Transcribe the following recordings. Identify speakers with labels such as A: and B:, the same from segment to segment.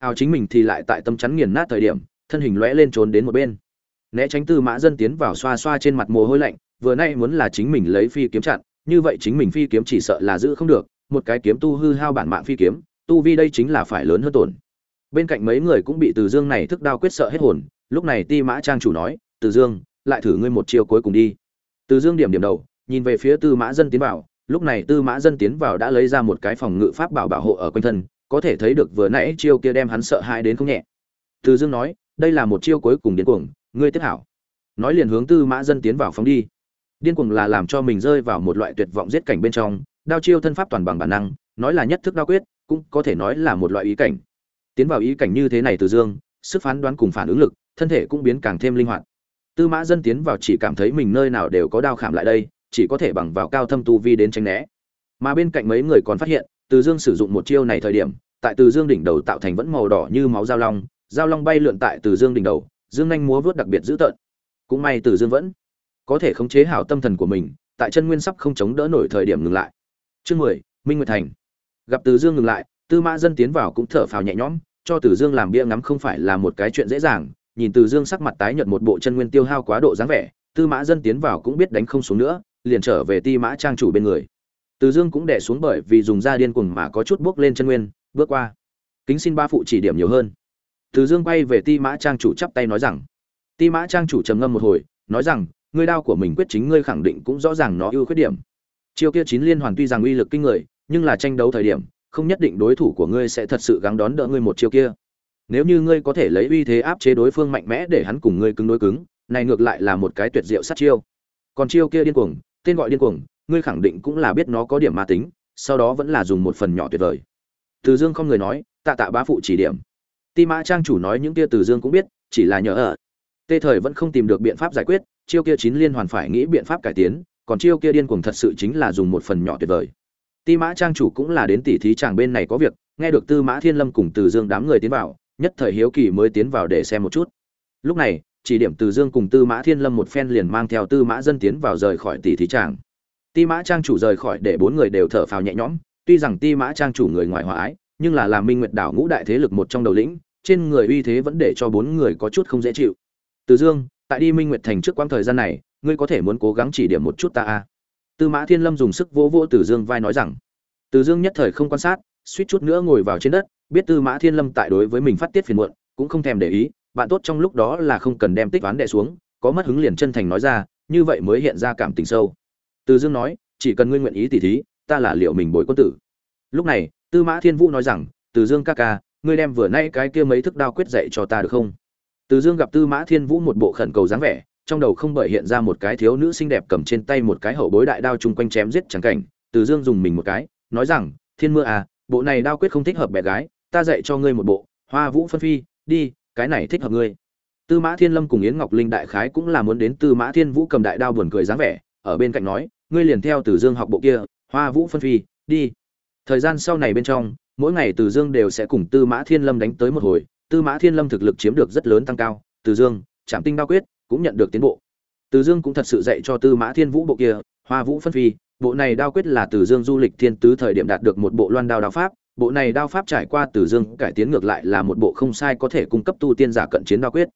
A: ào chính mình thì lại tại tâm chắn nghiền nát thời điểm, thân hình lóe lên trốn đến một bên. Né tránh tư mã dân tiến vào xoa xoa trên mặt mồ hôi lạnh, vừa nay muốn là chính mình lấy phi kiếm chặn, như vậy chính mình phi kiếm chỉ sợ là giữ không được, một cái kiếm tu hư hao bản mạng phi kiếm, tu vi đây chính là phải lớn hơn tổn. Bên cạnh mấy người cũng bị từ dương này thức đao quyết sợ hết hồn, lúc này ti mã trang chủ nói, từ dương, lại thử ngươi một chiêu cuối cùng đi. Từ dương điểm điểm đầu, nhìn về phía tư mã dân tiến vào, lúc này tư mã dân tiến vào đã lấy ra một cái phòng ngự pháp bảo bảo hộ ở quanh thân có thể thấy được vừa nãy chiêu kia đem hắn sợ hãi đến không nhẹ. Từ dương nói, đây là một chiêu cuối cùng điên cuồng, ngươi tiếp hảo. Nói liền hướng tư mã dân tiến vào phóng đi. Điên cuồng là làm cho mình rơi vào một loại tuyệt vọng giết cảnh bên trong, đao chiêu thân pháp toàn bằng bản năng, nói là nhất thức đao quyết, cũng có thể nói là một loại ý cảnh. Tiến vào ý cảnh như thế này từ dương, sức phán đoán cùng phản ứng lực, thân thể cũng biến càng thêm linh hoạt. Tư mã dân tiến vào chỉ cảm thấy mình nơi nào đều có đao khảm lại đây, chỉ có thể bằng vào cao thâm tu vi đến tránh né. Mà bên cạnh mấy người còn phát hiện từ dương sử dụng một chiêu này thời điểm, tại từ dương đỉnh đầu tạo thành vẫn màu đỏ như máu dao long dao long bay lượn tại từ dương đỉnh đầu, dương nhanh múa vớt đặc biệt dữ tợn. Cũng may từ dương vẫn có thể khống chế hảo tâm thần của mình, tại chân nguyên sắp không chống đỡ nổi thời điểm ngừng lại. Chương mười, minh nguyệt thành. Gặp từ dương ngừng lại, tư mã dân tiến vào cũng thở phào nhẹ nhõm, cho từ dương làm bia ngắm không phải là một cái chuyện dễ dàng, nhìn từ dương sắc mặt tái nhợt một bộ chân nguyên tiêu hao quá độ dáng vẻ, tư mã dân tiến vào cũng biết đánh không xuống nữa, liền trở về ti mã trang chủ bên người từ dương cũng đẻ xuống bởi vì dùng da điên cuồng mà có chút bước lên chân nguyên, bước qua. Kính xin ba phụ chỉ điểm nhiều hơn. Từ dương quay về ti mã trang chủ chắp tay nói rằng, ti mã trang chủ trầm ngâm một hồi, nói rằng, ngươi đao của mình quyết chính ngươi khẳng định cũng rõ ràng nó ưu khuyết điểm. Chiêu kia chín liên hoàn tuy rằng uy lực kinh người, nhưng là tranh đấu thời điểm, không nhất định đối thủ của ngươi sẽ thật sự gắng đón đỡ ngươi một chiêu kia. Nếu như ngươi có thể lấy uy thế áp chế đối phương mạnh mẽ để hắn cùng ngươi cứng đối cứng, này ngược lại là một cái tuyệt diệu sát chiêu. Còn chiêu kia điên cuồng, tên gọi điên cuồng ngươi khẳng định cũng là biết nó có điểm ma tính, sau đó vẫn là dùng một phần nhỏ tuyệt vời. Từ dương không người nói, tạ tạ bá phụ chỉ điểm. Ti mã trang chủ nói những kia từ dương cũng biết, chỉ là nhờ ở. Tê thời vẫn không tìm được biện pháp giải quyết, chiêu kia chín liên hoàn phải nghĩ biện pháp cải tiến, còn chiêu kia điên cuồng thật sự chính là dùng một phần nhỏ tuyệt vời. Ti mã trang chủ cũng là đến tỉ thí chàng bên này có việc, nghe được tư mã thiên lâm cùng từ dương đám người tiến vào, nhất thời hiếu kỳ mới tiến vào để xem một chút. Lúc này, chỉ điểm từ dương cùng tư mã thiên lâm một phen liền mang theo tư mã dân tiến vào rời khỏi tỷ thí tràng ti mã trang chủ rời khỏi để bốn người đều thở phào nhẹ nhõm, tuy rằng ti mã trang chủ người ngoài hòa ái, nhưng là làm minh nguyệt đảo ngũ đại thế lực một trong đầu lĩnh, trên người uy thế vẫn để cho bốn người có chút không dễ chịu. Từ dương, tại đi minh nguyệt thành trước quãng thời gian này, ngươi có thể muốn cố gắng chỉ điểm một chút ta a tư mã thiên lâm dùng sức vỗ vỗ từ dương vai nói rằng. Từ dương nhất thời không quan sát, suýt chút nữa ngồi vào trên đất, biết tư mã thiên lâm tại đối với mình phát tiết phiền muộn, cũng không thèm để ý, bạn tốt trong lúc đó là không cần đem tích ván đệ xuống, có mất hứng liền chân thành nói ra, như vậy mới hiện ra cảm tình sâu từ dương nói, chỉ cần ngươi nguyện ý tỉ thí, ta là liệu mình bồi quân tử. Lúc này, tư mã thiên vũ nói rằng, từ dương ca ca, ngươi đem vừa nay cái kia mấy thức đao quyết dạy cho ta được không? Từ dương gặp tư mã thiên vũ một bộ khẩn cầu dáng vẻ, trong đầu không bởi hiện ra một cái thiếu nữ xinh đẹp cầm trên tay một cái hậu bối đại đao chung quanh chém giết chẳng cảnh, từ dương dùng mình một cái, nói rằng, thiên mưa à bộ này đao quyết không thích hợp bé gái, ta dạy cho ngươi một bộ, hoa vũ phân phi, đi, cái này thích hợp ngươi. Tư mã thiên lâm cùng yến ngọc linh đại khái cũng là muốn đến tư mã thiên vũ cầm đại đao buồn cười dáng vẻ, ở bên cạnh nói ngươi liền theo từ dương học bộ kia, hoa vũ phân phi, đi. Thời gian sau này bên trong, mỗi ngày từ dương đều sẽ cùng tư mã thiên lâm đánh tới một hồi. Tư mã thiên lâm thực lực chiếm được rất lớn tăng cao. Từ dương trạm tinh đao quyết cũng nhận được tiến bộ. Từ dương cũng thật sự dạy cho tư mã thiên vũ bộ kia, hoa vũ phân phi. Bộ này đao quyết là từ dương du lịch thiên tứ thời điểm đạt được một bộ loan đao đao pháp. Bộ này đao pháp trải qua từ dương cải tiến ngược lại là một bộ không sai có thể cung cấp tu tiên giả cận chiến đao quyết.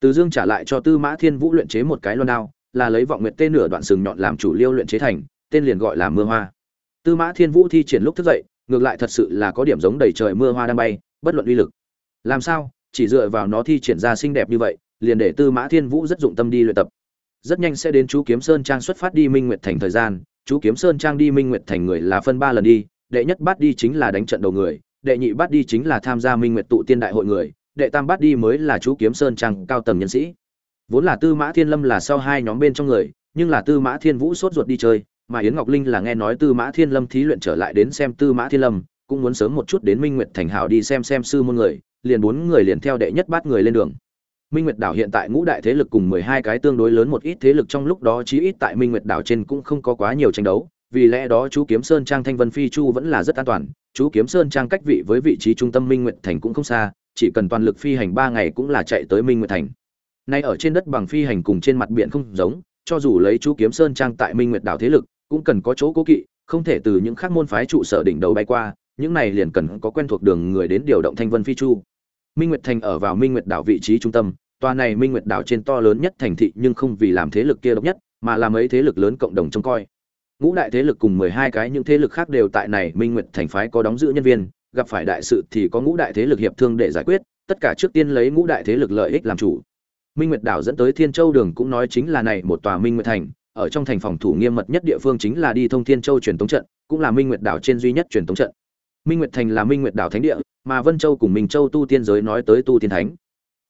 A: Từ dương trả lại cho tư mã thiên vũ luyện chế một cái loan đao là lấy vọng nguyệt tên nửa đoạn sừng nhọn làm chủ liêu luyện chế thành, tên liền gọi là mưa hoa. Tư mã thiên vũ thi triển lúc thức dậy, ngược lại thật sự là có điểm giống đầy trời mưa hoa đang bay, bất luận uy lực. Làm sao, chỉ dựa vào nó thi triển ra xinh đẹp như vậy, liền để tư mã thiên vũ rất dụng tâm đi luyện tập. Rất nhanh sẽ đến chú kiếm sơn trang xuất phát đi minh nguyệt thành thời gian, chú kiếm sơn trang đi minh nguyệt thành người là phân ba lần đi, đệ nhất bắt đi chính là đánh trận đầu người, đệ nhị bắt đi chính là tham gia minh nguyệt tụ tiên đại hội người, đệ tam bắt đi mới là chú kiếm sơn trang cao tầng nhân sĩ vốn là tư mã thiên lâm là sau hai nhóm bên trong người, nhưng là tư mã thiên vũ sốt ruột đi chơi, mà yến ngọc linh là nghe nói tư mã thiên lâm thí luyện trở lại đến xem tư mã thiên lâm, cũng muốn sớm một chút đến minh nguyệt thành hảo đi xem xem sư môn người, liền bốn người liền theo đệ nhất bát người lên đường. Minh nguyệt đảo hiện tại ngũ đại thế lực cùng mười hai cái tương đối lớn một ít thế lực trong lúc đó chí ít tại minh nguyệt đảo trên cũng không có quá nhiều tranh đấu, vì lẽ đó chú kiếm sơn trang thanh vân phi chu vẫn là rất an toàn, chú kiếm sơn trang cách vị với vị trí trung tâm minh nguyệt thành cũng không xa, chỉ cần toàn lực phi hành ba ngày cũng là chạy tới minh nguyệt thành nay ở trên đất bằng phi hành cùng trên mặt biển không giống, cho dù lấy chú kiếm sơn trang tại minh nguyệt đảo thế lực, cũng cần có chỗ cố kỵ, không thể từ những khác môn phái trụ sở đỉnh đầu bay qua, những này liền cần có quen thuộc đường người đến điều động thanh vân phi chu. Minh nguyệt thành ở vào minh nguyệt đảo vị trí trung tâm, tòa này minh nguyệt đảo trên to lớn nhất thành thị nhưng không vì làm thế lực kia độc nhất, mà làm ấy thế lực lớn cộng đồng trông coi. Ngũ đại thế lực cùng mười hai cái những thế lực khác đều tại này minh nguyệt thành phái có đóng giữ nhân viên, gặp phải đại sự thì có ngũ đại thế lực hiệp thương để giải quyết, tất cả trước tiên lấy ngũ đại thế lực lợi ích làm chủ minh nguyệt đảo dẫn tới thiên châu đường cũng nói chính là này một tòa minh nguyệt thành, ở trong thành phòng thủ nghiêm mật nhất địa phương chính là đi thông thiên châu truyền tống trận, cũng là minh nguyệt đảo trên duy nhất truyền tống trận. Minh nguyệt thành là minh nguyệt đảo thánh địa, mà vân châu cùng minh châu tu tiên giới nói tới tu tiên thánh.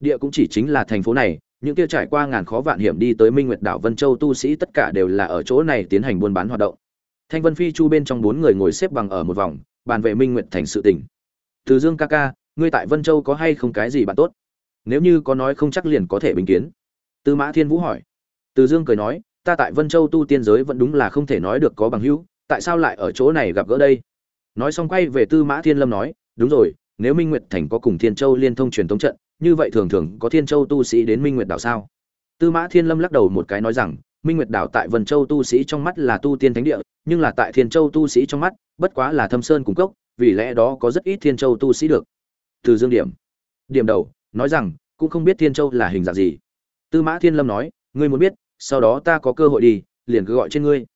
A: Địa cũng chỉ chính là thành phố này, những kia trải qua ngàn khó vạn hiểm đi tới minh nguyệt đảo vân châu tu sĩ tất cả đều là ở chỗ này tiến hành buôn bán hoạt động. Thanh vân phi chu bên trong bốn người ngồi xếp bằng ở một vòng, bàn về minh nguyệt thành sự tình. từ dương ca ca, ngươi tại vân châu có hay không cái gì bạn tốt? Nếu như có nói không chắc liền có thể bình kiến. Tư mã thiên vũ hỏi. Từ dương cười nói, ta tại vân châu tu tiên giới vẫn đúng là không thể nói được có bằng hữu, tại sao lại ở chỗ này gặp gỡ đây? Nói xong quay về tư mã thiên lâm nói, đúng rồi, nếu minh nguyệt thành có cùng thiên châu liên thông truyền thống trận, như vậy thường thường có thiên châu tu sĩ đến minh nguyệt đảo sao? Tư mã thiên lâm lắc đầu một cái nói rằng, minh nguyệt đảo tại vân châu tu sĩ trong mắt là tu tiên thánh địa, nhưng là tại thiên châu tu sĩ trong mắt, bất quá là thâm sơn cung cốc, vì lẽ đó có rất ít thiên châu tu sĩ được. Từ dương điểm. Điểm đầu nói rằng, cũng không biết thiên châu là hình dạng gì. Tư mã thiên lâm nói, ngươi muốn biết, sau đó ta có cơ hội đi, liền cứ gọi trên ngươi.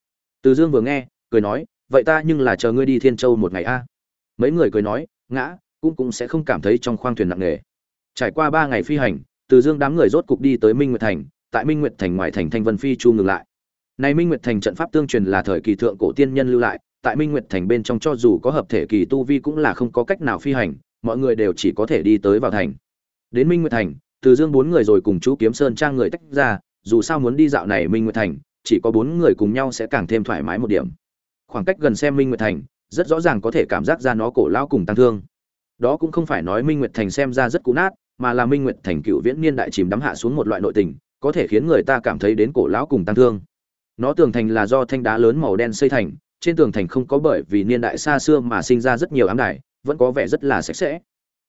A: Từ dương vừa nghe, cười nói, vậy ta nhưng là chờ ngươi đi thiên châu một ngày a. Mấy người cười nói, ngã, cũng cũng sẽ không cảm thấy trong khoang thuyền nặng nề. Trải qua ba ngày phi hành, từ dương đám người rốt cục đi tới minh nguyệt thành, tại minh nguyệt thành ngoài thành thanh vân phi chu ngừng lại. Này minh nguyệt thành trận pháp tương truyền là thời kỳ thượng cổ tiên nhân lưu lại, tại minh nguyệt thành bên trong cho dù có hợp thể kỳ tu vi cũng là không có cách nào phi hành, mọi người đều chỉ có thể đi tới vào thành đến minh nguyệt thành, từ dương bốn người rồi cùng chú kiếm sơn trang người tách ra, dù sao muốn đi dạo này minh nguyệt thành, chỉ có bốn người cùng nhau sẽ càng thêm thoải mái một điểm. Khoảng cách gần xem minh nguyệt thành, rất rõ ràng có thể cảm giác ra nó cổ lao cùng tăng thương. Đó cũng không phải nói minh nguyệt thành xem ra rất cũ nát, mà là minh nguyệt thành cựu viễn niên đại chìm đắm hạ xuống một loại nội tình, có thể khiến người ta cảm thấy đến cổ lão cùng tăng thương. Nó tường thành là do thanh đá lớn màu đen xây thành, trên tường thành không có bởi vì niên đại xa xưa mà sinh ra rất nhiều ám đài, vẫn có vẻ rất là sạch sẽ.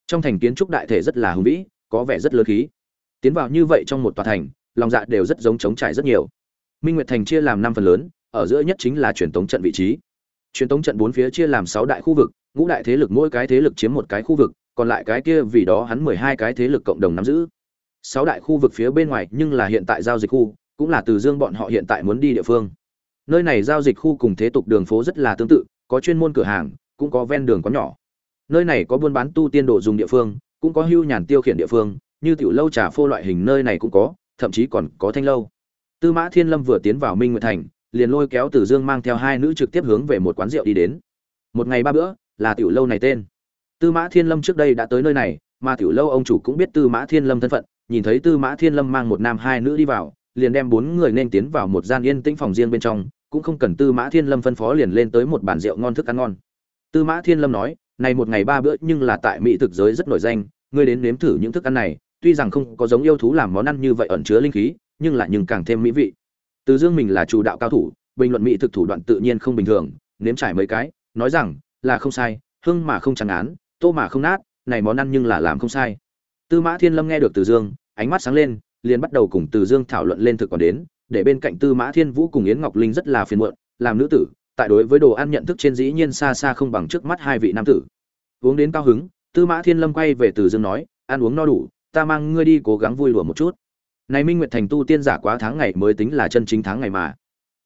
A: Trong thành kiến trúc đại thể rất là hùng vĩ có vẻ rất lớn khí. Tiến vào như vậy trong một tòa thành, lòng dạ đều rất giống trống trải rất nhiều. Minh nguyệt thành chia làm năm phần lớn, ở giữa nhất chính là truyền tống trận vị trí. Truyền tống trận bốn phía chia làm sáu đại khu vực, ngũ đại thế lực mỗi cái thế lực chiếm một cái khu vực, còn lại cái kia vì đó hắn mười hai cái thế lực cộng đồng nắm giữ. Sáu đại khu vực phía bên ngoài, nhưng là hiện tại giao dịch khu, cũng là từ dương bọn họ hiện tại muốn đi địa phương. Nơi này giao dịch khu cùng thế tục đường phố rất là tương tự, có chuyên môn cửa hàng, cũng có ven đường có nhỏ. Nơi này có buôn bán tu tiên đồ dùng địa phương cũng có hưu nhàn tiêu khiển địa phương, như tiểu lâu trà phô loại hình nơi này cũng có, thậm chí còn có thanh lâu. Tư mã thiên lâm vừa tiến vào minh nguyệt thành, liền lôi kéo từ dương mang theo hai nữ trực tiếp hướng về một quán rượu đi đến. Một ngày ba bữa, là tiểu lâu này tên. Tư mã thiên lâm trước đây đã tới nơi này, mà tiểu lâu ông chủ cũng biết tư mã thiên lâm thân phận, nhìn thấy tư mã thiên lâm mang một nam hai nữ đi vào, liền đem bốn người nên tiến vào một gian yên tĩnh phòng riêng bên trong, cũng không cần tư mã thiên lâm phân phó liền lên tới một bàn rượu ngon thức ăn ngon. Tư mã thiên lâm nói này một ngày ba bữa nhưng là tại mỹ thực giới rất nổi danh, ngươi đến nếm thử những thức ăn này, tuy rằng không có giống yêu thú làm món ăn như vậy ẩn chứa linh khí, nhưng lại nhưng càng thêm mỹ vị. Từ dương mình là chủ đạo cao thủ, bình luận mỹ thực thủ đoạn tự nhiên không bình thường, nếm trải mấy cái, nói rằng, là không sai, hương mà không chẳng án, tô mà không nát, này món ăn nhưng là làm không sai. Tư mã thiên lâm nghe được từ dương, ánh mắt sáng lên, liền bắt đầu cùng từ dương thảo luận lên thực còn đến, để bên cạnh tư mã thiên vũ cùng yến ngọc linh rất là phiền muộn, làm nữ tử tại đối với đồ ăn nhận thức trên dĩ nhiên xa xa không bằng trước mắt hai vị nam tử. Uống đến cao hứng, tư mã thiên lâm quay về từ dương nói, ăn uống no đủ, ta mang ngươi đi cố gắng vui đùa một chút. Này minh nguyệt thành tu tiên giả quá tháng ngày mới tính là chân chính tháng ngày mà.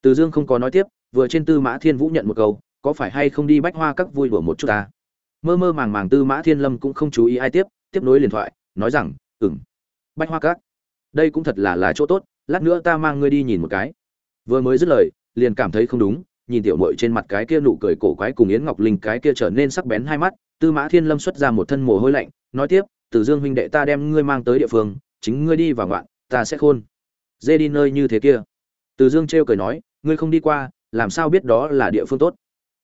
A: Từ dương không có nói tiếp, vừa trên tư mã thiên vũ nhận một câu, có phải hay không đi bách hoa các vui đùa một chút ta? Mơ mơ màng màng tư mã thiên lâm cũng không chú ý ai tiếp tiếp nối liền thoại, nói rằng ừng bách hoa các, đây cũng thật là là chỗ tốt, lát nữa ta mang ngươi đi nhìn một cái. Vừa mới dứt lời, liền cảm thấy không đúng nhìn tiểu muội trên mặt cái kia nụ cười cổ quái cùng yến ngọc linh cái kia trở nên sắc bén hai mắt tư mã thiên lâm xuất ra một thân mồ hôi lạnh nói tiếp từ dương huynh đệ ta đem ngươi mang tới địa phương chính ngươi đi vào ngoạn ta sẽ khôn. Dê đi nơi như thế kia. Từ dương trêu cười nói ngươi không đi qua làm sao biết đó là địa phương tốt?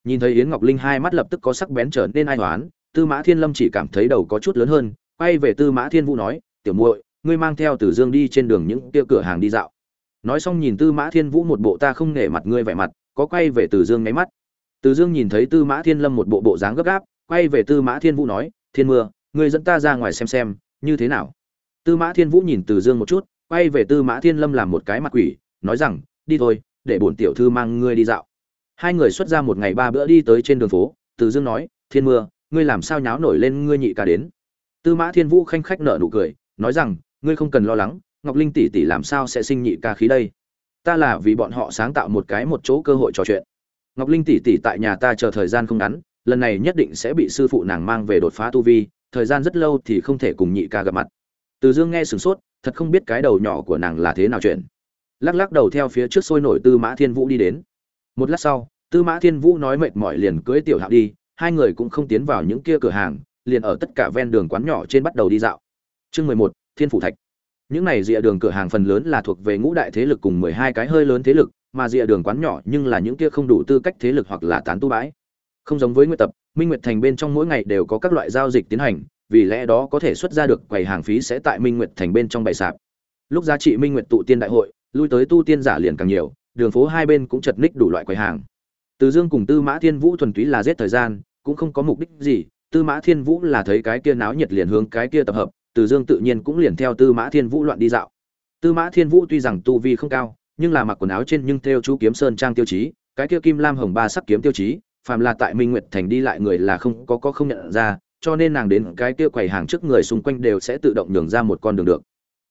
A: Nhìn thấy yến ngọc linh hai mắt lập tức có sắc bén trở nên ai hoán, tư mã thiên lâm chỉ cảm thấy đầu có chút lớn hơn quay về tư mã thiên vũ nói tiểu muội ngươi mang theo từ dương đi trên đường những kia cửa hàng đi dạo. Nói xong nhìn tư mã thiên vũ một bộ ta không nể mặt ngươi vẻ mặt có quay về từ dương ngáy mắt. Từ dương nhìn thấy tư mã thiên lâm một bộ bộ dáng gấp gáp, quay về tư mã thiên vũ nói, thiên mưa, ngươi dẫn ta ra ngoài xem xem, như thế nào? Tư mã thiên vũ nhìn từ dương một chút, quay về tư mã thiên lâm làm một cái mặt quỷ, nói rằng, đi thôi, để bổn tiểu thư mang ngươi đi dạo. Hai người xuất ra một ngày ba bữa đi tới trên đường phố, từ dương nói, thiên mưa, ngươi làm sao nháo nổi lên ngươi nhị ca đến? Tư mã thiên vũ khanh khách nở nụ cười, nói rằng, ngươi không cần lo lắng, ngọc linh tỷ tỷ làm sao sẽ sinh nhị ca khí đây? Ta là vì bọn họ sáng tạo một cái một chỗ cơ hội trò chuyện. Ngọc linh tỷ tỷ tại nhà ta chờ thời gian không ngắn, lần này nhất định sẽ bị sư phụ nàng mang về đột phá tu vi, thời gian rất lâu thì không thể cùng nhị ca gặp mặt. Từ dương nghe sửng sốt, thật không biết cái đầu nhỏ của nàng là thế nào chuyện. Lắc lắc đầu theo phía trước sôi nổi tư mã thiên vũ đi đến. Một lát sau, tư mã thiên vũ nói mệt mỏi liền cưỡi tiểu hạo đi, hai người cũng không tiến vào những kia cửa hàng, liền ở tất cả ven đường quán nhỏ trên bắt đầu đi dạo. Chương mười một, thiên phủ thạch những này rìa đường cửa hàng phần lớn là thuộc về ngũ đại thế lực cùng mười hai cái hơi lớn thế lực, mà rìa đường quán nhỏ nhưng là những kia không đủ tư cách thế lực hoặc là tán tu bãi. Không giống với nguyệt tập, minh nguyệt thành bên trong mỗi ngày đều có các loại giao dịch tiến hành, vì lẽ đó có thể xuất ra được quầy hàng phí sẽ tại minh nguyệt thành bên trong bày sạp. Lúc giá trị minh nguyệt tụ tiên đại hội, lui tới tu tiên giả liền càng nhiều, đường phố hai bên cũng chật ních đủ loại quầy hàng. Từ dương cùng tư mã thiên vũ thuần túy là giết thời gian, cũng không có mục đích gì, tư mã thiên vũ là thấy cái kia náo nhiệt liền hướng cái kia tập hợp từ dương tự nhiên cũng liền theo tư mã thiên vũ loạn đi dạo. Tư mã thiên vũ tuy rằng tu vi không cao, nhưng là mặc quần áo trên nhưng theo chú kiếm sơn trang tiêu chí, cái kia kim lam hồng ba sắc kiếm tiêu chí, phàm là tại minh nguyệt thành đi lại người là không có có không nhận ra, cho nên nàng đến cái kia quầy hàng trước người xung quanh đều sẽ tự động nhường ra một con đường được.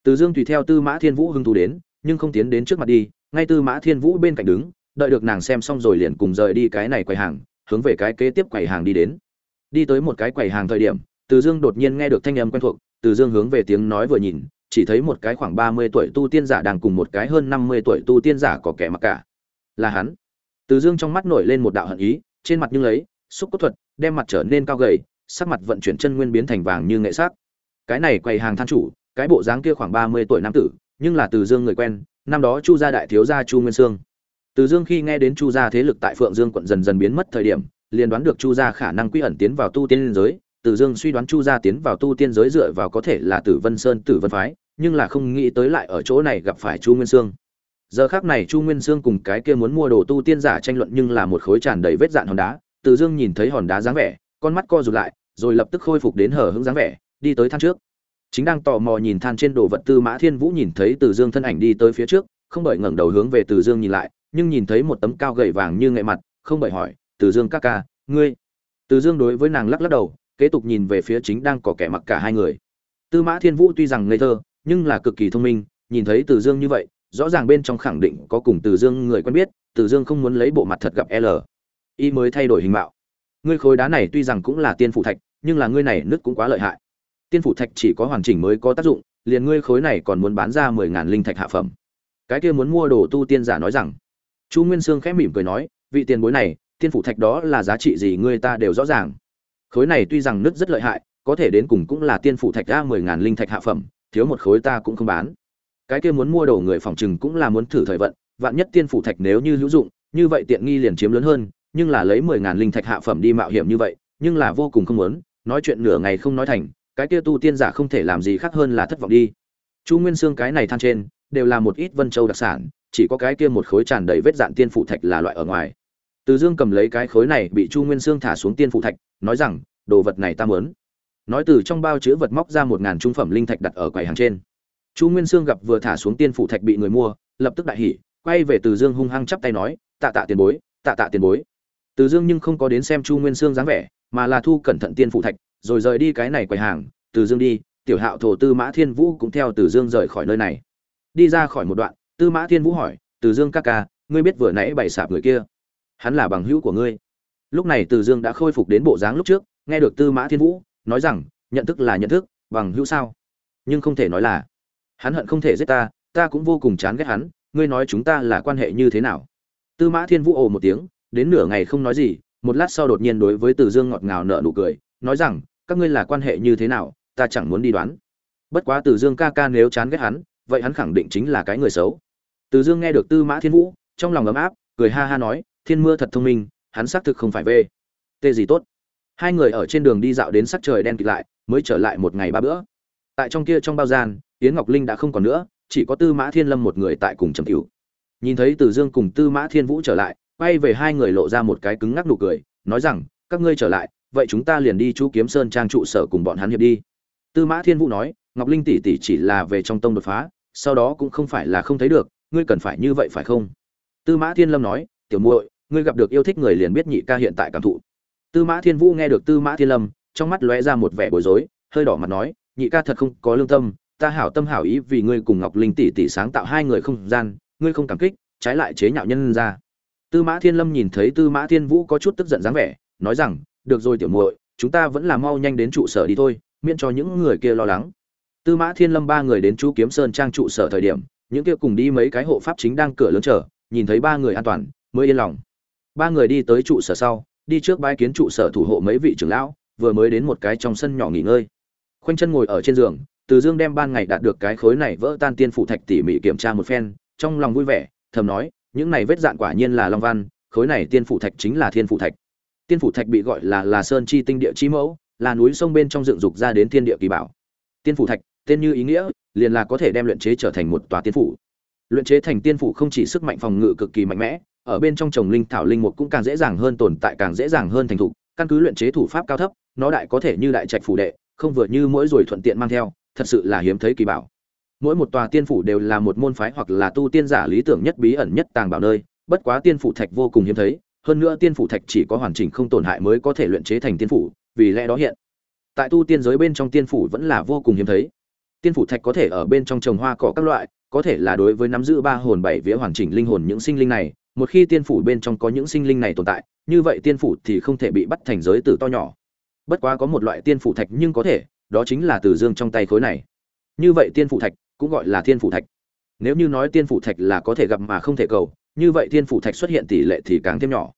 A: Từ dương tùy theo tư mã thiên vũ hưng thú đến, nhưng không tiến đến trước mặt đi, ngay tư mã thiên vũ bên cạnh đứng, đợi được nàng xem xong rồi liền cùng rời đi cái này quầy hàng, hướng về cái kế tiếp quầy hàng đi đến. Đi tới một cái quầy hàng thời điểm, từ dương đột nhiên nghe được thanh âm quen thuộc từ dương hướng về tiếng nói vừa nhìn, chỉ thấy một cái khoảng ba mươi tuổi tu tiên giả đang cùng một cái hơn năm mươi tuổi tu tiên giả có kẻ mặc cả. Là hắn. Từ dương trong mắt nổi lên một đạo hận ý, trên mặt như lấy, xúc cốt thuật, đem mặt trở nên cao gầy, sắc mặt vận chuyển chân nguyên biến thành vàng như nghệ sắc. Cái này quầy hàng than chủ, cái bộ dáng kia khoảng ba mươi tuổi nam tử, nhưng là từ dương người quen, năm đó chu gia đại thiếu gia chu nguyên sương. Từ dương khi nghe đến chu gia thế lực tại phượng dương quận dần dần biến mất thời điểm, liền đoán được chu gia khả năng quy ẩn tiến vào tu tiên giới từ dương suy đoán chu gia tiến vào tu tiên giới dựa vào có thể là tử vân sơn, tử vân phái, nhưng là không nghĩ tới lại ở chỗ này gặp phải chu nguyên sương. Giờ khắc này chu nguyên sương cùng cái kia muốn mua đồ tu tiên giả tranh luận nhưng là một khối tràn đầy vết dạn hòn đá. Từ dương nhìn thấy hòn đá dáng vẻ, con mắt co rụt lại, rồi lập tức khôi phục đến hở hững dáng vẻ, đi tới than trước. Chính đang tò mò nhìn than trên đồ vật tư mã thiên vũ nhìn thấy từ dương thân ảnh đi tới phía trước, không bởi ngẩng đầu hướng về từ dương nhìn lại, nhưng nhìn thấy một tấm cao gầy vàng như nghệ mặt, không bởi hỏi, từ dương ca ca, ngươi? Từ dương đối với nàng lắc lắc đầu kế tục nhìn về phía chính đang có kẻ mặc cả hai người. Tư mã thiên vũ tuy rằng ngây thơ, nhưng là cực kỳ thông minh, nhìn thấy từ dương như vậy, rõ ràng bên trong khẳng định có cùng từ dương người quen biết, từ dương không muốn lấy bộ mặt thật gặp l. Y mới thay đổi hình mạo. Ngươi khối đá này tuy rằng cũng là tiên phủ thạch, nhưng là ngươi này nứt cũng quá lợi hại. Tiên phủ thạch chỉ có hoàn chỉnh mới có tác dụng, liền ngươi khối này còn muốn bán ra mười ngàn linh thạch hạ phẩm. Cái kia muốn mua đồ tu tiên giả nói rằng. Chu nguyên sương khẽ mỉm cười nói, vị tiền bối này, tiên phủ thạch đó là giá trị gì ngươi ta đều rõ ràng khối này tuy rằng nứt rất lợi hại, có thể đến cùng cũng là tiên phủ thạch ra mười ngàn linh thạch hạ phẩm, thiếu một khối ta cũng không bán. Cái kia muốn mua đồ người phòng chừng cũng là muốn thử thời vận, vạn nhất tiên phủ thạch nếu như hữu dụng, như vậy tiện nghi liền chiếm lớn hơn, nhưng là lấy mười ngàn linh thạch hạ phẩm đi mạo hiểm như vậy, nhưng là vô cùng không muốn, nói chuyện nửa ngày không nói thành, cái kia tu tiên giả không thể làm gì khác hơn là thất vọng đi. Chu nguyên xương cái này than trên, đều là một ít vân châu đặc sản, chỉ có cái kia một khối tràn đầy vết dạn tiên phụ thạch là loại ở ngoài từ dương cầm lấy cái khối này bị chu nguyên Sương thả xuống tiên phụ thạch, nói rằng, đồ vật này ta muốn. Nói từ trong bao chứa vật móc ra một ngàn trung phẩm linh thạch đặt ở quầy hàng trên. Chu nguyên sương gặp vừa thả xuống tiên Phụ thạch bị người mua, lập tức đại hỉ, quay về từ dương hung hăng chắp tay nói, tạ tạ tiền bối, tạ tạ tiền bối. Từ dương nhưng không có đến xem chu nguyên sương dáng vẻ, mà là thu cẩn thận tiên Phụ thạch, rồi rời đi cái này quầy hàng. Từ dương đi, tiểu hạo thổ tư mã thiên vũ cũng theo từ dương rời khỏi nơi này. Đi ra khỏi một đoạn, tư mã thiên vũ hỏi, từ dương ca ca, ngươi biết vừa nãy bày sạp người kia? Hắn là bằng hữu của ngươi. Lúc này từ dương đã khôi phục đến bộ dáng lúc trước, nghe được tư mã thiên vũ nói rằng, nhận thức là nhận thức, bằng hữu sao? Nhưng không thể nói là, hắn hận không thể giết ta ta cũng vô cùng chán ghét hắn, ngươi nói chúng ta là quan hệ như thế nào? Tư mã thiên vũ ồ một tiếng, đến nửa ngày không nói gì, một lát sau đột nhiên đối với từ dương ngọt ngào nở nụ cười, nói rằng, các ngươi là quan hệ như thế nào, ta chẳng muốn đi đoán. Bất quá từ dương ca ca nếu chán ghét hắn, vậy hắn khẳng định chính là cái người xấu. Từ dương nghe được tư mã thiên vũ, trong lòng ấm áp, cười ha ha nói thiên mưa thật thông minh, hắn xác thực không phải về tê gì tốt? Hai người ở trên đường đi dạo đến sắc trời đen kịt lại, mới trở lại một ngày ba bữa. Tại trong kia trong bao gian, yến ngọc linh đã không còn nữa, chỉ có tư mã thiên lâm một người tại cùng trầm cửu. Nhìn thấy từ dương cùng tư mã thiên vũ trở lại, quay về hai người lộ ra một cái cứng ngắc nụ cười, nói rằng, các ngươi trở lại, vậy chúng ta liền đi chú kiếm sơn trang trụ sở cùng bọn hắn hiệp đi. Tư mã thiên vũ nói, ngọc linh tỷ tỷ chỉ là về trong tông đột phá, sau đó cũng không phải là không thấy được, ngươi cần phải như vậy phải không? Tư mã thiên lâm nói, tiểu muội ngươi gặp được yêu thích người liền biết nhị ca hiện tại cảm thụ. Tư mã thiên vũ nghe được tư mã thiên lâm, trong mắt lóe ra một vẻ bối rối, hơi đỏ mặt nói, nhị ca thật không có lương tâm, ta hảo tâm hảo ý vì ngươi cùng ngọc linh tỷ tỷ sáng tạo hai người không gian, ngươi không cảm kích, trái lại chế nhạo nhân ra. Tư mã thiên lâm nhìn thấy tư mã thiên vũ có chút tức giận dáng vẻ, nói rằng, được rồi tiểu muội, chúng ta vẫn là mau nhanh đến trụ sở đi thôi, miễn cho những người kia lo lắng. Tư mã thiên lâm ba người đến chú kiếm sơn trang trụ sở thời điểm, những kia cùng đi mấy cái hộ pháp chính đang cửa lớn chờ, nhìn thấy ba người an toàn, mới yên lòng ba người đi tới trụ sở sau, đi trước bãi kiến trụ sở thủ hộ mấy vị trưởng lão, vừa mới đến một cái trong sân nhỏ nghỉ ngơi. Khoanh chân ngồi ở trên giường, từ dương đem ban ngày đạt được cái khối này vỡ tan tiên phủ thạch tỉ mỉ kiểm tra một phen, trong lòng vui vẻ, thầm nói, những này vết dạn quả nhiên là long văn, khối này tiên phủ thạch chính là thiên phủ thạch. Tiên phủ thạch bị gọi là là sơn chi tinh địa chi mẫu, là núi sông bên trong dựng dục ra đến thiên địa kỳ bảo. Tiên phủ thạch, tên như ý nghĩa, liền là có thể đem luyện chế trở thành một tòa tiên phủ. Luyện chế thành tiên phủ không chỉ sức mạnh phòng ngự cực kỳ mạnh mẽ ở bên trong trồng linh thảo linh mục cũng càng dễ dàng hơn, tồn tại càng dễ dàng hơn thành thục, căn cứ luyện chế thủ pháp cao thấp, nó đại có thể như đại trạch phủ đệ, không vừa như mỗi rồi thuận tiện mang theo, thật sự là hiếm thấy kỳ bảo. Mỗi một tòa tiên phủ đều là một môn phái hoặc là tu tiên giả lý tưởng nhất bí ẩn nhất tàng bảo nơi, bất quá tiên phủ thạch vô cùng hiếm thấy, hơn nữa tiên phủ thạch chỉ có hoàn chỉnh không tổn hại mới có thể luyện chế thành tiên phủ, vì lẽ đó hiện tại tu tiên giới bên trong tiên phủ vẫn là vô cùng hiếm thấy. Tiên phủ thạch có thể ở bên trong trồng hoa cỏ các loại, có thể là đối với nắm giữ ba hồn bảy vía hoàn chỉnh linh hồn những sinh linh này một khi tiên phủ bên trong có những sinh linh này tồn tại, như vậy tiên phủ thì không thể bị bắt thành giới tử to nhỏ. Bất quá có một loại tiên phủ thạch nhưng có thể, đó chính là từ dương trong tay khối này. Như vậy tiên phủ thạch cũng gọi là thiên phủ thạch. Nếu như nói tiên phủ thạch là có thể gặp mà không thể cầu, như vậy tiên phủ thạch xuất hiện tỷ lệ thì càng thêm nhỏ.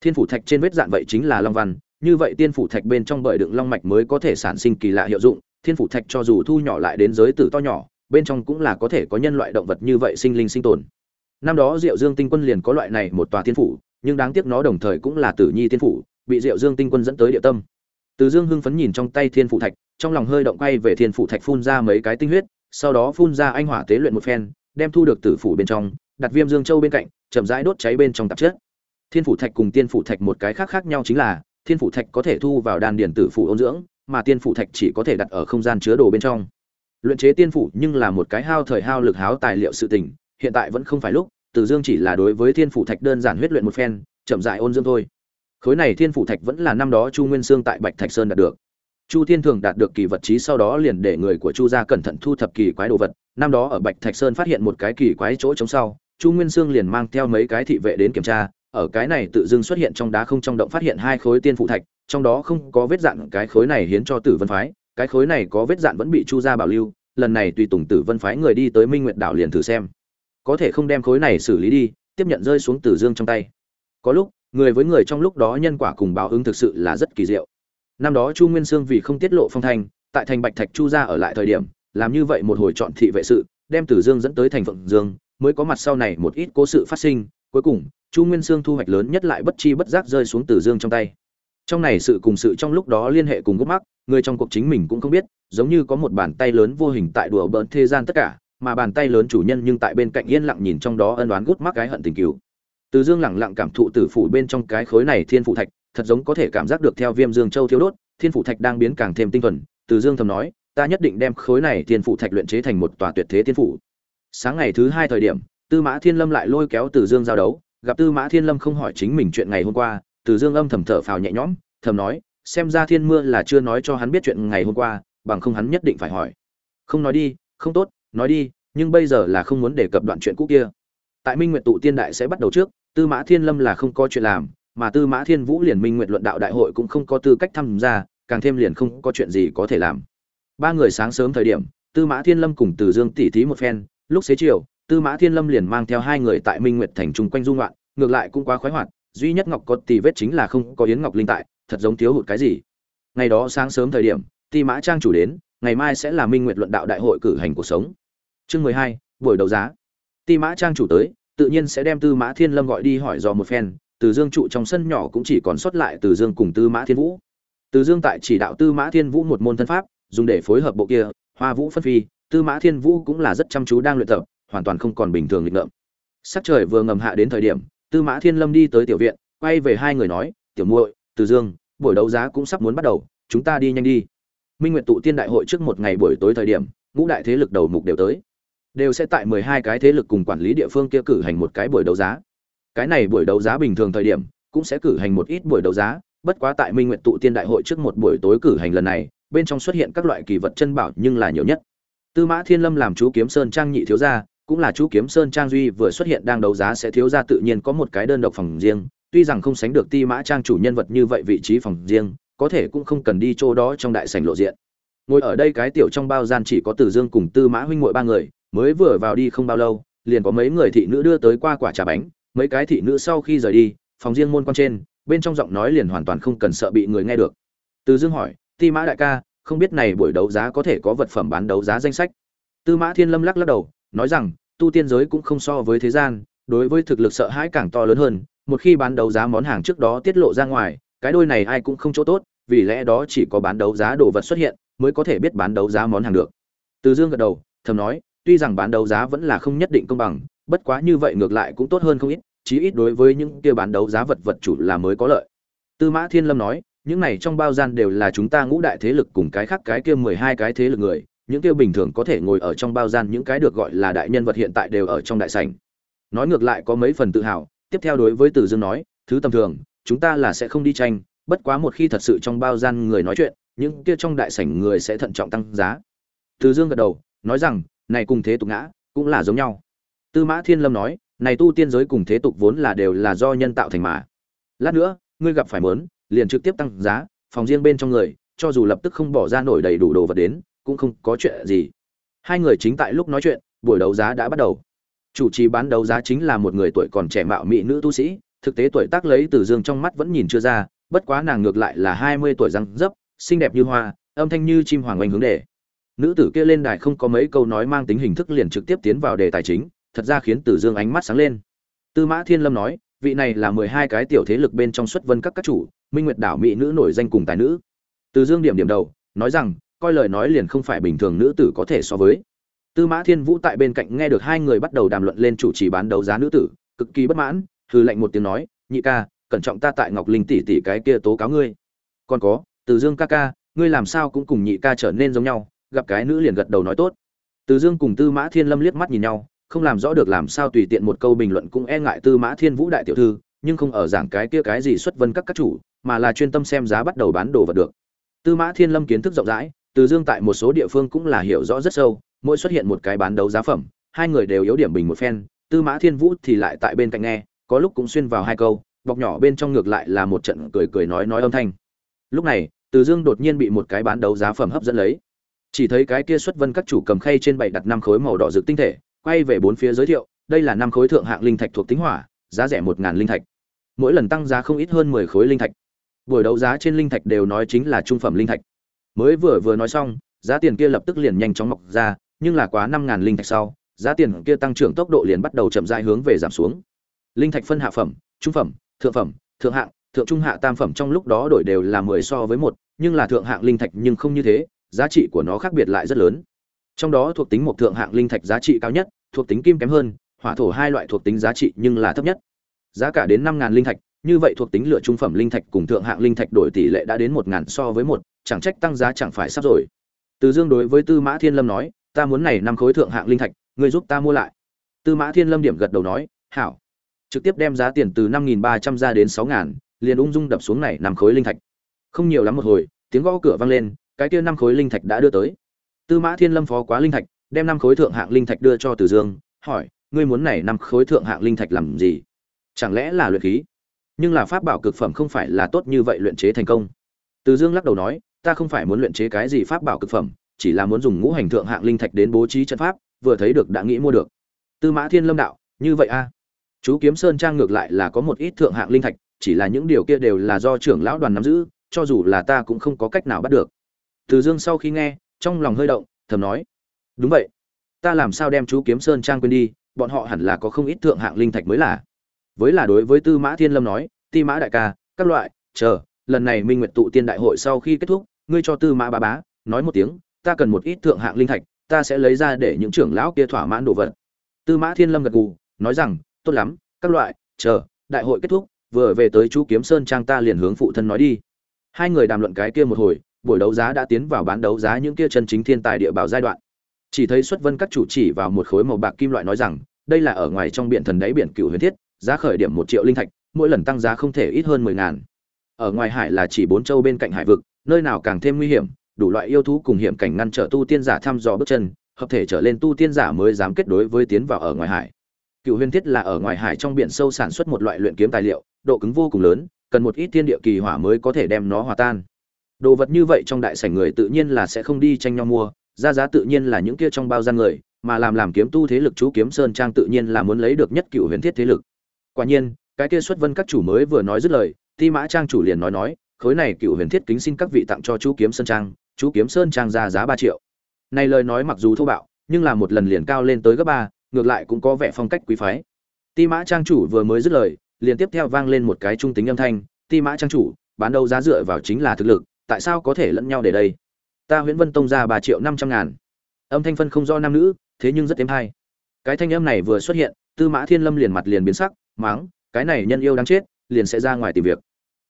A: Thiên phủ thạch trên vết dạn vậy chính là long văn, như vậy tiên phủ thạch bên trong bởi đựng long mạch mới có thể sản sinh kỳ lạ hiệu dụng, thiên phủ thạch cho dù thu nhỏ lại đến giới tử to nhỏ, bên trong cũng là có thể có nhân loại động vật như vậy sinh linh sinh tồn năm đó diệu dương tinh quân liền có loại này một tòa thiên phủ, nhưng đáng tiếc nó đồng thời cũng là tử nhi thiên phủ, bị diệu dương tinh quân dẫn tới địa tâm. Từ dương hưng phấn nhìn trong tay thiên phủ thạch, trong lòng hơi động quay về thiên phủ thạch phun ra mấy cái tinh huyết, sau đó phun ra anh hỏa tế luyện một phen, đem thu được tử phủ bên trong, đặt viêm dương châu bên cạnh, chậm rãi đốt cháy bên trong tạp chất. Thiên phủ thạch cùng tiên phủ thạch một cái khác khác nhau chính là, thiên phủ thạch có thể thu vào đan điển tử phủ ôn dưỡng, mà tiên phủ thạch chỉ có thể đặt ở không gian chứa đồ bên trong. Luyện chế tiên phủ nhưng là một cái hao thời hao lực háo tài liệu sự tình hiện tại vẫn không phải lúc tử dương chỉ là đối với thiên phủ thạch đơn giản huyết luyện một phen, chậm rãi ôn dưỡng thôi. Khối này thiên phủ thạch vẫn là năm đó chu nguyên sương tại bạch thạch sơn đạt được. Chu thiên thường đạt được kỳ vật trí sau đó liền để người của chu gia cẩn thận thu thập kỳ quái đồ vật, năm đó ở bạch thạch sơn phát hiện một cái kỳ quái chỗ trống sau, chu nguyên sương liền mang theo mấy cái thị vệ đến kiểm tra, ở cái này tự dưng xuất hiện trong đá không trong động phát hiện hai khối tiên phụ thạch, trong đó không có vết dạn cái khối này hiến cho tử vân phái, cái khối này có vết dạn vẫn bị chu gia bảo lưu, lần này tùy tùng tử vân phái người đi tới minh nguyệt đảo liền thử xem có thể không đem khối này xử lý đi, tiếp nhận rơi xuống tử dương trong tay. Có lúc, người với người trong lúc đó nhân quả cùng báo ứng thực sự là rất kỳ diệu. Năm đó chu nguyên sương vì không tiết lộ phong thanh, tại thành bạch thạch chu gia ở lại thời điểm, làm như vậy một hồi chọn thị vệ sự, đem tử dương dẫn tới thành phượng dương, mới có mặt sau này một ít cố sự phát sinh, cuối cùng, chu nguyên sương thu hoạch lớn nhất lại bất chi bất giác rơi xuống tử dương trong tay. Trong này sự cùng sự trong lúc đó liên hệ cùng gốc mắc, người trong cuộc chính mình cũng không biết, giống như có một bàn tay lớn vô hình tại đùa bỡn thế gian tất cả mà bàn tay lớn chủ nhân nhưng tại bên cạnh yên lặng nhìn trong đó ân đoán gút mắc cái hận tình cứu từ dương lẳng lặng cảm thụ tử phủ bên trong cái khối này thiên phủ thạch, thật giống có thể cảm giác được theo viêm dương châu thiếu đốt, thiên phủ thạch đang biến càng thêm tinh thuần. Từ dương thầm nói, ta nhất định đem khối này thiên phủ thạch luyện chế thành một tòa tuyệt thế thiên phủ. Sáng ngày thứ hai thời điểm, tư mã thiên lâm lại lôi kéo từ dương giao đấu. Gặp tư mã thiên lâm không hỏi chính mình chuyện ngày hôm qua, từ dương âm thầm thở phào nhẹ nhõm, thầm nói, xem ra thiên mưa là chưa nói cho hắn biết chuyện ngày hôm qua, bằng không hắn nhất định phải hỏi. Không nói đi, không tốt nói đi, nhưng bây giờ là không muốn đề cập đoạn chuyện cũ kia. Tại minh nguyện tụ tiên đại sẽ bắt đầu trước, tư mã thiên lâm là không có chuyện làm, mà tư mã thiên vũ liền minh nguyện luận đạo đại hội cũng không có tư cách tham gia, càng thêm liền không có chuyện gì có thể làm. Ba người sáng sớm thời điểm, tư mã thiên lâm cùng từ dương tỉ thí một phen, lúc xế chiều, tư mã thiên lâm liền mang theo hai người tại minh nguyệt thành chung quanh dung loạn ngược lại cũng quá khoái hoạt, duy nhất ngọc có tì vết chính là không có yến ngọc linh tại, thật giống thiếu hụt cái gì. Ngày đó sáng sớm thời điểm, ti mã trang chủ đến ngày mai sẽ là minh nguyệt luận đạo đại hội cử hành cuộc sống. Chương mười hai, buổi đấu giá. Ti mã trang chủ tới, tự nhiên sẽ đem tư mã thiên lâm gọi đi hỏi dò một phen, từ dương trụ trong sân nhỏ cũng chỉ còn sót lại từ dương cùng tư mã thiên vũ. Từ dương tại chỉ đạo tư mã thiên vũ một môn thân pháp, dùng để phối hợp bộ kia, hoa vũ phân phi, tư mã thiên vũ cũng là rất chăm chú đang luyện tập, hoàn toàn không còn bình thường lịch ngợm. Sắc trời vừa ngầm hạ đến thời điểm, tư mã thiên lâm đi tới tiểu viện, quay về hai người nói, tiểu muội, từ dương, buổi đấu giá cũng sắp muốn bắt đầu, chúng ta đi nhanh đi minh Nguyệt tụ tiên đại hội trước một ngày buổi tối thời điểm, ngũ đại thế lực đầu mục đều tới. Đều sẽ tại mười hai cái thế lực cùng quản lý địa phương kia cử hành một cái buổi đấu giá. Cái này buổi đấu giá bình thường thời điểm, cũng sẽ cử hành một ít buổi đấu giá, bất quá tại minh Nguyệt tụ tiên đại hội trước một buổi tối cử hành lần này, bên trong xuất hiện các loại kỳ vật chân bảo nhưng là nhiều nhất. Tư mã thiên lâm làm chú kiếm sơn trang nhị thiếu gia, cũng là chú kiếm sơn trang duy vừa xuất hiện đang đấu giá sẽ thiếu gia tự nhiên có một cái đơn độc phòng riêng, tuy rằng không sánh được ti mã trang chủ nhân vật như vậy vị trí phòng riêng có thể cũng không cần đi chỗ đó trong đại sảnh lộ diện. Ngồi ở đây cái tiểu trong bao gian chỉ có từ dương cùng tư mã huynh muội ba người, mới vừa vào đi không bao lâu, liền có mấy người thị nữ đưa tới qua quả trà bánh, mấy cái thị nữ sau khi rời đi, phòng riêng môn quan trên, bên trong giọng nói liền hoàn toàn không cần sợ bị người nghe được. Từ dương hỏi, ti mã đại ca, không biết này buổi đấu giá có thể có vật phẩm bán đấu giá danh sách? Tư mã thiên lâm lắc lắc đầu, nói rằng, tu tiên giới cũng không so với thế gian, đối với thực lực sợ hãi càng to lớn hơn, một khi bán đấu giá món hàng trước đó tiết lộ ra ngoài cái đôi này ai cũng không chỗ tốt, vì lẽ đó chỉ có bán đấu giá đồ vật xuất hiện mới có thể biết bán đấu giá món hàng được. Từ dương gật đầu, thầm nói, tuy rằng bán đấu giá vẫn là không nhất định công bằng, bất quá như vậy ngược lại cũng tốt hơn không ít, chí ít đối với những kia bán đấu giá vật vật chủ là mới có lợi. Tư mã thiên lâm nói, những này trong bao gian đều là chúng ta ngũ đại thế lực cùng cái khác cái kia mười hai cái thế lực người, những kia bình thường có thể ngồi ở trong bao gian những cái được gọi là đại nhân vật hiện tại đều ở trong đại sảnh. Nói ngược lại có mấy phần tự hào, tiếp theo đối với từ dương nói, thứ tầm thường chúng ta là sẽ không đi tranh, bất quá một khi thật sự trong bao gian người nói chuyện, những kia trong đại sảnh người sẽ thận trọng tăng giá. Từ dương gật đầu, nói rằng, này cùng thế tục ngã, cũng là giống nhau. Tư mã thiên lâm nói, này tu tiên giới cùng thế tục vốn là đều là do nhân tạo thành mà. Lát nữa, ngươi gặp phải mớn, liền trực tiếp tăng giá, phòng riêng bên trong người, cho dù lập tức không bỏ ra nổi đầy đủ đồ vật đến, cũng không có chuyện gì. Hai người chính tại lúc nói chuyện, buổi đấu giá đã bắt đầu. Chủ trì bán đấu giá chính là một người tuổi còn trẻ mạo mỹ nữ tu sĩ thực tế tuổi tác lấy từ dương trong mắt vẫn nhìn chưa ra bất quá nàng ngược lại là hai mươi tuổi răng dấp xinh đẹp như hoa âm thanh như chim hoàng oanh hướng đề nữ tử kia lên đài không có mấy câu nói mang tính hình thức liền trực tiếp tiến vào đề tài chính thật ra khiến Từ Dương ánh mắt sáng lên. Tư Mã Thiên Lâm nói, vị này là mười hai cái tiểu thế lực bên trong xuất vân các các chủ, Minh Nguyệt đảo mỹ nữ nổi danh cùng tài nữ. Từ Dương điểm điểm đầu, nói rằng, coi lời nói liền không phải bình thường nữ tử có thể so với. Tư Mã Thiên Vũ tại bên cạnh nghe được hai người bắt đầu đàm luận lên chủ trì bán đấu giá nữ tử, cực kỳ bất mãn, hừ lạnh một tiếng nói, "Nhị ca, cẩn trọng ta tại Ngọc Linh tỷ tỷ cái kia tố cáo ngươi." Còn có, Từ Dương ca ca, ngươi làm sao cũng cùng nhị ca trở nên giống nhau, gặp cái nữ liền gật đầu nói tốt. Từ Dương cùng Tư Mã Thiên Lâm liếc mắt nhìn nhau, không làm rõ được làm sao tùy tiện một câu bình luận cũng e ngại Tư Mã Thiên Vũ đại tiểu thư, nhưng không ở giảng cái kia cái gì xuất vân các các chủ, mà là chuyên tâm xem giá bắt đầu bán đồ vật được. Tư Mã Thiên Lâm kiến thức rộng rãi, Từ Dương tại một số địa phương cũng là hiểu rõ rất sâu, mỗi xuất hiện một cái bán đấu giá phẩm, hai người đều yếu điểm bình một phen, Tư Mã Thiên Vũ thì lại tại bên cạnh nghe, có lúc cũng xuyên vào hai câu, bọc nhỏ bên trong ngược lại là một trận cười cười nói nói âm thanh. Lúc này, Từ Dương đột nhiên bị một cái bán đấu giá phẩm hấp dẫn lấy. Chỉ thấy cái kia xuất vân các chủ cầm khay trên bảy đặt năm khối màu đỏ rực tinh thể, quay về bốn phía giới thiệu đây là năm khối thượng hạng linh thạch thuộc tính hỏa giá rẻ một ngàn linh thạch mỗi lần tăng giá không ít hơn mười khối linh thạch buổi đấu giá trên linh thạch đều nói chính là trung phẩm linh thạch mới vừa vừa nói xong giá tiền kia lập tức liền nhanh chóng mọc ra nhưng là quá năm ngàn linh thạch sau giá tiền kia tăng trưởng tốc độ liền bắt đầu chậm rãi hướng về giảm xuống linh thạch phân hạ phẩm, trung phẩm, thượng phẩm, thượng hạng, thượng trung hạ tam phẩm trong lúc đó đổi đều là mười so với một, nhưng là thượng hạng linh thạch nhưng không như thế, giá trị của nó khác biệt lại rất lớn. Trong đó thuộc tính một thượng hạng linh thạch giá trị cao nhất, thuộc tính kim kém hơn, hỏa thổ hai loại thuộc tính giá trị nhưng là thấp nhất. Giá cả đến năm ngàn linh thạch, như vậy thuộc tính lựa trung phẩm linh thạch cùng thượng hạng linh thạch đổi tỷ lệ đã đến một ngàn so với một, chẳng trách tăng giá chẳng phải sắp rồi. Từ dương đối với tư mã thiên lâm nói, ta muốn này năm khối thượng hạng linh thạch, ngươi giúp ta mua lại. Tư mã thiên lâm điểm gật đầu nói, hảo trực tiếp đem giá tiền từ năm nghìn ba trăm ra đến sáu ngàn liền ung dung đập xuống này năm khối linh thạch không nhiều lắm một hồi tiếng gõ cửa vang lên cái kia năm khối linh thạch đã đưa tới tư mã thiên lâm phó quá linh thạch đem năm khối thượng hạng linh thạch đưa cho Từ Dương, hỏi, ngươi muốn này năm khối thượng hạng linh thạch làm gì? Chẳng lẽ là luyện khí? Nhưng là pháp bảo cực phẩm không phải là tốt như vậy luyện chế thành công. Từ Dương lắc đầu nói, ta không phải muốn luyện chế cái gì pháp bảo cực phẩm, chỉ là muốn dùng ngũ hành thượng hạng linh thạch đến bố trí trận pháp, vừa thấy được đã nghĩ mua được. Tư Mã Thiên Lâm đạo, như vậy a? Chú Kiếm Sơn trang ngược lại là có một ít thượng hạng linh thạch, chỉ là những điều kia đều là do trưởng lão đoàn nắm giữ, cho dù là ta cũng không có cách nào bắt được. Từ Dương sau khi nghe, trong lòng hơi động, thầm nói, đúng vậy. Ta làm sao đem chú kiếm sơn trang quên đi bọn họ hẳn là có không ít thượng hạng linh thạch mới là. Với là đối với tư mã thiên lâm nói ti mã đại ca các loại chờ lần này minh nguyệt tụ tiên đại hội sau khi kết thúc ngươi cho tư mã bá bá nói một tiếng ta cần một ít thượng hạng linh thạch ta sẽ lấy ra để những trưởng lão kia thỏa mãn đồ vật. Tư mã thiên lâm gật gù nói rằng tốt lắm, các loại, chờ, đại hội kết thúc, vừa về tới chú kiếm sơn trang ta liền hướng phụ thân nói đi. Hai người đàm luận cái kia một hồi, buổi đấu giá đã tiến vào bán đấu giá những kia chân chính thiên tài địa bảo giai đoạn. Chỉ thấy xuất vân các chủ chỉ vào một khối màu bạc kim loại nói rằng, đây là ở ngoài trong biển thần đáy biển cựu huyền thiết, giá khởi điểm một triệu linh thạch, mỗi lần tăng giá không thể ít hơn mười ngàn. Ở ngoài hải là chỉ bốn châu bên cạnh hải vực, nơi nào càng thêm nguy hiểm, đủ loại yêu thú cùng hiểm cảnh ngăn trở tu tiên giả thăm dò bước chân, hợp thể trở lên tu tiên giả mới dám kết đối với tiến vào ở ngoài hải cựu huyền thiết là ở ngoài hải trong biển sâu sản xuất một loại luyện kiếm tài liệu, độ cứng vô cùng lớn, cần một ít thiên địa kỳ hỏa mới có thể đem nó hòa tan. Đồ vật như vậy trong đại sảnh người tự nhiên là sẽ không đi tranh nhau mua, ra giá tự nhiên là những kia trong bao gian người, mà làm làm kiếm tu thế lực chú kiếm sơn trang tự nhiên là muốn lấy được nhất cựu huyền thiết thế lực. Quả nhiên, cái kia xuất vân các chủ mới vừa nói dứt lời, ti mã trang chủ liền nói nói, khối này cựu huyền thiết kính xin các vị tặng cho chú kiếm sơn trang, chú kiếm sơn trang ra giá ba triệu. Này lời nói mặc dù thô bạo, nhưng là một lần liền cao lên tới gấp ba ngược lại cũng có vẻ phong cách quý phái. Ti mã trang chủ vừa mới dứt lời, liền tiếp theo vang lên một cái trung tính âm thanh, ti mã trang chủ, bán đấu giá dựa vào chính là thực lực, tại sao có thể lẫn nhau để đây? Ta huyễn vân tông ra ba triệu năm trăm ngàn. Âm thanh phân không do nam nữ, thế nhưng rất êm hay. Cái thanh âm này vừa xuất hiện, tư mã thiên lâm liền mặt liền biến sắc máng cái này nhân yêu đáng chết, liền sẽ ra ngoài tìm việc.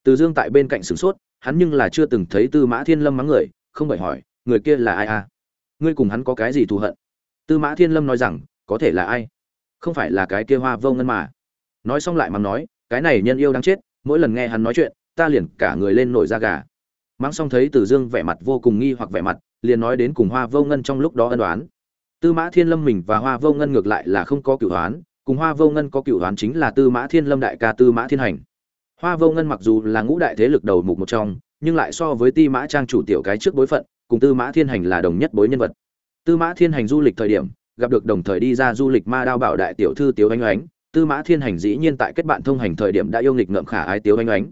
A: Từ dương tại bên cạnh sửng sốt, hắn nhưng là chưa từng thấy tư mã thiên lâm mắng người, không bởi hỏi, người kia là ai à? Ngươi cùng hắn có cái gì thù hận? Tư mã thiên lâm nói rằng có thể là ai? Không phải là cái kia hoa vô ngân mà. Nói xong lại mắng nói, cái này nhân yêu đáng chết, mỗi lần nghe hắn nói chuyện, ta liền cả người lên nổi da gà. Mắng xong thấy từ dương vẻ mặt vô cùng nghi hoặc vẻ mặt, liền nói đến cùng hoa vô ngân trong lúc đó ân đoán tư mã thiên lâm mình và hoa vô ngân ngược lại là không có cửu đoán cùng hoa vô ngân có cửu đoán chính là tư mã thiên lâm đại ca tư mã thiên hành. Hoa vô ngân mặc dù là ngũ đại thế lực đầu mục một trong, nhưng lại so với ti mã trang chủ tiểu cái trước bối phận, cùng tư mã thiên hành là đồng nhất bối nhân vật. Tư mã thiên hành du lịch thời điểm gặp được đồng thời đi ra du lịch ma đao bảo đại tiểu thư tiếu anh oánh. Tư mã thiên hành dĩ nhiên tại kết bạn thông hành thời điểm đã yêu nghịch ngợm khả ái tiếu anh oánh.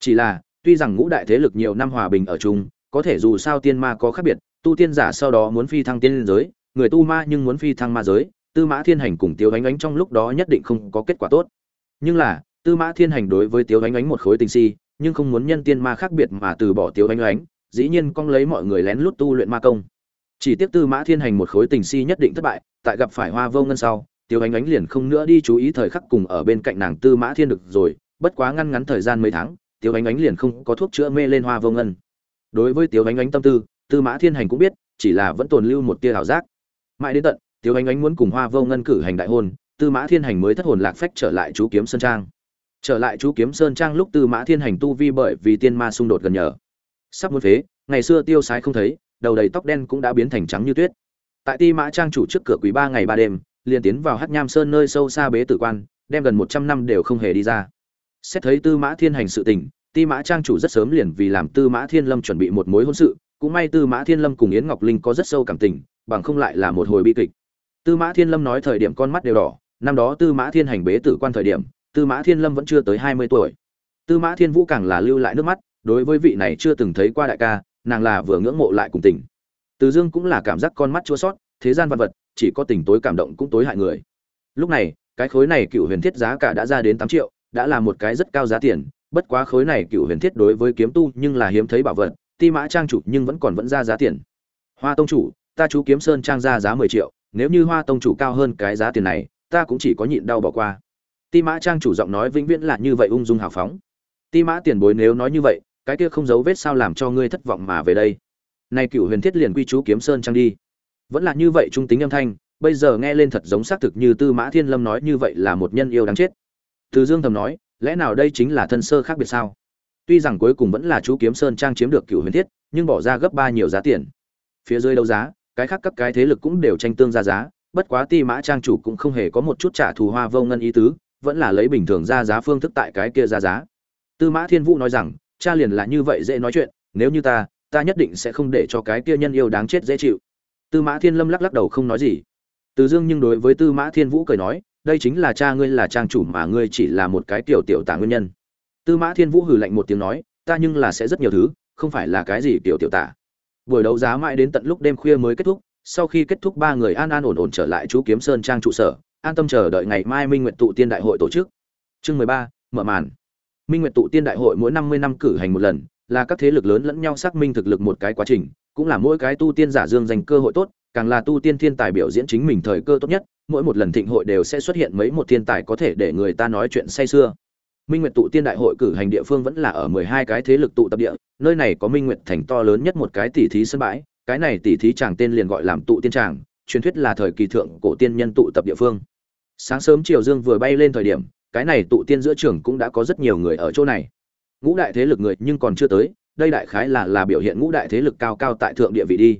A: Chỉ là, tuy rằng ngũ đại thế lực nhiều năm hòa bình ở chung, có thể dù sao tiên ma có khác biệt, tu tiên giả sau đó muốn phi thăng tiên giới, người tu ma nhưng muốn phi thăng ma giới, tư mã thiên hành cùng tiếu anh oánh trong lúc đó nhất định không có kết quả tốt. Nhưng là, tư mã thiên hành đối với tiếu anh oánh một khối tình si, nhưng không muốn nhân tiên ma khác biệt mà từ bỏ tiếu anh oánh, dĩ nhiên cong lấy mọi người lén lút tu luyện ma công chỉ tiếc tư mã thiên hành một khối tình si nhất định thất bại, tại gặp phải hoa vô ngân sau tiêu ánh ánh liền không nữa đi chú ý thời khắc cùng ở bên cạnh nàng tư mã thiên được rồi, bất quá ngăn ngắn thời gian mấy tháng tiêu ánh ánh liền không có thuốc chữa mê lên hoa vô ngân. Đối với tiêu ánh ánh tâm tư tư mã thiên hành cũng biết, chỉ là vẫn tồn lưu một tia ảo giác. Mãi đến tận tiêu ánh ánh muốn cùng hoa vô ngân cử hành đại hôn, tư mã thiên hành mới thất hồn lạc phách trở lại chú kiếm sơn trang. Trở lại chú kiếm sơn trang lúc tư mã thiên hành tu vi bởi vì tiên ma xung đột gần nhờ. Sắp muốn phế, ngày xưa tiêu sái không thấy đầu đầy tóc đen cũng đã biến thành trắng như tuyết. Tại ti mã trang chủ trước cửa quý ba ngày ba đêm, liền tiến vào hát nham sơn nơi sâu xa bế tử quan, đem gần một trăm năm đều không hề đi ra. Xét thấy tư mã thiên hành sự tình, ti mã trang chủ rất sớm liền vì làm tư mã thiên lâm chuẩn bị một mối hôn sự, cũng may tư mã thiên lâm cùng yến ngọc linh có rất sâu cảm tình, bằng không lại là một hồi bi kịch. Tư mã thiên lâm nói thời điểm con mắt đều đỏ, năm đó tư mã thiên hành bế tử quan thời điểm, tư mã thiên lâm vẫn chưa tới hai mươi tuổi. Tư mã thiên vũ càng là lưu lại nước mắt, đối với vị này chưa từng thấy qua đại ca nàng là vừa ngưỡng mộ lại cùng tình. Từ dương cũng là cảm giác con mắt chua sót, thế gian vật vật, chỉ có tình tối cảm động cũng tối hại người. Lúc này, cái khối này cựu huyền thiết giá cả đã ra đến tám triệu, đã là một cái rất cao giá tiền, bất quá khối này cựu huyền thiết đối với kiếm tu nhưng là hiếm thấy bảo vật, ti mã trang chủ nhưng vẫn còn vẫn ra giá tiền. Hoa tông chủ, ta chú kiếm sơn trang ra giá mười triệu, nếu như hoa tông chủ cao hơn cái giá tiền này, ta cũng chỉ có nhịn đau bỏ qua. Ti mã trang chủ giọng nói vĩnh viễn là như vậy ung dung hào phóng. Ti mã tiền bối nếu nói như vậy cái kia không giấu vết sao làm cho ngươi thất vọng mà về đây? Nay cựu huyền thiết liền quy chú kiếm sơn trang đi. Vẫn là như vậy trung tính âm thanh, bây giờ nghe lên thật giống xác thực như tư mã thiên lâm nói như vậy là một nhân yêu đáng chết. Từ dương thầm nói, lẽ nào đây chính là thân sơ khác biệt sao? Tuy rằng cuối cùng vẫn là chú kiếm sơn trang chiếm được cựu huyền thiết, nhưng bỏ ra gấp ba nhiều giá tiền. Phía dưới đấu giá, cái khác các cái thế lực cũng đều tranh tương ra giá, bất quá ti mã trang chủ cũng không hề có một chút trả thù hoa vô ngân ý tứ, vẫn là lấy bình thường ra giá phương thức tại cái kia ra giá. Tư mã thiên vũ nói rằng cha liền là như vậy dễ nói chuyện, nếu như ta ta nhất định sẽ không để cho cái kia nhân yêu đáng chết dễ chịu. Tư mã thiên lâm lắc lắc đầu không nói gì. Từ dương nhưng đối với tư mã thiên vũ cười nói, đây chính là cha ngươi là trang chủ mà ngươi chỉ là một cái tiểu tiểu tả nguyên nhân. Tư mã thiên vũ hừ lạnh một tiếng nói, ta nhưng là sẽ rất nhiều thứ, không phải là cái gì tiểu tiểu tả. Buổi đấu giá mãi đến tận lúc đêm khuya mới kết thúc, sau khi kết thúc ba người an an ổn ổn trở lại chú kiếm sơn trang trụ sở, an tâm chờ đợi ngày mai minh nguyện tụ tiên đại hội tổ chức. Chương mười ba, mở màn minh Nguyệt tụ tiên đại hội mỗi năm mươi năm cử hành một lần, là các thế lực lớn lẫn nhau xác minh thực lực một cái quá trình, cũng là mỗi cái tu tiên giả dương dành cơ hội tốt, càng là tu tiên thiên tài biểu diễn chính mình thời cơ tốt nhất, mỗi một lần thịnh hội đều sẽ xuất hiện mấy một thiên tài có thể để người ta nói chuyện say sưa. Minh nguyệt tụ tiên đại hội cử hành địa phương vẫn là ở mười hai cái thế lực tụ tập địa, nơi này có minh nguyệt thành to lớn nhất một cái tỷ thí sân bãi, cái này tỷ thí chàng tên liền gọi làm tụ tiên tràng truyền thuyết là thời kỳ thượng cổ tiên nhân tụ tập địa phương. Sáng sớm chiều dương vừa bay lên thời điểm cái này tụ tiên giữa trường cũng đã có rất nhiều người ở chỗ này. Ngũ đại thế lực người nhưng còn chưa tới, đây đại khái là là biểu hiện ngũ đại thế lực cao cao tại thượng địa vị đi.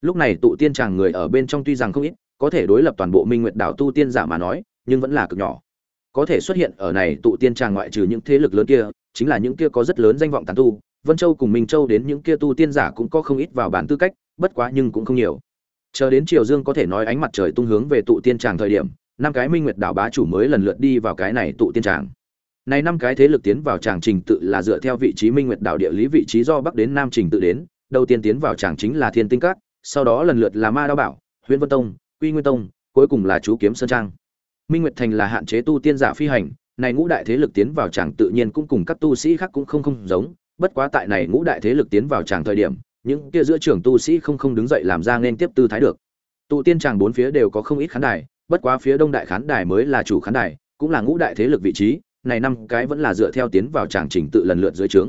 A: Lúc này tụ tiên chàng người ở bên trong tuy rằng không ít, có thể đối lập toàn bộ minh nguyệt đảo tu tiên giả mà nói, nhưng vẫn là cực nhỏ. Có thể xuất hiện ở này tụ tiên tràng ngoại trừ những thế lực lớn kia, chính là những kia có rất lớn danh vọng tán tu. Vân châu cùng minh châu đến những kia tu tiên giả cũng có không ít vào bản tư cách, bất quá nhưng cũng không nhiều. Chờ đến triều dương có thể nói ánh mặt trời tung hướng về tụ tiên tràng thời điểm năm cái minh nguyệt đảo bá chủ mới lần lượt đi vào cái này tụ tiên tràng. Này năm cái thế lực tiến vào tràng trình tự là dựa theo vị trí minh nguyệt đảo địa lý vị trí do bắc đến nam trình tự đến, đầu tiên tiến vào tràng chính là thiên tinh các, sau đó lần lượt là ma đao bảo huyện vân tông, quy nguyên tông, cuối cùng là chú kiếm sơn trang. Minh nguyệt thành là hạn chế tu tiên giả phi hành, này ngũ đại thế lực tiến vào tràng tự nhiên cũng cùng các tu sĩ khác cũng không không giống, bất quá tại này ngũ đại thế lực tiến vào tràng thời điểm, những kia giữa trường tu sĩ không không đứng dậy làm ra nên tiếp tư thái được. Tụ tiên tràng bốn phía đều có không ít khán đài bất quá phía đông đại khán đài mới là chủ khán đài, cũng là ngũ đại thế lực vị trí, này năm cái vẫn là dựa theo tiến vào tràng trình tự lần lượt dưới trướng.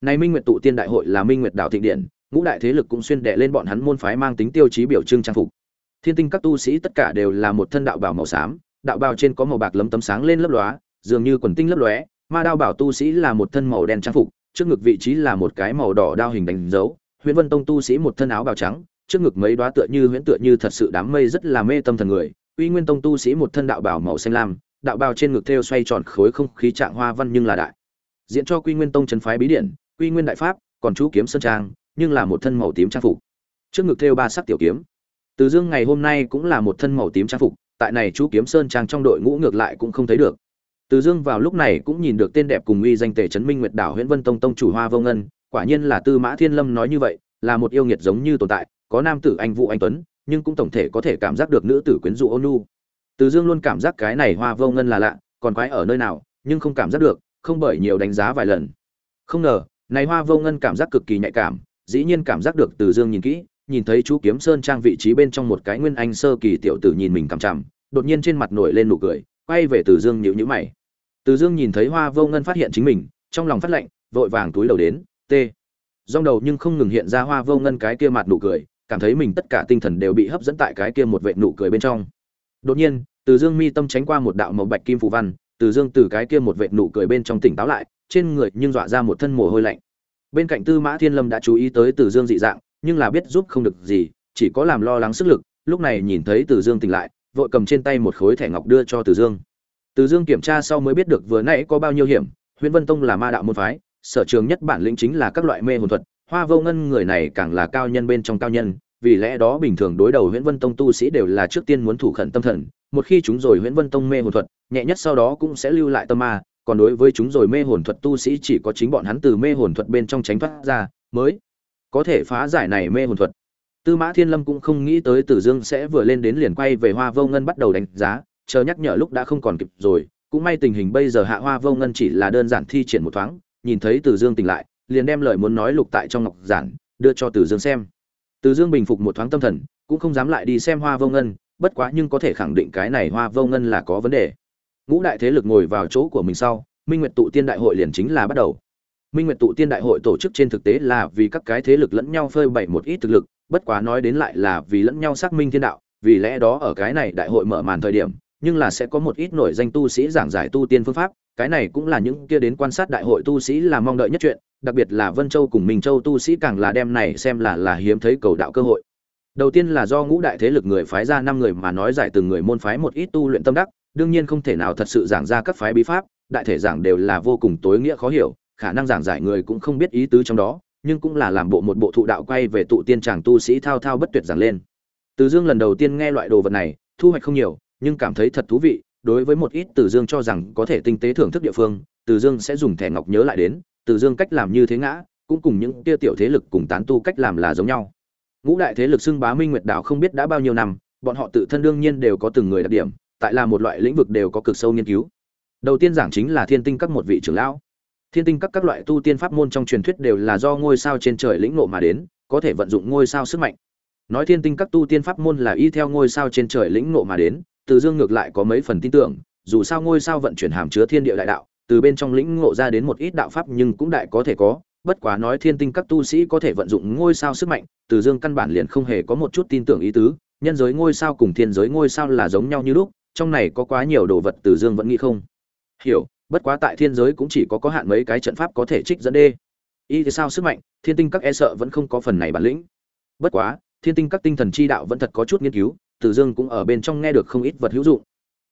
A: Này minh nguyệt tụ tiên đại hội là minh nguyệt đạo thịnh điện, ngũ đại thế lực cũng xuyên đệ lên bọn hắn môn phái mang tính tiêu chí biểu trưng trang phục. Thiên tinh các tu sĩ tất cả đều là một thân đạo bào màu xám, đạo bào trên có màu bạc lấm tấm sáng lên lấp lóa, dường như quần tinh lấp lóe, ma đao bảo tu sĩ là một thân màu đen trang phục, trước ngực vị trí là một cái màu đỏ đao hình đánh dấu huyễn vân tông tu sĩ một thân áo bào trắng, trước ngực mấy đoá tựa như huyễn tựa như thật sự đám mây rất là mê tâm thần người uy nguyên tông tu sĩ một thân đạo bào màu xanh lam, đạo bào trên ngực thêu xoay tròn khối không khí trạng hoa văn nhưng là đại. Diễn cho quy nguyên tông trấn phái bí điển, quy nguyên đại pháp, còn chú kiếm sơn trang, nhưng là một thân màu tím trang phục. Trước ngực thêu ba sắc tiểu kiếm. Từ dương ngày hôm nay cũng là một thân màu tím trang phục, tại này chú kiếm sơn trang trong đội ngũ ngược lại cũng không thấy được. Từ dương vào lúc này cũng nhìn được tên đẹp cùng uy danh tề trấn minh nguyệt đảo huyện vân tông tông chủ hoa vô ngân, quả nhiên là tư mã thiên lâm nói như vậy, là một yêu nghiệt giống như tồn tại, có nam tử anh vũ anh tuấn nhưng cũng tổng thể có thể cảm giác được nữ tử quyến rũ ôn nhu từ dương luôn cảm giác cái này hoa vô ngân là lạ, còn quái ở nơi nào, nhưng không cảm giác được, không bởi nhiều đánh giá vài lần. Không ngờ, này hoa vô ngân cảm giác cực kỳ nhạy cảm, dĩ nhiên cảm giác được từ dương nhìn kỹ, nhìn thấy chú kiếm sơn trang vị trí bên trong một cái nguyên anh sơ kỳ tiểu tử nhìn mình cằm chằm, đột nhiên trên mặt nổi lên nụ cười, quay về từ dương nhíu nhíu mày. Từ dương nhìn thấy hoa vô ngân phát hiện chính mình, trong lòng phát lạnh vội vàng túi đầu đến t dong đầu nhưng không ngừng hiện ra hoa vô ngân cái kia mặt nụ cười cảm thấy mình tất cả tinh thần đều bị hấp dẫn tại cái kia một vệ nụ cười bên trong. Đột nhiên, từ dương mi tâm tránh qua một đạo màu bạch kim phù văn, từ dương từ cái kia một vệ nụ cười bên trong tỉnh táo lại, trên người nhưng dọa ra một thân mồ hôi lạnh. Bên cạnh tư mã thiên lâm đã chú ý tới từ dương dị dạng, nhưng là biết giúp không được gì, chỉ có làm lo lắng sức lực, lúc này nhìn thấy từ dương tỉnh lại, vội cầm trên tay một khối thẻ ngọc đưa cho từ dương. Từ dương kiểm tra sau mới biết được vừa nãy có bao nhiêu hiểm, huyễn vân tông là ma đạo môn phái, sở trường nhất bản lĩnh chính là các loại mê hồn thuật hoa vô ngân người này càng là cao nhân bên trong cao nhân, vì lẽ đó bình thường đối đầu huyễn vân tông tu sĩ đều là trước tiên muốn thủ khẩn tâm thần, một khi chúng rồi huyễn vân tông mê hồn thuật, nhẹ nhất sau đó cũng sẽ lưu lại tâm ma, còn đối với chúng rồi mê hồn thuật tu sĩ chỉ có chính bọn hắn từ mê hồn thuật bên trong tránh thoát ra, mới có thể phá giải này mê hồn thuật. Tư mã thiên lâm cũng không nghĩ tới tử dương sẽ vừa lên đến liền quay về hoa vô ngân bắt đầu đánh giá, chờ nhắc nhở lúc đã không còn kịp rồi, cũng may tình hình bây giờ hạ hoa vô ngân chỉ là đơn giản thi triển một thoáng, nhìn thấy tử dương tỉnh lại liền đem lời muốn nói lục tại trong ngọc giản, đưa cho Từ dương xem. Từ dương bình phục một thoáng tâm thần, cũng không dám lại đi xem hoa vô ngân, bất quá nhưng có thể khẳng định cái này hoa vô ngân là có vấn đề. Ngũ đại thế lực ngồi vào chỗ của mình sau, minh nguyệt tụ tiên đại hội liền chính là bắt đầu. Minh nguyệt tụ tiên đại hội tổ chức trên thực tế là vì các cái thế lực lẫn nhau phơi bày một ít thực lực, bất quá nói đến lại là vì lẫn nhau xác minh thiên đạo, vì lẽ đó ở cái này đại hội mở màn thời điểm, nhưng là sẽ có một ít nổi danh tu sĩ giảng giải tu tiên phương pháp, cái này cũng là những kia đến quan sát đại hội tu sĩ là mong đợi nhất chuyện đặc biệt là vân châu cùng minh châu tu sĩ càng là đem này xem là là hiếm thấy cầu đạo cơ hội. Đầu tiên là do ngũ đại thế lực người phái ra năm người mà nói giải từng người môn phái một ít tu luyện tâm đắc, đương nhiên không thể nào thật sự giảng ra các phái bí pháp, đại thể giảng đều là vô cùng tối nghĩa khó hiểu, khả năng giảng giải người cũng không biết ý tứ trong đó, nhưng cũng là làm bộ một bộ thụ đạo quay về tụ tiên chàng tu sĩ thao thao bất tuyệt giảng lên. Từ dương lần đầu tiên nghe loại đồ vật này, thu hoạch không nhiều, nhưng cảm thấy thật thú vị, đối với một ít từ dương cho rằng có thể tinh tế thưởng thức địa phương, từ dương sẽ dùng thẻ ngọc nhớ lại đến từ dương cách làm như thế ngã, cũng cùng những kia tiểu thế lực cùng tán tu cách làm là giống nhau. Ngũ đại thế lực xưng bá minh nguyệt đạo không biết đã bao nhiêu năm, bọn họ tự thân đương nhiên đều có từng người đặc điểm, tại là một loại lĩnh vực đều có cực sâu nghiên cứu. Đầu tiên giảng chính là thiên tinh các một vị trưởng lão. Thiên tinh các các loại tu tiên pháp môn trong truyền thuyết đều là do ngôi sao trên trời lĩnh ngộ mà đến, có thể vận dụng ngôi sao sức mạnh. Nói thiên tinh các tu tiên pháp môn là y theo ngôi sao trên trời lĩnh ngộ mà đến, từ dương ngược lại có mấy phần tin tưởng, dù sao ngôi sao vận chuyển hàm chứa thiên địa đại đạo từ bên trong lĩnh ngộ ra đến một ít đạo pháp nhưng cũng đại có thể có, bất quá nói thiên tinh các tu sĩ có thể vận dụng ngôi sao sức mạnh, từ dương căn bản liền không hề có một chút tin tưởng ý tứ, nhân giới ngôi sao cùng thiên giới ngôi sao là giống nhau như lúc, trong này có quá nhiều đồ vật từ dương vẫn nghĩ không. Hiểu, bất quá tại thiên giới cũng chỉ có có hạn mấy cái trận pháp có thể trích dẫn đê. Y thì sao sức mạnh, thiên tinh các e sợ vẫn không có phần này bản lĩnh. Bất quá, thiên tinh các tinh thần chi đạo vẫn thật có chút nghiên cứu, từ dương cũng ở bên trong nghe được không ít vật hữu dụng.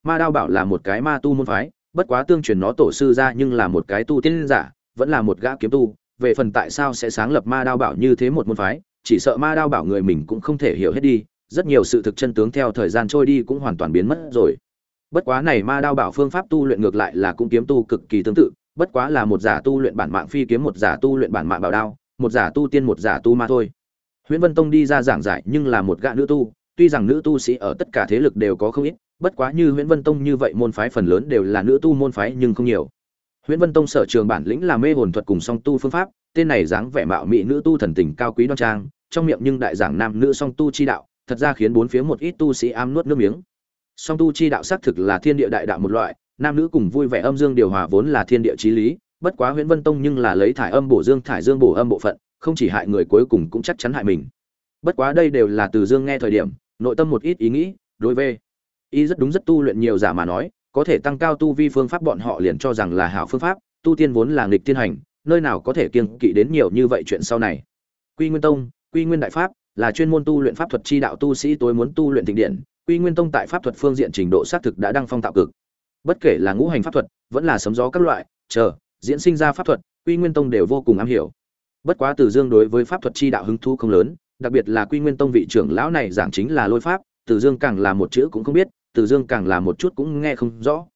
A: Ma đao bảo là một cái ma tu môn phái bất quá tương truyền nó tổ sư ra nhưng là một cái tu tiên giả vẫn là một gã kiếm tu về phần tại sao sẽ sáng lập ma đao bảo như thế một môn phái chỉ sợ ma đao bảo người mình cũng không thể hiểu hết đi rất nhiều sự thực chân tướng theo thời gian trôi đi cũng hoàn toàn biến mất rồi. Bất quá này ma đao bảo phương pháp tu luyện ngược lại là cũng kiếm tu cực kỳ tương tự bất quá là một giả tu luyện bản mạng phi kiếm một giả tu luyện bản mạng bảo đao một giả tu tiên một giả tu ma thôi. Huyễn Vân Tông đi ra giảng giải nhưng là một gã nữ tu, tuy rằng nữ tu sĩ ở tất cả thế lực đều có không ít, bất quá như Huyễn Vân Tông như vậy môn phái phần lớn đều là nữ tu môn phái nhưng không nhiều. Huyễn Vân Tông sở trường bản lĩnh là mê hồn thuật cùng song tu phương pháp, tên này dáng vẻ mạo mỹ nữ tu thần tình cao quý đoan trang, trong miệng nhưng đại giảng nam nữ song tu chi đạo, thật ra khiến bốn phía một ít tu sĩ ám nuốt nước miếng. Song tu chi đạo xác thực là thiên địa đại đạo một loại, nam nữ cùng vui vẻ âm dương điều hòa vốn là thiên địa chí lý, bất quá Huyễn Vân Tông nhưng là lấy thải âm bổ dương thải dương bổ âm bộ phận, không chỉ hại người cuối cùng cũng chắc chắn hại mình. Bất quá đây đều là từ Dương nghe thời điểm, nội tâm một ít ý nghĩ, đối với y rất đúng rất tu luyện nhiều giả mà nói, có thể tăng cao tu vi phương pháp bọn họ liền cho rằng là hảo phương pháp, tu tiên vốn là nghịch tiên hành, nơi nào có thể kiêng kỵ đến nhiều như vậy chuyện sau này. Quy Nguyên Tông, Quy Nguyên Đại Pháp là chuyên môn tu luyện pháp thuật chi đạo tu sĩ tối muốn tu luyện thịnh điện, Quy Nguyên Tông tại pháp thuật phương diện trình độ xác thực đã đăng phong tạo cực. Bất kể là ngũ hành pháp thuật, vẫn là sấm gió các loại, chờ, diễn sinh ra pháp thuật, Quy Nguyên Tông đều vô cùng am hiểu. Bất quá Từ Dương đối với pháp thuật chi đạo hứng thú không lớn, đặc biệt là Quy Nguyên Tông vị trưởng lão này giảng chính là lôi pháp, Từ Dương càng là một chữ cũng không biết, từ Dương càng là một chút cũng nghe không rõ.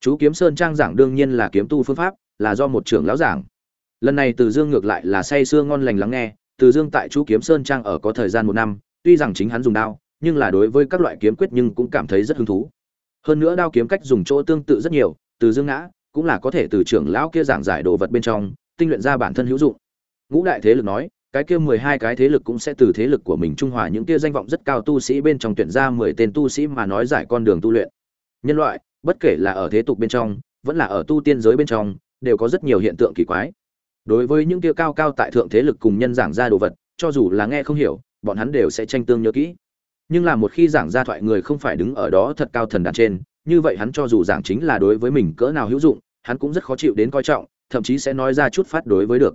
A: Chú Kiếm Sơn trang giảng đương nhiên là kiếm tu phương pháp, là do một trưởng lão giảng. Lần này Từ Dương ngược lại là say sưa ngon lành lắng nghe, Từ Dương tại Chú Kiếm Sơn trang ở có thời gian một năm, tuy rằng chính hắn dùng đao, nhưng là đối với các loại kiếm quyết nhưng cũng cảm thấy rất hứng thú. Hơn nữa đao kiếm cách dùng chỗ tương tự rất nhiều, Từ Dương ngã, cũng là có thể từ trưởng lão kia giảng giải đồ vật bên trong, tinh luyện ra bản thân hữu dụng. Ngũ đại thế lực nói, cái kia mười hai cái thế lực cũng sẽ từ thế lực của mình trung hòa những kia danh vọng rất cao tu sĩ bên trong tuyển ra mười tên tu sĩ mà nói giải con đường tu luyện. Nhân loại, bất kể là ở thế tục bên trong, vẫn là ở tu tiên giới bên trong, đều có rất nhiều hiện tượng kỳ quái. Đối với những kia cao cao tại thượng thế lực cùng nhân giảng ra đồ vật, cho dù là nghe không hiểu, bọn hắn đều sẽ tranh tương nhớ kỹ. Nhưng là một khi giảng ra thoại người không phải đứng ở đó thật cao thần đàn trên, như vậy hắn cho dù giảng chính là đối với mình cỡ nào hữu dụng, hắn cũng rất khó chịu đến coi trọng, thậm chí sẽ nói ra chút phát đối với được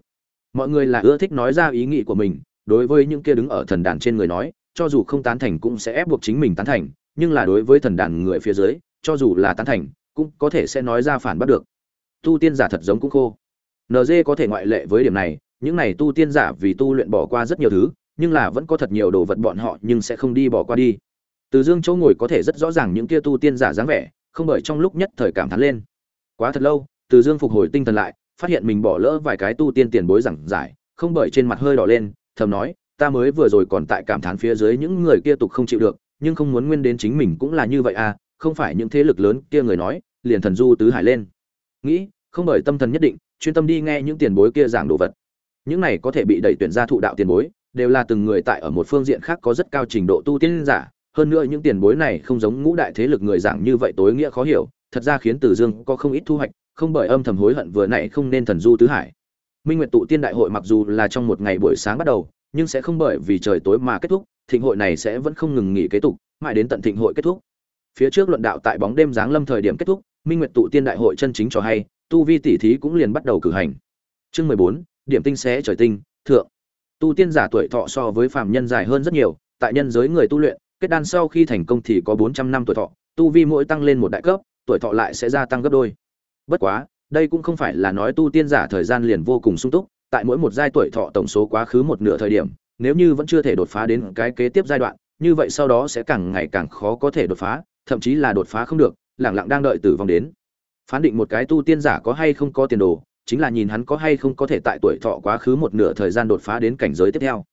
A: mọi người là ưa thích nói ra ý nghĩ của mình, đối với những kia đứng ở thần đàn trên người nói, cho dù không tán thành cũng sẽ ép buộc chính mình tán thành, nhưng là đối với thần đàn người phía dưới, cho dù là tán thành, cũng có thể sẽ nói ra phản bắt được. Tu tiên giả thật giống cũng khô. Nd có thể ngoại lệ với điểm này, những này tu tiên giả vì tu luyện bỏ qua rất nhiều thứ, nhưng là vẫn có thật nhiều đồ vật bọn họ nhưng sẽ không đi bỏ qua đi. Từ dương chỗ ngồi có thể rất rõ ràng những kia tu tiên giả dáng vẻ, không bởi trong lúc nhất thời cảm thán lên. Quá thật lâu, từ dương phục hồi tinh thần lại phát hiện mình bỏ lỡ vài cái tu tiên tiền bối giảng giải, không bởi trên mặt hơi đỏ lên, thầm nói, ta mới vừa rồi còn tại cảm thán phía dưới những người kia tục không chịu được, nhưng không muốn nguyên đến chính mình cũng là như vậy à, không phải những thế lực lớn kia người nói, liền thần du tứ hải lên. Nghĩ, không bởi tâm thần nhất định, chuyên tâm đi nghe những tiền bối kia giảng đồ vật. Những này có thể bị đẩy tuyển ra thụ đạo tiền bối, đều là từng người tại ở một phương diện khác có rất cao trình độ tu tiên giả, hơn nữa những tiền bối này không giống ngũ đại thế lực người giảng như vậy tối nghĩa khó hiểu, thật ra khiến Từ Dương có không ít thu hoạch, không bởi âm thầm hối hận vừa nãy không nên thần du tứ hải. Minh Nguyệt tụ tiên đại hội mặc dù là trong một ngày buổi sáng bắt đầu, nhưng sẽ không bởi vì trời tối mà kết thúc, thịnh hội này sẽ vẫn không ngừng nghỉ kế tục, mãi đến tận thịnh hội kết thúc. Phía trước luận đạo tại bóng đêm giáng lâm thời điểm kết thúc, Minh Nguyệt tụ tiên đại hội chân chính cho hay, tu vi tỷ thí cũng liền bắt đầu cử hành. Chương mười bốn, điểm tinh xé trời tinh, thượng. Tu tiên giả tuổi thọ so với phàm nhân dài hơn rất nhiều, tại nhân giới người tu luyện, kết đan sau khi thành công thì có bốn trăm năm tuổi thọ, tu vi mỗi tăng lên một đại cấp, tuổi thọ lại sẽ gia tăng gấp đôi. Bất quá, đây cũng không phải là nói tu tiên giả thời gian liền vô cùng sung túc, tại mỗi một giai tuổi thọ tổng số quá khứ một nửa thời điểm, nếu như vẫn chưa thể đột phá đến cái kế tiếp giai đoạn, như vậy sau đó sẽ càng ngày càng khó có thể đột phá, thậm chí là đột phá không được, lẳng lặng đang đợi tử vong đến. Phán định một cái tu tiên giả có hay không có tiền đồ, chính là nhìn hắn có hay không có thể tại tuổi thọ quá khứ một nửa thời gian đột phá đến cảnh giới tiếp theo.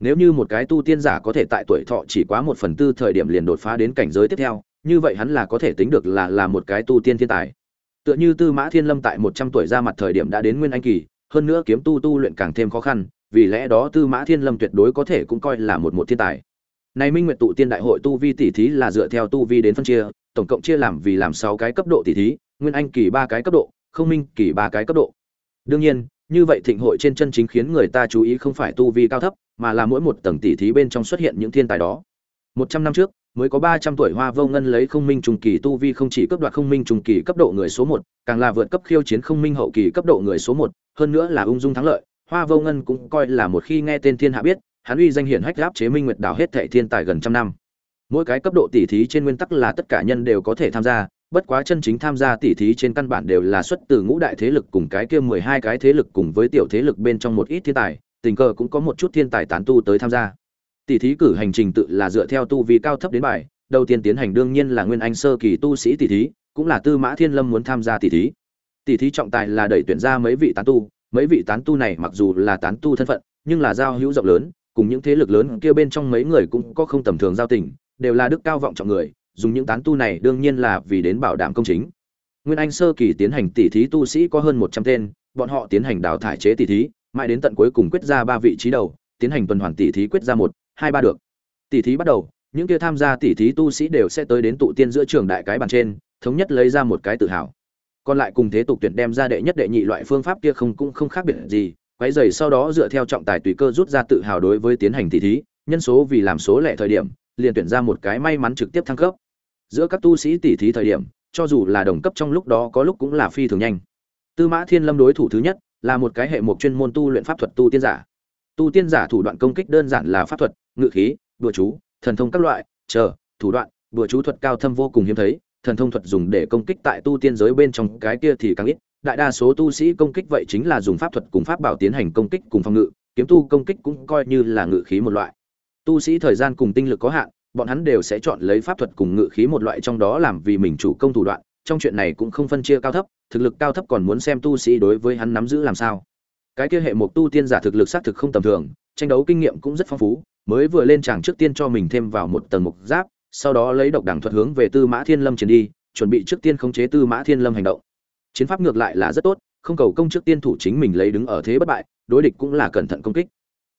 A: Nếu như một cái tu tiên giả có thể tại tuổi thọ chỉ quá một phần tư thời điểm liền đột phá đến cảnh giới tiếp theo, như vậy hắn là có thể tính được là là một cái tu tiên thiên tài. Tựa như Tư Mã Thiên Lâm tại một trăm tuổi ra mặt thời điểm đã đến nguyên anh kỳ, hơn nữa kiếm tu tu luyện càng thêm khó khăn, vì lẽ đó Tư Mã Thiên Lâm tuyệt đối có thể cũng coi là một một thiên tài. Này Minh Nguyệt tụ tiên đại hội tu vi tỷ thí là dựa theo tu vi đến phân chia, tổng cộng chia làm vì làm sáu cái cấp độ tỷ thí, nguyên anh kỳ ba cái cấp độ, không minh kỳ ba cái cấp độ. Đương nhiên, như vậy thịnh hội trên chân chính khiến người ta chú ý không phải tu vi cao thấp, mà là mỗi một tầng tỷ thí bên trong xuất hiện những thiên tài đó. Một trăm năm trước, mới có ba trăm tuổi Hoa Vô Ngân lấy không minh trùng kỳ tu vi không chỉ cấp đoạt không minh trùng kỳ cấp độ người số một, càng là vượt cấp khiêu chiến không minh hậu kỳ cấp độ người số một, hơn nữa là ung dung thắng lợi, hoa vô ngân cũng coi là một khi nghe tên thiên hạ biết hắn uy danh hiển hách áp chế minh nguyệt đảo hết thảy thiên tài gần trăm năm. Mỗi cái cấp độ tỷ thí trên nguyên tắc là tất cả nhân đều có thể tham gia bất quá chân chính tham gia tỷ thí trên căn bản đều là xuất từ ngũ đại thế lực cùng cái kia mười hai cái thế lực cùng với tiểu thế lực bên trong một ít thiên tài tình cờ cũng có một chút thiên tài tán tu tới tham gia tỷ thí cử hành trình tự là dựa theo tu vi cao thấp đến bài, đầu tiên tiến hành đương nhiên là nguyên anh sơ kỳ tu sĩ tỷ thí, cũng là tư mã thiên lâm muốn tham gia tỷ thí. Tỷ thí trọng tài là đẩy tuyển ra mấy vị tán tu, mấy vị tán tu này mặc dù là tán tu thân phận, nhưng là giao hữu rộng lớn, cùng những thế lực lớn kia bên trong mấy người cũng có không tầm thường giao tình, đều là đức cao vọng trọng người, dùng những tán tu này đương nhiên là vì đến bảo đảm công chính. Nguyên anh sơ kỳ tiến hành tỷ thí tu sĩ có hơn một trăm tên, bọn họ tiến hành đào thải chế tỷ thí, mãi đến tận cuối cùng quyết ra ba vị trí đầu, tiến hành tuần hoàn tỷ thí quyết ra một hai ba được. Tỷ thí bắt đầu, những kia tham gia tỷ thí tu sĩ đều sẽ tới đến tụ tiên giữa trường đại cái bàn trên, thống nhất lấy ra một cái tự hào. Còn lại cùng thế tục tuyển đem ra đệ nhất đệ nhị loại phương pháp kia không cũng không khác biệt gì, quấy giày sau đó dựa theo trọng tài tùy cơ rút ra tự hào đối với tiến hành tỷ thí, nhân số vì làm số lẻ thời điểm, liền tuyển ra một cái may mắn trực tiếp thăng cấp. Giữa các tu sĩ tỷ thí thời điểm, cho dù là đồng cấp trong lúc đó có lúc cũng là phi thường nhanh. Tư mã thiên lâm đối thủ thứ nhất, là một cái hệ mục chuyên môn tu luyện pháp thuật tu tiên giả tu tiên giả thủ đoạn công kích đơn giản là pháp thuật, ngự khí đùa chú, thần thông các loại, chờ, thủ đoạn đùa chú thuật cao thâm vô cùng hiếm thấy, thần thông thuật dùng để công kích tại tu tiên giới bên trong cái kia thì càng ít. Đại đa số tu sĩ công kích vậy chính là dùng pháp thuật cùng pháp bảo tiến hành công kích cùng phòng ngự, kiếm tu công kích cũng coi như là ngự khí một loại. Tu sĩ thời gian cùng tinh lực có hạn, bọn hắn đều sẽ chọn lấy pháp thuật cùng ngự khí một loại trong đó làm vì mình chủ công thủ đoạn, trong chuyện này cũng không phân chia cao thấp, thực lực cao thấp còn muốn xem tu sĩ đối với hắn nắm giữ làm sao cái kia hệ một tu tiên giả thực lực xác thực không tầm thường, tranh đấu kinh nghiệm cũng rất phong phú, mới vừa lên tràng trước tiên cho mình thêm vào một tầng mục giáp, sau đó lấy độc đẳng thuật hướng về tư mã thiên lâm chiến đi, chuẩn bị trước tiên khống chế tư mã thiên lâm hành động. Chiến pháp ngược lại là rất tốt, không cầu công trước tiên thủ chính mình lấy đứng ở thế bất bại, đối địch cũng là cẩn thận công kích.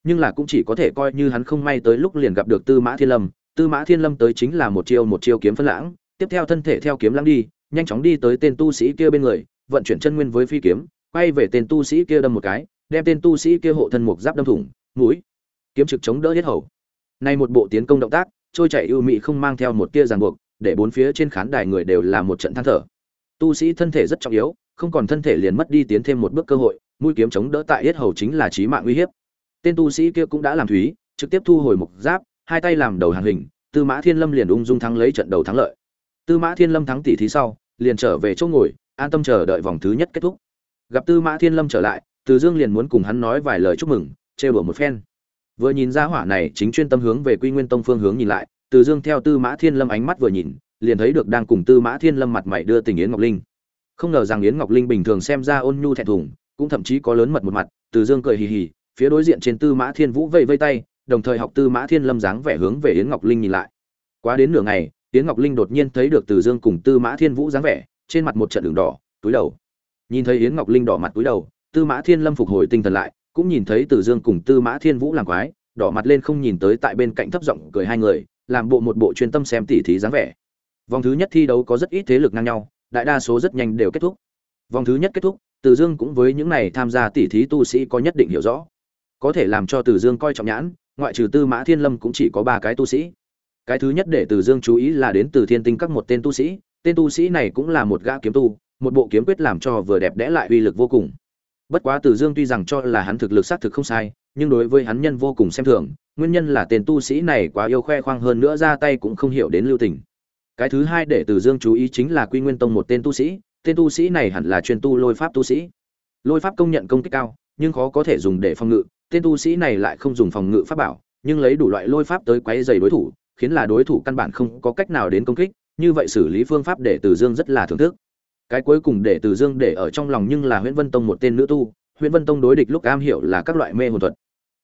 A: Nhưng là cũng chỉ có thể coi như hắn không may tới lúc liền gặp được tư mã thiên lâm, tư mã thiên lâm tới chính là một chiêu một chiêu kiếm phân lãng, tiếp theo thân thể theo kiếm lãng đi, nhanh chóng đi tới tên tu sĩ kia bên người, vận chuyển chân nguyên với phi kiếm quay về tên tu sĩ kia đâm một cái, đem tên tu sĩ kia hộ thân một giáp đâm thủng, mũi, kiếm trực chống đỡ hết hầu. Nay một bộ tiến công động tác, trôi chảy ưu mị không mang theo một tia ràng buộc, để bốn phía trên khán đài người đều là một trận than thở. Tu sĩ thân thể rất trọng yếu, không còn thân thể liền mất đi tiến thêm một bước cơ hội, mũi kiếm chống đỡ tại hết hầu chính là chí mạng uy hiếp. Tên tu sĩ kia cũng đã làm thúy, trực tiếp thu hồi mục giáp, hai tay làm đầu hàng hình, tư mã thiên lâm liền ung dung thắng lấy trận đầu thắng lợi. Tư mã thiên lâm thắng tỷ thí sau, liền trở về chỗ ngồi, an tâm chờ đợi vòng thứ nhất kết thúc gặp tư mã thiên lâm trở lại, từ dương liền muốn cùng hắn nói vài lời chúc mừng, trêu đùa một phen. Vừa nhìn ra hỏa này chính chuyên tâm hướng về quy nguyên tông phương hướng nhìn lại, từ dương theo tư mã thiên lâm ánh mắt vừa nhìn, liền thấy được đang cùng tư mã thiên lâm mặt mày đưa tình yến ngọc linh. Không ngờ rằng yến ngọc linh bình thường xem ra ôn nhu thẹn thùng, cũng thậm chí có lớn mật một mặt, từ dương cười hì hì, phía đối diện trên tư mã thiên vũ vây vây tay, đồng thời học tư mã thiên lâm dáng vẻ hướng về yến ngọc linh nhìn lại. Quá đến nửa ngày, yến ngọc linh đột nhiên thấy được từ dương cùng tư mã thiên vũ dáng vẻ, trên mặt một trận đường đỏ, túi đầu nhìn thấy yến ngọc linh đỏ mặt túi đầu, tư mã thiên lâm phục hồi tinh thần lại, cũng nhìn thấy từ dương cùng tư mã thiên vũ làm quái, đỏ mặt lên không nhìn tới tại bên cạnh thấp giọng cười hai người, làm bộ một bộ chuyên tâm xem tỉ thí dáng vẻ. Vòng thứ nhất thi đấu có rất ít thế lực ngang nhau, đại đa số rất nhanh đều kết thúc. Vòng thứ nhất kết thúc, từ dương cũng với những này tham gia tỉ thí tu sĩ có nhất định hiểu rõ. Có thể làm cho từ dương coi trọng nhãn, ngoại trừ tư mã thiên lâm cũng chỉ có ba cái tu sĩ. Cái thứ nhất để từ dương chú ý là đến từ thiên tinh các một tên tu sĩ, tên tu sĩ này cũng là một gã kiếm tu một bộ kiếm quyết làm cho vừa đẹp đẽ lại uy lực vô cùng. Bất quá từ dương tuy rằng cho là hắn thực lực xác thực không sai, nhưng đối với hắn nhân vô cùng xem thường, nguyên nhân là tên tu sĩ này quá yêu khoe khoang hơn nữa ra tay cũng không hiểu đến lưu tình. Cái thứ hai để từ dương chú ý chính là quy nguyên tông một tên tu sĩ, tên tu sĩ này hẳn là chuyên tu lôi pháp tu sĩ. Lôi pháp công nhận công kích cao, nhưng khó có thể dùng để phòng ngự, tên tu sĩ này lại không dùng phòng ngự pháp bảo, nhưng lấy đủ loại lôi pháp tới quấy rầy đối thủ, khiến là đối thủ căn bản không có cách nào đến công kích, như vậy xử lý phương pháp để từ dương rất là thưởng thức cái cuối cùng để từ dương để ở trong lòng nhưng là nguyễn vân tông một tên nữ tu. Nguyễn vân tông đối địch lúc am hiểu là các loại mê hồn thuật.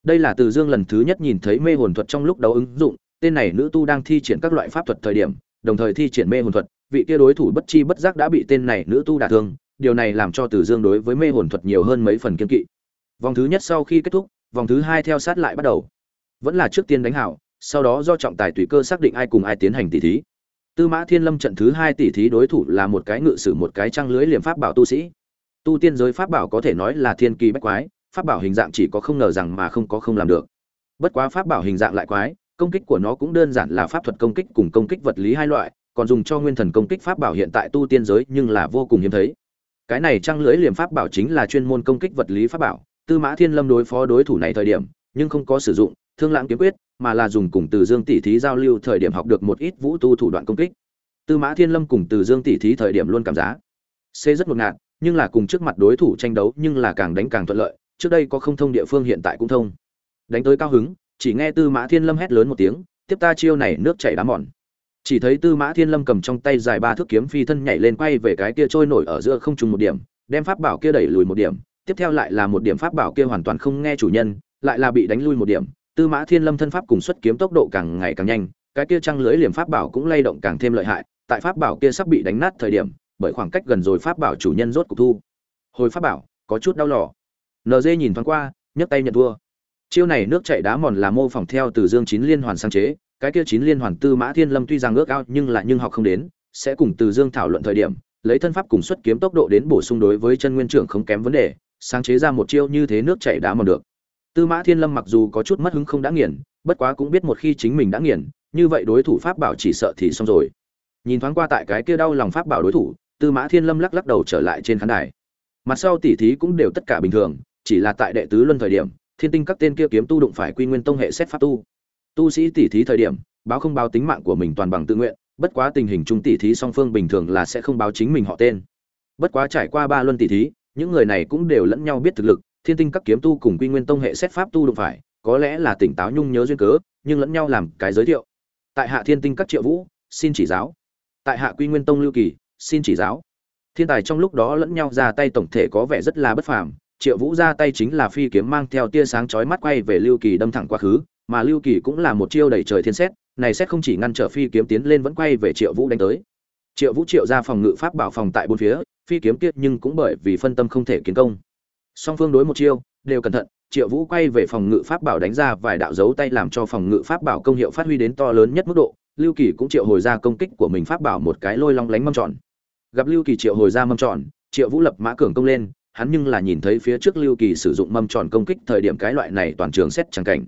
A: Đây là từ dương lần thứ nhất nhìn thấy mê hồn thuật trong lúc đấu ứng dụng. Tên này nữ tu đang thi triển các loại pháp thuật thời điểm, đồng thời thi triển mê hồn thuật. Vị kia đối thủ bất chi bất giác đã bị tên này nữ tu đả thương. Điều này làm cho từ dương đối với mê hồn thuật nhiều hơn mấy phần kiên kỵ. Vòng thứ nhất sau khi kết thúc, vòng thứ hai theo sát lại bắt đầu. Vẫn là trước tiên đánh hảo, sau đó do trọng tài tùy cơ xác định ai cùng ai tiến hành tỷ thí tư mã thiên lâm trận thứ hai tỷ thí đối thủ là một cái ngự sử, một cái trang lưới liềm pháp bảo tu sĩ. Tu tiên giới pháp bảo có thể nói là thiên kỳ bách quái, pháp bảo hình dạng chỉ có không ngờ rằng mà không có không làm được. Bất quá pháp bảo hình dạng lại quái, công kích của nó cũng đơn giản là pháp thuật công kích cùng công kích vật lý hai loại, còn dùng cho nguyên thần công kích pháp bảo hiện tại tu tiên giới nhưng là vô cùng hiếm thấy. Cái này trang lưới liềm pháp bảo chính là chuyên môn công kích vật lý pháp bảo. Tư mã thiên lâm đối phó đối thủ này thời điểm, nhưng không có sử dụng, thương lãng kiếm quyết mà là dùng cùng từ dương tỷ thí giao lưu thời điểm học được một ít vũ tu thủ đoạn công kích. Tư mã thiên lâm cùng từ dương tỷ thí thời điểm luôn cảm giá. C rất ngột ngạt, nhưng là cùng trước mặt đối thủ tranh đấu nhưng là càng đánh càng thuận lợi, trước đây có không thông địa phương hiện tại cũng thông. Đánh tới cao hứng, chỉ nghe tư mã thiên lâm hét lớn một tiếng, tiếp ta chiêu này nước chảy đá mòn. Chỉ thấy tư mã thiên lâm cầm trong tay dài ba thước kiếm phi thân nhảy lên quay về cái kia trôi nổi ở giữa không trùng một điểm, đem pháp bảo kia đẩy lùi một điểm, tiếp theo lại là một điểm pháp bảo kia hoàn toàn không nghe chủ nhân, lại là bị đánh lui một điểm tư mã thiên lâm thân pháp cùng xuất kiếm tốc độ càng ngày càng nhanh, cái kia trăng lưới liềm pháp bảo cũng lay động càng thêm lợi hại, tại pháp bảo kia sắp bị đánh nát thời điểm, bởi khoảng cách gần rồi pháp bảo chủ nhân rốt cục thu. Hồi pháp bảo, có chút đau lò. Nd nhìn thoáng qua, nhấc tay nhận thua. Chiêu này nước chảy đá mòn là mô phỏng theo từ dương chín liên hoàn sáng chế, cái kia chín liên hoàn tư mã thiên lâm tuy rằng ước ao nhưng lại nhưng học không đến, sẽ cùng từ dương thảo luận thời điểm, lấy thân pháp cùng xuất kiếm tốc độ đến bổ sung đối với chân nguyên trưởng không kém vấn đề, sáng chế ra một chiêu như thế nước chảy đá mòn được tư mã thiên lâm mặc dù có chút mất hứng không đã nghiền, bất quá cũng biết một khi chính mình đã nghiền, như vậy đối thủ pháp bảo chỉ sợ thì xong rồi. Nhìn thoáng qua tại cái kia đau lòng pháp bảo đối thủ, tư mã thiên lâm lắc lắc đầu trở lại trên khán đài. Mặt sau tỉ thí cũng đều tất cả bình thường, chỉ là tại đệ tứ luân thời điểm, thiên tinh các tên kia kiếm tu đụng phải quy nguyên tông hệ xét pháp tu. Tu sĩ tỉ thí thời điểm, báo không báo tính mạng của mình toàn bằng tự nguyện, bất quá tình hình chung tỉ thí song phương bình thường là sẽ không báo chính mình họ tên. Bất quá trải qua ba luân tỉ thí, những người này cũng đều lẫn nhau biết thực lực thiên tinh các kiếm tu cùng quy nguyên tông hệ xét pháp tu đụng phải, có lẽ là tỉnh táo nhung nhớ duyên cớ, nhưng lẫn nhau làm cái giới thiệu. Tại hạ thiên tinh các triệu vũ, xin chỉ giáo. Tại hạ quy nguyên tông lưu kỳ, xin chỉ giáo. Thiên tài trong lúc đó lẫn nhau ra tay tổng thể có vẻ rất là bất phàm. Triệu vũ ra tay chính là phi kiếm mang theo tia sáng chói mắt quay về lưu kỳ đâm thẳng quá khứ, mà lưu kỳ cũng là một chiêu đẩy trời thiên xét, này xét không chỉ ngăn trở phi kiếm tiến lên vẫn quay về triệu vũ đánh tới. Triệu vũ triệu ra phòng ngự pháp bảo phòng tại bốn phía, phi kiếm kiết nhưng cũng bởi vì phân tâm không thể kiến công song phương đối một chiêu, đều cẩn thận, triệu vũ quay về phòng ngự pháp bảo đánh ra vài đạo dấu tay làm cho phòng ngự pháp bảo công hiệu phát huy đến to lớn nhất mức độ, lưu kỳ cũng triệu hồi ra công kích của mình pháp bảo một cái lôi long lánh mâm tròn. Gặp lưu kỳ triệu hồi ra mâm tròn, triệu vũ lập mã cường công lên, hắn nhưng là nhìn thấy phía trước lưu kỳ sử dụng mâm tròn công kích thời điểm cái loại này toàn trường xét chẳng cảnh.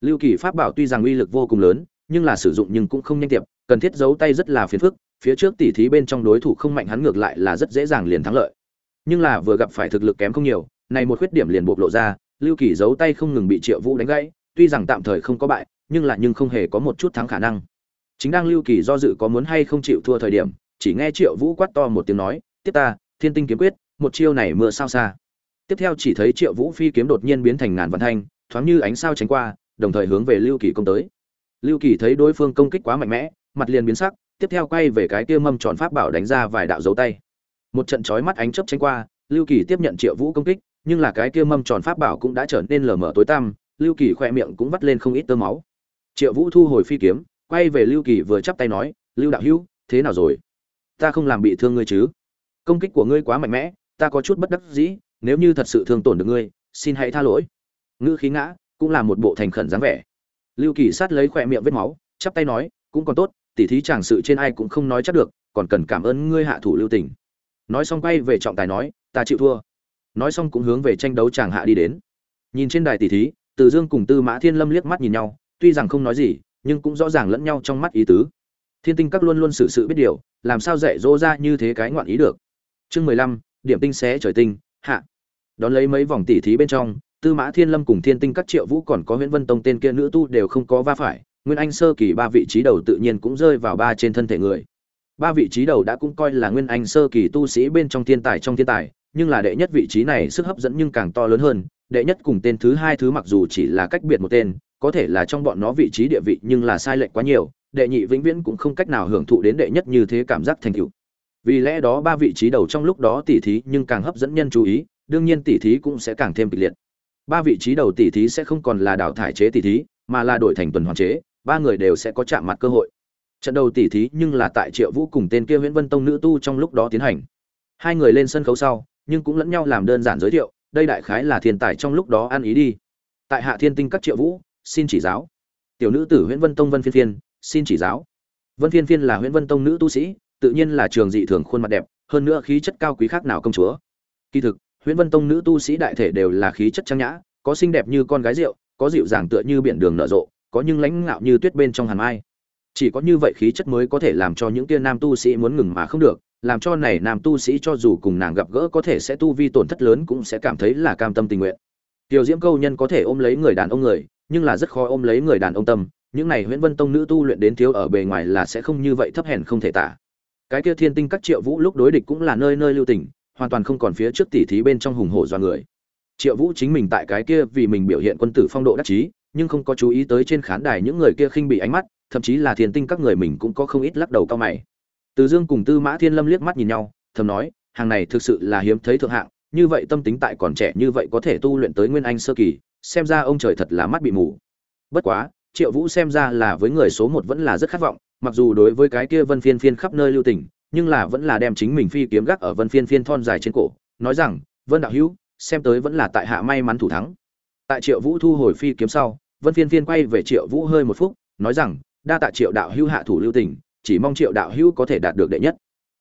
A: Lưu kỳ pháp bảo tuy rằng uy lực vô cùng lớn, nhưng là sử dụng nhưng cũng không nhanh tiệp, cần thiết giấu tay rất là phiền phức, phía trước tỉ thí bên trong đối thủ không mạnh hắn ngược lại là rất dễ dàng liền thắng lợi. Nhưng là vừa gặp phải thực lực kém không nhiều này một khuyết điểm liền bộc lộ ra, lưu kỳ giấu tay không ngừng bị triệu vũ đánh gãy, tuy rằng tạm thời không có bại, nhưng là nhưng không hề có một chút thắng khả năng. Chính đang lưu kỳ do dự có muốn hay không chịu thua thời điểm, chỉ nghe triệu vũ quát to một tiếng nói, tiếp ta, thiên tinh kiếm quyết, một chiêu này mưa sao xa. Tiếp theo chỉ thấy triệu vũ phi kiếm đột nhiên biến thành ngàn vạn thanh, thoáng như ánh sao tránh qua, đồng thời hướng về lưu kỳ công tới. Lưu kỳ thấy đối phương công kích quá mạnh mẽ, mặt liền biến sắc, tiếp theo quay về cái kia mâm tròn pháp bảo đánh ra vài đạo dấu tay. Một trận chói mắt ánh chớp tránh qua, lưu kỳ tiếp nhận triệu vũ công kích nhưng là cái kia mâm tròn pháp bảo cũng đã trở nên lờ mờ tối tăm, lưu kỳ khoe miệng cũng vắt lên không ít tơ máu. Triệu vũ thu hồi phi kiếm, quay về lưu kỳ vừa chắp tay nói, lưu đạo hữu, thế nào rồi? Ta không làm bị thương ngươi chứ? Công kích của ngươi quá mạnh mẽ, ta có chút bất đắc dĩ, nếu như thật sự thương tổn được ngươi, xin hãy tha lỗi. Ngữ khí ngã, cũng là một bộ thành khẩn dáng vẻ. Lưu kỳ sát lấy khỏe miệng vết máu, chắp tay nói, cũng còn tốt, tỉ thí chẳng sự trên ai cũng không nói chắc được, còn cần cảm ơn ngươi hạ thủ lưu tình. Nói xong quay về trọng tài nói, ta chịu thua nói xong cũng hướng về tranh đấu chàng hạ đi đến. Nhìn trên đài tỷ thí, từ dương cùng tư mã thiên lâm liếc mắt nhìn nhau, tuy rằng không nói gì, nhưng cũng rõ ràng lẫn nhau trong mắt ý tứ. Thiên tinh các luôn luôn xử sự biết điều, làm sao dạy dỗ ra như thế cái ngoạn ý được? Chương mười lăm, điểm tinh xé trời tinh, hạ. Đón lấy mấy vòng tỉ thí bên trong, tư mã thiên lâm cùng thiên tinh các triệu vũ còn có nguyễn vân tông tên kia nữ tu đều không có va phải, nguyên anh sơ kỳ ba vị trí đầu tự nhiên cũng rơi vào ba trên thân thể người. Ba vị trí đầu đã cũng coi là nguyên anh sơ kỳ tu sĩ bên trong thiên tài trong thiên tài nhưng là đệ nhất vị trí này sức hấp dẫn nhưng càng to lớn hơn, đệ nhất cùng tên thứ hai thứ mặc dù chỉ là cách biệt một tên, có thể là trong bọn nó vị trí địa vị nhưng là sai lệch quá nhiều, đệ nhị vĩnh viễn cũng không cách nào hưởng thụ đến đệ nhất như thế cảm giác thành tựu. Vì lẽ đó ba vị trí đầu trong lúc đó tỉ thí nhưng càng hấp dẫn nhân chú ý, đương nhiên tỉ thí cũng sẽ càng thêm kịch liệt. Ba vị trí đầu tỉ thí sẽ không còn là đào thải chế tỉ thí, mà là đổi thành tuần hoàn chế, ba người đều sẽ có chạm mặt cơ hội. Trận đầu tỉ thí nhưng là tại triệu vũ cùng tên kia nguyễn vân tông nữ tu trong lúc đó tiến hành. Hai người lên sân khấu sau nhưng cũng lẫn nhau làm đơn giản giới thiệu, đây đại khái là thiên tài trong lúc đó ăn ý đi. Tại hạ thiên tinh các triệu vũ, xin chỉ giáo. Tiểu nữ tử nguyễn vân tông vân phiên phiên, xin chỉ giáo. Vân phiên phiên là nguyễn vân tông nữ tu sĩ, tự nhiên là trường dị thường khuôn mặt đẹp, hơn nữa khí chất cao quý khác nào công chúa. Kỳ thực nguyễn vân tông nữ tu sĩ đại thể đều là khí chất trang nhã, có xinh đẹp như con gái rượu, có dịu dàng tựa như biển đường nở rộ, có nhưng lãnh ngạo như tuyết bên trong hàn mai. Chỉ có như vậy khí chất mới có thể làm cho những tiên nam tu sĩ muốn ngừng mà không được làm cho này nam tu sĩ cho dù cùng nàng gặp gỡ có thể sẽ tu vi tổn thất lớn cũng sẽ cảm thấy là cam tâm tình nguyện. Tiểu diễm câu nhân có thể ôm lấy người đàn ông người, nhưng là rất khó ôm lấy người đàn ông tâm, những này huyễn vân tông nữ tu luyện đến thiếu ở bề ngoài là sẽ không như vậy thấp hèn không thể tả. Cái kia thiên tinh các triệu vũ lúc đối địch cũng là nơi nơi lưu tình, hoàn toàn không còn phía trước tỉ thí bên trong hùng hổ do người. Triệu vũ chính mình tại cái kia vì mình biểu hiện quân tử phong độ đắc chí, nhưng không có chú ý tới trên khán đài những người kia khinh bị ánh mắt, thậm chí là thiên tinh các người mình cũng có không ít lắc đầu cao mày từ dương cùng tư mã thiên lâm liếc mắt nhìn nhau, thầm nói, hàng này thực sự là hiếm thấy thượng hạng, như vậy tâm tính tại còn trẻ như vậy có thể tu luyện tới nguyên anh sơ kỳ, xem ra ông trời thật là mắt bị mù. Bất quá, triệu vũ xem ra là với người số một vẫn là rất khát vọng, mặc dù đối với cái kia vân phiên phiên khắp nơi lưu tình, nhưng là vẫn là đem chính mình phi kiếm gác ở vân phiên phiên thon dài trên cổ, nói rằng, vân đạo hữu, xem tới vẫn là tại hạ may mắn thủ thắng. Tại triệu vũ thu hồi phi kiếm sau, vân phiên phiên quay về triệu vũ hơi một phút, nói rằng, đa tạ triệu đạo hữu hạ thủ lưu tình chỉ mong triệu đạo hữu có thể đạt được đệ nhất.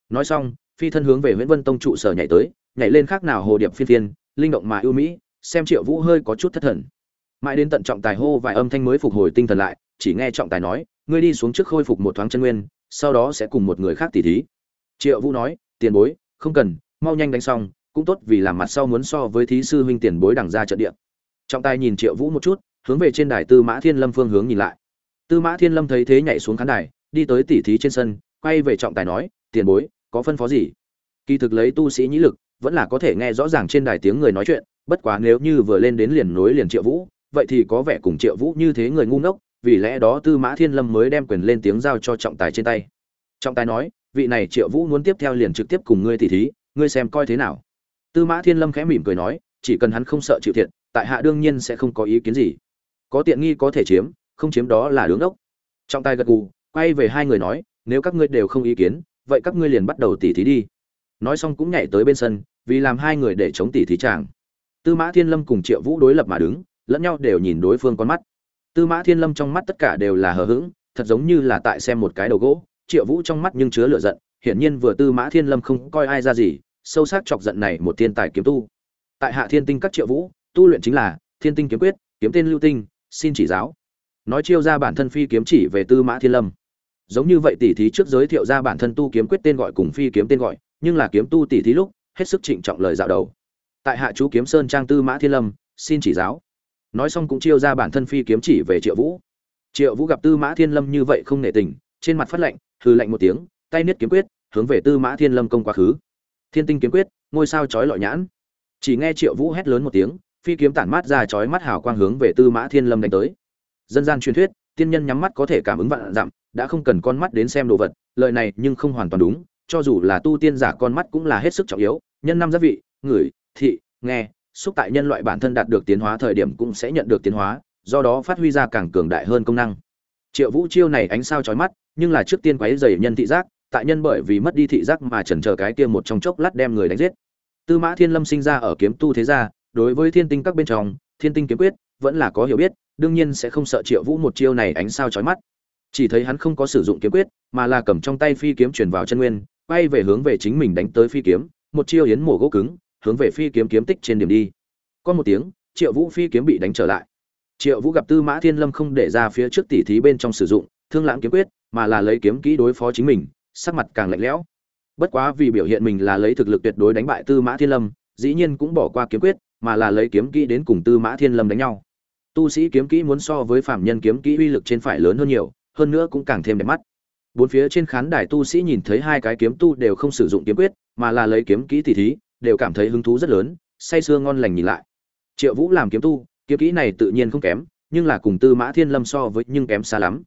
A: Nói xong, phi thân hướng về nguyễn vân tông trụ sở nhảy tới, nhảy lên khác nào hồ điệp phiên phiên, linh động mà ưu mỹ, xem triệu vũ hơi có chút thất thần. Mãi đến tận trọng tài hô vài âm thanh mới phục hồi tinh thần lại, chỉ nghe trọng tài nói, ngươi đi xuống trước khôi phục một thoáng chân nguyên, sau đó sẽ cùng một người khác tỉ thí. Triệu vũ nói, tiền bối, không cần, mau nhanh đánh xong, cũng tốt vì làm mặt sau muốn so với thí sư huynh tiền bối đằng ra trận địa. Trọng tài nhìn triệu vũ một chút, hướng về trên đài tư mã thiên lâm phương hướng nhìn lại. Tư mã thiên lâm thấy thế nhảy xuống khán đài đi tới tỉ thí trên sân, quay về trọng tài nói, tiền bối, có phân phó gì? Kỳ thực lấy tu sĩ nhĩ lực, vẫn là có thể nghe rõ ràng trên đài tiếng người nói chuyện, bất quá nếu như vừa lên đến liền nối liền triệu vũ, vậy thì có vẻ cùng triệu vũ như thế người ngu ngốc, vì lẽ đó tư mã thiên lâm mới đem quyền lên tiếng giao cho trọng tài trên tay. Trọng tài nói, vị này triệu vũ muốn tiếp theo liền trực tiếp cùng ngươi tỉ thí, ngươi xem coi thế nào? Tư mã thiên lâm khẽ mỉm cười nói, chỉ cần hắn không sợ chịu thiệt, tại hạ đương nhiên sẽ không có ý kiến gì. Có tiện nghi có thể chiếm, không chiếm đó là đứng ốc. Trọng tài gật gù quay về hai người nói, nếu các ngươi đều không ý kiến, vậy các ngươi liền bắt đầu tỉ thí đi. Nói xong cũng nhảy tới bên sân, vì làm hai người để chống tỉ thí chàng. Tư mã thiên lâm cùng triệu vũ đối lập mà đứng, lẫn nhau đều nhìn đối phương con mắt. Tư mã thiên lâm trong mắt tất cả đều là hờ hững, thật giống như là tại xem một cái đầu gỗ. Triệu vũ trong mắt nhưng chứa lửa giận, hiển nhiên vừa tư mã thiên lâm không coi ai ra gì, sâu sắc chọc giận này một thiên tài kiếm tu. Tại hạ thiên tinh các triệu vũ, tu luyện chính là thiên tinh kiếm quyết, kiếm tên lưu tinh, xin chỉ giáo. Nói chiêu ra bản thân phi kiếm chỉ về tư mã thiên lâm giống như vậy tỷ thí trước giới thiệu ra bản thân tu kiếm quyết tên gọi cùng phi kiếm tên gọi, nhưng là kiếm tu tỷ thí lúc, hết sức trịnh trọng lời dạo đầu. Tại hạ chú kiếm sơn trang tư mã thiên lâm, xin chỉ giáo. Nói xong cũng chiêu ra bản thân phi kiếm chỉ về triệu vũ. Triệu vũ gặp tư mã thiên lâm như vậy không nể tình, trên mặt phát lạnh hừ lạnh một tiếng, tay niết kiếm quyết, hướng về tư mã thiên lâm công quá khứ. Thiên tinh kiếm quyết, ngôi sao chói lọi nhãn. Chỉ nghe triệu vũ hét lớn một tiếng, phi kiếm tản mát ra chói mắt hào quang hướng về tư mã thiên lâm đánh tới. Dân gian truyền thuyết, tiên nhân nhắm mắt có thể cảm ứng vạn dặm đã không cần con mắt đến xem đồ vật lợi này nhưng không hoàn toàn đúng, cho dù là tu tiên giả con mắt cũng là hết sức trọng yếu, nhân năm gia vị ngửi thị, nghe, xúc tại nhân loại bản thân đạt được tiến hóa thời điểm cũng sẽ nhận được tiến hóa, do đó phát huy ra càng cường đại hơn công năng. Triệu vũ chiêu này ánh sao chói mắt, nhưng là trước tiên quấy dày nhân thị giác, tại nhân bởi vì mất đi thị giác mà chần chờ cái kia một trong chốc lát đem người đánh giết. Tư mã thiên lâm sinh ra ở kiếm tu thế gia, đối với thiên tinh các bên trong, thiên tinh kiếm quyết, vẫn là có hiểu biết, đương nhiên sẽ không sợ triệu vũ một chiêu này ánh sao chói mắt chỉ thấy hắn không có sử dụng kiếm quyết, mà là cầm trong tay phi kiếm chuyển vào chân nguyên, quay về hướng về chính mình đánh tới phi kiếm, một chiêu yến mổ gỗ cứng, hướng về phi kiếm kiếm tích trên điểm đi. Có một tiếng, triệu vũ phi kiếm bị đánh trở lại. Triệu vũ gặp tư mã thiên lâm không để ra phía trước tỉ thí bên trong sử dụng, thương lãng kiếm quyết, mà là lấy kiếm kỹ đối phó chính mình, sắc mặt càng lạnh lẽo. Bất quá vì biểu hiện mình là lấy thực lực tuyệt đối đánh bại tư mã thiên lâm, dĩ nhiên cũng bỏ qua kiếm quyết, mà là lấy kiếm kỹ đến cùng tư mã thiên lâm đánh nhau. Tu sĩ kiếm kỹ muốn so với phạm nhân kiếm kỹ uy lực trên phải lớn hơn nhiều hơn nữa cũng càng thêm đẹp mắt. Bốn phía trên khán đài tu sĩ nhìn thấy hai cái kiếm tu đều không sử dụng kiếm quyết, mà là lấy kiếm kỹ tỉ thí, đều cảm thấy hứng thú rất lớn, say sưa ngon lành nhìn lại. Triệu vũ làm kiếm tu, kiếm kỹ này tự nhiên không kém, nhưng là cùng tư mã thiên lâm so với nhưng kém xa lắm.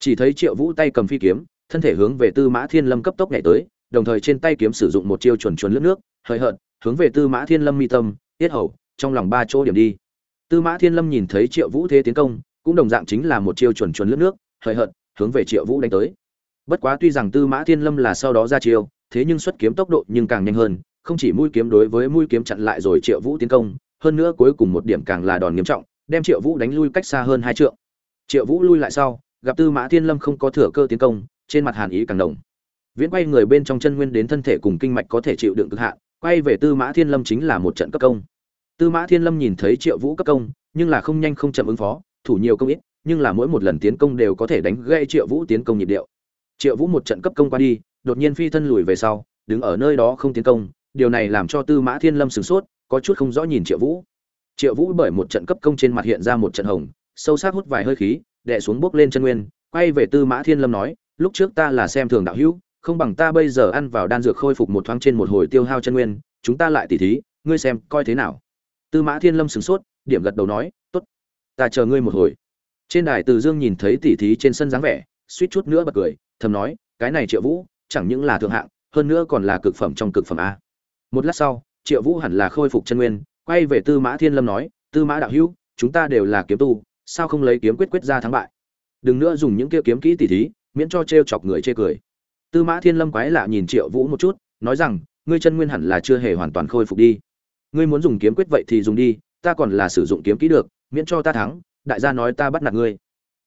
A: Chỉ thấy triệu vũ tay cầm phi kiếm, thân thể hướng về tư mã thiên lâm cấp tốc nhảy tới, đồng thời trên tay kiếm sử dụng một chiêu chuẩn chuẩn lướt nước hơi hợt, hướng về tư mã thiên lâm mi tâm, tiết hầu, trong lòng ba chỗ điểm đi. Tư mã thiên lâm nhìn thấy triệu vũ thế tiến công, cũng đồng dạng chính là một chiêu chuẩn chuẩn lướt nước hời hợt, hướng về triệu vũ đánh tới. Bất quá tuy rằng tư mã thiên lâm là sau đó ra chiêu, thế nhưng xuất kiếm tốc độ nhưng càng nhanh hơn, không chỉ mũi kiếm đối với mũi kiếm chặn lại rồi triệu vũ tiến công, hơn nữa cuối cùng một điểm càng là đòn nghiêm trọng, đem triệu vũ đánh lui cách xa hơn hai trượng. Triệu vũ lui lại sau, gặp tư mã thiên lâm không có thừa cơ tiến công, trên mặt hàn ý càng đồng viễn quay người bên trong chân nguyên đến thân thể cùng kinh mạch có thể chịu đựng cực hạn, quay về tư mã thiên lâm chính là một trận cấp công. Tư mã thiên lâm nhìn thấy triệu vũ cấp công, nhưng là không nhanh không chậm ứng phó, thủ nhiều công ít nhưng là mỗi một lần tiến công đều có thể đánh gây triệu vũ tiến công nhịp điệu. Triệu vũ một trận cấp công qua đi, đột nhiên phi thân lùi về sau, đứng ở nơi đó không tiến công, điều này làm cho tư mã thiên lâm sửng sốt, có chút không rõ nhìn triệu vũ. Triệu vũ bởi một trận cấp công trên mặt hiện ra một trận hồng, sâu sắc hút vài hơi khí, đè xuống bước lên chân nguyên, quay về tư mã thiên lâm nói, lúc trước ta là xem thường đạo hữu, không bằng ta bây giờ ăn vào đan dược khôi phục một thoáng trên một hồi tiêu hao chân nguyên, chúng ta lại tỉ thí, ngươi xem coi thế nào. Tư mã thiên lâm sửng sốt, điểm gật đầu nói, tốt, ta chờ ngươi một hồi trên đài từ dương nhìn thấy tỉ thí trên sân dáng vẻ, suýt chút nữa bật cười, thầm nói, cái này triệu vũ, chẳng những là thượng hạng, hơn nữa còn là cực phẩm trong cực phẩm a. Một lát sau, triệu vũ hẳn là khôi phục chân nguyên, quay về tư mã thiên lâm nói, tư mã đạo hữu, chúng ta đều là kiếm tu, sao không lấy kiếm quyết quyết ra thắng bại? Đừng nữa dùng những kia kiếm kỹ tỉ thí, miễn cho t chọc người chê cười. Tư mã thiên lâm quái lạ nhìn triệu vũ một chút, nói rằng, ngươi chân nguyên hẳn là chưa hề hoàn toàn khôi phục đi. Ngươi muốn dùng kiếm quyết vậy thì dùng đi, ta còn là sử dụng kiếm kỹ được, miễn cho ta thắng đại gia nói ta bắt nạt ngươi.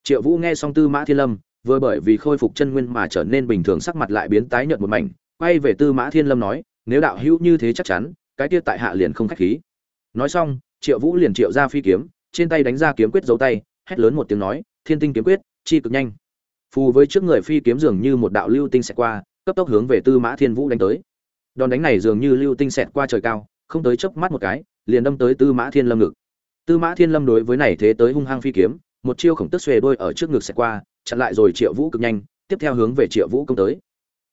A: Triệu vũ nghe xong tư mã thiên lâm, vừa bởi vì khôi phục chân nguyên mà trở nên bình thường sắc mặt lại biến tái nhợt một mảnh, quay về tư mã thiên lâm nói, nếu đạo hữu như thế chắc chắn, cái kia tại hạ liền không khách khí. Nói xong, triệu vũ liền triệu ra phi kiếm, trên tay đánh ra kiếm quyết dấu tay, hét lớn một tiếng nói, thiên tinh kiếm quyết, chi cực nhanh. Phù với trước người phi kiếm dường như một đạo lưu tinh xẹt qua, cấp tốc hướng về tư mã thiên vũ đánh tới. Đòn đánh này dường như lưu tinh xẹt qua trời cao, không tới chớp mắt một cái, liền đâm tới tư mã thiên lâm ngực tư mã thiên lâm đối với này thế tới hung hăng phi kiếm, một chiêu khổng tức xuề đôi ở trước ngực sẽ qua, chặn lại rồi triệu vũ cực nhanh, tiếp theo hướng về triệu vũ công tới.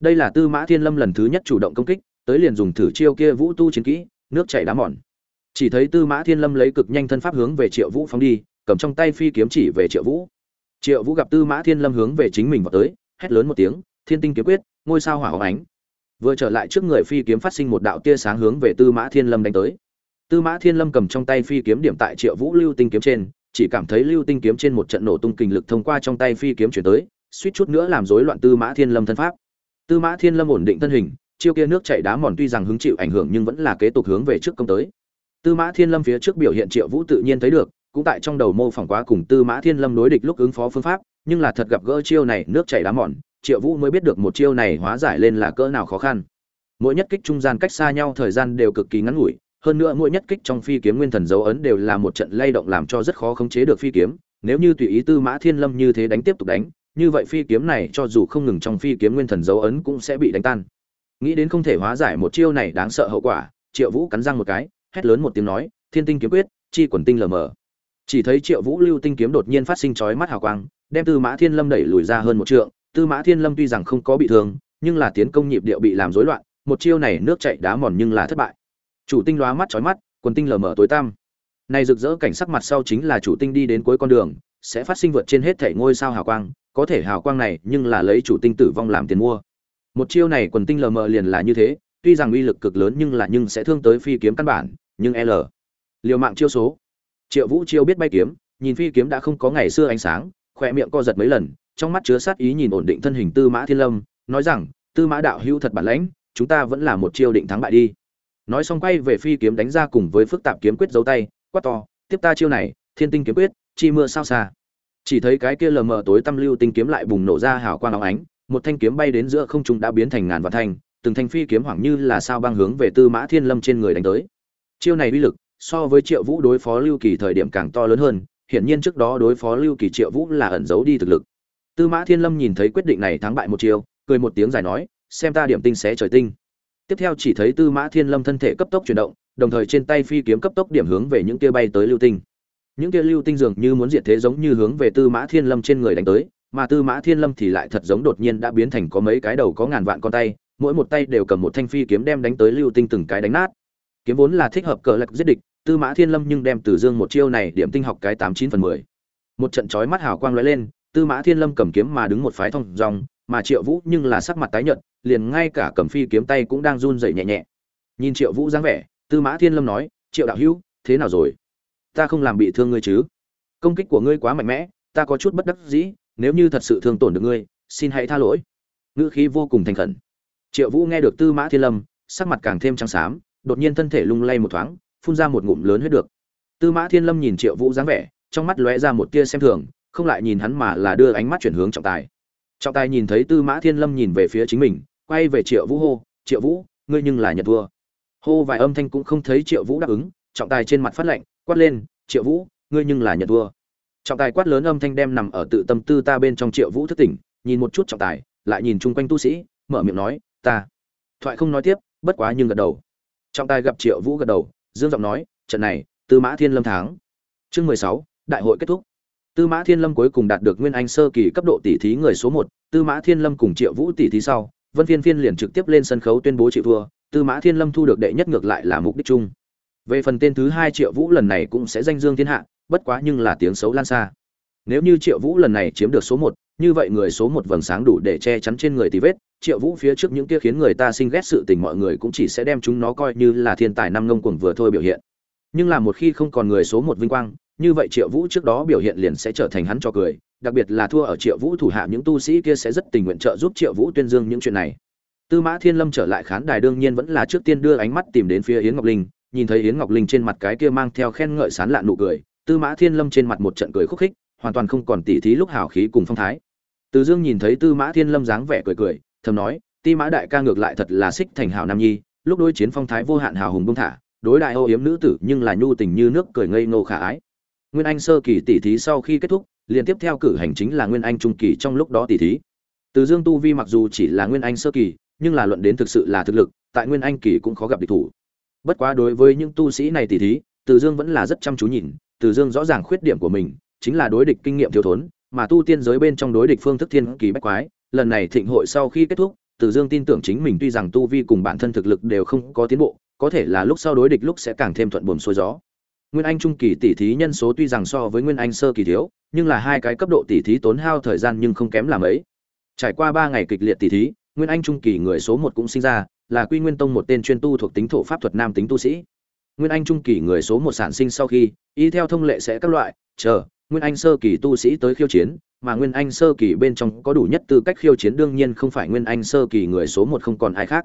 A: Đây là tư mã thiên lâm lần thứ nhất chủ động công kích, tới liền dùng thử chiêu kia vũ tu chiến kỹ, nước chảy đá mòn. Chỉ thấy tư mã thiên lâm lấy cực nhanh thân pháp hướng về triệu vũ phóng đi, cầm trong tay phi kiếm chỉ về triệu vũ. Triệu vũ gặp tư mã thiên lâm hướng về chính mình vào tới, hét lớn một tiếng, thiên tinh kiếm quyết, ngôi sao hỏa hóng ánh. Vừa trở lại trước người phi kiếm phát sinh một đạo tia sáng hướng về tư mã thiên lâm đánh tới tư mã thiên lâm cầm trong tay phi kiếm điểm tại triệu vũ lưu tinh kiếm trên, chỉ cảm thấy lưu tinh kiếm trên một trận nổ tung kình lực thông qua trong tay phi kiếm chuyển tới, suýt chút nữa làm rối loạn tư mã thiên lâm thân pháp. Tư mã thiên lâm ổn định thân hình, chiêu kia nước chảy đá mòn tuy rằng hứng chịu ảnh hưởng nhưng vẫn là kế tục hướng về trước công tới. Tư mã thiên lâm phía trước biểu hiện triệu vũ tự nhiên thấy được, cũng tại trong đầu mô phỏng quá cùng tư mã thiên lâm đối địch lúc ứng phó phương pháp, nhưng là thật gặp gỡ chiêu này nước chảy đá mòn, triệu vũ mới biết được một chiêu này hóa giải lên là cỡ nào khó khăn. Mỗi nhất kích trung gian cách xa nhau thời gian đều cực kỳ ngắn ngủi hơn nữa mỗi nhất kích trong phi kiếm nguyên thần dấu ấn đều là một trận lay động làm cho rất khó khống chế được phi kiếm. Nếu như tùy ý tư mã thiên lâm như thế đánh tiếp tục đánh, như vậy phi kiếm này cho dù không ngừng trong phi kiếm nguyên thần dấu ấn cũng sẽ bị đánh tan. Nghĩ đến không thể hóa giải một chiêu này đáng sợ hậu quả, triệu vũ cắn răng một cái, hét lớn một tiếng nói, thiên tinh kiếm quyết, chi quần tinh lờ mờ. Chỉ thấy triệu vũ lưu tinh kiếm đột nhiên phát sinh chói mắt hào quang, đem tư mã thiên lâm đẩy lùi ra hơn một trượng. Tư mã thiên lâm tuy rằng không có bị thương, nhưng là tiến công nhịp điệu bị làm rối loạn, một chiêu này nước chạy đá mòn nhưng là thất bại chủ tinh lóa mắt chói mắt, quần tinh lờ mờ tối tăm. Này rực rỡ cảnh sắc mặt sau chính là chủ tinh đi đến cuối con đường, sẽ phát sinh vượt trên hết thảy ngôi sao hào quang, có thể hào quang này nhưng là lấy chủ tinh tử vong làm tiền mua. Một chiêu này quần tinh lờ mờ liền là như thế, tuy rằng uy lực cực lớn nhưng là nhưng sẽ thương tới phi kiếm căn bản, nhưng l. Liều mạng chiêu số. Triệu vũ chiêu biết bay kiếm, nhìn phi kiếm đã không có ngày xưa ánh sáng, khỏe miệng co giật mấy lần, trong mắt chứa sát ý nhìn ổn định thân hình tư mã thiên lâm, nói rằng, tư mã đạo hữu thật bản lãnh, chúng ta vẫn là một chiêu định thắng bại đi nói xong quay về phi kiếm đánh ra cùng với phức tạp kiếm quyết dấu tay, quát to, tiếp ta chiêu này, thiên tinh kiếm quyết, chi mưa sao xa. Chỉ thấy cái kia lờ mờ tối tâm lưu tinh kiếm lại bùng nổ ra hào quang óng ánh, một thanh kiếm bay đến giữa không trung đã biến thành ngàn vạn thanh, từng thanh phi kiếm hoảng như là sao băng hướng về tư mã thiên lâm trên người đánh tới. Chiêu này uy lực, so với triệu vũ đối phó lưu kỳ thời điểm càng to lớn hơn, hiển nhiên trước đó đối phó lưu kỳ triệu vũ là ẩn giấu đi thực lực. Tư mã thiên lâm nhìn thấy quyết định này thắng bại một chiêu, cười một tiếng dài nói, xem ta điểm tinh xé trời tinh tiếp theo chỉ thấy tư mã thiên lâm thân thể cấp tốc chuyển động, đồng thời trên tay phi kiếm cấp tốc điểm hướng về những kia bay tới lưu tinh. Những kia lưu tinh dường như muốn diệt thế giống như hướng về tư mã thiên lâm trên người đánh tới, mà tư mã thiên lâm thì lại thật giống đột nhiên đã biến thành có mấy cái đầu có ngàn vạn con tay, mỗi một tay đều cầm một thanh phi kiếm đem đánh tới lưu tinh từng cái đánh nát. Kiếm vốn là thích hợp cờ lạc giết địch, tư mã thiên lâm nhưng đem từ dương một chiêu này điểm tinh học cái tám chín phần mười. Một trận chói mắt hào quang lóe lên, tư mã thiên lâm cầm kiếm mà đứng một phái thông dòng mà triệu vũ nhưng là sắc mặt tái nhợt, liền ngay cả cầm phi kiếm tay cũng đang run rẩy nhẹ nhẹ. Nhìn triệu vũ dáng vẻ, tư mã thiên lâm nói, triệu đạo hữu, thế nào rồi? Ta không làm bị thương ngươi chứ? Công kích của ngươi quá mạnh mẽ, ta có chút bất đắc dĩ, nếu như thật sự thương tổn được ngươi, xin hãy tha lỗi. Ngữ khí vô cùng thành khẩn. Triệu vũ nghe được tư mã thiên lâm, sắc mặt càng thêm trắng xám, đột nhiên thân thể lung lay một thoáng, phun ra một ngụm lớn huyết được. Tư mã thiên lâm nhìn triệu vũ dáng vẻ, trong mắt lóe ra một tia xem thường, không lại nhìn hắn mà là đưa ánh mắt chuyển hướng trọng tài trọng tài nhìn thấy tư mã thiên lâm nhìn về phía chính mình, quay về triệu vũ hô, triệu vũ, ngươi nhưng là nhật vua hô vài âm thanh cũng không thấy triệu vũ đáp ứng, trọng tài trên mặt phát lệnh, quát lên, triệu vũ, ngươi nhưng là nhật vua trọng tài quát lớn âm thanh đem nằm ở tự tâm tư ta bên trong triệu vũ thất tỉnh, nhìn một chút trọng tài, lại nhìn chung quanh tu sĩ, mở miệng nói, ta. Thoại không nói tiếp, bất quá nhưng gật đầu. Trọng tài gặp triệu vũ gật đầu, dương giọng nói, trận này, tư mã thiên lâm tháng chương mười sáu, đại hội kết thúc tư mã thiên lâm cuối cùng đạt được nguyên anh sơ kỳ cấp độ tỷ thí người số một, tư mã thiên lâm cùng triệu vũ tỷ thí sau, vân phiên phiên liền trực tiếp lên sân khấu tuyên bố chịu thua, tư mã thiên lâm thu được đệ nhất ngược lại là mục đích chung. Về phần tên thứ hai triệu vũ lần này cũng sẽ danh dương thiên hạ, bất quá nhưng là tiếng xấu lan xa. Nếu như triệu vũ lần này chiếm được số một, như vậy người số một vầng sáng đủ để che chắn trên người tì vết, triệu vũ phía trước những kia khiến người ta sinh ghét sự tình mọi người cũng chỉ sẽ đem chúng nó coi như là thiên tài năm ngông cuồng vừa thôi biểu hiện. Nhưng là một khi không còn người số một vinh quang như vậy triệu vũ trước đó biểu hiện liền sẽ trở thành hắn cho cười, đặc biệt là thua ở triệu vũ thủ hạ, những tu sĩ kia sẽ rất tình nguyện trợ giúp triệu vũ tuyên dương những chuyện này. Tư mã thiên lâm trở lại khán đài đương nhiên vẫn là trước tiên đưa ánh mắt tìm đến phía yến ngọc linh, nhìn thấy yến ngọc linh trên mặt cái kia mang theo khen ngợi sán lạn nụ cười, tư mã thiên lâm trên mặt một trận cười khúc khích, hoàn toàn không còn tỉ thí lúc hào khí cùng phong thái. Từ dương nhìn thấy tư mã thiên lâm dáng vẻ cười cười, thầm nói, ti mã đại ca ngược lại thật là xích thành hảo nam nhi, lúc đối chiến phong thái vô hạn hào hùng bung thả, đối đại ô yếm nữ tử nhưng là nhu tình như nước cười ngây ngô khả ái nguyên anh sơ kỳ tỷ thí sau khi kết thúc, liền tiếp theo cử hành chính là nguyên anh trung kỳ trong lúc đó tỷ thí. Từ dương tu vi mặc dù chỉ là nguyên anh sơ kỳ, nhưng là luận đến thực sự là thực lực, tại nguyên anh kỳ cũng khó gặp địch thủ. Bất quá đối với những tu sĩ này tỷ thí, từ dương vẫn là rất chăm chú nhìn, từ dương rõ ràng khuyết điểm của mình, chính là đối địch kinh nghiệm thiếu thốn, mà tu tiên giới bên trong đối địch phương thức thiên kỳ bách quái, lần này thịnh hội sau khi kết thúc, từ dương tin tưởng chính mình tuy rằng tu vi cùng bản thân thực lực đều không có tiến bộ, có thể là lúc sau đối địch lúc sẽ càng thêm thuận buồm xuôi gió nguyên anh trung kỳ tỷ thí nhân số tuy rằng so với nguyên anh sơ kỳ thiếu, nhưng là hai cái cấp độ tỷ thí tốn hao thời gian nhưng không kém làm ấy trải qua ba ngày kịch liệt tỷ thí, nguyên anh trung kỳ người số một cũng sinh ra, là quy nguyên tông một tên chuyên tu thuộc tính thổ pháp thuật nam tính tu sĩ. Nguyên anh trung kỳ người số một sản sinh sau khi, y theo thông lệ sẽ các loại, chờ, nguyên anh sơ kỳ tu sĩ tới khiêu chiến, mà nguyên anh sơ kỳ bên trong có đủ nhất tư cách khiêu chiến đương nhiên không phải nguyên anh sơ kỳ người số một không còn ai khác.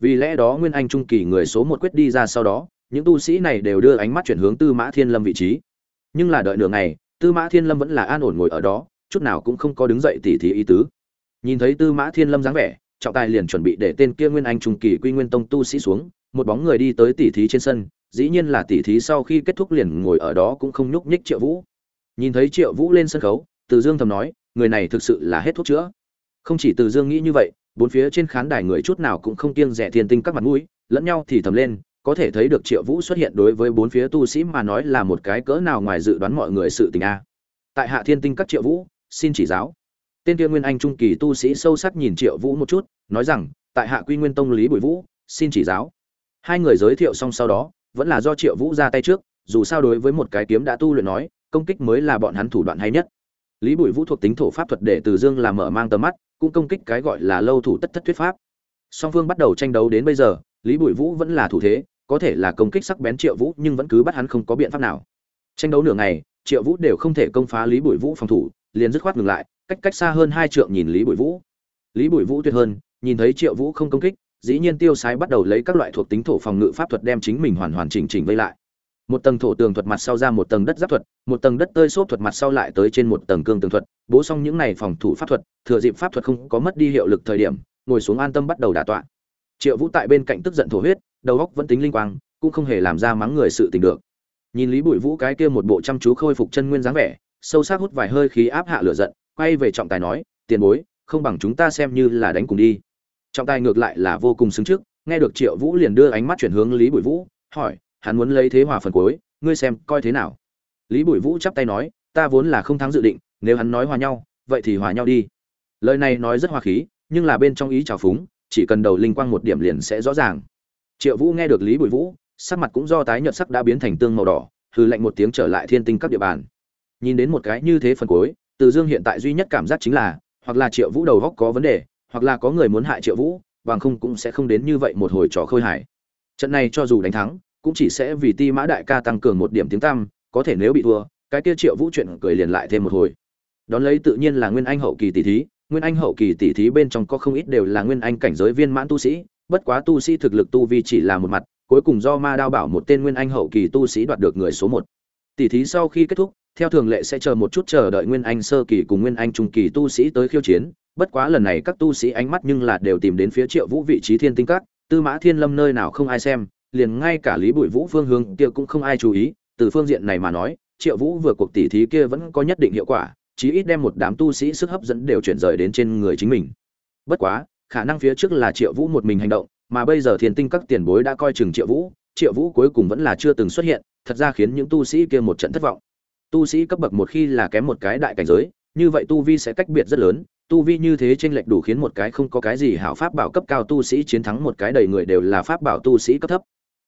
A: Vì lẽ đó nguyên anh trung kỳ người số một quyết đi ra sau đó những tu sĩ này đều đưa ánh mắt chuyển hướng tư mã thiên lâm vị trí. Nhưng là đợi nửa ngày, tư mã thiên lâm vẫn là an ổn ngồi ở đó, chút nào cũng không có đứng dậy tỉ thí ý tứ. Nhìn thấy tư mã thiên lâm dáng vẻ, trọng tài liền chuẩn bị để tên kia nguyên anh trung kỳ quy nguyên tông tu sĩ xuống, một bóng người đi tới tỉ thí trên sân, dĩ nhiên là tỉ thí sau khi kết thúc liền ngồi ở đó cũng không nhúc nhích triệu vũ. Nhìn thấy triệu vũ lên sân khấu, từ dương thầm nói, người này thực sự là hết thuốc chữa. Không chỉ từ dương nghĩ như vậy, bốn phía trên khán đài người chút nào cũng không kiêng rẻ thiên tinh các mặt mũi, lẫn nhau thì thầm lên có thể thấy được triệu vũ xuất hiện đối với bốn phía tu sĩ mà nói là một cái cỡ nào ngoài dự đoán mọi người sự tình a. Tại hạ thiên tinh các triệu vũ, xin chỉ giáo. Tên kia nguyên anh trung kỳ tu sĩ sâu sắc nhìn triệu vũ một chút, nói rằng, tại hạ quy nguyên tông lý bùi vũ, xin chỉ giáo. Hai người giới thiệu xong sau đó, vẫn là do triệu vũ ra tay trước, dù sao đối với một cái kiếm đã tu luyện nói, công kích mới là bọn hắn thủ đoạn hay nhất. Lý bùi vũ thuộc tính thổ pháp thuật để từ dương làm mở mang tầm mắt, cũng công kích cái gọi là lâu thủ tất thất thuyết pháp. Song phương bắt đầu tranh đấu đến bây giờ, lý bùi vũ vẫn là thủ thế có thể là công kích sắc bén triệu vũ, nhưng vẫn cứ bắt hắn không có biện pháp nào. Tranh đấu nửa ngày, triệu vũ đều không thể công phá lý bùi vũ phòng thủ, liền dứt khoát ngừng lại, cách cách xa hơn hai trượng nhìn lý bùi vũ. Lý bùi vũ tuyệt hơn, nhìn thấy triệu vũ không công kích, dĩ nhiên tiêu sái bắt đầu lấy các loại thuộc tính thổ phòng ngự pháp thuật đem chính mình hoàn hoàn chỉnh chỉnh vây lại. Một tầng thổ tường thuật mặt sau ra một tầng đất giáp thuật, một tầng đất tơi xốp thuật mặt sau lại tới trên một tầng cương tường thuật, bố xong những này phòng thủ pháp thuật, thừa dịp pháp thuật không có mất đi hiệu lực thời điểm, ngồi xuống an tâm bắt đầu đả tọa. Triệu vũ tại bên cạnh tức giận thổ huyết đầu óc vẫn tính linh quang, cũng không hề làm ra mắng người sự tình được. Nhìn lý bụi vũ cái kia một bộ chăm chú khôi phục chân nguyên dáng vẻ, sâu sắc hút vài hơi khí áp hạ lửa giận, quay về trọng tài nói, tiền bối, không bằng chúng ta xem như là đánh cùng đi. Trọng tài ngược lại là vô cùng xứng trước, nghe được triệu vũ liền đưa ánh mắt chuyển hướng lý bụi vũ, hỏi, hắn muốn lấy thế hòa phần cuối, ngươi xem coi thế nào? Lý bụi vũ chắp tay nói, ta vốn là không thắng dự định, nếu hắn nói hòa nhau, vậy thì hòa nhau đi. Lời này nói rất hòa khí, nhưng là bên trong ý trào phúng, chỉ cần đầu linh quang một điểm liền sẽ rõ ràng triệu vũ nghe được lý Bùi vũ, sắc mặt cũng do tái nhợt sắc đã biến thành tương màu đỏ hư lạnh một tiếng trở lại thiên tinh các địa bàn. Nhìn đến một cái như thế phần cuối, từ dương hiện tại duy nhất cảm giác chính là, hoặc là triệu vũ đầu góc có vấn đề, hoặc là có người muốn hại triệu vũ, bằng không cũng sẽ không đến như vậy một hồi trò khơi hải trận này cho dù đánh thắng, cũng chỉ sẽ vì ti mã đại ca tăng cường một điểm tiếng tăm, có thể nếu bị thua, cái kia triệu vũ chuyện cười liền lại thêm một hồi. Đón lấy tự nhiên là nguyên anh hậu kỳ tỷ thí, nguyên anh hậu kỳ tỷ thí bên trong có không ít đều là nguyên anh cảnh giới viên mãn tu sĩ bất quá tu sĩ thực lực tu vi chỉ là một mặt, cuối cùng do ma đao bảo một tên nguyên anh hậu kỳ tu sĩ đoạt được người số một. Tỷ thí sau khi kết thúc, theo thường lệ sẽ chờ một chút chờ đợi nguyên anh sơ kỳ cùng nguyên anh trung kỳ tu sĩ tới khiêu chiến. Bất quá lần này các tu sĩ ánh mắt nhưng là đều tìm đến phía triệu vũ vị trí thiên tinh các, tư mã thiên lâm nơi nào không ai xem, liền ngay cả lý bụi vũ phương hướng kia cũng không ai chú ý. Từ phương diện này mà nói, triệu vũ vừa cuộc tỷ thí kia vẫn có nhất định hiệu quả, chí ít đem một đám tu sĩ sức hấp dẫn đều chuyển rời đến trên người chính mình. Bất quá khả năng phía trước là triệu vũ một mình hành động, mà bây giờ thiên tinh các tiền bối đã coi chừng triệu vũ triệu vũ cuối cùng vẫn là chưa từng xuất hiện, thật ra khiến những tu sĩ kia một trận thất vọng. Tu sĩ cấp bậc một khi là kém một cái đại cảnh giới, như vậy tu vi sẽ cách biệt rất lớn, tu vi như thế chênh lệch đủ khiến một cái không có cái gì hảo pháp bảo cấp cao tu sĩ chiến thắng một cái đầy người đều là pháp bảo tu sĩ cấp thấp.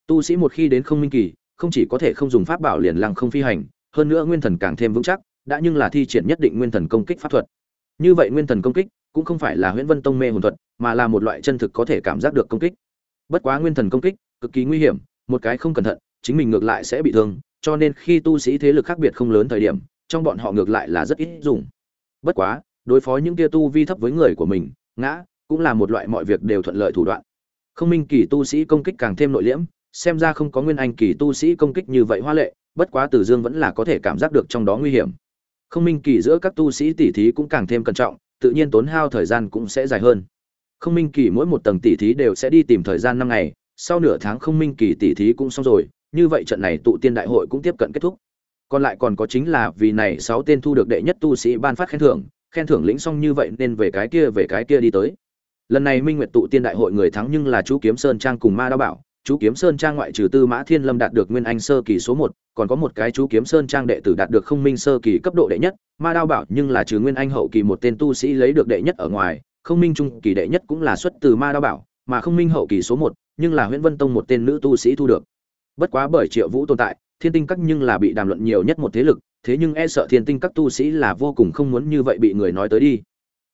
A: Tu sĩ một khi đến không minh kỳ, không chỉ có thể không dùng pháp bảo liền lăng không phi hành, hơn nữa nguyên thần càng thêm vững chắc, đã nhưng là thi triển nhất định nguyên thần công kích pháp thuật. Như vậy nguyên thần công kích cũng không phải là huyễn vân tông mê hồn thuật, mà là một loại chân thực có thể cảm giác được công kích. Bất quá nguyên thần công kích, cực kỳ nguy hiểm, một cái không cẩn thận, chính mình ngược lại sẽ bị thương, cho nên khi tu sĩ thế lực khác biệt không lớn thời điểm, trong bọn họ ngược lại là rất ít dùng. Bất quá, đối phó những kia tu vi thấp với người của mình, ngã, cũng là một loại mọi việc đều thuận lợi thủ đoạn. Không minh kỳ tu sĩ công kích càng thêm nội liễm, xem ra không có nguyên anh kỳ tu sĩ công kích như vậy hoa lệ, bất quá tử dương vẫn là có thể cảm giác được trong đó nguy hiểm. Không minh kỳ giữa các tu sĩ tỷ thí cũng càng thêm cẩn trọng tự nhiên tốn hao thời gian cũng sẽ dài hơn. Không minh kỳ mỗi một tầng tỷ thí đều sẽ đi tìm thời gian năm ngày, sau nửa tháng không minh kỳ tỷ thí cũng xong rồi, như vậy trận này tụ tiên đại hội cũng tiếp cận kết thúc. Còn lại còn có chính là vì này sáu tên thu được đệ nhất tu sĩ ban phát khen thưởng khen thưởng lĩnh xong như vậy nên về cái kia về cái kia đi tới. Lần này minh nguyệt tụ tiên đại hội người thắng nhưng là chú kiếm sơn trang cùng ma đao bảo chú kiếm sơn trang ngoại trừ tư mã thiên lâm đạt được nguyên anh sơ kỳ số một, còn có một cái chú kiếm sơn trang đệ tử đạt được không minh sơ kỳ cấp độ đệ nhất, ma đao bảo nhưng là trừ nguyên anh hậu kỳ một tên tu sĩ lấy được đệ nhất ở ngoài, không minh trung kỳ đệ nhất cũng là xuất từ ma đao bảo, mà không minh hậu kỳ số một, nhưng là nguyễn vân tông một tên nữ tu sĩ thu được. Bất quá bởi triệu vũ tồn tại, thiên tinh các nhưng là bị đàm luận nhiều nhất một thế lực, thế nhưng e sợ thiên tinh các tu sĩ là vô cùng không muốn như vậy bị người nói tới đi.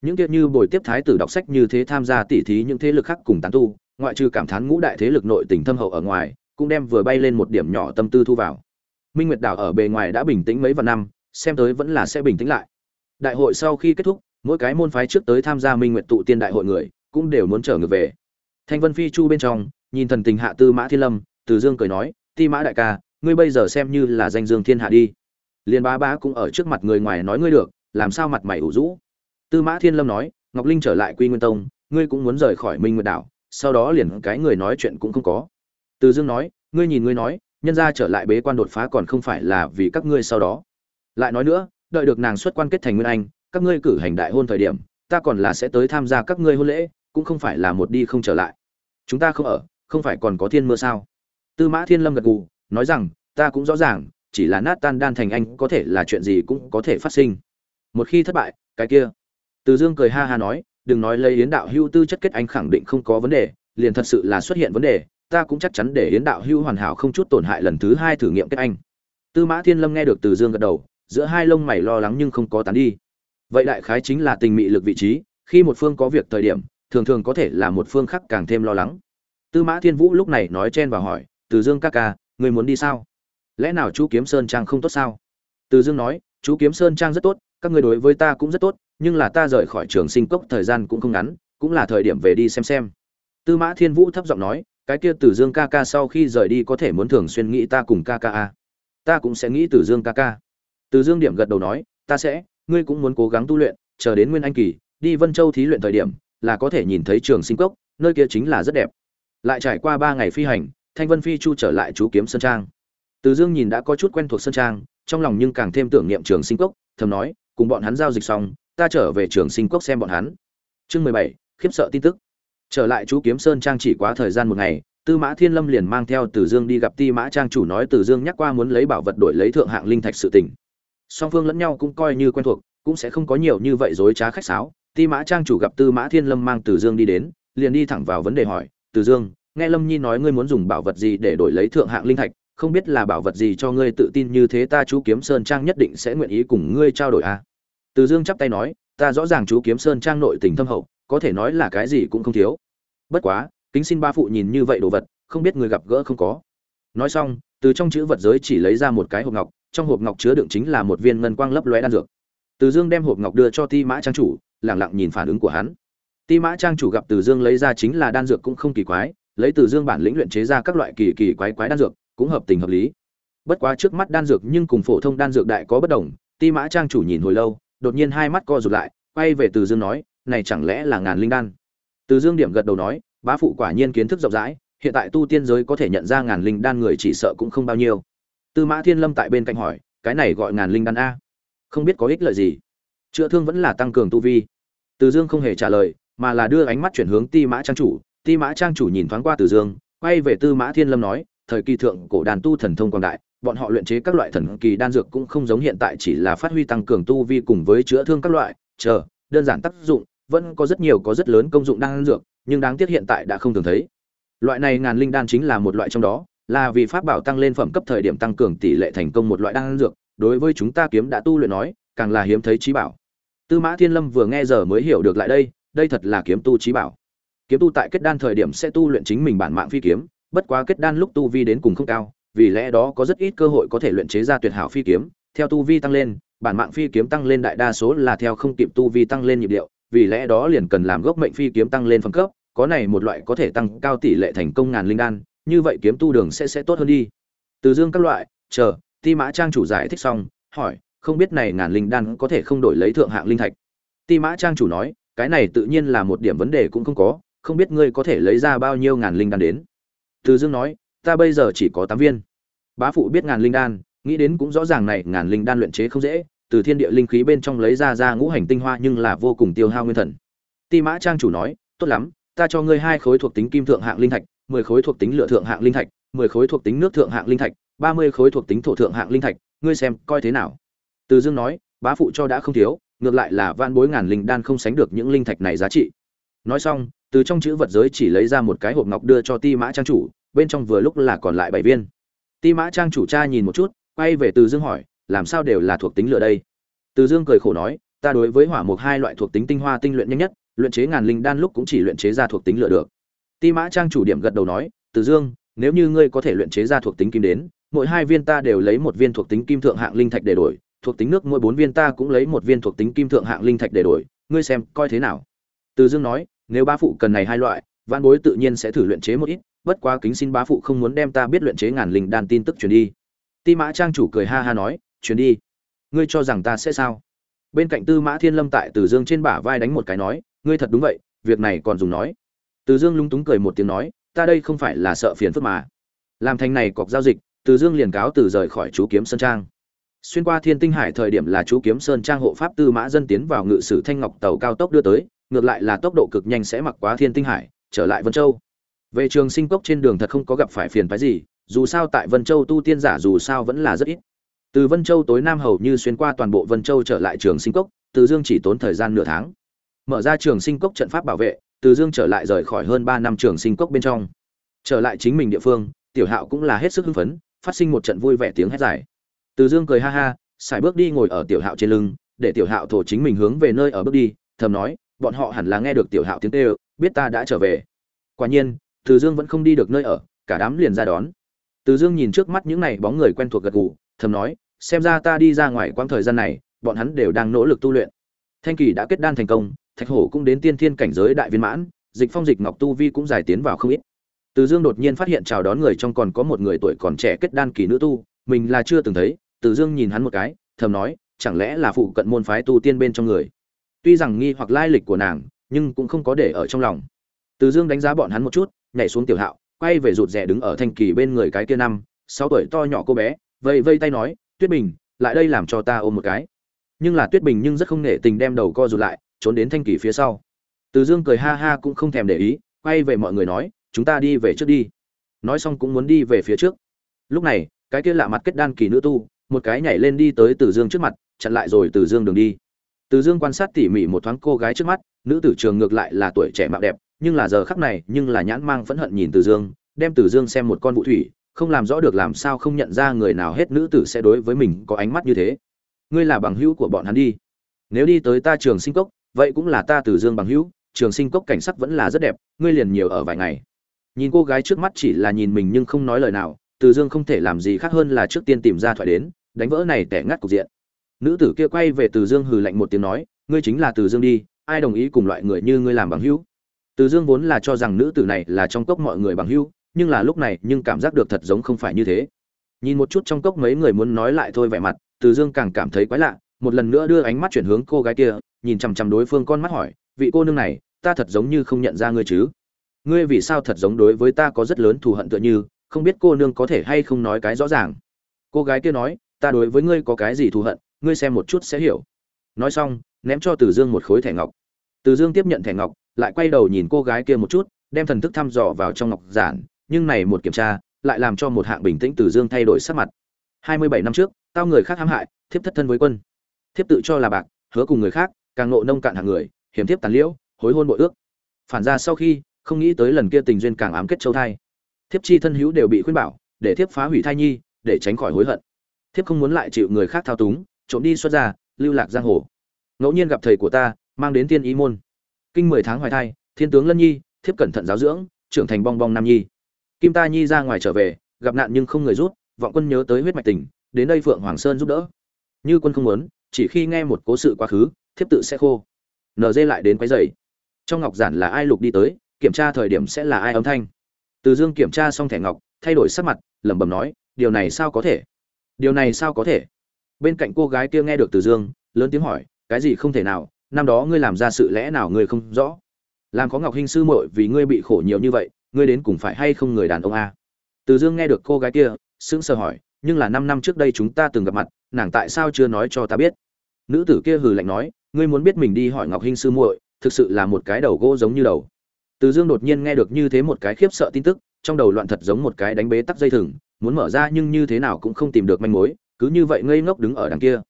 A: Những kiệt như bồi tiếp thái tử đọc sách như thế tham gia tỉ thí những thế lực khác cùng tán tu ngoại trừ cảm thán ngũ đại thế lực nội tình thâm hậu ở ngoài, cũng đem vừa bay lên một điểm nhỏ tâm tư thu vào. Minh nguyệt đảo ở bề ngoài đã bình tĩnh mấy vạn năm, xem tới vẫn là sẽ bình tĩnh lại. Đại hội sau khi kết thúc, mỗi cái môn phái trước tới tham gia minh nguyệt tụ tiên đại hội người, cũng đều muốn trở ngược về. Thanh vân phi chu bên trong, nhìn thần tình hạ tư mã thiên lâm, từ dương cười nói, ti mã đại ca, ngươi bây giờ xem như là danh dương thiên hạ đi. Liên bá bá cũng ở trước mặt người ngoài nói ngươi được, làm sao mặt mày ủ rũ? Tư mã thiên lâm nói, ngọc linh trở lại quy nguyên tông, ngươi cũng muốn rời khỏi minh nguyệt đảo sau đó liền cái người nói chuyện cũng không có. Từ dương nói, ngươi nhìn ngươi nói, nhân ra trở lại bế quan đột phá còn không phải là vì các ngươi sau đó. Lại nói nữa, đợi được nàng xuất quan kết thành nguyên anh, các ngươi cử hành đại hôn thời điểm, ta còn là sẽ tới tham gia các ngươi hôn lễ, cũng không phải là một đi không trở lại. Chúng ta không ở, không phải còn có thiên mưa sao? Tư mã thiên lâm gật gù, nói rằng, ta cũng rõ ràng, chỉ là nát tan đan thành anh, có thể là chuyện gì cũng có thể phát sinh. Một khi thất bại, cái kia. Từ dương cười ha ha nói đừng nói lấy yến đạo hưu tư chất kết anh khẳng định không có vấn đề, liền thật sự là xuất hiện vấn đề, ta cũng chắc chắn để yến đạo hưu hoàn hảo không chút tổn hại lần thứ hai thử nghiệm kết anh. Tư mã thiên lâm nghe được từ dương gật đầu, giữa hai lông mày lo lắng nhưng không có tán đi. Vậy đại khái chính là tình mị lực vị trí, khi một phương có việc thời điểm, thường thường có thể là một phương khác càng thêm lo lắng. Tư mã thiên vũ lúc này nói chen và hỏi, từ dương ca ca, người muốn đi sao? Lẽ nào chú kiếm sơn trang không tốt sao? Từ dương nói, chú kiếm sơn trang rất tốt, các người đối với ta cũng rất tốt nhưng là ta rời khỏi trường sinh cốc thời gian cũng không ngắn, cũng là thời điểm về đi xem xem. Tư mã thiên vũ thấp giọng nói, cái kia từ dương ca ca sau khi rời đi có thể muốn thường xuyên nghĩ ta cùng ca ca a ta cũng sẽ nghĩ từ dương ca ca. Từ dương điểm gật đầu nói, ta sẽ, ngươi cũng muốn cố gắng tu luyện, chờ đến nguyên anh kỳ, đi vân châu thí luyện thời điểm, là có thể nhìn thấy trường sinh cốc, nơi kia chính là rất đẹp. Lại trải qua ba ngày phi hành, thanh vân phi chu trở lại chú kiếm sơn trang. Từ dương nhìn đã có chút quen thuộc sơn trang, trong lòng nhưng càng thêm tưởng niệm trường sinh cốc, thầm nói, cùng bọn hắn giao dịch xong ta trở về trường sinh Quốc xem bọn hắn. Chương mười bảy, khiếp sợ tin tức. Trở lại chú kiếm sơn trang chỉ quá thời gian một ngày, tư mã thiên lâm liền mang theo từ dương đi gặp ti mã trang chủ nói từ dương nhắc qua muốn lấy bảo vật đổi lấy thượng hạng linh thạch sự tình. Song phương lẫn nhau cũng coi như quen thuộc, cũng sẽ không có nhiều như vậy dối trá khách sáo. Ti mã trang chủ gặp tư mã thiên lâm mang từ dương đi đến, liền đi thẳng vào vấn đề hỏi, từ dương, nghe lâm nhi nói ngươi muốn dùng bảo vật gì để đổi lấy thượng hạng linh thạch? Không biết là bảo vật gì cho ngươi tự tin như thế ta chú kiếm sơn trang nhất định sẽ nguyện ý cùng ngươi trao đổi a à? Từ dương chắp tay nói, ta rõ ràng chú kiếm sơn trang nội tình thâm hậu, có thể nói là cái gì cũng không thiếu. Bất quá, kính xin ba phụ nhìn như vậy đồ vật, không biết người gặp gỡ không có. Nói xong, từ trong chữ vật giới chỉ lấy ra một cái hộp ngọc, trong hộp ngọc chứa đựng chính là một viên ngân quang lấp lóe đan dược. Từ dương đem hộp ngọc đưa cho ti mã trang chủ lẳng lặng nhìn phản ứng của hắn. Ti mã trang chủ gặp từ dương lấy ra chính là đan dược cũng không kỳ quái, lấy từ dương bản lĩnh luyện chế ra các loại kỳ kỳ quái quái đan dược, cũng hợp tình hợp lý. Bất quá trước mắt đan dược nhưng cùng phổ thông đan dược đại có bất đồng, ti mã trang chủ nhìn hồi lâu đột nhiên hai mắt co rụt lại, quay về từ dương nói, này chẳng lẽ là ngàn linh đan? Từ dương điểm gật đầu nói, bá phụ quả nhiên kiến thức rộng rãi, hiện tại tu tiên giới có thể nhận ra ngàn linh đan người chỉ sợ cũng không bao nhiêu. Tư mã thiên lâm tại bên cạnh hỏi, cái này gọi ngàn linh đan a? Không biết có ích lợi gì. Chữa thương vẫn là tăng cường tu vi. Từ dương không hề trả lời, mà là đưa ánh mắt chuyển hướng ti mã trang chủ. Ti mã trang chủ nhìn thoáng qua từ dương, quay về tư mã thiên lâm nói, thời kỳ thượng cổ đàn tu thần thông quảng đại bọn họ luyện chế các loại thần kỳ đan dược cũng không giống hiện tại chỉ là phát huy tăng cường tu vi cùng với chữa thương các loại, chờ, đơn giản tác dụng, vẫn có rất nhiều có rất lớn công dụng đan dược, nhưng đáng tiếc hiện tại đã không thường thấy. Loại này ngàn linh đan chính là một loại trong đó, là vì pháp bảo tăng lên phẩm cấp thời điểm tăng cường tỷ lệ thành công một loại đan dược, đối với chúng ta kiếm đã tu luyện nói, càng là hiếm thấy trí bảo. Tư Mã Thiên Lâm vừa nghe giờ mới hiểu được lại đây, đây thật là kiếm tu trí bảo. Kiếm tu tại kết đan thời điểm sẽ tu luyện chính mình bản mạng phi kiếm, bất quá kết đan lúc tu vi đến cùng không cao, vì lẽ đó có rất ít cơ hội có thể luyện chế ra tuyệt hảo phi kiếm, theo tu vi tăng lên, bản mạng phi kiếm tăng lên đại đa số là theo không kịp tu vi tăng lên nhịp điệu, vì lẽ đó liền cần làm gốc mệnh phi kiếm tăng lên phẩm cấp, có này một loại có thể tăng cao tỷ lệ thành công ngàn linh đan, như vậy kiếm tu đường sẽ sẽ tốt hơn đi. Từ dương các loại, chờ, Ti Mã Trang chủ giải thích xong, hỏi, không biết này ngàn linh đan có thể không đổi lấy thượng hạng linh thạch. Ti Mã Trang chủ nói, cái này tự nhiên là một điểm vấn đề cũng không có, không biết ngươi có thể lấy ra bao nhiêu ngàn linh đan đến. Từ Dương nói, ta bây giờ chỉ có tám viên. Bá phụ biết ngàn linh đan, nghĩ đến cũng rõ ràng này ngàn linh đan luyện chế không dễ, từ thiên địa linh khí bên trong lấy ra ra ngũ hành tinh hoa nhưng là vô cùng tiêu hao nguyên thần. Ti Mã Trang chủ nói, tốt lắm, ta cho ngươi hai khối thuộc tính kim thượng hạng linh thạch, mười khối thuộc tính lửa thượng hạng linh thạch, mười khối thuộc tính nước thượng hạng linh thạch, ba mươi khối thuộc tính thổ thượng hạng linh thạch, ngươi xem coi thế nào. Từ Dương nói, bá phụ cho đã không thiếu, ngược lại là van bối ngàn linh đan không sánh được những linh thạch này giá trị. Nói xong, từ trong chữ vật giới chỉ lấy ra một cái hộp ngọc đưa cho Ti Mã Trang chủ, bên trong vừa lúc là còn lại bảy viên. Ti Mã Trang chủ cha nhìn một chút, quay về Từ Dương hỏi, làm sao đều là thuộc tính lửa đây? Từ Dương cười khổ nói, ta đối với hỏa mục hai loại thuộc tính tinh hoa tinh luyện nhanh nhất, luyện chế ngàn linh đan lúc cũng chỉ luyện chế ra thuộc tính lửa được. Ti Mã Trang chủ điểm gật đầu nói, Từ Dương, nếu như ngươi có thể luyện chế ra thuộc tính kim đến, mỗi hai viên ta đều lấy một viên thuộc tính kim thượng hạng linh thạch để đổi, thuộc tính nước mỗi bốn viên ta cũng lấy một viên thuộc tính kim thượng hạng linh thạch để đổi, ngươi xem coi thế nào. Từ Dương nói, nếu ba phụ cần này hai loại, vạn bối tự nhiên sẽ thử luyện chế một ít, bất quá kính xin bá phụ không muốn đem ta biết luyện chế ngàn linh đan tin tức truyền đi. Ti Mã Trang chủ cười ha ha nói, truyền đi. Ngươi cho rằng ta sẽ sao? Bên cạnh Tư Mã Thiên Lâm tại Từ Dương trên bả vai đánh một cái nói, ngươi thật đúng vậy, việc này còn dùng nói. Từ Dương lúng túng cười một tiếng nói, ta đây không phải là sợ phiền phức mà. Làm thành này cọc giao dịch, Từ Dương liền cáo từ rời khỏi chú kiếm sơn trang. Xuyên qua Thiên Tinh Hải thời điểm là chú kiếm sơn trang hộ pháp Tư Mã dân tiến vào ngự sử thanh ngọc tàu cao tốc đưa tới, ngược lại là tốc độ cực nhanh sẽ mặc quá Thiên Tinh Hải, trở lại Vân Châu. Về trường sinh cốc trên đường thật không có gặp phải phiền phức gì, dù sao tại Vân Châu tu tiên giả dù sao vẫn là rất ít. Từ Vân Châu tối nam hầu như xuyên qua toàn bộ Vân Châu trở lại trường sinh cốc, Từ Dương chỉ tốn thời gian nửa tháng. Mở ra trường sinh cốc trận pháp bảo vệ, Từ Dương trở lại rời khỏi hơn ba năm trường sinh cốc bên trong. Trở lại chính mình địa phương, Tiểu Hạo cũng là hết sức hưng phấn, phát sinh một trận vui vẻ tiếng hét dài. Từ Dương cười ha ha, xài bước đi ngồi ở Tiểu Hạo trên lưng, để Tiểu Hạo thổ chính mình hướng về nơi ở bước đi, thầm nói, bọn họ hẳn là nghe được Tiểu Hạo tiếng kêu, biết ta đã trở về. Quả nhiên, từ Dương vẫn không đi được nơi ở, cả đám liền ra đón. Từ Dương nhìn trước mắt những này bóng người quen thuộc gật gù, thầm nói, xem ra ta đi ra ngoài quãng thời gian này, bọn hắn đều đang nỗ lực tu luyện. Thanh Kỳ đã kết đan thành công, Thạch Hổ cũng đến tiên thiên cảnh giới đại viên mãn, Dịch Phong Dịch Ngọc tu vi cũng giải tiến vào không ít. Từ Dương đột nhiên phát hiện chào đón người trong còn có một người tuổi còn trẻ kết đan kỳ nữ tu, mình là chưa từng thấy, Từ Dương nhìn hắn một cái, thầm nói, chẳng lẽ là phụ cận môn phái tu tiên bên trong người. Tuy rằng nghi hoặc lai lịch của nàng, nhưng cũng không có để ở trong lòng. Từ Dương đánh giá bọn hắn một chút, nhảy xuống tiểu hạo, quay về rụt rè đứng ở thanh kỳ bên người cái kia năm, sáu tuổi to nhỏ cô bé, vây vây tay nói, "Tuyết Bình, lại đây làm cho ta ôm một cái." Nhưng là Tuyết Bình nhưng rất không nể tình đem đầu co rụt lại, trốn đến thanh kỳ phía sau. Từ Dương cười ha ha cũng không thèm để ý, quay về mọi người nói, "Chúng ta đi về trước đi." Nói xong cũng muốn đi về phía trước. Lúc này, cái kia lạ mặt kết đan kỳ nữ tu, một cái nhảy lên đi tới Từ Dương trước mặt, chặn lại rồi Từ Dương đường đi. Từ Dương quan sát tỉ mỉ một thoáng cô gái trước mắt, nữ tử trường ngược lại là tuổi trẻ mạo đẹp, nhưng là giờ khắc này, nhưng là nhãn mang phẫn hận nhìn Từ Dương, đem Từ Dương xem một con vụ thủy, không làm rõ được làm sao không nhận ra người nào hết nữ tử sẽ đối với mình có ánh mắt như thế. Ngươi là bằng hữu của bọn hắn đi. Nếu đi tới ta trường sinh cốc, vậy cũng là ta Từ Dương bằng hữu, trường sinh cốc cảnh sắc vẫn là rất đẹp, ngươi liền nhiều ở vài ngày. Nhìn cô gái trước mắt chỉ là nhìn mình nhưng không nói lời nào, Từ Dương không thể làm gì khác hơn là trước tiên tìm ra thoại đến, đánh vỡ này tẻ ngắt cục diện. Nữ tử kia quay về Từ Dương hừ lạnh một tiếng nói, ngươi chính là Từ Dương đi, ai đồng ý cùng loại người như ngươi làm bằng hữu? Từ Dương vốn là cho rằng nữ tử này là trong cốc mọi người bằng hữu, nhưng là lúc này nhưng cảm giác được thật giống không phải như thế. Nhìn một chút trong cốc mấy người muốn nói lại thôi vẻ mặt, Từ Dương càng cảm thấy quái lạ, một lần nữa đưa ánh mắt chuyển hướng cô gái kia, nhìn chằm chằm đối phương con mắt hỏi, vị cô nương này, ta thật giống như không nhận ra ngươi chứ? Ngươi vì sao thật giống đối với ta có rất lớn thù hận tựa như, không biết cô nương có thể hay không nói cái rõ ràng. Cô gái kia nói, ta đối với ngươi có cái gì thù hận, ngươi xem một chút sẽ hiểu. Nói xong, ném cho Từ Dương một khối thẻ ngọc. Từ Dương tiếp nhận thẻ ngọc, lại quay đầu nhìn cô gái kia một chút, đem thần thức thăm dò vào trong ngọc giản, nhưng này một kiểm tra, lại làm cho một hạng bình tĩnh Từ Dương thay đổi sắc mặt. hai mươi bảy năm trước tao người khác hãm hại thiếp thất thân với quân. Thiếp tự cho là bạc hứa cùng người khác càng nộ nông cạn hàng người hiểm thiếp tàn liễu hối hôn bội ước. Phản ra sau khi không nghĩ tới lần kia tình duyên càng ám kết châu thai. Thiếp chi thân hữu đều bị khuyên bảo để thiếp phá hủy thai nhi để tránh khỏi hối hận. Thiếp không muốn lại chịu người khác thao túng trộm đi xuất ra lưu lạc giang hồ. Ngẫu nhiên gặp thầy của ta mang đến tiên ý môn kinh mười tháng hoài thai, thiên tướng lân nhi, thiếp cẩn thận giáo dưỡng, trưởng thành bong bong nam nhi. Kim ta nhi ra ngoài trở về, gặp nạn nhưng không người rút, vọng quân nhớ tới huyết mạch tình, đến đây phượng hoàng sơn giúp đỡ. Như quân không muốn, chỉ khi nghe một cố sự quá khứ, thiếp tự sẽ khô. Nd lại đến quấy dày trong ngọc giản là ai lục đi tới, kiểm tra thời điểm sẽ là ai âm thanh. Từ dương kiểm tra xong thẻ ngọc, thay đổi sắc mặt, lẩm bẩm nói, điều này sao có thể? Điều này sao có thể? Bên cạnh cô gái kia nghe được từ dương, lớn tiếng hỏi, cái gì không thể nào? Năm đó ngươi làm ra sự lẽ nào ngươi không rõ? Làm có ngọc hình sư muội vì ngươi bị khổ nhiều như vậy, ngươi đến cùng phải hay không người đàn ông a? Từ dương nghe được cô gái kia, sững sờ hỏi, nhưng là năm năm trước đây chúng ta từng gặp mặt, nàng tại sao chưa nói cho ta biết? Nữ tử kia hừ lạnh nói, ngươi muốn biết mình đi hỏi ngọc hình sư muội, thực sự là một cái đầu gỗ giống như đầu. Từ dương đột nhiên nghe được như thế một cái khiếp sợ tin tức, trong đầu loạn thật giống một cái đánh bế tắc dây thừng, muốn mở ra nhưng như thế nào cũng không tìm được manh mối, cứ như vậy ngây ngốc đứng ở đằng kia.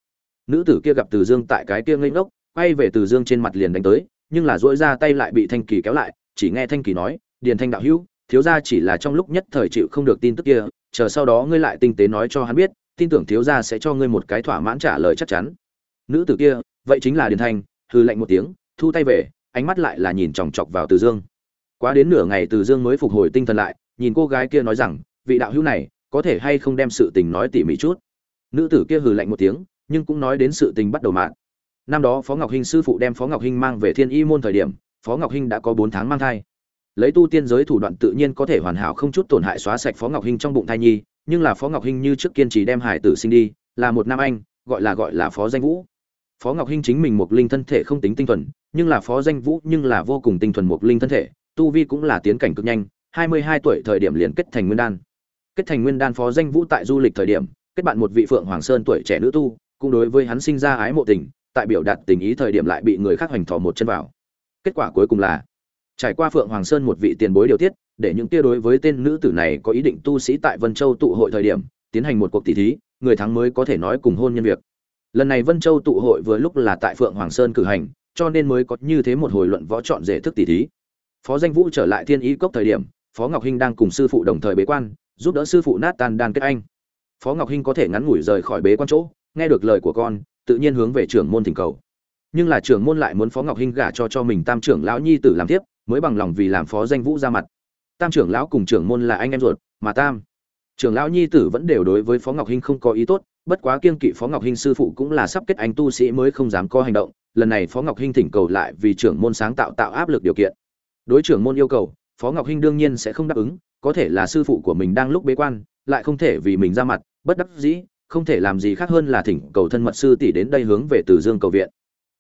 A: Nữ tử kia gặp từ dương tại cái kia ngây ngốc quay về từ dương trên mặt liền đánh tới, nhưng là dỗi ra tay lại bị thanh kỳ kéo lại, chỉ nghe thanh kỳ nói, điền thanh đạo hữu, thiếu gia chỉ là trong lúc nhất thời chịu không được tin tức kia, chờ sau đó ngươi lại tinh tế nói cho hắn biết, tin tưởng thiếu gia sẽ cho ngươi một cái thỏa mãn trả lời chắc chắn. Nữ tử kia, vậy chính là điền thanh hư lạnh một tiếng, thu tay về, ánh mắt lại là nhìn chòng chọc vào từ dương. Quá đến nửa ngày từ dương mới phục hồi tinh thần lại, nhìn cô gái kia nói rằng, vị đạo hữu này, có thể hay không đem sự tình nói tỉ mỉ chút? Nữ tử kia hừ lạnh một tiếng, nhưng cũng nói đến sự tình bắt đầu mạng năm đó phó ngọc hinh sư phụ đem phó ngọc hinh mang về thiên y môn thời điểm, phó ngọc hinh đã có bốn tháng mang thai. Lấy tu tiên giới thủ đoạn tự nhiên có thể hoàn hảo không chút tổn hại xóa sạch phó ngọc hinh trong bụng thai nhi, nhưng là phó ngọc hinh như trước kiên trì đem hải tử sinh đi, là một nam anh, gọi là gọi là phó danh vũ. Phó ngọc hinh chính mình một linh thân thể không tính tinh thuần, nhưng là phó danh vũ nhưng là vô cùng tinh thuần một linh thân thể, tu vi cũng là tiến cảnh cực nhanh, hai mươi hai tuổi thời điểm liền kết thành nguyên đan. Kết thành nguyên đan phó danh vũ tại du lịch thời điểm, kết bạn một vị phượng hoàng sơn tuổi trẻ nữ tu, cũng đối với hắn sinh ra ái mộ tình tại biểu đạt tình ý thời điểm lại bị người khác hoành thò một chân vào. Kết quả cuối cùng là, trải qua phượng hoàng sơn một vị tiền bối điều tiết, để những tia đối với tên nữ tử này có ý định tu sĩ tại vân châu tụ hội thời điểm, tiến hành một cuộc tỷ thí, người thắng mới có thể nói cùng hôn nhân việc. Lần này vân châu tụ hội vừa lúc là tại phượng hoàng sơn cử hành, cho nên mới có như thế một hồi luận võ chọn rể thức tỷ thí. Phó danh vũ trở lại thiên ý cốc thời điểm, phó ngọc hinh đang cùng sư phụ đồng thời bế quan, giúp đỡ sư phụ nát tan đan kết anh. Phó ngọc hinh có thể ngắn ngủi rời khỏi bế quan chỗ, nghe được lời của con tự nhiên hướng về trưởng môn thỉnh cầu. Nhưng là trưởng môn lại muốn phó ngọc hinh gả cho cho mình tam trưởng lão nhi tử làm tiếp mới bằng lòng vì làm phó danh vũ ra mặt. Tam trưởng lão cùng trưởng môn là anh em ruột, mà tam trưởng lão nhi tử vẫn đều đối với phó ngọc hinh không có ý tốt, bất quá kiên kỵ phó ngọc hinh sư phụ cũng là sắp kết anh tu sĩ mới không dám có hành động, lần này phó ngọc hinh thỉnh cầu lại vì trưởng môn sáng tạo tạo áp lực điều kiện. Đối trưởng môn yêu cầu, phó ngọc hinh đương nhiên sẽ không đáp ứng, có thể là sư phụ của mình đang lúc bế quan, lại không thể vì mình ra mặt, bất đắc dĩ không thể làm gì khác hơn là thỉnh cầu thân mật sư tỷ đến đây hướng về từ dương cầu viện.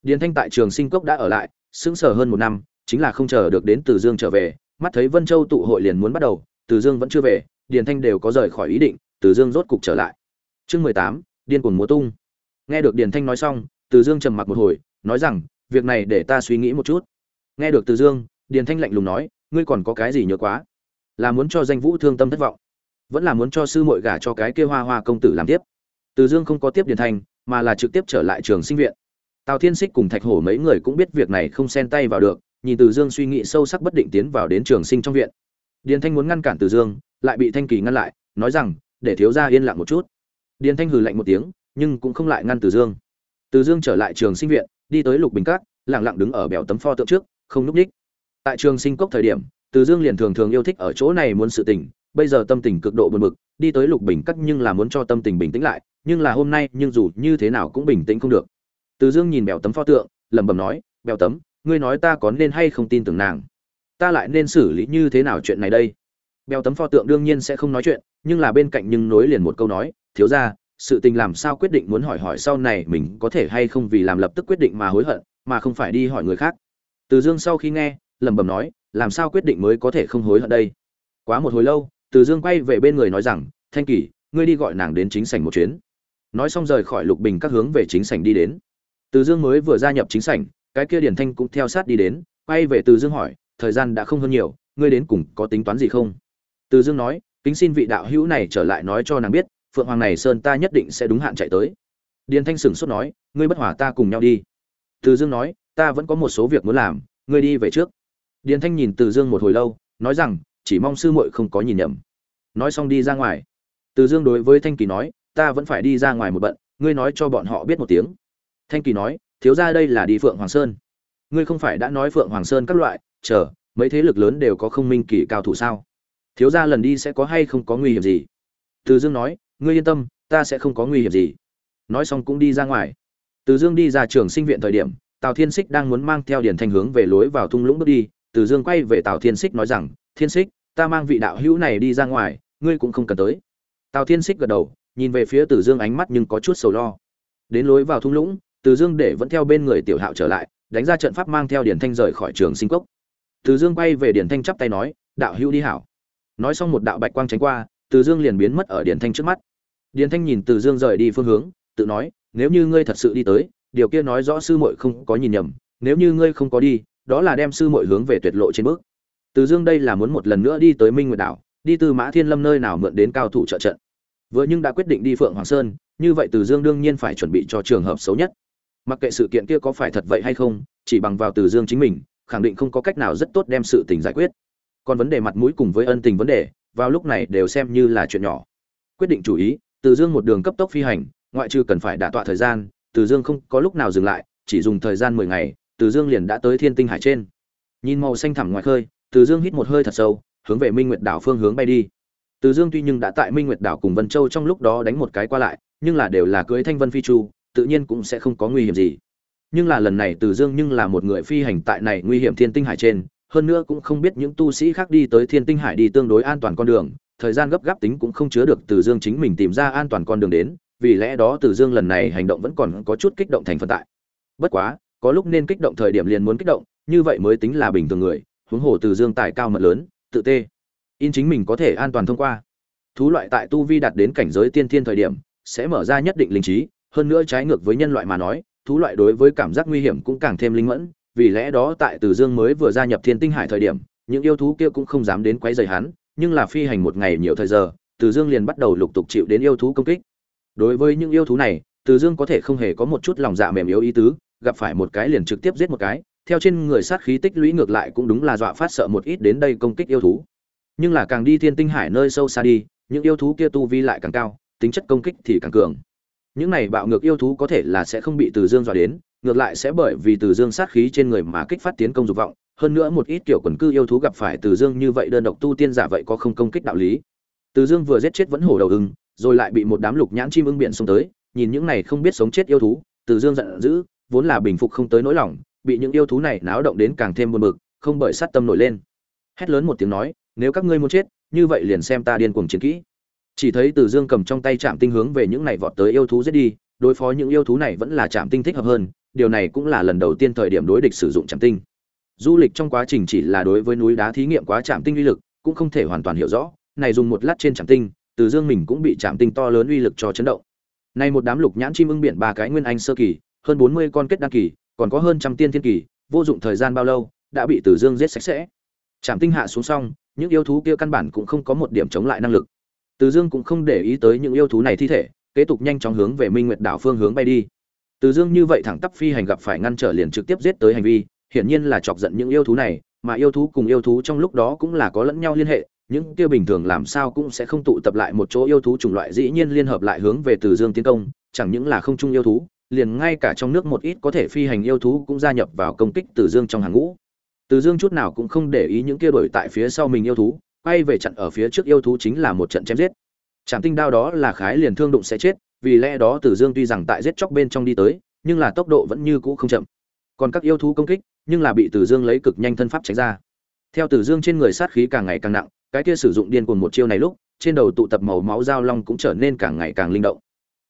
A: Điền thanh tại trường sinh cốc đã ở lại, sững sờ hơn một năm, chính là không chờ được đến từ dương trở về, mắt thấy vân châu tụ hội liền muốn bắt đầu, từ dương vẫn chưa về, điền thanh đều có rời khỏi ý định, từ dương rốt cục trở lại. Chương mười tám, điên cuồng múa tung. Nghe được điền thanh nói xong, từ dương trầm mặc một hồi, nói rằng, việc này để ta suy nghĩ một chút. Nghe được từ dương, điền thanh lạnh lùng nói, ngươi còn có cái gì nhớ quá? Là muốn cho danh vũ thương tâm thất vọng, vẫn là muốn cho sư muội gả cho cái kia hoa hoa công tử làm tiếp từ dương không có tiếp điền thanh mà là trực tiếp trở lại trường sinh viện. Tào thiên xích cùng thạch hổ mấy người cũng biết việc này không xen tay vào được nhìn từ dương suy nghĩ sâu sắc bất định tiến vào đến trường sinh trong viện. Điền thanh muốn ngăn cản từ dương lại bị thanh kỳ ngăn lại nói rằng để thiếu gia yên lặng một chút. Điền thanh hừ lạnh một tiếng nhưng cũng không lại ngăn từ dương. Từ dương trở lại trường sinh viện đi tới lục bình cát lặng lặng đứng ở bèo tấm pho tượng trước không núp ních. Tại trường sinh cốc thời điểm từ dương liền thường thường yêu thích ở chỗ này muốn sự tỉnh, bây giờ tâm tình cực độ buồn bực đi tới lục bình cát nhưng là muốn cho tâm tình bình tĩnh lại nhưng là hôm nay nhưng dù như thế nào cũng bình tĩnh không được. Từ dương nhìn bèo tấm pho tượng lẩm bẩm nói bèo tấm ngươi nói ta có nên hay không tin tưởng nàng? Ta lại nên xử lý như thế nào chuyện này đây? Bèo tấm pho tượng đương nhiên sẽ không nói chuyện nhưng là bên cạnh nhưng nối liền một câu nói thiếu ra sự tình làm sao quyết định muốn hỏi hỏi sau này mình có thể hay không vì làm lập tức quyết định mà hối hận mà không phải đi hỏi người khác? Từ dương sau khi nghe lẩm bẩm nói làm sao quyết định mới có thể không hối hận đây? Quá một hồi lâu từ dương quay về bên người nói rằng thanh kỷ, ngươi đi gọi nàng đến chính sảnh một chuyến nói xong rời khỏi lục bình các hướng về chính sảnh đi đến. Từ dương mới vừa gia nhập chính sảnh, cái kia điển thanh cũng theo sát đi đến, quay về từ dương hỏi, thời gian đã không hơn nhiều, ngươi đến cùng có tính toán gì không? Từ dương nói, kính xin vị đạo hữu này trở lại nói cho nàng biết, phượng hoàng này sơn ta nhất định sẽ đúng hạn chạy tới. Điền thanh sửng sốt nói, ngươi bất hòa ta cùng nhau đi. Từ dương nói, ta vẫn có một số việc muốn làm, ngươi đi về trước. Điền thanh nhìn từ dương một hồi lâu, nói rằng, chỉ mong sư muội không có nhìn nhầm. Nói xong đi ra ngoài. Từ dương đối với thanh kỳ nói ta vẫn phải đi ra ngoài một bận, ngươi nói cho bọn họ biết một tiếng. Thanh kỳ nói, thiếu ra đây là đi phượng hoàng sơn. Ngươi không phải đã nói phượng hoàng sơn các loại, chờ, mấy thế lực lớn đều có không minh kỳ cao thủ sao? Thiếu ra lần đi sẽ có hay không có nguy hiểm gì? Từ dương nói, ngươi yên tâm, ta sẽ không có nguy hiểm gì. Nói xong cũng đi ra ngoài. Từ dương đi ra trường sinh viện thời điểm, tào thiên xích đang muốn mang theo điển thanh hướng về lối vào thung lũng bước đi. Từ dương quay về tào thiên xích nói rằng, thiên xích ta mang vị đạo hữu này đi ra ngoài, ngươi cũng không cần tới. Tào thiên xích gật đầu nhìn về phía từ dương ánh mắt nhưng có chút sầu lo. Đến lối vào thung lũng, từ dương để vẫn theo bên người tiểu hạo trở lại, đánh ra trận pháp mang theo điển thanh rời khỏi trường sinh cốc. Từ dương quay về điển thanh chắp tay nói, đạo hữu đi hảo. Nói xong một đạo bạch quang tránh qua, từ dương liền biến mất ở điển thanh trước mắt. Điển thanh nhìn từ dương rời đi phương hướng, tự nói, nếu như ngươi thật sự đi tới, điều kia nói rõ sư muội không có nhìn nhầm, nếu như ngươi không có đi, đó là đem sư muội hướng về tuyệt lộ trên bước. Từ dương đây là muốn một lần nữa đi tới minh nguyệt đảo, đi từ mã thiên lâm nơi nào mượn đến cao thủ trợ trận vừa nhưng đã quyết định đi phượng hoàng sơn, như vậy từ dương đương nhiên phải chuẩn bị cho trường hợp xấu nhất. Mặc kệ sự kiện kia có phải thật vậy hay không, chỉ bằng vào từ dương chính mình, khẳng định không có cách nào rất tốt đem sự tình giải quyết. Còn vấn đề mặt mũi cùng với ân tình vấn đề, vào lúc này đều xem như là chuyện nhỏ. Quyết định chủ ý, từ dương một đường cấp tốc phi hành, ngoại trừ cần phải đả tọa thời gian, từ dương không có lúc nào dừng lại, chỉ dùng thời gian mười ngày, từ dương liền đã tới thiên tinh hải trên. Nhìn màu xanh thẳm ngoài khơi, từ dương hít một hơi thật sâu, hướng về minh nguyệt đảo phương hướng bay đi từ dương tuy nhưng đã tại minh nguyệt đảo cùng vân châu trong lúc đó đánh một cái qua lại, nhưng là đều là cưới thanh vân phi chu, tự nhiên cũng sẽ không có nguy hiểm gì. Nhưng là lần này từ dương nhưng là một người phi hành tại này nguy hiểm thiên tinh hải trên, hơn nữa cũng không biết những tu sĩ khác đi tới thiên tinh hải đi tương đối an toàn con đường, thời gian gấp gáp tính cũng không chứa được từ dương chính mình tìm ra an toàn con đường đến, vì lẽ đó từ dương lần này hành động vẫn còn có chút kích động thành phần tại. Bất quá, có lúc nên kích động thời điểm liền muốn kích động, như vậy mới tính là bình thường người, huống hồ từ dương tài cao mật lớn, tự tê in chính mình có thể an toàn thông qua. Thú loại tại tu vi đạt đến cảnh giới tiên thiên thời điểm, sẽ mở ra nhất định linh trí, hơn nữa trái ngược với nhân loại mà nói, thú loại đối với cảm giác nguy hiểm cũng càng thêm linh mẫn, vì lẽ đó tại từ dương mới vừa gia nhập thiên tinh hải thời điểm, những yêu thú kia cũng không dám đến quấy rầy hắn, nhưng là phi hành một ngày nhiều thời giờ, từ dương liền bắt đầu lục tục chịu đến yêu thú công kích. Đối với những yêu thú này, từ dương có thể không hề có một chút lòng dạ mềm yếu ý tứ, gặp phải một cái liền trực tiếp giết một cái, theo trên người sát khí tích lũy ngược lại cũng đúng là dọa phát sợ một ít đến đây công kích yêu thú nhưng là càng đi thiên tinh hải nơi sâu xa đi, những yêu thú kia tu vi lại càng cao, tính chất công kích thì càng cường. Những này bạo ngược yêu thú có thể là sẽ không bị từ dương dọa đến, ngược lại sẽ bởi vì từ dương sát khí trên người mà kích phát tiến công dục vọng. Hơn nữa một ít kiểu quần cư yêu thú gặp phải từ dương như vậy đơn độc tu tiên giả vậy có không công kích đạo lý. Từ dương vừa giết chết vẫn hổ đầu ưng, rồi lại bị một đám lục nhãn chim ưng biển xông tới, nhìn những này không biết sống chết yêu thú, từ dương giận dữ, vốn là bình phục không tới nỗi lòng, bị những yêu thú này náo động đến càng thêm buồn bực, không bởi sát tâm nổi lên. Hét lớn một tiếng nói nếu các ngươi muốn chết, như vậy liền xem ta điên cuồng chiến kỹ. Chỉ thấy từ dương cầm trong tay chạm tinh hướng về những này vọt tới yêu thú giết đi, đối phó những yêu thú này vẫn là chạm tinh thích hợp hơn, điều này cũng là lần đầu tiên thời điểm đối địch sử dụng chạm tinh. Du lịch trong quá trình chỉ là đối với núi đá thí nghiệm quá chạm tinh uy lực, cũng không thể hoàn toàn hiểu rõ, này dùng một lát trên chạm tinh, từ dương mình cũng bị chạm tinh to lớn uy lực cho chấn động. Này một đám lục nhãn chim ưng biển ba cái nguyên anh sơ kỳ, hơn bốn mươi con kết đăng kỳ, còn có hơn trăm tiên thiên kỳ, vô dụng thời gian bao lâu, đã bị từ dương giết sạch sẽ. Chạm tinh hạ xuống xong những yêu thú kia căn bản cũng không có một điểm chống lại năng lực từ dương cũng không để ý tới những yêu thú này thi thể kế tục nhanh chóng hướng về minh nguyệt đảo phương hướng bay đi từ dương như vậy thẳng tắp phi hành gặp phải ngăn trở liền trực tiếp giết tới hành vi hiển nhiên là chọc giận những yêu thú này mà yêu thú cùng yêu thú trong lúc đó cũng là có lẫn nhau liên hệ những kia bình thường làm sao cũng sẽ không tụ tập lại một chỗ yêu thú chủng loại dĩ nhiên liên hợp lại hướng về Từ Dương tiến công, chẳng những là không chung yêu thú, liền ngay cả trong nước một ít có thể phi hành yêu thú cũng gia nhập vào công kích Từ Dương trong hàng ngũ. Từ Dương chút nào cũng không để ý những kia đuổi tại phía sau mình yêu thú, quay về chặn ở phía trước yêu thú chính là một trận chém giết. Trảm tinh đao đó là khái liền thương đụng sẽ chết, vì lẽ đó Từ Dương tuy rằng tại giết chóc bên trong đi tới, nhưng là tốc độ vẫn như cũ không chậm. Còn các yêu thú công kích, nhưng là bị Từ Dương lấy cực nhanh thân pháp tránh ra. Theo Từ Dương trên người sát khí càng ngày càng nặng, cái kia sử dụng điên cuồng một chiêu này lúc, trên đầu tụ tập màu máu dao long cũng trở nên càng ngày càng linh động.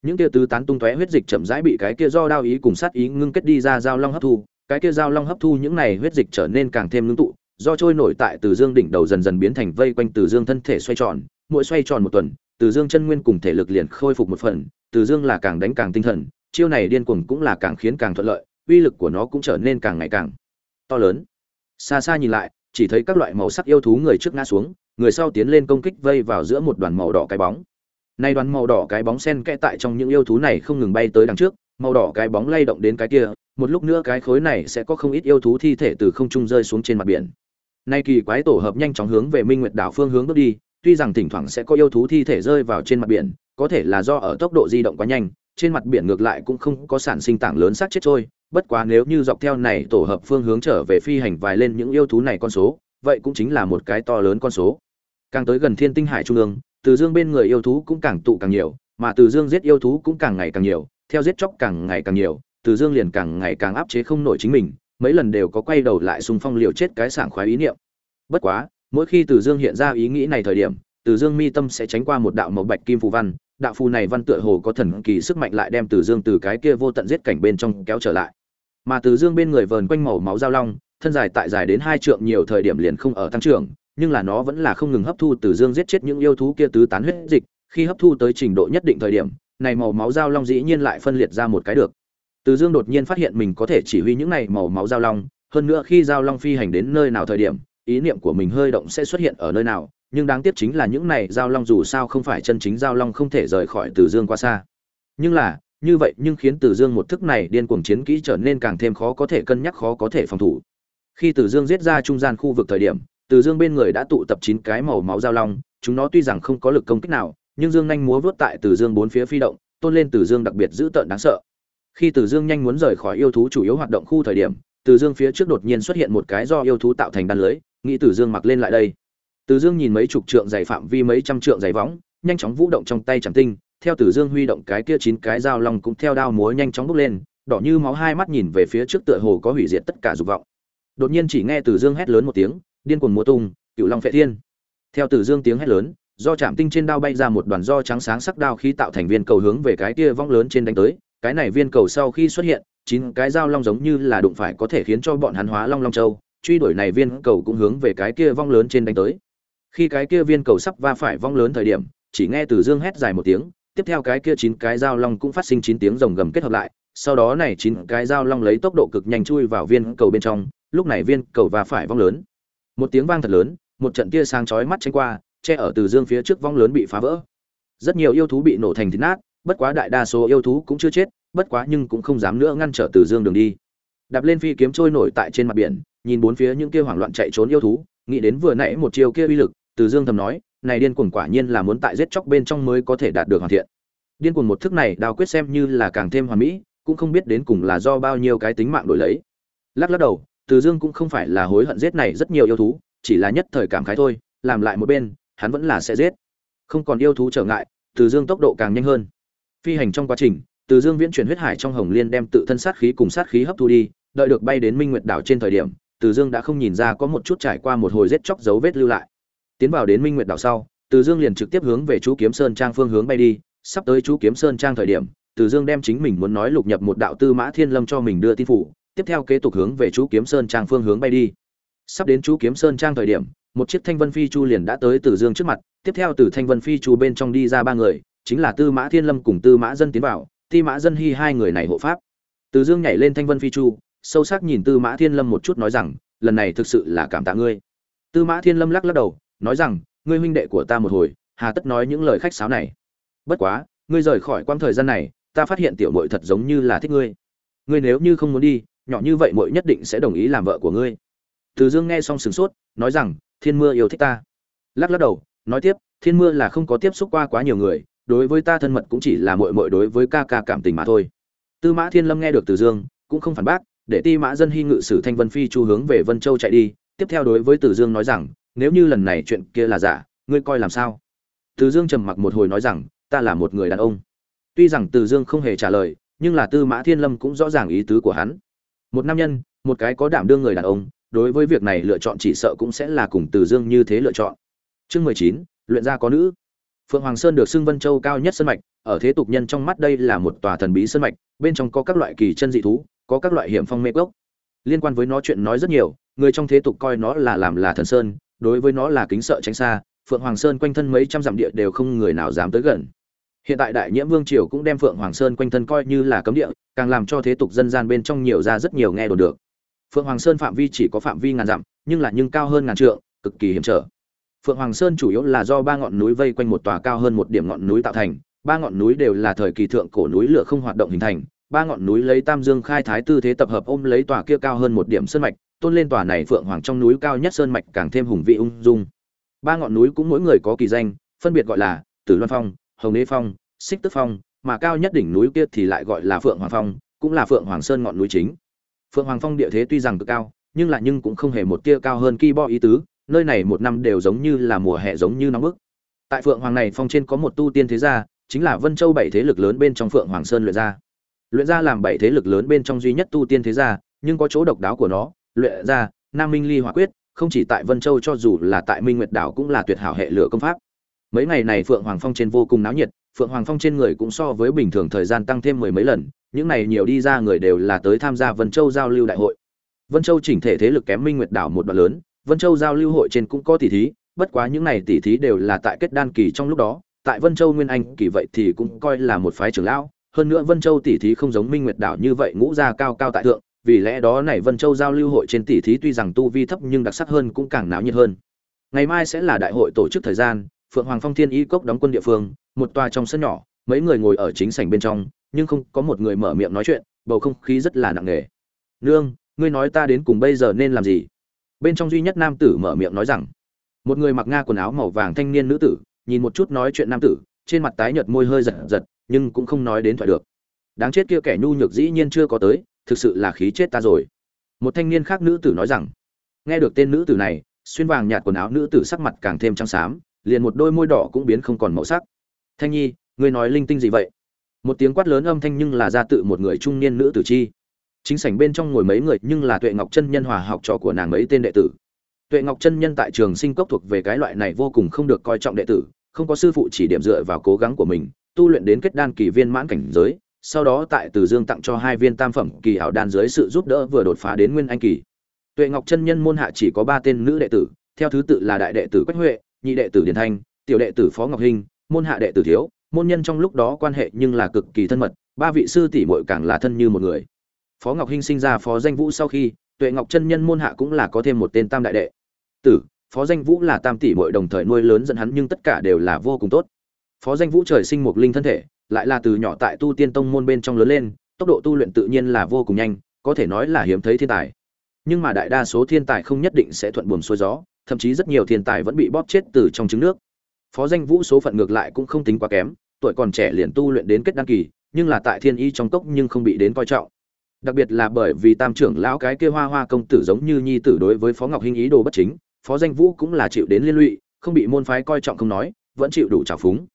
A: Những kia tứ tán tung tóe huyết dịch chậm rãi bị cái kia do đao ý cùng sát ý ngưng kết đi ra dao long hấp thu, cái kia dao long hấp thu những này huyết dịch trở nên càng thêm ngưng tụ, do trôi nổi tại Từ Dương đỉnh đầu dần dần biến thành vây quanh Từ Dương thân thể xoay tròn, mỗi xoay tròn một tuần, Từ Dương chân nguyên cùng thể lực liền khôi phục một phần, Từ Dương là càng đánh càng tinh thần, chiêu này điên cuồng cũng là càng khiến càng thuận lợi, uy lực của nó cũng trở nên càng ngày càng to lớn. Xa xa nhìn lại, chỉ thấy các loại màu sắc yêu thú người trước ngã xuống, người sau tiến lên công kích vây vào giữa một đoàn màu đỏ cái bóng nay đoàn màu đỏ cái bóng sen kẽ tại trong những yêu thú này không ngừng bay tới đằng trước màu đỏ cái bóng lay động đến cái kia một lúc nữa cái khối này sẽ có không ít yêu thú thi thể từ không trung rơi xuống trên mặt biển. Nay kỳ quái tổ hợp nhanh chóng hướng về minh nguyệt đảo phương hướng bước đi, tuy rằng thỉnh thoảng sẽ có yêu thú thi thể rơi vào trên mặt biển, có thể là do ở tốc độ di động quá nhanh, trên mặt biển ngược lại cũng không có sản sinh tảng lớn xác chết trôi, bất quá nếu như dọc theo này tổ hợp phương hướng trở về phi hành vài lên những yêu thú này con số, vậy cũng chính là một cái to lớn con số. Càng tới gần thiên tinh hải trung ương, từ dương bên người yêu thú cũng càng tụ càng nhiều, mà từ dương giết yêu thú cũng càng ngày càng nhiều, theo giết chóc càng ngày càng nhiều từ dương liền càng ngày càng áp chế không nổi chính mình, mấy lần đều có quay đầu lại xung phong liều chết cái sảng khoái ý niệm. Bất quá, mỗi khi từ dương hiện ra ý nghĩ này thời điểm, từ dương mi tâm sẽ tránh qua một đạo màu bạch kim phù văn, đạo phù này văn tựa hồ có thần kỳ sức mạnh lại đem từ dương từ cái kia vô tận giết cảnh bên trong kéo trở lại. Mà từ dương bên người vờn quanh màu máu giao long, thân dài tại dài đến hai trượng nhiều thời điểm liền không ở tăng trưởng, nhưng là nó vẫn là không ngừng hấp thu từ dương giết chết những yêu thú kia tứ tán huyết dịch, khi hấp thu tới trình độ nhất định thời điểm, này màu máu giao long dĩ nhiên lại phân liệt ra một cái được từ dương đột nhiên phát hiện mình có thể chỉ huy những này màu máu giao long, hơn nữa khi giao long phi hành đến nơi nào thời điểm, ý niệm của mình hơi động sẽ xuất hiện ở nơi nào, nhưng đáng tiếc chính là những này giao long dù sao không phải chân chính giao long không thể rời khỏi từ dương quá xa. Nhưng là, như vậy nhưng khiến từ dương một thức này điên cuồng chiến kỹ trở nên càng thêm khó có thể cân nhắc khó có thể phòng thủ. Khi từ dương giết ra trung gian khu vực thời điểm, từ dương bên người đã tụ tập chín cái màu máu giao long, chúng nó tuy rằng không có lực công kích nào, nhưng dương nhanh múa vớt tại từ dương bốn phía phi động, tôn lên từ dương đặc biệt dữ tợn đáng sợ khi từ dương nhanh muốn rời khỏi yêu thú chủ yếu hoạt động khu thời điểm, từ dương phía trước đột nhiên xuất hiện một cái do yêu thú tạo thành đan lưới, nghĩ từ dương mặc lên lại đây. Từ dương nhìn mấy chục trượng dày phạm vi mấy trăm trượng dày võng, nhanh chóng vũ động trong tay chẳng tinh, theo từ dương huy động cái kia chín cái dao long cũng theo đao múa nhanh chóng bốc lên, đỏ như máu hai mắt nhìn về phía trước tựa hồ có hủy diệt tất cả dục vọng. Đột nhiên chỉ nghe từ dương hét lớn một tiếng, điên cuồng múa tung, cựu long phệ thiên. Theo từ dương tiếng hét lớn, do chạm tinh trên đao bay ra một đoàn do trắng sáng sắc đao khí tạo thành viên cầu hướng về cái kia vong lớn trên đánh tới cái này viên cầu sau khi xuất hiện, chín cái dao long giống như là đụng phải có thể khiến cho bọn hắn hóa long long châu, truy đuổi này viên cầu cũng hướng về cái kia vong lớn trên đánh tới. Khi cái kia viên cầu sắp va phải vong lớn thời điểm, chỉ nghe từ dương hét dài một tiếng, tiếp theo cái kia chín cái dao long cũng phát sinh chín tiếng rồng gầm kết hợp lại, sau đó này chín cái dao long lấy tốc độ cực nhanh chui vào viên cầu bên trong, lúc này viên cầu va phải vong lớn. Một tiếng vang thật lớn, một trận tia sáng chói mắt tranh qua, che ở từ dương phía trước vong lớn bị phá vỡ. Rất nhiều yêu thú bị nổ thành thịt nát bất quá đại đa số yêu thú cũng chưa chết, bất quá nhưng cũng không dám nữa ngăn trở từ dương đường đi. Đạp lên phi kiếm trôi nổi tại trên mặt biển, nhìn bốn phía những kia hoảng loạn chạy trốn yêu thú, nghĩ đến vừa nãy một chiêu kia uy lực, từ dương thầm nói, này điên cuồng quả nhiên là muốn tại giết chóc bên trong mới có thể đạt được hoàn thiện. Điên cuồng một thức này, đào quyết xem như là càng thêm hoàn mỹ, cũng không biết đến cùng là do bao nhiêu cái tính mạng đổi lấy. Lắc lắc đầu, từ dương cũng không phải là hối hận giết này rất nhiều yêu thú, chỉ là nhất thời cảm khái thôi, làm lại một bên, hắn vẫn là sẽ giết. Không còn yêu thú trở ngại, từ dương tốc độ càng nhanh hơn phi hành trong quá trình, từ dương viễn chuyển huyết hải trong hồng liên đem tự thân sát khí cùng sát khí hấp thu đi, đợi được bay đến minh nguyệt đảo trên thời điểm, từ dương đã không nhìn ra có một chút trải qua một hồi giết chóc dấu vết lưu lại. Tiến vào đến minh nguyệt đảo sau, từ dương liền trực tiếp hướng về chú kiếm sơn trang phương hướng bay đi. Sắp tới chú kiếm sơn trang thời điểm, từ dương đem chính mình muốn nói lục nhập một đạo tư mã thiên lâm cho mình đưa tin phủ, tiếp theo kế tục hướng về chú kiếm sơn trang phương hướng bay đi. Sắp đến chú kiếm sơn trang thời điểm, một chiếc thanh vân phi chu liền đã tới từ dương trước mặt, tiếp theo từ thanh vân phi chu bên trong đi ra ba người chính là tư mã thiên lâm cùng tư mã dân tiến vào ti mã dân hy hai người này hộ pháp. Từ dương nhảy lên thanh vân phi chu, sâu sắc nhìn tư mã thiên lâm một chút nói rằng, lần này thực sự là cảm tạ ngươi. Tư mã thiên lâm lắc lắc đầu, nói rằng, ngươi huynh đệ của ta một hồi, hà tất nói những lời khách sáo này. Bất quá, ngươi rời khỏi quãng thời gian này, ta phát hiện tiểu muội thật giống như là thích ngươi. Ngươi nếu như không muốn đi, nhỏ như vậy muội nhất định sẽ đồng ý làm vợ của ngươi. Từ dương nghe xong sửng sốt, nói rằng, thiên mưa yêu thích ta. Lắc lắc đầu, nói tiếp, thiên mưa là không có tiếp xúc qua quá nhiều người đối với ta thân mật cũng chỉ là muội muội đối với ca ca cảm tình mà thôi. Tư mã thiên lâm nghe được từ dương, cũng không phản bác, để ti mã dân hy ngự sử thanh vân phi chu hướng về vân châu chạy đi. Tiếp theo đối với từ dương nói rằng, nếu như lần này chuyện kia là giả, ngươi coi làm sao? Từ dương trầm mặc một hồi nói rằng, ta là một người đàn ông. Tuy rằng từ dương không hề trả lời, nhưng là tư mã thiên lâm cũng rõ ràng ý tứ của hắn. Một nam nhân, một cái có đảm đương người đàn ông, đối với việc này lựa chọn chỉ sợ cũng sẽ là cùng từ dương như thế lựa chọn. Chương mười chín, luyện gia có nữ phượng hoàng sơn được xưng vân châu cao nhất sân mạch, ở thế tục nhân trong mắt đây là một tòa thần bí sân mạch, bên trong có các loại kỳ chân dị thú, có các loại hiểm phong mê gốc liên quan với nó chuyện nói rất nhiều, người trong thế tục coi nó là làm là thần sơn, đối với nó là kính sợ tránh xa, phượng hoàng sơn quanh thân mấy trăm dặm địa đều không người nào dám tới gần. Hiện tại đại nhiễm vương triều cũng đem phượng hoàng sơn quanh thân coi như là cấm địa, càng làm cho thế tục dân gian bên trong nhiều ra rất nhiều nghe đồn được. Phượng hoàng sơn phạm vi chỉ có phạm vi ngàn dặm, nhưng là nhưng cao hơn ngàn trượng, cực kỳ hiểm trở phượng hoàng sơn chủ yếu là do ba ngọn núi vây quanh một tòa cao hơn một điểm ngọn núi tạo thành. Ba ngọn núi đều là thời kỳ thượng cổ núi lửa không hoạt động hình thành. Ba ngọn núi lấy tam dương khai thái tư thế tập hợp ôm lấy tòa kia cao hơn một điểm sơn mạch, tôn lên tòa này phượng hoàng trong núi cao nhất sơn mạch càng thêm hùng vị ung dung. Ba ngọn núi cũng mỗi người có kỳ danh, phân biệt gọi là tử loan phong, hồng đế phong, xích tức phong, mà cao nhất đỉnh núi kia thì lại gọi là phượng hoàng phong, cũng là phượng hoàng sơn ngọn núi chính. Phượng hoàng phong địa thế tuy rằng cực cao, nhưng lại nhưng cũng không hề một tia cao hơn ki bo ý tứ nơi này một năm đều giống như là mùa hè giống như nóng bức. Tại phượng hoàng này phong trên có một tu tiên thế gia, chính là vân châu bảy thế lực lớn bên trong phượng hoàng sơn luyện gia. Luyện gia làm bảy thế lực lớn bên trong duy nhất tu tiên thế gia, nhưng có chỗ độc đáo của nó, luyện gia, nam minh ly hỏa quyết, không chỉ tại vân châu cho dù là tại minh nguyệt đảo cũng là tuyệt hảo hệ lửa công pháp. Mấy ngày này phượng hoàng phong trên vô cùng náo nhiệt, phượng hoàng phong trên người cũng so với bình thường thời gian tăng thêm mười mấy lần, những này nhiều đi ra người đều là tới tham gia vân châu giao lưu đại hội. Vân châu chỉnh thể thế lực kém minh nguyệt đảo một đoạn lớn vân châu giao lưu hội trên cũng có tỷ thí, bất quá những này tỷ thí đều là tại kết đan kỳ trong lúc đó, tại vân châu nguyên anh kỳ vậy thì cũng coi là một phái trưởng lão, hơn nữa vân châu tỷ thí không giống minh nguyệt đảo như vậy ngũ gia cao cao tại thượng, vì lẽ đó này vân châu giao lưu hội trên tỷ thí tuy rằng tu vi thấp nhưng đặc sắc hơn cũng càng náo nhiệt hơn. Ngày mai sẽ là đại hội tổ chức thời gian, phượng hoàng phong thiên y cốc đóng quân địa phương, một tòa trong sân nhỏ, mấy người ngồi ở chính sảnh bên trong, nhưng không có một người mở miệng nói chuyện, bầu không khí rất là nặng nề. Nương, ngươi nói ta đến cùng bây giờ nên làm gì? Bên trong duy nhất nam tử mở miệng nói rằng, một người mặc nga quần áo màu vàng thanh niên nữ tử, nhìn một chút nói chuyện nam tử, trên mặt tái nhợt môi hơi giật giật, nhưng cũng không nói đến thoại được. Đáng chết kia kẻ nhu nhược dĩ nhiên chưa có tới, thực sự là khí chết ta rồi. Một thanh niên khác nữ tử nói rằng, nghe được tên nữ tử này, xuyên vàng nhạt quần áo nữ tử sắc mặt càng thêm trắng xám, liền một đôi môi đỏ cũng biến không còn màu sắc. Thanh nhi, ngươi nói linh tinh gì vậy? Một tiếng quát lớn âm thanh nhưng là ra tự một người trung niên nữ tử chi chính sảnh bên trong ngồi mấy người nhưng là tuệ ngọc chân nhân hòa học trò của nàng mấy tên đệ tử. Tuệ ngọc chân nhân tại trường sinh cốc thuộc về cái loại này vô cùng không được coi trọng đệ tử, không có sư phụ chỉ điểm dựa vào cố gắng của mình, tu luyện đến kết đan kỳ viên mãn cảnh giới, sau đó tại từ dương tặng cho hai viên tam phẩm kỳ hảo đan dưới sự giúp đỡ vừa đột phá đến nguyên anh kỳ. Tuệ ngọc chân nhân môn hạ chỉ có ba tên nữ đệ tử, theo thứ tự là đại đệ tử quách huệ, nhị đệ tử điền thanh, tiểu đệ tử phó ngọc hinh môn hạ đệ tử thiếu, môn nhân trong lúc đó quan hệ nhưng là cực kỳ thân mật, ba vị sư tỷ muội càng là thân như một người phó ngọc hinh sinh ra phó danh vũ sau khi, tuệ ngọc chân nhân môn hạ cũng là có thêm một tên tam đại đệ. Tử, phó danh vũ là tam tỷ muội đồng thời nuôi lớn dẫn hắn, nhưng tất cả đều là vô cùng tốt. Phó danh vũ trời sinh một linh thân thể, lại là từ nhỏ tại tu tiên tông môn bên trong lớn lên, tốc độ tu luyện tự nhiên là vô cùng nhanh, có thể nói là hiếm thấy thiên tài. Nhưng mà đại đa số thiên tài không nhất định sẽ thuận buồm xuôi gió, thậm chí rất nhiều thiên tài vẫn bị bóp chết từ trong trứng nước. Phó danh vũ số phận ngược lại cũng không tính quá kém, tuổi còn trẻ liền tu luyện đến kết đăng kỳ, nhưng là tại thiên y trong cốc nhưng không bị đến coi trọng đặc biệt là bởi vì tam trưởng lão cái kia hoa hoa công tử giống như nhi tử đối với phó ngọc hinh ý đồ bất chính, phó danh vũ cũng là chịu đến liên lụy, không bị môn phái coi trọng không nói, vẫn chịu đủ trào phúng.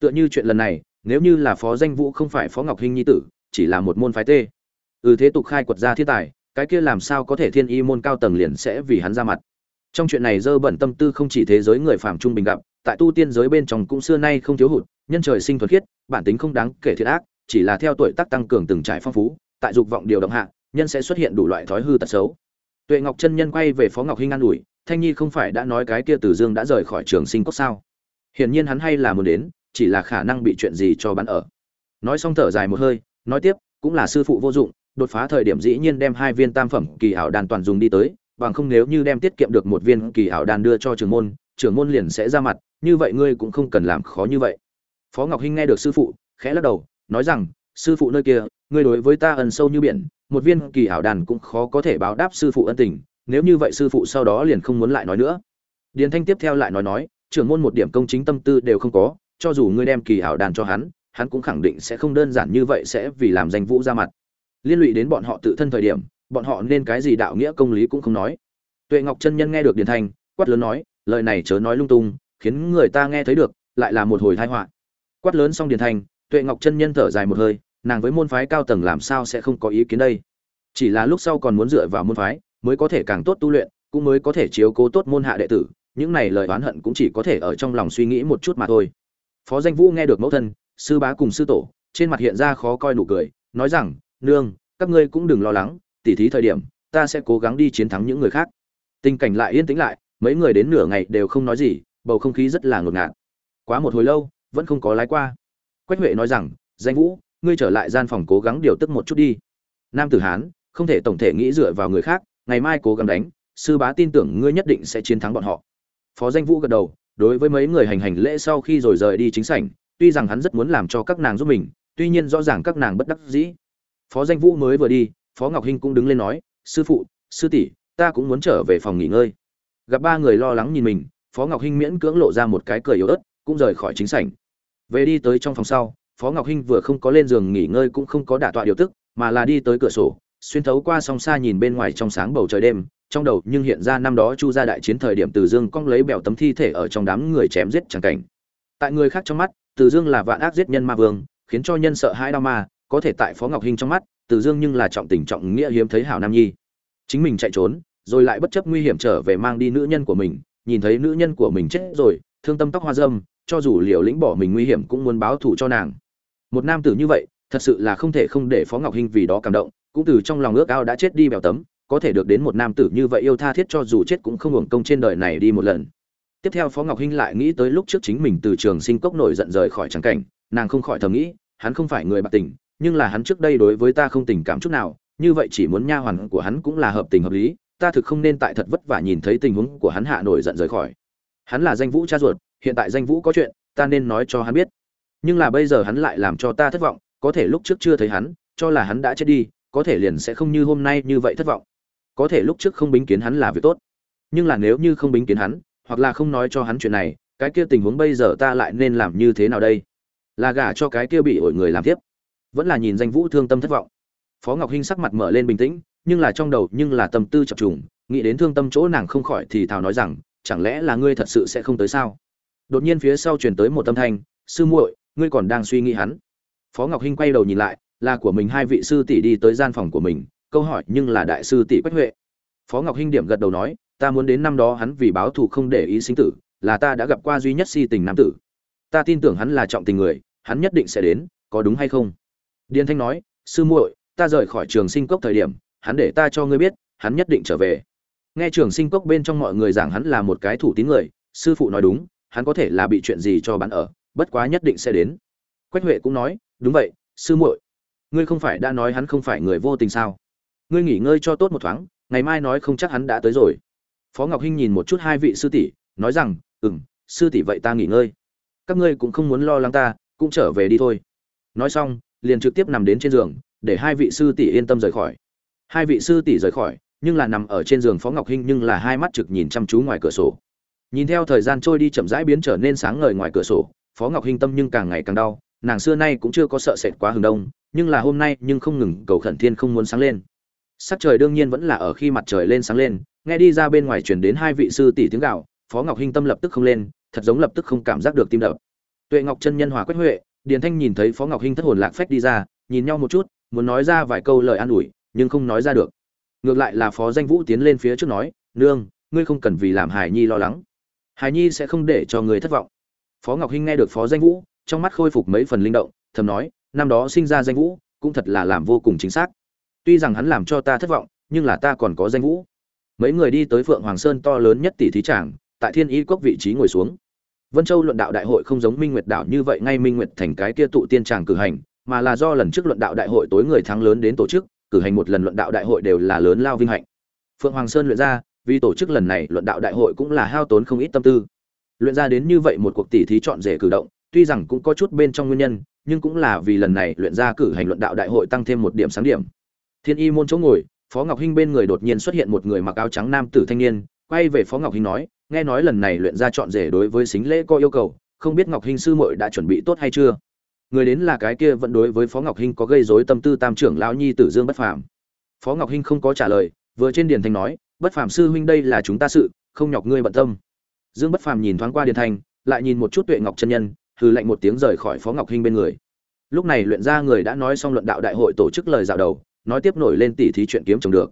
A: Tựa như chuyện lần này, nếu như là phó danh vũ không phải phó ngọc hinh nhi tử, chỉ là một môn phái tê. Ừ thế tục khai quật ra thiên tài, cái kia làm sao có thể thiên y môn cao tầng liền sẽ vì hắn ra mặt. Trong chuyện này dơ bẩn tâm tư không chỉ thế giới người phàm trung bình gặp, tại tu tiên giới bên trong cũng xưa nay không thiếu hụt, nhân trời sinh thuần khiết, bản tính không đáng kể thiệt ác, chỉ là theo tuổi tác tăng cường từng trải phong phú tại dục vọng điều động hạ, nhân sẽ xuất hiện đủ loại thói hư tật xấu. Tuệ ngọc chân nhân quay về phó ngọc hinh an ủi, thanh nhi không phải đã nói cái kia từ dương đã rời khỏi trường sinh cốc sao? Hiển nhiên hắn hay là muốn đến, chỉ là khả năng bị chuyện gì cho bắn ở. Nói xong thở dài một hơi, nói tiếp, cũng là sư phụ vô dụng, đột phá thời điểm dĩ nhiên đem hai viên tam phẩm kỳ hảo đan toàn dùng đi tới, bằng không nếu như đem tiết kiệm được một viên kỳ hảo đan đưa cho trưởng môn trưởng môn liền sẽ ra mặt, như vậy ngươi cũng không cần làm khó như vậy. Phó ngọc hinh nghe được sư phụ, khẽ lắc đầu, nói rằng, sư phụ nơi kia ngươi đối với ta ân sâu như biển, một viên kỳ hảo đàn cũng khó có thể báo đáp sư phụ ân tình, nếu như vậy sư phụ sau đó liền không muốn lại nói nữa. Điền thanh tiếp theo lại nói nói, trưởng môn một điểm công chính tâm tư đều không có, cho dù ngươi đem kỳ hảo đàn cho hắn hắn cũng khẳng định sẽ không đơn giản như vậy sẽ vì làm danh vũ ra mặt. Liên lụy đến bọn họ tự thân thời điểm, bọn họ nên cái gì đạo nghĩa công lý cũng không nói. Tuệ ngọc chân nhân nghe được điền thanh, quát lớn nói, lời này chớ nói lung tung, khiến người ta nghe thấy được, lại là một hồi tai họa. Quát lớn xong điền thanh, tuệ ngọc chân nhân thở dài một hơi nàng với môn phái cao tầng làm sao sẽ không có ý kiến đây? Chỉ là lúc sau còn muốn dựa vào môn phái, mới có thể càng tốt tu luyện, cũng mới có thể chiếu cố tốt môn hạ đệ tử, những này lời oán hận cũng chỉ có thể ở trong lòng suy nghĩ một chút mà thôi. Phó danh vũ nghe được mẫu thân, sư bá cùng sư tổ, trên mặt hiện ra khó coi nụ cười, nói rằng, nương, các ngươi cũng đừng lo lắng, tỉ thí thời điểm, ta sẽ cố gắng đi chiến thắng những người khác. Tình cảnh lại yên tĩnh lại, mấy người đến nửa ngày đều không nói gì, bầu không khí rất là ngột ngạt. Quá một hồi lâu, vẫn không có lái qua. Quách huệ nói rằng, danh vũ ngươi trở lại gian phòng cố gắng điều tức một chút đi. Nam tử hán, không thể tổng thể nghĩ dựa vào người khác, ngày mai cố gắng đánh, sư bá tin tưởng ngươi nhất định sẽ chiến thắng bọn họ. Phó danh vũ gật đầu, đối với mấy người hành hành lễ sau khi rồi rời đi chính sảnh, tuy rằng hắn rất muốn làm cho các nàng giúp mình, tuy nhiên rõ ràng các nàng bất đắc dĩ. Phó danh vũ mới vừa đi, phó ngọc hinh cũng đứng lên nói, sư phụ, sư tỷ, ta cũng muốn trở về phòng nghỉ ngơi. Gặp ba người lo lắng nhìn mình, phó ngọc hinh miễn cưỡng lộ ra một cái cười yếu ớt, cũng rời khỏi chính sảnh. Về đi tới trong phòng sau phó ngọc hinh vừa không có lên giường nghỉ ngơi cũng không có đả tọa điều tức, mà là đi tới cửa sổ, xuyên thấu qua song xa nhìn bên ngoài trong sáng bầu trời đêm, trong đầu nhưng hiện ra năm đó chu ra đại chiến thời điểm từ dương cong lấy bèo tấm thi thể ở trong đám người chém giết chẳng cảnh. Tại người khác trong mắt, từ dương là vạn ác giết nhân ma vương, khiến cho nhân sợ hãi đau ma, có thể tại phó ngọc hinh trong mắt, từ dương nhưng là trọng tình trọng nghĩa hiếm thấy hảo nam nhi. Chính mình chạy trốn, rồi lại bất chấp nguy hiểm trở về mang đi nữ nhân của mình, nhìn thấy nữ nhân của mình chết rồi, thương tâm tóc hoa dâm, cho dù liều lĩnh bỏ mình nguy hiểm cũng muốn báo thù cho nàng một nam tử như vậy, thật sự là không thể không để phó ngọc hinh vì đó cảm động, cũng từ trong lòng ước ao đã chết đi bèo tấm, có thể được đến một nam tử như vậy yêu tha thiết cho dù chết cũng không hưởng công trên đời này đi một lần. Tiếp theo phó ngọc hinh lại nghĩ tới lúc trước chính mình từ trường sinh cốc nổi giận rời khỏi trắng cảnh, nàng không khỏi thầm nghĩ, hắn không phải người bạc tình, nhưng là hắn trước đây đối với ta không tình cảm chút nào, như vậy chỉ muốn nha hoàn của hắn cũng là hợp tình hợp lý, ta thực không nên tại thật vất vả nhìn thấy tình huống của hắn hạ nổi giận rời khỏi. Hắn là danh vũ cha ruột, hiện tại danh vũ có chuyện, ta nên nói cho hắn biết nhưng là bây giờ hắn lại làm cho ta thất vọng, có thể lúc trước chưa thấy hắn, cho là hắn đã chết đi, có thể liền sẽ không như hôm nay như vậy thất vọng. Có thể lúc trước không bính kiến hắn là việc tốt. Nhưng là nếu như không bính kiến hắn, hoặc là không nói cho hắn chuyện này, cái kia tình huống bây giờ ta lại nên làm như thế nào đây? Là gả cho cái kia bị ổi người làm tiếp vẫn là nhìn danh vũ thương tâm thất vọng. Phó ngọc hinh sắc mặt mở lên bình tĩnh, nhưng là trong đầu nhưng là tâm tư chập trùng, nghĩ đến thương tâm chỗ nàng không khỏi thì thào nói rằng, chẳng lẽ là ngươi thật sự sẽ không tới sao? Đột nhiên phía sau truyền tới một âm thanh, sư muội ngươi còn đang suy nghĩ hắn. Phó ngọc hinh quay đầu nhìn lại, là của mình hai vị sư tỷ đi tới gian phòng của mình, câu hỏi nhưng là đại sư tỷ quách huệ. Phó ngọc hinh điểm gật đầu nói, ta muốn đến năm đó hắn vì báo thù không để ý sinh tử, là ta đã gặp qua duy nhất si tình nam tử. Ta tin tưởng hắn là trọng tình người, hắn nhất định sẽ đến, có đúng hay không? Điền thanh nói, sư muội, ta rời khỏi trường sinh cốc thời điểm, hắn để ta cho ngươi biết, hắn nhất định trở về. Nghe trường sinh cốc bên trong mọi người giảng hắn là một cái thủ tín người, sư phụ nói đúng, hắn có thể là bị chuyện gì cho bạn ở bất quá nhất định sẽ đến. Quách huệ cũng nói, đúng vậy, sư muội. Ngươi không phải đã nói hắn không phải người vô tình sao? Ngươi nghỉ ngơi cho tốt một thoáng, ngày mai nói không chắc hắn đã tới rồi. Phó ngọc hinh nhìn một chút hai vị sư tỷ, nói rằng ừ m sư tỷ vậy ta nghỉ ngơi. Các ngươi cũng không muốn lo lắng ta, cũng trở về đi thôi. Nói xong, liền trực tiếp nằm đến trên giường, để hai vị sư tỷ yên tâm rời khỏi. Hai vị sư tỷ rời khỏi, nhưng là nằm ở trên giường phó ngọc hinh nhưng là hai mắt trực nhìn chăm chú ngoài cửa sổ. Nhìn theo thời gian trôi đi chậm rãi biến trở nên sáng ngời ngoài cửa sổ phó ngọc hinh tâm nhưng càng ngày càng đau, nàng xưa nay cũng chưa có sợ sệt quá hừng đông, nhưng là hôm nay nhưng không ngừng, cầu khẩn thiên không muốn sáng lên. Sắc trời đương nhiên vẫn là ở khi mặt trời lên sáng lên, nghe đi ra bên ngoài chuyển đến hai vị sư tỷ tiếng gạo phó ngọc hinh tâm lập tức không lên, thật giống lập tức không cảm giác được tim đập. Tuệ ngọc chân nhân hòa quách huệ, điền thanh nhìn thấy phó ngọc hinh thất hồn lạc phách đi ra, nhìn nhau một chút, muốn nói ra vài câu lời an ủi, nhưng không nói ra được. Ngược lại là phó danh vũ tiến lên phía trước nói, nương, ngươi không cần vì làm hải nhi lo lắng. Hải nhi sẽ không để cho người thất vọng phó ngọc hinh nghe được phó danh vũ, trong mắt khôi phục mấy phần linh động, thầm nói, năm đó sinh ra danh vũ, cũng thật là làm vô cùng chính xác. Tuy rằng hắn làm cho ta thất vọng, nhưng là ta còn có danh vũ. Mấy người đi tới phượng hoàng sơn to lớn nhất tỷ thí trảng tại thiên y cốc vị trí ngồi xuống. Vân châu luận đạo đại hội không giống minh nguyệt đạo như vậy, ngay minh nguyệt thành cái kia tụ tiên tràng cử hành, mà là do lần trước luận đạo đại hội tối người thắng lớn đến tổ chức, cử hành một lần luận đạo đại hội đều là lớn lao vinh hạnh. Phượng hoàng sơn luyện ra, vì tổ chức lần này luận đạo đại hội cũng là hao tốn không ít tâm tư luyện ra đến như vậy một cuộc tỷ thí chọn rể cử động, tuy rằng cũng có chút bên trong nguyên nhân, nhưng cũng là vì lần này luyện ra cử hành luận đạo đại hội tăng thêm một điểm sáng điểm. Thiên y môn chỗ ngồi, phó ngọc hinh bên người đột nhiên xuất hiện một người mặc áo trắng nam tử thanh niên, quay về phó ngọc hinh nói, nghe nói lần này luyện ra chọn rể đối với xính lễ có yêu cầu, không biết ngọc hinh sư muội đã chuẩn bị tốt hay chưa? Người đến là cái kia vẫn đối với phó ngọc hinh có gây rối tâm tư tam trưởng lão nhi tử dương bất phàm. Phó ngọc hinh không có trả lời, vừa trên điền thanh nói, bất phàm sư huynh đây là chúng ta sự, không nhọc ngươi bận tâm dương bất phàm nhìn thoáng qua điền thanh lại nhìn một chút tuệ ngọc chân nhân, hừ lạnh một tiếng rời khỏi phó ngọc hinh bên người. Lúc này luyện ra người đã nói xong luận đạo đại hội tổ chức lời dạo đầu, nói tiếp nổi lên tỉ thí chuyện kiếm trồng được.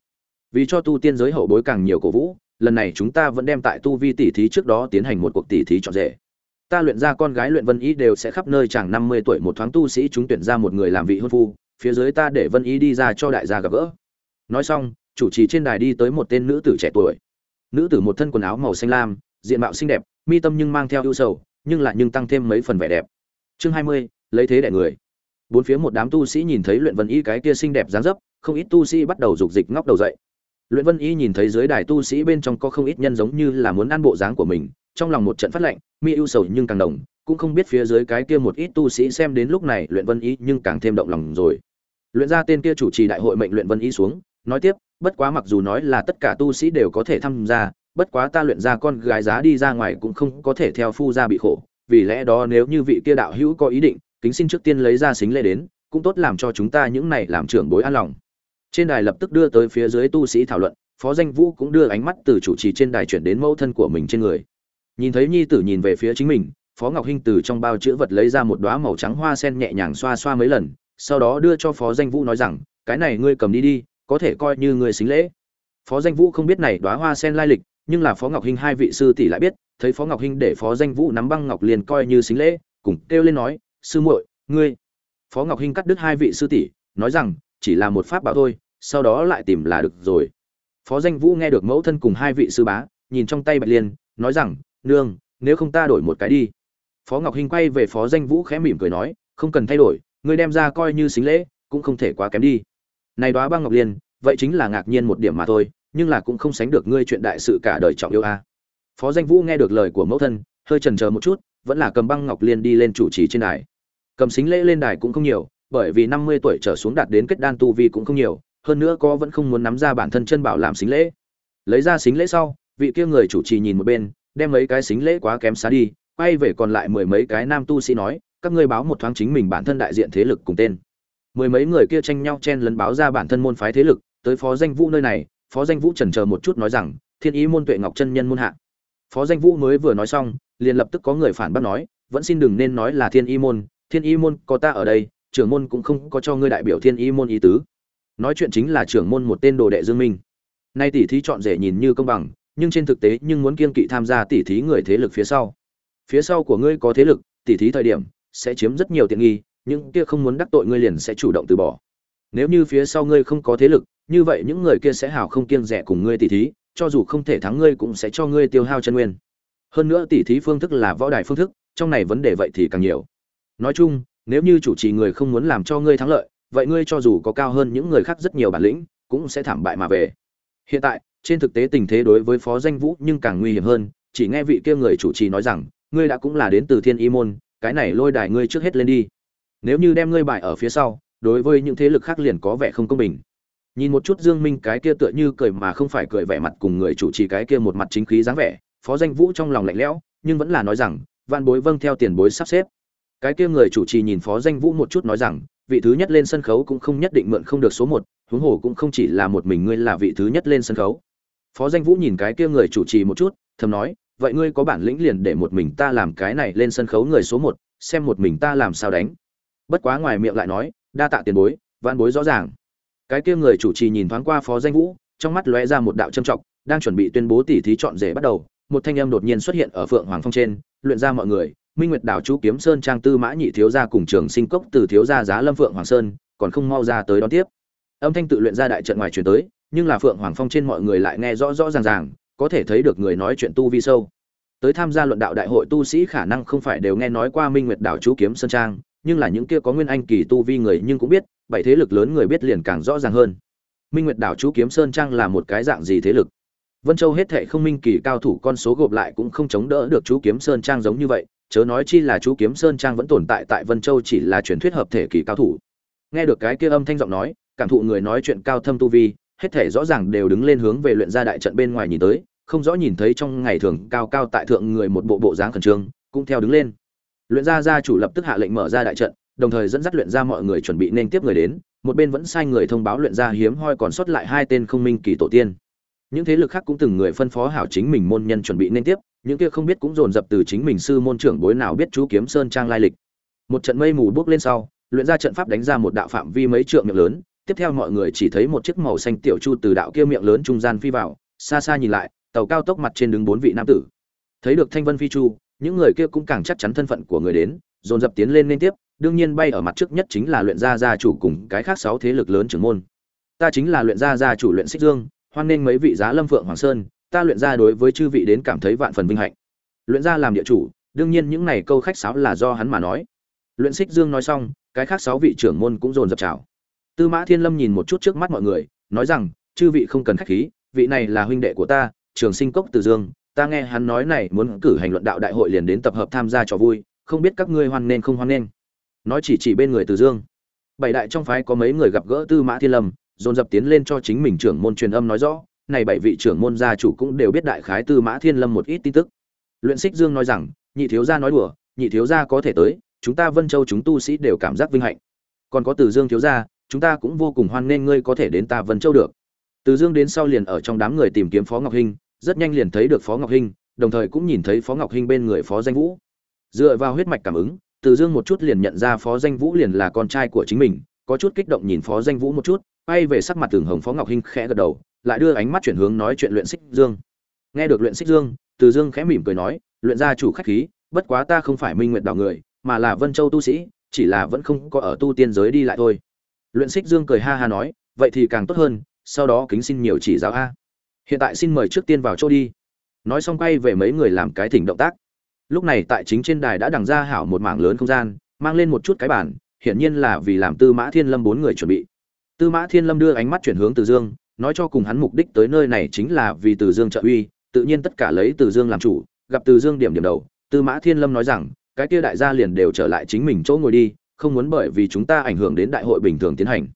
A: Vì cho tu tiên giới hậu bối càng nhiều cổ vũ, lần này chúng ta vẫn đem tại tu vi tỉ thí trước đó tiến hành một cuộc tỉ thí chọn rể. Ta luyện ra con gái luyện vân ý đều sẽ khắp nơi chẳng năm mươi tuổi một thoáng tu sĩ chúng tuyển ra một người làm vị hôn phu, phía dưới ta để vân ý đi ra cho đại gia gặp gỡ. Nói xong, chủ trì trên đài đi tới một tên nữ tử trẻ tuổi. Nữ tử một thân quần áo màu xanh lam diện mạo xinh đẹp, mi tâm nhưng mang theo ưu sầu, nhưng lại nhưng tăng thêm mấy phần vẻ đẹp. Chương hai mươi, lấy thế đẻ người. Bốn phía một đám tu sĩ nhìn thấy luyện vân y cái kia xinh đẹp dáng dấp, không ít tu sĩ bắt đầu rục dịch ngóc đầu dậy. Luyện vân y nhìn thấy dưới đài tu sĩ bên trong có không ít nhân giống như là muốn ăn bộ dáng của mình, trong lòng một trận phát lạnh, mi ưu sầu nhưng càng đồng, cũng không biết phía dưới cái kia một ít tu sĩ xem đến lúc này luyện vân y nhưng càng thêm động lòng rồi. Luyện ra tên kia chủ trì đại hội mệnh luyện vân y xuống, nói tiếp, bất quá mặc dù nói là tất cả tu sĩ đều có thể tham gia bất quá ta luyện ra con gái giá đi ra ngoài cũng không có thể theo phu gia bị khổ, vì lẽ đó nếu như vị kia đạo hữu có ý định, kính xin trước tiên lấy ra xính lễ đến, cũng tốt làm cho chúng ta những này làm trưởng bối an lòng. Trên đài lập tức đưa tới phía dưới tu sĩ thảo luận, phó danh vũ cũng đưa ánh mắt từ chủ trì trên đài chuyển đến mẫu thân của mình trên người. Nhìn thấy nhi tử nhìn về phía chính mình, phó ngọc hinh từ trong bao chữ vật lấy ra một đóa màu trắng hoa sen nhẹ nhàng xoa xoa mấy lần, sau đó đưa cho phó danh vũ nói rằng, cái này ngươi cầm đi đi, có thể coi như ngươi xính lễ. Phó danh vũ không biết này đóa hoa sen lai lịch nhưng là phó ngọc hinh hai vị sư tỷ lại biết, thấy phó ngọc hinh để phó danh vũ nắm băng ngọc liền coi như xính lễ, cùng kêu lên nói, sư muội, ngươi. Phó ngọc hinh cắt đứt hai vị sư tỷ, nói rằng, chỉ là một pháp bảo thôi, sau đó lại tìm là được rồi. Phó danh vũ nghe được mẫu thân cùng hai vị sư bá, nhìn trong tay bạch liên, nói rằng, nương, nếu không ta đổi một cái đi. Phó ngọc hinh quay về phó danh vũ khẽ mỉm cười nói, không cần thay đổi, ngươi đem ra coi như xính lễ, cũng không thể quá kém đi. Này đoá băng ngọc liên vậy chính là ngạc nhiên một điểm mà thôi nhưng là cũng không sánh được ngươi chuyện đại sự cả đời trọng yêu a. Phó danh vũ nghe được lời của mẫu thân, hơi chần chờ một chút, vẫn là cầm băng ngọc liên đi lên chủ trì trên đài. Cầm xính lễ lên đài cũng không nhiều, bởi vì năm mươi tuổi trở xuống đạt đến kết đan tu vi cũng không nhiều, hơn nữa có vẫn không muốn nắm ra bản thân chân bảo làm xính lễ. Lấy ra xính lễ sau, vị kia người chủ trì nhìn một bên, đem mấy cái xính lễ quá kém xá đi, quay về còn lại mười mấy cái nam tu sĩ nói, các ngươi báo một thoáng chính mình bản thân đại diện thế lực cùng tên. Mười mấy người kia tranh nhau chen lấn báo ra bản thân môn phái thế lực, tới phó danh vũ nơi này phó danh vũ trần chờ một chút nói rằng, thiên ý môn tuệ ngọc chân nhân môn hạ. Phó danh vũ mới vừa nói xong, liền lập tức có người phản bác nói, vẫn xin đừng nên nói là thiên y môn, thiên y môn có ta ở đây, trưởng môn cũng không có cho ngươi đại biểu thiên y môn ý tứ. Nói chuyện chính là trưởng môn một tên đồ đệ dương minh. Nay tỷ thí chọn rể nhìn như công bằng, nhưng trên thực tế nhưng muốn kiên kỵ tham gia tỷ thí người thế lực phía sau. Phía sau của ngươi có thế lực, tỷ thí thời điểm sẽ chiếm rất nhiều tiện nghi, những kia không muốn đắc tội ngươi liền sẽ chủ động từ bỏ nếu như phía sau ngươi không có thế lực, như vậy những người kia sẽ hào không kiêng rẻ cùng ngươi tỷ thí, cho dù không thể thắng ngươi cũng sẽ cho ngươi tiêu hao chân nguyên. Hơn nữa tỷ thí phương thức là võ đài phương thức, trong này vấn đề vậy thì càng nhiều. Nói chung, nếu như chủ trì người không muốn làm cho ngươi thắng lợi, vậy ngươi cho dù có cao hơn những người khác rất nhiều bản lĩnh, cũng sẽ thảm bại mà về. Hiện tại, trên thực tế tình thế đối với phó danh vũ nhưng càng nguy hiểm hơn, chỉ nghe vị kia người chủ trì nói rằng, ngươi đã cũng là đến từ thiên y môn, cái này lôi đài ngươi trước hết lên đi. Nếu như đem ngươi bại ở phía sau đối với những thế lực khác liền có vẻ không công bình. Nhìn một chút dương minh cái kia tựa như cười mà không phải cười vẻ mặt cùng người chủ trì cái kia một mặt chính khí dáng vẻ, phó danh vũ trong lòng lạnh lẽo, nhưng vẫn là nói rằng, vạn bối vâng theo tiền bối sắp xếp. Cái kia người chủ trì nhìn phó danh vũ một chút nói rằng, vị thứ nhất lên sân khấu cũng không nhất định mượn không được số một, huống hồ cũng không chỉ là một mình ngươi là vị thứ nhất lên sân khấu. Phó danh vũ nhìn cái kia người chủ trì một chút, thầm nói, vậy ngươi có bản lĩnh liền để một mình ta làm cái này lên sân khấu người số một, xem một mình ta làm sao đánh. Bất quá ngoài miệng lại nói đa tạ tiền bối vạn bối rõ ràng. Cái kia người chủ trì nhìn thoáng qua phó danh vũ, trong mắt lóe ra một đạo trâm trọng, đang chuẩn bị tuyên bố tỉ thí chọn rể bắt đầu, một thanh âm đột nhiên xuất hiện ở phượng hoàng phong trên, luyện ra mọi người, minh nguyệt đảo, chú kiếm sơn, trang tư mã nhị thiếu gia cùng trường sinh cốc từ thiếu gia giá lâm phượng hoàng sơn, còn không mau ra tới đón tiếp. Âm thanh tự luyện ra đại trận ngoài truyền tới, nhưng là phượng hoàng phong trên mọi người lại nghe rõ rõ ràng ràng, có thể thấy được người nói chuyện tu vi sâu. Tới tham gia luận đạo đại hội tu sĩ khả năng không phải đều nghe nói qua minh nguyệt đảo, chú kiếm sơn, trang nhưng là những kia có nguyên anh kỳ tu vi người nhưng cũng biết, bảy thế lực lớn người biết liền càng rõ ràng hơn. Minh nguyệt đảo chú kiếm sơn trang là một cái dạng gì thế lực? Vân châu hết thệ không minh kỳ cao thủ con số gộp lại cũng không chống đỡ được chú kiếm sơn trang giống như vậy, chớ nói chi là chú kiếm sơn trang vẫn tồn tại tại vân châu chỉ là truyền thuyết hợp thể kỳ cao thủ. Nghe được cái kia âm thanh giọng nói, cảm thụ người nói chuyện cao thâm tu vi, hết thể rõ ràng đều đứng lên hướng về luyện gia đại trận bên ngoài nhìn tới, không rõ nhìn thấy trong ngày thường cao cao tại thượng người một bộ bộ dáng khẩn trương, cũng theo đứng lên luyện gia gia chủ lập tức hạ lệnh mở ra đại trận, đồng thời dẫn dắt luyện gia mọi người chuẩn bị nên tiếp người đến, một bên vẫn sai người thông báo luyện gia hiếm hoi còn sót lại hai tên không minh kỳ tổ tiên. Những thế lực khác cũng từng người phân phó hảo chính mình môn nhân chuẩn bị nên tiếp, những kia không biết cũng dồn dập từ chính mình sư môn trưởng bối nào biết chú kiếm sơn trang lai lịch. Một trận mây mù bước lên sau, luyện ra trận pháp đánh ra một đạo phạm vi mấy trượng miệng lớn, tiếp theo mọi người chỉ thấy một chiếc màu xanh tiểu chu từ đạo kia miệng lớn trung gian phi vào, xa xa nhìn lại, tàu cao tốc mặt trên đứng bốn vị nam tử. Thấy được thanh vân phi chu những người kia cũng càng chắc chắn thân phận của người đến, dồn dập tiến lên liên tiếp, đương nhiên bay ở mặt trước nhất chính là luyện gia gia chủ cùng cái khác sáu thế lực lớn trưởng môn. Ta chính là luyện gia gia chủ luyện xích dương, hoan nghênh mấy vị giá lâm phượng hoàng sơn, ta luyện gia đối với chư vị đến cảm thấy vạn phần vinh hạnh. Luyện gia làm địa chủ, đương nhiên những này câu khách sáo là do hắn mà nói. Luyện xích dương nói xong, cái khác sáu vị trưởng môn cũng dồn dập chào. Tư mã thiên lâm nhìn một chút trước mắt mọi người, nói rằng, chư vị không cần khách khí, vị này là huynh đệ của ta, trường sinh cốc từ dương ta nghe hắn nói này muốn cử hành luận đạo đại hội liền đến tập hợp tham gia trò vui, không biết các ngươi hoan nên không hoan nên. Nói chỉ chỉ bên người từ dương. Bảy đại trong phái có mấy người gặp gỡ tư mã thiên lâm, dồn dập tiến lên cho chính mình trưởng môn truyền âm nói rõ, này bảy vị trưởng môn gia chủ cũng đều biết đại khái tư mã thiên lâm một ít tin tức. Luyện xích dương nói rằng, nhị thiếu gia nói đùa, nhị thiếu gia có thể tới, chúng ta vân châu chúng tu sĩ đều cảm giác vinh hạnh. Còn có từ dương thiếu gia, chúng ta cũng vô cùng hoan nghênh ngươi có thể đến ta vân châu được. Từ dương đến sau liền ở trong đám người tìm kiếm phó ngọc hinh rất nhanh liền thấy được phó ngọc hinh, đồng thời cũng nhìn thấy phó ngọc hinh bên người phó danh vũ. Dựa vào huyết mạch cảm ứng, từ dương một chút liền nhận ra phó danh vũ liền là con trai của chính mình, có chút kích động nhìn phó danh vũ một chút, quay về sắc mặt tường hồng phó ngọc hinh khẽ gật đầu, lại đưa ánh mắt chuyển hướng nói chuyện luyện xích dương. Nghe được luyện xích dương, từ dương khẽ mỉm cười nói, luyện gia chủ khách khí, bất quá ta không phải minh nguyện đảo người, mà là vân châu tu sĩ, chỉ là vẫn không có ở tu tiên giới đi lại thôi. Luyện xích dương cười ha ha nói, vậy thì càng tốt hơn, sau đó kính xin nhiều chỉ giáo a hiện tại xin mời trước tiên vào chỗ đi. Nói xong quay về mấy người làm cái thỉnh động tác. Lúc này tại chính trên đài đã đằng ra hảo một mảng lớn không gian, mang lên một chút cái bản hiển nhiên là vì làm tư mã thiên lâm bốn người chuẩn bị. Tư mã thiên lâm đưa ánh mắt chuyển hướng từ dương, nói cho cùng hắn mục đích tới nơi này chính là vì từ dương trợ uy, tự nhiên tất cả lấy từ dương làm chủ, gặp từ dương điểm điểm đầu, tư mã thiên lâm nói rằng, cái kia đại gia liền đều trở lại chính mình chỗ ngồi đi, không muốn bởi vì chúng ta ảnh hưởng đến đại hội bình thường tiến hành.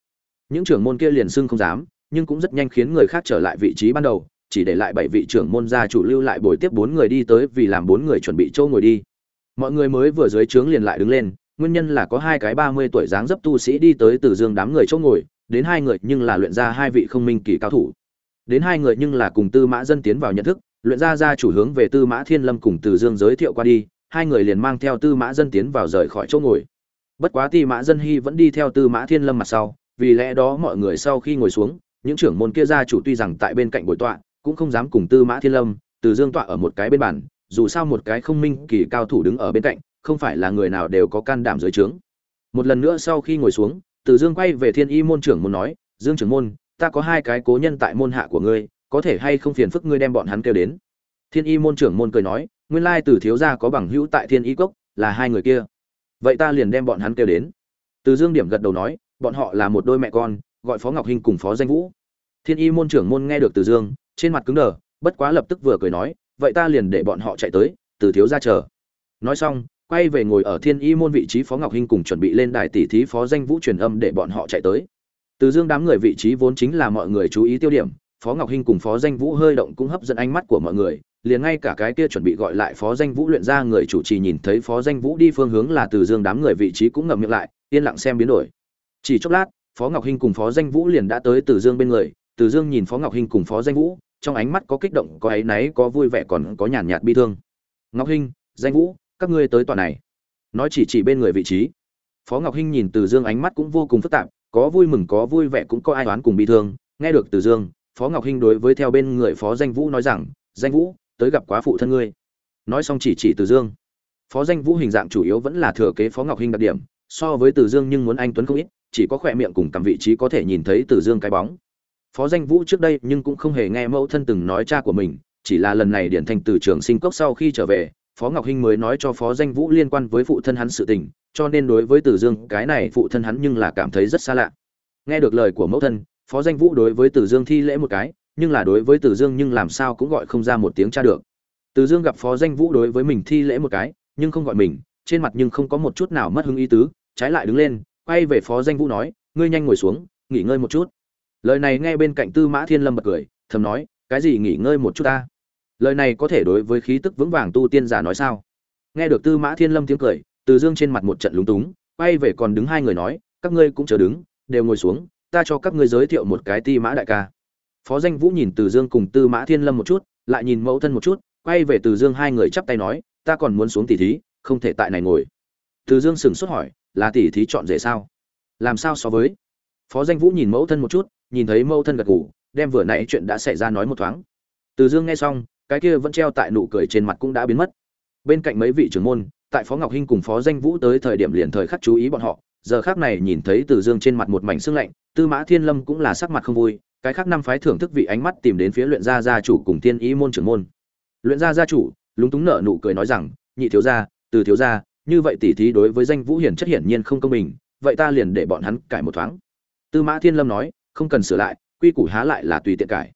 A: Những trưởng môn kia liền xưng không dám nhưng cũng rất nhanh khiến người khác trở lại vị trí ban đầu, chỉ để lại bảy vị trưởng môn gia chủ lưu lại bồi tiếp bốn người đi tới vì làm bốn người chuẩn bị châu ngồi đi. Mọi người mới vừa dưới trướng liền lại đứng lên, nguyên nhân là có hai cái ba mươi tuổi dáng dấp tu sĩ đi tới từ dương đám người chỗ ngồi, đến hai người nhưng là luyện ra hai vị không minh kỳ cao thủ. Đến hai người nhưng là cùng tư mã dân tiến vào nhận thức, luyện ra ra chủ hướng về tư mã thiên lâm cùng từ dương giới thiệu qua đi, hai người liền mang theo tư mã dân tiến vào rời khỏi chỗ ngồi. Bất quá tư mã dân hy vẫn đi theo tư mã thiên lâm mặt sau, vì lẽ đó mọi người sau khi ngồi xuống những trưởng môn kia gia chủ tuy rằng tại bên cạnh bồi tọa, cũng không dám cùng tư mã thiên lâm, từ dương tọa ở một cái bên bàn, dù sao một cái không minh kỳ cao thủ đứng ở bên cạnh, không phải là người nào đều có can đảm dưới trướng. Một lần nữa sau khi ngồi xuống, từ dương quay về thiên y môn trưởng môn nói, dương trưởng môn, ta có hai cái cố nhân tại môn hạ của ngươi, có thể hay không phiền phức ngươi đem bọn hắn kêu đến? Thiên y môn trưởng môn cười nói, nguyên lai từ thiếu gia có bằng hữu tại thiên y cốc, là hai người kia. Vậy ta liền đem bọn hắn kêu đến. Từ dương điểm gật đầu nói, bọn họ là một đôi mẹ con gọi phó ngọc hinh cùng phó danh vũ. Thiên y môn trưởng môn nghe được từ dương, trên mặt cứng đờ, bất quá lập tức vừa cười nói, vậy ta liền để bọn họ chạy tới, từ thiếu ra chờ. Nói xong, quay về ngồi ở thiên y môn vị trí phó ngọc hinh cùng chuẩn bị lên đài tỷ thí phó danh vũ truyền âm để bọn họ chạy tới. Từ dương đám người vị trí vốn chính là mọi người chú ý tiêu điểm, phó ngọc hinh cùng phó danh vũ hơi động cũng hấp dẫn ánh mắt của mọi người, liền ngay cả cái kia chuẩn bị gọi lại phó danh vũ luyện ra người chủ trì nhìn thấy phó danh vũ đi phương hướng là từ dương đám người vị trí cũng ngậm miệng lại, yên lặng xem biến đổi. Chỉ chốc lát phó ngọc hinh cùng phó danh vũ liền đã tới từ dương bên người. Từ dương nhìn phó ngọc hinh cùng phó danh vũ, trong ánh mắt có kích động, có áy náy, có vui vẻ, còn có nhàn nhạt bi thương. Ngọc hinh, danh vũ, các ngươi tới tòa này. Nói chỉ chỉ bên người vị trí. Phó ngọc hinh nhìn từ dương ánh mắt cũng vô cùng phức tạp, có vui mừng, có vui vẻ, cũng có ai oán cùng bi thương. Nghe được từ dương, phó ngọc hinh đối với theo bên người phó danh vũ nói rằng, danh vũ, tới gặp quá phụ thân ngươi. Nói xong chỉ chỉ từ dương. Phó danh vũ hình dạng chủ yếu vẫn là thừa kế phó ngọc hinh đặc điểm, so với từ dương nhưng muốn anh tuấn không ít chỉ có khỏe miệng cùng cầm vị trí có thể nhìn thấy từ dương cái bóng. Phó danh vũ trước đây nhưng cũng không hề nghe mẫu thân từng nói cha của mình, chỉ là lần này điển thành từ trường sinh cốc sau khi trở về, phó ngọc hinh mới nói cho phó danh vũ liên quan với phụ thân hắn sự tình, cho nên đối với từ dương, cái này phụ thân hắn nhưng là cảm thấy rất xa lạ. Nghe được lời của mẫu thân, phó danh vũ đối với từ dương thi lễ một cái, nhưng là đối với từ dương nhưng làm sao cũng gọi không ra một tiếng cha được. Từ dương gặp phó danh vũ đối với mình thi lễ một cái, nhưng không gọi mình, trên mặt nhưng không có một chút nào mất hứng ý tứ, trái lại đứng lên quay về phó danh vũ nói, ngươi nhanh ngồi xuống, nghỉ ngơi một chút. Lời này nghe bên cạnh tư mã thiên lâm bật cười, thầm nói, cái gì nghỉ ngơi một chút ta? Lời này có thể đối với khí tức vững vàng tu tiên giả nói sao? Nghe được tư mã thiên lâm tiếng cười, từ dương trên mặt một trận lúng túng, quay về còn đứng hai người nói, các ngươi cũng chờ đứng, đều ngồi xuống, ta cho các ngươi giới thiệu một cái ti mã đại ca. Phó danh vũ nhìn từ dương cùng tư mã thiên lâm một chút, lại nhìn mẫu thân một chút, quay về từ dương hai người chắp tay nói, ta còn muốn xuống tỉ thí, không thể tại này ngồi. Từ dương sửng sốt hỏi là tỉ thí chọn rể sao? Làm sao so với? Phó danh vũ nhìn mẫu thân một chút, nhìn thấy mẫu thân gật gù, đem vừa nãy chuyện đã xảy ra nói một thoáng. Từ dương nghe xong, cái kia vẫn treo tại nụ cười trên mặt cũng đã biến mất. Bên cạnh mấy vị trưởng môn, tại phó ngọc hinh cùng phó danh vũ tới thời điểm liền thời khắc chú ý bọn họ. Giờ khác này nhìn thấy từ dương trên mặt một mảnh sưng lạnh, tư mã thiên lâm cũng là sắc mặt không vui, cái khác năm phái thưởng thức vị ánh mắt tìm đến phía luyện gia gia chủ cùng thiên ý môn trưởng môn. Luyện gia gia chủ, lúng túng nợ nụ cười nói rằng, nhị thiếu gia, từ thiếu gia như vậy tỉ thí đối với danh vũ hiển chất hiển nhiên không công bình, vậy ta liền để bọn hắn cải một thoáng. Tư mã thiên lâm nói, không cần sửa lại, quy củ há lại là tùy tiện cải.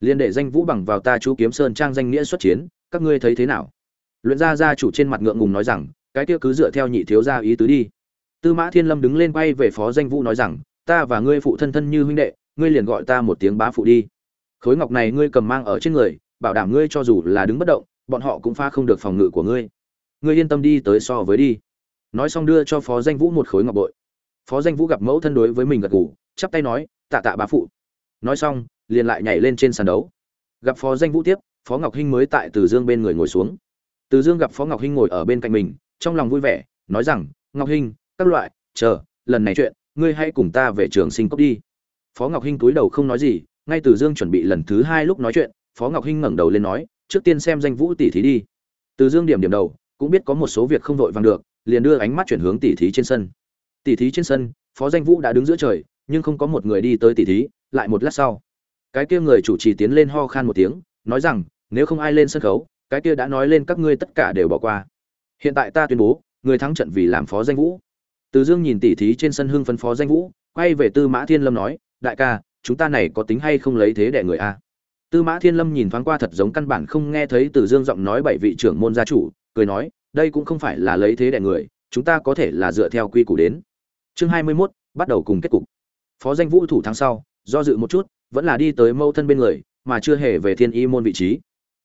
A: Liền để danh vũ bằng vào ta chú kiếm sơn trang danh nghĩa xuất chiến, các ngươi thấy thế nào? Luyện gia gia chủ trên mặt ngượng ngùng nói rằng, cái kia cứ dựa theo nhị thiếu gia ý tứ đi. Tư mã thiên lâm đứng lên quay về phó danh vũ nói rằng, ta và ngươi phụ thân thân như huynh đệ, ngươi liền gọi ta một tiếng bá phụ đi. Khối ngọc này ngươi cầm mang ở trên người, bảo đảm ngươi cho dù là đứng bất động, bọn họ cũng pha không được phòng ngự của ngươi ngươi yên tâm đi, tới so với đi. Nói xong đưa cho phó danh vũ một khối ngọc bội. Phó danh vũ gặp mẫu thân đối với mình gật gù, chắp tay nói, tạ tạ bá phụ. Nói xong, liền lại nhảy lên trên sàn đấu. Gặp phó danh vũ tiếp, phó ngọc hinh mới tại từ dương bên người ngồi xuống. Từ dương gặp phó ngọc hinh ngồi ở bên cạnh mình, trong lòng vui vẻ, nói rằng, ngọc hinh, các loại, chờ, lần này chuyện, ngươi hãy cùng ta về trường sinh cốc đi. Phó ngọc hinh cúi đầu không nói gì, ngay từ dương chuẩn bị lần thứ hai lúc nói chuyện, phó ngọc hinh ngẩng đầu lên nói, trước tiên xem danh vũ tỷ thí đi. Từ dương điểm điểm đầu cũng biết có một số việc không vội vàng được, liền đưa ánh mắt chuyển hướng tỷ thí trên sân. Tỷ thí trên sân, phó danh vũ đã đứng giữa trời, nhưng không có một người đi tới tỷ thí, lại một lát sau, cái kia người chủ trì tiến lên ho khan một tiếng, nói rằng, nếu không ai lên sân khấu, cái kia đã nói lên các ngươi tất cả đều bỏ qua. Hiện tại ta tuyên bố, người thắng trận vì làm phó danh vũ. Từ dương nhìn tỷ thí trên sân hưng phân phó danh vũ, quay về tư mã thiên lâm nói, đại ca, chúng ta này có tính hay không lấy thế để người a? Tư mã thiên lâm nhìn thoáng qua thật giống căn bản không nghe thấy từ dương giọng nói bảy vị trưởng môn gia chủ cười nói đây cũng không phải là lấy thế để người chúng ta có thể là dựa theo quy củ đến. Chương hai mươi 21, bắt đầu cùng kết cục. Phó danh vũ thủ tháng sau do dự một chút vẫn là đi tới mâu thân bên người mà chưa hề về thiên y môn vị trí.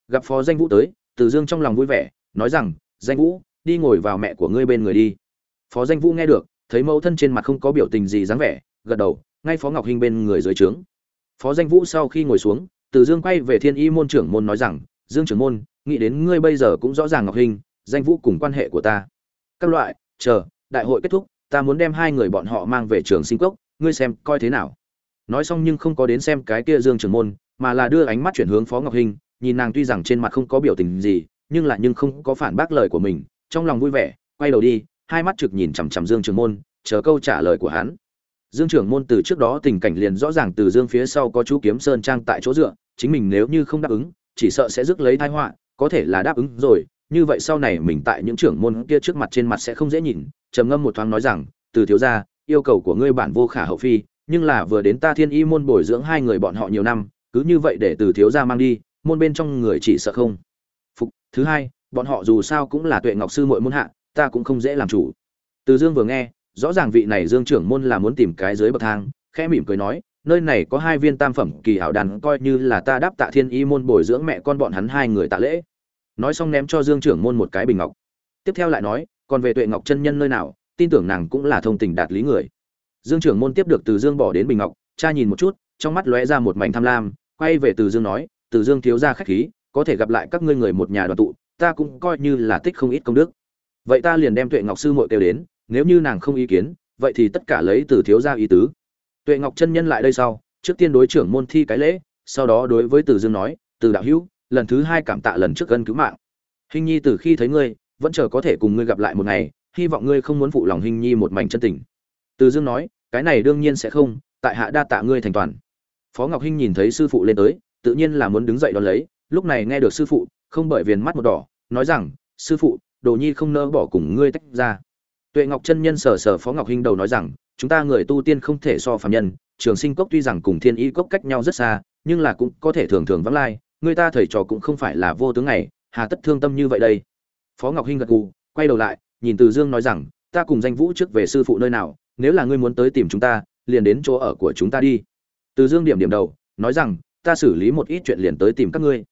A: Gặp phó danh vũ tới từ dương trong lòng vui vẻ nói rằng danh vũ đi ngồi vào mẹ của ngươi bên người đi. Phó danh vũ nghe được thấy mẫu thân trên mặt không có biểu tình gì dáng vẻ gật đầu ngay phó ngọc hinh bên người dưới trướng. Phó danh vũ sau khi ngồi xuống từ dương quay về thiên y môn trưởng môn nói rằng dương trưởng môn nghĩ đến ngươi bây giờ cũng rõ ràng ngọc hình danh vũ cùng quan hệ của ta. Các loại chờ đại hội kết thúc ta muốn đem hai người bọn họ mang về trường sinh cốc ngươi xem coi thế nào. Nói xong nhưng không có đến xem cái kia dương trường môn mà là đưa ánh mắt chuyển hướng phó ngọc hình, nhìn nàng tuy rằng trên mặt không có biểu tình gì nhưng là nhưng không có phản bác lời của mình trong lòng vui vẻ quay đầu đi hai mắt trực nhìn chằm chằm dương trường môn chờ câu trả lời của hắn. Dương trưởng môn từ trước đó tình cảnh liền rõ ràng từ dương phía sau có chú kiếm sơn trang tại chỗ dựa chính mình nếu như không đáp ứng chỉ sợ sẽ rước lấy tai họa có thể là đáp ứng rồi, như vậy sau này mình tại những trưởng môn kia trước mặt trên mặt sẽ không dễ nhìn, trầm ngâm một thoáng nói rằng, từ thiếu gia, yêu cầu của ngươi bản vô khả hậu phi, nhưng là vừa đến ta thiên y môn bồi dưỡng hai người bọn họ nhiều năm, cứ như vậy để từ thiếu gia mang đi, môn bên trong người chỉ sợ không. Phục, thứ hai, bọn họ dù sao cũng là tuệ ngọc sư muội môn hạ, ta cũng không dễ làm chủ. Từ dương vừa nghe, rõ ràng vị này dương trưởng môn là muốn tìm cái dưới bậc thang, khẽ mỉm cười nói nơi này có hai viên tam phẩm kỳ hảo đàn coi như là ta đáp tạ thiên y môn bồi dưỡng mẹ con bọn hắn hai người tạ lễ. Nói xong ném cho dương trưởng môn một cái bình ngọc. Tiếp theo lại nói, còn về tuệ ngọc chân nhân nơi nào, tin tưởng nàng cũng là thông tình đạt lý người. Dương trưởng môn tiếp được từ dương bỏ đến bình ngọc, cha nhìn một chút, trong mắt lóe ra một mảnh tham lam, quay về từ dương nói, từ dương thiếu ra khách khí, có thể gặp lại các ngươi người một nhà đoàn tụ, ta cũng coi như là tích không ít công đức. Vậy ta liền đem tuệ ngọc sư muội kêu đến, nếu như nàng không ý kiến, vậy thì tất cả lấy từ thiếu gia ý tứ tuệ ngọc chân nhân lại đây sau, trước tiên đối trưởng môn thi cái lễ, sau đó đối với từ dương nói, từ đạo hữu, lần thứ hai cảm tạ lần trước ân cứu mạng. Hình nhi từ khi thấy ngươi, vẫn chờ có thể cùng ngươi gặp lại một ngày, hy vọng ngươi không muốn phụ lòng hình nhi một mảnh chân tình. Từ dương nói, cái này đương nhiên sẽ không, tại hạ đa tạ ngươi thành toàn. Phó ngọc hinh nhìn thấy sư phụ lên tới, tự nhiên là muốn đứng dậy đón lấy, lúc này nghe được sư phụ, không bởi viền mắt một đỏ, nói rằng, sư phụ, đồ nhi không nỡ bỏ cùng ngươi tách ra. Tuệ ngọc chân nhân sờ sờ phó ngọc hinh đầu nói rằng chúng ta người tu tiên không thể so phàm nhân, trường sinh cốc tuy rằng cùng thiên y cốc cách nhau rất xa, nhưng là cũng có thể thường thường vắng lai, người ta thầy trò cũng không phải là vô tướng này, hà tất thương tâm như vậy đây. Phó ngọc hinh gật gù, quay đầu lại, nhìn từ dương nói rằng, ta cùng danh vũ trước về sư phụ nơi nào, nếu là ngươi muốn tới tìm chúng ta, liền đến chỗ ở của chúng ta đi. Từ dương điểm điểm đầu, nói rằng, ta xử lý một ít chuyện liền tới tìm các ngươi.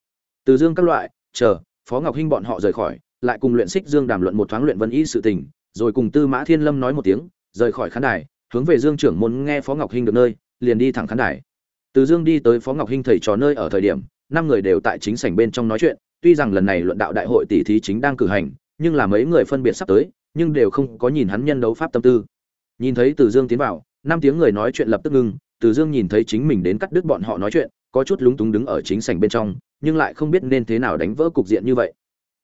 A: Từ dương các loại, chờ, phó ngọc hinh bọn họ rời khỏi, lại cùng luyện xích dương đàm luận một thoáng luyện vân y sự tình, rồi cùng tư mã thiên lâm nói một tiếng, rời khỏi khán đài hướng về dương trưởng môn nghe phó ngọc hinh được nơi, liền đi thẳng khán đài. Từ dương đi tới phó ngọc hinh thầy trò nơi ở thời điểm, năm người đều tại chính sảnh bên trong nói chuyện, tuy rằng lần này luận đạo đại hội tỷ thí chính đang cử hành, nhưng là mấy người phân biệt sắp tới, nhưng đều không có nhìn hắn nhân đấu pháp tâm tư. Nhìn thấy từ dương tiến vào, năm tiếng người nói chuyện lập tức ngưng, từ dương nhìn thấy chính mình đến cắt đứt bọn họ nói chuyện, có chút lúng túng đứng ở chính sảnh bên trong, nhưng lại không biết nên thế nào đánh vỡ cục diện như vậy.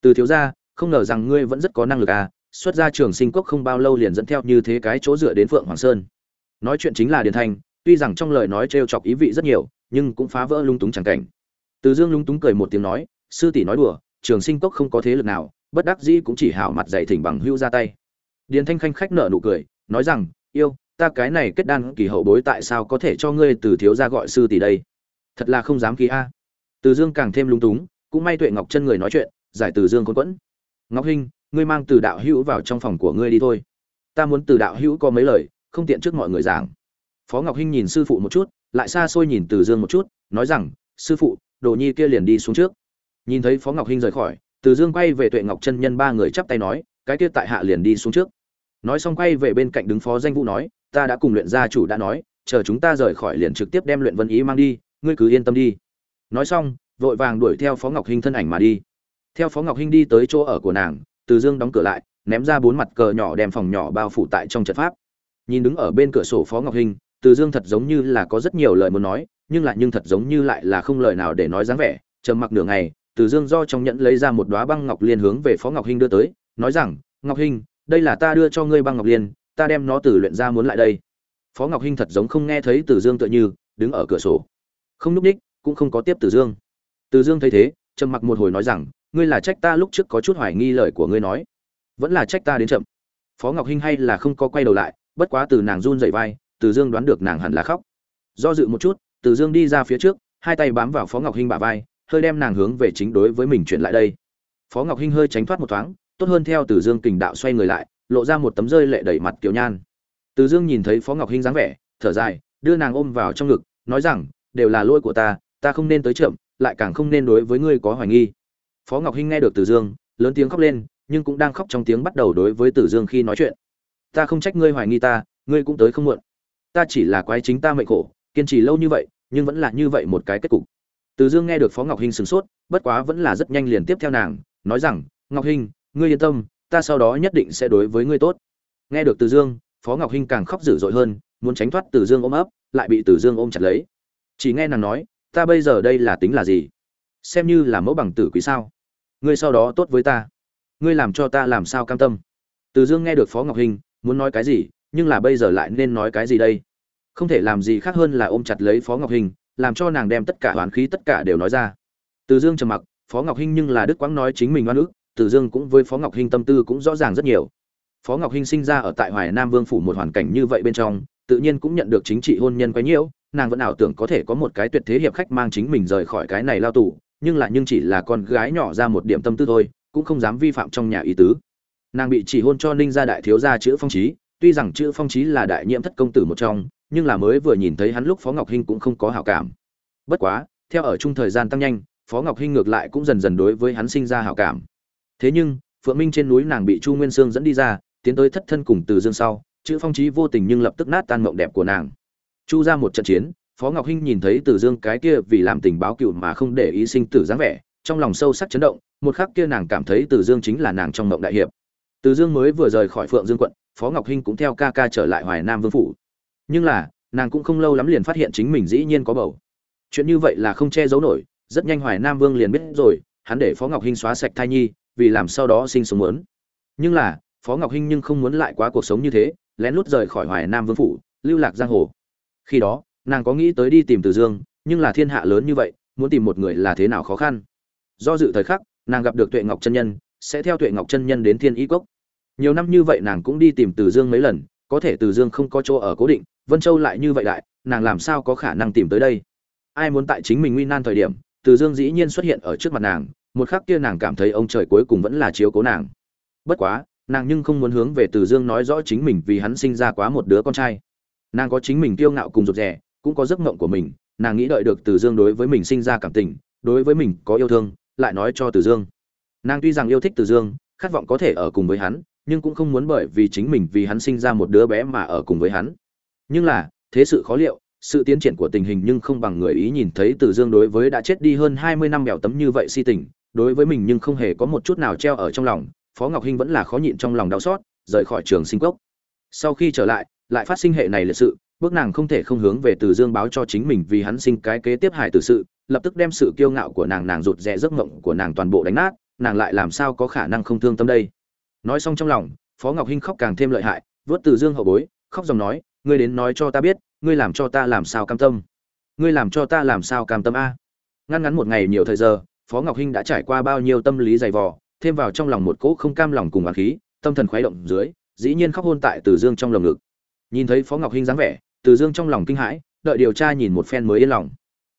A: Từ thiếu gia, không ngờ rằng ngươi vẫn rất có năng lực à xuất ra trường sinh cốc không bao lâu liền dẫn theo như thế cái chỗ dựa đến phượng hoàng sơn. Nói chuyện chính là điền thanh tuy rằng trong lời nói trêu chọc ý vị rất nhiều, nhưng cũng phá vỡ lung túng chẳng cảnh. Từ dương lung túng cười một tiếng nói, sư tỷ nói đùa, trường sinh cốc không có thế lực nào, bất đắc dĩ cũng chỉ hảo mặt dạy thỉnh bằng hưu ra tay. Điền thanh khanh khách nở nụ cười, nói rằng, yêu, ta cái này kết đan kỳ hậu bối tại sao có thể cho ngươi từ thiếu gia gọi sư tỷ đây? Thật là không dám ký a. Từ dương càng thêm lung túng, cũng may tuệ ngọc chân người nói chuyện, giải từ dương cuốn quẫn. Ngọc hinh ngươi mang từ đạo hữu vào trong phòng của ngươi đi thôi. Ta muốn từ đạo hữu có mấy lời, không tiện trước mọi người giảng. Phó ngọc hinh nhìn sư phụ một chút, lại xa xôi nhìn từ dương một chút, nói rằng, sư phụ, đồ nhi kia liền đi xuống trước. Nhìn thấy phó ngọc hinh rời khỏi, từ dương quay về tuệ ngọc chân nhân ba người chắp tay nói, cái kia tại hạ liền đi xuống trước. Nói xong quay về bên cạnh đứng phó danh vũ nói, ta đã cùng luyện gia chủ đã nói, chờ chúng ta rời khỏi liền trực tiếp đem luyện vân ý mang đi, ngươi cứ yên tâm đi. Nói xong, vội vàng đuổi theo phó ngọc hinh thân ảnh mà đi. Theo phó ngọc hinh đi tới chỗ ở của nàng từ dương đóng cửa lại, ném ra bốn mặt cờ nhỏ đem phòng nhỏ bao phủ tại trong trận pháp. Nhìn đứng ở bên cửa sổ phó ngọc hinh từ dương thật giống như là có rất nhiều lời muốn nói, nhưng lại nhưng thật giống như lại là không lời nào để nói dáng vẻ. Trầm mặc nửa ngày, từ dương do trong nhẫn lấy ra một đoá băng ngọc liên hướng về phó ngọc hinh đưa tới, nói rằng, ngọc hinh đây là ta đưa cho ngươi băng ngọc liên, ta đem nó từ luyện ra muốn lại đây. Phó ngọc hinh thật giống không nghe thấy từ dương tựa như, đứng ở cửa sổ. Không núp ních cũng không có tiếp từ dương. Từ dương thấy thế, trầm mặc một hồi nói rằng ngươi là trách ta lúc trước có chút hoài nghi lời của ngươi nói. Vẫn là trách ta đến chậm. Phó ngọc hinh hay là không có quay đầu lại, bất quá từ nàng run dậy vai, từ dương đoán được nàng hẳn là khóc. Do dự một chút, từ dương đi ra phía trước, hai tay bám vào phó ngọc hinh bả vai, hơi đem nàng hướng về chính đối với mình chuyển lại đây. Phó ngọc hinh hơi tránh thoát một thoáng, tốt hơn theo từ dương kình đạo xoay người lại, lộ ra một tấm rơi lệ đẩy mặt kiểu nhan. Từ dương nhìn thấy phó ngọc hinh dáng vẻ, thở dài, đưa nàng ôm vào trong ngực, nói rằng, đều là lỗi của ta ta không nên tới chậm, lại càng không nên đối với ngươi có hoài nghi phó ngọc hinh nghe được từ dương, lớn tiếng khóc lên, nhưng cũng đang khóc trong tiếng bắt đầu đối với từ dương khi nói chuyện. Ta không trách ngươi hoài nghi ta, ngươi cũng tới không muộn. Ta chỉ là quái chính ta mệnh khổ, kiên trì lâu như vậy, nhưng vẫn là như vậy một cái kết cục. Từ dương nghe được phó ngọc hinh sửng sốt, bất quá vẫn là rất nhanh liền tiếp theo nàng, nói rằng, ngọc hinh, ngươi yên tâm, ta sau đó nhất định sẽ đối với ngươi tốt. Nghe được từ dương, phó ngọc hinh càng khóc dữ dội hơn, muốn tránh thoát từ dương ôm ấp, lại bị từ dương ôm chặt lấy. Chỉ nghe nàng nói, ta bây giờ đây là tính là gì? Xem như là mẫu bằng tử quý sao? Ngươi sau đó tốt với ta. Ngươi làm cho ta làm sao cam tâm? Từ dương nghe được phó ngọc hinh muốn nói cái gì, nhưng là bây giờ lại nên nói cái gì đây? Không thể làm gì khác hơn là ôm chặt lấy phó ngọc hinh làm cho nàng đem tất cả hoán khí tất cả đều nói ra. Từ dương trầm mặc, phó ngọc hinh nhưng là đức Quang nói chính mình oan ức, từ dương cũng với phó ngọc hinh tâm tư cũng rõ ràng rất nhiều. Phó ngọc hinh sinh ra ở tại hoài nam vương phủ một hoàn cảnh như vậy bên trong, tự nhiên cũng nhận được chính trị hôn nhân quấy nhiễu, nàng vẫn ảo tưởng có thể có một cái tuyệt thế hiệp khách mang chính mình rời khỏi cái này lao tù nhưng lại nhưng chỉ là con gái nhỏ ra một điểm tâm tư thôi, cũng không dám vi phạm trong nhà ý tứ. Nàng bị chỉ hôn cho ninh gia đại thiếu gia chữ phong trí, tuy rằng chữ phong trí là đại nhiễm thất công tử một trong, nhưng là mới vừa nhìn thấy hắn lúc phó ngọc hinh cũng không có hảo cảm. Bất quá, theo ở chung thời gian tăng nhanh, phó ngọc hinh ngược lại cũng dần dần đối với hắn sinh ra hảo cảm. Thế nhưng, phượng minh trên núi nàng bị chu nguyên sương dẫn đi ra, tiến tới thất thân cùng từ dương sau, chữ phong trí vô tình nhưng lập tức nát tan mộng đẹp của nàng. Chu ra một trận chiến phó ngọc hinh nhìn thấy từ dương cái kia vì làm tình báo cựu mà không để ý sinh tử dáng vẻ, trong lòng sâu sắc chấn động, một khắc kia nàng cảm thấy từ dương chính là nàng trong mộng đại hiệp. Từ dương mới vừa rời khỏi phượng dương quận, phó ngọc hinh cũng theo ca ca trở lại hoài nam vương phủ. Nhưng là, nàng cũng không lâu lắm liền phát hiện chính mình dĩ nhiên có bầu. Chuyện như vậy là không che giấu nổi, rất nhanh hoài nam vương liền biết rồi, hắn để phó ngọc hinh xóa sạch thai nhi, vì làm sau đó sinh sống muốn. Nhưng là, phó ngọc hinh nhưng không muốn lại quá cuộc sống như thế, lén lút rời khỏi hoài nam vương phủ, lưu lạc giang hồ. Khi đó nàng có nghĩ tới đi tìm từ dương, nhưng là thiên hạ lớn như vậy, muốn tìm một người là thế nào khó khăn. Do dự thời khắc, nàng gặp được tuệ ngọc chân nhân, sẽ theo tuệ ngọc chân nhân đến thiên y cốc. Nhiều năm như vậy nàng cũng đi tìm từ dương mấy lần, có thể từ dương không có chỗ ở cố định, vân châu lại như vậy đại, nàng làm sao có khả năng tìm tới đây? Ai muốn tại chính mình nguy nan thời điểm, từ dương dĩ nhiên xuất hiện ở trước mặt nàng, một khắc kia nàng cảm thấy ông trời cuối cùng vẫn là chiếu cố nàng. Bất quá, nàng nhưng không muốn hướng về từ dương nói rõ chính mình vì hắn sinh ra quá một đứa con trai. Nàng có chính mình kiêu ngạo cùng rụt rè cũng có giấc mộng của mình, nàng nghĩ đợi được từ dương đối với mình sinh ra cảm tình, đối với mình có yêu thương, lại nói cho từ dương. Nàng tuy rằng yêu thích từ dương, khát vọng có thể ở cùng với hắn, nhưng cũng không muốn bởi vì chính mình vì hắn sinh ra một đứa bé mà ở cùng với hắn. Nhưng là, thế sự khó liệu, sự tiến triển của tình hình nhưng không bằng người ý nhìn thấy từ dương đối với đã chết đi hơn hai mươi năm bèo tấm như vậy si tình, đối với mình nhưng không hề có một chút nào treo ở trong lòng, phó ngọc hinh vẫn là khó nhịn trong lòng đau xót, rời khỏi trường sinh cốc. Sau khi trở lại lại phát sinh hệ này liệt sự bước nàng không thể không hướng về từ dương báo cho chính mình vì hắn sinh cái kế tiếp hải tử sự, lập tức đem sự kiêu ngạo của nàng nàng rụt rè giấc mộng của nàng toàn bộ đánh nát, nàng lại làm sao có khả năng không thương tâm đây? Nói xong trong lòng, phó ngọc hinh khóc càng thêm lợi hại vớt từ dương hậu bối, khóc dòng nói, ngươi đến nói cho ta biết, ngươi làm cho ta làm sao cam tâm? Ngươi làm cho ta làm sao cam tâm a? Ngăn ngắn một ngày nhiều thời giờ, phó ngọc hinh đã trải qua bao nhiêu tâm lý dày vò, thêm vào trong lòng một cỗ không cam lòng cùng oán khí, tâm thần khuấy động dưới, dĩ nhiên khóc hôn tại từ dương trong lồng ngực. Nhìn thấy phó ngọc hinh dáng vẻ từ dương trong lòng kinh hãi, đợi điều tra nhìn một phen mới yên lòng.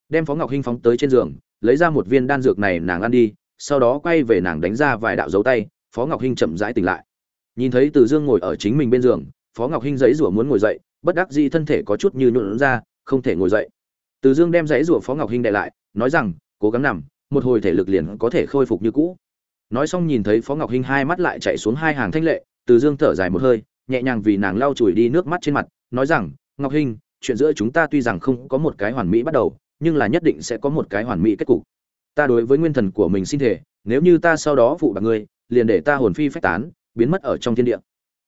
A: Đem phó ngọc hinh phóng tới trên giường, lấy ra một viên đan dược này nàng ăn đi, sau đó quay về nàng đánh ra vài đạo dấu tay, phó ngọc hinh chậm rãi tỉnh lại. Nhìn thấy từ dương ngồi ở chính mình bên giường, phó ngọc hinh dãy rủa muốn ngồi dậy, bất đắc dĩ thân thể có chút như nhuộn ra, không thể ngồi dậy. Từ dương đem dãy rủa phó ngọc hinh đè lại, nói rằng, cố gắng nằm, một hồi thể lực liền có thể khôi phục như cũ. Nói xong nhìn thấy phó ngọc hinh hai mắt lại chạy xuống hai hàng thanh lệ, từ dương thở dài một hơi, nhẹ nhàng vì nàng lau chùi đi nước mắt trên mặt, nói rằng ngọc hinh, chuyện giữa chúng ta tuy rằng không có một cái hoàn mỹ bắt đầu, nhưng là nhất định sẽ có một cái hoàn mỹ kết cục. Ta đối với nguyên thần của mình xin thể nếu như ta sau đó phụ bạc ngươi, liền để ta hồn phi phách tán, biến mất ở trong thiên địa.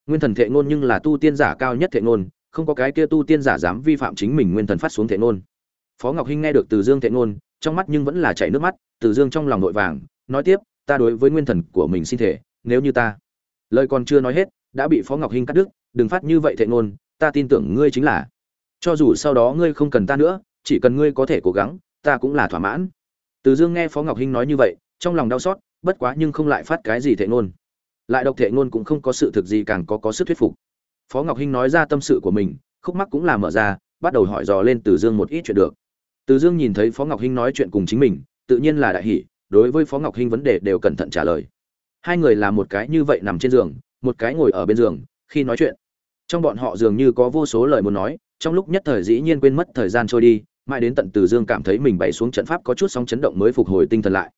A: Nguyên thần thệ ngôn nhưng là tu tiên giả cao nhất thệ ngôn, không có cái kia tu tiên giả dám vi phạm chính mình nguyên thần phát xuống thệ ngôn. Phó ngọc hinh nghe được từ dương thệ ngôn, trong mắt nhưng vẫn là chảy nước mắt, từ dương trong lòng nội vàng, nói tiếp, ta đối với nguyên thần của mình xin thể nếu như ta lời còn chưa nói hết, đã bị phó ngọc hinh cắt đứt, đừng phát như vậy thệ ngôn ta tin tưởng ngươi chính là. Cho dù sau đó ngươi không cần ta nữa, chỉ cần ngươi có thể cố gắng, ta cũng là thỏa mãn. Từ dương nghe phó ngọc hinh nói như vậy, trong lòng đau xót, bất quá nhưng không lại phát cái gì thệ ngôn. Lại độc thệ ngôn cũng không có sự thực gì càng có có sức thuyết phục. Phó ngọc hinh nói ra tâm sự của mình, khúc mắc cũng là mở ra, bắt đầu hỏi dò lên từ dương một ít chuyện được. Từ dương nhìn thấy phó ngọc hinh nói chuyện cùng chính mình, tự nhiên là đại hỷ đối với phó ngọc hinh vấn đề đều cẩn thận trả lời. Hai người là một cái như vậy nằm trên giường, một cái ngồi ở bên giường, khi nói chuyện trong bọn họ dường như có vô số lời muốn nói, trong lúc nhất thời dĩ nhiên quên mất thời gian trôi đi, mãi đến tận từ dương cảm thấy mình bày xuống trận pháp có chút sóng chấn động mới phục hồi tinh thần lại.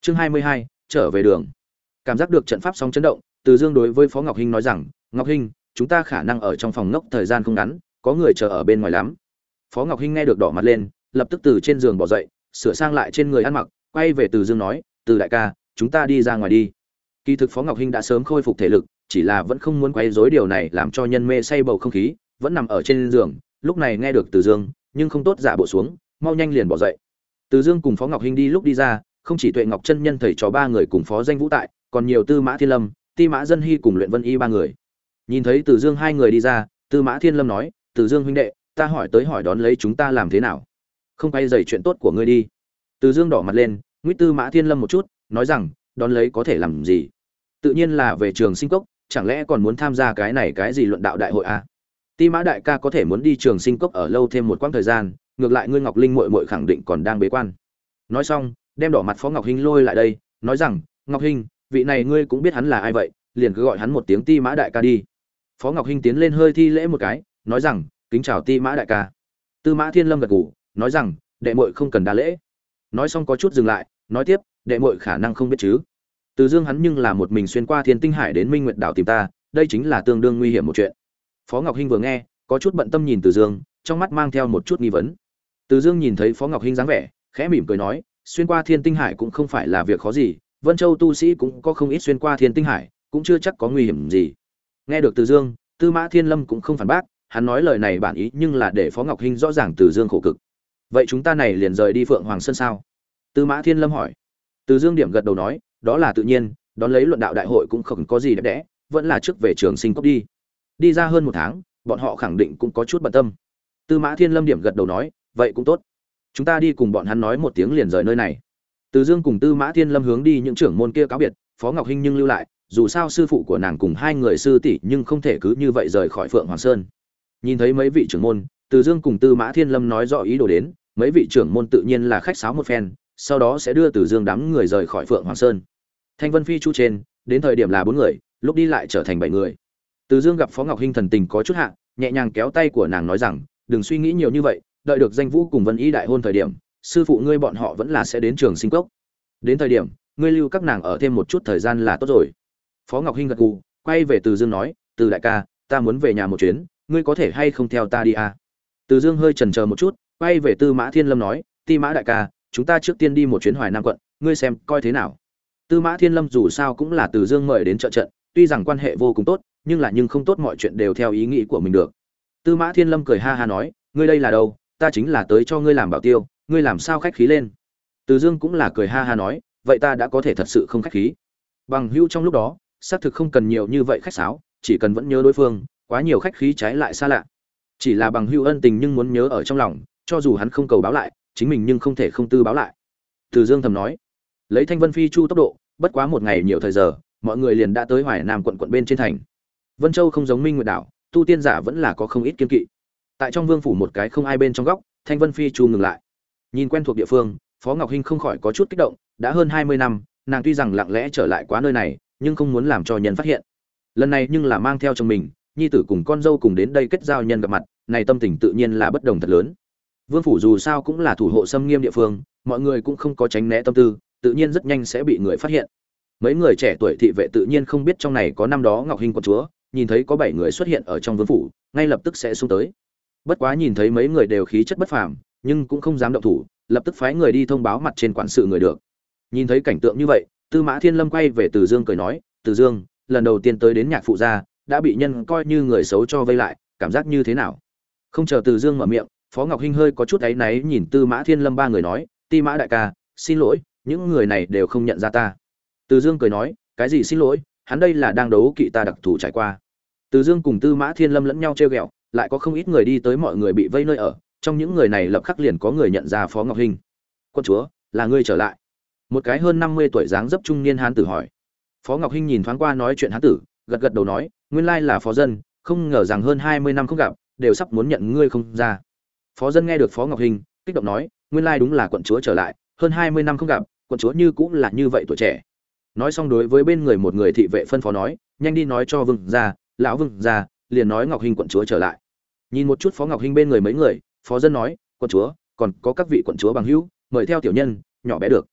A: Chương hai mươi hai, trở về đường. Cảm giác được trận pháp sóng chấn động, từ dương đối với phó ngọc hinh nói rằng, ngọc hinh, chúng ta khả năng ở trong phòng ngốc thời gian không ngắn, có người chờ ở bên ngoài lắm. Phó ngọc hinh nghe được đỏ mặt lên, lập tức từ trên giường bỏ dậy, sửa sang lại trên người ăn mặc, quay về từ dương nói, từ đại ca, chúng ta đi ra ngoài đi. Kỳ thực phó ngọc hinh đã sớm khôi phục thể lực chỉ là vẫn không muốn quấy rối điều này làm cho nhân mê say bầu không khí, vẫn nằm ở trên giường, lúc này nghe được từ dương, nhưng không tốt giả bộ xuống, mau nhanh liền bỏ dậy. Từ dương cùng phó ngọc hinh đi lúc đi ra, không chỉ tuệ ngọc chân nhân thầy trò ba người cùng phó danh vũ tại, còn nhiều tư mã thiên lâm, ti mã dân hy cùng luyện vân y ba người. Nhìn thấy từ dương hai người đi ra, tư mã thiên lâm nói, từ dương huynh đệ, ta hỏi tới hỏi đón lấy chúng ta làm thế nào? Không quay dày chuyện tốt của ngươi đi. Từ dương đỏ mặt lên nguyễn tư mã thiên lâm một chút, nói rằng, đón lấy có thể làm gì? Tự nhiên là về trường sinh cốc chẳng lẽ còn muốn tham gia cái này cái gì luận đạo đại hội à? ti mã đại ca có thể muốn đi trường sinh cốc ở lâu thêm một quãng thời gian ngược lại ngươi ngọc linh muội muội khẳng định còn đang bế quan. Nói xong đem đỏ mặt phó ngọc hinh lôi lại đây nói rằng ngọc hinh vị này ngươi cũng biết hắn là ai vậy liền cứ gọi hắn một tiếng ti mã đại ca đi. Phó ngọc hinh tiến lên hơi thi lễ một cái nói rằng kính chào ti mã đại ca. Tư mã thiên lâm gật gù, nói rằng đệ muội không cần đa lễ. Nói xong có chút dừng lại nói tiếp đệ muội khả năng không biết chứ từ dương hắn nhưng là một mình xuyên qua thiên tinh hải đến minh nguyệt đảo tìm ta, đây chính là tương đương nguy hiểm một chuyện. Phó ngọc hinh vừa nghe, có chút bận tâm nhìn từ dương, trong mắt mang theo một chút nghi vấn. Từ dương nhìn thấy phó ngọc hinh dáng vẻ, khẽ mỉm cười nói, xuyên qua thiên tinh hải cũng không phải là việc khó gì, vân châu tu sĩ cũng có không ít xuyên qua thiên tinh hải, cũng chưa chắc có nguy hiểm gì. Nghe được từ dương, tư mã thiên lâm cũng không phản bác, hắn nói lời này bản ý nhưng là để phó ngọc hinh rõ ràng từ dương khổ cực. Vậy chúng ta này liền rời đi phượng hoàng sơn sao? Tư mã thiên lâm hỏi. Từ dương điểm gật đầu nói đó là tự nhiên, đón lấy luận đạo đại hội cũng không có gì đẹp đẽ, vẫn là trước về trường sinh cốc đi. Đi ra hơn một tháng, bọn họ khẳng định cũng có chút bận tâm. Tư mã thiên lâm điểm gật đầu nói, vậy cũng tốt. Chúng ta đi cùng bọn hắn nói một tiếng liền rời nơi này. Từ dương cùng tư mã thiên lâm hướng đi những trưởng môn kia cáo biệt, phó ngọc hinh nhưng lưu lại, dù sao sư phụ của nàng cùng hai người sư tỷ nhưng không thể cứ như vậy rời khỏi phượng hoàng sơn. Nhìn thấy mấy vị trưởng môn, từ dương cùng tư mã thiên lâm nói rõ ý đồ đến, mấy vị trưởng môn tự nhiên là khách sáo một phen sau đó sẽ đưa từ dương đám người rời khỏi phượng hoàng sơn. Thanh vân phi chu trên, đến thời điểm là bốn người, lúc đi lại trở thành bảy người. Từ dương gặp phó ngọc hinh thần tình có chút hạ, nhẹ nhàng kéo tay của nàng nói rằng, đừng suy nghĩ nhiều như vậy, đợi được danh vũ cùng vân y đại hôn thời điểm, sư phụ ngươi bọn họ vẫn là sẽ đến trường sinh cốc. Đến thời điểm, ngươi lưu các nàng ở thêm một chút thời gian là tốt rồi. Phó ngọc hinh gật gù, quay về từ dương nói, từ đại ca, ta muốn về nhà một chuyến, ngươi có thể hay không theo ta đi à? từ dương hơi chần chờ một chút, quay về tư mã thiên lâm nói, ti mã đại ca chúng ta trước tiên đi một chuyến hoài nam quận, ngươi xem coi thế nào. Tư mã thiên lâm dù sao cũng là từ dương mời đến trợ trận, tuy rằng quan hệ vô cùng tốt, nhưng là nhưng không tốt mọi chuyện đều theo ý nghĩ của mình được. Tư mã thiên lâm cười ha ha nói, ngươi đây là đâu, ta chính là tới cho ngươi làm bảo tiêu, ngươi làm sao khách khí lên. Từ dương cũng là cười ha ha nói, vậy ta đã có thể thật sự không khách khí. Bằng hữu trong lúc đó, xác thực không cần nhiều như vậy khách sáo, chỉ cần vẫn nhớ đối phương, quá nhiều khách khí trái lại xa lạ. Chỉ là bằng hữu ân tình nhưng muốn nhớ ở trong lòng, cho dù hắn không cầu báo lại chính mình nhưng không thể không tư báo lại. Từ dương thầm nói, lấy thanh vân phi chu tốc độ, bất quá một ngày nhiều thời giờ, mọi người liền đã tới hoài nam quận quận bên trên thành. Vân châu không giống minh nguyệt đảo, tu tiên giả vẫn là có không ít kiên kỵ. Tại trong vương phủ một cái không ai bên trong góc, thanh vân phi chu ngừng lại. Nhìn quen thuộc địa phương, phó ngọc hinh không khỏi có chút kích động, đã hơn hai mươi năm, nàng tuy rằng lặng lẽ trở lại quá nơi này, nhưng không muốn làm cho nhân phát hiện. Lần này nhưng là mang theo chồng mình, nhi tử cùng con dâu cùng đến đây kết giao nhân gặp mặt, này tâm tình tự nhiên là bất đồng thật lớn vương phủ dù sao cũng là thủ hộ xâm nghiêm địa phương, mọi người cũng không có tránh né tâm tư, tự nhiên rất nhanh sẽ bị người phát hiện. Mấy người trẻ tuổi thị vệ tự nhiên không biết trong này có năm đó ngọc hình quận chúa, nhìn thấy có bảy người xuất hiện ở trong vương phủ, ngay lập tức sẽ xuống tới. Bất quá nhìn thấy mấy người đều khí chất bất phàm, nhưng cũng không dám động thủ, lập tức phái người đi thông báo mặt trên quản sự người được. Nhìn thấy cảnh tượng như vậy, tư mã thiên lâm quay về từ dương cười nói, từ dương, lần đầu tiên tới đến nhạc phụ gia, đã bị nhân coi như người xấu cho vây lại, cảm giác như thế nào? Không chờ từ dương mở miệng phó ngọc hinh hơi có chút áy náy nhìn tư mã thiên lâm ba người nói, ti mã đại ca, xin lỗi, những người này đều không nhận ra ta. Từ dương cười nói, cái gì xin lỗi, hắn đây là đang đấu kỵ ta đặc thù trải qua. Từ dương cùng tư mã thiên lâm lẫn nhau treo ghẹo, lại có không ít người đi tới mọi người bị vây nơi ở, trong những người này lập khắc liền có người nhận ra phó ngọc hinh. Quân chúa, là ngươi trở lại. Một cái hơn năm mươi tuổi dáng dấp trung niên hán tử hỏi. Phó ngọc hinh nhìn thoáng qua nói chuyện hán tử, gật gật đầu nói, nguyên lai là phó dân, không ngờ rằng hơn hai mươi năm không gặp, đều sắp muốn nhận ngươi không ra phó dân nghe được phó ngọc hinh kích động nói, nguyên lai đúng là quận chúa trở lại, hơn hai mươi năm không gặp, quận chúa như cũng là như vậy tuổi trẻ. Nói xong đối với bên người một người thị vệ phân phó nói, nhanh đi nói cho vương ra lão vương ra liền nói ngọc hinh quận chúa trở lại. Nhìn một chút phó ngọc hinh bên người mấy người, phó dân nói, quận chúa, còn có các vị quận chúa bằng hữu, mời theo tiểu nhân, nhỏ bé được.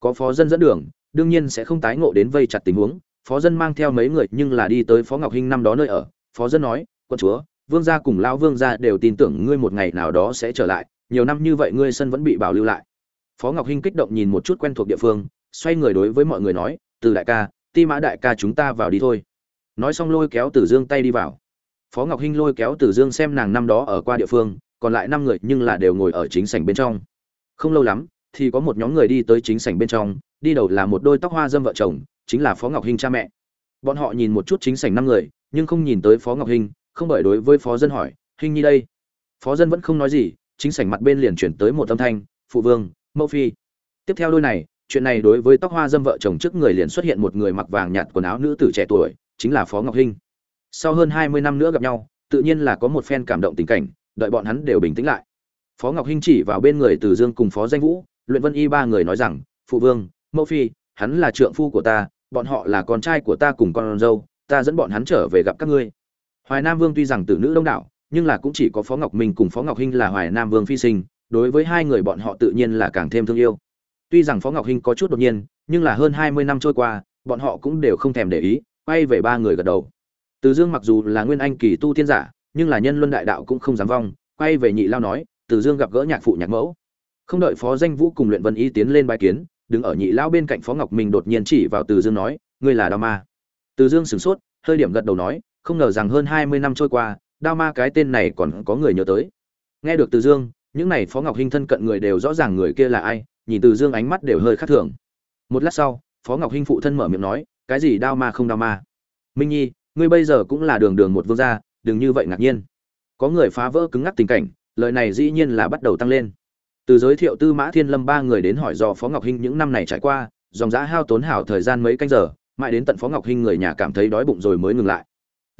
A: Có phó dân dẫn đường, đương nhiên sẽ không tái ngộ đến vây chặt tình huống. Phó dân mang theo mấy người nhưng là đi tới phó ngọc hinh năm đó nơi ở. Phó dân nói, quận chúa vương gia cùng lão vương gia đều tin tưởng ngươi một ngày nào đó sẽ trở lại, nhiều năm như vậy ngươi sân vẫn bị bảo lưu lại. Phó ngọc hinh kích động nhìn một chút quen thuộc địa phương, xoay người đối với mọi người nói, từ đại ca, ti mã đại ca chúng ta vào đi thôi. Nói xong lôi kéo tử dương tay đi vào. Phó ngọc hinh lôi kéo tử dương xem nàng năm đó ở qua địa phương, còn lại năm người nhưng là đều ngồi ở chính sảnh bên trong. Không lâu lắm, thì có một nhóm người đi tới chính sảnh bên trong, đi đầu là một đôi tóc hoa dâm vợ chồng, chính là phó ngọc hinh cha mẹ. Bọn họ nhìn một chút chính sảnh năm người, nhưng không nhìn tới phó ngọc hinh không bởi đối với phó dân hỏi, hình nhi đây. Phó dân vẫn không nói gì, chính sảnh mặt bên liền chuyển tới một âm thanh, phụ vương, mẫu phi. Tiếp theo đôi này, chuyện này đối với tóc hoa dâm vợ chồng trước người liền xuất hiện một người mặc vàng nhạt quần áo nữ tử trẻ tuổi, chính là phó ngọc hinh. Sau hơn hai mươi năm nữa gặp nhau, tự nhiên là có một phen cảm động tình cảnh, đợi bọn hắn đều bình tĩnh lại. Phó ngọc hinh chỉ vào bên người từ dương cùng phó danh vũ, luyện vân y ba người nói rằng, phụ vương, mẫu phi, hắn là trượng phu của ta, bọn họ là con trai của ta cùng con dâu, ta dẫn bọn hắn trở về gặp các ngươi hoài nam vương tuy rằng tử nữ đông đảo, nhưng là cũng chỉ có phó ngọc minh cùng phó ngọc hinh là hoài nam vương phi sinh, đối với hai người bọn họ tự nhiên là càng thêm thương yêu. Tuy rằng phó ngọc hinh có chút đột nhiên, nhưng là hơn hai mươi năm trôi qua, bọn họ cũng đều không thèm để ý, quay về ba người gật đầu. Từ dương mặc dù là nguyên anh kỳ tu tiên giả, nhưng là nhân luân đại đạo cũng không dám vong, quay về nhị lao nói, từ dương gặp gỡ nhạc phụ nhạc mẫu. Không đợi phó danh vũ cùng luyện vân y tiến lên bài kiến, đứng ở nhị lao bên cạnh phó ngọc minh đột nhiên chỉ vào từ dương nói, ngươi là đao ma. Từ dương sửng sốt, hơi điểm gật đầu nói không ngờ rằng hơn hai mươi năm trôi qua, đao ma cái tên này còn có người nhớ tới. Nghe được từ dương, những này phó ngọc hinh thân cận người đều rõ ràng người kia là ai, nhìn từ dương ánh mắt đều hơi khác thường. Một lát sau, phó ngọc hinh phụ thân mở miệng nói, cái gì đao ma không đao ma? Minh nhi, ngươi bây giờ cũng là đường đường một vương gia, đừng như vậy ngạc nhiên. Có người phá vỡ cứng ngắc tình cảnh, lời này dĩ nhiên là bắt đầu tăng lên. Từ giới thiệu tư mã thiên lâm ba người đến hỏi dò phó ngọc hinh những năm này trải qua, dòng giá hao tốn hảo thời gian mấy canh giờ, mãi đến tận phó ngọc hinh người nhà cảm thấy đói bụng rồi mới ngừng lại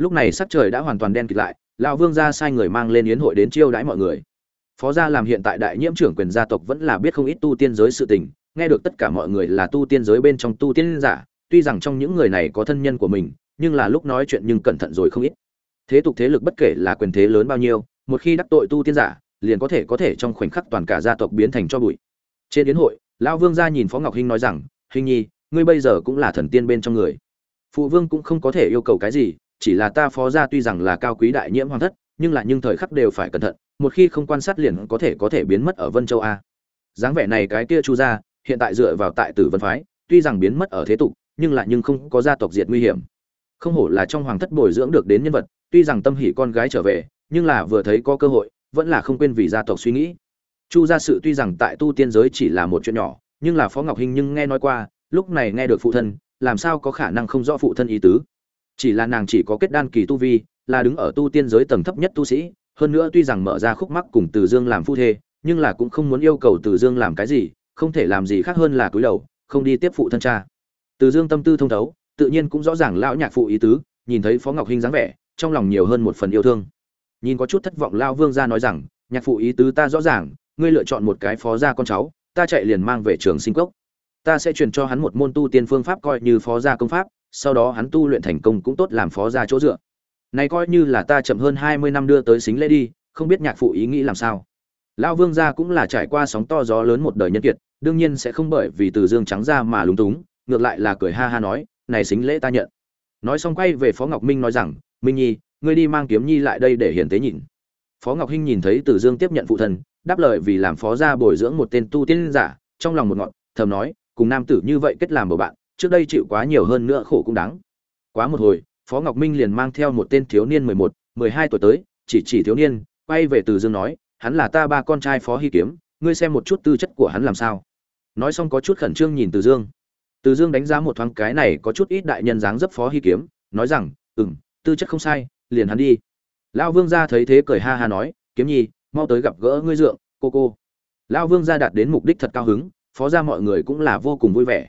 A: lúc này sắc trời đã hoàn toàn đen kịt lại, lão vương gia sai người mang lên yến hội đến chiêu đãi mọi người. Phó gia làm hiện tại đại nhiễm trưởng quyền gia tộc vẫn là biết không ít tu tiên giới sự tình, nghe được tất cả mọi người là tu tiên giới bên trong tu tiên giả, tuy rằng trong những người này có thân nhân của mình, nhưng là lúc nói chuyện nhưng cẩn thận rồi không ít. Thế tục thế lực bất kể là quyền thế lớn bao nhiêu, một khi đắc tội tu tiên giả, liền có thể có thể trong khoảnh khắc toàn cả gia tộc biến thành cho bụi. Trên yến hội, lão vương gia nhìn phó ngọc hinh nói rằng, hinh nhi, ngươi bây giờ cũng là thần tiên bên trong người. Phụ vương cũng không có thể yêu cầu cái gì chỉ là ta phó gia tuy rằng là cao quý đại nhiễm hoàng thất, nhưng là nhưng thời khắc đều phải cẩn thận, một khi không quan sát liền có thể có thể biến mất ở vân châu a. Dáng vẻ này cái kia chu gia, hiện tại dựa vào tại tử vân phái, tuy rằng biến mất ở thế tục, nhưng lại nhưng không có gia tộc diệt nguy hiểm. Không hổ là trong hoàng thất bồi dưỡng được đến nhân vật, tuy rằng tâm hỉ con gái trở về, nhưng là vừa thấy có cơ hội, vẫn là không quên vì gia tộc suy nghĩ. Chu gia sự tuy rằng tại tu tiên giới chỉ là một chuyện nhỏ, nhưng là phó ngọc hình nhưng nghe nói qua, lúc này nghe được phụ thân, làm sao có khả năng không rõ phụ thân ý tứ? Chỉ là nàng chỉ có kết đan kỳ tu vi, là đứng ở tu tiên giới tầng thấp nhất tu sĩ, hơn nữa tuy rằng mở ra khúc mắc cùng từ dương làm phu thê, nhưng là cũng không muốn yêu cầu từ dương làm cái gì, không thể làm gì khác hơn là cúi đầu, không đi tiếp phụ thân cha. Từ dương tâm tư thông thấu, tự nhiên cũng rõ ràng lão nhạc phụ ý tứ, nhìn thấy phó ngọc hinh dáng vẻ, trong lòng nhiều hơn một phần yêu thương. Nhìn có chút thất vọng lao vương ra nói rằng, nhạc phụ ý tứ ta rõ ràng, ngươi lựa chọn một cái phó gia con cháu, ta chạy liền mang về trường sinh cốc. Ta sẽ truyền cho hắn một môn tu tiên phương pháp coi như phó gia công pháp sau đó hắn tu luyện thành công cũng tốt làm phó gia chỗ dựa. Này coi như là ta chậm hơn hai mươi năm đưa tới xính lễ đi, không biết nhạc phụ ý nghĩ làm sao. Lão vương gia cũng là trải qua sóng to gió lớn một đời nhân kiệt, đương nhiên sẽ không bởi vì từ dương trắng ra mà lúng túng, ngược lại là cười ha ha nói, này xính lễ ta nhận. Nói xong quay về phó ngọc minh nói rằng, minh nhi, ngươi đi mang kiếm nhi lại đây để hiển tế nhìn. Phó ngọc hinh nhìn thấy từ dương tiếp nhận phụ thần, đáp lời vì làm phó gia bồi dưỡng một tên tu tiên giả, trong lòng một ngọn, thầm nói, cùng nam tử như vậy kết làm bầu bạn trước đây chịu quá nhiều hơn nữa khổ cũng đáng. Quá một hồi, phó ngọc minh liền mang theo một tên thiếu niên mười một, mười hai tuổi tới, chỉ chỉ thiếu niên, quay về từ dương nói, hắn là ta ba con trai phó hy kiếm, ngươi xem một chút tư chất của hắn làm sao. Nói xong có chút khẩn trương nhìn từ dương. Từ dương đánh giá một thoáng cái này có chút ít đại nhân dáng dấp phó hy kiếm, nói rằng ừ m tư chất không sai, liền hắn đi. Lão vương gia thấy thế cười ha ha nói, kiếm nhi, mau tới gặp gỡ ngươi dượng, cô cô. Lão vương gia đạt đến mục đích thật cao hứng, phó ra mọi người cũng là vô cùng vui vẻ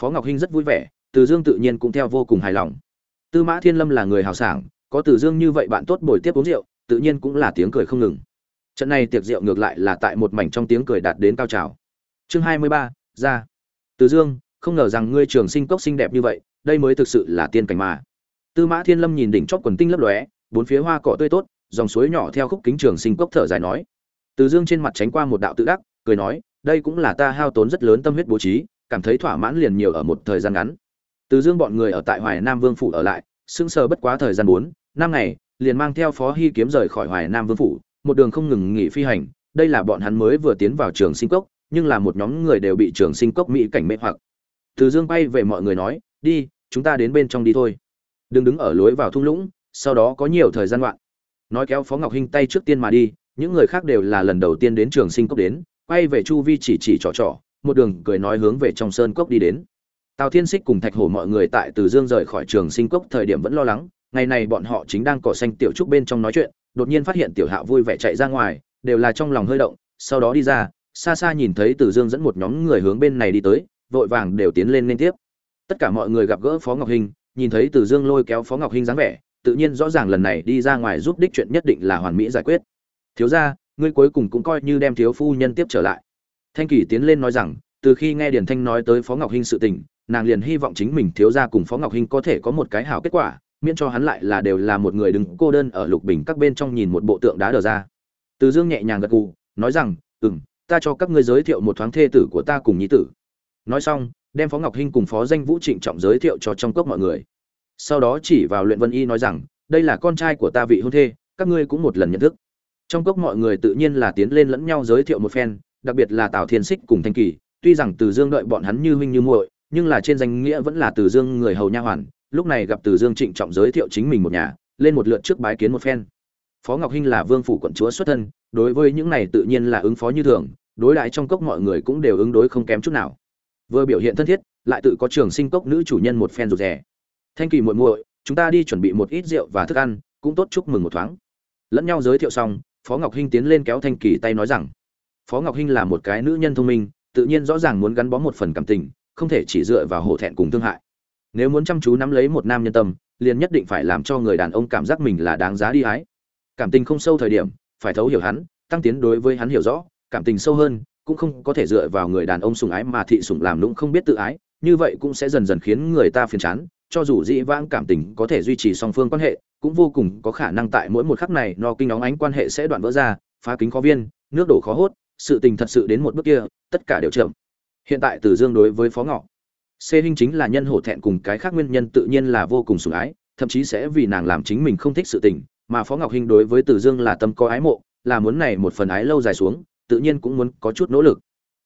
A: phó ngọc hinh rất vui vẻ, từ dương tự nhiên cũng theo vô cùng hài lòng. Tư mã thiên lâm là người hào sảng, có từ dương như vậy bạn tốt bồi tiếp uống rượu, tự nhiên cũng là tiếng cười không ngừng. Trận này tiệc rượu ngược lại là tại một mảnh trong tiếng cười đạt đến cao trào. Chương hai mươi ba, ra. Từ dương, không ngờ rằng ngươi trường sinh cốc xinh đẹp như vậy, đây mới thực sự là tiên cảnh mà. Tư mã thiên lâm nhìn đỉnh chóp quần tinh lấp lóe, bốn phía hoa cỏ tươi tốt, dòng suối nhỏ theo khúc kính trường sinh cốc thở dài nói. Từ dương trên mặt tránh qua một đạo tự đắc, cười nói, đây cũng là ta hao tốn rất lớn tâm huyết bố trí cảm thấy thỏa mãn liền nhiều ở một thời gian ngắn. Từ dương bọn người ở tại hoài nam vương phủ ở lại, sững sờ bất quá thời gian bốn, năm ngày, liền mang theo phó hy kiếm rời khỏi hoài nam vương phủ, một đường không ngừng nghỉ phi hành, đây là bọn hắn mới vừa tiến vào trường sinh cốc, nhưng là một nhóm người đều bị trường sinh cốc mỹ cảnh mê hoặc. Từ dương bay về mọi người nói, đi, chúng ta đến bên trong đi thôi. Đừng đứng ở lối vào thung lũng, sau đó có nhiều thời gian loạn. Nói kéo phó ngọc hinh tay trước tiên mà đi, những người khác đều là lần đầu tiên đến trường sinh cốc đến, quay về chu vi chỉ chỉ trò trò một đường cười nói hướng về trong sơn cốc đi đến. Tào thiên xích cùng thạch hổ mọi người tại từ dương rời khỏi trường sinh cốc thời điểm vẫn lo lắng, ngày này bọn họ chính đang cỏ xanh tiểu trúc bên trong nói chuyện, đột nhiên phát hiện tiểu hạo vui vẻ chạy ra ngoài, đều là trong lòng hơi động, sau đó đi ra, xa xa nhìn thấy từ dương dẫn một nhóm người hướng bên này đi tới, vội vàng đều tiến lên liên tiếp. Tất cả mọi người gặp gỡ phó ngọc hinh nhìn thấy từ dương lôi kéo phó ngọc hinh dáng vẻ, tự nhiên rõ ràng lần này đi ra ngoài giúp đích chuyện nhất định là hoàn mỹ giải quyết. Thiếu ra ngươi cuối cùng cũng coi như đem thiếu phu nhân tiếp trở lại thanh kỳ tiến lên nói rằng, từ khi nghe điền thanh nói tới phó ngọc hinh sự tình, nàng liền hy vọng chính mình thiếu gia cùng phó ngọc hinh có thể có một cái hảo kết quả, miễn cho hắn lại là đều là một người đứng cô đơn ở lục bình các bên trong nhìn một bộ tượng đá đờ ra. Từ dương nhẹ nhàng gật gù, nói rằng ừ m ta cho các ngươi giới thiệu một thoáng thê tử của ta cùng nhi tử. Nói xong, đem phó ngọc hinh cùng phó danh vũ trịnh trọng giới thiệu cho trong cốc mọi người. Sau đó chỉ vào luyện vân y nói rằng, đây là con trai của ta vị hôn thê, các ngươi cũng một lần nhận thức. Trong cốc mọi người tự nhiên là tiến lên lẫn nhau giới thiệu một phen đặc biệt là tào thiên xích cùng thanh kỳ, tuy rằng từ dương đợi bọn hắn như huynh như muội, nhưng là trên danh nghĩa vẫn là từ dương người hầu nha hoàn, lúc này gặp từ dương trịnh trọng giới thiệu chính mình một nhà, lên một lượt trước bái kiến một phen. Phó ngọc hinh là vương phủ quận chúa xuất thân, đối với những này tự nhiên là ứng phó như thường, đối đãi trong cốc mọi người cũng đều ứng đối không kém chút nào. Vừa biểu hiện thân thiết, lại tự có trường sinh cốc nữ chủ nhân một phen rụt rè. Thanh kỳ muội muội, chúng ta đi chuẩn bị một ít rượu và thức ăn, cũng tốt chúc mừng một thoáng. Lẫn nhau giới thiệu xong, phó ngọc hinh tiến lên kéo thanh kỳ tay nói rằng phó ngọc hinh là một cái nữ nhân thông minh, tự nhiên rõ ràng muốn gắn bó một phần cảm tình, không thể chỉ dựa vào hổ thẹn cùng thương hại nếu muốn chăm chú nắm lấy một nam nhân tâm, liền nhất định phải làm cho người đàn ông cảm giác mình là đáng giá đi hái. cảm tình không sâu thời điểm, phải thấu hiểu hắn, tăng tiến đối với hắn hiểu rõ, cảm tình sâu hơn, cũng không có thể dựa vào người đàn ông sùng ái mà thị sùng làm nũng không biết tự ái, như vậy cũng sẽ dần dần khiến người ta phiền chán, cho dù dĩ vãng cảm tình có thể duy trì song phương quan hệ, cũng vô cùng có khả năng tại mỗi một khắc này no kinh nóng ánh quan hệ sẽ đoạn vỡ ra, phá kính khó viên, nước đổ khó hốt sự tình thật sự đến một bước kia, tất cả đều chậm. Hiện tại từ dương đối với phó ngọ, xê hinh chính là nhân hổ thẹn cùng cái khác nguyên nhân tự nhiên là vô cùng sủng ái, thậm chí sẽ vì nàng làm chính mình không thích sự tình, mà phó ngọc hinh đối với từ dương là tâm có ái mộ, là muốn này một phần ái lâu dài xuống, tự nhiên cũng muốn có chút nỗ lực.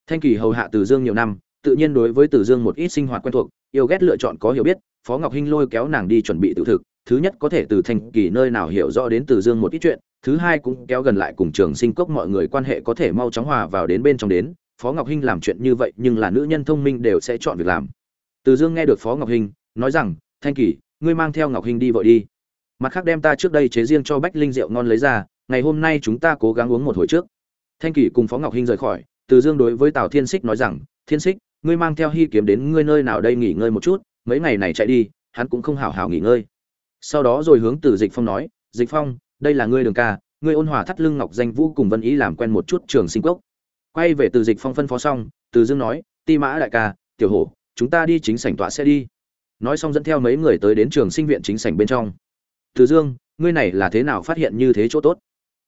A: Thanh kỳ hầu hạ từ dương nhiều năm tự nhiên đối với từ dương một ít sinh hoạt quen thuộc yêu ghét lựa chọn có hiểu biết phó ngọc hinh lôi kéo nàng đi chuẩn bị tự thực thứ nhất có thể từ thanh kỳ nơi nào hiểu rõ đến từ dương một ít chuyện thứ hai cũng kéo gần lại cùng trường sinh cốc mọi người quan hệ có thể mau chóng hòa vào đến bên trong đến phó ngọc hinh làm chuyện như vậy nhưng là nữ nhân thông minh đều sẽ chọn việc làm. Từ dương nghe được phó ngọc hinh nói rằng thanh kỳ ngươi mang theo ngọc hinh đi vội đi. Mặt khác đem ta trước đây chế riêng cho bách linh rượu ngon lấy ra ngày hôm nay chúng ta cố gắng uống một hồi trước. Thanh kỳ cùng phó ngọc hinh rời khỏi từ dương đối với tào thiên Sích nói rằng thiên Sích, ngươi mang theo hy kiếm đến ngươi nơi nào đây nghỉ ngơi một chút, mấy ngày này chạy đi, hắn cũng không hảo hảo nghỉ ngơi. Sau đó rồi hướng từ dịch phong nói, dịch phong, đây là ngươi đường ca, ngươi ôn hòa thắt lưng ngọc danh vũ cùng vân ý làm quen một chút trường sinh cốc quay về từ dịch phong phân phó xong, từ dương nói, ti mã đại ca, tiểu hổ, chúng ta đi chính sảnh tọa sẽ đi. Nói xong dẫn theo mấy người tới đến trường sinh viện chính sảnh bên trong. Từ dương, ngươi này là thế nào phát hiện như thế chỗ tốt?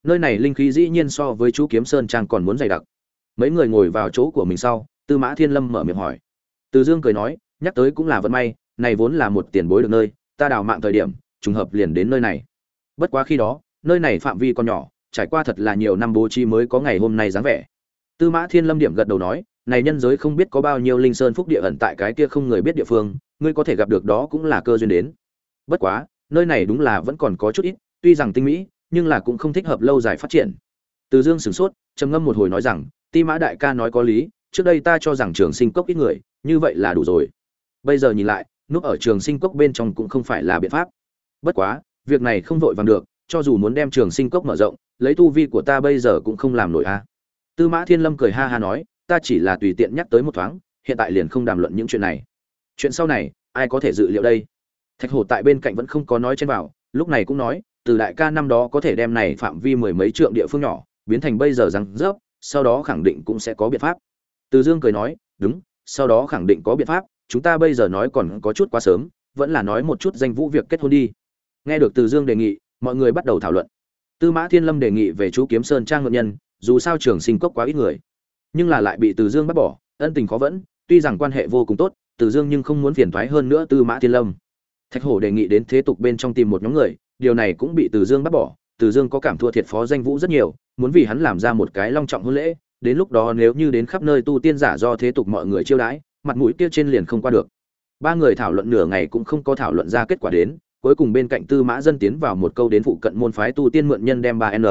A: Nơi này linh khí dĩ nhiên so với chú kiếm sơn trang còn muốn dày đặc. Mấy người ngồi vào chỗ của mình sau tư mã thiên lâm mở miệng hỏi. Từ dương cười nói, nhắc tới cũng là vận may, này vốn là một tiền bối được nơi, ta đào mạng thời điểm, trùng hợp liền đến nơi này. Bất quá khi đó, nơi này phạm vi còn nhỏ, trải qua thật là nhiều năm bố trí mới có ngày hôm nay dáng vẻ. Tư mã thiên lâm điểm gật đầu nói, này nhân giới không biết có bao nhiêu linh sơn phúc địa ẩn tại cái kia không người biết địa phương, ngươi có thể gặp được đó cũng là cơ duyên đến. Bất quá, nơi này đúng là vẫn còn có chút ít, tuy rằng tinh mỹ, nhưng là cũng không thích hợp lâu dài phát triển. Từ dương sửng sốt, trầm ngâm một hồi nói rằng, ti mã đại ca nói có lý trước đây ta cho rằng trường sinh cốc ít người, như vậy là đủ rồi. Bây giờ nhìn lại, núp ở trường sinh cốc bên trong cũng không phải là biện pháp. Bất quá, việc này không vội vàng được, cho dù muốn đem trường sinh cốc mở rộng, lấy tu vi của ta bây giờ cũng không làm nổi a. Tư mã thiên lâm cười ha ha nói, ta chỉ là tùy tiện nhắc tới một thoáng, hiện tại liền không đàm luận những chuyện này. Chuyện sau này, ai có thể dự liệu đây? Thạch hổ tại bên cạnh vẫn không có nói trên bảo, lúc này cũng nói, từ đại ca năm đó có thể đem này phạm vi mười mấy trượng địa phương nhỏ, biến thành bây giờ rằng rớp, sau đó khẳng định cũng sẽ có biện pháp từ dương cười nói, đúng, sau đó khẳng định có biện pháp, chúng ta bây giờ nói còn có chút quá sớm, vẫn là nói một chút danh vũ việc kết hôn đi. Nghe được từ dương đề nghị, mọi người bắt đầu thảo luận. Tư mã thiên lâm đề nghị về chú kiếm sơn trang ngự nhân, dù sao trường sinh cốc quá ít người. Nhưng là lại bị từ dương bắt bỏ, ân tình khó vẫn, tuy rằng quan hệ vô cùng tốt, từ dương nhưng không muốn phiền thoái hơn nữa tư mã thiên lâm. Thạch hổ đề nghị đến thế tục bên trong tìm một nhóm người, điều này cũng bị từ dương bắt bỏ. Từ dương có cảm thua thiệt phó danh vũ rất nhiều, muốn vì hắn làm ra một cái long trọng hôn lễ đến lúc đó nếu như đến khắp nơi tu tiên giả do thế tục mọi người chiêu đãi, mặt mũi kia trên liền không qua được. Ba người thảo luận nửa ngày cũng không có thảo luận ra kết quả đến, cuối cùng bên cạnh tư mã dân tiến vào một câu đến phụ cận môn phái tu tiên mượn nhân đem ba n.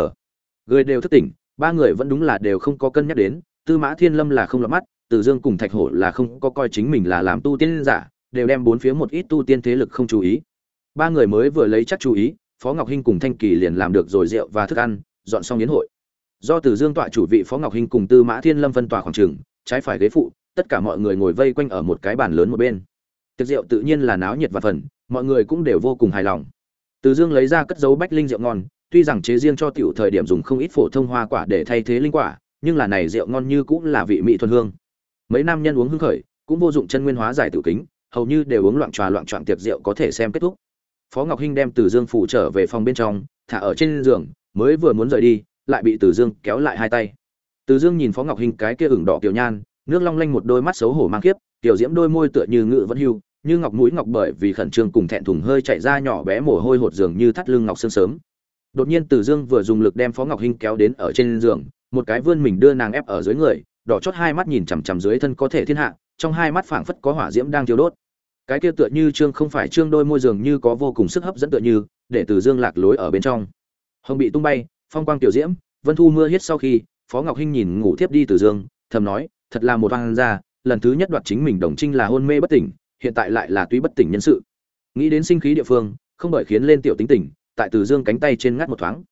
A: Người đều thất tỉnh, ba người vẫn đúng là đều không có cân nhắc đến, tư mã thiên lâm là không lọt mắt, từ dương cùng thạch hổ là không có coi chính mình là làm tu tiên giả, đều đem bốn phía một ít tu tiên thế lực không chú ý. Ba người mới vừa lấy chắc chú ý, phó ngọc hinh cùng thanh kỳ liền làm được rồi rượu và thức ăn, dọn xong yến hội do từ dương tọa chủ vị phó ngọc hinh cùng tư mã thiên lâm phân tòa khoảng trường, trái phải ghế phụ, tất cả mọi người ngồi vây quanh ở một cái bàn lớn một bên. Tiệc rượu tự nhiên là náo nhiệt và phần, mọi người cũng đều vô cùng hài lòng. Từ dương lấy ra cất dấu bách linh rượu ngon, tuy rằng chế riêng cho tiểu thời điểm dùng không ít phổ thông hoa quả để thay thế linh quả, nhưng là này rượu ngon như cũng là vị mỹ thuần hương. Mấy nam nhân uống hưng khởi, cũng vô dụng chân nguyên hóa giải tự kính, hầu như đều uống loạn tròa loạn trọn tiệc rượu có thể xem kết thúc. Phó ngọc hinh đem từ dương phủ trở về phòng bên trong, thả ở trên giường, mới vừa muốn rời đi lại bị từ dương kéo lại hai tay. Từ dương nhìn phó ngọc hinh cái kia ửng đỏ tiểu nhan, nước long lanh một đôi mắt xấu hổ mang kiếp tiểu diễm đôi môi tựa như ngự vẫn hưu, như ngọc mũi ngọc bởi vì khẩn trương cùng thẹn thùng hơi chạy ra nhỏ bé mồ hôi hột giường như thắt lưng ngọc sương sớm. Đột nhiên từ dương vừa dùng lực đem phó ngọc hinh kéo đến ở trên giường, một cái vươn mình đưa nàng ép ở dưới người, đỏ chót hai mắt nhìn chằm chằm dưới thân có thể thiên hạ, trong hai mắt phảng phất có hỏa diễm đang thiêu đốt. Cái kia tựa như trương không phải trương đôi môi giường như có vô cùng sức hấp dẫn tựa như, để từ dương lạc lối ở bên trong. Hồng bị tung bay phong quang tiểu diễm, vân thu mưa hết sau khi, phó ngọc hinh nhìn ngủ thiếp đi từ dương, thầm nói, thật là một hoang gia, lần thứ nhất đoạt chính mình đồng trinh là hôn mê bất tỉnh, hiện tại lại là tuy bất tỉnh nhân sự. Nghĩ đến sinh khí địa phương, không bởi khiến lên tiểu tính tỉnh tại từ dương cánh tay trên ngắt một thoáng.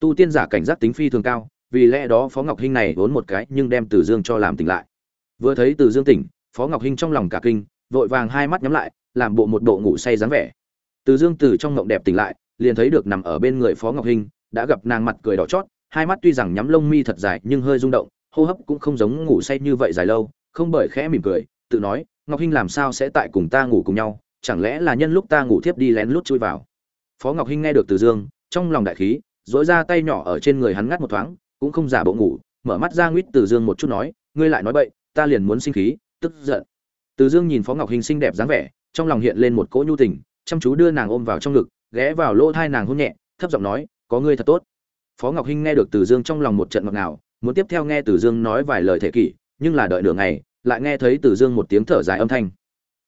A: Tu tiên giả cảnh giác tính phi thường cao, vì lẽ đó phó ngọc hinh này vốn một cái, nhưng đem từ dương cho làm tỉnh lại. Vừa thấy từ dương tỉnh, phó ngọc hinh trong lòng cả kinh, vội vàng hai mắt nhắm lại, làm bộ một bộ ngủ say dáng vẻ. Từ dương từ trong ngộng đẹp tỉnh lại, liền thấy được nằm ở bên người phó ngọc hinh đã gặp nàng mặt cười đỏ chót, hai mắt tuy rằng nhắm lông mi thật dài nhưng hơi rung động, hô hấp cũng không giống ngủ say như vậy dài lâu, không bởi khẽ mỉm cười, tự nói, ngọc hinh làm sao sẽ tại cùng ta ngủ cùng nhau, chẳng lẽ là nhân lúc ta ngủ thiếp đi lén lút chui vào? Phó ngọc hinh nghe được từ dương, trong lòng đại khí dỗi ra tay nhỏ ở trên người hắn ngắt một thoáng, cũng không giả bộ ngủ, mở mắt ra nguyết từ dương một chút nói, ngươi lại nói bậy, ta liền muốn sinh khí, tức giận. Từ dương nhìn phó ngọc hinh xinh đẹp dáng vẻ, trong lòng hiện lên một cỗ nhu tình, chăm chú đưa nàng ôm vào trong ngực, ghé vào lỗ thai nàng hôn nhẹ, thấp giọng nói có ngươi thật tốt. Phó ngọc hinh nghe được từ dương trong lòng một trận ngọt ngào, muốn tiếp theo nghe từ dương nói vài lời thể kỷ, nhưng là đợi nửa ngày, lại nghe thấy từ dương một tiếng thở dài âm thanh.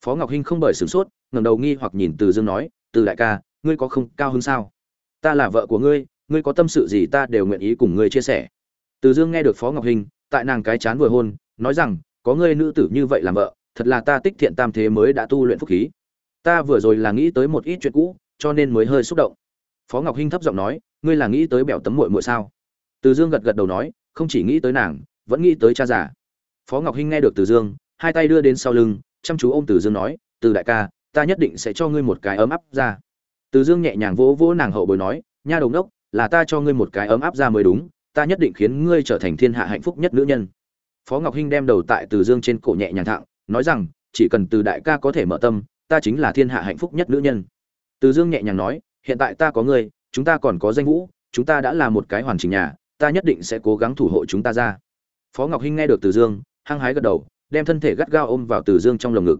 A: Phó ngọc hinh không bởi sửng sốt, ngẩng đầu nghi hoặc nhìn từ dương nói, từ đại ca, ngươi có không cao hơn sao? Ta là vợ của ngươi ngươi có tâm sự gì ta đều nguyện ý cùng ngươi chia sẻ. Từ dương nghe được phó ngọc hinh, tại nàng cái chán vừa hôn, nói rằng, có ngươi nữ tử như vậy làm vợ, thật là ta tích thiện tam thế mới đã tu luyện phúc khí. Ta vừa rồi là nghĩ tới một ít chuyện cũ, cho nên mới hơi xúc động. Phó ngọc hinh thấp giọng nói ngươi là nghĩ tới bèo tấm muội muội sao? Từ dương gật gật đầu nói, không chỉ nghĩ tới nàng, vẫn nghĩ tới cha già. Phó ngọc hinh nghe được từ dương, hai tay đưa đến sau lưng, chăm chú ôm từ dương nói, từ đại ca, ta nhất định sẽ cho ngươi một cái ấm áp ra. Từ dương nhẹ nhàng vỗ vỗ nàng hậu bồi nói, nha đồng đốc là ta cho ngươi một cái ấm áp ra mới đúng, ta nhất định khiến ngươi trở thành thiên hạ hạnh phúc nhất nữ nhân. Phó ngọc hinh đem đầu tại từ dương trên cổ nhẹ nhàng thẳng, nói rằng, chỉ cần từ đại ca có thể mở tâm, ta chính là thiên hạ hạnh phúc nhất nữ nhân. Từ dương nhẹ nhàng nói, hiện tại ta có ngươi chúng ta còn có danh vũ chúng ta đã là một cái hoàn chỉnh nhà ta nhất định sẽ cố gắng thủ hộ chúng ta ra. Phó ngọc hinh nghe được từ dương hăng hái gật đầu đem thân thể gắt gao ôm vào từ dương trong lồng ngực.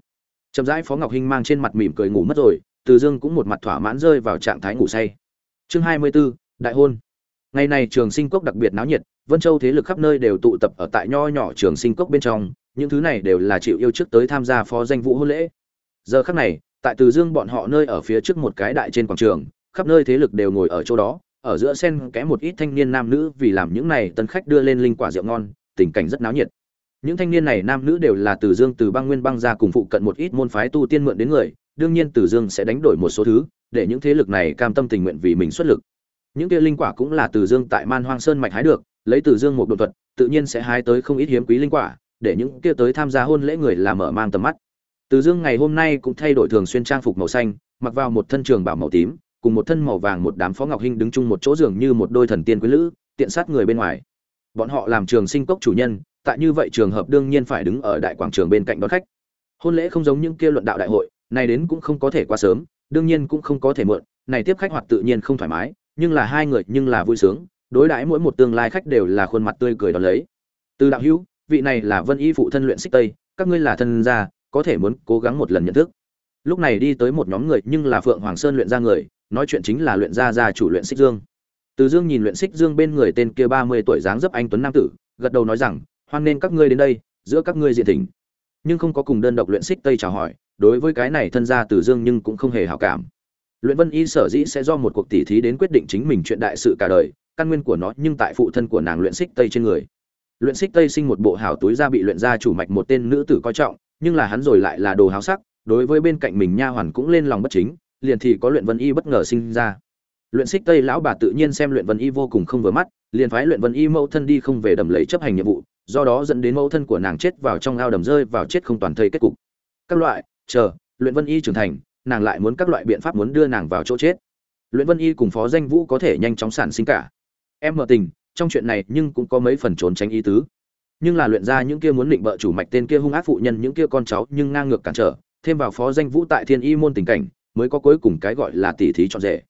A: Chậm rãi phó ngọc hinh mang trên mặt mỉm cười ngủ mất rồi từ dương cũng một mặt thỏa mãn rơi vào trạng thái ngủ say. Chương hai mươi 24, đại hôn. Ngày này trường sinh cốc đặc biệt náo nhiệt vân châu thế lực khắp nơi đều tụ tập ở tại nho nhỏ trường sinh cốc bên trong những thứ này đều là chịu yêu trước tới tham gia phó danh vũ hôn lễ. Giờ khắc này tại từ dương bọn họ nơi ở phía trước một cái đại trên quảng trường khắp nơi thế lực đều ngồi ở chỗ đó, ở giữa sen kẽ một ít thanh niên nam nữ, vì làm những này tân khách đưa lên linh quả rượu ngon, tình cảnh rất náo nhiệt. Những thanh niên này nam nữ đều là từ dương, từ băng nguyên băng ra cùng phụ cận một ít môn phái tu tiên mượn đến người, đương nhiên từ dương sẽ đánh đổi một số thứ, để những thế lực này cam tâm tình nguyện vì mình xuất lực. Những kia linh quả cũng là từ dương tại man hoang sơn mạch hái được, lấy từ dương một đột thuật, tự nhiên sẽ hái tới không ít hiếm quý linh quả, để những kia tới tham gia hôn lễ người làm mở mang tầm mắt. Từ dương ngày hôm nay cũng thay đổi thường xuyên trang phục màu xanh, mặc vào một thân trường bảo màu tím cùng một thân màu vàng một đám phó ngọc hinh đứng chung một chỗ giường như một đôi thần tiên quý lữ, tiện sát người bên ngoài. Bọn họ làm trường sinh cốc chủ nhân, tại như vậy trường hợp đương nhiên phải đứng ở đại quảng trường bên cạnh đón khách. Hôn lễ không giống những kia luận đạo đại hội, này đến cũng không có thể quá sớm, đương nhiên cũng không có thể mượn này tiếp khách hoạt tự nhiên không thoải mái, nhưng là hai người nhưng là vui sướng, đối đãi mỗi một tương lai khách đều là khuôn mặt tươi cười đón lấy. Từ đạo hữu, vị này là vân y phụ thân luyện xích tây, các ngươi là thân gia, có thể muốn cố gắng một lần nhận thức. Lúc này đi tới một nhóm người nhưng là phượng hoàng sơn luyện ra người nói chuyện chính là luyện gia gia chủ luyện xích dương. Từ dương nhìn luyện xích dương bên người tên kia ba mươi tuổi dáng dấp anh tuấn nam tử, gật đầu nói rằng, hoan nên các ngươi đến đây, giữa các ngươi diện thỉnh. Nhưng không có cùng đơn độc luyện xích tây chào hỏi, đối với cái này thân gia từ dương nhưng cũng không hề hảo cảm. Luyện vân y sở dĩ sẽ do một cuộc tỉ thí đến quyết định chính mình chuyện đại sự cả đời, căn nguyên của nó nhưng tại phụ thân của nàng luyện xích tây trên người. Luyện xích tây sinh một bộ hảo túi ra bị luyện ra chủ mạch một tên nữ tử coi trọng, nhưng là hắn rồi lại là đồ háo sắc, đối với bên cạnh mình nha hoàn cũng lên lòng bất chính liền thì có luyện vân y bất ngờ sinh ra. Luyện xích tây lão bà tự nhiên xem luyện vân y vô cùng không vừa mắt, liền phái luyện vân y mẫu thân đi không về đầm lấy chấp hành nhiệm vụ, do đó dẫn đến mẫu thân của nàng chết vào trong ao đầm rơi vào chết không toàn thây kết cục. Các loại, chờ, luyện vân y trưởng thành, nàng lại muốn các loại biện pháp muốn đưa nàng vào chỗ chết. Luyện vân y cùng phó danh vũ có thể nhanh chóng sản sinh cả. Em mở tình, trong chuyện này nhưng cũng có mấy phần trốn tránh ý tứ. Nhưng là luyện ra những kia muốn định bợ chủ mạch tên kia hung ác phụ nhân, những kia con cháu nhưng ngang ngược cản trở, thêm vào phó danh vũ tại thiên y môn tình cảnh mới có cuối cùng cái gọi là tỷ thí chọn rể.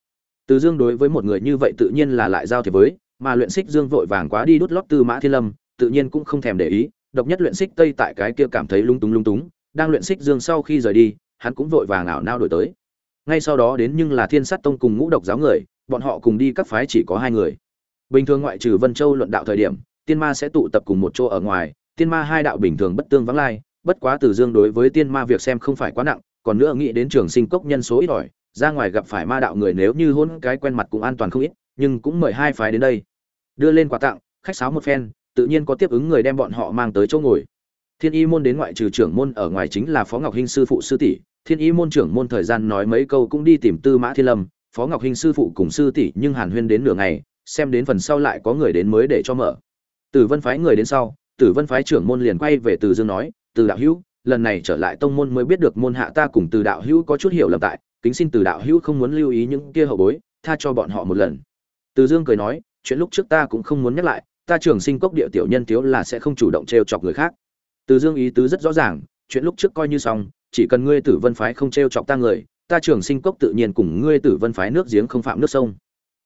A: Từ dương đối với một người như vậy tự nhiên là lại giao thiệp với, mà luyện xích dương vội vàng quá đi đút lót tư mã thiên lâm, tự nhiên cũng không thèm để ý, độc nhất luyện xích tây tại cái kia cảm thấy lung túng lung túng, đang luyện xích dương sau khi rời đi, hắn cũng vội vàng ảo nao đổi tới. Ngay sau đó đến nhưng là thiên sát tông cùng ngũ độc giáo người, bọn họ cùng đi các phái chỉ có hai người. Bình thường ngoại trừ vân châu luận đạo thời điểm, tiên ma sẽ tụ tập cùng một chỗ ở ngoài, tiên ma hai đạo bình thường bất tương vắng lai, bất quá từ dương đối với tiên ma việc xem không phải quá nặng còn nữa nghĩ đến trường sinh cốc nhân số ít ỏi, ra ngoài gặp phải ma đạo người nếu như hôn cái quen mặt cũng an toàn không ít, nhưng cũng mời hai phái đến đây. Đưa lên quà tặng, khách sáo một phen, tự nhiên có tiếp ứng người đem bọn họ mang tới chỗ ngồi. Thiên y môn đến ngoại trừ trưởng môn ở ngoài chính là phó ngọc hinh sư phụ sư tỷ, thiên y môn trưởng môn thời gian nói mấy câu cũng đi tìm tư mã thiên lâm, phó ngọc hinh sư phụ cùng sư tỷ nhưng hàn huyên đến nửa ngày, xem đến phần sau lại có người đến mới để cho mở. Tử vân phái người đến sau, tử vân phái trưởng môn liền quay về từ dương nói, từ đạo hữu lần này trở lại tông môn mới biết được môn hạ ta cùng từ đạo hữu có chút hiểu lầm tại, kính xin từ đạo hữu không muốn lưu ý những kia hậu bối, tha cho bọn họ một lần. Từ dương cười nói, chuyện lúc trước ta cũng không muốn nhắc lại, ta trường sinh cốc địa tiểu nhân thiếu là sẽ không chủ động trêu chọc người khác. Từ dương ý tứ rất rõ ràng, chuyện lúc trước coi như xong, chỉ cần ngươi tử vân phái không trêu chọc ta người, ta trường sinh cốc tự nhiên cùng ngươi tử vân phái nước giếng không phạm nước sông.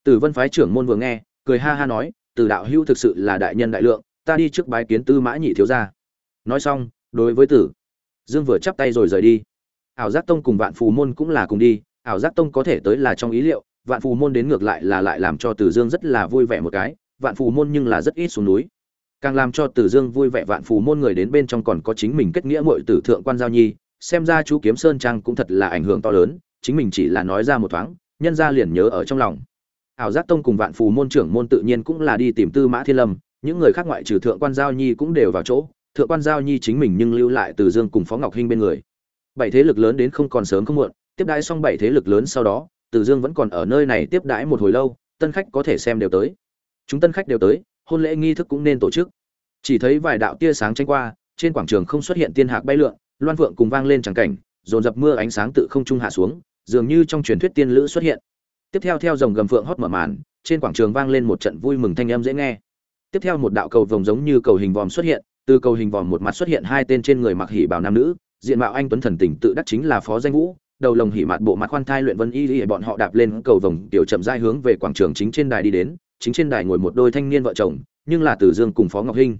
A: Tử vân phái trưởng môn vừa nghe, cười ha ha nói, từ đạo hữu thực sự là đại nhân đại lượng, ta đi trước bái kiến tư mã nhị thiếu gia. Nói xong, đối với tử dương vừa chắp tay rồi rời đi. Ảo giác tông cùng vạn phù môn cũng là cùng đi, ảo giác tông có thể tới là trong ý liệu, vạn phù môn đến ngược lại là lại làm cho từ dương rất là vui vẻ một cái, vạn phù môn nhưng là rất ít xuống núi. Càng làm cho từ dương vui vẻ vạn phù môn người đến bên trong còn có chính mình kết nghĩa muội tử thượng quan giao nhi, xem ra chú kiếm sơn trang cũng thật là ảnh hưởng to lớn, chính mình chỉ là nói ra một thoáng, nhân ra liền nhớ ở trong lòng. Ảo giác tông cùng vạn phù môn trưởng môn tự nhiên cũng là đi tìm tư mã thiên lâm, những người khác ngoại trừ thượng quan giao nhi cũng đều vào chỗ thượng quan giao nhi chính mình nhưng lưu lại từ dương cùng phó ngọc hinh bên người. Bảy thế lực lớn đến không còn sớm không muộn, tiếp đãi xong bảy thế lực lớn sau đó, từ dương vẫn còn ở nơi này tiếp đãi một hồi lâu, tân khách có thể xem đều tới. Chúng tân khách đều tới, hôn lễ nghi thức cũng nên tổ chức. Chỉ thấy vài đạo tia sáng tranh qua, trên quảng trường không xuất hiện tiên hạc bay lượn, loan phượng cùng vang lên tràng cảnh, dồn dập mưa ánh sáng tự không trung hạ xuống, dường như trong truyền thuyết tiên lữ xuất hiện. Tiếp theo theo dòng gầm phượng hót mở màn, trên quảng trường vang lên một trận vui mừng thanh âm dễ nghe. Tiếp theo một đạo cầu vồng giống như cầu hình vòm xuất hiện từ cầu hình vòm một mặt xuất hiện hai tên trên người mặc hỉ bào nam nữ, diện mạo anh tuấn thần tình tự đắc chính là phó danh vũ, đầu lồng hỉ mạt bộ mặt khoan thai luyện vân y y, bọn họ đạp lên cầu vồng tiểu chậm rãi hướng về quảng trường chính trên đài đi đến, chính trên đài ngồi một đôi thanh niên vợ chồng, nhưng là từ dương cùng phó ngọc hinh.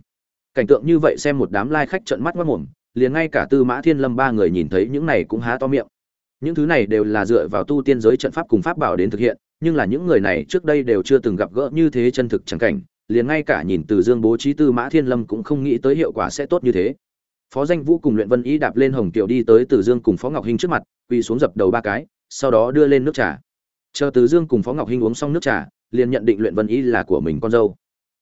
A: Cảnh tượng như vậy xem một đám lai khách trợn mắt mất mồm, liền ngay cả tư mã thiên lâm ba người nhìn thấy những này cũng há to miệng. Những thứ này đều là dựa vào tu tiên giới trận pháp cùng pháp bảo đến thực hiện, nhưng là những người này trước đây đều chưa từng gặp gỡ như thế chân thực chẳng cảnh liền ngay cả nhìn từ dương bố trí tư mã thiên lâm cũng không nghĩ tới hiệu quả sẽ tốt như thế. Phó danh vũ cùng luyện vân ý đạp lên hồng kiều đi tới từ dương cùng phó ngọc hinh trước mặt, quỳ xuống dập đầu ba cái, sau đó đưa lên nước trà. Chờ từ dương cùng phó ngọc hinh uống xong nước trà, liền nhận định luyện vân ý là của mình con dâu.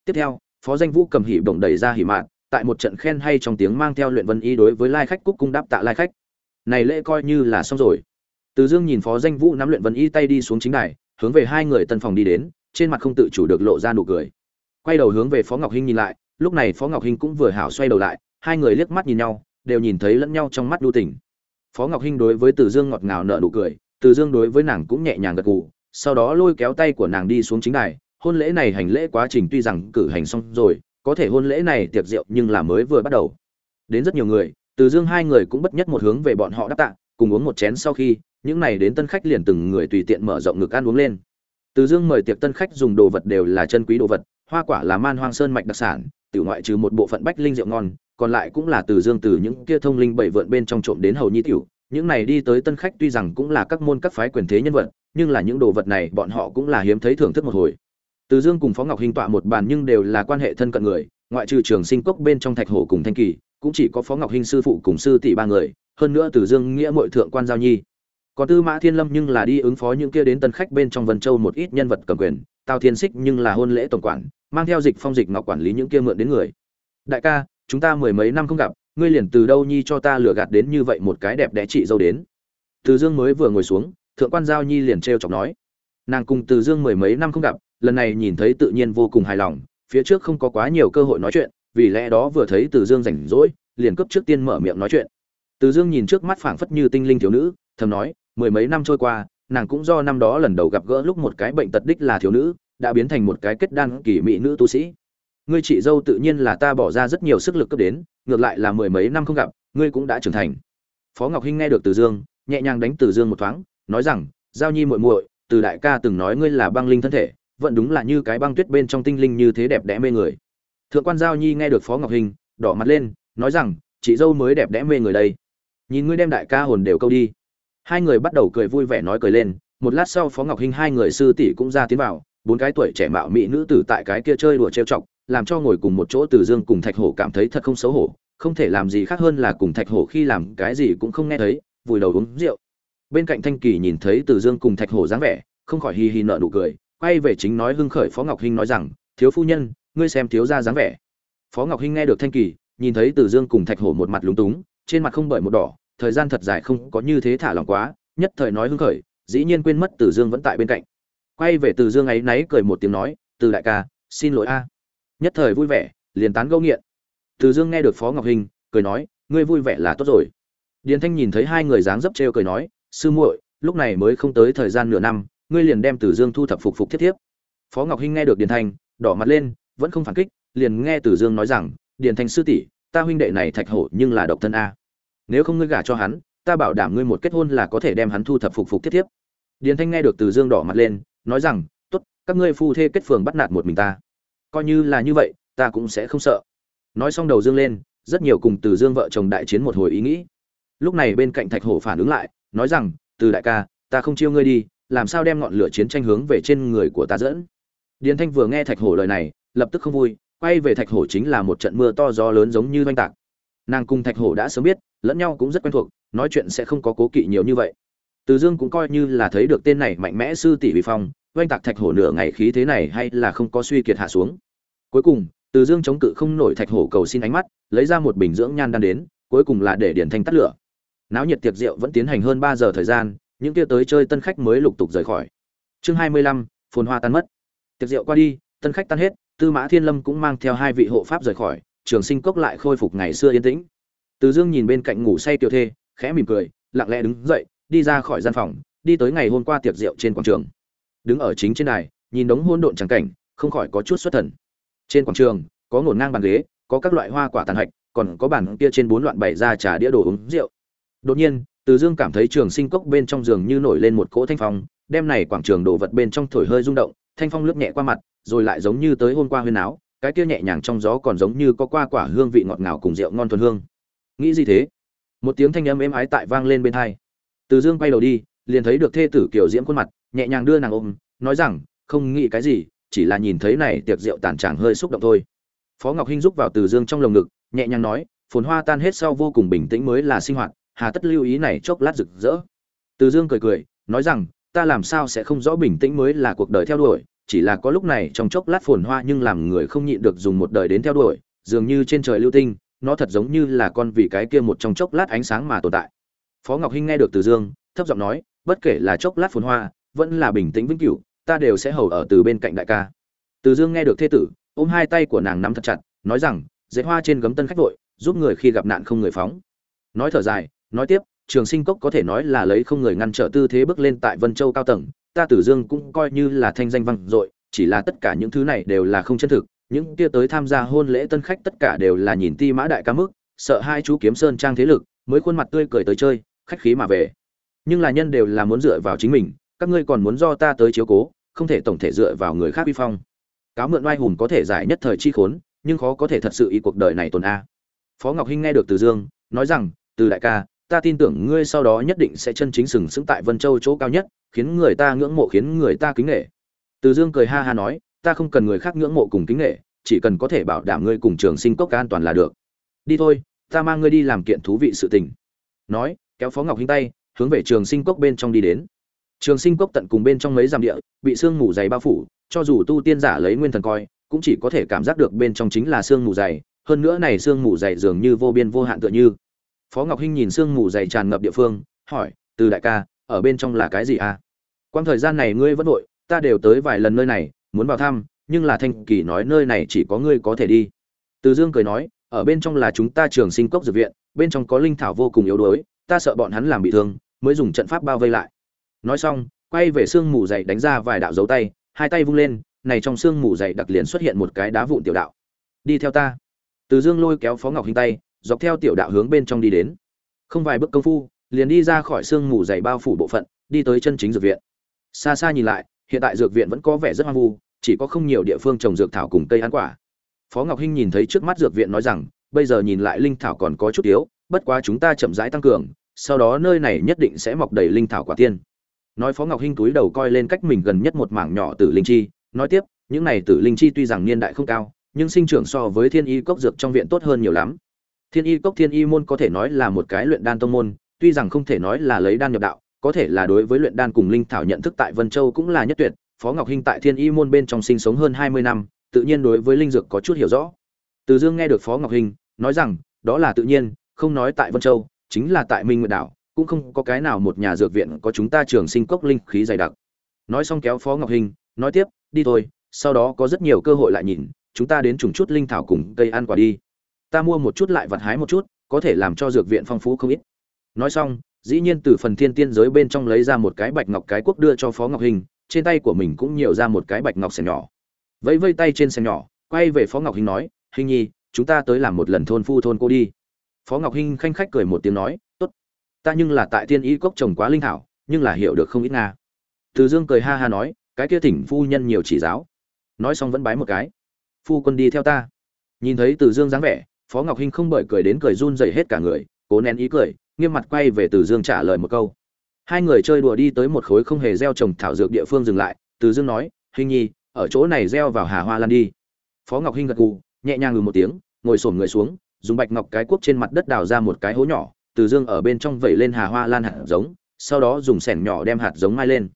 A: Tiếp theo, phó danh vũ cầm hỉ bổng đẩy ra hỉ mạn, tại một trận khen hay trong tiếng mang theo luyện vân ý đối với lai khách cúc cung đáp tạ lai khách. Này lễ coi như là xong rồi. Từ dương nhìn phó danh vũ nắm luyện vân ý tay đi xuống chính đài, hướng về hai người tân phòng đi đến, trên mặt không tự chủ được lộ ra nụ cười quay đầu hướng về phó ngọc hinh nhìn lại, lúc này phó ngọc hinh cũng vừa hảo xoay đầu lại, hai người liếc mắt nhìn nhau, đều nhìn thấy lẫn nhau trong mắt đu tỉnh. phó ngọc hinh đối với từ dương ngọt ngào nở nụ cười, từ dương đối với nàng cũng nhẹ nhàng gật gù, sau đó lôi kéo tay của nàng đi xuống chính đài, hôn lễ này hành lễ quá trình tuy rằng cử hành xong rồi, có thể hôn lễ này tiệc rượu nhưng là mới vừa bắt đầu đến rất nhiều người, từ dương hai người cũng bất nhất một hướng về bọn họ đáp tạ, cùng uống một chén sau khi, những này đến tân khách liền từng người tùy tiện mở rộng ngực ăn uống lên từ dương mời tiệc tân khách dùng đồ vật đều là chân quý đồ vật hoa quả là man hoang sơn mạch đặc sản, tiểu ngoại trừ một bộ phận bách linh rượu ngon, còn lại cũng là từ dương từ những kia thông linh bảy vượn bên trong trộm đến hầu nhi tiểu. Những này đi tới tân khách tuy rằng cũng là các môn các phái quyền thế nhân vật, nhưng là những đồ vật này bọn họ cũng là hiếm thấy thưởng thức một hồi. Từ dương cùng phó ngọc hình tọa một bàn nhưng đều là quan hệ thân cận người, ngoại trừ trường sinh cốc bên trong thạch hổ cùng thanh kỳ, cũng chỉ có phó ngọc hinh sư phụ cùng sư tỷ ba người, hơn nữa từ dương nghĩa mội thượng quan giao nhi. Còn tư mã thiên lâm nhưng là đi ứng phó những kia đến tân khách bên trong vân châu một ít nhân vật cầm quyền tào thiên xích nhưng là hôn lễ tổng quản, mang theo dịch phong dịch ngọc quản lý những kia mượn đến người. Đại ca, chúng ta mười mấy năm không gặp, ngươi liền từ đâu nhi cho ta lừa gạt đến như vậy một cái đẹp đẽ chị dâu đến? Từ dương mới vừa ngồi xuống, thượng quan giao nhi liền trêu chọc nói. Nàng cùng từ dương mười mấy năm không gặp, lần này nhìn thấy tự nhiên vô cùng hài lòng, phía trước không có quá nhiều cơ hội nói chuyện, vì lẽ đó vừa thấy từ dương rảnh rỗi, liền cấp trước tiên mở miệng nói chuyện. Từ dương nhìn trước mắt phảng phất như tinh linh thiếu nữ, thầm nói, mười mấy năm trôi qua nàng cũng do năm đó lần đầu gặp gỡ lúc một cái bệnh tật đích là thiếu nữ, đã biến thành một cái kết đan kỳ mỹ nữ tu sĩ. Ngươi chị dâu tự nhiên là ta bỏ ra rất nhiều sức lực cấp đến, ngược lại là mười mấy năm không gặp, ngươi cũng đã trưởng thành. Phó ngọc hinh nghe được từ dương, nhẹ nhàng đánh từ dương một thoáng, nói rằng, giao nhi muội muội, từ đại ca từng nói ngươi là băng linh thân thể, vẫn đúng là như cái băng tuyết bên trong tinh linh như thế đẹp đẽ mê người. Thượng quan giao nhi nghe được phó ngọc hinh, đỏ mặt lên, nói rằng, chị dâu mới đẹp đẽ mê người đây. Nhìn ngươi đem đại ca hồn đều câu đi hai người bắt đầu cười vui vẻ nói cười lên, một lát sau phó ngọc hinh hai người sư tỷ cũng ra tiến vào, bốn cái tuổi trẻ mạo mỹ nữ tử tại cái kia chơi đùa trêu chọc, làm cho ngồi cùng một chỗ từ dương cùng thạch hổ cảm thấy thật không xấu hổ, không thể làm gì khác hơn là cùng thạch hổ khi làm cái gì cũng không nghe thấy, vùi đầu uống rượu. Bên cạnh thanh kỳ nhìn thấy từ dương cùng thạch hổ dáng vẻ, không khỏi hì hì nợ nụ cười, quay về chính nói hưng khởi phó ngọc hinh nói rằng, thiếu phu nhân, ngươi xem thiếu ra dáng vẻ. Phó ngọc hinh nghe được thanh kỳ, nhìn thấy từ dương cùng thạch hổ một mặt lúng túng, trên mặt không bởi một đỏ thời gian thật dài không có như thế thả lòng quá, nhất thời nói hưng khởi, dĩ nhiên quên mất từ dương vẫn tại bên cạnh. Quay về từ dương ấy náy cười một tiếng nói, từ đại ca, xin lỗi a. Nhất thời vui vẻ, liền tán gẫu nghiện. Từ dương nghe được phó ngọc hình, cười nói, ngươi vui vẻ là tốt rồi. Điền thanh nhìn thấy hai người dáng dấp trêu cười nói, sư muội, lúc này mới không tới thời gian nửa năm, ngươi liền đem từ dương thu thập phục phục thiết thiếp. Phó ngọc hinh nghe được điền thanh, đỏ mặt lên, vẫn không phản kích, liền nghe từ dương nói rằng, điền thanh sư tỷ, ta huynh đệ này thạch hổ nhưng là độc thân a nếu không ngươi gả cho hắn, ta bảo đảm ngươi một kết hôn là có thể đem hắn thu thập phục phục thiết thiếp. Điền thanh nghe được từ dương đỏ mặt lên, nói rằng, tốt, các ngươi phu thê kết phường bắt nạt một mình ta. Coi như là như vậy, ta cũng sẽ không sợ. Nói xong đầu dương lên, rất nhiều cùng từ dương vợ chồng đại chiến một hồi ý nghĩ. Lúc này bên cạnh thạch hổ phản ứng lại, nói rằng, từ đại ca, ta không chiêu ngươi đi, làm sao đem ngọn lửa chiến tranh hướng về trên người của ta dẫn? Điền thanh vừa nghe thạch hổ lời này, lập tức không vui, quay về thạch hổ chính là một trận mưa to gió lớn giống như oanh tạc nàng cùng thạch hổ đã sớm biết, lẫn nhau cũng rất quen thuộc, nói chuyện sẽ không có cố kỵ nhiều như vậy. Từ dương cũng coi như là thấy được tên này mạnh mẽ sư tỷ vi phong, oanh tạc thạch hổ nửa ngày khí thế này hay là không có suy kiệt hạ xuống. Cuối cùng, từ dương chống cự không nổi thạch hổ cầu xin ánh mắt, lấy ra một bình dưỡng nhan đan đến, cuối cùng là để điển thanh tắt lửa. Náo nhiệt tiệc rượu vẫn tiến hành hơn ba giờ thời gian, những kia tới chơi tân khách mới lục tục rời khỏi. Chương hai mươi lăm, phồn hoa tan mất. Tiệc rượu qua đi, tân khách tan hết, tư mã thiên lâm cũng mang theo hai vị hộ pháp rời khỏi trường sinh cốc lại khôi phục ngày xưa yên tĩnh. Từ dương nhìn bên cạnh ngủ say tiểu thê, khẽ mỉm cười, lặng lẽ đứng dậy, đi ra khỏi gian phòng, đi tới ngày hôm qua tiệc rượu trên quảng trường. Đứng ở chính trên đài, nhìn đống hôn độn trắng cảnh, không khỏi có chút xuất thần. Trên quảng trường, có ngổn ngang bàn ghế, có các loại hoa quả tàn hạch, còn có bàn kia trên bốn loạn bày ra trà đĩa đồ uống rượu. Đột nhiên, từ dương cảm thấy trường sinh cốc bên trong giường như nổi lên một cỗ thanh phong, đem này quảng trường đồ vật bên trong thổi hơi rung động, thanh phong lướt nhẹ qua mặt, rồi lại giống như tới hôm qua huyên áo cái kia nhẹ nhàng trong gió còn giống như có qua quả hương vị ngọt ngào cùng rượu ngon thuần hương. Nghĩ gì thế? Một tiếng thanh âm êm ái tại vang lên bên tai từ dương quay đầu đi, liền thấy được thê tử kiểu diễm khuôn mặt, nhẹ nhàng đưa nàng ôm, nói rằng, không nghĩ cái gì, chỉ là nhìn thấy này tiệc rượu tàn tràng hơi xúc động thôi. Phó ngọc hinh rúc vào từ dương trong lồng ngực, nhẹ nhàng nói, phồn hoa tan hết sau vô cùng bình tĩnh mới là sinh hoạt, hà tất lưu ý này chốc lát rực rỡ. Từ dương cười cười, nói rằng, ta làm sao sẽ không rõ bình tĩnh mới là cuộc đời theo đuổi chỉ là có lúc này trong chốc lát phồn hoa nhưng làm người không nhịn được dùng một đời đến theo đuổi, dường như trên trời lưu tinh, nó thật giống như là con vì cái kia một trong chốc lát ánh sáng mà tồn tại. Phó ngọc hinh nghe được từ dương, thấp giọng nói, bất kể là chốc lát phồn hoa, vẫn là bình tĩnh vĩnh cửu, ta đều sẽ hầu ở từ bên cạnh đại ca. Từ dương nghe được thê tử, ôm hai tay của nàng nắm thật chặt, nói rằng, dệt hoa trên gấm tân khách vội, giúp người khi gặp nạn không người phóng. Nói thở dài, nói tiếp, trường sinh cốc có thể nói là lấy không người ngăn trở tư thế bước lên tại vân châu cao tầng ta tử dương cũng coi như là thanh danh vang dội, chỉ là tất cả những thứ này đều là không chân thực, những kia tới tham gia hôn lễ tân khách tất cả đều là nhìn ti mã đại ca mức, sợ hai chú kiếm sơn trang thế lực, mới khuôn mặt tươi cười tới chơi, khách khí mà về. Nhưng là nhân đều là muốn dựa vào chính mình, các ngươi còn muốn do ta tới chiếu cố, không thể tổng thể dựa vào người khác vi phong. Cáo mượn oai hùng có thể giải nhất thời chi khốn, nhưng khó có thể thật sự ý cuộc đời này tồn a. Phó ngọc hinh nghe được từ dương, nói rằng, từ đại ca ta tin tưởng ngươi sau đó nhất định sẽ chân chính sừng sững tại vân châu chỗ cao nhất khiến người ta ngưỡng mộ khiến người ta kính nể. từ dương cười ha ha nói ta không cần người khác ngưỡng mộ cùng kính nể, chỉ cần có thể bảo đảm ngươi cùng trường sinh cốc an toàn là được. Đi thôi ta mang ngươi đi làm kiện thú vị sự tình. Nói kéo phó ngọc hinh tay hướng về trường sinh cốc bên trong đi đến. Trường sinh cốc tận cùng bên trong mấy dặm địa bị sương mù dày bao phủ cho dù tu tiên giả lấy nguyên thần coi cũng chỉ có thể cảm giác được bên trong chính là sương mù dày. Hơn nữa này sương mù dày dường như vô biên vô hạn tựa như phó ngọc hinh nhìn sương mù dày tràn ngập địa phương, hỏi, từ đại ca, ở bên trong là cái gì à? Quang thời gian này ngươi vẫn vội, ta đều tới vài lần nơi này, muốn vào thăm, nhưng là thanh kỳ nói nơi này chỉ có ngươi có thể đi. Từ dương cười nói, ở bên trong là chúng ta trường sinh cốc dược viện, bên trong có linh thảo vô cùng yếu đuối, ta sợ bọn hắn làm bị thương, mới dùng trận pháp bao vây lại. Nói xong, quay về sương mù dày đánh ra vài đạo dấu tay, hai tay vung lên, này trong sương mù dày đặc liền xuất hiện một cái đá vụn tiểu đạo. Đi theo ta. Từ dương lôi kéo phó ngọc Hinh tay dọc theo tiểu đạo hướng bên trong đi đến. Không vài bước công phu, liền đi ra khỏi sương mù dày bao phủ bộ phận, đi tới chân chính dược viện. Xa xa nhìn lại, hiện tại dược viện vẫn có vẻ rất hoang vu, chỉ có không nhiều địa phương trồng dược thảo cùng cây ăn quả. Phó ngọc hinh nhìn thấy trước mắt dược viện nói rằng, bây giờ nhìn lại linh thảo còn có chút yếu, bất quá chúng ta chậm rãi tăng cường, sau đó nơi này nhất định sẽ mọc đầy linh thảo quả tiên. Nói phó ngọc hinh túi đầu coi lên cách mình gần nhất một mảng nhỏ tử linh chi, nói tiếp, những này tử linh chi tuy rằng niên đại không cao, nhưng sinh trưởng so với thiên y cốc dược trong viện tốt hơn nhiều lắm thiên y cốc thiên y môn có thể nói là một cái luyện đan tông môn, tuy rằng không thể nói là lấy đan nhập đạo, có thể là đối với luyện đan cùng linh thảo nhận thức tại vân châu cũng là nhất tuyệt. Phó ngọc hinh tại thiên y môn bên trong sinh sống hơn hai mươi năm, tự nhiên đối với linh dược có chút hiểu rõ. Từ dương nghe được phó ngọc hinh nói rằng, đó là tự nhiên, không nói tại vân châu, chính là tại minh nguyệt đảo, cũng không có cái nào một nhà dược viện có chúng ta trường sinh cốc linh khí dày đặc. Nói xong kéo phó ngọc hinh, nói tiếp, đi thôi, sau đó có rất nhiều cơ hội lại nhìn, chúng ta đến trùng chút linh thảo cùng cây ăn quả đi ta mua một chút lại vặt hái một chút, có thể làm cho dược viện phong phú không ít. Nói xong, dĩ nhiên từ phần thiên tiên giới bên trong lấy ra một cái bạch ngọc cái quốc đưa cho phó ngọc hình, trên tay của mình cũng nhiều ra một cái bạch ngọc xẻng nhỏ. Vẫy vây tay trên xẻng nhỏ, quay về phó ngọc hình nói, hình nhi, chúng ta tới làm một lần thôn phu thôn cô đi. Phó ngọc hình khanh khách cười một tiếng nói, tốt, ta nhưng là tại tiên y cốc trồng quá linh thảo, nhưng là hiểu được không ít nga. Từ dương cười ha ha nói, cái kia thỉnh phu nhân nhiều chỉ giáo. Nói xong vẫn bái một cái, phu quân đi theo ta. Nhìn thấy từ dương dáng vẻ phó ngọc hinh không bởi cười đến cười run dày hết cả người, cố nén ý cười, nghiêm mặt quay về từ dương trả lời một câu. Hai người chơi đùa đi tới một khối không hề gieo trồng thảo dược địa phương dừng lại, từ dương nói hình nhi, ở chỗ này gieo vào hà hoa lan đi. Phó ngọc hinh gật gù, nhẹ nhàng ngừ một tiếng, ngồi xổm người xuống, dùng bạch ngọc cái cuốc trên mặt đất đào ra một cái hố nhỏ, từ dương ở bên trong vẩy lên hà hoa lan hạt giống, sau đó dùng sẻng nhỏ đem hạt giống mai lên.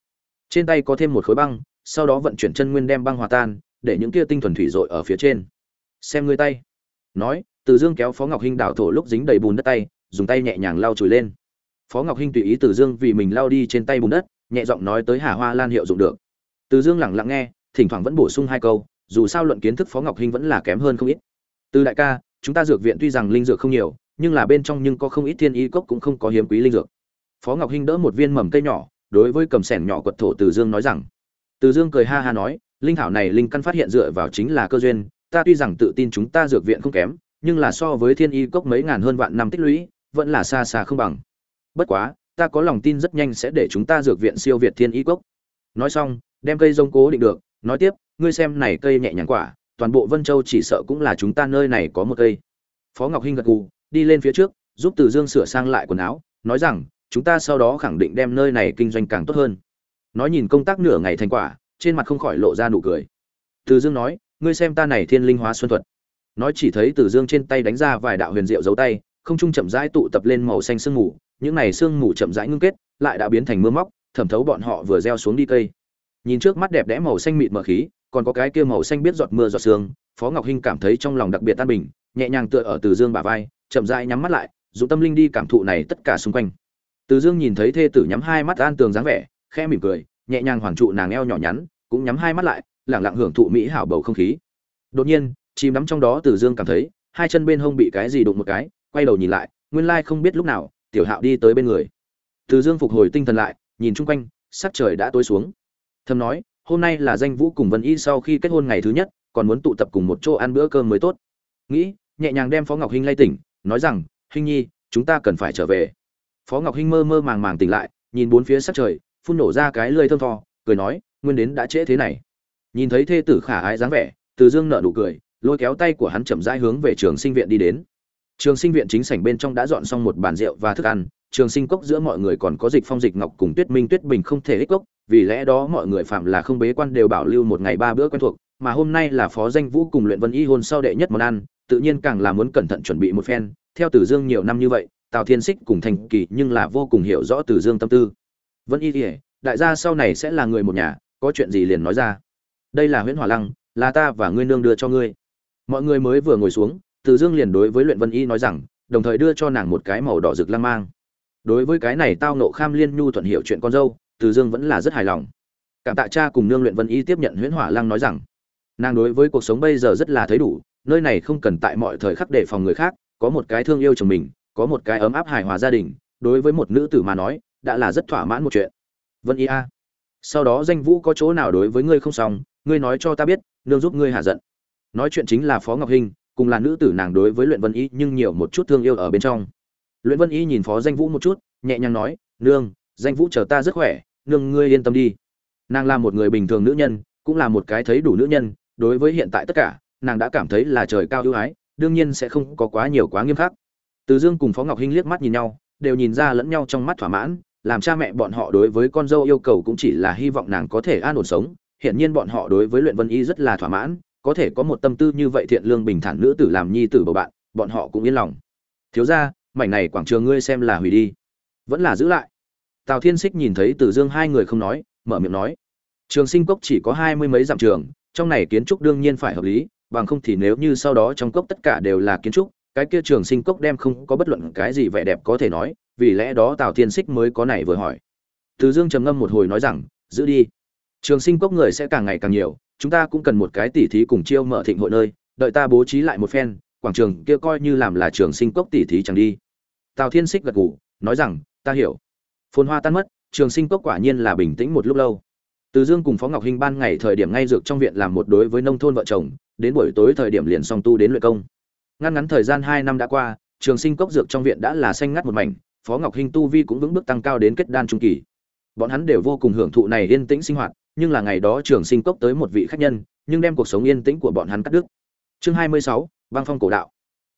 A: Trên tay có thêm một khối băng, sau đó vận chuyển chân nguyên đem băng hòa tan, để những kia tinh thuần thủy dội ở phía trên. Xem ngươi tay. Nói từ dương kéo phó ngọc hinh đào thổ lúc dính đầy bùn đất tay, dùng tay nhẹ nhàng lau chùi lên. Phó ngọc hinh tùy ý từ dương vì mình lau đi trên tay bùn đất, nhẹ giọng nói tới hà hoa lan hiệu dụng được. Từ dương lẳng lặng nghe, thỉnh thoảng vẫn bổ sung hai câu, dù sao luận kiến thức phó ngọc hinh vẫn là kém hơn không ít. Từ đại ca, chúng ta dược viện tuy rằng linh dược không nhiều, nhưng là bên trong nhưng có không ít thiên y cốc cũng không có hiếm quý linh dược. Phó ngọc hinh đỡ một viên mầm cây nhỏ, đối với cầm sẻn nhỏ quật thổ từ dương nói rằng, từ dương cười ha ha nói, linh thảo này linh căn phát hiện dựa vào chính là cơ duyên, ta tuy rằng tự tin chúng ta dược viện không kém nhưng là so với thiên y cốc mấy ngàn hơn vạn năm tích lũy, vẫn là xa xa không bằng. Bất quá, ta có lòng tin rất nhanh sẽ để chúng ta dược viện siêu việt thiên y cốc. Nói xong, đem cây rông cố định được, nói tiếp, ngươi xem này cây nhẹ nhàng quả, toàn bộ vân châu chỉ sợ cũng là chúng ta nơi này có một cây. Phó ngọc hinh gật gù, đi lên phía trước, giúp từ dương sửa sang lại quần áo, nói rằng, chúng ta sau đó khẳng định đem nơi này kinh doanh càng tốt hơn. Nói nhìn công tác nửa ngày thành quả, trên mặt không khỏi lộ ra nụ cười. Từ dương nói, ngươi xem ta này thiên linh hóa xuân thuật nói chỉ thấy từ dương trên tay đánh ra vài đạo huyền diệu dấu tay, không trung chậm rãi tụ tập lên màu xanh sương mù, những này sương mù chậm rãi ngưng kết, lại đã biến thành mưa móc, thẩm thấu bọn họ vừa gieo xuống đi cây. Nhìn trước mắt đẹp đẽ màu xanh mịt mờ khí, còn có cái kia màu xanh biết giọt mưa giọt sương, phó ngọc hinh cảm thấy trong lòng đặc biệt tan bình, nhẹ nhàng tựa ở từ dương bả vai, chậm rãi nhắm mắt lại, dùng tâm linh đi cảm thụ này tất cả xung quanh. Từ dương nhìn thấy thê tử nhắm hai mắt an tường dáng vẻ, khẽ mỉm cười, nhẹ nhàng hoàn trụ nàng eo nhỏ nhắn, cũng nhắm hai mắt lại lẳng lặng hưởng thụ mỹ hảo bầu không khí. Đột nhiên chìm đắm trong đó từ dương cảm thấy, hai chân bên hông bị cái gì đụng một cái, quay đầu nhìn lại, nguyên lai không biết lúc nào, tiểu hạo đi tới bên người. Từ dương phục hồi tinh thần lại, nhìn chung quanh, sắc trời đã tối xuống. Thầm nói, hôm nay là danh vũ cùng vân y sau khi kết hôn ngày thứ nhất, còn muốn tụ tập cùng một chỗ ăn bữa cơm mới tốt. Nghĩ, nhẹ nhàng đem phó ngọc hinh lay tỉnh, nói rằng, hinh nhi, chúng ta cần phải trở về. Phó ngọc hinh mơ mơ màng màng tỉnh lại, nhìn bốn phía sắc trời, phun nổ ra cái lơi thơm tho, cười nói, nguyên đến đã trễ thế này. Nhìn thấy thê tử khả ái dáng vẻ, từ dương nợ nụ cười lôi kéo tay của hắn chậm rãi hướng về trường sinh viện đi đến trường sinh viện chính sảnh bên trong đã dọn xong một bàn rượu và thức ăn trường sinh cốc giữa mọi người còn có dịch phong dịch ngọc cùng tuyết minh tuyết bình không thể ích cốc vì lẽ đó mọi người phạm là không bế quan đều bảo lưu một ngày ba bữa quen thuộc mà hôm nay là phó danh vũ cùng luyện vân y hôn sau đệ nhất món ăn tự nhiên càng là muốn cẩn thận chuẩn bị một phen theo tử Dương nhiều năm như vậy, Tào Thiên xích cùng Thành Kỳ nhưng là vô cùng hiểu rõ tử Dương tâm tư. Vân Y Liễu, đại gia sau này sẽ là người một nhà, có chuyện gì liền nói ra. Đây là Huyễn Hỏa Lăng, là ta và ngươi nương đưa cho ngươi. Mọi người mới vừa ngồi xuống, Từ Dương liền đối với Luyện Vân Y nói rằng, đồng thời đưa cho nàng một cái màu đỏ rực lang mang. Đối với cái này tao nộ kham liên nhu thuận hiểu chuyện con dâu, Từ Dương vẫn là rất hài lòng. Cảm tạ cha cùng nương Luyện Vân Y tiếp nhận Huyễn Hỏa Lăng nói rằng, nàng đối với cuộc sống bây giờ rất là thấy đủ, nơi này không cần tại mọi thời khắc để phòng người khác, có một cái thương yêu chồng mình có một cái ấm áp hài hòa gia đình đối với một nữ tử mà nói đã là rất thỏa mãn một chuyện vân y a sau đó danh vũ có chỗ nào đối với ngươi không xong ngươi nói cho ta biết nương giúp ngươi hạ giận nói chuyện chính là phó ngọc hinh, cùng là nữ tử nàng đối với luyện vân y nhưng nhiều một chút thương yêu ở bên trong. Luyện vân y nhìn phó danh vũ một chút, nhẹ nhàng nói, nương, danh vũ chờ ta rất khỏe, nương ngươi yên tâm đi. Nàng là một người bình thường nữ nhân, cũng là một cái thấy đủ nữ nhân, đối với hiện tại tất cả, nàng đã cảm thấy là trời cao ưu ái, đương nhiên sẽ không có quá nhiều quá nghiêm khắc. Từ dương cùng phó ngọc hinh liếc mắt nhìn nhau, đều nhìn ra lẫn nhau trong mắt thỏa mãn, làm cha mẹ bọn họ đối với con dâu yêu cầu cũng chỉ là hy vọng nàng có thể an ổn sống hiện nhiên bọn họ đối với luyện vân y rất là thỏa mãn có thể có một tâm tư như vậy thiện lương bình thản nữ tử làm nhi tử bầu bạn, bọn họ cũng yên lòng. Thiếu ra mảnh này quảng trường ngươi xem là hủy đi. Vẫn là giữ lại. Tào thiên xích nhìn thấy từ dương hai người không nói, mở miệng nói. Trường sinh cốc chỉ có hai mươi mấy dặm trường, trong này kiến trúc đương nhiên phải hợp lý, bằng không thì nếu như sau đó trong cốc tất cả đều là kiến trúc, cái kia trường sinh cốc đem không có bất luận cái gì vẻ đẹp có thể nói, vì lẽ đó tào thiên xích mới có này vừa hỏi. Từ dương trầm ngâm một hồi nói rằng, giữ đi. Trường sinh cốc người sẽ càng ngày càng nhiều chúng ta cũng cần một cái tỉ thí cùng chiêu mở thịnh hội nơi, đợi ta bố trí lại một phen, quảng trường kia coi như làm là trường sinh cốc tỉ thí chẳng đi. Tào thiên xích gật gù, nói rằng, ta hiểu. Phồn hoa tan mất, trường sinh cốc quả nhiên là bình tĩnh một lúc lâu. Từ dương cùng phó ngọc hinh ban ngày thời điểm ngay dược trong viện làm một đối với nông thôn vợ chồng, đến buổi tối thời điểm liền song tu đến luyện công. Ngăn ngắn thời gian hai năm đã qua, trường sinh cốc dược trong viện đã là xanh ngắt một mảnh, phó ngọc hinh tu vi cũng vững bước tăng cao đến kết đan trung kỳ. Bọn hắn đều vô cùng hưởng thụ này yên tĩnh sinh hoạt nhưng là ngày đó trường sinh cốc tới một vị khách nhân, nhưng đem cuộc sống yên tĩnh của bọn hắn cắt đứt. Chương hai mươi sáu, băng phong cổ đạo.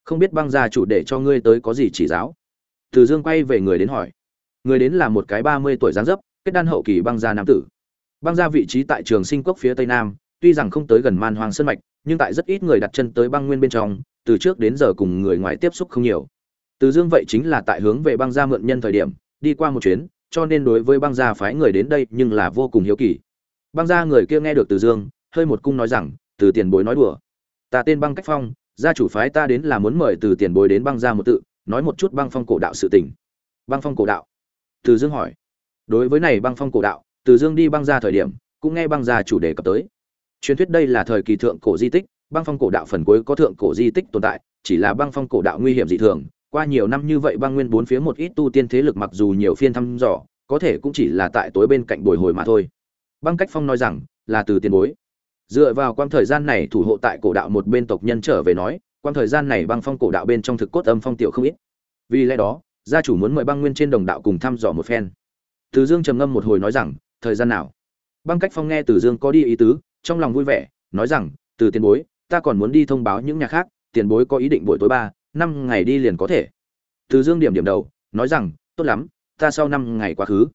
A: Không biết băng gia chủ để cho ngươi tới có gì chỉ giáo? Từ dương quay về người đến hỏi. Người đến là một cái ba mươi tuổi dáng dấp, kết đan hậu kỳ băng gia nam tử. Băng gia vị trí tại trường sinh cốc phía tây nam, tuy rằng không tới gần man hoàng sơn mạch, nhưng tại rất ít người đặt chân tới băng nguyên bên trong, từ trước đến giờ cùng người ngoài tiếp xúc không nhiều. Từ dương vậy chính là tại hướng về băng gia mượn nhân thời điểm, đi qua một chuyến, cho nên đối với băng gia phái người đến đây nhưng là vô cùng hiếu kỳ băng gia người kia nghe được từ dương, hơi một cung nói rằng, từ tiền bối nói đùa. Ta tên băng cách phong, gia chủ phái ta đến là muốn mời từ tiền bối đến băng gia một tự, nói một chút băng phong cổ đạo sự tình. Băng phong cổ đạo? Từ dương hỏi. Đối với này băng phong cổ đạo, từ dương đi băng gia thời điểm, cũng nghe băng gia chủ đề cập tới. Truyền thuyết đây là thời kỳ thượng cổ di tích, băng phong cổ đạo phần cuối có thượng cổ di tích tồn tại, chỉ là băng phong cổ đạo nguy hiểm dị thường. Qua nhiều năm như vậy băng nguyên bốn phía một ít tu tiên thế lực mặc dù nhiều phiên thăm dò, có thể cũng chỉ là tại tối bên cạnh bồi hồi mà thôi băng cách phong nói rằng, là từ tiền bối. Dựa vào quang thời gian này thủ hộ tại cổ đạo một bên tộc nhân trở về nói quang thời gian này băng phong cổ đạo bên trong thực cốt âm phong tiểu không ít. Vì lẽ đó, gia chủ muốn mời băng nguyên trên đồng đạo cùng thăm dò một phen. Từ dương trầm ngâm một hồi nói rằng, thời gian nào? Băng cách phong nghe từ dương có đi ý tứ, trong lòng vui vẻ, nói rằng, từ tiền bối, ta còn muốn đi thông báo những nhà khác, tiền bối có ý định buổi tối ba, năm ngày đi liền có thể. Từ dương điểm điểm đầu, nói rằng, tốt lắm, ta sau năm ngày quá khứ.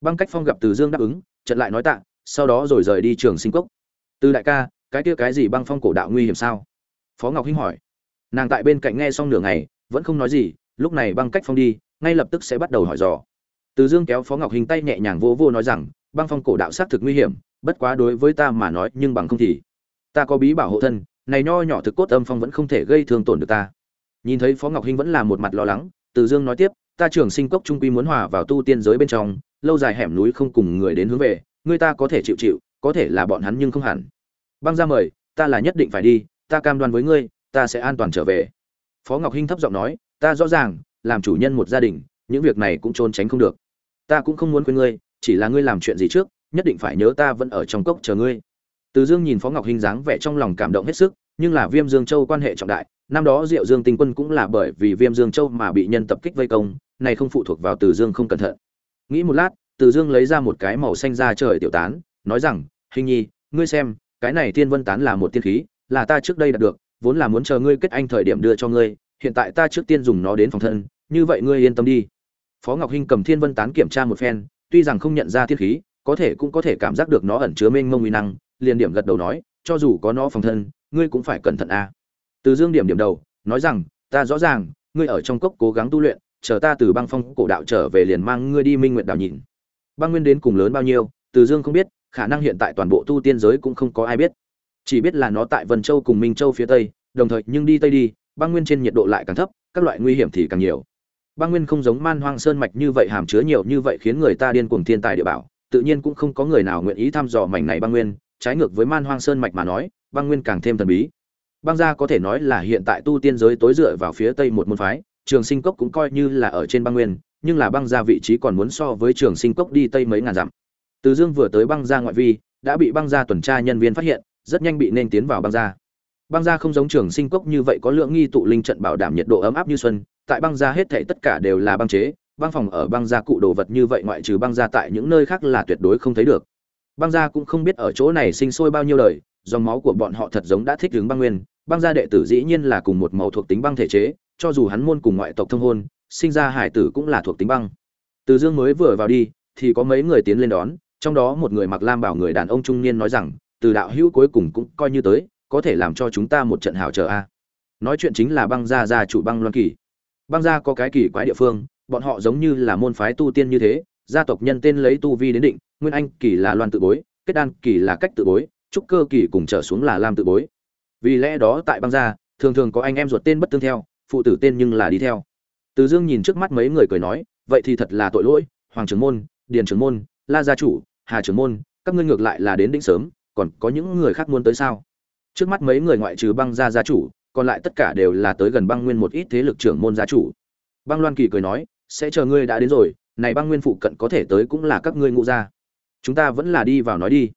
A: Băng cách phong gặp từ dương đáp ứng trận lại nói tạ sau đó rồi rời đi trường sinh cốc. Từ đại ca, cái kia cái gì băng phong cổ đạo nguy hiểm sao? Phó ngọc hinh hỏi. Nàng tại bên cạnh nghe xong nửa ngày, vẫn không nói gì, lúc này băng cách phong đi, ngay lập tức sẽ bắt đầu hỏi dò. Từ dương kéo phó ngọc hinh tay nhẹ nhàng vô vô nói rằng, băng phong cổ đạo xác thực nguy hiểm, bất quá đối với ta mà nói, nhưng bằng không thì, ta có bí bảo hộ thân, này nho nhỏ thực cốt âm phong vẫn không thể gây thương tổn được ta. Nhìn thấy phó ngọc hinh vẫn là một mặt lo lắng, từ dương nói tiếp, ta trưởng sinh cốc trung quy muốn hòa vào tu tiên giới bên trong, lâu dài hẻm núi không cùng người đến hướng về người ta có thể chịu chịu, có thể là bọn hắn nhưng không hẳn. Băng ra mời, ta là nhất định phải đi, ta cam đoan với ngươi, ta sẽ an toàn trở về. Phó ngọc hinh thấp giọng nói, ta rõ ràng, làm chủ nhân một gia đình, những việc này cũng trốn tránh không được. Ta cũng không muốn quên ngươi, chỉ là ngươi làm chuyện gì trước, nhất định phải nhớ ta vẫn ở trong cốc chờ ngươi. Từ dương nhìn phó ngọc hinh dáng vẻ trong lòng cảm động hết sức, nhưng là viêm dương châu quan hệ trọng đại, năm đó diệu dương tinh quân cũng là bởi vì viêm dương châu mà bị nhân tập kích vây công, này không phụ thuộc vào từ dương không cẩn thận. Nghĩ một lát từ dương lấy ra một cái màu xanh ra trời tiểu tán, nói rằng, hình nhi, ngươi xem, cái này thiên vân tán là một tiên khí, là ta trước đây đạt được, vốn là muốn chờ ngươi kết anh thời điểm đưa cho ngươi, hiện tại ta trước tiên dùng nó đến phòng thân, như vậy ngươi yên tâm đi. Phó ngọc hinh cầm thiên vân tán kiểm tra một phen, tuy rằng không nhận ra thiên khí, có thể cũng có thể cảm giác được nó ẩn chứa mênh mông uy năng, liền điểm gật đầu nói, cho dù có nó phòng thân, ngươi cũng phải cẩn thận a. Từ dương điểm điểm đầu, nói rằng, ta rõ ràng, ngươi ở trong cốc cố gắng tu luyện, chờ ta từ băng phong cổ đạo trở về liền mang ngươi đi minh nguyện đảo nhìn băng nguyên đến cùng lớn bao nhiêu, từ dương không biết, khả năng hiện tại toàn bộ tu tiên giới cũng không có ai biết. Chỉ biết là nó tại vân châu cùng minh châu phía tây, đồng thời nhưng đi tây đi, băng nguyên trên nhiệt độ lại càng thấp, các loại nguy hiểm thì càng nhiều. Băng nguyên không giống man hoang sơn mạch như vậy hàm chứa nhiều như vậy khiến người ta điên cuồng thiên tài địa bảo, tự nhiên cũng không có người nào nguyện ý thăm dò mảnh này băng nguyên. Trái ngược với man hoang sơn mạch mà nói, băng nguyên càng thêm thần bí. Băng gia có thể nói là hiện tại tu tiên giới tối dựa vào phía tây một môn phái trường sinh cốc cũng coi như là ở trên băng nguyên, nhưng là băng gia vị trí còn muốn so với trường sinh cốc đi tây mấy ngàn dặm. Từ dương vừa tới băng gia ngoại vi, đã bị băng gia tuần tra nhân viên phát hiện, rất nhanh bị nên tiến vào băng gia băng gia không giống trường sinh cốc như vậy có lượng nghi tụ linh trận bảo đảm nhiệt độ ấm áp như xuân, tại băng gia hết thảy tất cả đều là băng chế, băng phòng ở băng gia cụ đồ vật như vậy ngoại trừ băng gia tại những nơi khác là tuyệt đối không thấy được. Băng gia cũng không biết ở chỗ này sinh sôi bao nhiêu đời, dòng máu của bọn họ thật giống đã thích đứng băng nguyên băng gia đệ tử dĩ nhiên là cùng một màu thuộc tính băng thể chế, cho dù hắn môn cùng ngoại tộc thông hôn, sinh ra hải tử cũng là thuộc tính băng. Từ dương mới vừa vào đi, thì có mấy người tiến lên đón, trong đó một người mặc lam bảo người đàn ông trung niên nói rằng, từ đạo hữu cuối cùng cũng coi như tới, có thể làm cho chúng ta một trận hào chờ a. Nói chuyện chính là băng gia gia chủ băng loan kỳ. Băng gia có cái kỳ quái địa phương, bọn họ giống như là môn phái tu tiên như thế, gia tộc nhân tên lấy tu vi đến định, nguyên anh kỳ là loan tự bối, kết đan kỳ là cách tự bối, trúc cơ kỳ cùng trở xuống là lam tự bối vì lẽ đó tại băng gia, thường thường có anh em ruột tên bất tương theo, phụ tử tên nhưng là đi theo. Từ dương nhìn trước mắt mấy người cười nói, vậy thì thật là tội lỗi, hoàng trưởng môn, điền trưởng môn, la gia chủ, hà trưởng môn, các ngươi ngược lại là đến đỉnh sớm, còn có những người khác muốn tới sao? Trước mắt mấy người ngoại trừ băng gia gia chủ, còn lại tất cả đều là tới gần băng nguyên một ít thế lực trưởng môn gia chủ. Băng loan kỳ cười nói, sẽ chờ ngươi đã đến rồi, này băng nguyên phụ cận có thể tới cũng là các ngươi ngụ gia. Chúng ta vẫn là đi vào nói đi.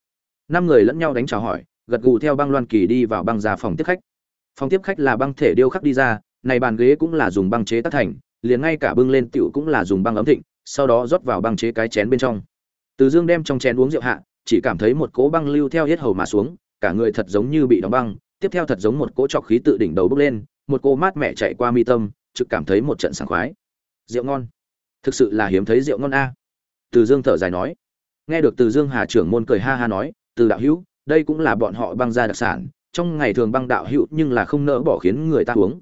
A: Năm người lẫn nhau đánh chào hỏi gật gù theo băng loan kỳ đi vào băng ra phòng tiếp khách. Phòng tiếp khách là băng thể điêu khắc đi ra, này bàn ghế cũng là dùng băng chế tác thành, liền ngay cả bưng lên tiểu cũng là dùng băng ấm thịnh, sau đó rót vào băng chế cái chén bên trong. Từ dương đem trong chén uống rượu hạ, chỉ cảm thấy một cỗ băng lưu theo hết hầu mà xuống, cả người thật giống như bị đóng băng, tiếp theo thật giống một cỗ trọc khí tự đỉnh đầu bốc lên, một cô mát mẻ chạy qua mi tâm, trực cảm thấy một trận sảng khoái. Rượu ngon. Thực sự là hiếm thấy rượu ngon a. Từ dương thở dài nói. Nghe được từ dương hà trưởng môn cười ha ha nói, từ đạo hữu đây cũng là bọn họ băng ra đặc sản, trong ngày thường băng đạo hữu nhưng là không nỡ bỏ khiến người ta uống.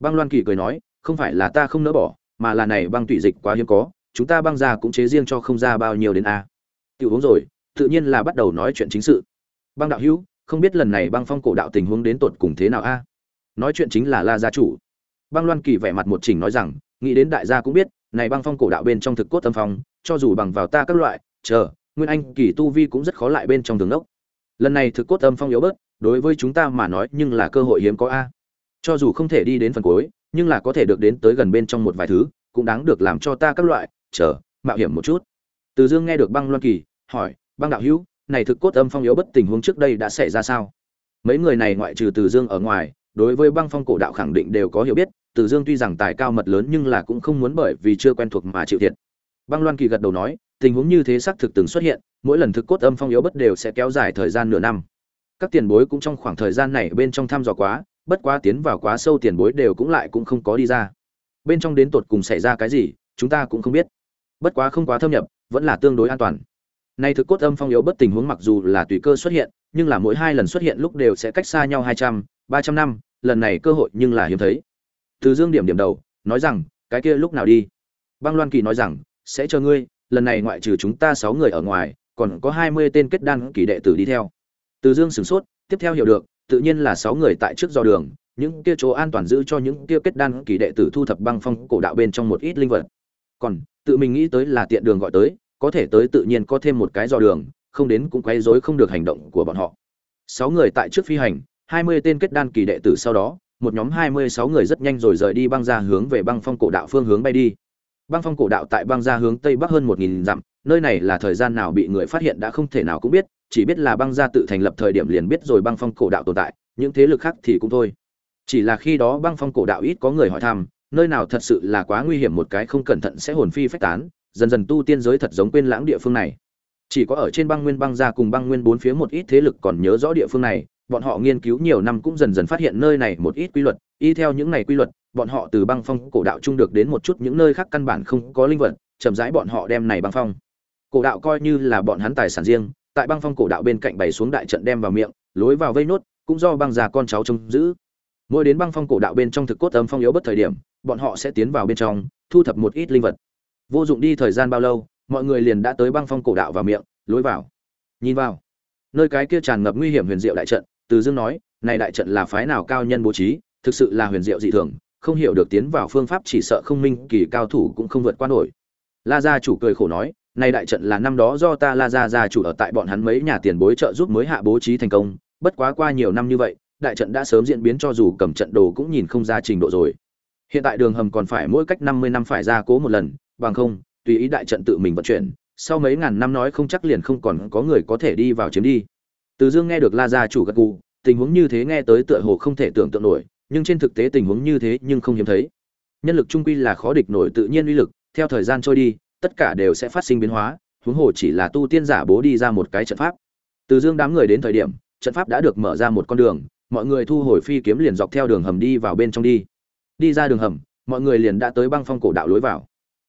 A: Băng loan kỳ cười nói, không phải là ta không nỡ bỏ, mà là này băng tụy dịch quá hiếm có, chúng ta băng ra cũng chế riêng cho không ra bao nhiêu đến a. Tiểu uống rồi, tự nhiên là bắt đầu nói chuyện chính sự. Băng đạo hữu, không biết lần này băng phong cổ đạo tình huống đến tột cùng thế nào a? Nói chuyện chính là la gia chủ. Băng loan kỳ vẻ mặt một trình nói rằng, nghĩ đến đại gia cũng biết, này băng phong cổ đạo bên trong thực cốt tâm phong, cho dù bằng vào ta các loại, chờ, nguyên anh kỳ tu vi cũng rất khó lại bên trong tường ốc lần này thực cốt âm phong yếu bớt đối với chúng ta mà nói nhưng là cơ hội hiếm có a. Cho dù không thể đi đến phần cuối nhưng là có thể được đến tới gần bên trong một vài thứ cũng đáng được làm cho ta các loại chờ mạo hiểm một chút. Từ dương nghe được băng loan kỳ hỏi băng đạo hữu này thực cốt âm phong yếu bất tình huống trước đây đã xảy ra sao? Mấy người này ngoại trừ từ dương ở ngoài đối với băng phong cổ đạo khẳng định đều có hiểu biết Từ Dương tuy rằng tài cao mật lớn nhưng là cũng không muốn bởi vì chưa quen thuộc mà chịu thiệt. Băng Loan Kỳ gật đầu nói, tình huống như thế xác thực từng xuất hiện, mỗi lần thực cốt âm phong yếu bất đều sẽ kéo dài thời gian nửa năm. Các tiền bối cũng trong khoảng thời gian này bên trong thăm dò quá, bất quá tiến vào quá sâu tiền bối đều cũng lại cũng không có đi ra. Bên trong đến tột cùng xảy ra cái gì, chúng ta cũng không biết. Bất quá không quá thâm nhập, vẫn là tương đối an toàn. Nay thực cốt âm phong yếu bất tình huống mặc dù là tùy cơ xuất hiện, nhưng là mỗi hai lần xuất hiện lúc đều sẽ cách xa nhau hai trăm, ba trăm năm, lần này cơ hội nhưng là hiếm thấy. Từ Dương điểm điểm đầu, nói rằng, cái kia lúc nào đi? Băng Loan Kỳ nói rằng, sẽ chờ ngươi, lần này ngoại trừ chúng ta sáu người ở ngoài, còn có hai mươi tên kết đan kỳ đệ tử đi theo. Từ Dương sửng sốt, tiếp theo hiểu được, tự nhiên là sáu người tại trước do đường, những kia chỗ an toàn giữ cho những kia kết đan kỳ đệ tử thu thập băng phong cổ đạo bên trong một ít linh vật. Còn, tự mình nghĩ tới là tiện đường gọi tới, có thể tới tự nhiên có thêm một cái do đường, không đến cũng quấy rối không được hành động của bọn họ. Sáu người tại trước phi hành, hai mươi tên kết đan kỳ đệ tử sau đó, một nhóm hai mươi sáu người rất nhanh rồi rời đi băng ra hướng về băng phong cổ đạo phương hướng bay đi. Băng phong cổ đạo tại băng ra hướng tây bắc hơn một nghìn dặm, nơi này là thời gian nào bị người phát hiện đã không thể nào cũng biết, chỉ biết là băng gia tự thành lập thời điểm liền biết rồi băng phong cổ đạo tồn tại, những thế lực khác thì cũng thôi. Chỉ là khi đó băng phong cổ đạo ít có người hỏi thăm, nơi nào thật sự là quá nguy hiểm một cái không cẩn thận sẽ hồn phi phách tán, dần dần tu tiên giới thật giống quên lãng địa phương này. Chỉ có ở trên băng nguyên băng gia cùng băng nguyên bốn phía một ít thế lực còn nhớ rõ địa phương này, bọn họ nghiên cứu nhiều năm cũng dần dần phát hiện nơi này một ít quy luật, y theo những này quy luật, bọn họ từ băng phong cổ đạo trung được đến một chút những nơi khác căn bản không có linh vật, chậm rãi bọn họ đem này băng phong. Cổ đạo coi như là bọn hắn tài sản riêng, tại băng phong cổ đạo bên cạnh bày xuống đại trận đem vào miệng, lối vào vây nốt, cũng do băng già con cháu trông giữ. Mỗi đến băng phong cổ đạo bên trong thực cốt âm phong yếu bất thời điểm, bọn họ sẽ tiến vào bên trong, thu thập một ít linh vật. Vô dụng đi thời gian bao lâu, mọi người liền đã tới băng phong cổ đạo vào miệng, lối vào. Nhìn vào, nơi cái kia tràn ngập nguy hiểm huyền diệu đại trận, Từ Dương nói, này đại trận là phái nào cao nhân bố trí, thực sự là huyền diệu dị thường, không hiểu được tiến vào phương pháp chỉ sợ không minh kỳ cao thủ cũng không vượt qua nổi. La gia chủ cười khổ nói, nay đại trận là năm đó do ta La gia gia chủ ở tại bọn hắn mấy nhà tiền bối trợ giúp mới hạ bố trí thành công, bất quá qua nhiều năm như vậy, đại trận đã sớm diễn biến cho dù cầm trận đồ cũng nhìn không ra trình độ rồi. Hiện tại đường hầm còn phải mỗi cách 50 năm phải ra cố một lần, bằng không, tùy ý đại trận tự mình vận chuyển, sau mấy ngàn năm nói không chắc liền không còn có người có thể đi vào chiếm đi. Từ Dương nghe được La gia chủ gật gù, tình huống như thế nghe tới tựa hồ không thể tưởng tượng nổi, nhưng trên thực tế tình huống như thế nhưng không hiếm thấy. Nhân lực trung quy là khó địch nổi tự nhiên uy lực, theo thời gian trôi đi, tất cả đều sẽ phát sinh biến hóa, huống hồ chỉ là tu tiên giả bố đi ra một cái trận pháp. Từ Dương đám người đến thời điểm, trận pháp đã được mở ra một con đường, mọi người thu hồi phi kiếm liền dọc theo đường hầm đi vào bên trong đi. Đi ra đường hầm, mọi người liền đã tới băng phong cổ đạo lối vào.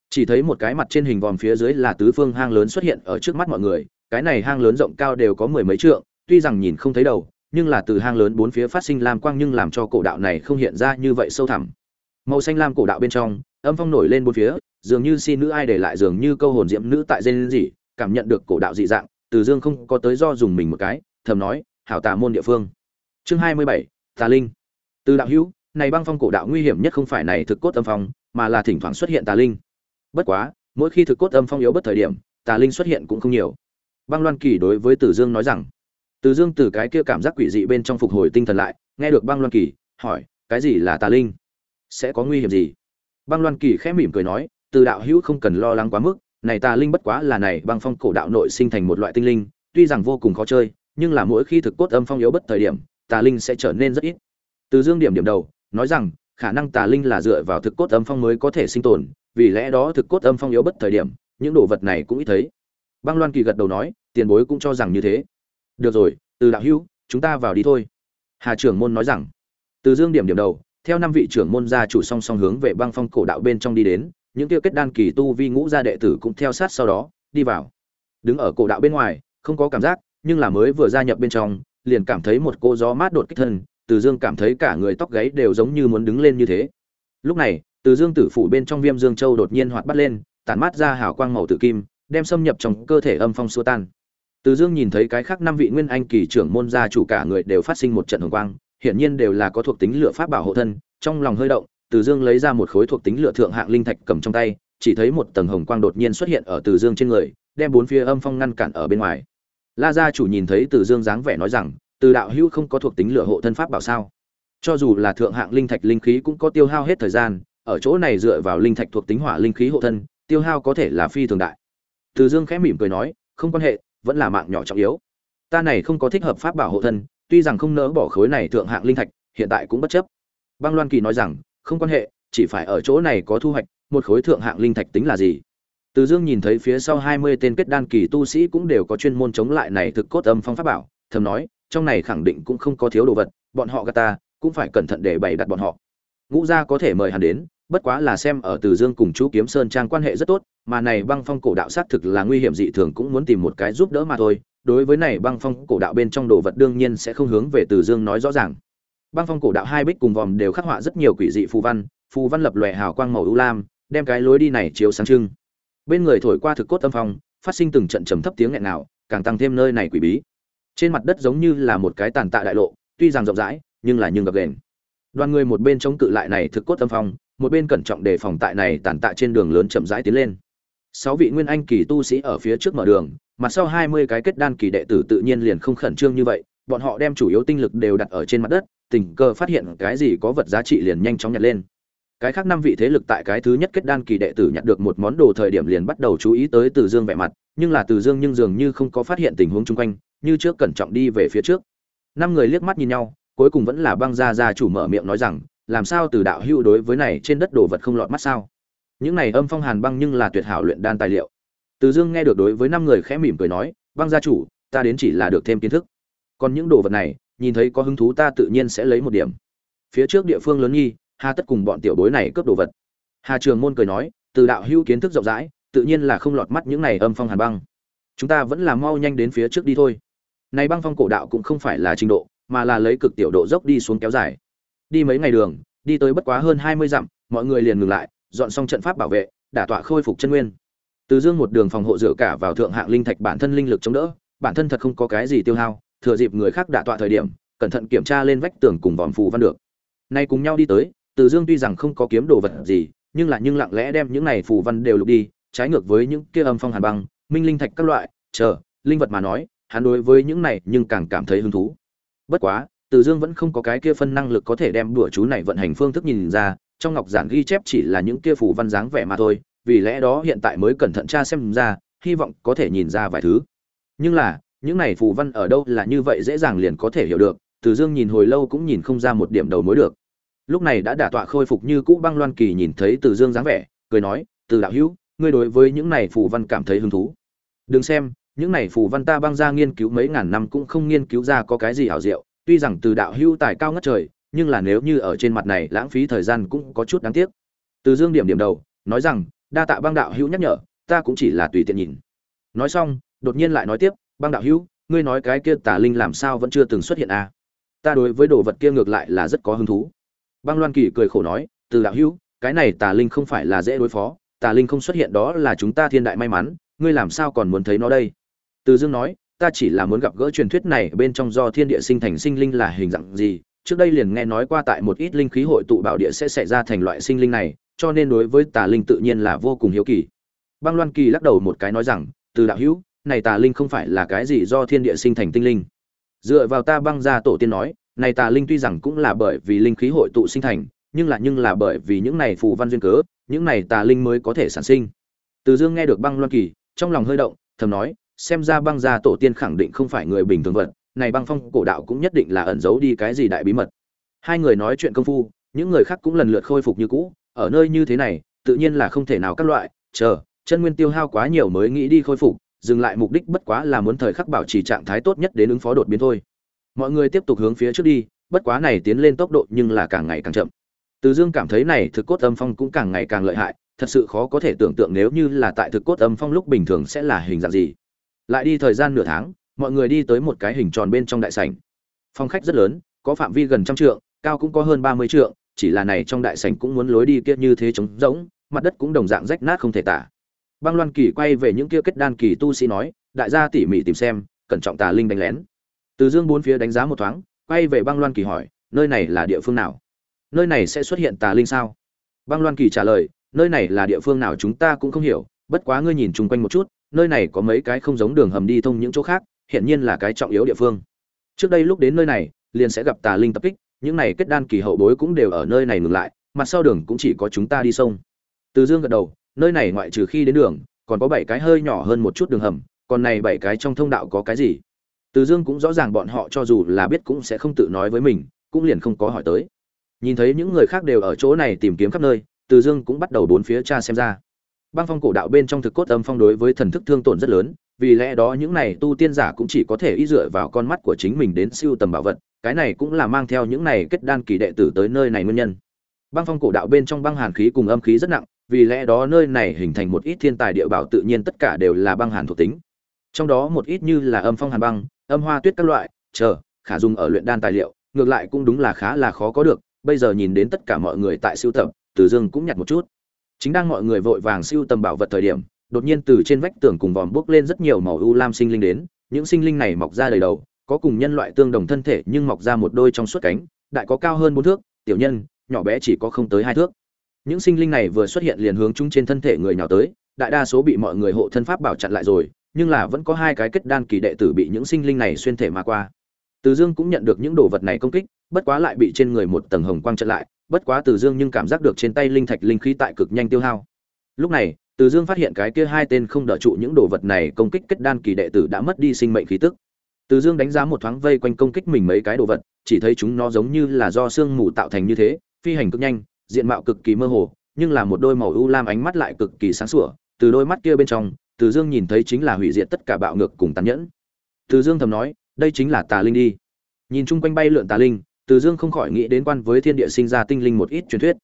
A: Chỉ thấy một cái mặt trên hình vòm phía dưới là tứ phương hang lớn xuất hiện ở trước mắt mọi người, cái này hang lớn rộng cao đều có mười mấy trượng, tuy rằng nhìn không thấy đầu, nhưng là từ hang lớn bốn phía phát sinh lam quang nhưng làm cho cổ đạo này không hiện ra như vậy sâu thẳm. Màu xanh lam cổ đạo bên trong, âm phong nổi lên bốn phía, dường như si nữ ai để lại dường như câu hồn diệm nữ tại dên gì, cảm nhận được cổ đạo dị dạng, Từ Dương không có tới do dùng mình một cái, thầm nói, hảo tà môn địa phương. Chương hai mươi bảy Tà linh. Từ đạo hữu, này băng phong cổ đạo nguy hiểm nhất không phải này thực cốt âm phong, mà là thỉnh thoảng xuất hiện tà linh. Bất quá, mỗi khi thực cốt âm phong yếu bất thời điểm, tà linh xuất hiện cũng không nhiều. Băng Loan Kỳ đối với tử Dương nói rằng, từ Dương từ cái kia cảm giác quỷ dị bên trong phục hồi tinh thần lại, nghe được Băng Loan Kỳ hỏi, cái gì là tà linh? Sẽ có nguy hiểm gì? Băng Loan Kỳ khẽ mỉm cười nói, Từ đạo hữu không cần lo lắng quá mức, này tà linh bất quá là này băng phong cổ đạo nội sinh thành một loại tinh linh, tuy rằng vô cùng khó chơi, nhưng là mỗi khi thực cốt âm phong yếu bất thời điểm, tà linh sẽ trở nên rất ít. Từ Dương điểm điểm đầu, nói rằng, khả năng tà linh là dựa vào thực cốt âm phong mới có thể sinh tồn, vì lẽ đó thực cốt âm phong yếu bất thời điểm, những đồ vật này cũng ít thấy. Băng Loan Kỳ gật đầu nói, tiền bối cũng cho rằng như thế. Được rồi, từ đạo hữu, chúng ta vào đi thôi. Hà trưởng môn nói rằng. Từ Dương điểm điểm đầu, theo năm vị trưởng môn gia chủ song song hướng về băng phong cổ đạo bên trong đi đến, những tiêu kết đan kỳ tu vi ngũ gia đệ tử cũng theo sát sau đó, đi vào. Đứng ở cổ đạo bên ngoài, không có cảm giác, nhưng là mới vừa gia nhập bên trong, liền cảm thấy một cô gió mát đột kích thân, Từ Dương cảm thấy cả người tóc gáy đều giống như muốn đứng lên như thế. Lúc này, Từ Dương tử phủ bên trong Viêm Dương Châu đột nhiên hoạt bắt lên, tản mát ra hào quang màu tử kim, đem xâm nhập trong cơ thể âm phong xua tan. Từ Dương nhìn thấy cái khác năm vị nguyên anh kỳ trưởng môn gia chủ cả người đều phát sinh một trận hồng quang, hiển nhiên đều là có thuộc tính lửa pháp bảo hộ thân, trong lòng hơi động, Từ Dương lấy ra một khối thuộc tính lửa thượng hạng linh thạch cầm trong tay, chỉ thấy một tầng hồng quang đột nhiên xuất hiện ở Từ Dương trên người, đem bốn phía âm phong ngăn cản ở bên ngoài. La gia chủ nhìn thấy Từ Dương dáng vẻ nói rằng, Từ đạo hữu không có thuộc tính lửa hộ thân pháp bảo sao? Cho dù là thượng hạng linh thạch linh khí cũng có tiêu hao hết thời gian, ở chỗ này dựa vào linh thạch thuộc tính hỏa linh khí hộ thân, tiêu hao có thể là phi thường đại. Từ Dương khẽ mỉm cười nói, không quan hệ, vẫn là mạng nhỏ trọng yếu. Ta này không có thích hợp pháp bảo hộ thân, tuy rằng không nỡ bỏ khối này thượng hạng linh thạch, hiện tại cũng bất chấp. Băng Loan Kỳ nói rằng, không quan hệ chỉ phải ở chỗ này có thu hoạch một khối thượng hạng linh thạch tính là gì từ dương nhìn thấy phía sau hai mươi tên kết đan kỳ tu sĩ cũng đều có chuyên môn chống lại này thực cốt âm phong pháp bảo thầm nói trong này khẳng định cũng không có thiếu đồ vật bọn họ gà ta cũng phải cẩn thận để bày đặt bọn họ ngũ gia có thể mời hắn đến bất quá là xem ở từ dương cùng chú kiếm sơn trang quan hệ rất tốt, mà này băng phong cổ đạo xác thực là nguy hiểm dị thường cũng muốn tìm một cái giúp đỡ mà thôi. Đối với này băng phong cổ đạo bên trong đồ vật đương nhiên sẽ không hướng về từ dương nói rõ ràng. Băng phong cổ đạo hai bích cùng vòm đều khắc họa rất nhiều quỷ dị phù văn phù văn lập lòe hào quang màu ưu lam, đem cái lối đi này chiếu sáng trưng. Bên người thổi qua thực cốt âm phong, phát sinh từng trận trầm thấp tiếng nghẹn nào càng tăng thêm nơi này quỷ bí. Trên mặt đất giống như là một cái tàn tạ đại lộ, tuy rằng rộng rãi, nhưng là nhưng gập ghềnh. Đoàn người một bên chống cự lại này thực cốt âm phong một bên cẩn trọng đề phòng tại này tàn tạ trên đường lớn chậm rãi tiến lên. Sáu vị nguyên anh kỳ tu sĩ ở phía trước mở đường mặt sau hai mươi cái kết đan kỳ đệ tử tự nhiên liền không khẩn trương như vậy, bọn họ đem chủ yếu tinh lực đều đặt ở trên mặt đất, tình cờ phát hiện cái gì có vật giá trị liền nhanh chóng nhặt lên. Cái khác năm vị thế lực tại cái thứ nhất kết đan kỳ đệ tử nhặt được một món đồ thời điểm liền bắt đầu chú ý tới từ dương vẻ mặt, nhưng là từ dương nhưng dường như không có phát hiện tình huống chung quanh, như trước cẩn trọng đi về phía trước. Năm người liếc mắt nhìn nhau, cuối cùng vẫn là băng gia gia chủ mở miệng nói rằng làm sao từ đạo hưu đối với này trên đất đồ vật không lọt mắt sao? Những này âm phong hàn băng nhưng là tuyệt hảo luyện đan tài liệu. Từ dương nghe được đối với năm người khẽ mỉm cười nói băng gia chủ ta đến chỉ là được thêm kiến thức. Còn những đồ vật này nhìn thấy có hứng thú ta tự nhiên sẽ lấy một điểm. Phía trước địa phương lớn nghi, hà tất cùng bọn tiểu bối này cướp đồ vật. Hà trường môn cười nói từ đạo hưu kiến thức rộng rãi tự nhiên là không lọt mắt những này âm phong hàn băng. Chúng ta vẫn là mau nhanh đến phía trước đi thôi. Này băng phong cổ đạo cũng không phải là trình độ mà là lấy cực tiểu độ dốc đi xuống kéo dài đi mấy ngày đường, đi tới bất quá hơn hai mươi dặm, mọi người liền ngừng lại, dọn xong trận pháp bảo vệ, đả tọa khôi phục chân nguyên. Từ dương một đường phòng hộ dựa cả vào thượng hạng linh thạch bản thân linh lực chống đỡ, bản thân thật không có cái gì tiêu hao, thừa dịp người khác đả tọa thời điểm, cẩn thận kiểm tra lên vách tường cùng vòm phù văn được. Nay cùng nhau đi tới, từ dương tuy rằng không có kiếm đồ vật gì, nhưng là nhưng lặng lẽ đem những này phù văn đều lục đi, trái ngược với những kia âm phong hàn băng, minh linh thạch các loại, chờ, linh vật mà nói, hắn đối với những này nhưng càng cảm thấy hứng thú. Bất quá từ dương vẫn không có cái kia phân năng lực có thể đem đùa chú này vận hành phương thức nhìn ra, trong ngọc giản ghi chép chỉ là những kia phù văn dáng vẻ mà thôi, vì lẽ đó hiện tại mới cẩn thận tra xem ra, hy vọng có thể nhìn ra vài thứ. Nhưng là, những này phù văn ở đâu là như vậy dễ dàng liền có thể hiểu được, từ dương nhìn hồi lâu cũng nhìn không ra một điểm đầu mối được. Lúc này đã đả tọa khôi phục như cũ băng loan kỳ nhìn thấy từ dương dáng vẻ, cười nói, từ đạo hữu, ngươi đối với những này phù văn cảm thấy hứng thú. Đừng xem, những này phù văn ta băng ra nghiên cứu mấy ngàn năm cũng không nghiên cứu ra có cái gì hảo diệu tuy rằng từ đạo Hưu tài cao ngất trời, nhưng là nếu như ở trên mặt này lãng phí thời gian cũng có chút đáng tiếc. Từ dương điểm điểm đầu, nói rằng, đa tạ băng đạo hữu nhắc nhở, ta cũng chỉ là tùy tiện nhìn. Nói xong, đột nhiên lại nói tiếp, băng đạo hữu, ngươi nói cái kia tà linh làm sao vẫn chưa từng xuất hiện à? ta đối với đồ vật kia ngược lại là rất có hứng thú. Băng loan kỳ cười khổ nói, từ đạo hữu, cái này tà linh không phải là dễ đối phó, tà linh không xuất hiện đó là chúng ta thiên đại may mắn, ngươi làm sao còn muốn thấy nó đây? Từ dương nói ta chỉ là muốn gặp gỡ truyền thuyết này bên trong do thiên địa sinh thành sinh linh là hình dạng gì, trước đây liền nghe nói qua tại một ít linh khí hội tụ bảo địa sẽ xảy ra thành loại sinh linh này, cho nên đối với tà linh tự nhiên là vô cùng hiếu kỳ. Băng loan kỳ lắc đầu một cái nói rằng, từ đạo hữu, này tà linh không phải là cái gì do thiên địa sinh thành tinh linh. Dựa vào ta băng ra tổ tiên nói, này tà linh tuy rằng cũng là bởi vì linh khí hội tụ sinh thành, nhưng là nhưng là bởi vì những này phù văn duyên cớ, những này tà linh mới có thể sản sinh. Từ dương nghe được băng loan kỳ, trong lòng hơi động, thầm nói xem ra băng gia tổ tiên khẳng định không phải người bình thường vật, này băng phong cổ đạo cũng nhất định là ẩn giấu đi cái gì đại bí mật. Hai người nói chuyện công phu, những người khác cũng lần lượt khôi phục như cũ, ở nơi như thế này, tự nhiên là không thể nào các loại, chờ, chân nguyên tiêu hao quá nhiều mới nghĩ đi khôi phục, dừng lại mục đích bất quá là muốn thời khắc bảo trì trạng thái tốt nhất đến ứng phó đột biến thôi. Mọi người tiếp tục hướng phía trước đi, bất quá này tiến lên tốc độ nhưng là càng ngày càng chậm. Từ dương cảm thấy này thực cốt âm phong cũng càng ngày càng lợi hại, thật sự khó có thể tưởng tượng nếu như là tại thực cốt âm phong lúc bình thường sẽ là hình dạng gì lại đi thời gian nửa tháng, mọi người đi tới một cái hình tròn bên trong đại sảnh. Phòng khách rất lớn, có phạm vi gần trăm trượng, cao cũng có hơn ba mươi trượng, chỉ là này trong đại sảnh cũng muốn lối đi kia như thế trống rỗng, mặt đất cũng đồng dạng rách nát không thể tả. Băng loan kỳ quay về những kia kết đan kỳ tu sĩ nói, đại gia tỉ mỉ tìm xem, cẩn trọng tà linh đánh lén. Từ dương bốn phía đánh giá một thoáng, quay về băng loan kỳ hỏi, nơi này là địa phương nào? Nơi này sẽ xuất hiện tà linh sao? Băng loan kỳ trả lời, nơi này là địa phương nào chúng ta cũng không hiểu, bất quá ngươi nhìn chung quanh một chút nơi này có mấy cái không giống đường hầm đi thông những chỗ khác hiện nhiên là cái trọng yếu địa phương. Trước đây lúc đến nơi này, liền sẽ gặp tà linh tập kích, những này kết đan kỳ hậu bối cũng đều ở nơi này ngừng lại, mặt sau đường cũng chỉ có chúng ta đi sông. Từ dương gật đầu, nơi này ngoại trừ khi đến đường, còn có bảy cái hơi nhỏ hơn một chút đường hầm, còn này bảy cái trong thông đạo có cái gì? Từ dương cũng rõ ràng bọn họ cho dù là biết cũng sẽ không tự nói với mình, cũng liền không có hỏi tới. Nhìn thấy những người khác đều ở chỗ này tìm kiếm khắp nơi, từ dương cũng bắt đầu bốn phía tra xem ra băng phong cổ đạo bên trong thực cốt âm phong đối với thần thức thương tổn rất lớn, vì lẽ đó những này tu tiên giả cũng chỉ có thể ý dựa vào con mắt của chính mình đến siêu tầm bảo vật, cái này cũng là mang theo những này kết đan kỳ đệ tử tới nơi này nguyên nhân. Băng phong cổ đạo bên trong băng hàn khí cùng âm khí rất nặng, vì lẽ đó nơi này hình thành một ít thiên tài địa bảo tự nhiên tất cả đều là băng hàn thuộc tính. Trong đó một ít như là âm phong hàn băng, âm hoa tuyết các loại, chờ, khả dùng ở luyện đan tài liệu, ngược lại cũng đúng là khá là khó có được, bây giờ nhìn đến tất cả mọi người tại siêu tập, từ dương cũng nhặt một chút chính đang mọi người vội vàng siêu tầm bảo vật thời điểm, đột nhiên từ trên vách tường cùng vòm bước lên rất nhiều màu u lam sinh linh đến. Những sinh linh này mọc ra đầy đầu, có cùng nhân loại tương đồng thân thể nhưng mọc ra một đôi trong suốt cánh, đại có cao hơn bốn thước, tiểu nhân, nhỏ bé chỉ có không tới hai thước. Những sinh linh này vừa xuất hiện liền hướng chúng trên thân thể người nhỏ tới, đại đa số bị mọi người hộ thân pháp bảo chặn lại rồi, nhưng là vẫn có hai cái kết đan kỳ đệ tử bị những sinh linh này xuyên thể mà qua từ dương cũng nhận được những đồ vật này công kích, bất quá lại bị trên người một tầng hồng quang chặn lại, bất quá từ dương nhưng cảm giác được trên tay linh thạch linh khí tại cực nhanh tiêu hao. Lúc này, từ dương phát hiện cái kia hai tên không đỡ trụ những đồ vật này công kích kết đan kỳ đệ tử đã mất đi sinh mệnh khí tức. Từ dương đánh giá một thoáng vây quanh công kích mình mấy cái đồ vật, chỉ thấy chúng nó giống như là do sương mù tạo thành như thế, phi hành cực nhanh, diện mạo cực kỳ mơ hồ, nhưng là một đôi màu u lam ánh mắt lại cực kỳ sáng sủa, từ đôi mắt kia bên trong, từ dương nhìn thấy chính là hủy diệt tất cả bạo ngược cùng tàn nhẫn. Từ dương thầm nói đây chính là tà linh đi. Nhìn chung quanh bay lượn tà linh, từ dương không khỏi nghĩ đến quan với thiên địa sinh ra tinh linh một ít truyền thuyết.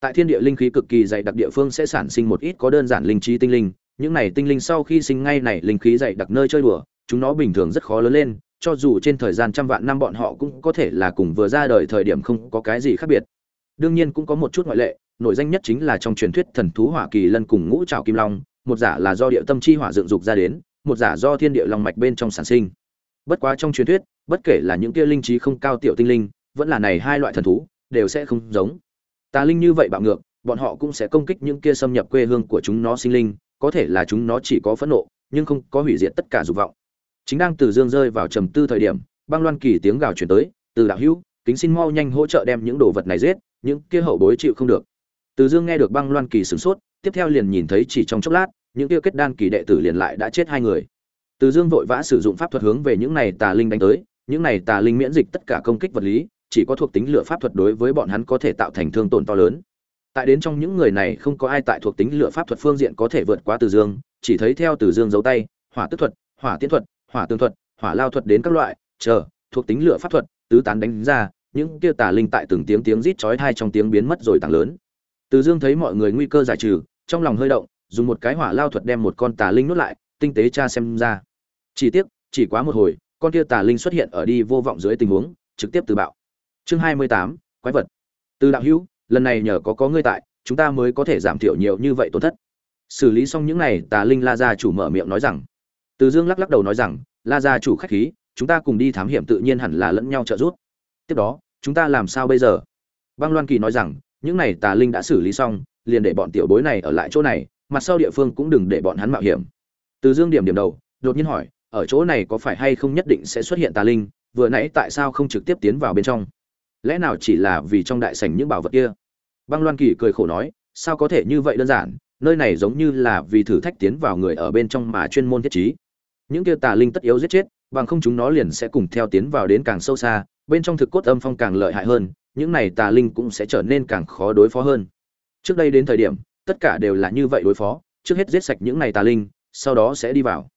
A: Tại thiên địa linh khí cực kỳ dày đặc địa phương sẽ sản sinh một ít có đơn giản linh trí tinh linh, những này tinh linh sau khi sinh ngay này linh khí dày đặc nơi chơi đùa, chúng nó bình thường rất khó lớn lên, cho dù trên thời gian trăm vạn năm bọn họ cũng có thể là cùng vừa ra đời thời điểm không có cái gì khác biệt. Đương nhiên cũng có một chút ngoại lệ, nổi danh nhất chính là trong truyền thuyết thần thú hỏa kỳ lân cùng ngũ trào kim long, một giả là do địa tâm chi hỏa dựng dục ra đến, một giả do thiên địa long mạch bên trong sản sinh bất quá trong truyền thuyết, bất kể là những kia linh trí không cao tiểu tinh linh, vẫn là này hai loại thần thú, đều sẽ không giống. Tà linh như vậy bạo ngược, bọn họ cũng sẽ công kích những kia xâm nhập quê hương của chúng nó sinh linh, có thể là chúng nó chỉ có phẫn nộ, nhưng không có hủy diệt tất cả dục vọng. Chính đang từ dương rơi vào trầm tư thời điểm, băng loan kỳ tiếng gào chuyển tới, từ đạo hữu, kính xin mau nhanh hỗ trợ đem những đồ vật này giết, những kia hậu bối chịu không được. Từ dương nghe được băng loan kỳ sửng sốt, tiếp theo liền nhìn thấy chỉ trong chốc lát, những kia kết đan kỳ đệ tử liền lại đã chết hai người từ dương vội vã sử dụng pháp thuật hướng về những này tà linh đánh tới, những này tà linh miễn dịch tất cả công kích vật lý, chỉ có thuộc tính lửa pháp thuật đối với bọn hắn có thể tạo thành thương tổn to lớn. Tại đến trong những người này không có ai tại thuộc tính lửa pháp thuật phương diện có thể vượt qua từ dương, chỉ thấy theo từ dương giấu tay, hỏa tức thuật, hỏa tiến thuật, hỏa tương thuật, hỏa lao thuật đến các loại, chờ, thuộc tính lửa pháp thuật, tứ tán đánh ra, những kia tà linh tại từng tiếng tiếng rít chói tai trong tiếng biến mất rồi tăng lớn. Từ dương thấy mọi người nguy cơ giải trừ, trong lòng hơi động, dùng một cái hỏa lao thuật đem một con tà linh nuốt lại, tinh tế tra xem ra chỉ tiếc, chỉ quá một hồi, con kia tà linh xuất hiện ở đi vô vọng dưới tình huống, trực tiếp từ bạo. Chương hai mươi tám, quái vật. Từ đạo hữu, lần này nhờ có có ngươi tại, chúng ta mới có thể giảm thiểu nhiều như vậy tổn thất. Xử lý xong những này, tà linh la gia chủ mở miệng nói rằng. Từ dương lắc lắc đầu nói rằng, la gia chủ khách khí, chúng ta cùng đi thám hiểm tự nhiên hẳn là lẫn nhau trợ giúp. Tiếp đó, chúng ta làm sao bây giờ? Băng loan kỳ nói rằng, những này tà linh đã xử lý xong, liền để bọn tiểu bối này ở lại chỗ này, mặt sau địa phương cũng đừng để bọn hắn mạo hiểm. Từ dương điểm điểm đầu, đột nhiên hỏi ở chỗ này có phải hay không nhất định sẽ xuất hiện tà linh, vừa nãy tại sao không trực tiếp tiến vào bên trong? Lẽ nào chỉ là vì trong đại sảnh những bảo vật kia? Băng loan kỳ cười khổ nói, sao có thể như vậy đơn giản, nơi này giống như là vì thử thách tiến vào người ở bên trong mà chuyên môn thiết trí. Những kia tà linh tất yếu giết chết, bằng không chúng nó liền sẽ cùng theo tiến vào đến càng sâu xa, bên trong thực cốt âm phong càng lợi hại hơn, những này tà linh cũng sẽ trở nên càng khó đối phó hơn. Trước đây đến thời điểm, tất cả đều là như vậy đối phó, trước hết giết sạch những này tà linh, sau đó sẽ đi vào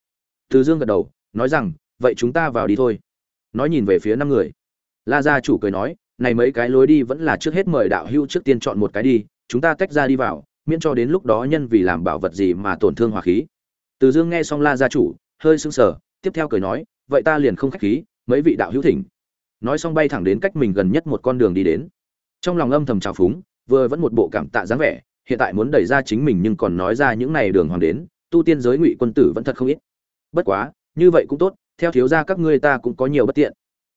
A: từ dương gật đầu, nói rằng, vậy chúng ta vào đi thôi. Nói nhìn về phía năm người. La gia chủ cười nói, này mấy cái lối đi vẫn là trước hết mời đạo hưu trước tiên chọn một cái đi, chúng ta tách ra đi vào, miễn cho đến lúc đó nhân vì làm bảo vật gì mà tổn thương hòa khí. Từ dương nghe xong la gia chủ, hơi sững sờ, tiếp theo cười nói, vậy ta liền không khách khí, mấy vị đạo hữu thỉnh. Nói xong bay thẳng đến cách mình gần nhất một con đường đi đến. Trong lòng âm thầm trào phúng, vừa vẫn một bộ cảm tạ dáng vẻ, hiện tại muốn đẩy ra chính mình nhưng còn nói ra những này đường hoàng đến, tu tiên giới ngụy quân tử vẫn thật không ít bất quá, như vậy cũng tốt, theo thiếu gia các ngươi ta cũng có nhiều bất tiện.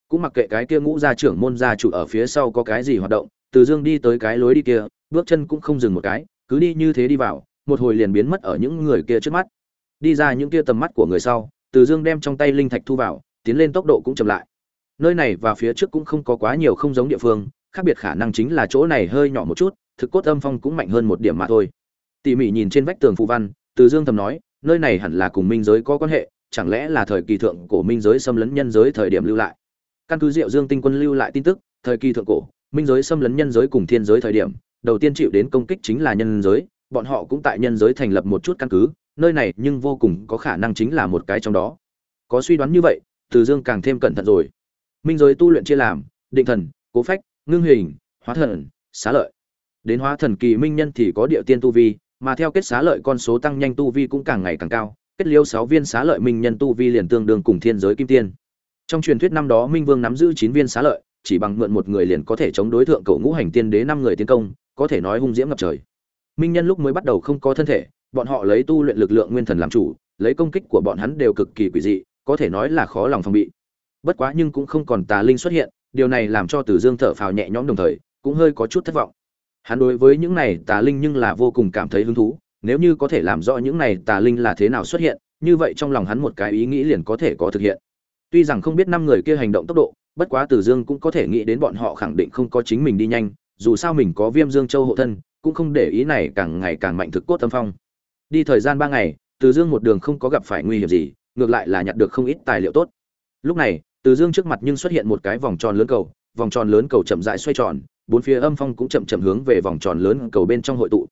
A: Cũng mặc kệ cái kia ngũ gia trưởng môn gia chủ ở phía sau có cái gì hoạt động, từ dương đi tới cái lối đi kia, bước chân cũng không dừng một cái, cứ đi như thế đi vào, một hồi liền biến mất ở những người kia trước mắt. Đi ra những kia tầm mắt của người sau, từ dương đem trong tay linh thạch thu vào, tiến lên tốc độ cũng chậm lại. Nơi này và phía trước cũng không có quá nhiều không giống địa phương, khác biệt khả năng chính là chỗ này hơi nhỏ một chút, thực cốt âm phong cũng mạnh hơn một điểm mà thôi. Tỉ mỉ nhìn trên vách tường phù văn, từ dương thầm nói nơi này hẳn là cùng minh giới có quan hệ, chẳng lẽ là thời kỳ thượng cổ minh giới xâm lấn nhân giới thời điểm lưu lại? Căn cứ diệu dương tinh quân lưu lại tin tức, thời kỳ thượng cổ, minh giới xâm lấn nhân giới cùng thiên giới thời điểm, đầu tiên chịu đến công kích chính là nhân giới, bọn họ cũng tại nhân giới thành lập một chút căn cứ, nơi này nhưng vô cùng có khả năng chính là một cái trong đó. Có suy đoán như vậy, từ dương càng thêm cẩn thận rồi. Minh giới tu luyện chia làm, định thần, cố phách, ngưng hình, hóa thần, xá lợi. Đến hóa thần kỳ minh nhân thì có địa tiên tu vi mà theo kết xá lợi con số tăng nhanh tu vi cũng càng ngày càng cao kết liêu sáu viên xá lợi minh nhân tu vi liền tương đương cùng thiên giới kim tiên. Trong truyền thuyết năm đó minh vương nắm giữ chín viên xá lợi chỉ bằng mượn một người liền có thể chống đối tượng cậu ngũ hành tiên đế năm người tiến công có thể nói hung diễm ngập trời. Minh nhân lúc mới bắt đầu không có thân thể bọn họ lấy tu luyện lực lượng nguyên thần làm chủ lấy công kích của bọn hắn đều cực kỳ quỷ dị có thể nói là khó lòng phòng bị. Bất quá nhưng cũng không còn tà linh xuất hiện điều này làm cho tử Dương thở phào nhẹ nhõm đồng thời, cũng hơi có chút thất vọng. Hắn đối với những này tà linh nhưng là vô cùng cảm thấy hứng thú, nếu như có thể làm rõ những này tà linh là thế nào xuất hiện, như vậy trong lòng hắn một cái ý nghĩ liền có thể có thực hiện. Tuy rằng không biết năm người kia hành động tốc độ, bất quá Từ Dương cũng có thể nghĩ đến bọn họ khẳng định không có chính mình đi nhanh, dù sao mình có Viêm Dương Châu hộ thân, cũng không để ý này càng ngày càng mạnh thực cốt tâm phong. Đi thời gian ba ngày, Từ Dương một đường không có gặp phải nguy hiểm gì, ngược lại là nhặt được không ít tài liệu tốt. Lúc này, từ dương trước mặt nhưng xuất hiện một cái vòng tròn lớn cầu vòng tròn lớn cầu chậm rãi xoay tròn bốn phía âm phong cũng chậm chậm hướng về vòng tròn lớn cầu bên trong hội tụ.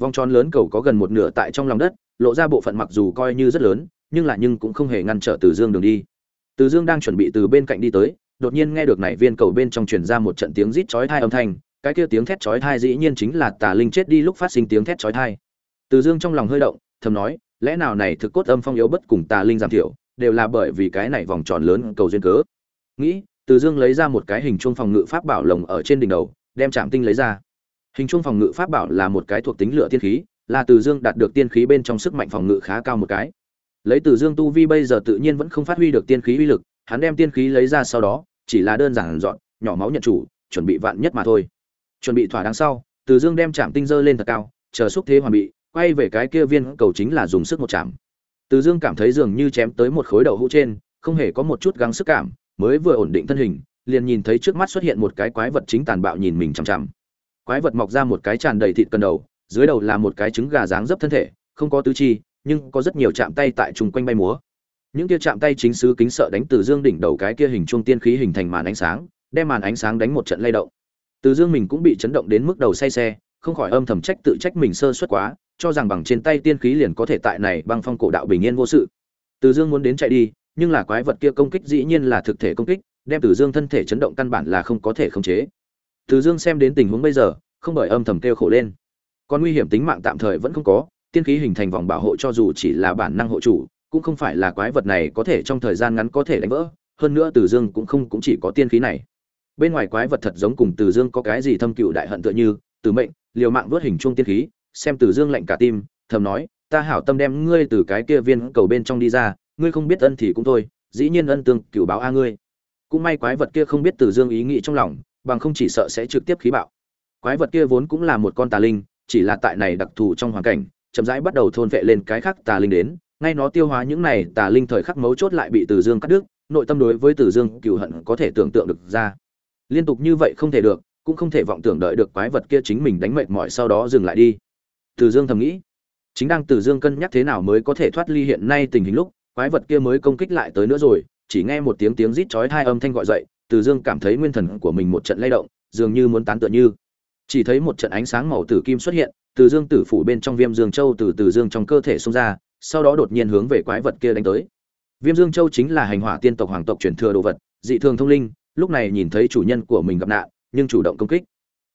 A: Vòng tròn lớn cầu có gần một nửa tại trong lòng đất, lộ ra bộ phận mặc dù coi như rất lớn, nhưng là nhưng cũng không hề ngăn trở từ dương đường đi. Từ dương đang chuẩn bị từ bên cạnh đi tới, đột nhiên nghe được nảy viên cầu bên trong truyền ra một trận tiếng rít chói tai âm thanh, cái kia tiếng thét chói tai dĩ nhiên chính là tà linh chết đi lúc phát sinh tiếng thét chói tai. Từ dương trong lòng hơi động, thầm nói, lẽ nào này thực cốt âm phong yếu bất cùng tà linh giảm thiểu, đều là bởi vì cái này vòng tròn lớn cầu duyên cớ? Nghĩ từ dương lấy ra một cái hình chuông phòng ngự pháp bảo lồng ở trên đỉnh đầu đem trạm tinh lấy ra. Hình chuông phòng ngự pháp bảo là một cái thuộc tính lửa tiên khí là từ dương đạt được tiên khí bên trong sức mạnh phòng ngự khá cao một cái. Lấy từ dương tu vi bây giờ tự nhiên vẫn không phát huy được tiên khí uy lực hắn đem tiên khí lấy ra sau đó chỉ là đơn giản dọn nhỏ máu nhận chủ chuẩn bị vạn nhất mà thôi. Chuẩn bị thỏa đáng sau từ dương đem trạm tinh dơ lên thật cao chờ xúc thế hoàn bị quay về cái kia viên cầu chính là dùng sức một chạm. Từ Dương cảm thấy dường như chém tới một khối đầu hũ trên, không hề có một chút gắng sức cảm, mới vừa ổn định thân hình, liền nhìn thấy trước mắt xuất hiện một cái quái vật chính tàn bạo nhìn mình chằm chằm. Quái vật mọc ra một cái tràn đầy thịt cần đầu, dưới đầu là một cái trứng gà dáng dấp thân thể, không có tứ chi, nhưng có rất nhiều chạm tay tại trùng quanh bay múa. Những kia chạm tay chính sứ kính sợ đánh Từ Dương đỉnh đầu cái kia hình trung tiên khí hình thành màn ánh sáng, đem màn ánh sáng đánh một trận lay động. Từ Dương mình cũng bị chấn động đến mức đầu say xe, không khỏi âm thầm trách tự trách mình sơ suất quá, cho rằng bằng trên tay tiên khí liền có thể tại này băng phong cổ đạo bình yên vô sự. Từ Dương muốn đến chạy đi, nhưng là quái vật kia công kích dĩ nhiên là thực thể công kích, đem Từ Dương thân thể chấn động căn bản là không có thể khống chế. Từ Dương xem đến tình huống bây giờ, không bởi âm thầm kêu khổ lên. Còn nguy hiểm tính mạng tạm thời vẫn không có, tiên khí hình thành vòng bảo hộ cho dù chỉ là bản năng hộ chủ, cũng không phải là quái vật này có thể trong thời gian ngắn có thể đánh vỡ, hơn nữa Từ Dương cũng không cũng chỉ có tiên khí này. Bên ngoài quái vật thật giống cùng Từ Dương có cái gì thâm cừu đại hận tựa như, Từ mệnh, liều mạng vớt hình trung tiên khí, xem Từ Dương lạnh cả tim, thầm nói, ta hảo tâm đem ngươi từ cái kia viên cầu bên trong đi ra, ngươi không biết ân thì cũng thôi, dĩ nhiên ân tương cửu báo a ngươi. Cũng may quái vật kia không biết Từ Dương ý nghĩ trong lòng, bằng không chỉ sợ sẽ trực tiếp khí bạo. Quái vật kia vốn cũng là một con tà linh, chỉ là tại này đặc thù trong hoàn cảnh, chậm rãi bắt đầu thôn vệ lên cái khác tà linh đến, ngay nó tiêu hóa những này tà linh thời khắc mấu chốt lại bị Từ Dương cắt đứt, nội tâm đối với Từ Dương cừu hận có thể tưởng tượng được ra. Liên tục như vậy không thể được, cũng không thể vọng tưởng đợi được quái vật kia chính mình đánh mệt mỏi sau đó dừng lại đi. Từ Dương thầm nghĩ, chính đang Từ Dương cân nhắc thế nào mới có thể thoát ly hiện nay tình hình lúc, quái vật kia mới công kích lại tới nữa rồi, chỉ nghe một tiếng tiếng rít chói tai âm thanh gọi dậy, Từ Dương cảm thấy nguyên thần của mình một trận lay động, dường như muốn tán tựa như. Chỉ thấy một trận ánh sáng màu tử kim xuất hiện, Từ Dương tử phủ bên trong Viêm Dương Châu từ Từ Dương trong cơ thể xông ra, sau đó đột nhiên hướng về quái vật kia đánh tới. Viêm Dương Châu chính là hành hỏa tiên tộc hoàng tộc truyền thừa đồ vật, dị thường thông linh, lúc này nhìn thấy chủ nhân của mình gặp nạn, nhưng chủ động công kích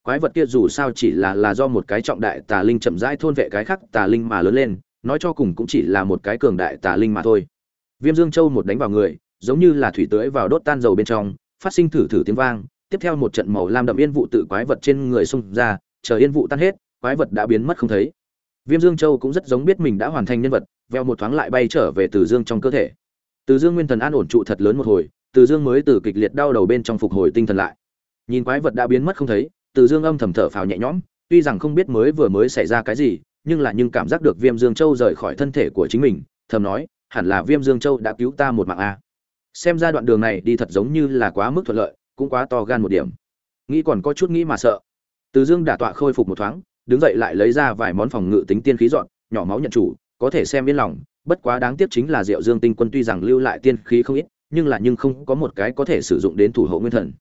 A: quái vật kia dù sao chỉ là là do một cái trọng đại tà linh chậm rãi thôn vệ cái khác tà linh mà lớn lên nói cho cùng cũng chỉ là một cái cường đại tà linh mà thôi. Viêm dương châu một đánh vào người, giống như là thủy tưới vào đốt tan dầu bên trong, phát sinh thử thử tiếng vang, tiếp theo một trận màu lam đậm yên vụ tự quái vật trên người xung ra, chờ yên vụ tan hết, quái vật đã biến mất không thấy. Viêm dương châu cũng rất giống biết mình đã hoàn thành nhân vật, veo một thoáng lại bay trở về từ dương trong cơ thể. Từ dương nguyên thần an ổn trụ thật lớn một hồi, từ dương mới từ kịch liệt đau đầu bên trong phục hồi tinh thần lại. Nhìn quái vật đã biến mất không thấy, từ dương âm thầm thở phào nhẹ nhõm, tuy rằng không biết mới vừa mới xảy ra cái gì nhưng là nhưng cảm giác được viêm dương châu rời khỏi thân thể của chính mình, thầm nói, hẳn là viêm dương châu đã cứu ta một mạng a. Xem ra đoạn đường này đi thật giống như là quá mức thuận lợi, cũng quá to gan một điểm. Nghĩ còn có chút nghĩ mà sợ. Từ dương đả tọa khôi phục một thoáng, đứng dậy lại lấy ra vài món phòng ngự tính tiên khí dọn, nhỏ máu nhận chủ, có thể xem yên lòng, bất quá đáng tiếc chính là diệu dương tinh quân tuy rằng lưu lại tiên khí không ít, nhưng là nhưng không có một cái có thể sử dụng đến thủ hộ nguyên thần.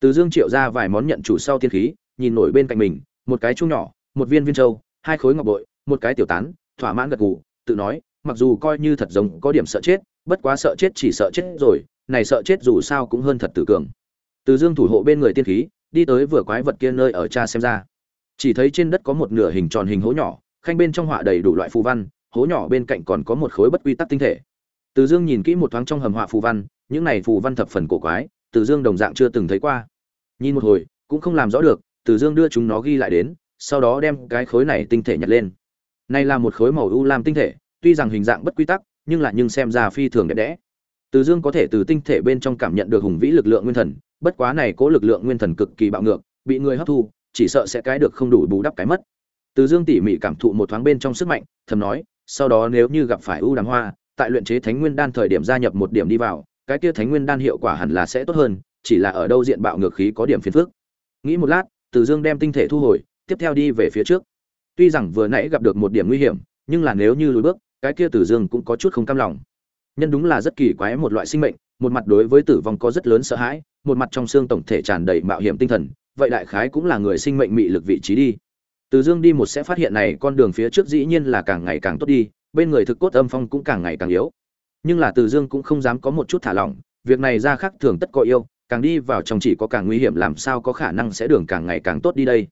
A: Từ dương triệu ra vài món nhận chủ sau tiên khí, nhìn nổi bên cạnh mình, một cái chu nhỏ, một viên viên châu, hai khối ngọc bội một cái tiểu tán, thỏa mãn gật gù, tự nói, mặc dù coi như thật giống có điểm sợ chết, bất quá sợ chết chỉ sợ chết rồi, này sợ chết dù sao cũng hơn thật tử cường. Từ dương thủ hộ bên người tiên khí, đi tới vừa quái vật kia nơi ở cha xem ra. Chỉ thấy trên đất có một nửa hình tròn hình hố nhỏ, khanh bên trong họa đầy đủ loại phù văn, hố nhỏ bên cạnh còn có một khối bất quy tắc tinh thể. Từ dương nhìn kỹ một thoáng trong hầm họa phù văn, những này phù văn thập phần cổ quái, từ dương đồng dạng chưa từng thấy qua. Nhìn một hồi, cũng không làm rõ được, từ dương đưa chúng nó ghi lại đến, sau đó đem cái khối này tinh thể nhặt lên này là một khối màu u lam tinh thể, tuy rằng hình dạng bất quy tắc, nhưng lại nhưng xem ra phi thường đẹp đẽ. Từ dương có thể từ tinh thể bên trong cảm nhận được hùng vĩ lực lượng nguyên thần, bất quá này cố lực lượng nguyên thần cực kỳ bạo ngược, bị người hấp thu, chỉ sợ sẽ cái được không đủ bù đắp cái mất. Từ dương tỉ mỉ cảm thụ một thoáng bên trong sức mạnh, thầm nói, sau đó nếu như gặp phải u đàm hoa, tại luyện chế thánh nguyên đan thời điểm gia nhập một điểm đi vào, cái kia thánh nguyên đan hiệu quả hẳn là sẽ tốt hơn, chỉ là ở đâu diện bạo ngược khí có điểm phiền phức. Nghĩ một lát, từ dương đem tinh thể thu hồi, tiếp theo đi về phía trước tuy rằng vừa nãy gặp được một điểm nguy hiểm, nhưng là nếu như lùi bước, cái kia tử dương cũng có chút không cam lòng. Nhân đúng là rất kỳ quái một loại sinh mệnh, một mặt đối với tử vong có rất lớn sợ hãi, một mặt trong xương tổng thể tràn đầy mạo hiểm tinh thần, vậy đại khái cũng là người sinh mệnh mị lực vị trí đi. Từ dương đi một sẽ phát hiện này con đường phía trước dĩ nhiên là càng ngày càng tốt đi, bên người thực cốt âm phong cũng càng ngày càng yếu. Nhưng là từ dương cũng không dám có một chút thả lỏng, việc này ra khác thường tất có yêu, càng đi vào trong chỉ có càng nguy hiểm làm sao có khả năng sẽ đường càng ngày càng tốt đi đây.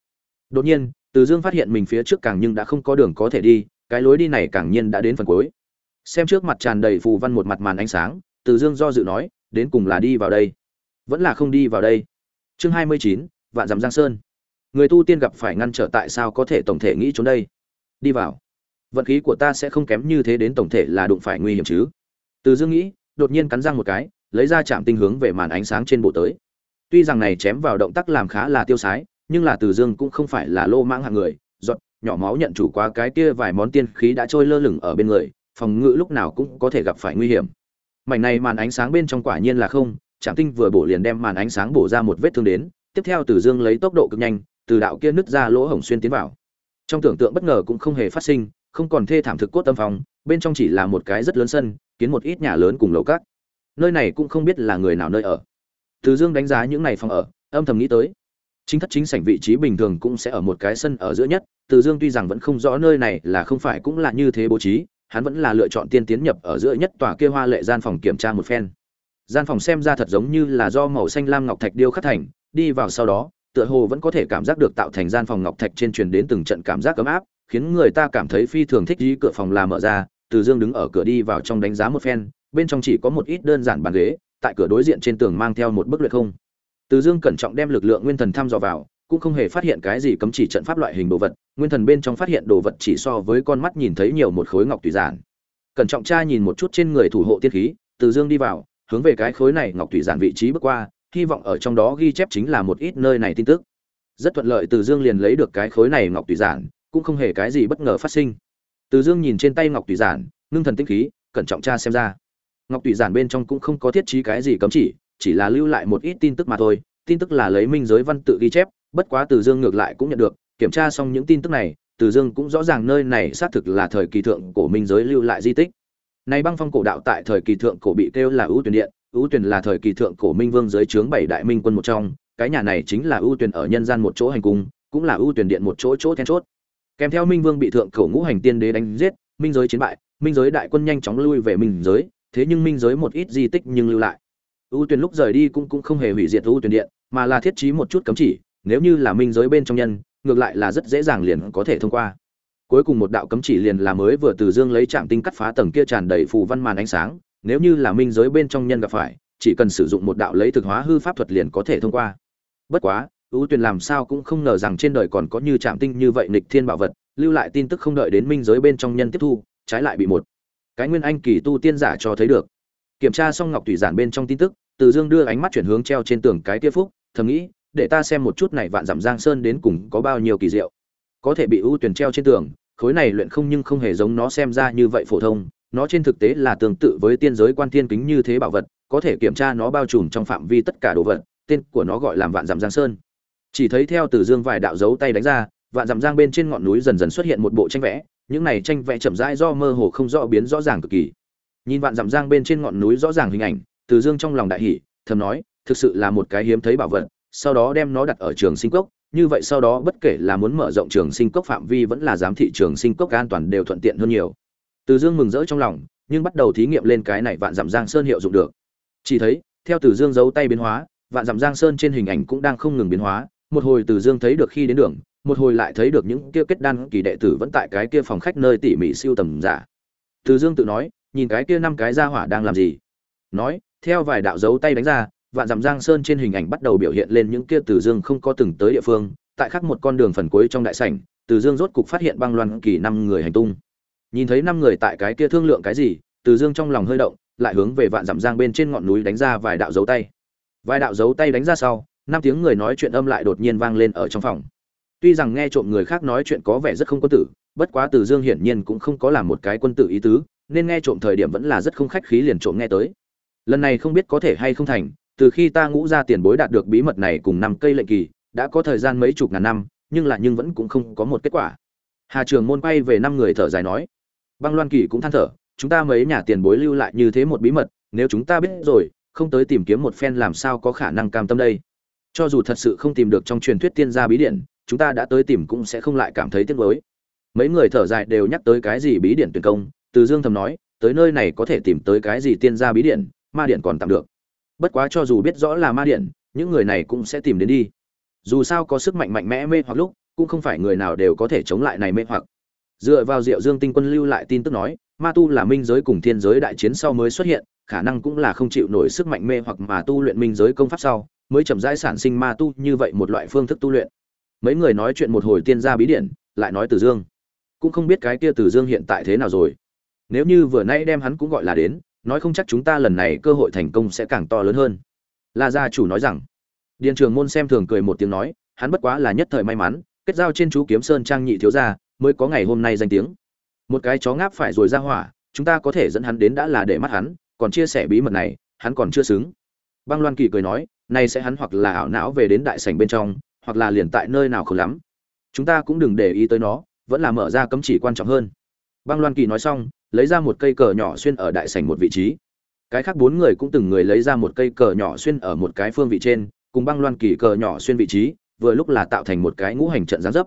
A: Đột nhiên từ dương phát hiện mình phía trước càng nhưng đã không có đường có thể đi, cái lối đi này càng nhiên đã đến phần cuối. Xem trước mặt tràn đầy phù văn một mặt màn ánh sáng, từ dương do dự nói, đến cùng là đi vào đây. Vẫn là không đi vào đây. Chương hai mươi chín, vạn dặm giang sơn. Người tu tiên gặp phải ngăn trở tại sao có thể tổng thể nghĩ trốn đây? Đi vào. Vận khí của ta sẽ không kém như thế đến tổng thể là đụng phải nguy hiểm chứ. Từ dương nghĩ, đột nhiên cắn răng một cái, lấy ra chạm tinh hướng về màn ánh sáng trên bộ tới. Tuy rằng này chém vào động tác làm khá là tiêu sái nhưng là từ dương cũng không phải là lô mãng hạng người, giọt nhỏ máu nhận chủ quá cái kia vài món tiên khí đã trôi lơ lửng ở bên người, phòng ngự lúc nào cũng có thể gặp phải nguy hiểm. Mảnh này màn ánh sáng bên trong quả nhiên là không chạm tinh vừa bổ liền đem màn ánh sáng bổ ra một vết thương đến, tiếp theo từ dương lấy tốc độ cực nhanh, từ đạo kia nứt ra lỗ hổng xuyên tiến vào. Trong tưởng tượng bất ngờ cũng không hề phát sinh, không còn thê thảm thực cốt tâm phòng, bên trong chỉ là một cái rất lớn sân, kiến một ít nhà lớn cùng lầu cát. Nơi này cũng không biết là người nào nơi ở. Từ dương đánh giá những này phòng ở, âm thầm nghĩ tới chính thất chính sảnh vị trí bình thường cũng sẽ ở một cái sân ở giữa nhất. Từ dương tuy rằng vẫn không rõ nơi này là không phải cũng là như thế bố trí, hắn vẫn là lựa chọn tiên tiến nhập ở giữa nhất tòa kia hoa lệ gian phòng kiểm tra một phen. Gian phòng xem ra thật giống như là do màu xanh lam ngọc thạch điêu khắc thành, đi vào sau đó, tựa hồ vẫn có thể cảm giác được tạo thành gian phòng ngọc thạch trên truyền đến từng trận cảm giác ấm áp, khiến người ta cảm thấy phi thường thích ý cửa phòng là mở ra, từ dương đứng ở cửa đi vào trong đánh giá một phen, bên trong chỉ có một ít đơn giản bàn ghế, tại cửa đối diện trên tường mang theo một bức luyện không từ dương cẩn trọng đem lực lượng nguyên thần thăm dò vào, cũng không hề phát hiện cái gì cấm chỉ trận pháp loại hình đồ vật, nguyên thần bên trong phát hiện đồ vật chỉ so với con mắt nhìn thấy nhiều một khối ngọc tùy giản. Cẩn trọng tra nhìn một chút trên người thủ hộ tiên khí, từ dương đi vào, hướng về cái khối này ngọc tùy giản vị trí bước qua, hy vọng ở trong đó ghi chép chính là một ít nơi này tin tức. Rất thuận lợi từ dương liền lấy được cái khối này ngọc tùy giản, cũng không hề cái gì bất ngờ phát sinh. Từ dương nhìn trên tay ngọc tùy giản, ngưng thần tinh khí, cẩn trọng tra xem ra. Ngọc tùy giản bên trong cũng không có thiết trí cái gì cấm chỉ chỉ là lưu lại một ít tin tức mà thôi, tin tức là lấy minh giới văn tự ghi chép, bất quá từ dương ngược lại cũng nhận được, kiểm tra xong những tin tức này, từ dương cũng rõ ràng nơi này xác thực là thời kỳ thượng cổ minh giới lưu lại di tích. Này băng phong cổ đạo tại thời kỳ thượng cổ bị kêu là ưu tuyển điện, ưu tuyển là thời kỳ thượng cổ minh vương giới trướng bảy đại minh quân một trong, cái nhà này chính là ưu tuyển ở nhân gian một chỗ hành cung, cũng là ưu tuyển điện một chỗ chỗ then chốt. Kèm theo minh vương bị thượng cổ ngũ hành tiên đế đánh giết, minh giới chiến bại, minh giới đại quân nhanh chóng lui về minh giới, thế nhưng minh giới một ít di tích nhưng lưu lại. U Tuyền lúc rời đi cũng cũng không hề hủy diệt U Tuyền điện, mà là thiết trí một chút cấm chỉ, nếu như là minh giới bên trong nhân, ngược lại là rất dễ dàng liền có thể thông qua. Cuối cùng một đạo cấm chỉ liền là mới vừa từ dương lấy trạm tinh cắt phá tầng kia tràn đầy phù văn màn ánh sáng, nếu như là minh giới bên trong nhân gặp phải, chỉ cần sử dụng một đạo lấy thực hóa hư pháp thuật liền có thể thông qua. Bất quá, U Tuyền làm sao cũng không ngờ rằng trên đời còn có như trạm tinh như vậy nghịch thiên bảo vật, lưu lại tin tức không đợi đến minh giới bên trong nhân tiếp thu, trái lại bị một cái nguyên anh kỳ tu tiên giả cho thấy được kiểm tra xong ngọc thủy giản bên trong tin tức, từ dương đưa ánh mắt chuyển hướng treo trên tường cái kia phúc, thầm nghĩ, để ta xem một chút này vạn dặm giang sơn đến cùng có bao nhiêu kỳ diệu. Có thể bị ưu tuyển treo trên tường, khối này luyện không nhưng không hề giống nó xem ra như vậy phổ thông, nó trên thực tế là tương tự với tiên giới quan thiên kính như thế bảo vật, có thể kiểm tra nó bao trùm trong phạm vi tất cả đồ vật, tên của nó gọi là vạn dặm giang sơn. Chỉ thấy theo từ dương vài đạo dấu tay đánh ra, vạn dặm giang bên trên ngọn núi dần dần xuất hiện một bộ tranh vẽ, những này tranh vẽ chậm rãi do mơ hồ không rõ biến rõ ràng cực kỳ nhìn vạn dặm giang bên trên ngọn núi rõ ràng hình ảnh, từ dương trong lòng đại hỷ thầm nói, thực sự là một cái hiếm thấy bảo vật, sau đó đem nó đặt ở trường sinh cốc, như vậy sau đó bất kể là muốn mở rộng trường sinh cốc phạm vi vẫn là giám thị trường sinh cốc an toàn đều thuận tiện hơn nhiều. Từ dương mừng rỡ trong lòng, nhưng bắt đầu thí nghiệm lên cái này vạn dặm giang sơn hiệu dụng được. Chỉ thấy, theo từ dương giấu tay biến hóa, vạn dặm giang sơn trên hình ảnh cũng đang không ngừng biến hóa, một hồi từ dương thấy được khi đến đường, một hồi lại thấy được những kia kết đan kỳ đệ tử vẫn tại cái kia phòng khách nơi tỉ mỉ siêu tầm giả. Từ dương tự nói nhìn cái kia năm cái gia hỏa đang làm gì. Nói, theo vài đạo dấu tay đánh ra, vạn dặm giang sơn trên hình ảnh bắt đầu biểu hiện lên những kia từ dương không có từng tới địa phương, tại khắc một con đường phần cuối trong đại sảnh, từ dương rốt cục phát hiện băng loan kỳ năm người hành tung. Nhìn thấy năm người tại cái kia thương lượng cái gì, từ dương trong lòng hơi động, lại hướng về vạn dặm giang bên trên ngọn núi đánh ra vài đạo dấu tay. Vài đạo dấu tay đánh ra sau, năm tiếng người nói chuyện âm lại đột nhiên vang lên ở trong phòng. Tuy rằng nghe trộm người khác nói chuyện có vẻ rất không quân tử, bất quá từ dương hiển nhiên cũng không có làm một cái quân tử ý tứ nên nghe trộm thời điểm vẫn là rất không khách khí liền trộm nghe tới. Lần này không biết có thể hay không thành, từ khi ta ngũ ra tiền bối đạt được bí mật này cùng năm cây lệnh kỳ, đã có thời gian mấy chục ngàn năm, nhưng lại nhưng vẫn cũng không có một kết quả. Hà trường môn quay về năm người thở dài nói, băng loan kỳ cũng than thở, chúng ta mấy nhà tiền bối lưu lại như thế một bí mật, nếu chúng ta biết rồi, không tới tìm kiếm một phen làm sao có khả năng cam tâm đây. Cho dù thật sự không tìm được trong truyền thuyết tiên gia bí điện, chúng ta đã tới tìm cũng sẽ không lại cảm thấy tiếc nuối. Mấy người thở dài đều nhắc tới cái gì bí điện tuyển công từ dương thầm nói, tới nơi này có thể tìm tới cái gì tiên gia bí điện, ma điện còn tạm được. Bất quá cho dù biết rõ là ma điện, những người này cũng sẽ tìm đến đi. Dù sao có sức mạnh mạnh mẽ mê hoặc lúc, cũng không phải người nào đều có thể chống lại này mê hoặc. Dựa vào diệu dương tinh quân lưu lại tin tức nói, ma tu là minh giới cùng thiên giới đại chiến sau mới xuất hiện, khả năng cũng là không chịu nổi sức mạnh mê hoặc mà tu luyện minh giới công pháp sau, mới chậm rãi sản sinh ma tu như vậy một loại phương thức tu luyện. Mấy người nói chuyện một hồi tiên gia bí điển lại nói từ dương. Cũng không biết cái kia từ dương hiện tại thế nào rồi nếu như vừa nay đem hắn cũng gọi là đến, nói không chắc chúng ta lần này cơ hội thành công sẽ càng to lớn hơn. La gia chủ nói rằng. Điện trường môn xem thường cười một tiếng nói, hắn bất quá là nhất thời may mắn, kết giao trên chú kiếm sơn trang nhị thiếu gia, mới có ngày hôm nay danh tiếng. Một cái chó ngáp phải rồi ra hỏa, chúng ta có thể dẫn hắn đến đã là để mắt hắn, còn chia sẻ bí mật này, hắn còn chưa xứng. Băng loan kỳ cười nói, nay sẽ hắn hoặc là ảo não về đến đại sảnh bên trong, hoặc là liền tại nơi nào không lắm. Chúng ta cũng đừng để ý tới nó, vẫn là mở ra cấm chỉ quan trọng hơn. Băng loan kỳ nói xong lấy ra một cây cờ nhỏ xuyên ở đại sảnh một vị trí. Cái khác bốn người cũng từng người lấy ra một cây cờ nhỏ xuyên ở một cái phương vị trên, cùng băng loan kỳ cờ nhỏ xuyên vị trí, vừa lúc là tạo thành một cái ngũ hành trận gián dấp.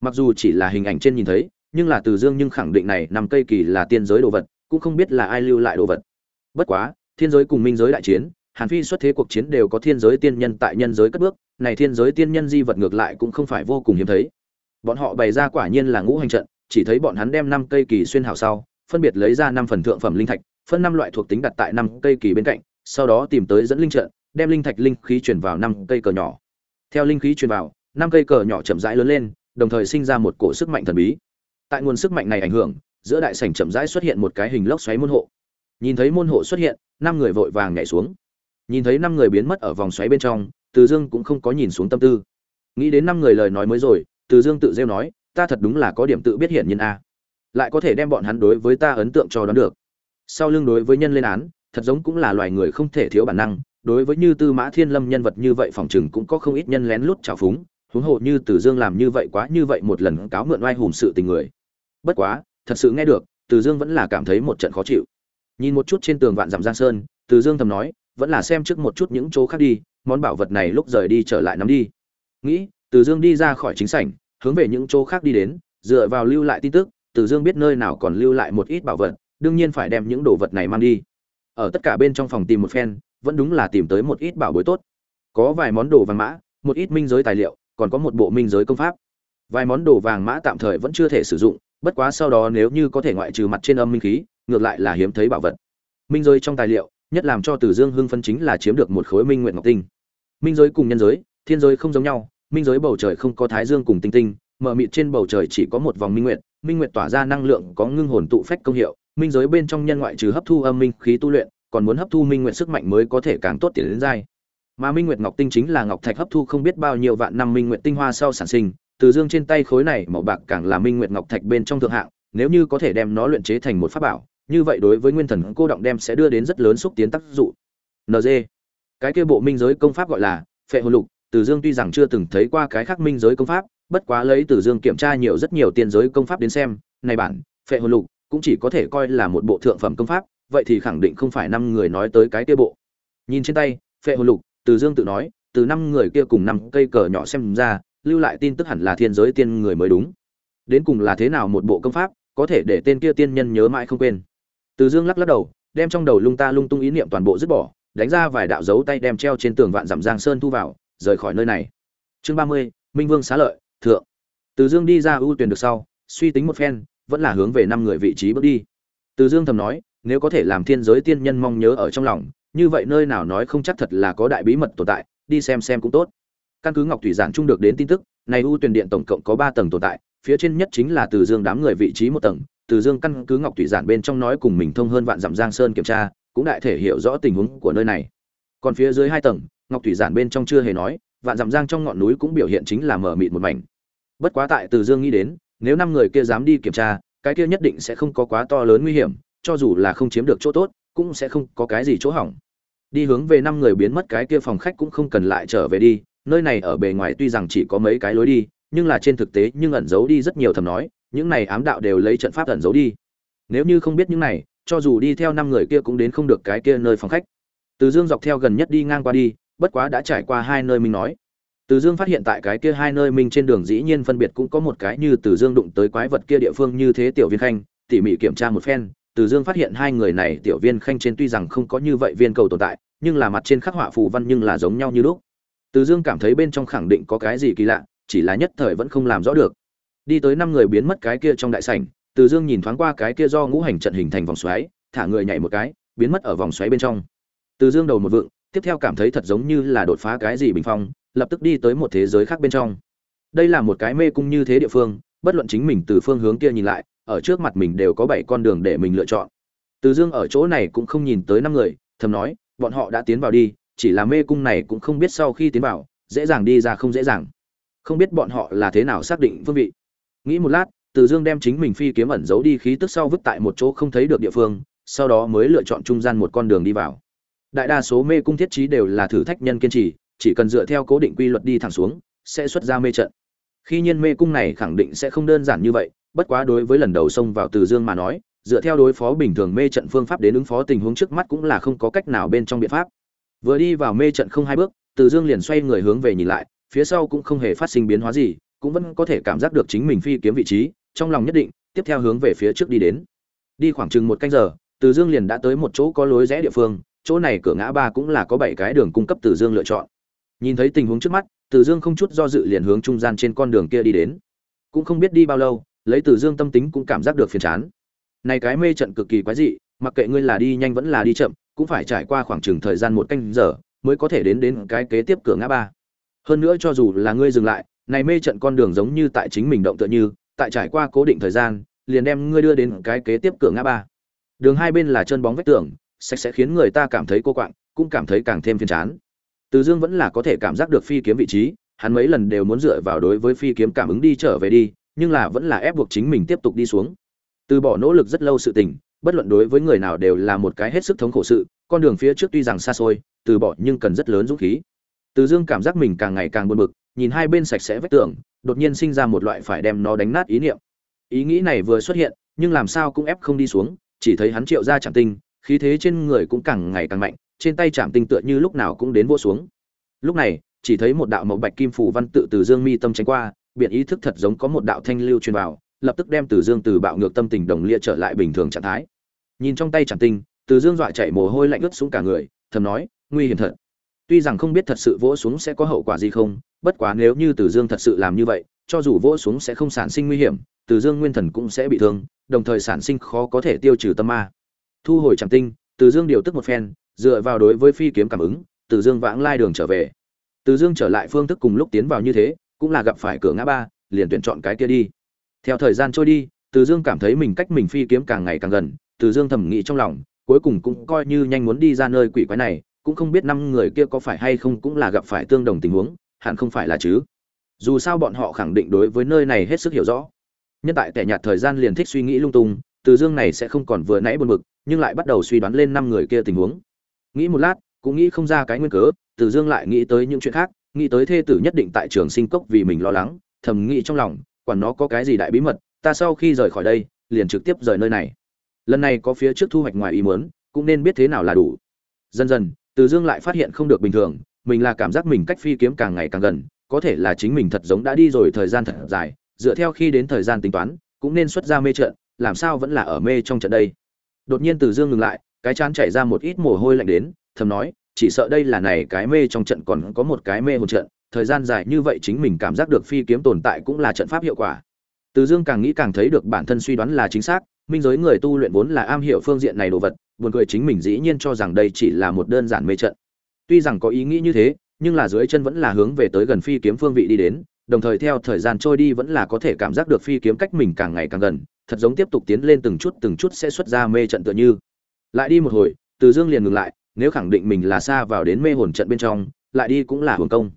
A: Mặc dù chỉ là hình ảnh trên nhìn thấy, nhưng là từ dương nhưng khẳng định này nằm cây kỳ là tiên giới đồ vật, cũng không biết là ai lưu lại đồ vật. Bất quá, thiên giới cùng minh giới đại chiến, hàn phi xuất thế cuộc chiến đều có thiên giới tiên nhân tại nhân giới cất bước, này thiên giới tiên nhân di vật ngược lại cũng không phải vô cùng hiếm thấy. Bọn họ bày ra quả nhiên là ngũ hành trận, chỉ thấy bọn hắn đem năm cây kỳ xuyên hảo sau phân biệt lấy ra năm phần thượng phẩm linh thạch, phân năm loại thuộc tính đặt tại năm cây kỳ bên cạnh, sau đó tìm tới dẫn linh trận, đem linh thạch linh khí truyền vào năm cây cờ nhỏ. Theo linh khí truyền vào, năm cây cờ nhỏ chậm rãi lớn lên, đồng thời sinh ra một cổ sức mạnh thần bí. Tại nguồn sức mạnh này ảnh hưởng, giữa đại sảnh chậm rãi xuất hiện một cái hình lốc xoáy môn hộ. Nhìn thấy môn hộ xuất hiện, năm người vội vàng nhảy xuống. Nhìn thấy năm người biến mất ở vòng xoáy bên trong, từ dương cũng không có nhìn xuống tâm tư. Nghĩ đến năm người lời nói mới rồi, từ dương tự rêu nói, ta thật đúng là có điểm tự biết hiện nhân a lại có thể đem bọn hắn đối với ta ấn tượng cho đoán được. Sau lưng đối với nhân lên án, thật giống cũng là loài người không thể thiếu bản năng, đối với như tư mã thiên lâm nhân vật như vậy phòng chừng cũng có không ít nhân lén lút trào phúng, huống hồ như từ dương làm như vậy quá như vậy một lần cáo mượn oai hùng sự tình người. Bất quá, thật sự nghe được, từ dương vẫn là cảm thấy một trận khó chịu. Nhìn một chút trên tường vạn dặm giang sơn, từ dương thầm nói, vẫn là xem trước một chút những chỗ khác đi, món bảo vật này lúc rời đi trở lại nắm đi. Nghĩ, từ dương đi ra khỏi chính sảnh, hướng về những chỗ khác đi đến, dựa vào lưu lại tin tức từ dương biết nơi nào còn lưu lại một ít bảo vật đương nhiên phải đem những đồ vật này mang đi. Ở tất cả bên trong phòng tìm một phen vẫn đúng là tìm tới một ít bảo bối tốt. Có vài món đồ vàng mã một ít minh giới tài liệu còn có một bộ minh giới công pháp. Vài món đồ vàng mã tạm thời vẫn chưa thể sử dụng bất quá sau đó nếu như có thể ngoại trừ mặt trên âm minh khí ngược lại là hiếm thấy bảo vật. Minh giới trong tài liệu nhất làm cho Từ Dương hưng phân chính là chiếm được một khối minh nguyện ngọc tinh. Minh giới cùng nhân giới, thiên giới không giống nhau, minh giới bầu trời không có thái dương cùng tinh tinh, mở mịt trên bầu trời chỉ có một vòng minh nguyện, minh Nguyệt tỏa ra năng lượng có ngưng hồn tụ phách công hiệu, minh giới bên trong nhân ngoại trừ hấp thu âm minh khí tu luyện, còn muốn hấp thu minh Nguyệt sức mạnh mới có thể càng tốt tiến đến giai. Mà minh Nguyệt ngọc tinh chính là ngọc thạch hấp thu không biết bao nhiêu vạn năm minh Nguyệt tinh hoa sau sản sinh, từ dương trên tay khối này màu bạc càng là minh Nguyệt ngọc thạch bên trong thượng hạng, nếu như có thể đem nó luyện chế thành một pháp bảo, như vậy đối với nguyên thần cô động đem sẽ đưa đến rất lớn xúc tiến tác dụng nd cái kia bộ minh giới công pháp gọi là phệ hồn lục từ dương tuy rằng chưa từng thấy qua cái khác minh giới công pháp bất quá lấy từ dương kiểm tra nhiều rất nhiều tiên giới công pháp đến xem, này bản, phệ hồn lục, cũng chỉ có thể coi là một bộ thượng phẩm công pháp, vậy thì khẳng định không phải năm người nói tới cái kia bộ. Nhìn trên tay, phệ hồn lục, từ dương tự nói, từ năm người kia cùng năm cây cờ nhỏ xem ra, lưu lại tin tức hẳn là thiên giới tiên người mới đúng. Đến cùng là thế nào một bộ công pháp, có thể để tên kia tiên nhân nhớ mãi không quên. Từ dương lắc lắc đầu, đem trong đầu lung ta lung tung ý niệm toàn bộ dứt bỏ, đánh ra vài đạo dấu tay đem treo trên tường vạn dặm giang sơn thu vào, rời khỏi nơi này. Chương ba mươi, minh vương xá lợi thượng. Từ dương đi ra ưu tuyển được sau, suy tính một phen, vẫn là hướng về năm người vị trí bước đi. Từ dương thầm nói, nếu có thể làm thiên giới tiên nhân mong nhớ ở trong lòng, như vậy nơi nào nói không chắc thật là có đại bí mật tồn tại, đi xem xem cũng tốt. Căn cứ ngọc thủy giản trung được đến tin tức, này ưu tuyển điện tổng cộng có ba tầng tồn tại, phía trên nhất chính là từ dương đám người vị trí một tầng. Từ dương căn cứ ngọc thủy giản bên trong nói cùng mình thông hơn vạn dặm giang sơn kiểm tra, cũng đại thể hiểu rõ tình huống của nơi này. Còn phía dưới hai tầng, ngọc thủy giản bên trong chưa hề nói vạn dặm giang trong ngọn núi cũng biểu hiện chính là mở mịt một mảnh. Bất quá tại từ dương nghĩ đến, nếu năm người kia dám đi kiểm tra, cái kia nhất định sẽ không có quá to lớn nguy hiểm, cho dù là không chiếm được chỗ tốt, cũng sẽ không có cái gì chỗ hỏng. Đi hướng về năm người biến mất cái kia phòng khách cũng không cần lại trở về đi, nơi này ở bề ngoài tuy rằng chỉ có mấy cái lối đi, nhưng là trên thực tế nhưng ẩn giấu đi rất nhiều thầm nói, những này ám đạo đều lấy trận pháp ẩn giấu đi. Nếu như không biết những này, cho dù đi theo năm người kia cũng đến không được cái kia nơi phòng khách. Từ dương dọc theo gần nhất đi ngang qua đi bất quá đã trải qua hai nơi mình nói. Từ dương phát hiện tại cái kia hai nơi mình trên đường dĩ nhiên phân biệt cũng có một cái như từ dương đụng tới quái vật kia địa phương như thế tiểu viên khanh, tỉ mỉ kiểm tra một phen, từ dương phát hiện hai người này tiểu viên khanh trên tuy rằng không có như vậy viên cầu tồn tại, nhưng là mặt trên khắc họa phù văn nhưng là giống nhau như lúc. Từ dương cảm thấy bên trong khẳng định có cái gì kỳ lạ, chỉ là nhất thời vẫn không làm rõ được. Đi tới năm người biến mất cái kia trong đại sảnh, từ dương nhìn thoáng qua cái kia do ngũ hành trận hình thành vòng xoáy, thả người nhảy một cái, biến mất ở vòng xoáy bên trong. Từ dương đầu một vựng tiếp theo cảm thấy thật giống như là đột phá cái gì bình phong, lập tức đi tới một thế giới khác bên trong. Đây là một cái mê cung như thế địa phương, bất luận chính mình từ phương hướng kia nhìn lại, ở trước mặt mình đều có bảy con đường để mình lựa chọn. Từ dương ở chỗ này cũng không nhìn tới năm người, thầm nói, bọn họ đã tiến vào đi, chỉ là mê cung này cũng không biết sau khi tiến vào, dễ dàng đi ra không dễ dàng. Không biết bọn họ là thế nào xác định phương vị. Nghĩ một lát, từ dương đem chính mình phi kiếm ẩn giấu đi khí tức sau vứt tại một chỗ không thấy được địa phương, sau đó mới lựa chọn trung gian một con đường đi vào đại đa số mê cung thiết trí đều là thử thách nhân kiên trì, chỉ cần dựa theo cố định quy luật đi thẳng xuống, sẽ xuất ra mê trận. Khi nhiên mê cung này khẳng định sẽ không đơn giản như vậy, bất quá đối với lần đầu xông vào từ dương mà nói, dựa theo đối phó bình thường mê trận phương pháp đến ứng phó tình huống trước mắt cũng là không có cách nào bên trong biện pháp. Vừa đi vào mê trận không hai bước, từ dương liền xoay người hướng về nhìn lại, phía sau cũng không hề phát sinh biến hóa gì, cũng vẫn có thể cảm giác được chính mình phi kiếm vị trí, trong lòng nhất định, tiếp theo hướng về phía trước đi đến. Đi khoảng chừng một canh giờ, từ dương liền đã tới một chỗ có lối rẽ địa phương chỗ này cửa ngã ba cũng là có bảy cái đường cung cấp từ dương lựa chọn. Nhìn thấy tình huống trước mắt, từ dương không chút do dự liền hướng trung gian trên con đường kia đi đến. Cũng không biết đi bao lâu, lấy từ dương tâm tính cũng cảm giác được phiền chán. Này cái mê trận cực kỳ quái dị, mặc kệ ngươi là đi nhanh vẫn là đi chậm, cũng phải trải qua khoảng chừng thời gian một canh giờ mới có thể đến đến cái kế tiếp cửa ngã ba. Hơn nữa cho dù là ngươi dừng lại, này mê trận con đường giống như tại chính mình động tựa như, tại trải qua cố định thời gian, liền đem ngươi đưa đến cái kế tiếp cửa ngã ba. Đường hai bên là chân bóng vách tường sạch sẽ khiến người ta cảm thấy cô quạng, cũng cảm thấy càng thêm phiền chán. Từ dương vẫn là có thể cảm giác được phi kiếm vị trí, hắn mấy lần đều muốn dựa vào đối với phi kiếm cảm ứng đi trở về đi, nhưng là vẫn là ép buộc chính mình tiếp tục đi xuống. Từ bỏ nỗ lực rất lâu sự tình, bất luận đối với người nào đều là một cái hết sức thống khổ sự, con đường phía trước tuy rằng xa xôi, từ bỏ nhưng cần rất lớn dũng khí. Từ dương cảm giác mình càng ngày càng buồn bực, nhìn hai bên sạch sẽ vách tường, đột nhiên sinh ra một loại phải đem nó đánh nát ý niệm. Ý nghĩ này vừa xuất hiện, nhưng làm sao cũng ép không đi xuống, chỉ thấy hắn triệu ra chẳng tinh khí thế trên người cũng càng ngày càng mạnh, trên tay chạm tinh tựa như lúc nào cũng đến vô xuống. Lúc này, chỉ thấy một đạo màu bạch kim phủ văn tự từ dương mi tâm tránh qua biện ý thức thật giống có một đạo thanh lưu truyền vào, lập tức đem từ dương từ bạo ngược tâm tình đồng lia trở lại bình thường trạng thái. Nhìn trong tay chạm tinh, từ dương dọa chạy mồ hôi lạnh ướt xuống cả người, thầm nói, nguy hiểm thật. Tuy rằng không biết thật sự vỗ xuống sẽ có hậu quả gì không, bất quá nếu như từ dương thật sự làm như vậy, cho dù vỗ xuống sẽ không sản sinh nguy hiểm, từ dương nguyên thần cũng sẽ bị thương, đồng thời sản sinh khó có thể tiêu trừ tâm ma thu hồi tràng tinh, từ dương điều tức một phen, dựa vào đối với phi kiếm cảm ứng, từ dương vãng lai đường trở về. Từ dương trở lại phương thức cùng lúc tiến vào như thế, cũng là gặp phải cửa ngã ba, liền tuyển chọn cái kia đi. Theo thời gian trôi đi, từ dương cảm thấy mình cách mình phi kiếm càng ngày càng gần, từ dương thầm nghĩ trong lòng, cuối cùng cũng coi như nhanh muốn đi ra nơi quỷ quái này, cũng không biết năm người kia có phải hay không cũng là gặp phải tương đồng tình huống, hẳn không phải là chứ. Dù sao bọn họ khẳng định đối với nơi này hết sức hiểu rõ. Nhân tại tẻ nhạt thời gian liền thích suy nghĩ lung tung, từ dương này sẽ không còn vừa nãy buồn bực nhưng lại bắt đầu suy đoán lên năm người kia tình huống. Nghĩ một lát, cũng nghĩ không ra cái nguyên cớ, từ dương lại nghĩ tới những chuyện khác, nghĩ tới thê tử nhất định tại trường sinh cốc vì mình lo lắng, thầm nghĩ trong lòng, quản nó có cái gì đại bí mật, ta sau khi rời khỏi đây, liền trực tiếp rời nơi này. Lần này có phía trước thu hoạch ngoài ý muốn, cũng nên biết thế nào là đủ. Dần dần, từ dương lại phát hiện không được bình thường, mình là cảm giác mình cách phi kiếm càng ngày càng gần, có thể là chính mình thật giống đã đi rồi thời gian thật dài, dựa theo khi đến thời gian tính toán, cũng nên xuất ra mê trận, làm sao vẫn là ở mê trong trận đây? Đột nhiên từ dương ngừng lại, cái chán chảy ra một ít mồ hôi lạnh đến, thầm nói, chỉ sợ đây là này cái mê trong trận còn có một cái mê hồn trận, thời gian dài như vậy chính mình cảm giác được phi kiếm tồn tại cũng là trận pháp hiệu quả. Từ dương càng nghĩ càng thấy được bản thân suy đoán là chính xác, minh giới người tu luyện vốn là am hiểu phương diện này đồ vật, buồn cười chính mình dĩ nhiên cho rằng đây chỉ là một đơn giản mê trận. Tuy rằng có ý nghĩ như thế, nhưng là dưới chân vẫn là hướng về tới gần phi kiếm phương vị đi đến, đồng thời theo thời gian trôi đi vẫn là có thể cảm giác được phi kiếm cách mình càng ngày càng gần thật giống tiếp tục tiến lên từng chút từng chút sẽ xuất ra mê trận tựa như. Lại đi một hồi từ dương liền ngừng lại nếu khẳng định mình là xa vào đến mê hồn trận bên trong lại đi cũng là hưởng công.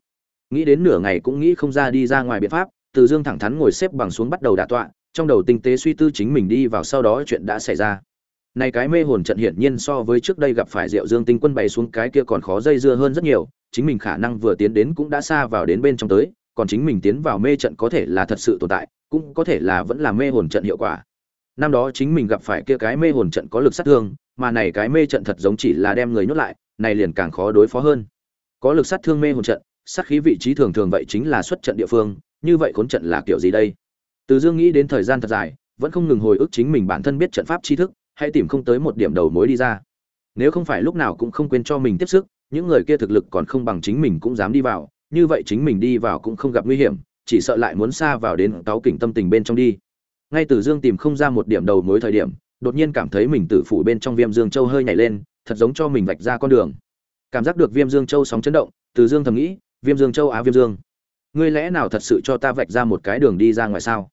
A: Nghĩ đến nửa ngày cũng nghĩ không ra đi ra ngoài biện pháp từ dương thẳng thắn ngồi xếp bằng xuống bắt đầu đả tọa trong đầu tinh tế suy tư chính mình đi vào sau đó chuyện đã xảy ra. Này cái mê hồn trận hiển nhiên so với trước đây gặp phải Diệu Dương Tinh Quân bày xuống cái kia còn khó dây dưa hơn rất nhiều, chính mình khả năng vừa tiến đến cũng đã xa vào đến bên trong tới, còn chính mình tiến vào mê trận có thể là thật sự tồn tại, cũng có thể là vẫn là mê hồn trận hiệu quả. Năm đó chính mình gặp phải kia cái mê hồn trận có lực sát thương, mà này cái mê trận thật giống chỉ là đem người nhốt lại, này liền càng khó đối phó hơn. Có lực sát thương mê hồn trận, sát khí vị trí thường thường vậy chính là xuất trận địa phương, như vậy khốn trận là kiểu gì đây? Từ Dương nghĩ đến thời gian thật dài, vẫn không ngừng hồi ức chính mình bản thân biết trận pháp tri thức, hay tìm không tới một điểm đầu mối đi ra nếu không phải lúc nào cũng không quên cho mình tiếp sức những người kia thực lực còn không bằng chính mình cũng dám đi vào như vậy chính mình đi vào cũng không gặp nguy hiểm chỉ sợ lại muốn xa vào đến táo kỉnh tâm tình bên trong đi. Ngay từ dương tìm không ra một điểm đầu mối thời điểm, đột nhiên cảm thấy mình tự phủ bên trong viêm dương châu hơi nhảy lên, thật giống cho mình vạch ra con đường. Cảm giác được viêm dương châu sóng chấn động, từ dương thầm nghĩ, viêm dương châu á viêm dương. Ngươi lẽ nào thật sự cho ta vạch ra một cái đường đi ra ngoài sao?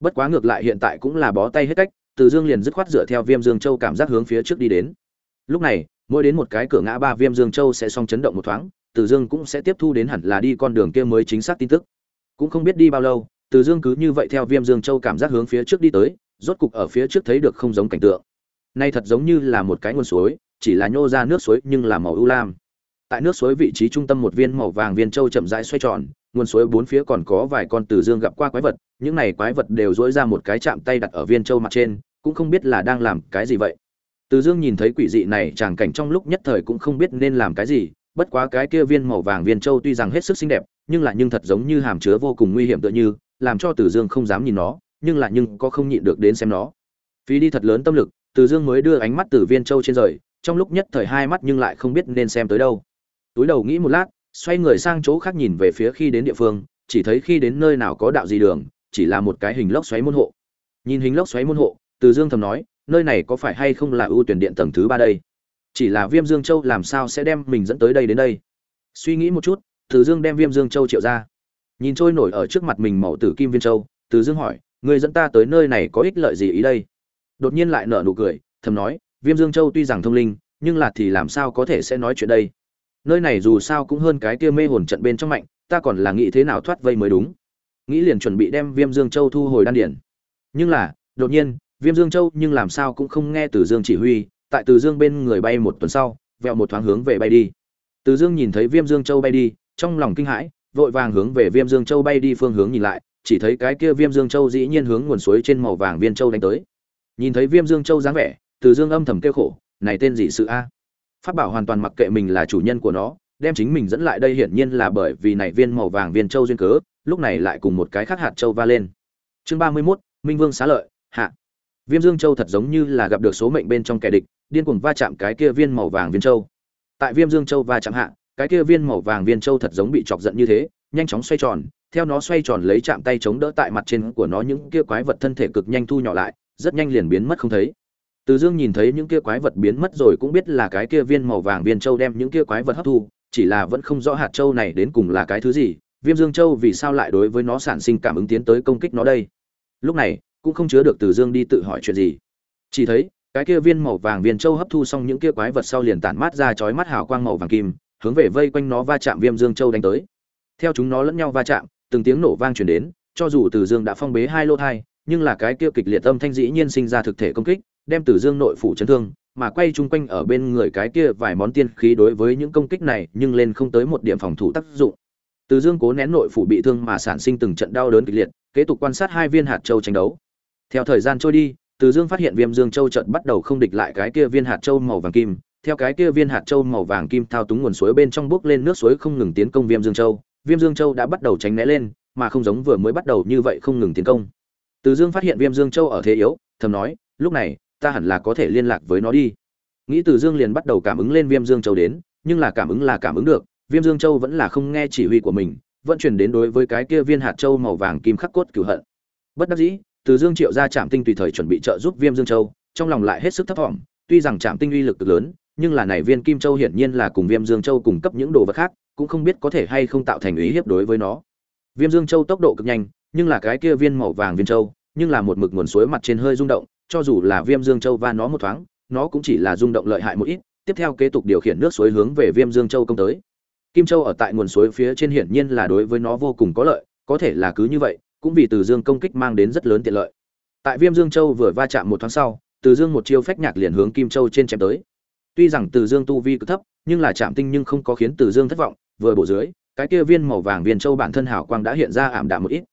A: Bất quá ngược lại hiện tại cũng là bó tay hết cách, từ dương liền dứt khoát dựa theo viêm dương châu cảm giác hướng phía trước đi đến. Lúc này, mỗi đến một cái cửa ngã ba viêm dương châu sẽ xong chấn động một thoáng, từ dương cũng sẽ tiếp thu đến hẳn là đi con đường kia mới chính xác tin tức cũng không biết đi bao lâu, từ dương cứ như vậy theo viêm dương châu cảm giác hướng phía trước đi tới, rốt cục ở phía trước thấy được không giống cảnh tượng. Nay thật giống như là một cái nguồn suối, chỉ là nhô ra nước suối nhưng là màu ưu lam. Tại nước suối vị trí trung tâm một viên màu vàng viên châu chậm rãi xoay tròn, nguồn suối bốn phía còn có vài con từ dương gặp qua quái vật, những này quái vật đều dỗi ra một cái chạm tay đặt ở viên châu mặt trên, cũng không biết là đang làm cái gì vậy. Từ dương nhìn thấy quỷ dị này, chàng cảnh trong lúc nhất thời cũng không biết nên làm cái gì bất quá cái kia viên màu vàng viên châu tuy rằng hết sức xinh đẹp, nhưng lại nhưng thật giống như hàm chứa vô cùng nguy hiểm tựa như, làm cho từ dương không dám nhìn nó, nhưng lại nhưng có không nhịn được đến xem nó. Phí đi thật lớn tâm lực, từ dương mới đưa ánh mắt từ viên châu trên rời, trong lúc nhất thời hai mắt nhưng lại không biết nên xem tới đâu. Túi đầu nghĩ một lát, xoay người sang chỗ khác nhìn về phía khi đến địa phương, chỉ thấy khi đến nơi nào có đạo gì đường, chỉ là một cái hình lốc xoáy môn hộ. Nhìn hình lốc xoáy môn hộ, từ dương thầm nói, nơi này có phải hay không là ưu tuyển điện tầng thứ ba đây? Chỉ là viêm dương châu làm sao sẽ đem mình dẫn tới đây đến đây? Suy nghĩ một chút, từ dương đem viêm dương châu triệu ra. Nhìn trôi nổi ở trước mặt mình mẫu tử kim viên châu, từ dương hỏi người dẫn ta tới nơi này có ích lợi gì ý đây? Đột nhiên lại nở nụ cười, thầm nói, viêm dương châu tuy rằng thông linh, nhưng là thì làm sao có thể sẽ nói chuyện đây? Nơi này dù sao cũng hơn cái kia mê hồn trận bên trong mạnh, ta còn là nghĩ thế nào thoát vây mới đúng. Nghĩ liền chuẩn bị đem viêm dương châu thu hồi đan điển nhưng là, đột nhiên, viêm dương châu nhưng làm sao cũng không nghe từ dương chỉ huy tại từ dương bên người bay một tuần sau vẹo một thoáng hướng về bay đi. Từ dương nhìn thấy viêm dương châu bay đi trong lòng kinh hãi vội vàng hướng về viêm dương châu bay đi phương hướng nhìn lại chỉ thấy cái kia viêm dương châu dĩ nhiên hướng nguồn suối trên màu vàng viên châu đánh tới. Nhìn thấy viêm dương châu dáng vẻ từ dương âm thầm kêu khổ này tên gì sự a? Phát bảo hoàn toàn mặc kệ mình là chủ nhân của nó đem chính mình dẫn lại đây hiển nhiên là bởi vì này viên màu vàng viên châu duyên cớ lúc này lại cùng một cái khác hạt châu va lên. Chương ba mươi 31, minh vương xá lợi hạ. Viêm Dương Châu thật giống như là gặp được số mệnh bên trong kẻ địch, điên cuồng va chạm cái kia viên màu vàng viên châu. Tại Viêm Dương Châu va chạm hạ, cái kia viên màu vàng viên châu thật giống bị chọc giận như thế, nhanh chóng xoay tròn, theo nó xoay tròn lấy chạm tay chống đỡ tại mặt trên của nó những kia quái vật thân thể cực nhanh thu nhỏ lại, rất nhanh liền biến mất không thấy. Từ Dương nhìn thấy những kia quái vật biến mất rồi cũng biết là cái kia viên màu vàng viên châu đem những kia quái vật hấp thu, chỉ là vẫn không rõ hạt châu này đến cùng là cái thứ gì, Viêm Dương Châu vì sao lại đối với nó sản sinh cảm ứng tiến tới công kích nó đây. Lúc này, cũng không chứa được từ dương đi tự hỏi chuyện gì. Chỉ thấy, cái kia viên màu vàng viên châu hấp thu xong những kia quái vật sau liền tản mát ra chói mắt hào quang màu vàng kim, hướng về vây quanh nó va chạm viêm dương châu đánh tới. Theo chúng nó lẫn nhau va chạm, từng tiếng nổ vang truyền đến, cho dù từ dương đã phong bế hai lô thai, nhưng là cái kia kịch liệt âm thanh dĩ nhiên sinh ra thực thể công kích, đem từ dương nội phủ chấn thương, mà quay chung quanh ở bên người cái kia vài món tiên khí đối với những công kích này nhưng lên không tới một điểm phòng thủ tác dụng. Từ dương cố nén nội phủ bị thương mà sản sinh từng trận đau đớn kịch liệt, kế tục quan sát hai viên hạt châu tranh đấu theo thời gian trôi đi, Từ Dương phát hiện Viêm Dương Châu trận bắt đầu không địch lại cái kia viên hạt châu màu vàng kim, theo cái kia viên hạt châu màu vàng kim thao túng nguồn suối bên trong bước lên nước suối không ngừng tiến công Viêm Dương Châu, Viêm Dương Châu đã bắt đầu tránh né lên, mà không giống vừa mới bắt đầu như vậy không ngừng tiến công. Từ Dương phát hiện Viêm Dương Châu ở thế yếu, thầm nói, lúc này, ta hẳn là có thể liên lạc với nó đi. Nghĩ Từ Dương liền bắt đầu cảm ứng lên Viêm Dương Châu đến, nhưng là cảm ứng là cảm ứng được, Viêm Dương Châu vẫn là không nghe chỉ huy của mình, vẫn truyền đến đối với cái kia viên hạt châu màu vàng kim khắc cốt cửu hận. Bất đắc dĩ, từ Dương triệu ra trạm Tinh tùy thời chuẩn bị trợ giúp Viêm Dương Châu, trong lòng lại hết sức thấp vọng, tuy rằng trạm Tinh uy lực cực lớn, nhưng là này viên Kim Châu hiển nhiên là cùng Viêm Dương Châu cung cấp những đồ vật khác, cũng không biết có thể hay không tạo thành ý hiếp đối với nó. Viêm Dương Châu tốc độ cực nhanh, nhưng là cái kia viên màu vàng viên châu, nhưng là một mực nguồn suối mặt trên hơi rung động, cho dù là Viêm Dương Châu va nó một thoáng, nó cũng chỉ là rung động lợi hại một ít, tiếp theo kế tục điều khiển nước suối hướng về Viêm Dương Châu công tới. Kim Châu ở tại nguồn suối phía trên hiển nhiên là đối với nó vô cùng có lợi, có thể là cứ như vậy, cũng vì Từ Dương công kích mang đến rất lớn tiện lợi. Tại Viêm Dương Châu vừa va chạm một thoáng sau, Từ Dương một chiêu phách nhạc liền hướng Kim Châu trên chém tới. Tuy rằng Từ Dương tu vi cực thấp, nhưng là chạm tinh nhưng không có khiến Từ Dương thất vọng, vừa bổ dưới, cái kia viên màu vàng viên châu bản thân hào quang đã hiện ra ảm đạm một ít.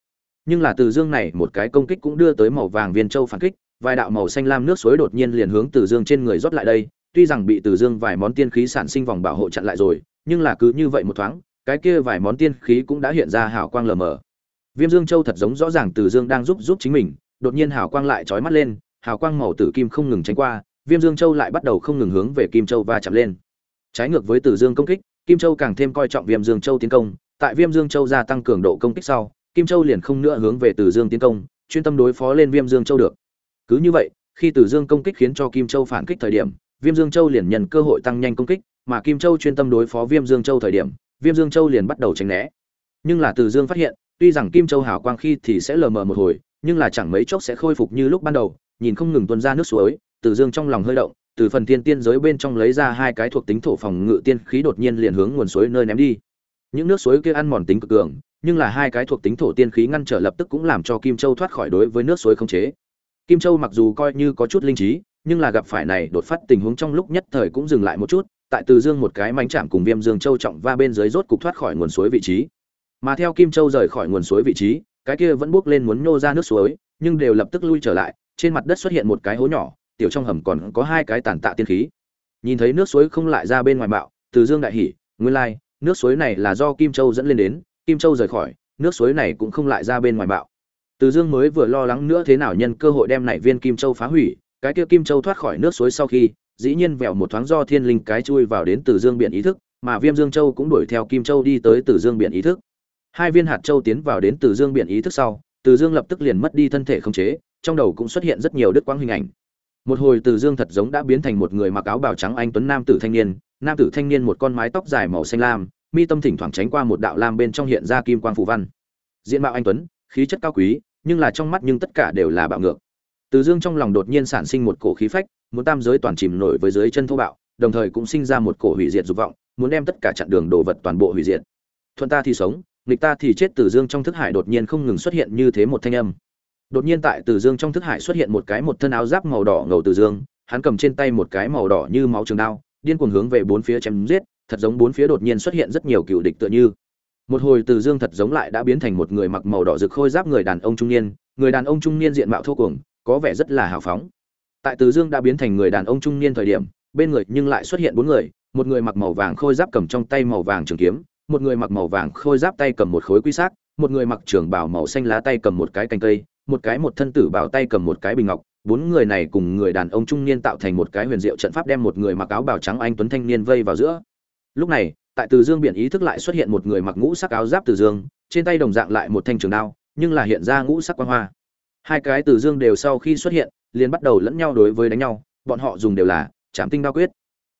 A: Nhưng là Từ Dương này một cái công kích cũng đưa tới màu vàng viên châu phản kích, vài đạo màu xanh lam nước suối đột nhiên liền hướng Từ Dương trên người rót lại đây, tuy rằng bị Từ Dương vài món tiên khí sản sinh vòng bảo hộ chặn lại rồi, nhưng là cứ như vậy một thoáng, cái kia vài món tiên khí cũng đã hiện ra hào quang lờ mờ. Viêm Dương Châu thật giống rõ ràng Từ Dương đang giúp giúp chính mình, đột nhiên hào quang lại chói mắt lên, hào quang màu tử kim không ngừng tránh qua, Viêm Dương Châu lại bắt đầu không ngừng hướng về Kim Châu va chạm lên. Trái ngược với Từ Dương công kích, Kim Châu càng thêm coi trọng Viêm Dương Châu tiến công, tại Viêm Dương Châu gia tăng cường độ công kích sau, Kim Châu liền không nữa hướng về Từ Dương tiến công, chuyên tâm đối phó lên Viêm Dương Châu được. Cứ như vậy, khi Từ Dương công kích khiến cho Kim Châu phản kích thời điểm, Viêm Dương Châu liền nhận cơ hội tăng nhanh công kích, mà Kim Châu chuyên tâm đối phó Viêm Dương Châu thời điểm, Viêm Dương Châu liền bắt đầu tránh né. Nhưng là Từ Dương phát hiện, tuy rằng Kim Châu hào quang khi thì sẽ lờ mờ một hồi, nhưng là chẳng mấy chốc sẽ khôi phục như lúc ban đầu, nhìn không ngừng tuôn ra nước suối, Từ Dương trong lòng hơi động, từ phần tiên tiên giới bên trong lấy ra hai cái thuộc tính thổ phòng ngự tiên khí đột nhiên liền hướng nguồn suối nơi ném đi. Những nước suối kia ăn mòn tính cực cường, nhưng là hai cái thuộc tính thổ tiên khí ngăn trở lập tức cũng làm cho Kim Châu thoát khỏi đối với nước suối không chế. Kim Châu mặc dù coi như có chút linh trí, nhưng là gặp phải này đột phát tình huống trong lúc nhất thời cũng dừng lại một chút, tại Từ Dương một cái mánh chạm cùng Viêm Dương Châu trọng va bên dưới rốt cục thoát khỏi nguồn suối vị trí. Mà theo Kim Châu rời khỏi nguồn suối vị trí, cái kia vẫn bước lên muốn nhô ra nước suối, nhưng đều lập tức lui trở lại, trên mặt đất xuất hiện một cái hố nhỏ, tiểu trong hầm còn có hai cái tàn tạ tiên khí. Nhìn thấy nước suối không lại ra bên ngoài bạo, Từ Dương đại hỉ, nguyên lai, like, nước suối này là do Kim Châu dẫn lên đến, Kim Châu rời khỏi, nước suối này cũng không lại ra bên ngoài bạo. Từ Dương mới vừa lo lắng nữa thế nào nhân cơ hội đem này viên Kim Châu phá hủy, cái kia Kim Châu thoát khỏi nước suối sau khi, dĩ nhiên vẹo một thoáng do thiên linh cái chui vào đến Từ Dương biển ý thức, mà Viêm Dương Châu cũng đuổi theo Kim Châu đi tới Từ Dương biển ý thức. Hai viên hạt châu tiến vào đến Từ Dương biển ý thức sau, Từ Dương lập tức liền mất đi thân thể không chế, trong đầu cũng xuất hiện rất nhiều đứt quãng hình ảnh. Một hồi Từ Dương thật giống đã biến thành một người mặc áo bào trắng anh tuấn nam tử thanh niên, nam tử thanh niên một con mái tóc dài màu xanh lam, mi tâm thỉnh thoảng tránh qua một đạo lam bên trong hiện ra kim quang phù văn. Diện mạo anh tuấn, khí chất cao quý, nhưng là trong mắt nhưng tất cả đều là bạo ngược. Từ Dương trong lòng đột nhiên sản sinh một cổ khí phách, muốn tam giới toàn chìm nổi với dưới chân thô bạo, đồng thời cũng sinh ra một cổ hủy diệt dục vọng, muốn đem tất cả chặn đường đồ vật toàn bộ hủy diệt. Thuận ta thì sống, nghịch ta thì chết. Từ Dương trong thức hải đột nhiên không ngừng xuất hiện như thế một thanh âm. Đột nhiên tại Từ Dương trong thức hải xuất hiện một cái một thân áo giáp màu đỏ ngầu Từ Dương, hắn cầm trên tay một cái màu đỏ như máu trường đao, điên cuồng hướng về bốn phía chém giết, thật giống bốn phía đột nhiên xuất hiện rất nhiều cựu địch tựa như. Một hồi Từ Dương thật giống lại đã biến thành một người mặc màu đỏ rực khôi giáp người đàn ông trung niên, người đàn ông trung niên diện mạo thô cuồng, có vẻ rất là hào phóng tại từ dương đã biến thành người đàn ông trung niên thời điểm bên người nhưng lại xuất hiện bốn người một người mặc màu vàng khôi giáp cầm trong tay màu vàng trường kiếm một người mặc màu vàng khôi giáp tay cầm một khối quy xác, một người mặc trường bảo màu xanh lá tay cầm một cái cành cây, một cái một thân tử bảo tay cầm một cái bình ngọc. Bốn người này cùng người đàn ông trung niên tạo thành một cái huyền diệu trận pháp đem một người mặc áo bào trắng anh tuấn thanh niên vây vào giữa. Lúc này, tại từ dương biển ý thức lại xuất hiện một người mặc ngũ sắc áo giáp từ dương, trên tay đồng dạng lại một thanh trường đao, nhưng là hiện ra ngũ sắc quan hoa. Hai cái từ dương đều sau khi xuất hiện, liền bắt đầu lẫn nhau đối với đánh nhau, bọn họ dùng đều là chạm tinh đao quyết.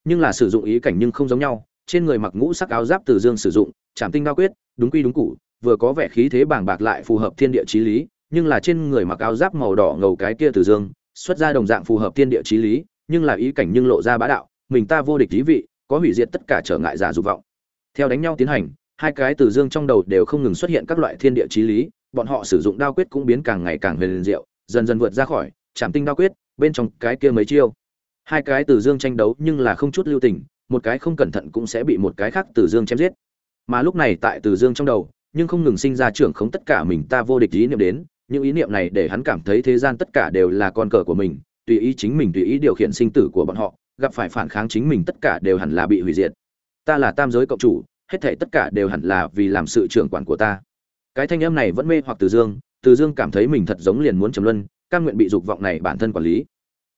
A: Nhưng là sử dụng ý cảnh nhưng không giống nhau trên người mặc ngũ sắc áo giáp từ dương sử dụng chạm tinh đao quyết đúng quy đúng cụ vừa có vẻ khí thế bàng bạc lại phù hợp thiên địa chí lý nhưng là trên người mặc áo giáp màu đỏ ngầu cái kia từ dương xuất ra đồng dạng phù hợp thiên địa chí lý nhưng là ý cảnh nhưng lộ ra bá đạo mình ta vô địch lý vị có hủy diệt tất cả trở ngại giả dục vọng theo đánh nhau tiến hành hai cái từ dương trong đầu đều không ngừng xuất hiện các loại thiên địa chí lý bọn họ sử dụng đao quyết cũng biến càng ngày càng huyền diệu, dần dần vượt ra khỏi chạm tinh đao quyết, bên trong cái kia mấy chiêu. Hai cái từ dương tranh đấu nhưng là không chút lưu tình, một cái không cẩn thận cũng sẽ bị một cái khác từ dương chém giết. Mà lúc này tại từ dương trong đầu, nhưng không ngừng sinh ra trưởng khống tất cả mình ta vô địch ý niệm đến, những ý niệm này để hắn cảm thấy thế gian tất cả đều là con cờ của mình, tùy ý chính mình tùy ý điều khiển sinh tử của bọn họ, gặp phải phản kháng chính mình tất cả đều hẳn là bị hủy diệt. Ta là tam giới cộng chủ hết thảy tất cả đều hẳn là vì làm sự trưởng quản của ta. Cái thanh âm này vẫn mê hoặc từ dương từ dương cảm thấy mình thật giống liền muốn trầm luân căn nguyện bị dục vọng này bản thân quản lý.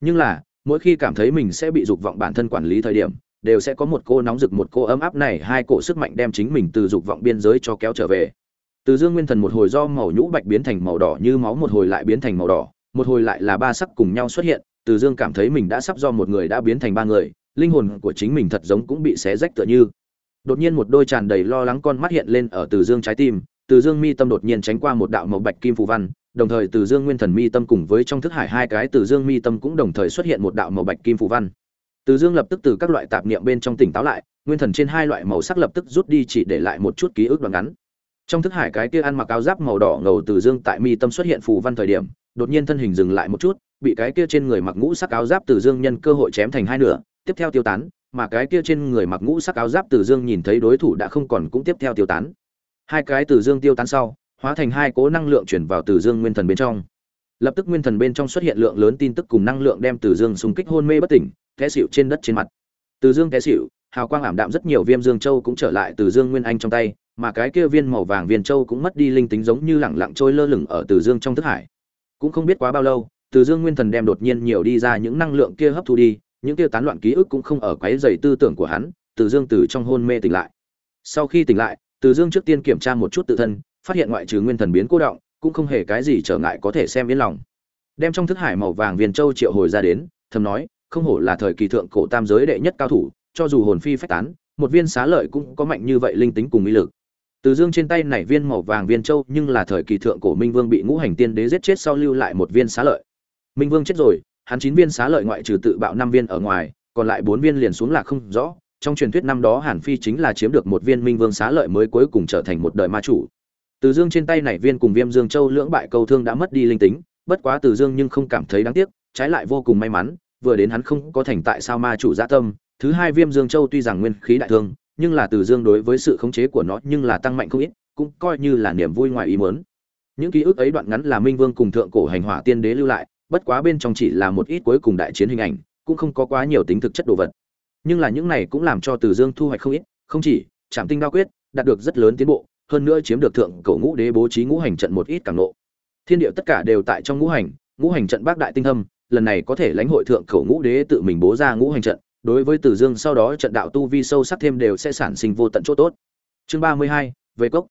A: Nhưng là mỗi khi cảm thấy mình sẽ bị dục vọng bản thân quản lý thời điểm đều sẽ có một cô nóng rực, một cô ấm áp này, hai cổ sức mạnh đem chính mình từ dục vọng biên giới cho kéo trở về. Từ dương nguyên thần một hồi do màu nhũ bạch biến thành màu đỏ như máu, một hồi lại biến thành màu đỏ, một hồi lại là ba sắc cùng nhau xuất hiện. Từ dương cảm thấy mình đã sắp do một người đã biến thành ba người, linh hồn của chính mình thật giống cũng bị xé rách tựa như. Đột nhiên một đôi tràn đầy lo lắng con mắt hiện lên ở từ dương trái tim, từ dương mi tâm đột nhiên tránh qua một đạo màu bạch kim phù văn, đồng thời từ dương nguyên thần mi tâm cùng với trong thức hải hai cái từ dương mi tâm cũng đồng thời xuất hiện một đạo màu bạch kim phù văn từ dương lập tức từ các loại tạp niệm bên trong tỉnh táo lại, nguyên thần trên hai loại màu sắc lập tức rút đi chỉ để lại một chút ký ức đoạn ngắn. Trong thức hải cái kia ăn mặc áo giáp màu đỏ ngầu từ dương tại mi tâm xuất hiện phù văn thời điểm, đột nhiên thân hình dừng lại một chút, bị cái kia trên người mặc ngũ sắc áo giáp từ dương nhân cơ hội chém thành hai nửa, tiếp theo tiêu tán, mà cái kia trên người mặc ngũ sắc áo giáp từ dương nhìn thấy đối thủ đã không còn cũng tiếp theo tiêu tán. Hai cái từ dương tiêu tán sau, hóa thành hai cố năng lượng chuyển vào từ dương nguyên thần bên trong. Lập tức nguyên thần bên trong xuất hiện lượng lớn tin tức cùng năng lượng đem từ dương xung kích hôn mê bất tỉnh té xỉu trên đất trên mặt. Từ dương té xỉu, hào quang ảm đạm rất nhiều viêm dương châu cũng trở lại từ dương nguyên anh trong tay, mà cái kia viên màu vàng viên châu cũng mất đi linh tính giống như lẳng lặng trôi lơ lửng ở từ dương trong thức hải. Cũng không biết quá bao lâu, từ dương nguyên thần đem đột nhiên nhiều đi ra những năng lượng kia hấp thu đi, những kia tán loạn ký ức cũng không ở quấy dày tư tưởng của hắn, từ dương từ trong hôn mê tỉnh lại. Sau khi tỉnh lại, từ dương trước tiên kiểm tra một chút tự thân, phát hiện ngoại trừ nguyên thần biến cô động, cũng không hề cái gì trở ngại có thể xem yên lòng. Đem trong thức hải màu vàng viên châu triệu hồi ra đến, thầm nói không hổ là thời kỳ thượng cổ tam giới đệ nhất cao thủ, cho dù hồn phi phách tán, một viên xá lợi cũng có mạnh như vậy linh tính cùng ý lực. Từ dương trên tay nảy viên màu vàng viên châu nhưng là thời kỳ thượng cổ minh vương bị ngũ hành tiên đế giết chết sau lưu lại một viên xá lợi. Minh vương chết rồi, hắn chín viên xá lợi ngoại trừ tự bạo năm viên ở ngoài, còn lại bốn viên liền xuống là không rõ. Trong truyền thuyết năm đó hàn phi chính là chiếm được một viên minh vương xá lợi mới cuối cùng trở thành một đời ma chủ. Từ dương trên tay nảy viên cùng viêm dương châu lưỡng bại câu thương đã mất đi linh tính, bất quá từ dương nhưng không cảm thấy đáng tiếc, trái lại vô cùng may mắn vừa đến hắn không có thành tại sao ma chủ dạ tâm, thứ hai viêm dương châu tuy rằng nguyên khí đại thương, nhưng là từ dương đối với sự khống chế của nó nhưng là tăng mạnh không ít, cũng coi như là niềm vui ngoài ý muốn. Những ký ức ấy đoạn ngắn là minh vương cùng thượng cổ hành hỏa tiên đế lưu lại, bất quá bên trong chỉ là một ít cuối cùng đại chiến hình ảnh, cũng không có quá nhiều tính thực chất đồ vật. Nhưng là những này cũng làm cho từ dương thu hoạch không ít, không chỉ Trảm tinh đao quyết đạt được rất lớn tiến bộ, hơn nữa chiếm được thượng cổ ngũ đế bố trí ngũ hành trận một ít càng nộ thiên địa tất cả đều tại trong ngũ hành ngũ hành trận bác đại tinh thâm lần này có thể lãnh hội thượng khẩu ngũ đế tự mình bố ra ngũ hành trận đối với tử Dương sau đó trận đạo tu vi sâu sắc thêm đều sẽ sản sinh vô tận chỗ tốt. Chương ba mươi hai về cốc.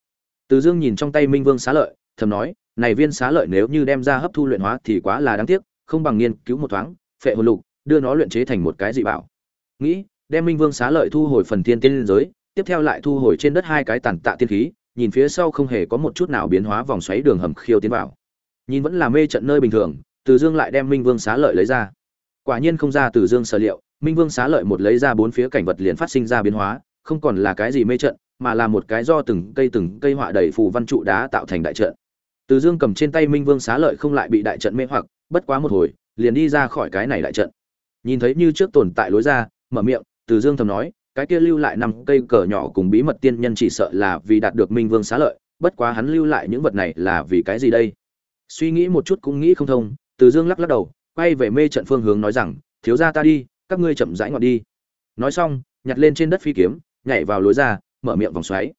A: tử Dương nhìn trong tay Minh Vương xá lợi, thầm nói, này viên xá lợi nếu như đem ra hấp thu luyện hóa thì quá là đáng tiếc, không bằng nghiên cứu một thoáng, phệ hồn lục, đưa nó luyện chế thành một cái dị bảo. Nghĩ, đem Minh Vương xá lợi thu hồi phần tiên tiên giới, tiếp theo lại thu hồi trên đất hai cái tàn tạ tiên khí, nhìn phía sau không hề có một chút nào biến hóa vòng xoáy đường hầm khiêu tiến vào. Nhìn vẫn là mê trận nơi bình thường, từ Dương lại đem Minh Vương xá lợi lấy ra. Quả nhiên không ra Từ Dương sở liệu, Minh Vương xá lợi một lấy ra bốn phía cảnh vật liền phát sinh ra biến hóa, không còn là cái gì mê trận, mà là một cái do từng cây từng cây họa đầy phù văn trụ đá tạo thành đại trận. Từ Dương cầm trên tay Minh Vương xá lợi không lại bị đại trận mê hoặc, bất quá một hồi, liền đi ra khỏi cái này đại trận. Nhìn thấy như trước tồn tại lối ra, mở miệng, Từ Dương thầm nói, cái kia lưu lại năm cây cờ nhỏ cùng bí mật tiên nhân chỉ sợ là vì đạt được Minh Vương xá lợi, bất quá hắn lưu lại những vật này là vì cái gì đây? Suy nghĩ một chút cũng nghĩ không thông, từ Dương lắc lắc đầu, quay về mê trận phương hướng nói rằng, thiếu gia ta đi, các ngươi chậm rãi ngọn đi. Nói xong nhặt lên trên đất phi kiếm nhảy vào lối ra mở miệng vòng xoáy.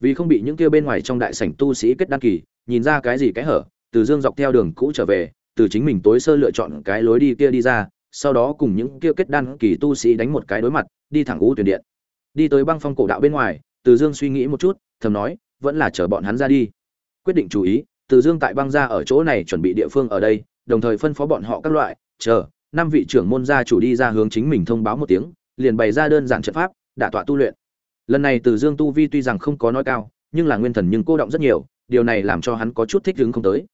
A: Vì không bị những kia bên ngoài trong đại sảnh tu sĩ kết đăng kỳ nhìn ra cái gì cái hở từ dương dọc theo đường cũ trở về từ chính mình tối sơ lựa chọn cái lối đi kia đi ra sau đó cùng những kia kết đan kỳ tu sĩ đánh một cái đối mặt đi thẳng ngũ tuyển điện. Đi tới băng phong cổ đạo bên ngoài từ dương suy nghĩ một chút thầm nói vẫn là chờ bọn hắn ra đi. Quyết định chú ý từ dương tại băng ra ở chỗ này chuẩn bị địa phương ở đây đồng thời phân phó bọn họ các loại, chờ, năm vị trưởng môn gia chủ đi ra hướng chính mình thông báo một tiếng, liền bày ra đơn giản trận pháp, đả tọa tu luyện. Lần này từ dương tu vi tuy rằng không có nói cao, nhưng là nguyên thần nhưng cô động rất nhiều, điều này làm cho hắn có chút thích ứng không tới.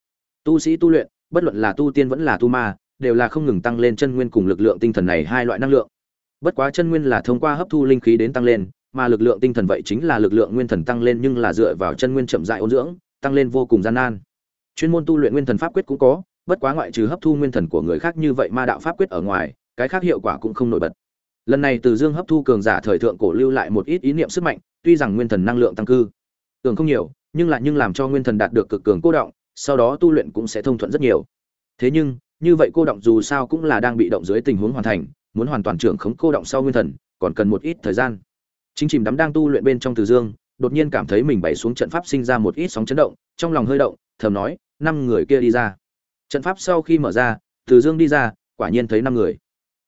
A: Tu sĩ tu luyện, bất luận là tu tiên vẫn là tu ma, đều là không ngừng tăng lên chân nguyên cùng lực lượng tinh thần này hai loại năng lượng. Bất quá chân nguyên là thông qua hấp thu linh khí đến tăng lên, mà lực lượng tinh thần vậy chính là lực lượng nguyên thần tăng lên nhưng là dựa vào chân nguyên chậm dại ôn dưỡng, tăng lên vô cùng gian nan. Chuyên môn tu luyện nguyên thần pháp quyết cũng có bất quá ngoại trừ hấp thu nguyên thần của người khác như vậy ma đạo pháp quyết ở ngoài, cái khác hiệu quả cũng không nổi bật. Lần này từ dương hấp thu cường giả thời thượng cổ lưu lại một ít ý niệm sức mạnh, tuy rằng nguyên thần năng lượng tăng cư, tưởng không nhiều, nhưng lại nhưng làm cho nguyên thần đạt được cực cường cô động, sau đó tu luyện cũng sẽ thông thuận rất nhiều. Thế nhưng, như vậy cô động dù sao cũng là đang bị động dưới tình huống hoàn thành, muốn hoàn toàn trưởng khống cô động sau nguyên thần, còn cần một ít thời gian. Chính chìm đắm đang tu luyện bên trong từ dương, đột nhiên cảm thấy mình bày xuống trận pháp sinh ra một ít sóng chấn động, trong lòng hơi động, thầm nói, năm người kia đi ra trận pháp sau khi mở ra, từ dương đi ra, quả nhiên thấy năm người.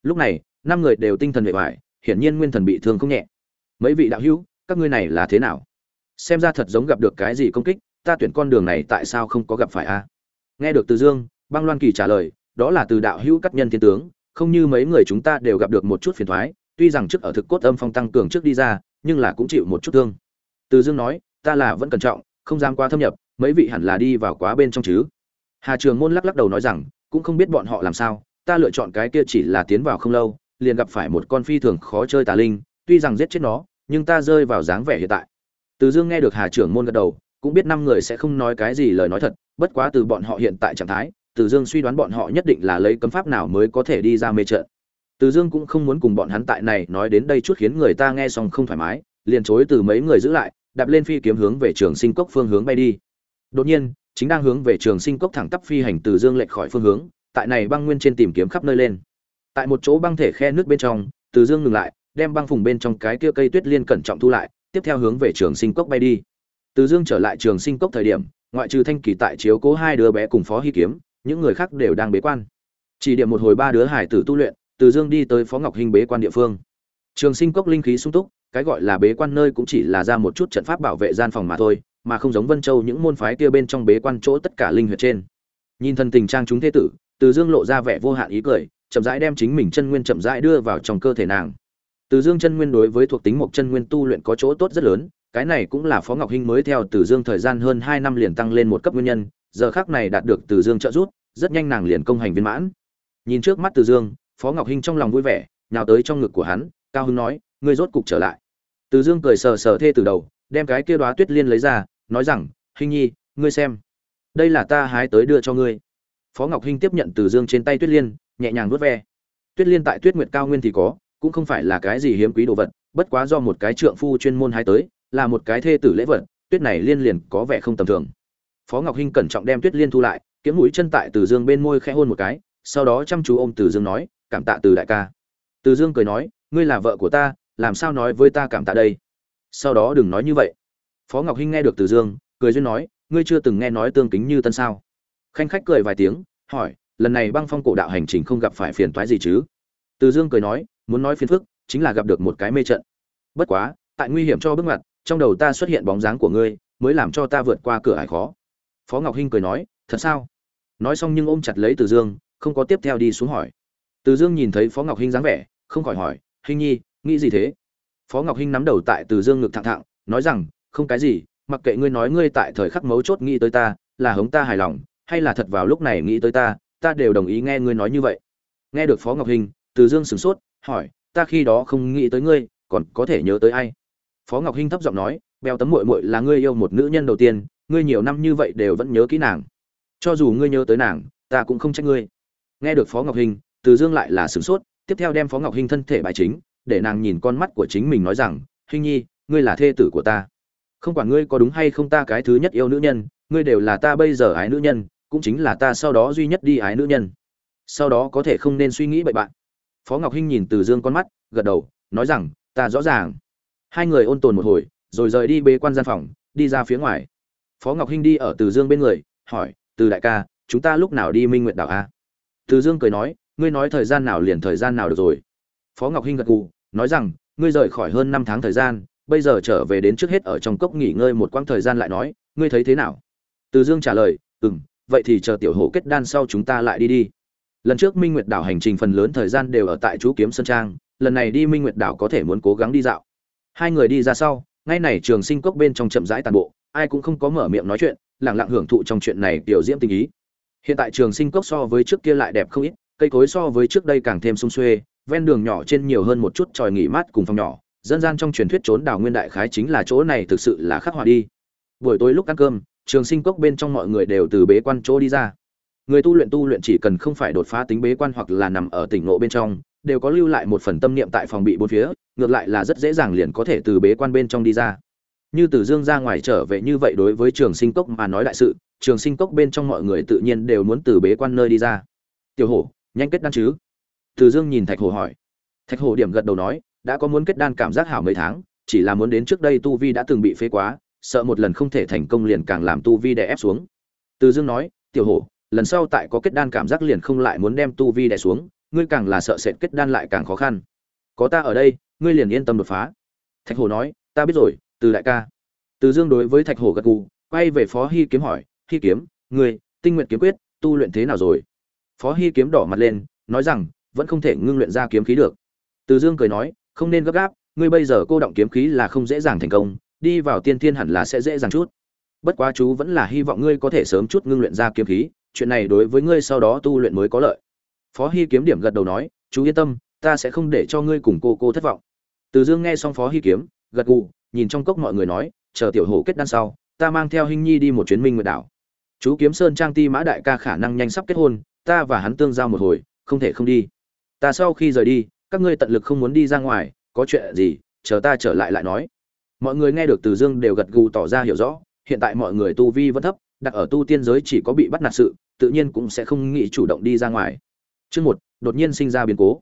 A: Lúc này, năm người đều tinh thần vệ vải hiển nhiên nguyên thần bị thương không nhẹ. Mấy vị đạo hữu, các ngươi này là thế nào? Xem ra thật giống gặp được cái gì công kích, ta tuyển con đường này tại sao không có gặp phải a? Nghe được từ dương, băng loan kỳ trả lời, đó là từ đạo hữu các nhân thiên tướng, không như mấy người chúng ta đều gặp được một chút phiền thoái, tuy rằng trước ở thực cốt âm phong tăng cường trước đi ra, nhưng là cũng chịu một chút thương. Từ dương nói, ta là vẫn cẩn trọng, không dám quá thâm nhập, mấy vị hẳn là đi vào quá bên trong chứ hà trường môn lắc lắc đầu nói rằng, cũng không biết bọn họ làm sao, ta lựa chọn cái kia chỉ là tiến vào không lâu, liền gặp phải một con phi thường khó chơi tà linh, tuy rằng giết chết nó, nhưng ta rơi vào dáng vẻ hiện tại. Từ dương nghe được hà Trường môn gật đầu, cũng biết năm người sẽ không nói cái gì lời nói thật, bất quá từ bọn họ hiện tại trạng thái, từ dương suy đoán bọn họ nhất định là lấy cấm pháp nào mới có thể đi ra mê trận. Từ dương cũng không muốn cùng bọn hắn tại này nói đến đây chút khiến người ta nghe xong không thoải mái, liền chối từ mấy người giữ lại, đạp lên phi kiếm hướng về trường sinh cốc phương hướng bay đi. Đột nhiên chính đang hướng về trường sinh cốc thẳng tắp phi hành từ dương lệch khỏi phương hướng, tại này băng nguyên trên tìm kiếm khắp nơi lên. Tại một chỗ băng thể khe nước bên trong, từ dương ngừng lại, đem băng phùng bên trong cái kia cây tuyết liên cẩn trọng thu lại, tiếp theo hướng về trường sinh cốc bay đi. Từ dương trở lại trường sinh cốc thời điểm, ngoại trừ thanh kỳ tại chiếu cố hai đứa bé cùng phó hy kiếm, những người khác đều đang bế quan. Chỉ điểm một hồi ba đứa hải tử tu luyện, từ dương đi tới phó ngọc hinh bế quan địa phương. Trường sinh cốc linh khí sung túc, cái gọi là bế quan nơi cũng chỉ là ra một chút trận pháp bảo vệ gian phòng mà thôi mà không giống vân châu những môn phái kia bên trong bế quan chỗ tất cả linh huyệt trên. Nhìn thân tình trang chúng thế tử, từ dương lộ ra vẻ vô hạn ý cười, chậm rãi đem chính mình chân nguyên chậm rãi đưa vào trong cơ thể nàng. Từ dương chân nguyên đối với thuộc tính một chân nguyên tu luyện có chỗ tốt rất lớn, cái này cũng là phó ngọc hinh mới theo từ dương thời gian hơn hai năm liền tăng lên một cấp nguyên nhân, giờ khắc này đạt được từ dương trợ giúp, rất nhanh nàng liền công hành viên mãn. Nhìn trước mắt từ dương, phó ngọc hinh trong lòng vui vẻ, nhào tới trong ngực của hắn, cao hứng nói, ngươi rốt cục trở lại. Từ dương cười sờ sờ thê từ đầu, đem cái kia Đóa tuyết liên lấy ra nói rằng, hinh nhi, ngươi xem. Đây là ta hái tới đưa cho ngươi. Phó ngọc hinh tiếp nhận từ dương trên tay tuyết liên, nhẹ nhàng vuốt ve. Tuyết liên tại tuyết nguyệt cao nguyên thì có, cũng không phải là cái gì hiếm quý đồ vật, bất quá do một cái trượng phu chuyên môn hái tới, là một cái thê tử lễ vật, tuyết này liên liền có vẻ không tầm thường. Phó ngọc hinh cẩn trọng đem tuyết liên thu lại, kiếm mũi chân tại từ dương bên môi khẽ hôn một cái, sau đó chăm chú ôm từ dương nói, cảm tạ từ đại ca. Từ dương cười nói, ngươi là vợ của ta, làm sao nói với ta cảm tạ đây? Sau đó đừng nói như vậy phó ngọc hinh nghe được từ dương, cười duyên nói, ngươi chưa từng nghe nói tương kính như tân sao? Khanh khách cười vài tiếng, hỏi, lần này băng phong cổ đạo hành trình không gặp phải phiền toái gì chứ? Từ dương cười nói, muốn nói phiền phức, chính là gặp được một cái mê trận. Bất quá, tại nguy hiểm cho bước ngoặt, trong đầu ta xuất hiện bóng dáng của ngươi, mới làm cho ta vượt qua cửa hải khó. Phó ngọc hinh cười nói, thật sao? Nói xong nhưng ôm chặt lấy từ dương, không có tiếp theo đi xuống hỏi. Từ dương nhìn thấy phó ngọc hinh dáng vẻ, không khỏi hỏi, hinh nhi, nghĩ gì thế? Phó ngọc hinh nắm đầu tại từ dương ngực thẳng thẳng, nói rằng không cái gì, mặc kệ ngươi nói ngươi tại thời khắc mấu chốt nghĩ tới ta, là hống ta hài lòng, hay là thật vào lúc này nghĩ tới ta ta đều đồng ý nghe ngươi nói như vậy. Nghe được phó ngọc hinh từ dương sửng sốt, hỏi, ta khi đó không nghĩ tới ngươi, còn có thể nhớ tới ai? Phó ngọc hinh thấp giọng nói beo tấm mội mội là ngươi yêu một nữ nhân đầu tiên, ngươi nhiều năm như vậy đều vẫn nhớ kỹ nàng. Cho dù ngươi nhớ tới nàng, ta cũng không trách ngươi. Nghe được phó ngọc hinh từ dương lại là sửng sốt, tiếp theo đem phó ngọc hinh thân thể bài chính, để nàng nhìn con mắt của chính mình nói rằng hinh nhi, ngươi là thê tử của ta không quản ngươi có đúng hay không ta cái thứ nhất yêu nữ nhân, ngươi đều là ta bây giờ ái nữ nhân, cũng chính là ta sau đó duy nhất đi ái nữ nhân. Sau đó có thể không nên suy nghĩ bậy bạn. Phó ngọc hinh nhìn từ dương con mắt, gật đầu, nói rằng, ta rõ ràng. Hai người ôn tồn một hồi, rồi rời đi bế quan gian phòng, đi ra phía ngoài. Phó ngọc hinh đi ở từ dương bên người, hỏi, từ đại ca, chúng ta lúc nào đi minh nguyệt đảo a? Từ dương cười nói, ngươi nói thời gian nào liền thời gian nào được rồi. Phó ngọc hinh gật gù, nói rằng, ngươi rời khỏi hơn năm tháng thời gian bây giờ trở về đến trước hết ở trong cốc nghỉ ngơi một quãng thời gian lại nói, ngươi thấy thế nào? Từ dương trả lời ừ m vậy thì chờ tiểu hổ kết đan sau chúng ta lại đi đi. Lần trước minh nguyệt đảo hành trình phần lớn thời gian đều ở tại chú kiếm sơn trang, lần này đi minh nguyệt đảo có thể muốn cố gắng đi dạo. Hai người đi ra sau, ngay này trường sinh cốc bên trong chậm rãi tàn bộ, ai cũng không có mở miệng nói chuyện lẳng lặng hưởng thụ trong chuyện này tiểu diễm tình ý. Hiện tại trường sinh cốc so với trước kia lại đẹp không ít, cây cối so với trước đây càng thêm sung xuê, ven đường nhỏ trên nhiều hơn một chút tròi nghỉ mát cùng phòng nhỏ dân gian trong truyền thuyết trốn đảo nguyên đại khái chính là chỗ này thực sự là khắc họa đi. Buổi tối lúc ăn cơm, trường sinh cốc bên trong mọi người đều từ bế quan chỗ đi ra. Người tu luyện tu luyện chỉ cần không phải đột phá tính bế quan hoặc là nằm ở tỉnh ngộ bên trong, đều có lưu lại một phần tâm niệm tại phòng bị bốn phía, ngược lại là rất dễ dàng liền có thể từ bế quan bên trong đi ra. Như từ dương ra ngoài trở về như vậy đối với trường sinh cốc mà nói đại sự, trường sinh cốc bên trong mọi người tự nhiên đều muốn từ bế quan nơi đi ra. Tiểu hổ, nhanh kết đan chứ? Từ dương nhìn thạch hồ hỏi. Thạch hổ điểm gật đầu nói đã có muốn kết đan cảm giác hảo mấy tháng, chỉ là muốn đến trước đây tu vi đã từng bị phế quá, sợ một lần không thể thành công liền càng làm tu vi đè ép xuống. Từ dương nói, tiểu hổ, lần sau tại có kết đan cảm giác liền không lại muốn đem tu vi đè xuống, ngươi càng là sợ sệt kết đan lại càng khó khăn. Có ta ở đây, ngươi liền yên tâm đột phá. Thạch hổ nói, ta biết rồi, từ đại ca. Từ dương đối với thạch hổ gật gù, quay về phó hy kiếm hỏi, hy kiếm, ngươi, tinh nguyện kiếm quyết, tu luyện thế nào rồi? Phó hy kiếm đỏ mặt lên, nói rằng, vẫn không thể ngưng luyện ra kiếm khí được. Từ dương cười nói không nên gấp gáp, ngươi bây giờ cô động kiếm khí là không dễ dàng thành công, đi vào tiên thiên hẳn là sẽ dễ dàng chút. Bất quá chú vẫn là hy vọng ngươi có thể sớm chút ngưng luyện ra kiếm khí, chuyện này đối với ngươi sau đó tu luyện mới có lợi. Phó hy kiếm điểm gật đầu nói, chú yên tâm, ta sẽ không để cho ngươi cùng cô cô thất vọng. Từ dương nghe xong phó hy kiếm, gật gù, nhìn trong cốc mọi người nói, chờ tiểu hổ kết đan sau, ta mang theo hình nhi đi một chuyến minh nguyệt đảo. Chú kiếm sơn trang ti mã đại ca khả năng nhanh sắp kết hôn, ta và hắn tương giao một hồi, không thể không đi. Ta sau khi rời đi các ngươi tận lực không muốn đi ra ngoài, có chuyện gì, chờ ta trở lại lại nói. Mọi người nghe được từ dương đều gật gù tỏ ra hiểu rõ, hiện tại mọi người tu vi vẫn thấp, đặt ở tu tiên giới chỉ có bị bắt nạt sự, tự nhiên cũng sẽ không nghĩ chủ động đi ra ngoài. Chương một, đột nhiên sinh ra biến cố.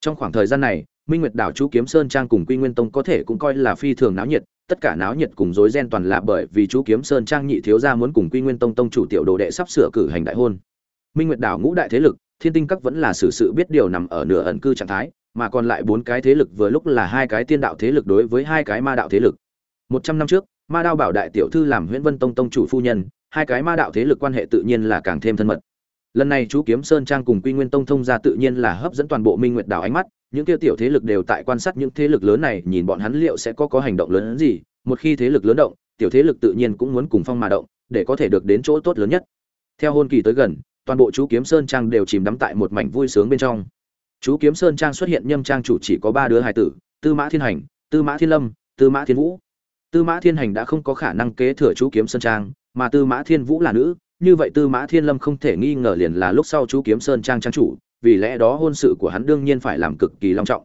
A: Trong khoảng thời gian này, minh nguyệt đảo, chú kiếm sơn trang cùng quy nguyên tông có thể cũng coi là phi thường náo nhiệt, tất cả náo nhiệt cùng rối ren toàn là bởi vì chú kiếm sơn trang nhị thiếu gia muốn cùng quy nguyên tông tông chủ tiểu đồ đệ sắp sửa cử hành đại hôn. Minh nguyệt đảo ngũ đại thế lực, thiên tinh các vẫn là sự sự biết điều nằm ở nửa ẩn cư trạng thái mà còn lại bốn cái thế lực vừa lúc là hai cái tiên đạo thế lực đối với hai cái ma đạo thế lực. Một trăm năm trước, ma đao bảo đại tiểu thư làm Huyền vân tông tông chủ phu nhân, hai cái ma đạo thế lực quan hệ tự nhiên là càng thêm thân mật. Lần này chú kiếm sơn trang cùng quy nguyên tông thông gia tự nhiên là hấp dẫn toàn bộ minh nguyệt đảo ánh mắt, những kia tiểu thế lực đều tại quan sát những thế lực lớn này, nhìn bọn hắn liệu sẽ có có hành động lớn hơn gì, một khi thế lực lớn động, tiểu thế lực tự nhiên cũng muốn cùng phong mà động, để có thể được đến chỗ tốt lớn nhất. Theo hôn kỳ tới gần, toàn bộ chú kiếm sơn trang đều chìm đắm tại một mảnh vui sướng bên trong chú kiếm sơn trang xuất hiện nhâm trang chủ chỉ có ba đứa hài tử, tư mã thiên hành, tư mã thiên lâm, tư mã thiên vũ. Tư mã thiên hành đã không có khả năng kế thừa chú kiếm sơn trang, mà tư mã thiên vũ là nữ, như vậy tư mã thiên lâm không thể nghi ngờ liền là lúc sau chú kiếm sơn trang trang chủ, vì lẽ đó hôn sự của hắn đương nhiên phải làm cực kỳ long trọng.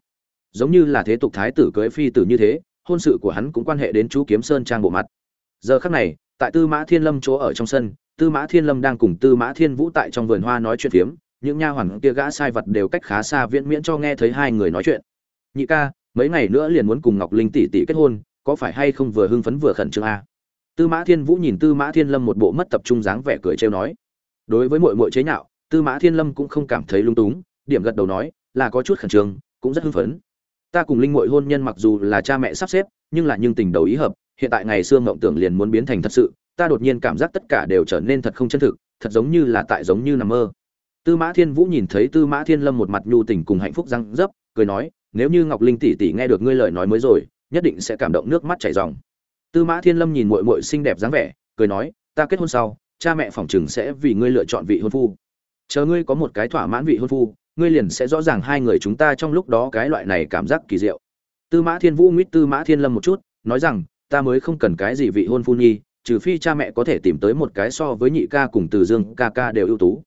A: Giống như là thế tục thái tử cưới phi tử như thế, hôn sự của hắn cũng quan hệ đến chú kiếm sơn trang bộ mặt. Giờ khắc này, tại tư mã thiên lâm chỗ ở trong sân, tư mã thiên lâm đang cùng tư mã thiên vũ tại trong vườn hoa nói chuyện phiếm những nha hoàn kia gã sai vật đều cách khá xa viễn miễn cho nghe thấy hai người nói chuyện. Nhị ca, mấy ngày nữa liền muốn cùng ngọc linh tỷ tỷ kết hôn, có phải hay không vừa hưng phấn vừa khẩn trương a? Tư mã thiên vũ nhìn tư mã thiên lâm một bộ mất tập trung dáng vẻ cười trêu nói. Đối với muội muội chế nhạo, tư mã thiên lâm cũng không cảm thấy lung túng, điểm gật đầu nói, là có chút khẩn trương, cũng rất hưng phấn. Ta cùng linh muội hôn nhân mặc dù là cha mẹ sắp xếp, nhưng là nhưng tình đầu ý hợp, hiện tại ngày xưa mộng tưởng liền muốn biến thành thật sự, ta đột nhiên cảm giác tất cả đều trở nên thật không chân thực, thật giống như là tại giống như nằm mơ tư mã thiên vũ nhìn thấy tư mã thiên lâm một mặt nhu tình cùng hạnh phúc răng dấp, cười nói, nếu như ngọc linh tỷ tỷ nghe được ngươi lời nói mới rồi, nhất định sẽ cảm động nước mắt chảy ròng. Tư mã thiên lâm nhìn muội muội xinh đẹp dáng vẻ, cười nói, ta kết hôn sau, cha mẹ phỏng chừng sẽ vì ngươi lựa chọn vị hôn phu. Chờ ngươi có một cái thỏa mãn vị hôn phu, ngươi liền sẽ rõ ràng hai người chúng ta trong lúc đó cái loại này cảm giác kỳ diệu. Tư mã thiên vũ mít tư mã thiên lâm một chút, nói rằng, ta mới không cần cái gì vị hôn phu nhi, trừ phi cha mẹ có thể tìm tới một cái so với nhị ca cùng từ dương ca ca đều ưu tú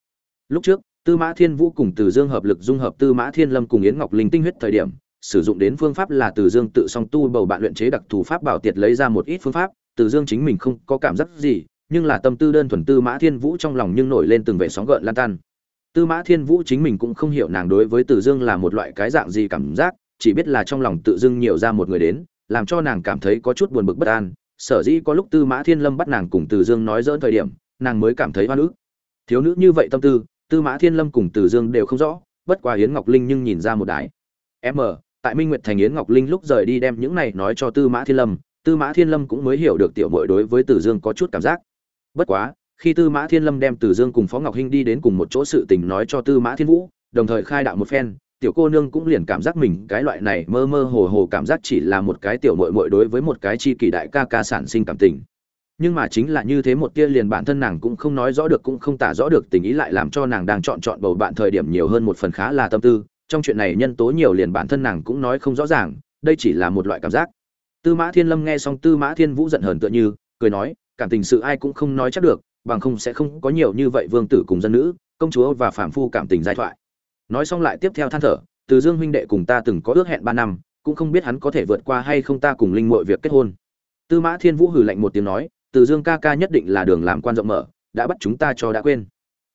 A: lúc trước, tư mã thiên vũ cùng từ dương hợp lực dung hợp tư mã thiên lâm cùng yến ngọc linh tinh huyết thời điểm, sử dụng đến phương pháp là từ dương tự song tu bầu bạn luyện chế đặc thù pháp bảo tiệt lấy ra một ít phương pháp, từ dương chính mình không có cảm giác gì, nhưng là tâm tư đơn thuần tư mã thiên vũ trong lòng nhưng nổi lên từng vệ sóng gợn lan tan. Tư mã thiên vũ chính mình cũng không hiểu nàng đối với từ dương là một loại cái dạng gì cảm giác, chỉ biết là trong lòng tự dưng nhiều ra một người đến, làm cho nàng cảm thấy có chút buồn bực bất an. Sở dĩ có lúc tư mã thiên lâm bắt nàng cùng từ dương nói dỡn thời điểm, nàng mới cảm thấy hoa nữ thiếu nữ như vậy tâm tư tư mã thiên lâm cùng từ dương đều không rõ, bất quá yến ngọc linh nhưng nhìn ra một đái m, tại minh nguyệt thành yến ngọc linh lúc rời đi đem những này nói cho tư mã thiên lâm, tư mã thiên lâm cũng mới hiểu được tiểu mội đối với từ dương có chút cảm giác. Bất quá, khi tư mã thiên lâm đem từ dương cùng phó ngọc hinh đi đến cùng một chỗ sự tình nói cho tư mã thiên vũ, đồng thời khai đạo một phen, tiểu cô nương cũng liền cảm giác mình cái loại này mơ mơ hồ hồ cảm giác chỉ là một cái tiểu mội mội đối với một cái chi kỳ đại ca ca sản sinh cảm tình nhưng mà chính là như thế một tia liền bản thân nàng cũng không nói rõ được, cũng không tả rõ được tình ý lại làm cho nàng đang chọn chọn bầu bạn thời điểm nhiều hơn một phần khá là tâm tư. Trong chuyện này nhân tố nhiều liền bản thân nàng cũng nói không rõ ràng, đây chỉ là một loại cảm giác. Tư mã thiên lâm nghe xong tư mã thiên vũ giận hờn tựa như, cười nói, cảm tình sự ai cũng không nói chắc được, bằng không sẽ không có nhiều như vậy vương tử cùng dân nữ, công chúa và phàm phu cảm tình giai thoại. Nói xong lại tiếp theo than thở, từ dương huynh đệ cùng ta từng có ước hẹn ba năm, cũng không biết hắn có thể vượt qua hay không ta cùng linh mội việc kết hôn. Tư mã thiên vũ hử lạnh một tiếng nói từ dương ca ca nhất định là đường làm quan rộng mở, đã bắt chúng ta cho đã quên.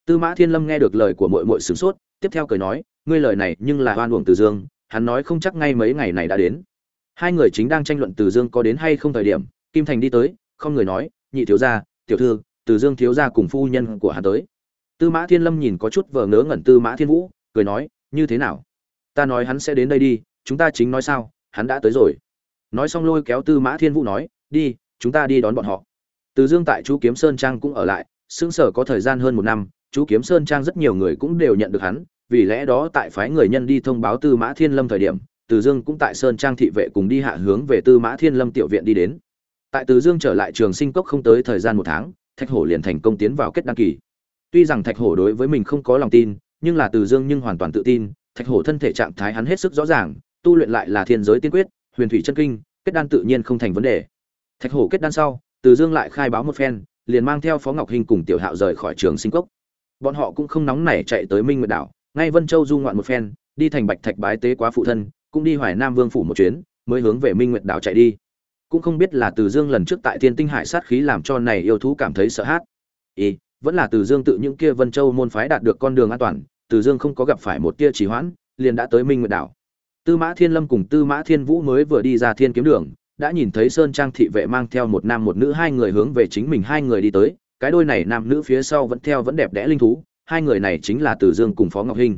A: Tư mã thiên lâm nghe được lời của mội mội sửng sốt, tiếp theo cười nói, ngươi lời này nhưng là oan uổng từ dương, hắn nói không chắc ngay mấy ngày này đã đến. Hai người chính đang tranh luận từ dương có đến hay không thời điểm, kim thành đi tới, không người nói, nhị thiếu gia, tiểu thư, từ dương thiếu gia cùng phu nhân của hắn tới. Tư mã thiên lâm nhìn có chút vờ ngớ ngẩn tư mã thiên vũ, cười nói, như thế nào? Ta nói hắn sẽ đến đây đi, chúng ta chính nói sao, hắn đã tới rồi. Nói xong lôi kéo tư mã thiên vũ nói, đi, chúng ta đi đón bọn họ từ dương tại chú kiếm sơn trang cũng ở lại xứng sở có thời gian hơn một năm, chú kiếm sơn trang rất nhiều người cũng đều nhận được hắn, vì lẽ đó tại phái người nhân đi thông báo tư mã thiên lâm thời điểm, từ dương cũng tại sơn trang thị vệ cùng đi hạ hướng về tư mã thiên lâm tiểu viện đi đến. Tại từ dương trở lại trường sinh cốc không tới thời gian một tháng, thạch hổ liền thành công tiến vào kết đăng kỳ. Tuy rằng thạch hổ đối với mình không có lòng tin, nhưng là từ dương nhưng hoàn toàn tự tin, thạch hổ thân thể trạng thái hắn hết sức rõ ràng, tu luyện lại là thiên giới tiên quyết, huyền thủy chân kinh, kết đan tự nhiên không thành vấn đề. Thạch hổ kết đan sau từ dương lại khai báo một phen, liền mang theo phó ngọc hinh cùng tiểu hạo rời khỏi trường sinh cốc. Bọn họ cũng không nóng nảy chạy tới minh nguyệt đảo, ngay vân châu du ngoạn một phen, đi thành bạch thạch bái tế quá phụ thân, cũng đi hoài nam vương phủ một chuyến, mới hướng về minh nguyệt đảo chạy đi. Cũng không biết là từ dương lần trước tại thiên tinh hải sát khí làm cho này yêu thú cảm thấy sợ hát y vẫn là từ dương tự những kia vân châu môn phái đạt được con đường an toàn, từ dương không có gặp phải một tia trì hoãn, liền đã tới minh nguyệt đảo. Tư mã thiên lâm cùng tư mã thiên vũ mới vừa đi ra thiên kiếm đường đã nhìn thấy sơn trang thị vệ mang theo một nam một nữ, hai người hướng về chính mình, hai người đi tới. Cái đôi này nam nữ phía sau vẫn theo vẫn đẹp đẽ linh thú. Hai người này chính là tử dương cùng phó ngọc hinh.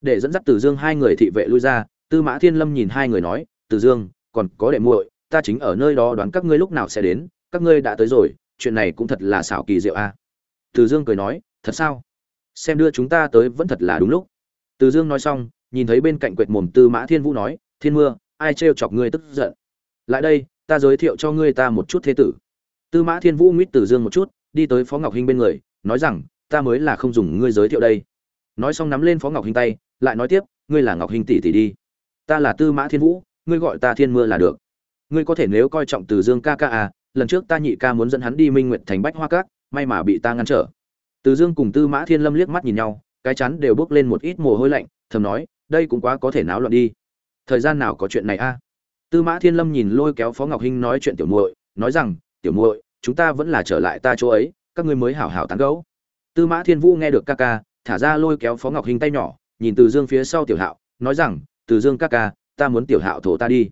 A: Để dẫn dắt tử dương, hai người thị vệ lui ra. Tư mã thiên lâm nhìn hai người nói tử dương, còn có đệ muội, ta chính ở nơi đó đoán các ngươi lúc nào sẽ đến. Các ngươi đã tới rồi, chuyện này cũng thật là xảo kỳ diệu a. Tử dương cười nói, thật sao? Xem đưa chúng ta tới vẫn thật là đúng lúc. Tử dương nói xong, nhìn thấy bên cạnh quệt mồm tư mã thiên vũ nói, thiên mưa, ai trêu chọc ngươi tức giận? Lại đây, ta giới thiệu cho ngươi ta một chút thế tử. Tư mã thiên vũ nguyết từ dương một chút, đi tới phó ngọc hinh bên người, nói rằng, ta mới là không dùng ngươi giới thiệu đây. Nói xong nắm lên phó ngọc hinh tay, lại nói tiếp, ngươi là ngọc hinh tỷ tỷ đi. Ta là tư mã thiên vũ, ngươi gọi ta thiên mưa là được. Ngươi có thể nếu coi trọng từ dương ca ca à lần trước ta nhị ca muốn dẫn hắn đi minh nguyện thành bách hoa cát may mà bị ta ngăn trở. Từ dương cùng tư mã thiên lâm liếc mắt nhìn nhau, cái chắn đều bước lên một ít mồ hôi lạnh, thầm nói, đây cũng quá có thể náo loạn đi. Thời gian nào có chuyện này a? à? Tư mã thiên lâm nhìn lôi kéo phó ngọc hinh nói chuyện tiểu muội, nói rằng, tiểu muội, chúng ta vẫn là trở lại ta chỗ ấy, các ngươi mới hảo hảo tán gẫu. Tư mã thiên vũ nghe được ca ca, thả ra lôi kéo phó ngọc hinh tay nhỏ, nhìn từ dương phía sau tiểu hạo, nói rằng, từ dương ca ca, ta muốn tiểu hạo thổ ta đi.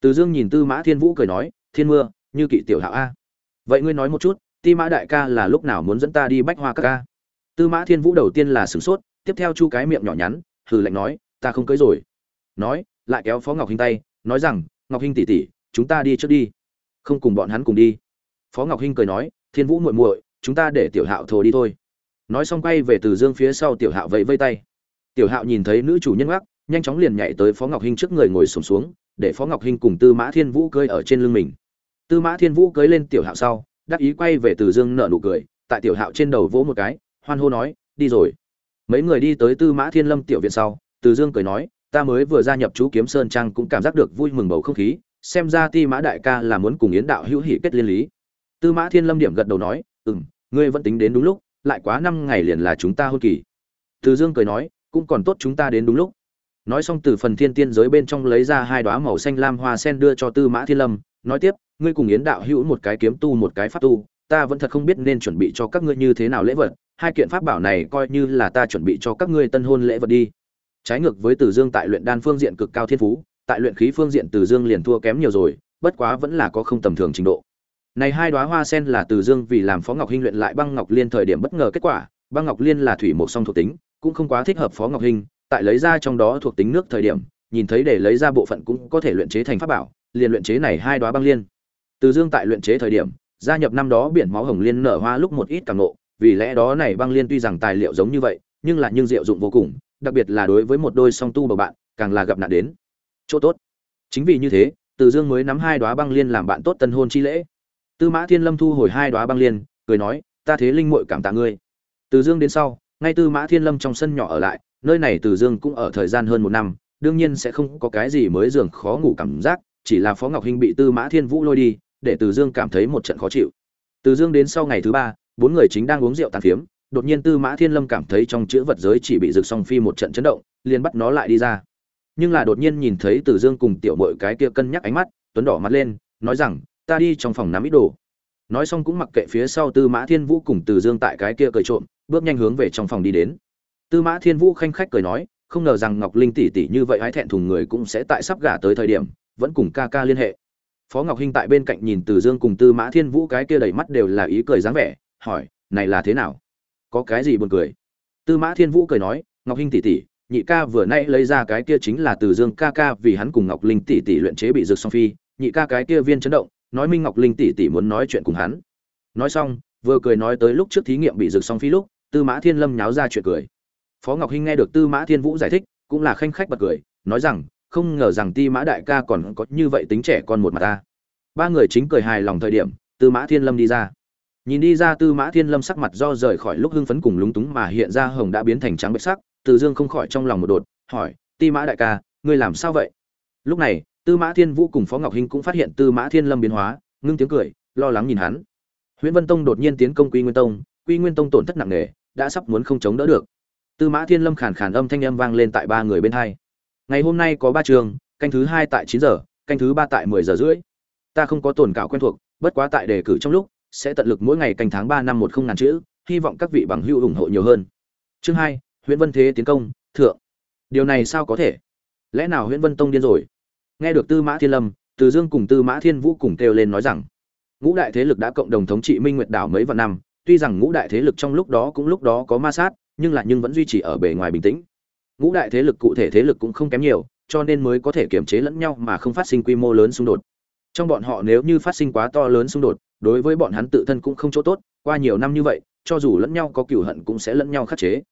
A: Từ dương nhìn tư mã thiên vũ cười nói, thiên mưa, như kỵ tiểu hạo a. Vậy ngươi nói một chút, ti mã đại ca là lúc nào muốn dẫn ta đi bách hoa ca ca? Tư mã thiên vũ đầu tiên là sửng sốt, tiếp theo chu cái miệng nhỏ nhắn, hừ lạnh nói, ta không cưới rồi. Nói, lại kéo phó ngọc hinh tay, nói rằng ngọc hinh tỉ tỉ chúng ta đi trước đi. Không cùng bọn hắn cùng đi. Phó ngọc hinh cười nói thiên vũ muội muội chúng ta để tiểu hạo thổ đi thôi. Nói xong quay về từ dương phía sau tiểu hạo vẫy vây tay. Tiểu hạo nhìn thấy nữ chủ nhân gác nhanh chóng liền nhảy tới phó ngọc hinh trước người ngồi sùng xuống, xuống để phó ngọc hinh cùng tư mã thiên vũ cưỡi ở trên lưng mình. Tư mã thiên vũ cưỡi lên tiểu hạo sau đắc ý quay về từ dương nở nụ cười tại tiểu hạo trên đầu vỗ một cái hoan hô nói đi rồi. Mấy người đi tới tư mã thiên lâm tiểu viện sau từ dương cười nói ta mới vừa gia nhập chú kiếm sơn trang cũng cảm giác được vui mừng bầu không khí, xem ra ti mã đại ca là muốn cùng yến đạo hữu hỷ kết liên lý. Tư mã thiên lâm điểm gật đầu nói ừ m ngươi vẫn tính đến đúng lúc, lại quá năm ngày liền là chúng ta hôn kỳ. Từ dương cười nói, cũng còn tốt chúng ta đến đúng lúc. Nói xong từ phần thiên tiên giới bên trong lấy ra hai đoá màu xanh lam hoa sen đưa cho tư mã thiên lâm, nói tiếp, ngươi cùng yến đạo hữu một cái kiếm tu, một cái pháp tu, ta vẫn thật không biết nên chuẩn bị cho các ngươi như thế nào lễ vật, hai kiện pháp bảo này coi như là ta chuẩn bị cho các ngươi tân hôn lễ vật đi trái ngược với từ dương tại luyện đan phương diện cực cao thiên phú, tại luyện khí phương diện từ dương liền thua kém nhiều rồi, bất quá vẫn là có không tầm thường trình độ. Này hai đóa hoa sen là từ dương vì làm phó ngọc hinh luyện lại băng ngọc liên thời điểm bất ngờ kết quả, băng ngọc liên là thủy một song thuộc tính, cũng không quá thích hợp phó ngọc hinh, tại lấy ra trong đó thuộc tính nước thời điểm, nhìn thấy để lấy ra bộ phận cũng có thể luyện chế thành pháp bảo, liền luyện chế này hai đóa băng liên. Từ dương tại luyện chế thời điểm, gia nhập năm đó biển máu hồng liên nở hoa lúc một ít càng nộ vì lẽ đó này băng liên tuy rằng tài liệu giống như vậy, nhưng là nhưng diệu dụng vô cùng đặc biệt là đối với một đôi song tu bầu bạn, càng là gặp nạn đến. Chỗ tốt. Chính vì như thế, từ dương mới nắm hai đóa băng liên làm bạn tốt tân hôn chi lễ. Tư mã thiên lâm thu hồi hai đóa băng liên, cười nói, ta thế linh muội cảm tạ ngươi. Từ dương đến sau, ngay tư mã thiên lâm trong sân nhỏ ở lại, nơi này từ dương cũng ở thời gian hơn một năm, đương nhiên sẽ không có cái gì mới giường khó ngủ cảm giác, chỉ là phó ngọc hinh bị tư mã thiên vũ lôi đi, để từ dương cảm thấy một trận khó chịu. Từ dương đến sau ngày thứ ba, bốn người chính đang uống rượu tàn phiếm đột nhiên tư mã thiên lâm cảm thấy trong chữ vật giới chỉ bị rực song phi một trận chấn động, liền bắt nó lại đi ra. Nhưng là đột nhiên nhìn thấy từ dương cùng tiểu muội cái kia cân nhắc ánh mắt, tuấn đỏ mặt lên, nói rằng, ta đi trong phòng nắm ít đồ. Nói xong cũng mặc kệ phía sau tư mã thiên vũ cùng từ dương tại cái kia cười trộm, bước nhanh hướng về trong phòng đi đến. Tư mã thiên vũ khanh khách cười nói, không ngờ rằng ngọc linh tỷ tỷ như vậy hái thẹn thùng người cũng sẽ tại sắp gả tới thời điểm, vẫn cùng ca ca liên hệ. Phó ngọc hinh tại bên cạnh nhìn từ dương cùng tư mã thiên vũ cái kia đầy mắt đều là ý cười dáng vẻ, hỏi, này là thế nào? Có cái gì buồn cười. Tư mã thiên vũ cười nói, ngọc hinh tỷ tỷ, nhị ca vừa nay lấy ra cái kia chính là từ dương ca ca vì hắn cùng ngọc linh tỷ tỷ luyện chế bị dược song phi, nhị ca cái kia viên chấn động, nói minh ngọc linh tỷ tỷ muốn nói chuyện cùng hắn. Nói xong, vừa cười nói tới lúc trước thí nghiệm bị dược song phi lúc, tư mã thiên lâm nháo ra chuyện cười. Phó ngọc hinh nghe được tư mã thiên vũ giải thích, cũng là khanh khách bật cười, nói rằng, không ngờ rằng ti mã đại ca còn có như vậy tính trẻ con một mặt ta. Ba người chính cười hài lòng thời điểm, tư mã thiên lâm đi ra nhìn đi ra tư mã thiên lâm sắc mặt do rời khỏi lúc hưng phấn cùng lúng túng mà hiện ra hồng đã biến thành trắng bệch sắc, từ dương không khỏi trong lòng một đột, hỏi, ti mã đại ca, ngươi làm sao vậy? Lúc này, tư mã thiên vũ cùng phó ngọc hinh cũng phát hiện tư mã thiên lâm biến hóa, ngưng tiếng cười, lo lắng nhìn hắn. Nguyễn vân tông đột nhiên tiến công quy nguyên tông, quy nguyên tông tổn thất nặng nề, đã sắp muốn không chống đỡ được. Tư mã thiên lâm khàn khàn âm thanh âm vang lên tại ba người bên hai. Ngày hôm nay có ba trường, canh thứ hai tại chín giờ, canh thứ ba tại mười giờ rưỡi. Ta không có tổn cạo quen thuộc, bất quá tại đề cử trong lúc sẽ tận lực mỗi ngày canh tháng ba năm một không ngàn chữ, hy vọng các vị bằng hữu ủng hộ nhiều hơn. Chương hai Huyền vân thế tiến công, thượng. Điều này sao có thể? Lẽ nào Huyền vân tông điên rồi? Nghe được tư mã thiên lâm, từ dương cùng tư mã thiên vũ cùng kêu lên nói rằng, ngũ đại thế lực đã cộng đồng thống trị minh nguyệt đảo mấy vạn năm, tuy rằng ngũ đại thế lực trong lúc đó cũng lúc đó có ma sát, nhưng lại nhưng vẫn duy trì ở bề ngoài bình tĩnh. Ngũ đại thế lực cụ thể thế lực cũng không kém nhiều, cho nên mới có thể kiềm chế lẫn nhau mà không phát sinh quy mô lớn xung đột. Trong bọn họ nếu như phát sinh quá to lớn xung đột đối với bọn hắn tự thân cũng không chỗ tốt qua nhiều năm như vậy cho dù lẫn nhau có cửu hận cũng sẽ lẫn nhau khắc chế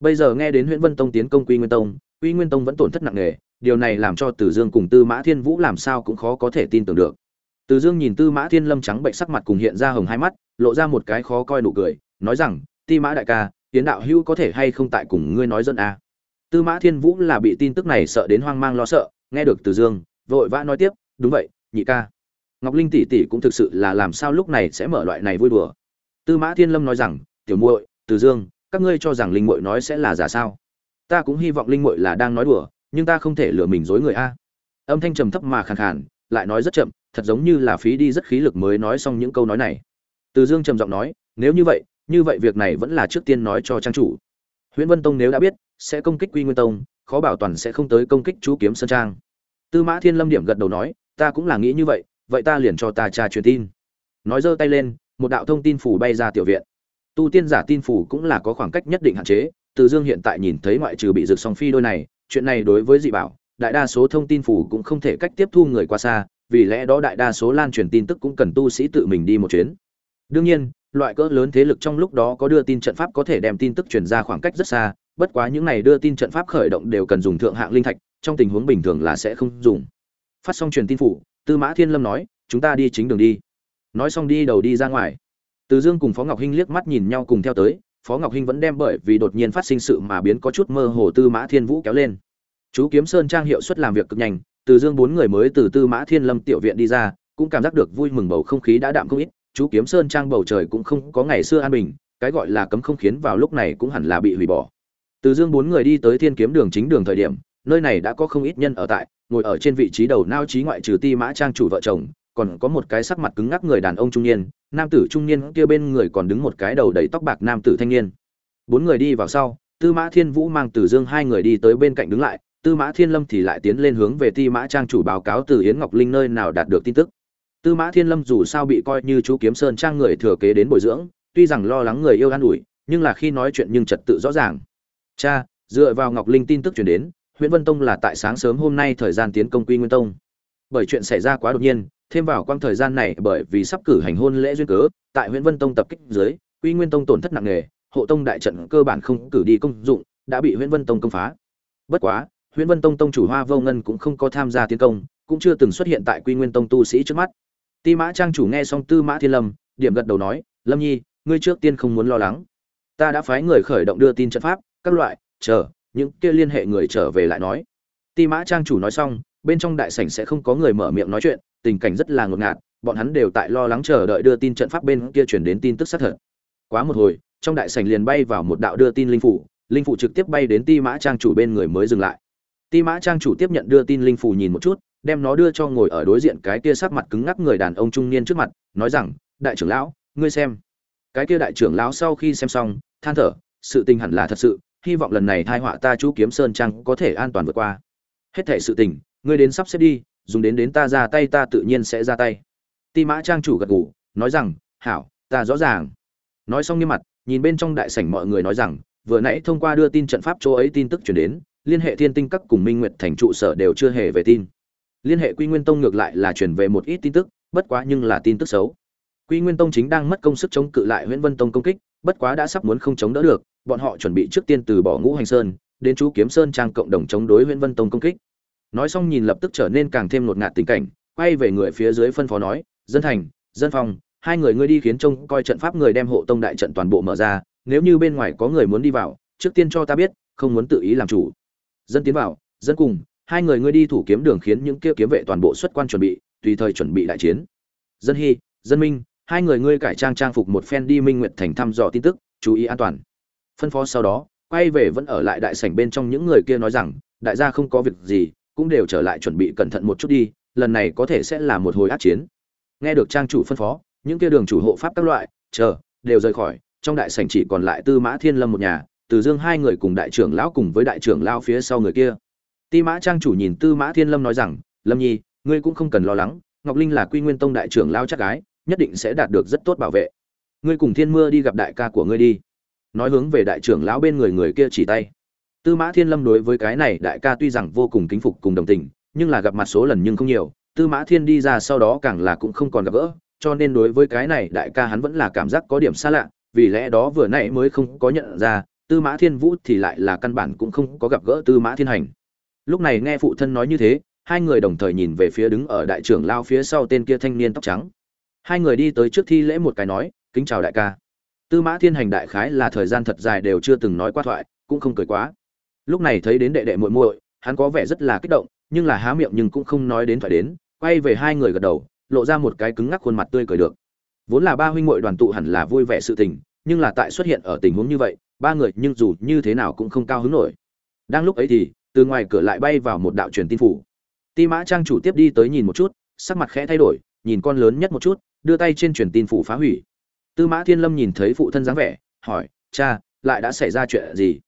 A: bây giờ nghe đến huyện vân tông tiến công quy nguyên tông quy nguyên tông vẫn tổn thất nặng nề điều này làm cho Từ Dương cùng Tư Mã Thiên Vũ làm sao cũng khó có thể tin tưởng được. Từ Dương nhìn Tư Mã Thiên Lâm trắng bệnh sắc mặt cùng hiện ra hồng hai mắt, lộ ra một cái khó coi nụ cười, nói rằng: "Ti Mã đại ca, Tiến đạo hữu có thể hay không tại cùng ngươi nói dẫn a?" À? Tư Mã Thiên Vũ là bị tin tức này sợ đến hoang mang lo sợ, nghe được Từ Dương, vội vã nói tiếp: "Đúng vậy, nhị ca. Ngọc Linh tỷ tỷ cũng thực sự là làm sao lúc này sẽ mở loại này vui đùa." Tư Mã Thiên Lâm nói rằng: "Tiểu muội, Từ Dương, các ngươi cho rằng Linh muội nói sẽ là giả sao? Ta cũng hy vọng Linh muội là đang nói đùa, nhưng ta không thể lừa mình dối người a âm thanh trầm thấp mà khàn khàn lại nói rất chậm thật giống như là phí đi rất khí lực mới nói xong những câu nói này từ dương trầm giọng nói nếu như vậy như vậy việc này vẫn là trước tiên nói cho trang chủ nguyễn vân tông nếu đã biết sẽ công kích quy nguyên tông khó bảo toàn sẽ không tới công kích chú kiếm sơn trang tư mã thiên lâm điểm gật đầu nói ta cũng là nghĩ như vậy vậy ta liền cho ta tra truyền tin. Nói giơ tay lên, một đạo thông tin phủ bay ra tiểu viện. Tu tiên giả tin phủ cũng là có khoảng cách nhất định hạn chế, từ dương hiện tại nhìn thấy ngoại trừ bị rực song phi đôi này, chuyện này đối với dị bảo, đại đa số thông tin phủ cũng không thể cách tiếp thu người qua xa, vì lẽ đó đại đa số lan truyền tin tức cũng cần tu sĩ tự mình đi một chuyến. Đương nhiên, loại cỡ lớn thế lực trong lúc đó có đưa tin trận pháp có thể đem tin tức truyền ra khoảng cách rất xa, bất quá những này đưa tin trận pháp khởi động đều cần dùng thượng hạng linh thạch, trong tình huống bình thường là sẽ không dùng. Phát xong truyền tin phủ tư mã thiên lâm nói, chúng ta đi chính đường đi. Nói xong đi đầu đi ra ngoài. Từ dương cùng phó ngọc hinh liếc mắt nhìn nhau cùng theo tới, phó ngọc hinh vẫn đem bởi vì đột nhiên phát sinh sự mà biến có chút mơ hồ tư mã thiên vũ kéo lên. Chú kiếm sơn trang hiệu suất làm việc cực nhanh, từ dương bốn người mới từ tư mã thiên lâm tiểu viện đi ra, cũng cảm giác được vui mừng bầu không khí đã đạm không ít, chú kiếm sơn trang bầu trời cũng không có ngày xưa an bình, cái gọi là cấm không khiến vào lúc này cũng hẳn là bị hủy bỏ. Từ dương bốn người đi tới thiên kiếm đường chính đường thời điểm, nơi này đã có không ít nhân ở tại ngồi ở trên vị trí đầu nao trí ngoại trừ ti mã trang chủ vợ chồng, còn có một cái sắc mặt cứng ngắc người đàn ông trung niên, nam tử trung niên kia bên người còn đứng một cái đầu đầy tóc bạc nam tử thanh niên. Bốn người đi vào sau, tư mã thiên vũ mang từ dương hai người đi tới bên cạnh đứng lại, tư mã thiên lâm thì lại tiến lên hướng về ti mã trang chủ báo cáo từ yến ngọc linh nơi nào đạt được tin tức. Tư mã thiên lâm dù sao bị coi như chú kiếm sơn trang người thừa kế đến bồi dưỡng, tuy rằng lo lắng người yêu an ủi, nhưng là khi nói chuyện nhưng trật tự rõ ràng. Cha, dựa vào ngọc linh tin tức chuyển đến huyện vân tông là tại sáng sớm hôm nay thời gian tiến công quy nguyên tông bởi chuyện xảy ra quá đột nhiên thêm vào quang thời gian này bởi vì sắp cử hành hôn lễ duyên cớ, tại Huyện Vân Tông tập kích dưới, Quy Nguyên Tông tổn thất nặng nề, hộ tông đại trận cơ bản không cử đi công dụng, đã bị Huyện Vân Tông công phá. Bất quá, Huyện Vân Tông tông chủ Hoa Vô Ngân cũng không có tham gia tiến công, cũng chưa từng xuất hiện tại Quy Nguyên Tông tu sĩ trước mắt. Ti Mã Trang chủ nghe xong Tư Mã Thiên Lâm, điểm gật đầu nói, "Lâm Nhi, ngươi trước tiên không muốn lo lắng. Ta đã phái người khởi động đưa tin trận pháp, các loại, chờ, những kia liên hệ người trở về lại nói." Ti Mã Trang chủ nói xong, bên trong đại sảnh sẽ không có người mở miệng nói chuyện, tình cảnh rất là ngột ngạt, bọn hắn đều tại lo lắng chờ đợi đưa tin trận pháp bên kia truyền đến tin tức xác thật. Quá một hồi, trong đại sảnh liền bay vào một đạo đưa tin linh phủ, linh phủ trực tiếp bay đến Ti Mã Trang chủ bên người mới dừng lại. Ti Mã Trang chủ tiếp nhận đưa tin linh phủ nhìn một chút, đem nó đưa cho ngồi ở đối diện cái kia sắc mặt cứng ngắc người đàn ông trung niên trước mặt, nói rằng: "Đại trưởng lão, ngươi xem." Cái kia đại trưởng lão sau khi xem xong, than thở, sự tình hẳn là thật sự, hy vọng lần này thai họa ta chú kiếm sơn trang có thể an toàn vượt qua. Hết thể sự tình, ngươi đến sắp xếp đi, dùng đến đến ta ra tay ta tự nhiên sẽ ra tay. Ti mã trang chủ gật gù, nói rằng, hảo, ta rõ ràng. Nói xong nghiêm mặt, nhìn bên trong đại sảnh mọi người nói rằng, vừa nãy thông qua đưa tin trận pháp chỗ ấy tin tức chuyển đến, liên hệ thiên tinh các cùng minh nguyệt thành trụ sở đều chưa hề về tin. Liên hệ quy nguyên tông ngược lại là chuyển về một ít tin tức, bất quá nhưng là tin tức xấu. Quy nguyên tông chính đang mất công sức chống cự lại nguyễn vân tông công kích, bất quá đã sắp muốn không chống đỡ được bọn họ chuẩn bị trước tiên từ bỏ ngũ hành sơn, đến chú kiếm sơn trang cộng đồng chống đối nguyễn vân tông công kích. Nói xong nhìn lập tức trở nên càng thêm ngột ngạt tình cảnh, quay về người phía dưới phân phó nói, dân thành, dân phòng hai người ngươi đi khiến trông coi trận pháp người đem hộ tông đại trận toàn bộ mở ra, nếu như bên ngoài có người muốn đi vào, trước tiên cho ta biết, không muốn tự ý làm chủ. Dân tiến vào, dân cùng, hai người ngươi đi thủ kiếm đường khiến những kia kiếm vệ toàn bộ xuất quan chuẩn bị, tùy thời chuẩn bị đại chiến. Dân hy, dân minh, hai người ngươi cải trang trang phục một phen đi minh nguyện thành thăm dò tin tức, chú ý an toàn phân phó sau đó, quay về vẫn ở lại đại sảnh bên trong những người kia nói rằng, đại gia không có việc gì, cũng đều trở lại chuẩn bị cẩn thận một chút đi, lần này có thể sẽ là một hồi át chiến. Nghe được trang chủ phân phó, những kia đường chủ hộ pháp các loại, chờ, đều rời khỏi, trong đại sảnh chỉ còn lại tư mã thiên lâm một nhà, từ dương hai người cùng đại trưởng lão cùng với đại trưởng lão phía sau người kia. Ti mã trang chủ nhìn tư mã thiên lâm nói rằng, lâm nhi, ngươi cũng không cần lo lắng, ngọc linh là quy nguyên tông đại trưởng lão chắc gái, nhất định sẽ đạt được rất tốt bảo vệ. Ngươi cùng thiên mưa đi gặp đại ca của ngươi đi nói hướng về đại trưởng lão bên người người kia chỉ tay. Tư mã thiên lâm đối với cái này đại ca tuy rằng vô cùng kính phục cùng đồng tình, nhưng là gặp mặt số lần nhưng không nhiều, tư mã thiên đi ra sau đó càng là cũng không còn gặp gỡ, cho nên đối với cái này đại ca hắn vẫn là cảm giác có điểm xa lạ, vì lẽ đó vừa nãy mới không có nhận ra, tư mã thiên vũ thì lại là căn bản cũng không có gặp gỡ tư mã thiên hành. Lúc này nghe phụ thân nói như thế, hai người đồng thời nhìn về phía đứng ở đại trưởng lao phía sau tên kia thanh niên tóc trắng. Hai người đi tới trước thi lễ một cái nói, kính chào đại ca tư mã thiên hành đại khái là thời gian thật dài đều chưa từng nói qua thoại, cũng không cười quá. Lúc này thấy đến đệ đệ muội muội, hắn có vẻ rất là kích động, nhưng là há miệng nhưng cũng không nói đến thoại đến, quay về hai người gật đầu, lộ ra một cái cứng ngắc khuôn mặt tươi cười được. Vốn là ba huynh muội đoàn tụ hẳn là vui vẻ sự tình, nhưng là tại xuất hiện ở tình huống như vậy, ba người nhưng dù như thế nào cũng không cao hứng nổi. Đang lúc ấy thì, từ ngoài cửa lại bay vào một đạo truyền tin phủ. Ti mã trang chủ tiếp đi tới nhìn một chút, sắc mặt khẽ thay đổi, nhìn con lớn nhất một chút, đưa tay trên truyền tin phủ phá hủy tư mã thiên lâm nhìn thấy phụ thân dáng vẻ, hỏi, cha, lại đã xảy ra chuyện gì?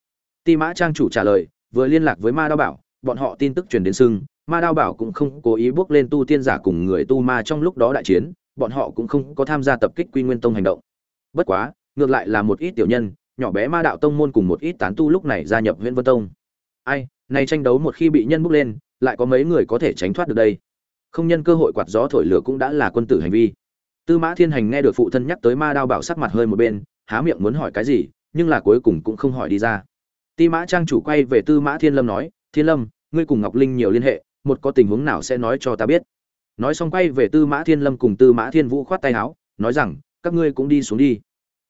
A: Ti mã trang chủ trả lời, vừa liên lạc với ma đao bảo, bọn họ tin tức truyền đến sưng, ma đao bảo cũng không cố ý bước lên tu tiên giả cùng người tu ma trong lúc đó đại chiến, bọn họ cũng không có tham gia tập kích quy nguyên tông hành động. Bất quá, ngược lại là một ít tiểu nhân, nhỏ bé ma đạo tông môn cùng một ít tán tu lúc này gia nhập huyện vân tông. Ai, này tranh đấu một khi bị nhân bước lên, lại có mấy người có thể tránh thoát được đây? Không nhân cơ hội quạt gió thổi lửa cũng đã là quân tử hành vi tư mã thiên hành nghe được phụ thân nhắc tới ma đao bảo sắc mặt hơi một bên, há miệng muốn hỏi cái gì, nhưng là cuối cùng cũng không hỏi đi ra. Ti mã trang chủ quay về tư mã thiên lâm nói, thiên lâm, ngươi cùng ngọc linh nhiều liên hệ, một có tình huống nào sẽ nói cho ta biết. Nói xong quay về tư mã thiên lâm cùng tư mã thiên vũ khoát tay áo, nói rằng, các ngươi cũng đi xuống đi.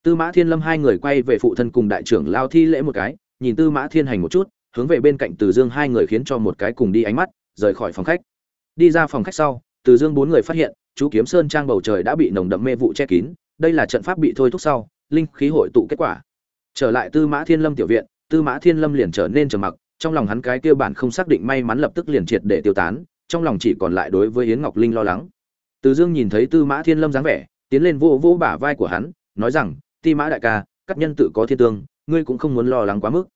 A: Tư mã thiên lâm hai người quay về phụ thân cùng đại trưởng lao thi lễ một cái, nhìn tư mã thiên hành một chút, hướng về bên cạnh từ dương hai người khiến cho một cái cùng đi ánh mắt, rời khỏi phòng khách. Đi ra phòng khách sau, từ dương bốn người phát hiện chú kiếm sơn trang bầu trời đã bị nồng đậm mê vụ che kín, đây là trận pháp bị thôi thúc sau, linh khí hội tụ kết quả. Trở lại tư mã thiên lâm tiểu viện, tư mã thiên lâm liền trở nên trầm mặc, trong lòng hắn cái kia bản không xác định may mắn lập tức liền triệt để tiêu tán, trong lòng chỉ còn lại đối với yến ngọc linh lo lắng. Từ dương nhìn thấy tư mã thiên lâm dáng vẻ, tiến lên vô vô bả vai của hắn, nói rằng, ti mã đại ca, các nhân tự có thiên tương, ngươi cũng không muốn lo lắng quá mức.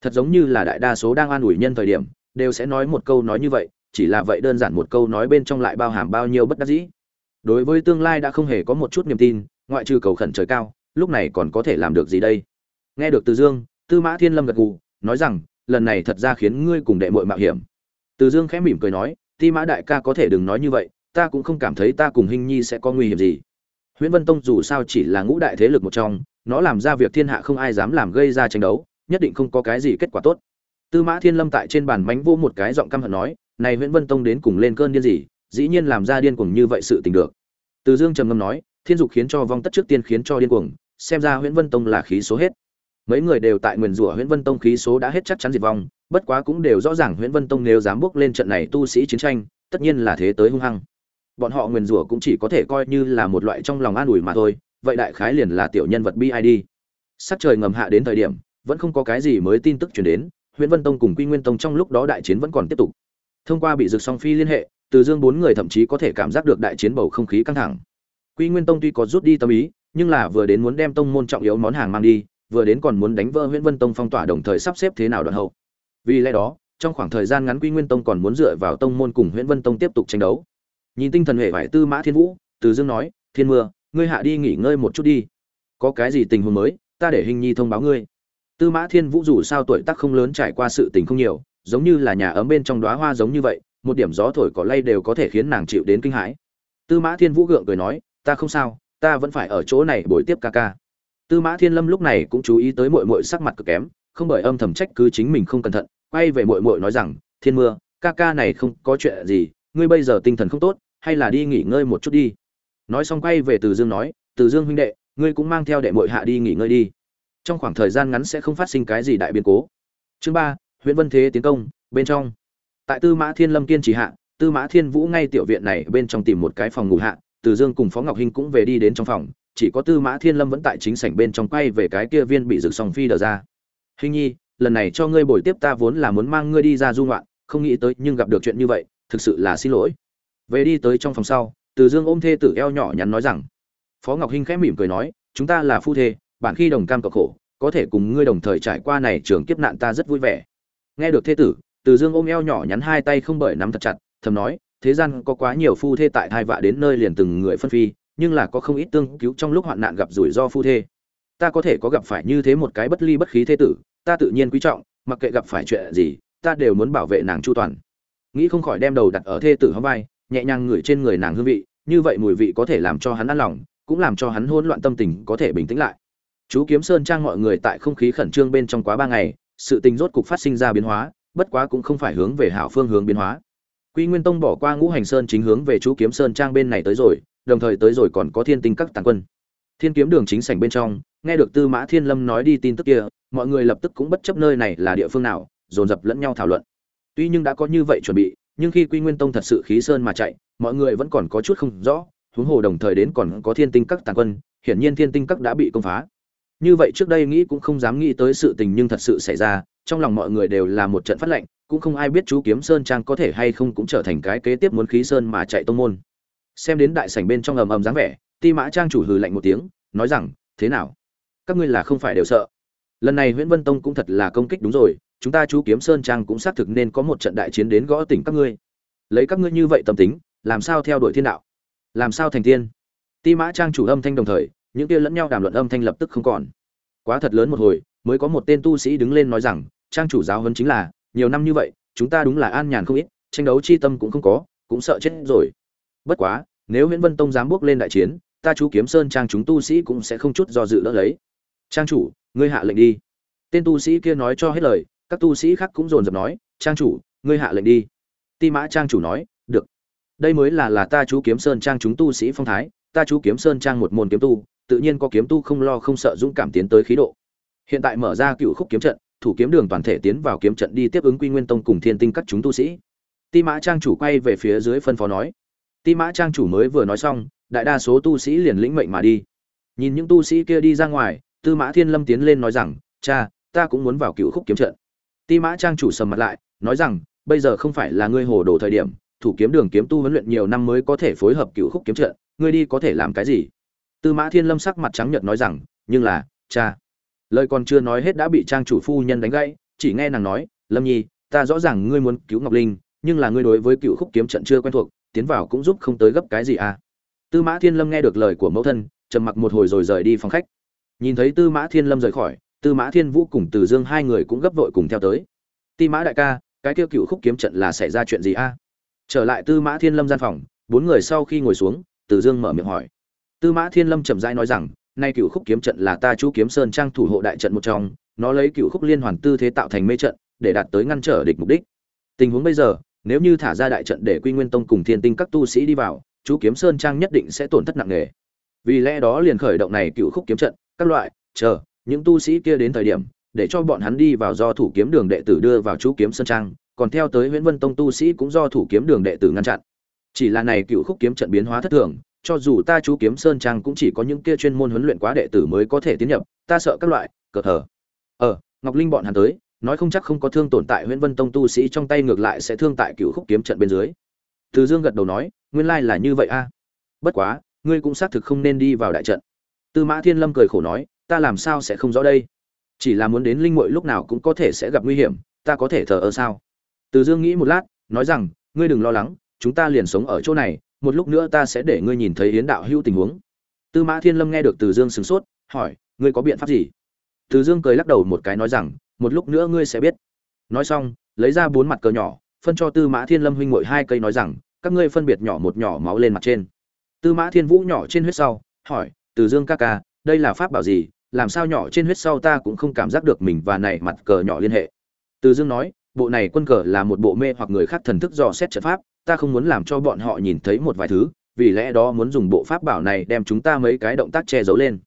A: Thật giống như là đại đa số đang an ủi nhân thời điểm, đều sẽ nói một câu nói như vậy, chỉ là vậy đơn giản một câu nói bên trong lại bao hàm bao nhiêu bất đắc dĩ đối với tương lai đã không hề có một chút niềm tin ngoại trừ cầu khẩn trời cao lúc này còn có thể làm được gì đây? Nghe được từ dương tư mã thiên lâm gật gù nói rằng lần này thật ra khiến ngươi cùng đệ muội mạo hiểm. Từ dương khẽ mỉm cười nói ti mã đại ca có thể đừng nói như vậy ta cũng không cảm thấy ta cùng hình nhi sẽ có nguy hiểm gì. Huyễn Vân Tông dù sao chỉ là ngũ đại thế lực một trong, nó làm ra việc thiên hạ không ai dám làm gây ra tranh đấu, nhất định không có cái gì kết quả tốt. Tư Mã Thiên Lâm tại trên bàn bánh vô một cái giọng căm hận nói, "Này Huyễn Vân Tông đến cùng lên cơn điên gì, dĩ nhiên làm ra điên cuồng như vậy sự tình được." Từ Dương trầm ngâm nói, "Thiên dục khiến cho vong tất trước tiên khiến cho điên cuồng, xem ra Huyễn Vân Tông là khí số hết." Mấy người đều tại nguyên rủa Huyễn Vân Tông khí số đã hết chắc chắn diệt vong, bất quá cũng đều rõ ràng Huyễn Vân Tông nếu dám bước lên trận này tu sĩ chiến tranh, tất nhiên là thế tới hung hăng bọn họ nguyền rủa cũng chỉ có thể coi như là một loại trong lòng an ủi mà thôi vậy đại khái liền là tiểu nhân vật bid sắc trời ngầm hạ đến thời điểm vẫn không có cái gì mới tin tức chuyển đến huyễn vân tông cùng quy nguyên tông trong lúc đó đại chiến vẫn còn tiếp tục thông qua bị Dực song phi liên hệ từ dương bốn người thậm chí có thể cảm giác được đại chiến bầu không khí căng thẳng quy nguyên tông tuy có rút đi tâm ý nhưng là vừa đến muốn đem tông môn trọng yếu món hàng mang đi vừa đến còn muốn đánh vỡ Huyễn Vân Tông phong tỏa đồng thời sắp xếp thế nào đoạn hậu. Vì lẽ đó, trong khoảng thời gian ngắn Quy Nguyên Tông còn muốn dựa vào tông môn cùng Huyễn Vân Tông tiếp tục tranh đấu. Nhìn tinh thần hệ vải Tư Mã Thiên Vũ, Từ Dương nói, "Thiên Mưa, ngươi hạ đi nghỉ ngơi một chút đi. Có cái gì tình huống mới, ta để Hình Nhi thông báo ngươi." Tư Mã Thiên Vũ dù sao tuổi tác không lớn trải qua sự tình không nhiều, giống như là nhà ấm bên trong đóa hoa giống như vậy, một điểm gió thổi cỏ lay đều có thể khiến nàng chịu đến kinh hãi. Tư Mã Thiên Vũ gượng cười nói, "Ta không sao, ta vẫn phải ở chỗ này bồi tiếp ca ca." Tư Mã Thiên Lâm lúc này cũng chú ý tới muội muội sắc mặt cực kém, không bởi âm thầm trách cứ chính mình không cẩn thận, quay về muội muội nói rằng, "Thiên Mưa, ca ca này không có chuyện gì, ngươi bây giờ tinh thần không tốt, hay là đi nghỉ ngơi một chút đi." Nói xong quay về Từ Dương nói, "Từ Dương huynh đệ, ngươi cũng mang theo đệ muội hạ đi nghỉ ngơi đi. Trong khoảng thời gian ngắn sẽ không phát sinh cái gì đại biến cố." Chương ba, Huyền Vân Thế tiến công, bên trong. Tại Tư Mã Thiên Lâm kiên trì hạ, Tư Mã Thiên Vũ ngay tiểu viện này bên trong tìm một cái phòng ngủ hạ, Từ Dương cùng Phó Ngọc Hinh cũng về đi đến trong phòng, chỉ có Tư Mã Thiên Lâm vẫn tại chính sảnh bên trong quay về cái kia viên bị rực sòng phi đờ ra. "Hình nhi, lần này cho ngươi bồi tiếp ta vốn là muốn mang ngươi đi ra du ngoạn, không nghĩ tới nhưng gặp được chuyện như vậy, thực sự là xin lỗi." Về đi tới trong phòng sau, Từ Dương ôm thê tử eo nhỏ nhắn nói rằng. Phó Ngọc Hinh khẽ mỉm cười nói, "Chúng ta là phu thê, bản khi đồng cam cộng khổ, có thể cùng ngươi đồng thời trải qua này trường kiếp nạn ta rất vui vẻ." Nghe được thê tử, từ Dương ôm eo nhỏ nhắn hai tay không bởi nắm thật chặt, thầm nói, thế gian có quá nhiều phu thê tại thai vạ đến nơi liền từng người phân phi, nhưng là có không ít tương cứu trong lúc hoạn nạn gặp rủi ro phu thê. Ta có thể có gặp phải như thế một cái bất ly bất khí thế tử ta tự nhiên quý trọng mặc kệ gặp phải chuyện gì ta đều muốn bảo vệ nàng chu toàn. Nghĩ không khỏi đem đầu đặt ở thê tử hóng vai nhẹ nhàng ngửi trên người nàng hương vị như vậy mùi vị có thể làm cho hắn an lòng cũng làm cho hắn hỗn loạn tâm tình có thể bình tĩnh lại. Chú kiếm sơn trang mọi người tại không khí khẩn trương bên trong quá ba ngày sự tình rốt cục phát sinh ra biến hóa bất quá cũng không phải hướng về hảo phương hướng biến hóa. Quy nguyên tông bỏ qua ngũ hành sơn chính hướng về chú kiếm sơn trang bên này tới rồi, đồng thời tới rồi còn có thiên tinh các tàn quân. Thiên kiếm đường chính sảnh bên trong, nghe được tư mã thiên lâm nói đi tin tức kia, mọi người lập tức cũng bất chấp nơi này là địa phương nào, dồn dập lẫn nhau thảo luận. Tuy nhưng đã có như vậy chuẩn bị, nhưng khi quy nguyên tông thật sự khí sơn mà chạy, mọi người vẫn còn có chút không rõ, huống hồ đồng thời đến còn có thiên tinh các tàn quân, hiển nhiên thiên tinh các đã bị công phá. Như vậy trước đây nghĩ cũng không dám nghĩ tới sự tình nhưng thật sự xảy ra trong lòng mọi người đều là một trận phát lệnh, cũng không ai biết chú kiếm sơn trang có thể hay không cũng trở thành cái kế tiếp muốn khí sơn mà chạy tông môn. Xem đến đại sảnh bên trong ầm ầm dáng vẻ, ti mã trang chủ hừ lạnh một tiếng, nói rằng, thế nào? Các ngươi là không phải đều sợ? Lần này nguyễn vân tông cũng thật là công kích đúng rồi, chúng ta chú kiếm sơn trang cũng xác thực nên có một trận đại chiến đến gõ tỉnh các ngươi. Lấy các ngươi như vậy tâm tính, làm sao theo đuổi thiên đạo? Làm sao thành tiên? Ti mã trang chủ âm thanh đồng thời, những kia lẫn nhau đàm luận âm thanh lập tức không còn quá thật lớn một hồi, mới có một tên tu sĩ đứng lên nói rằng, trang chủ giáo huấn chính là, nhiều năm như vậy, chúng ta đúng là an nhàn không ít, tranh đấu chi tâm cũng không có, cũng sợ chết rồi. Bất quá, nếu nguyễn vân tông dám bước lên đại chiến, ta chú kiếm sơn trang chúng tu sĩ cũng sẽ không chút do dự đỡ lấy. Trang chủ, ngươi hạ lệnh đi. Tên tu sĩ kia nói cho hết lời, các tu sĩ khác cũng dồn dập nói, trang chủ, ngươi hạ lệnh đi. Ti mã trang chủ nói, được. Đây mới là là ta chú kiếm sơn trang chúng tu sĩ phong thái, ta chú kiếm sơn trang một môn kiếm tu tự nhiên có kiếm tu không lo không sợ dũng cảm tiến tới khí độ hiện tại mở ra cựu khúc kiếm trận thủ kiếm đường toàn thể tiến vào kiếm trận đi tiếp ứng quy nguyên tông cùng thiên tinh các chúng tu sĩ ti mã trang chủ quay về phía dưới phân phó nói Ti Mã trang chủ mới vừa nói xong, đại đa số tu sĩ liền lĩnh mệnh mà đi. Nhìn những tu sĩ kia đi ra ngoài, Tư Mã Thiên Lâm tiến lên nói rằng, "Cha, ta cũng muốn vào cựu khúc kiếm trận." Ti Mã trang chủ sầm mặt lại, nói rằng, "Bây giờ không phải là ngươi hồ đồ thời điểm, thủ kiếm đường kiếm tu huấn luyện nhiều năm mới có thể phối hợp cựu khúc kiếm trận, ngươi đi có thể làm cái gì?" Tư Mã Thiên Lâm sắc mặt trắng nhợt nói rằng, "Nhưng là, cha." Lời còn chưa nói hết đã bị trang chủ phu nhân đánh gãy, chỉ nghe nàng nói, "Lâm Nhi, ta rõ ràng ngươi muốn cứu Ngọc Linh, nhưng là ngươi đối với cựu khúc kiếm trận chưa quen thuộc, tiến vào cũng giúp không tới gấp cái gì à tư mã thiên lâm nghe được lời của mẫu thân trầm mặc một hồi rồi rời đi phòng khách nhìn thấy tư mã thiên lâm rời khỏi tư mã thiên vũ cùng từ dương hai người cũng gấp vội cùng theo tới ti mã đại ca cái kia cựu khúc kiếm trận là xảy ra chuyện gì a à? trở lại tư mã thiên lâm gian phòng bốn người sau khi ngồi xuống từ dương mở miệng hỏi tư mã thiên lâm chậm rãi nói rằng, nay cửu khúc kiếm trận là ta chú kiếm sơn trang thủ hộ đại trận một trong, nó lấy cửu khúc liên hoàn tư thế tạo thành mê trận, để đạt tới ngăn trở địch mục đích. Tình huống bây giờ, nếu như thả ra đại trận để quy nguyên tông cùng thiên tinh các tu sĩ đi vào chú kiếm sơn trang nhất định sẽ tổn thất nặng nề. Vì lẽ đó liền khởi động này cửu khúc kiếm trận, các loại, chờ, những tu sĩ kia đến thời điểm, để cho bọn hắn đi vào do thủ kiếm đường đệ tử đưa vào chú kiếm sơn trang, còn theo tới Huyền vân tông tu sĩ cũng do thủ kiếm đường đệ tử ngăn chặn. Chỉ là này cửu khúc kiếm trận biến hóa thất thường cho dù ta chú kiếm sơn trang cũng chỉ có những kia chuyên môn huấn luyện quá đệ tử mới có thể tiến nhập ta sợ các loại cờ hở ờ ngọc linh bọn hắn tới nói không chắc không có thương tổn tại Huyễn Vân Tông tu sĩ trong tay ngược lại sẽ thương tại Cửu Khúc kiếm trận bên dưới. Từ Dương gật đầu nói, nguyên lai là như vậy a. Bất quá, ngươi cũng xác thực không nên đi vào đại trận. Tư Mã Thiên Lâm cười khổ nói, ta làm sao sẽ không rõ đây? chỉ là muốn đến linh muội lúc nào cũng có thể sẽ gặp nguy hiểm ta có thể thờ ơ sao từ dương nghĩ một lát nói rằng ngươi đừng lo lắng chúng ta liền sống ở chỗ này một lúc nữa ta sẽ để ngươi nhìn thấy yến đạo hữu tình huống. Tư mã thiên lâm nghe được từ dương sửng sốt, hỏi, ngươi có biện pháp gì? Từ dương cười lắc đầu một cái nói rằng, một lúc nữa ngươi sẽ biết. Nói xong, lấy ra bốn mặt cờ nhỏ, phân cho tư mã thiên lâm huynh ngội hai cây nói rằng, các ngươi phân biệt nhỏ một nhỏ máu lên mặt trên. Tư mã thiên vũ nhỏ trên huyết sau, hỏi, từ dương ca ca, đây là pháp bảo gì? Làm sao nhỏ trên huyết sau ta cũng không cảm giác được mình và này mặt cờ nhỏ liên hệ? Từ dương nói, bộ này quân cờ là một bộ mê hoặc người khác thần thức dò xét trận pháp ta không muốn làm cho bọn họ nhìn thấy một vài thứ, vì lẽ đó muốn dùng bộ pháp bảo này đem chúng ta mấy cái động tác che giấu lên.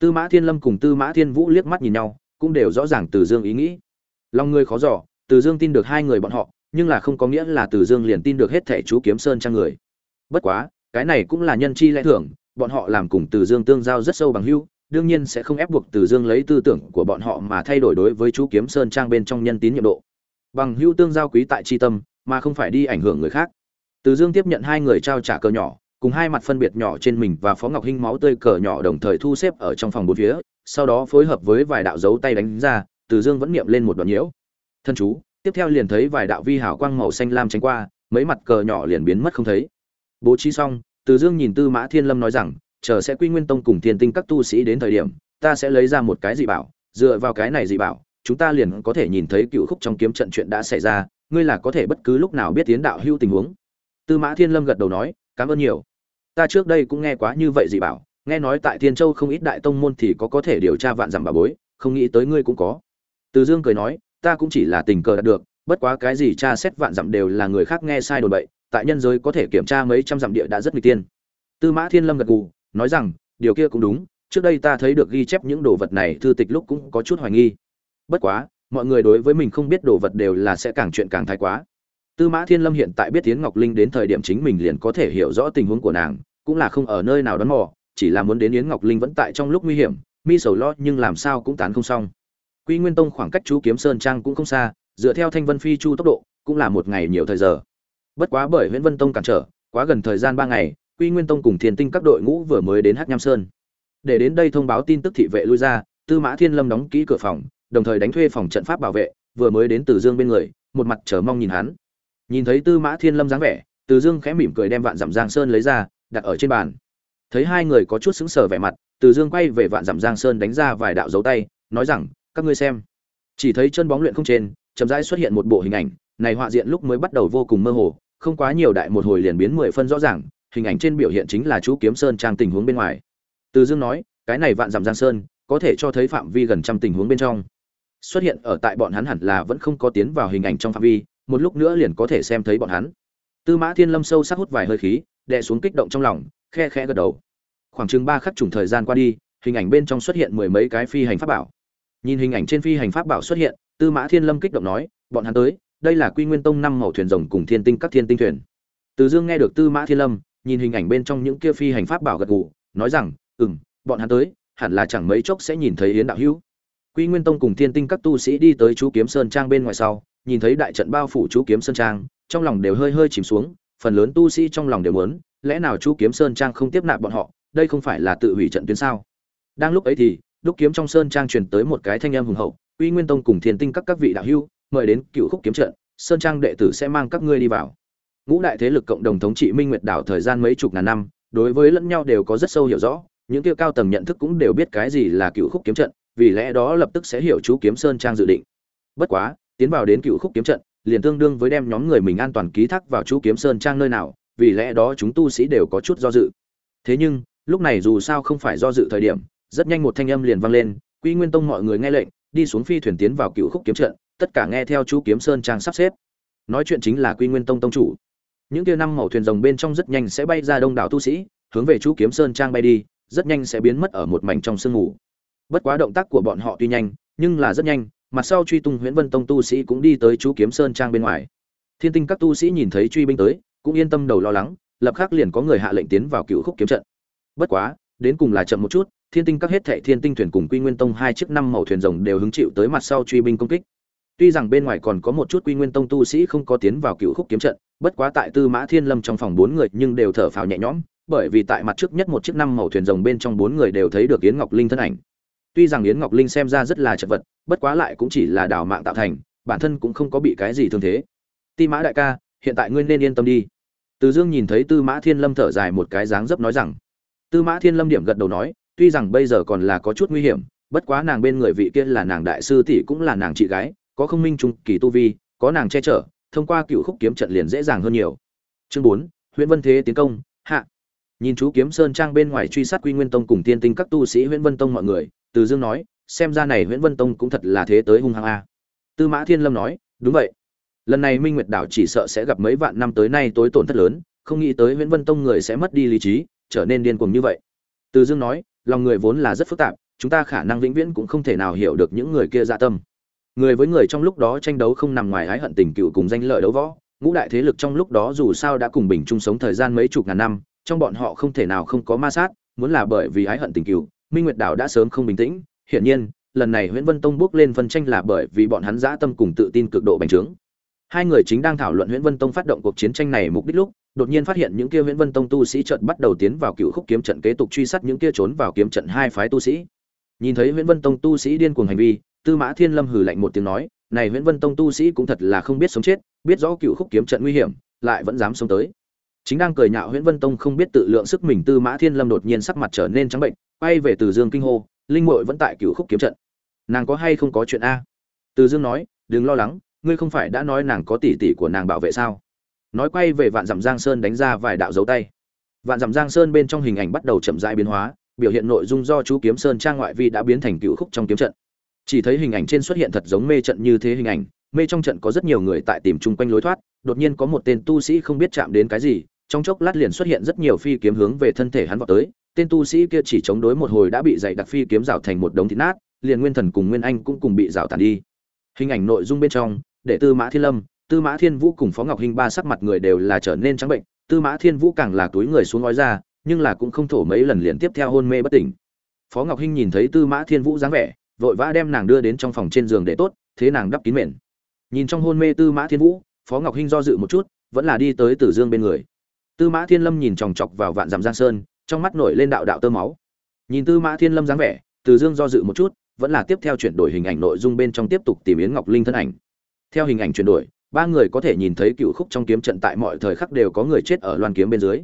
A: Tư mã thiên lâm cùng tư mã thiên vũ liếc mắt nhìn nhau, cũng đều rõ ràng từ dương ý nghĩ. Lòng người khó dò, từ dương tin được hai người bọn họ, nhưng là không có nghĩa là từ dương liền tin được hết thẻ chú kiếm sơn trang người. Bất quá, cái này cũng là nhân chi lẽ thưởng bọn họ làm cùng từ dương tương giao rất sâu bằng hữu, đương nhiên sẽ không ép buộc từ dương lấy tư tưởng của bọn họ mà thay đổi đối với chú kiếm sơn trang bên trong nhân tín nhiệm độ. Bằng hữu tương giao quý tại tri tâm, mà không phải đi ảnh hưởng người khác từ dương tiếp nhận hai người trao trả cờ nhỏ, cùng hai mặt phân biệt nhỏ trên mình và phó ngọc hinh máu tươi cờ nhỏ đồng thời thu xếp ở trong phòng bốn phía, sau đó phối hợp với vài đạo dấu tay đánh ra, từ dương vẫn niệm lên một đoạn nhiễu. Thân chú, tiếp theo liền thấy vài đạo vi hảo quang màu xanh lam tránh qua, mấy mặt cờ nhỏ liền biến mất không thấy. Bố trí xong, từ dương nhìn tư mã thiên lâm nói rằng, chờ sẽ quy nguyên tông cùng thiên tinh các tu sĩ đến thời điểm, ta sẽ lấy ra một cái dị bảo, dựa vào cái này dị bảo, chúng ta liền có thể nhìn thấy cựu khúc trong kiếm trận chuyện đã xảy ra, ngươi là có thể bất cứ lúc nào biết tiến đạo hưu tình huống tư mã thiên lâm gật đầu nói, cảm ơn nhiều. Ta trước đây cũng nghe quá như vậy dị bảo, nghe nói tại thiên châu không ít đại tông môn thì có có thể điều tra vạn dặm bà bối, không nghĩ tới ngươi cũng có. Từ dương cười nói, ta cũng chỉ là tình cờ đạt được, bất quá cái gì tra xét vạn dặm đều là người khác nghe sai đồn bậy, tại nhân giới có thể kiểm tra mấy trăm dặm địa đã rất nguy tiên. Tư mã thiên lâm gật gù, nói rằng, điều kia cũng đúng, trước đây ta thấy được ghi chép những đồ vật này, thư tịch lúc cũng có chút hoài nghi. Bất quá, mọi người đối với mình không biết đồ vật đều là sẽ càng chuyện càng thái quá tư mã thiên lâm hiện tại biết Tiễn ngọc linh đến thời điểm chính mình liền có thể hiểu rõ tình huống của nàng, cũng là không ở nơi nào đón mò, chỉ là muốn đến yến ngọc linh vẫn tại trong lúc nguy hiểm, mi sầu lo nhưng làm sao cũng tán không xong. Quy nguyên tông khoảng cách chú kiếm sơn trang cũng không xa, dựa theo thanh vân phi chu tốc độ, cũng là một ngày nhiều thời giờ. Bất quá bởi Huyền vân tông cản trở, quá gần thời gian ba ngày, quy nguyên tông cùng thiên tinh các đội ngũ vừa mới đến Hắc nham sơn. Để đến đây thông báo tin tức thị vệ lui ra, tư mã thiên lâm đóng kỹ cửa phòng, đồng thời đánh thuê phòng trận pháp bảo vệ, vừa mới đến từ dương bên người, một mặt chờ mong nhìn hắn nhìn thấy tư mã thiên lâm dáng vẻ, từ dương khẽ mỉm cười đem vạn dặm giang sơn lấy ra, đặt ở trên bàn. Thấy hai người có chút sững sờ vẻ mặt, từ dương quay về vạn dặm giang sơn đánh ra vài đạo dấu tay, nói rằng, các ngươi xem. Chỉ thấy chân bóng luyện không trên, chậm rãi xuất hiện một bộ hình ảnh, này họa diện lúc mới bắt đầu vô cùng mơ hồ, không quá nhiều đại một hồi liền biến mười phân rõ ràng, hình ảnh trên biểu hiện chính là chú kiếm sơn trang tình huống bên ngoài. Từ dương nói, cái này vạn dặm giang sơn, có thể cho thấy phạm vi gần trăm tình huống bên trong. Xuất hiện ở tại bọn hắn hẳn là vẫn không có tiến vào hình ảnh trong phạm vi một lúc nữa liền có thể xem thấy bọn hắn. Tư mã thiên lâm sâu sắc hút vài hơi khí, đè xuống kích động trong lòng, khe khẽ gật đầu. Khoảng chừng ba khắc trùng thời gian qua đi, hình ảnh bên trong xuất hiện mười mấy cái phi hành pháp bảo. Nhìn hình ảnh trên phi hành pháp bảo xuất hiện, tư mã thiên lâm kích động nói, bọn hắn tới, đây là quy nguyên tông năm màu thuyền rồng cùng thiên tinh các thiên tinh thuyền. Từ dương nghe được tư mã thiên lâm, nhìn hình ảnh bên trong những kia phi hành pháp bảo gật gù, nói rằng, ừm, bọn hắn tới, hẳn là chẳng mấy chốc sẽ nhìn thấy yến đạo hữu. Quy nguyên tông cùng thiên tinh các tu sĩ đi tới chú kiếm sơn trang bên ngoài sau nhìn thấy đại trận bao phủ chú kiếm sơn trang, trong lòng đều hơi hơi chìm xuống, phần lớn tu sĩ trong lòng đều muốn, lẽ nào chú kiếm sơn trang không tiếp nạp bọn họ, đây không phải là tự hủy trận tuyến sao? Đang lúc ấy thì, đúc kiếm trong sơn trang truyền tới một cái thanh âm hùng hậu, uy nguyên tông cùng thiên tinh các các vị đạo hưu mời đến cựu khúc kiếm trận, sơn trang đệ tử sẽ mang các ngươi đi vào. Ngũ đại thế lực cộng đồng thống trị minh nguyệt đảo thời gian mấy chục ngàn năm, đối với lẫn nhau đều có rất sâu hiểu rõ, những kia cao tầng nhận thức cũng đều biết cái gì là cựu khúc kiếm trận, vì lẽ đó lập tức sẽ hiểu chú kiếm sơn trang dự định. Bất quá tiến vào đến cựu khúc kiếm trận, liền tương đương với đem nhóm người mình an toàn ký thác vào chú kiếm sơn trang nơi nào, vì lẽ đó chúng tu sĩ đều có chút do dự. Thế nhưng, lúc này dù sao không phải do dự thời điểm, rất nhanh một thanh âm liền vang lên, quy nguyên tông mọi người nghe lệnh, đi xuống phi thuyền tiến vào cựu khúc kiếm trận, tất cả nghe theo chú kiếm sơn trang sắp xếp. Nói chuyện chính là quy nguyên tông tông chủ. Những kia năm màu thuyền rồng bên trong rất nhanh sẽ bay ra đông đảo tu sĩ, hướng về chú kiếm sơn trang bay đi, rất nhanh sẽ biến mất ở một mảnh trong sương mù. Bất quá động tác của bọn họ tuy nhanh, nhưng là rất nhanh mặt sau truy tung huyễn vân tông tu sĩ cũng đi tới chú kiếm sơn trang bên ngoài. Thiên tinh các tu sĩ nhìn thấy truy binh tới, cũng yên tâm đầu lo lắng, lập khắc liền có người hạ lệnh tiến vào cựu khúc kiếm trận. Bất quá, đến cùng là chậm một chút, thiên tinh các hết thảy thiên tinh thuyền cùng quy nguyên tông hai chiếc năm màu thuyền rồng đều hứng chịu tới mặt sau truy binh công kích. Tuy rằng bên ngoài còn có một chút quy nguyên tông tu sĩ không có tiến vào cựu khúc kiếm trận, bất quá tại tư mã thiên lâm trong phòng bốn người nhưng đều thở phào nhẹ nhõm, bởi vì tại mặt trước nhất một chiếc năm màu thuyền rồng bên trong bốn người đều thấy được yến ngọc linh thân ảnh tuy rằng yến ngọc linh xem ra rất là chật vật, bất quá lại cũng chỉ là đảo mạng tạo thành, bản thân cũng không có bị cái gì thương thế. Ti mã đại ca, hiện tại ngươi nên yên tâm đi. Từ dương nhìn thấy tư mã thiên lâm thở dài một cái dáng dấp nói rằng, tư mã thiên lâm điểm gật đầu nói, tuy rằng bây giờ còn là có chút nguy hiểm, bất quá nàng bên người vị kia là nàng đại sư tỷ cũng là nàng chị gái, có không minh trung kỳ tu vi, có nàng che chở, thông qua cựu khúc kiếm trận liền dễ dàng hơn nhiều. Chương bốn huyện vân thế tiến công, hạ nhìn chú kiếm sơn trang bên ngoài truy sát quy nguyên tông cùng tiên tinh các tu sĩ nguyễn vân tông mọi người, từ dương nói, xem ra này nguyễn vân tông cũng thật là thế tới hung hăng a. Tư mã thiên lâm nói, đúng vậy. Lần này minh nguyệt đảo chỉ sợ sẽ gặp mấy vạn năm tới nay tối tổn thất lớn, không nghĩ tới nguyễn vân tông người sẽ mất đi lý trí, trở nên điên cuồng như vậy. Từ dương nói, lòng người vốn là rất phức tạp, chúng ta khả năng vĩnh viễn cũng không thể nào hiểu được những người kia dạ tâm. Người với người trong lúc đó tranh đấu không nằm ngoài ái hận tình cựu cùng danh lợi đấu võ, ngũ đại thế lực trong lúc đó dù sao đã cùng bình chung sống thời gian mấy chục ngàn năm trong bọn họ không thể nào không có ma sát muốn là bởi vì ái hận tình cừu, minh nguyệt đảo đã sớm không bình tĩnh. Hiển nhiên lần này Huyền vân tông bước lên phân tranh là bởi vì bọn hắn dã tâm cùng tự tin cực độ bành trướng. Hai người chính đang thảo luận Huyền vân tông phát động cuộc chiến tranh này mục đích lúc đột nhiên phát hiện những kia Huyền vân tông tu sĩ chợt bắt đầu tiến vào cựu khúc kiếm trận kế tục truy sát những kia trốn vào kiếm trận hai phái tu sĩ. Nhìn thấy Huyền vân tông tu sĩ điên cuồng hành vi tư mã thiên lâm hừ lạnh một tiếng nói này Huyền vân tông tu sĩ cũng thật là không biết sống chết biết rõ cựu khúc kiếm trận nguy hiểm lại vẫn dám sống tới chính đang cười nhạo Huyễn vân tông không biết tự lượng sức mình tư mã thiên lâm đột nhiên sắc mặt trở nên trắng bệnh, quay về từ dương kinh hô, linh muội vẫn tại cựu khúc kiếm trận. Nàng có hay không có chuyện a? Từ dương nói, đừng lo lắng, ngươi không phải đã nói nàng có tỷ tỷ của nàng bảo vệ sao? Nói quay về vạn dặm giang sơn đánh ra vài đạo dấu tay. Vạn dặm giang sơn bên trong hình ảnh bắt đầu chậm rãi biến hóa, biểu hiện nội dung do chú kiếm sơn trang ngoại vi đã biến thành cựu khúc trong kiếm trận. Chỉ thấy hình ảnh trên xuất hiện thật giống mê trận như thế hình ảnh, mê trong trận có rất nhiều người tại tìm chung quanh lối thoát, đột nhiên có một tên tu sĩ không biết chạm đến cái gì trong chốc lát liền xuất hiện rất nhiều phi kiếm hướng về thân thể hắn vọt tới, tên tu sĩ kia chỉ chống đối một hồi đã bị dày đặc phi kiếm rào thành một đống thịt nát, liền nguyên thần cùng nguyên anh cũng cùng bị rào tàn đi. Hình ảnh nội dung bên trong, để tư mã thiên lâm, tư mã thiên vũ cùng phó ngọc hinh ba sắc mặt người đều là trở nên trắng bệnh, tư mã thiên vũ càng là túi người xuống nói ra, nhưng là cũng không thổ mấy lần liền tiếp theo hôn mê bất tỉnh. Phó ngọc hinh nhìn thấy tư mã thiên vũ dáng vẻ, vội vã đem nàng đưa đến trong phòng trên giường để tốt, thế nàng đắp kín mền. Nhìn trong hôn mê tư mã thiên vũ, phó ngọc hinh do dự một chút, vẫn là đi tới tử dương bên người tư mã thiên lâm nhìn chòng chọc vào vạn dặm giang sơn, trong mắt nổi lên đạo đạo tơ máu. Nhìn tư mã thiên lâm dáng vẻ, từ dương do dự một chút, vẫn là tiếp theo chuyển đổi hình ảnh nội dung bên trong tiếp tục tìm yến ngọc linh thân ảnh. Theo hình ảnh chuyển đổi, ba người có thể nhìn thấy cựu khúc trong kiếm trận tại mọi thời khắc đều có người chết ở loan kiếm bên dưới.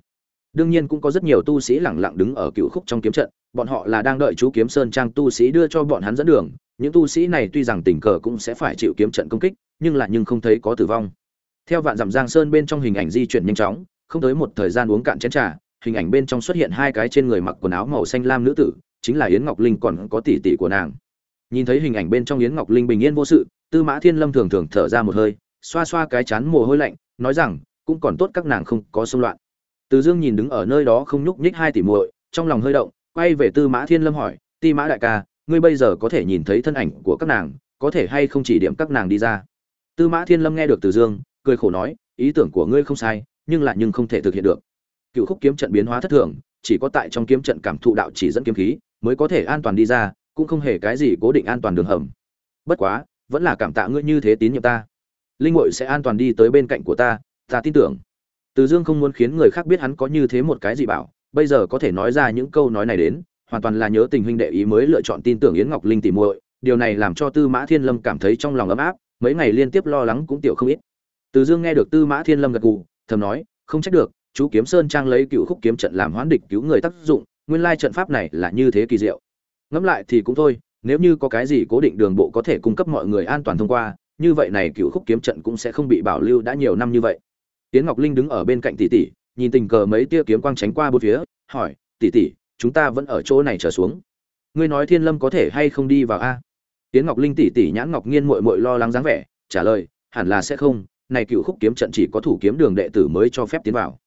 A: Đương nhiên cũng có rất nhiều tu sĩ lẳng lặng đứng ở cựu khúc trong kiếm trận, bọn họ là đang đợi chú kiếm sơn trang tu sĩ đưa cho bọn hắn dẫn đường. Những tu sĩ này tuy rằng tình cờ cũng sẽ phải chịu kiếm trận công kích, nhưng lại nhưng không thấy có tử vong. Theo vạn dặm giang sơn bên trong hình ảnh di chuyển nhanh chóng không tới một thời gian uống cạn chén trà, hình ảnh bên trong xuất hiện hai cái trên người mặc quần áo màu xanh lam nữ tử, chính là yến ngọc linh còn có tỷ tỷ của nàng. Nhìn thấy hình ảnh bên trong yến ngọc linh bình yên vô sự, tư mã thiên lâm thường thường thở ra một hơi, xoa xoa cái chán mồ hôi lạnh, nói rằng, cũng còn tốt các nàng không có xung loạn. Từ dương nhìn đứng ở nơi đó không nhúc nhích hai tỷ muội, trong lòng hơi động, quay về tư mã thiên lâm hỏi, ti mã đại ca, ngươi bây giờ có thể nhìn thấy thân ảnh của các nàng, có thể hay không chỉ điểm các nàng đi ra? Tư mã thiên lâm nghe được từ dương, cười khổ nói, ý tưởng của ngươi không sai nhưng lại nhưng không thể thực hiện được. Cựu khúc kiếm trận biến hóa thất thường, chỉ có tại trong kiếm trận cảm thụ đạo chỉ dẫn kiếm khí, mới có thể an toàn đi ra, cũng không hề cái gì cố định an toàn đường hầm. Bất quá, vẫn là cảm tạ ngươi như thế tín nhiệm ta. Linh ngụy sẽ an toàn đi tới bên cạnh của ta ta tin tưởng. Từ dương không muốn khiến người khác biết hắn có như thế một cái gì bảo, bây giờ có thể nói ra những câu nói này đến, hoàn toàn là nhớ tình huynh đệ ý mới lựa chọn tin tưởng yến ngọc linh tỉ muội, điều này làm cho tư mã thiên lâm cảm thấy trong lòng ấm áp, mấy ngày liên tiếp lo lắng cũng tiểu không ít. Từ dương nghe được tư mã thiên lâm gật gù thầm nói, không trách được, chú kiếm sơn trang lấy cựu khúc kiếm trận làm hoán địch cứu người tác dụng, nguyên lai trận pháp này là như thế kỳ diệu. Ngẫm lại thì cũng thôi, nếu như có cái gì cố định đường bộ có thể cung cấp mọi người an toàn thông qua, như vậy này cựu khúc kiếm trận cũng sẽ không bị bảo lưu đã nhiều năm như vậy. Tiến ngọc linh đứng ở bên cạnh tỷ tỷ, nhìn tình cờ mấy tia kiếm quang tránh qua bốn phía, hỏi, tỷ tỷ, chúng ta vẫn ở chỗ này trở xuống. Ngươi nói thiên lâm có thể hay không đi vào a? Tiến ngọc linh tỷ tỷ nhãn ngọc nghiên mội mội lo lắng dáng vẻ, trả lời, hẳn là sẽ không này cựu khúc kiếm trận chỉ có thủ kiếm đường đệ tử mới cho phép tiến vào.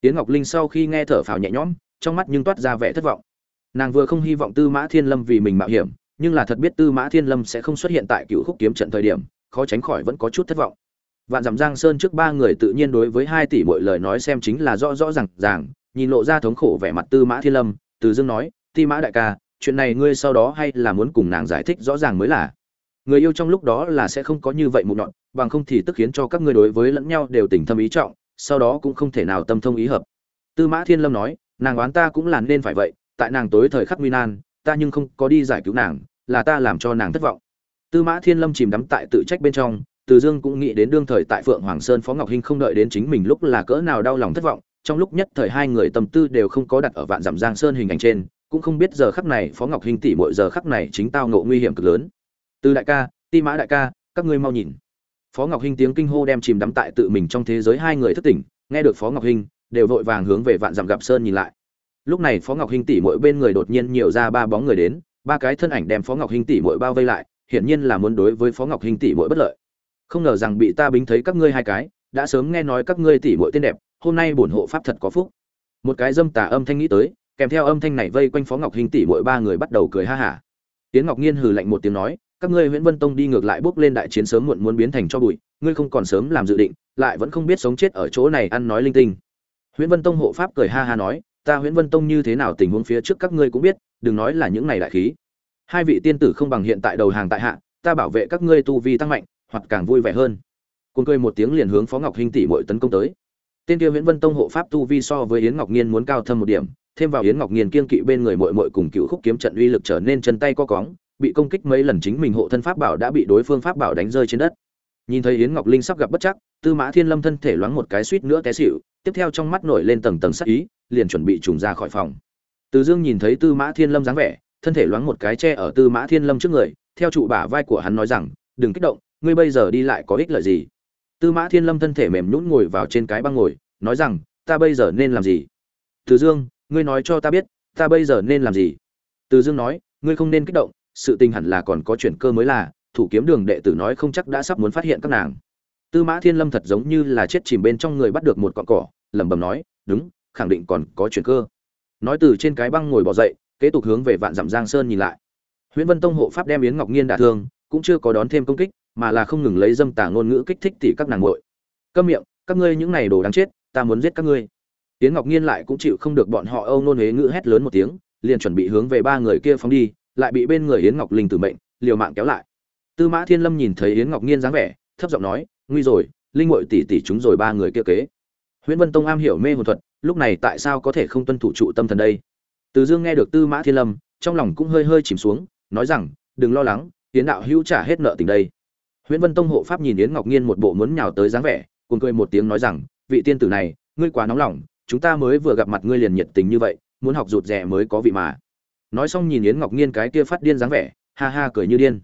A: Tiến ngọc linh sau khi nghe thở phào nhẹ nhõm, trong mắt nhưng toát ra vẻ thất vọng. Nàng vừa không hy vọng tư mã thiên lâm vì mình mạo hiểm, nhưng là thật biết tư mã thiên lâm sẽ không xuất hiện tại cựu khúc kiếm trận thời điểm, khó tránh khỏi vẫn có chút thất vọng. Vạn dặm giang sơn trước ba người tự nhiên đối với hai tỷ mọi lời nói xem chính là rõ rõ ràng ràng, nhìn lộ ra thống khổ vẻ mặt tư mã thiên lâm, từ dương nói, ti mã đại ca, chuyện này ngươi sau đó hay là muốn cùng nàng giải thích rõ ràng mới là người yêu trong lúc đó là sẽ không có như vậy mụn nhọn, bằng không thì tức khiến cho các ngươi đối với lẫn nhau đều tình thâm ý trọng, sau đó cũng không thể nào tâm thông ý hợp. Tư mã thiên lâm nói, nàng oán ta cũng là nên phải vậy, tại nàng tối thời khắc nguy nan, ta nhưng không có đi giải cứu nàng, là ta làm cho nàng thất vọng. Tư mã thiên lâm chìm đắm tại tự trách bên trong, từ dương cũng nghĩ đến đương thời tại phượng hoàng sơn phó ngọc hinh không đợi đến chính mình lúc là cỡ nào đau lòng thất vọng, trong lúc nhất thời hai người tâm tư đều không có đặt ở vạn dặm giang sơn hình ảnh trên, cũng không biết giờ khắc này phó ngọc hinh tỷ mỗi giờ khắc này chính tao ngộ nguy hiểm cực lớn từ đại ca, ti mã đại ca, các ngươi mau nhìn. Phó ngọc hinh tiếng kinh hô đem chìm đắm tại tự mình trong thế giới hai người thất tỉnh, nghe được phó ngọc hinh, đều vội vàng hướng về vạn dặm gặp sơn nhìn lại. Lúc này phó ngọc hinh tỷ mỗi bên người đột nhiên nhiều ra ba bóng người đến, ba cái thân ảnh đem phó ngọc hinh tỷ mỗi bao vây lại, hiển nhiên là muốn đối với phó ngọc hinh tỷ mỗi bất lợi. Không ngờ rằng bị ta bính thấy các ngươi hai cái, đã sớm nghe nói các ngươi tỷ mỗi tên đẹp, hôm nay bổn hộ pháp thật có phúc. Một cái dâm tà âm thanh nghĩ tới, kèm theo âm thanh này vây quanh phó ngọc hinh tỷ mỗi ba người bắt đầu cười ha hả. Tiến ngọc nhiên hừ lạnh một tiếng nói các ngươi Huyễn vân tông đi ngược lại bước lên đại chiến sớm muộn muốn biến thành cho bụi ngươi không còn sớm làm dự định lại vẫn không biết sống chết ở chỗ này ăn nói linh tinh. Huyễn vân tông hộ pháp cười ha ha nói ta Huyễn vân tông như thế nào tình huống phía trước các ngươi cũng biết đừng nói là những này đại khí. Hai vị tiên tử không bằng hiện tại đầu hàng tại hạ ta bảo vệ các ngươi tu vi tăng mạnh hoặc càng vui vẻ hơn. Cùng cười một tiếng liền hướng Phó Ngọc Hinh tỷ muội tấn công tới. Tên kia Huyễn Vân Tông hộ pháp tu vi so với Yến Ngọc Nghiên muốn cao thâm một điểm, thêm vào Yến Ngọc Nghiên kiên kỵ bên người muội muội cùng cựu khúc kiếm trận uy lực trở nên chân tay co cóng, bị công kích mấy lần chính mình hộ thân pháp bảo đã bị đối phương pháp bảo đánh rơi trên đất. Nhìn thấy Yến Ngọc Linh sắp gặp bất chắc, Tư Mã Thiên Lâm thân thể loáng một cái suýt nữa té xỉu, tiếp theo trong mắt nổi lên tầng tầng sắc ý, liền chuẩn bị trùng ra khỏi phòng. Từ Dương nhìn thấy Tư Mã Thiên Lâm dáng vẻ, thân thể loáng một cái che ở Tư Mã Thiên Lâm trước người, theo trụ bả vai của hắn nói rằng, "Đừng kích động, ngươi bây giờ đi lại có ích lợi gì?" Tư Mã Thiên Lâm thân thể mềm nhũn ngồi vào trên cái băng ngồi, nói rằng, "Ta bây giờ nên làm gì?" Từ Dương, ngươi nói cho ta biết, ta bây giờ nên làm gì? Từ Dương nói, ngươi không nên kích động, sự tình hẳn là còn có chuyển cơ mới là, thủ kiếm đường đệ tử nói không chắc đã sắp muốn phát hiện các nàng. Tư Mã Thiên Lâm thật giống như là chết chìm bên trong người bắt được một cọng cỏ, lẩm bẩm nói, "Đúng, khẳng định còn có chuyển cơ." Nói từ trên cái băng ngồi bò dậy, kế tục hướng về Vạn Dặm Giang Sơn nhìn lại. Huyễn Vân Tông hộ pháp đem Yến Ngọc Nghiên đả thương, cũng chưa có đón thêm công kích, mà là không ngừng lấy dâm tà ngôn ngữ kích thích tỷ các nàng muội. Câm miệng, các ngươi những này đồ đáng chết, ta muốn giết các ngươi. Tiễn Ngọc Nghiên lại cũng chịu không được bọn họ âu nôn hế ngữ hét lớn một tiếng, liền chuẩn bị hướng về ba người kia phóng đi, lại bị bên người Yến Ngọc Linh tử mệnh, liều mạng kéo lại. Tư Mã Thiên Lâm nhìn thấy Yến Ngọc Nghiên dáng vẻ, thấp giọng nói, nguy rồi, linh muội tỷ tỷ chúng rồi ba người kia kế. Huyễn Vân Tông am hiểu mê hồn thuật, lúc này tại sao có thể không tuân thủ trụ tâm thần đây? Từ Dương nghe được Tư Mã Thiên Lâm, trong lòng cũng hơi hơi chìm xuống, nói rằng, đừng lo lắng, Yến đạo hữu trả hết nợ tình đây. Huyễn Vân Tông hộ pháp nhìn Yến Ngọc Nghiên một bộ muốn nhào tới dáng vẻ, cùng cười một tiếng nói rằng, vị tiên tử này, ngươi quá nóng lòng, chúng ta mới vừa gặp mặt ngươi liền nhiệt tình như vậy, muốn học rụt rè mới có vị mà. Nói xong nhìn Yến Ngọc Nghiên cái kia phát điên dáng vẻ, ha ha cười như điên.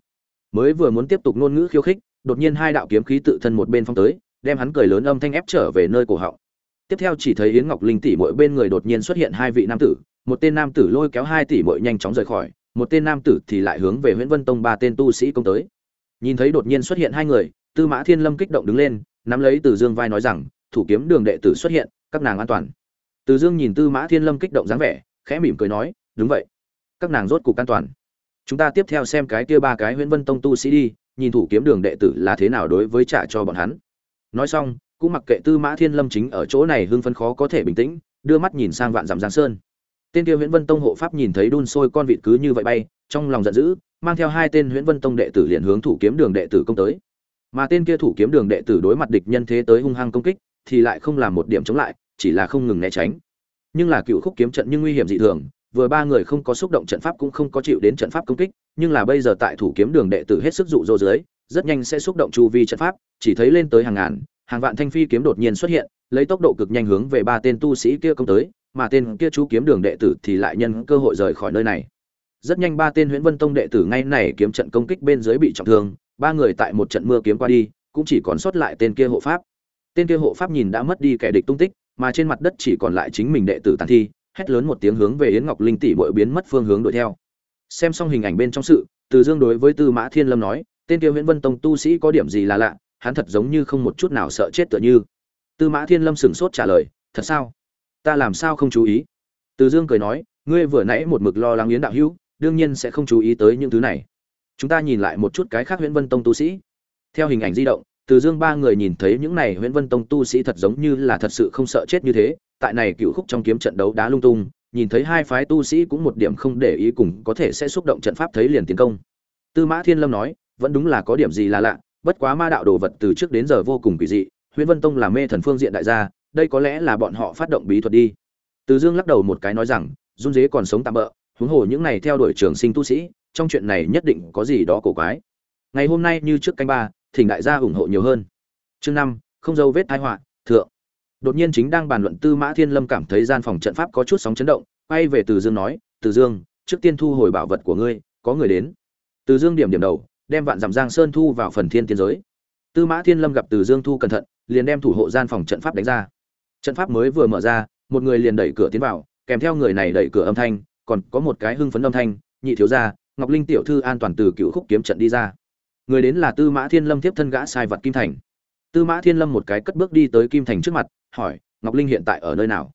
A: Mới vừa muốn tiếp tục ngôn ngữ khiêu khích, đột nhiên hai đạo kiếm khí tự thân một bên phong tới, đem hắn cười lớn âm thanh ép trở về nơi cổ họng. Tiếp theo chỉ thấy Yến Ngọc Linh tỷ mỗi bên người đột nhiên xuất hiện hai vị nam tử, một tên nam tử lôi kéo hai tỷ mỗi nhanh chóng rời khỏi, một tên nam tử thì lại hướng về Nguyễn Vân Tông ba tên tu sĩ công tới. Nhìn thấy đột nhiên xuất hiện hai người, Tư Mã Thiên Lâm kích động đứng lên, nắm lấy Từ Dương vai nói rằng, thủ kiếm đường đệ tử xuất hiện, các nàng an toàn. Từ Dương nhìn Tư Mã Thiên Lâm kích động dáng vẻ, khẽ mỉm cười nói, đúng vậy, các nàng rốt cục an toàn. Chúng ta tiếp theo xem cái kia ba cái Huyễn Vân Tông tu sĩ đi, nhìn thủ kiếm đường đệ tử là thế nào đối với trả cho bọn hắn. Nói xong, cũng mặc kệ Tư Mã Thiên Lâm chính ở chỗ này hưng phấn khó có thể bình tĩnh, đưa mắt nhìn sang Vạn Dặm Giang Sơn. Tên kia Huyễn Vân Tông hộ pháp nhìn thấy đun sôi con vịt cứ như vậy bay, trong lòng giận dữ, mang theo hai tên Huyễn Vân Tông đệ tử liền hướng thủ kiếm đường đệ tử công tới. Mà tên kia thủ kiếm đường đệ tử đối mặt địch nhân thế tới hung hăng công kích, thì lại không làm một điểm chống lại, chỉ là không ngừng né tránh. Nhưng là cựu khúc kiếm trận nhưng nguy hiểm dị thường, vừa ba người không có xúc động trận pháp cũng không có chịu đến trận pháp công kích, nhưng là bây giờ tại thủ kiếm đường đệ tử hết sức dụ dỗ dưới, rất nhanh sẽ xúc động chu vi trận pháp, chỉ thấy lên tới hàng ngàn, hàng vạn thanh phi kiếm đột nhiên xuất hiện, lấy tốc độ cực nhanh hướng về ba tên tu sĩ kia công tới, mà tên kia chú kiếm đường đệ tử thì lại nhân cơ hội rời khỏi nơi này. Rất nhanh ba tên Huyễn Vân Tông đệ tử ngay này kiếm trận công kích bên dưới bị trọng thương, ba người tại một trận mưa kiếm qua đi, cũng chỉ còn sót lại tên kia hộ pháp. Tên kia hộ pháp nhìn đã mất đi kẻ địch tung tích, mà trên mặt đất chỉ còn lại chính mình đệ tử tàn thi, hét lớn một tiếng hướng về Yến Ngọc Linh tỷ muội biến mất phương hướng đuổi theo. Xem xong hình ảnh bên trong sự, Từ Dương đối với Tư Mã Thiên Lâm nói, tên kia Huyền Vân Tông tu sĩ có điểm gì là lạ, hắn thật giống như không một chút nào sợ chết tựa như. Tư Mã Thiên Lâm sững sốt trả lời, thật sao? Ta làm sao không chú ý? Từ Dương cười nói, ngươi vừa nãy một mực lo lắng Yến đạo hữu, đương nhiên sẽ không chú ý tới những thứ này. Chúng ta nhìn lại một chút cái khác Huyền Vân Tông tu sĩ. Theo hình ảnh di động, Từ Dương ba người nhìn thấy những này Huyền Vân Tông tu sĩ thật giống như là thật sự không sợ chết như thế, tại này cựu khúc trong kiếm trận đấu đá lung tung, nhìn thấy hai phái tu sĩ cũng một điểm không để ý cùng có thể sẽ xúc động trận pháp thấy liền tiến công. Tư Mã Thiên Lâm nói, vẫn đúng là có điểm gì là lạ, bất quá ma đạo đồ vật từ trước đến giờ vô cùng kỳ dị, Huyễn Vân Tông là mê thần phương diện đại gia, đây có lẽ là bọn họ phát động bí thuật đi. Từ Dương lắc đầu một cái nói rằng, run dế còn sống tạm bỡ, huống hồ những này theo đuổi trường sinh tu sĩ, trong chuyện này nhất định có gì đó cổ quái ngày hôm nay như trước canh ba thỉnh đại gia ủng hộ nhiều hơn chương năm không dấu vết thái họa thượng đột nhiên chính đang bàn luận tư mã thiên lâm cảm thấy gian phòng trận pháp có chút sóng chấn động, quay về từ dương nói, từ dương, trước tiên thu hồi bảo vật của ngươi, có người đến. Từ dương điểm điểm đầu, đem vạn dặm giang sơn thu vào phần thiên tiên giới. Tư mã thiên lâm gặp từ dương thu cẩn thận, liền đem thủ hộ gian phòng trận pháp đánh ra. Trận pháp mới vừa mở ra, một người liền đẩy cửa tiến vào, kèm theo người này đẩy cửa âm thanh, còn có một cái hưng phấn âm thanh, nhị thiếu gia, ngọc linh tiểu thư an toàn từ cựu khúc kiếm trận đi ra. Người đến là tư mã thiên lâm tiếp thân gã sai vật kim thành. Tư mã thiên lâm một cái cất bước đi tới kim thành trước mặt hỏi, ngọc linh hiện tại ở nơi nào?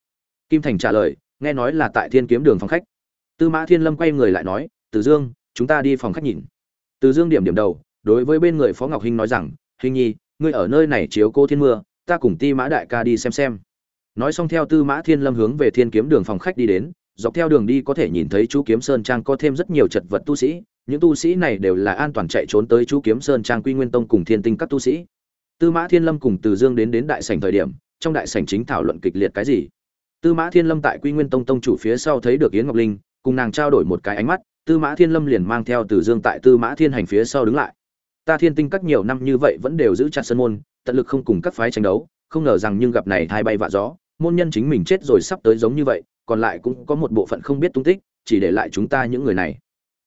A: Kim thành trả lời, nghe nói là tại thiên kiếm đường phòng khách. Tư mã thiên lâm quay người lại nói, từ dương, chúng ta đi phòng khách nhìn. Từ dương điểm điểm đầu, đối với bên người phó ngọc hinh nói rằng hình nhi, ngươi ở nơi này chiếu cô thiên mưa, ta cùng ti mã đại ca đi xem xem. Nói xong theo tư mã thiên lâm hướng về thiên kiếm đường phòng khách đi đến, dọc theo đường đi có thể nhìn thấy chú kiếm sơn trang có thêm rất nhiều chật vật tu sĩ, những tu sĩ này đều là an toàn chạy trốn tới chú kiếm sơn trang quy nguyên tông cùng thiên tinh các tu sĩ. Tư mã thiên lâm cùng từ dương đến đến đại sảnh thời điểm trong đại sảnh chính thảo luận kịch liệt cái gì. Tư mã thiên lâm tại quy nguyên tông tông chủ phía sau thấy được yến ngọc linh, cùng nàng trao đổi một cái ánh mắt, tư mã thiên lâm liền mang theo từ dương tại tư mã thiên hành phía sau đứng lại. Ta thiên tinh các nhiều năm như vậy vẫn đều giữ chặt sân môn, tận lực không cùng các phái tranh đấu, không ngờ rằng nhưng gặp này thay bay vạ gió, môn nhân chính mình chết rồi sắp tới giống như vậy, còn lại cũng có một bộ phận không biết tung tích, chỉ để lại chúng ta những người này.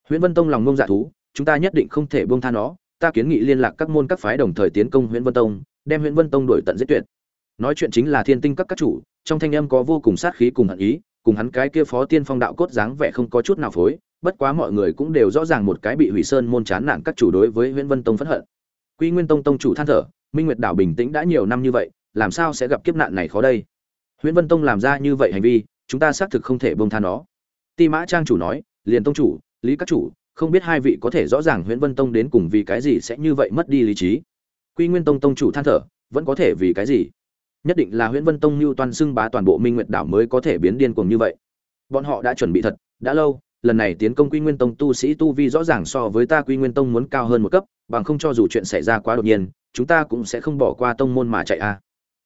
A: Huyền vân tông lòng ngông dạ thú, chúng ta nhất định không thể buông tha nó, ta kiến nghị liên lạc các môn các phái đồng thời tiến công Huyền vân tông, đem Huyền vân tông đuổi tận giết tuyệt nói chuyện chính là thiên tinh các các chủ, trong thanh âm có vô cùng sát khí cùng hận ý, cùng hắn cái kia phó tiên phong đạo cốt dáng vẻ không có chút nào phối, bất quá mọi người cũng đều rõ ràng một cái bị hủy sơn môn chán nản các chủ đối với nguyễn vân tông phẫn hận. Quy nguyên tông tông chủ than thở, minh nguyệt đảo bình tĩnh đã nhiều năm như vậy, làm sao sẽ gặp kiếp nạn này khó đây? Nguyễn vân tông làm ra như vậy hành vi, chúng ta xác thực không thể bông tha nó. Ti mã trang chủ nói, liền tông chủ, lý các chủ, không biết hai vị có thể rõ ràng nguyễn vân tông đến cùng vì cái gì sẽ như vậy mất đi lý trí. Quy nguyên tông tông chủ than thở, vẫn có thể vì cái gì? Nhất định là Huyễn vân tông mưu toan xưng bá toàn bộ minh nguyệt đảo mới có thể biến điên cuồng như vậy. Bọn họ đã chuẩn bị thật, đã lâu, lần này tiến công quy nguyên tông tu sĩ tu vi rõ ràng so với ta quy nguyên tông muốn cao hơn một cấp, bằng không cho dù chuyện xảy ra quá đột nhiên, chúng ta cũng sẽ không bỏ qua tông môn mà chạy a. À.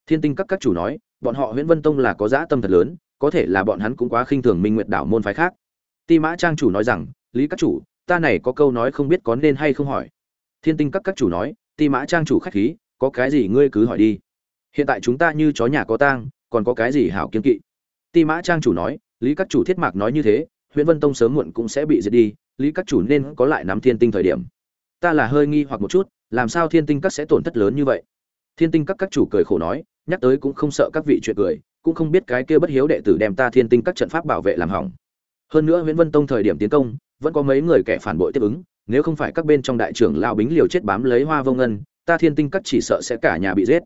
A: Thiên tinh các các chủ nói, bọn họ Huyễn vân tông là có dã tâm thật lớn, có thể là bọn hắn cũng quá khinh thường minh nguyệt đảo môn phái khác. Ti mã trang chủ nói rằng, lý các chủ, ta này có câu nói không biết có nên hay không hỏi. Thiên tinh các các chủ nói, ti mã trang chủ khách khí, có cái gì ngươi cứ hỏi đi hiện tại chúng ta như chó nhà có tang, còn có cái gì hảo kiên kỵ? Ti mã trang chủ nói, lý các chủ thiết mạc nói như thế, huyện vân tông sớm muộn cũng sẽ bị diệt đi, lý các chủ nên có lại nắm thiên tinh thời điểm. Ta là hơi nghi hoặc một chút, làm sao thiên tinh các sẽ tổn thất lớn như vậy? Thiên tinh các các chủ cười khổ nói, nhắc tới cũng không sợ các vị chuyện cười, cũng không biết cái kia bất hiếu đệ tử đem ta thiên tinh các trận pháp bảo vệ làm hỏng. Hơn nữa nguyễn vân tông thời điểm tiến công, vẫn có mấy người kẻ phản bội tiếp ứng, nếu không phải các bên trong đại trưởng lao bính liều chết bám lấy hoa vô ngân, ta thiên tinh các chỉ sợ sẽ cả nhà bị giết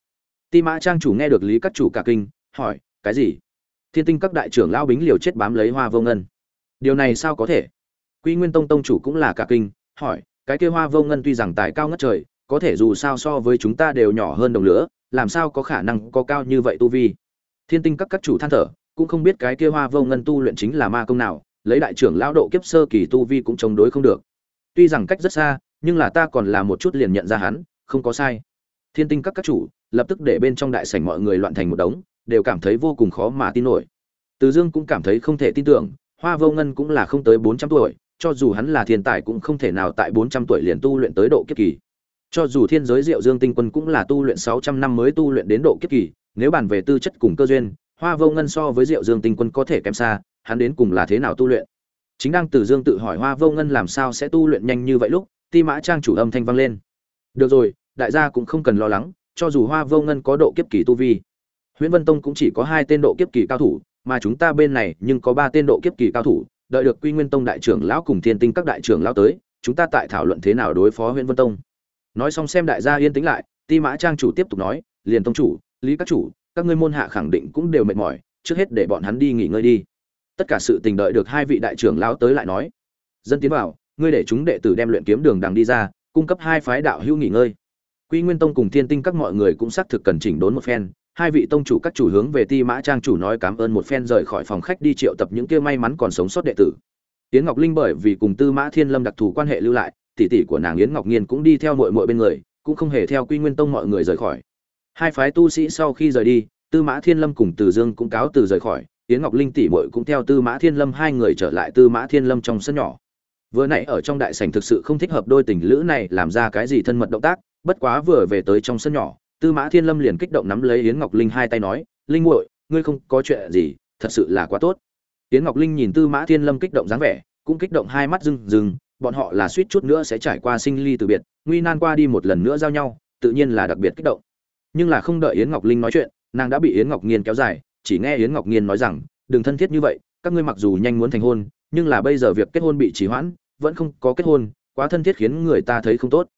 A: ti mã trang chủ nghe được lý các chủ cả kinh, hỏi, cái gì? Thiên tinh các đại trưởng Lão bính liều chết bám lấy hoa vô ngân. Điều này sao có thể? Quy nguyên tông tông chủ cũng là cả kinh, hỏi, cái kia hoa vô ngân tuy rằng tài cao ngất trời, có thể dù sao so với chúng ta đều nhỏ hơn đồng lửa, làm sao có khả năng có cao như vậy tu vi? Thiên tinh các các chủ than thở, cũng không biết cái kia hoa vô ngân tu luyện chính là ma công nào, lấy đại trưởng lão độ kiếp sơ kỳ tu vi cũng chống đối không được. Tuy rằng cách rất xa, nhưng là ta còn là một chút liền nhận ra hắn, không có sai. Thiên tinh các các chủ lập tức để bên trong đại sảnh mọi người loạn thành một đống, đều cảm thấy vô cùng khó mà tin nổi. Từ dương cũng cảm thấy không thể tin tưởng, hoa vô ngân cũng là không tới bốn trăm tuổi, cho dù hắn là thiên tài cũng không thể nào tại bốn trăm tuổi liền tu luyện tới độ kiếp kỳ. Cho dù thiên giới diệu dương tinh quân cũng là tu luyện sáu trăm năm mới tu luyện đến độ kiếp kỳ, nếu bàn về tư chất cùng cơ duyên, hoa vô ngân so với diệu dương tinh quân có thể kém xa, hắn đến cùng là thế nào tu luyện? Chính đang từ dương tự hỏi hoa vô ngân làm sao sẽ tu luyện nhanh như vậy lúc, ti mã trang chủ âm thanh vang lên. Được rồi, đại gia cũng không cần lo lắng cho dù hoa vô ngân có độ kiếp kỳ tu vi Huyền vân tông cũng chỉ có hai tên độ kiếp kỳ cao thủ, mà chúng ta bên này nhưng có ba tên độ kiếp kỳ cao thủ, đợi được quy nguyên tông đại trưởng lão cùng thiên tinh các đại trưởng lão tới, chúng ta tại thảo luận thế nào đối phó Huyền vân tông. Nói xong xem đại gia yên tĩnh lại, ti mã trang chủ tiếp tục nói, liền tông chủ, lý các chủ, các ngươi môn hạ khẳng định cũng đều mệt mỏi, trước hết để bọn hắn đi nghỉ ngơi đi. Tất cả sự tình đợi được hai vị đại trưởng lão tới lại nói. Dân tiến vào, ngươi để chúng đệ tử đem luyện kiếm đường đằng đi ra, cung cấp hai phái đạo hữu nghỉ ngơi quy nguyên tông cùng thiên tinh các mọi người cũng xác thực cần chỉnh đốn một phen. Hai vị tông chủ các chủ hướng về ti mã trang chủ nói cảm ơn một phen rời khỏi phòng khách đi triệu tập những kia may mắn còn sống sót đệ tử. Yến ngọc linh bởi vì cùng tư mã thiên lâm đặc thù quan hệ lưu lại, tỷ tỷ của nàng yến ngọc nghiên cũng đi theo muội muội bên người, cũng không hề theo quy nguyên tông mọi người rời khỏi. Hai phái tu sĩ sau khi rời đi, tư mã thiên lâm cùng từ dương cũng cáo từ rời khỏi. Yến ngọc linh tỷ muội cũng theo tư mã thiên lâm hai người trở lại tư mã thiên lâm trong sân nhỏ. Vừa nãy ở trong đại sảnh thực sự không thích hợp đôi tình lữ này làm ra cái gì thân mật động tác bất quá vừa về tới trong sân nhỏ, tư mã thiên lâm liền kích động nắm lấy yến ngọc linh hai tay nói, linh muội, ngươi không có chuyện gì, thật sự là quá tốt. Yến ngọc linh nhìn tư mã thiên lâm kích động dáng vẻ, cũng kích động hai mắt rừng rừng, bọn họ là suýt chút nữa sẽ trải qua sinh ly từ biệt, nguy nan qua đi một lần nữa giao nhau, tự nhiên là đặc biệt kích động. Nhưng là không đợi yến ngọc linh nói chuyện, nàng đã bị yến ngọc nghiên kéo dài, chỉ nghe yến ngọc nghiên nói rằng, đừng thân thiết như vậy, các ngươi mặc dù nhanh muốn thành hôn, nhưng là bây giờ việc kết hôn bị trì hoãn, vẫn không có kết hôn, quá thân thiết khiến người ta thấy không tốt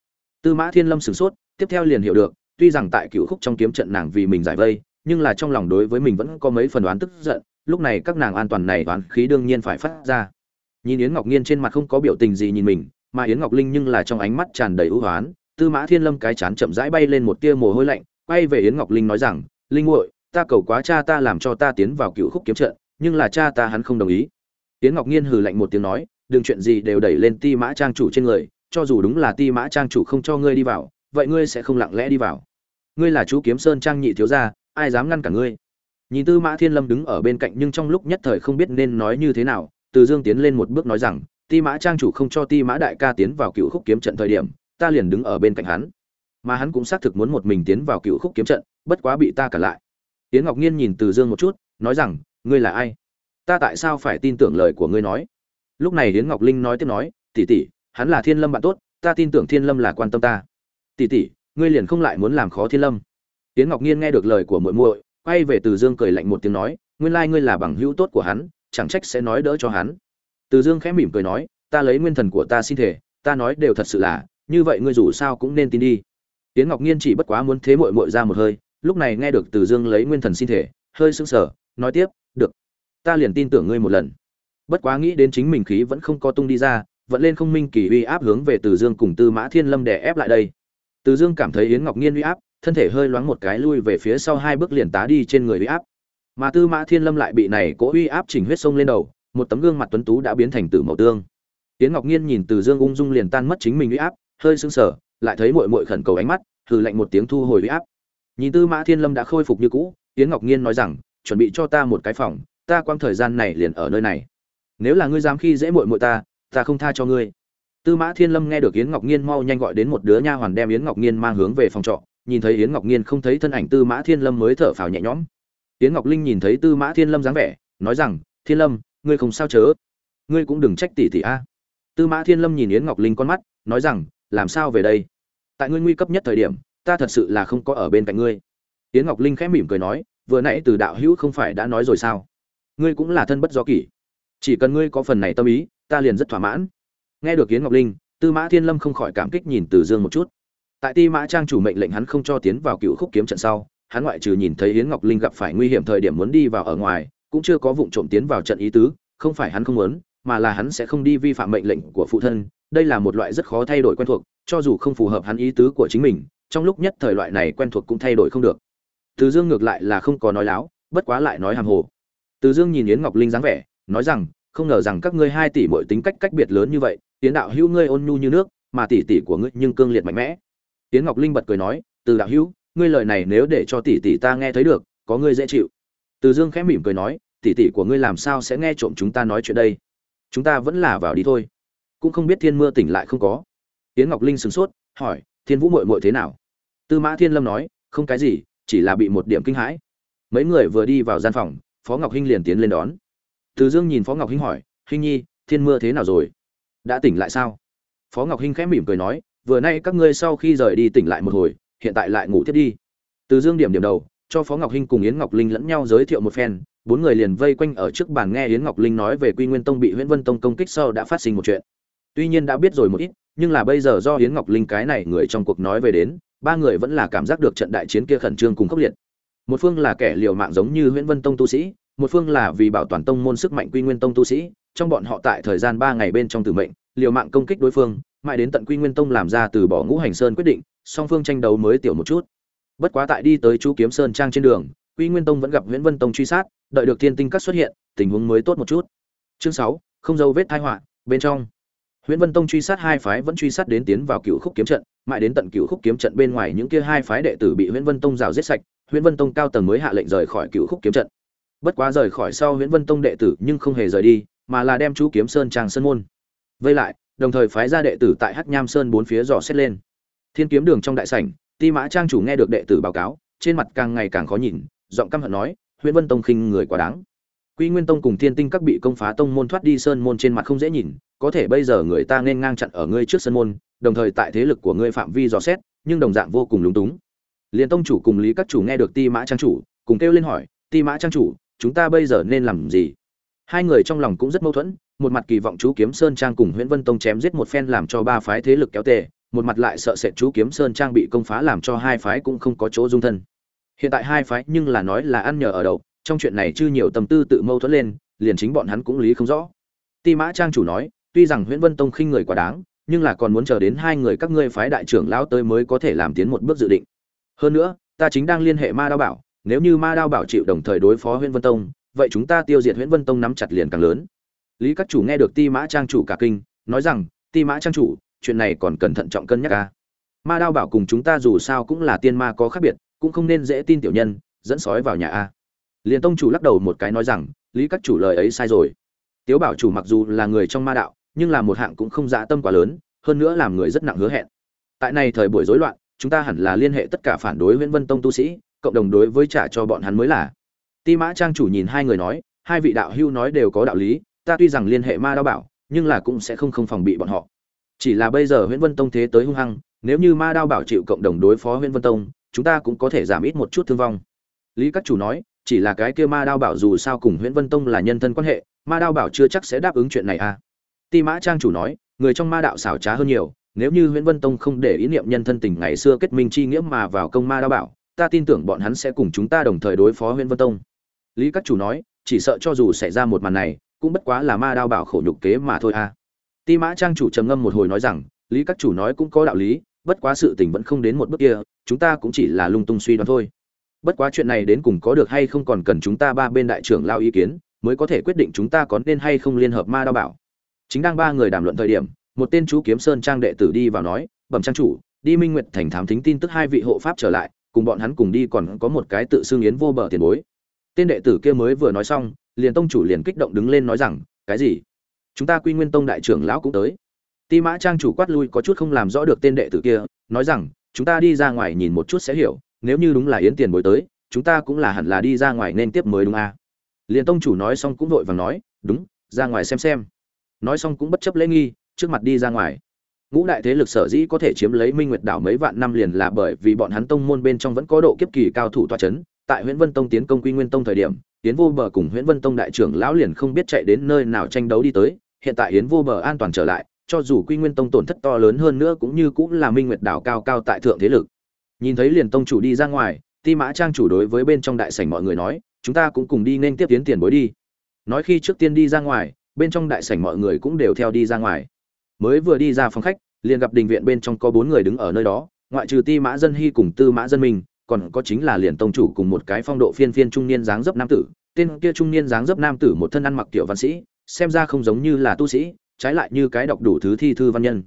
A: tư mã thiên lâm sửng sốt, tiếp theo liền hiểu được, tuy rằng tại cửu khúc trong kiếm trận nàng vì mình giải vây, nhưng là trong lòng đối với mình vẫn có mấy phần đoán tức giận, lúc này các nàng an toàn này đoán khí đương nhiên phải phát ra. Nhìn yến ngọc nhiên trên mặt không có biểu tình gì nhìn mình, mà yến ngọc linh nhưng là trong ánh mắt tràn đầy ưu hoán tư mã thiên lâm cái chán chậm rãi bay lên một tia mồ hôi lạnh, quay về yến ngọc linh nói rằng, linh muội, ta cầu quá cha ta làm cho ta tiến vào cửu khúc kiếm trận, nhưng là cha ta hắn không đồng ý. Yến ngọc nhiên hừ lạnh một tiếng nói, đừng chuyện gì đều đẩy lên ti mã trang chủ trên người cho dù đúng là ti mã trang chủ không cho ngươi đi vào, vậy ngươi sẽ không lặng lẽ đi vào. Ngươi là chú kiếm sơn trang nhị thiếu gia, ai dám ngăn cả ngươi? Nhìn tư mã thiên lâm đứng ở bên cạnh nhưng trong lúc nhất thời không biết nên nói như thế nào, từ dương tiến lên một bước nói rằng, ti mã trang chủ không cho ti mã đại ca tiến vào cựu khúc kiếm trận thời điểm, ta liền đứng ở bên cạnh hắn. Mà hắn cũng xác thực muốn một mình tiến vào cựu khúc kiếm trận, bất quá bị ta cản lại. Tiến ngọc nhiên nhìn từ dương một chút, nói rằng, ngươi là ai? Ta tại sao phải tin tưởng lời của ngươi nói? Lúc này hiến ngọc linh nói tiếp nói tỉ tỉ hắn là thiên lâm bạn tốt ta tin tưởng thiên lâm là quan tâm ta. Tỉ tỉ ngươi liền không lại muốn làm khó thiên lâm. Tiến ngọc nhiên nghe được lời của muội muội quay về từ dương cười lạnh một tiếng nói nguyên lai ngươi là bằng hữu tốt của hắn chẳng trách sẽ nói đỡ cho hắn. Từ dương khẽ mỉm cười nói ta lấy nguyên thần của ta xin thể ta nói đều thật sự là như vậy ngươi dù sao cũng nên tin đi. Tiến Ngọc Nhiên chỉ bất quá muốn thế muội muội ra một hơi, lúc này nghe được Từ Dương lấy nguyên thần xin thể, hơi sững sờ, nói tiếp, "Được, ta liền tin tưởng ngươi một lần." Bất quá nghĩ đến chính mình khí vẫn không có tung đi ra, vẫn lên không minh kỳ uy áp hướng về Từ Dương cùng Tư Mã Thiên Lâm đè ép lại đây. Từ Dương cảm thấy Yến Ngọc nghiên uy áp, thân thể hơi loáng một cái lui về phía sau hai bước liền tá đi trên người uy áp. Mà Tư Mã Thiên Lâm lại bị này cố uy áp chỉnh huyết sông lên đầu, một tấm gương mặt tuấn tú đã biến thành tử màu tương. Yến Ngọc nghiên nhìn Từ Dương ung dung liền tan mất chính mình uy áp, hơi sững sờ, lại thấy muội muội khẩn cầu ánh mắt, hừ lạnh một tiếng thu hồi uy áp. Nhìn Tư Mã Thiên Lâm đã khôi phục như cũ, Yến Ngọc nghiên nói rằng, chuẩn bị cho ta một cái phòng, ta quang thời gian này liền ở nơi này. Nếu là ngươi dám khi dễ muội muội ta, ta không tha cho ngươi. Tư Mã Thiên Lâm nghe được Yến Ngọc Nhiên mau nhanh gọi đến một đứa nha hoàn đem Yến Ngọc Nhiên mang hướng về phòng trọ, nhìn thấy Yến Ngọc Nhiên không thấy thân ảnh Tư Mã Thiên Lâm mới thở phào nhẹ nhõm. Yến Ngọc Linh nhìn thấy Tư Mã Thiên Lâm dáng vẻ, nói rằng, "Thiên Lâm, ngươi không sao chớ, ngươi cũng đừng trách tỷ tỷ a." Tư Mã Thiên Lâm nhìn Yến Ngọc Linh con mắt, nói rằng, "Làm sao về đây?" tại ngươi nguy cấp nhất thời điểm ta thật sự là không có ở bên cạnh ngươi Yến ngọc linh khẽ mỉm cười nói vừa nãy từ đạo hữu không phải đã nói rồi sao ngươi cũng là thân bất do kỷ chỉ cần ngươi có phần này tâm ý, ta liền rất thỏa mãn. Nghe được yến ngọc linh, tư mã thiên lâm không khỏi cảm kích nhìn từ dương một chút. Tại ti mã trang chủ mệnh lệnh hắn không cho tiến vào cựu khúc kiếm trận sau, hắn ngoại trừ nhìn thấy yến ngọc linh gặp phải nguy hiểm thời điểm muốn đi vào ở ngoài, cũng chưa có vụ trộm tiến vào trận ý tứ, không phải hắn không muốn, mà là hắn sẽ không đi vi phạm mệnh lệnh của phụ thân. Đây là một loại rất khó thay đổi quen thuộc, cho dù không phù hợp hắn ý tứ của chính mình, trong lúc nhất thời loại này quen thuộc cũng thay đổi không được. Từ dương ngược lại là không có nói láo, bất quá lại nói hàm hồ. Từ dương nhìn yến ngọc linh dáng vẻ nói rằng không ngờ rằng các ngươi hai tỷ muội tính cách cách biệt lớn như vậy tiến đạo hữu ngươi ôn nhu như nước mà tỷ tỷ của ngươi nhưng cương liệt mạnh mẽ Tiễn ngọc linh bật cười nói từ đạo hữu ngươi lời này nếu để cho tỷ tỷ ta nghe thấy được có ngươi dễ chịu từ dương khẽ mỉm cười nói tỷ tỷ của ngươi làm sao sẽ nghe trộm chúng ta nói chuyện đây chúng ta vẫn là vào đi thôi cũng không biết thiên mưa tỉnh lại không có Tiễn Ngọc Linh sửng sốt, hỏi, Thiên Vũ muội muội thế nào? Tư Mã Thiên Lâm nói, không cái gì, chỉ là bị một điểm kinh hãi. Mấy người vừa đi vào gian phòng, Phó Ngọc Hinh liền tiến lên đón. Từ Dương nhìn Phó Ngọc Hinh hỏi, "Hinh nhi, Thiên Mưa thế nào rồi? Đã tỉnh lại sao?" Phó Ngọc Hinh khẽ mỉm cười nói, "Vừa nay các ngươi sau khi rời đi tỉnh lại một hồi, hiện tại lại ngủ tiếp đi." Từ Dương điểm điểm đầu, cho Phó Ngọc Hinh cùng Yến Ngọc Linh lẫn nhau giới thiệu một phen, bốn người liền vây quanh ở trước bàn nghe Yến Ngọc Linh nói về Quy Nguyên Tông bị Huyễn Vân Tông công kích sau đã phát sinh một chuyện. Tuy nhiên đã biết rồi một ít, nhưng là bây giờ do Yến Ngọc Linh cái này người trong cuộc nói về đến, ba người vẫn là cảm giác được trận đại chiến kia khẩn trương cùng khốc liệt. Một phương là kẻ liều mạng giống như Huyễn Vân Tông tu sĩ, một phương là vì bảo toàn tông môn sức mạnh Quy Nguyên Tông tu sĩ, trong bọn họ tại thời gian ba ngày bên trong tử mệnh, liều mạng công kích đối phương, mãi đến tận Quy Nguyên Tông làm ra từ bỏ Ngũ Hành Sơn quyết định, song phương tranh đấu mới tiểu một chút. Bất quá tại đi tới chú Kiếm Sơn trang trên đường, Quy Nguyên Tông vẫn gặp nguyễn Vân Tông truy sát, đợi được Thiên Tinh Các xuất hiện, tình huống mới tốt một chút. Chương sáu không dấu vết tai họa, bên trong nguyễn Vân Tông truy sát hai phái vẫn truy sát đến tiến vào Cựu Khúc kiếm trận, mãi đến tận Cựu Khúc kiếm trận bên ngoài những kia hai phái đệ tử bị nguyễn Vân Tông rào giết sạch, nguyễn Vân Tông cao tầng mới hạ lệnh rời khỏi Cựu Khúc kiếm trận. Bất quá rời khỏi sau Huyễn Vân Tông đệ tử nhưng không hề rời đi, mà là đem chú kiếm sơn trang sơn môn. Vây lại, đồng thời phái ra đệ tử tại hắc nham sơn bốn phía dò xét lên. Thiên kiếm đường trong đại sảnh ti mã trang chủ nghe được đệ tử báo cáo trên mặt càng ngày càng khó nhìn giọng căm hận nói Huyễn vân tông khinh người quá đáng. Quy nguyên tông cùng thiên tinh các bị công phá tông môn thoát đi sơn môn trên mặt không dễ nhìn có thể bây giờ người ta nên ngang chặn ở ngươi trước sân môn đồng thời tại thế lực của ngươi phạm vi dò xét nhưng đồng dạng vô cùng lúng túng. Liền tông chủ cùng lý các chủ nghe được ti mã trang chủ cùng kêu lên hỏi ti mã trang chủ chúng ta bây giờ nên làm gì? Hai người trong lòng cũng rất mâu thuẫn, một mặt kỳ vọng chú kiếm sơn trang cùng nguyễn vân tông chém giết một phen làm cho ba phái thế lực kéo tề, một mặt lại sợ sệt chú kiếm sơn trang bị công phá làm cho hai phái cũng không có chỗ dung thân. Hiện tại hai phái nhưng là nói là ăn nhờ ở đậu, trong chuyện này chưa nhiều tâm tư tự mâu thuẫn lên, liền chính bọn hắn cũng lý không rõ. Ti mã trang chủ nói, tuy rằng nguyễn vân tông khinh người quá đáng, nhưng là còn muốn chờ đến hai người các ngươi phái đại trưởng lão tới mới có thể làm tiến một bước dự định. Hơn nữa, ta chính đang liên hệ ma đao bảo nếu như ma đao bảo chịu đồng thời đối phó huyễn vân tông vậy chúng ta tiêu diệt huyễn vân tông nắm chặt liền càng lớn. Lý các chủ nghe được ti mã trang chủ cả kinh nói rằng ti mã trang chủ chuyện này còn cần thận trọng cân nhắc ca ma đao bảo cùng chúng ta dù sao cũng là tiên ma có khác biệt cũng không nên dễ tin tiểu nhân dẫn sói vào nhà a. Liền tông chủ lắc đầu một cái nói rằng lý các chủ lời ấy sai rồi. Tiếu bảo chủ mặc dù là người trong ma đạo nhưng là một hạng cũng không dạ tâm quá lớn hơn nữa làm người rất nặng hứa hẹn. Tại này thời buổi rối loạn chúng ta hẳn là liên hệ tất cả phản đối Nguyễn Vân Tông tu sĩ, cộng đồng đối với trả cho bọn hắn mới là. Ti Mã Trang chủ nhìn hai người nói, hai vị đạo hưu nói đều có đạo lý, ta tuy rằng liên hệ Ma Đao Bảo, nhưng là cũng sẽ không không phòng bị bọn họ. Chỉ là bây giờ Nguyễn Vân Tông thế tới hung hăng, nếu như Ma Đao Bảo chịu cộng đồng đối phó Nguyễn Vân Tông, chúng ta cũng có thể giảm ít một chút thương vong. Lý các chủ nói, chỉ là cái kia Ma Đao Bảo dù sao cùng Nguyễn Vân Tông là nhân thân quan hệ, Ma Đao Bảo chưa chắc sẽ đáp ứng chuyện này à. Ti Mã Trang chủ nói, người trong Ma đạo xảo trá hơn nhiều, nếu như Huyễn Vân Tông không để ý niệm nhân thân tình ngày xưa kết minh chi nghĩa mà vào công ma đao bảo, ta tin tưởng bọn hắn sẽ cùng chúng ta đồng thời đối phó Huyền Vân Tông. Lý Các chủ nói, chỉ sợ cho dù xảy ra một màn này, cũng bất quá là ma đao bảo khổ nhục kế mà thôi a. À. Ti Mã Trang chủ trầm ngâm một hồi nói rằng, Lý Các chủ nói cũng có đạo lý, bất quá sự tình vẫn không đến một bước kia, chúng ta cũng chỉ là lung tung suy đoán thôi. Bất quá chuyện này đến cùng có được hay không còn cần chúng ta ba bên đại trưởng lao ý kiến, mới có thể quyết định chúng ta có nên hay không liên hợp ma đao bảo. Chính đang ba người đàm luận thời điểm, một tên chú kiếm sơn trang đệ tử đi vào nói bẩm trang chủ đi minh nguyệt thành thám thính tin tức hai vị hộ pháp trở lại cùng bọn hắn cùng đi còn có một cái tự xưng yến vô bờ tiền bối. Tên đệ tử kia mới vừa nói xong, liền tông chủ liền kích động đứng lên nói rằng, cái gì? Chúng ta quy nguyên tông đại trưởng lão cũng tới. Ti mã trang chủ quát lui có chút không làm rõ được tên đệ tử kia, nói rằng, chúng ta đi ra ngoài nhìn một chút sẽ hiểu, nếu như đúng là yến tiền bối tới, chúng ta cũng là hẳn là đi ra ngoài nên tiếp mới đúng à. liền tông chủ nói xong cũng vội vàng nói, đúng, ra ngoài xem xem. Nói xong cũng bất chấp lễ nghi, trước mặt đi ra ngoài ngũ đại thế lực sở dĩ có thể chiếm lấy minh nguyệt đảo mấy vạn năm liền là bởi vì bọn hắn tông môn bên trong vẫn có độ kiếp kỳ cao thủ toa chấn. Tại huyện vân tông tiến công quy nguyên tông thời điểm tiến vô bờ cùng huyện vân tông đại trưởng lão liền không biết chạy đến nơi nào tranh đấu đi tới. Hiện tại hiến vô bờ an toàn trở lại, cho dù quy nguyên tông tổn thất to lớn hơn nữa cũng như cũng là minh nguyệt đảo cao cao tại thượng thế lực. Nhìn thấy liền tông chủ đi ra ngoài, ti mã trang chủ đối với bên trong đại sảnh mọi người nói, chúng ta cũng cùng đi nên tiếp tiến tiền bối đi. Nói khi trước tiên đi ra ngoài, bên trong đại sảnh mọi người cũng đều theo đi ra ngoài mới vừa đi ra phòng khách, liền gặp đình viện bên trong có bốn người đứng ở nơi đó, ngoại trừ ti mã dân hy cùng tư mã dân minh, còn có chính là liền tông chủ cùng một cái phong độ phiên phiên trung niên dáng dấp nam tử. Tên kia trung niên dáng dấp nam tử một thân ăn mặc tiểu văn sĩ, xem ra không giống như là tu sĩ, trái lại như cái đọc đủ thứ thi thư văn nhân.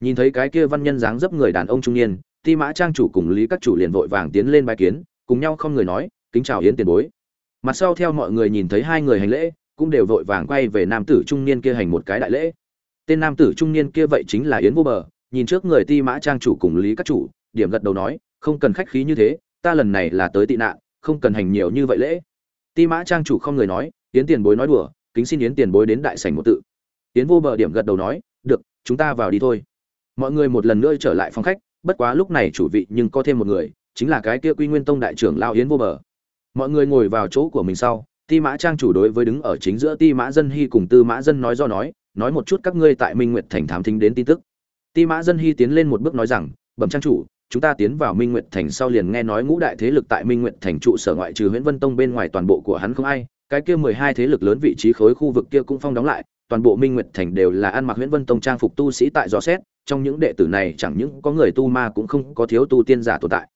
A: Nhìn thấy cái kia văn nhân dáng dấp người đàn ông trung niên, ti mã trang chủ cùng lý các chủ liền vội vàng tiến lên bài kiến, cùng nhau không người nói, kính chào yến tiền bối. Mặt sau theo mọi người nhìn thấy hai người hành lễ, cũng đều vội vàng quay về nam tử trung niên kia hành một cái đại lễ tên nam tử trung niên kia vậy chính là yến vô bờ, nhìn trước người ti mã trang chủ cùng lý các chủ, điểm gật đầu nói, không cần khách khí như thế, ta lần này là tới tị nạn, không cần hành nhiều như vậy lễ. Ti mã trang chủ không người nói, yến tiền bối nói đùa, kính xin yến tiền bối đến đại sảnh một tự. Yến vô bờ điểm gật đầu nói, được, chúng ta vào đi thôi. Mọi người một lần nữa trở lại phòng khách, bất quá lúc này chủ vị nhưng có thêm một người, chính là cái kia quy nguyên tông đại trưởng lao yến vô bờ. Mọi người ngồi vào chỗ của mình sau, ti mã trang chủ đối với đứng ở chính giữa ti mã dân hy cùng tư mã dân nói do nói nói một chút các ngươi tại Minh Nguyệt thành thám thính đến tin tức. Ti Mã Dân Hy tiến lên một bước nói rằng, bẩm trang chủ, chúng ta tiến vào Minh Nguyệt thành sau liền nghe nói ngũ đại thế lực tại Minh Nguyệt thành trụ sở ngoại trừ Huyền Vân Tông bên ngoài toàn bộ của hắn không ai, cái kia mười hai thế lực lớn vị trí khối khu vực kia cũng phong đóng lại, toàn bộ Minh Nguyệt thành đều là ăn mặc Huyền Vân Tông trang phục tu sĩ tại dò xét, trong những đệ tử này chẳng những có người tu ma cũng không có thiếu tu tiên giả tồn tại.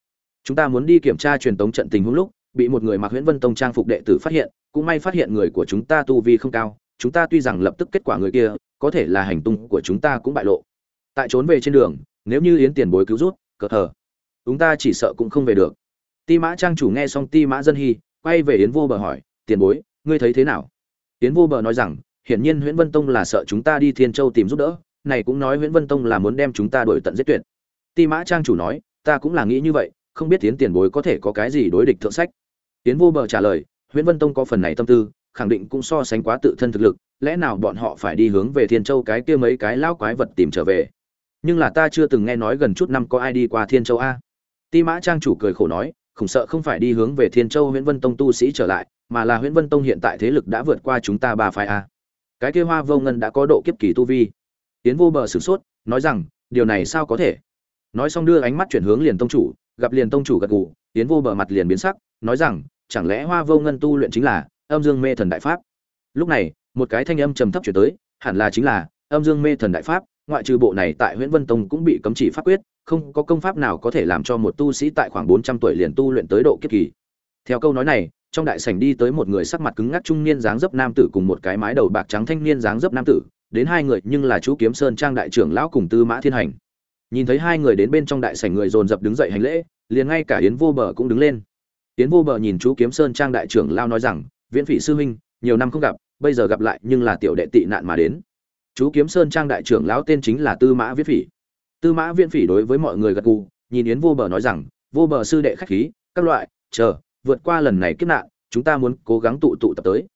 A: Chúng ta muốn đi kiểm tra truyền tống trận tình huống lúc, bị một người mặc Huyền Vân Tông trang phục đệ tử phát hiện, cũng may phát hiện người của chúng ta tu vi không cao, chúng ta tuy rằng lập tức kết quả người kia, có thể là hành tung của chúng ta cũng bại lộ. Tại trốn về trên đường, nếu như yến tiền bối cứu rút cờ thờ chúng ta chỉ sợ cũng không về được. Ti mã trang chủ nghe xong ti mã dân hy, quay về yến vô bờ hỏi, tiền bối, ngươi thấy thế nào? Yến vô bờ nói rằng, hiển nhiên nguyễn vân tông là sợ chúng ta đi thiên châu tìm giúp đỡ, này cũng nói nguyễn vân tông là muốn đem chúng ta đổi tận giết tuyệt. Ti mã trang chủ nói, ta cũng là nghĩ như vậy, không biết tiến tiền bối có thể có cái gì đối địch thượng sách. Tiến vô bờ trả lời nguyễn vân tông có phần này tâm tư khẳng định cũng so sánh quá tự thân thực lực, lẽ nào bọn họ phải đi hướng về thiên châu cái kia mấy cái lão quái vật tìm trở về? Nhưng là ta chưa từng nghe nói gần chút năm có ai đi qua thiên châu a. Ti mã trang chủ cười khổ nói, khủng sợ không phải đi hướng về thiên châu Huyền vân tông tu sĩ trở lại, mà là Huyền vân tông hiện tại thế lực đã vượt qua chúng ta ba phái a. Cái kia hoa vô ngân đã có độ kiếp kỳ tu vi. Tiến vô bờ sử sốt, nói rằng, điều này sao có thể? Nói xong đưa ánh mắt chuyển hướng liền tông chủ, gặp liền tông chủ gật gù tiến vô bờ mặt liền biến sắc, nói rằng, chẳng lẽ hoa vô ngân tu luyện chính là âm dương mê thần đại pháp lúc này một cái thanh âm trầm thấp chuyển tới hẳn là chính là âm dương mê thần đại pháp ngoại trừ bộ này tại Huyễn Vân Tông cũng bị cấm chỉ pháp quyết, không có công pháp nào có thể làm cho một tu sĩ tại khoảng 400 tuổi liền tu luyện tới độ kiếp kỳ. Theo câu nói này, trong đại sảnh đi tới một người sắc mặt cứng ngắc trung niên dáng dấp nam tử cùng một cái mái đầu bạc trắng thanh niên dáng dấp nam tử, đến hai người nhưng là chú Kiếm Sơn trang đại trưởng lão cùng Tư Mã Thiên Hành. Nhìn thấy hai người đến bên trong đại sảnh người dồn dập đứng dậy hành lễ, liền ngay cả Yến Vô Bờ cũng đứng lên. Yến Vô Bờ nhìn chú Kiếm Sơn trang đại trưởng lão nói rằng, "Viễn Phỉ sư huynh, nhiều năm không gặp, bây giờ gặp lại nhưng là tiểu đệ tị nạn mà đến." Chú Kiếm Sơn trang đại trưởng lão tên chính là Tư Mã Viễn Phỉ. Tư Mã Viễn Phỉ đối với mọi người gật gù, nhìn Yến Vô Bờ nói rằng, "Vô Bờ sư đệ khách khí, các loại, chờ, vượt qua lần này kiếp nạn, chúng ta muốn cố gắng tụ tụ tập tới."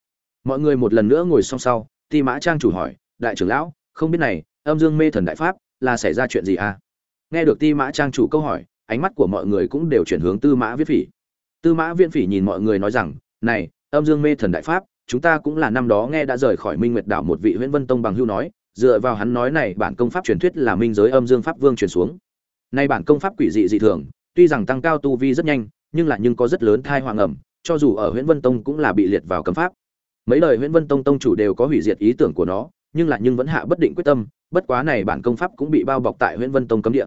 A: Mọi người một lần nữa ngồi song sau, Ti Mã Trang chủ hỏi, "Đại trưởng lão, không biết này, Âm Dương Mê Thần Đại Pháp, là xảy ra chuyện gì à?" Nghe được Ti Mã Trang chủ câu hỏi, ánh mắt của mọi người cũng đều chuyển hướng Tư Mã Viễn Phỉ. Tư Mã Viễn Phỉ nhìn mọi người nói rằng, "Này, Âm Dương Mê Thần Đại Pháp, chúng ta cũng là năm đó nghe đã rời khỏi Minh Nguyệt đảo một vị Huyễn Vân Tông bằng Hưu nói, dựa vào hắn nói này bản công pháp truyền thuyết là minh giới âm dương pháp vương truyền xuống. Nay bản công pháp quỷ dị dị thường, tuy rằng tăng cao tu vi rất nhanh, nhưng là nhưng có rất lớn thai hoàng ẩm, cho dù ở Huyễn Vân Tông cũng là bị liệt vào cấm pháp. Mấy lời Huyễn Vân Tông tông chủ đều có hủy diệt ý tưởng của nó, nhưng là nhưng vẫn hạ bất định quyết tâm, bất quá này bản công pháp cũng bị bao bọc tại Huyễn Vân Tông cấm địa.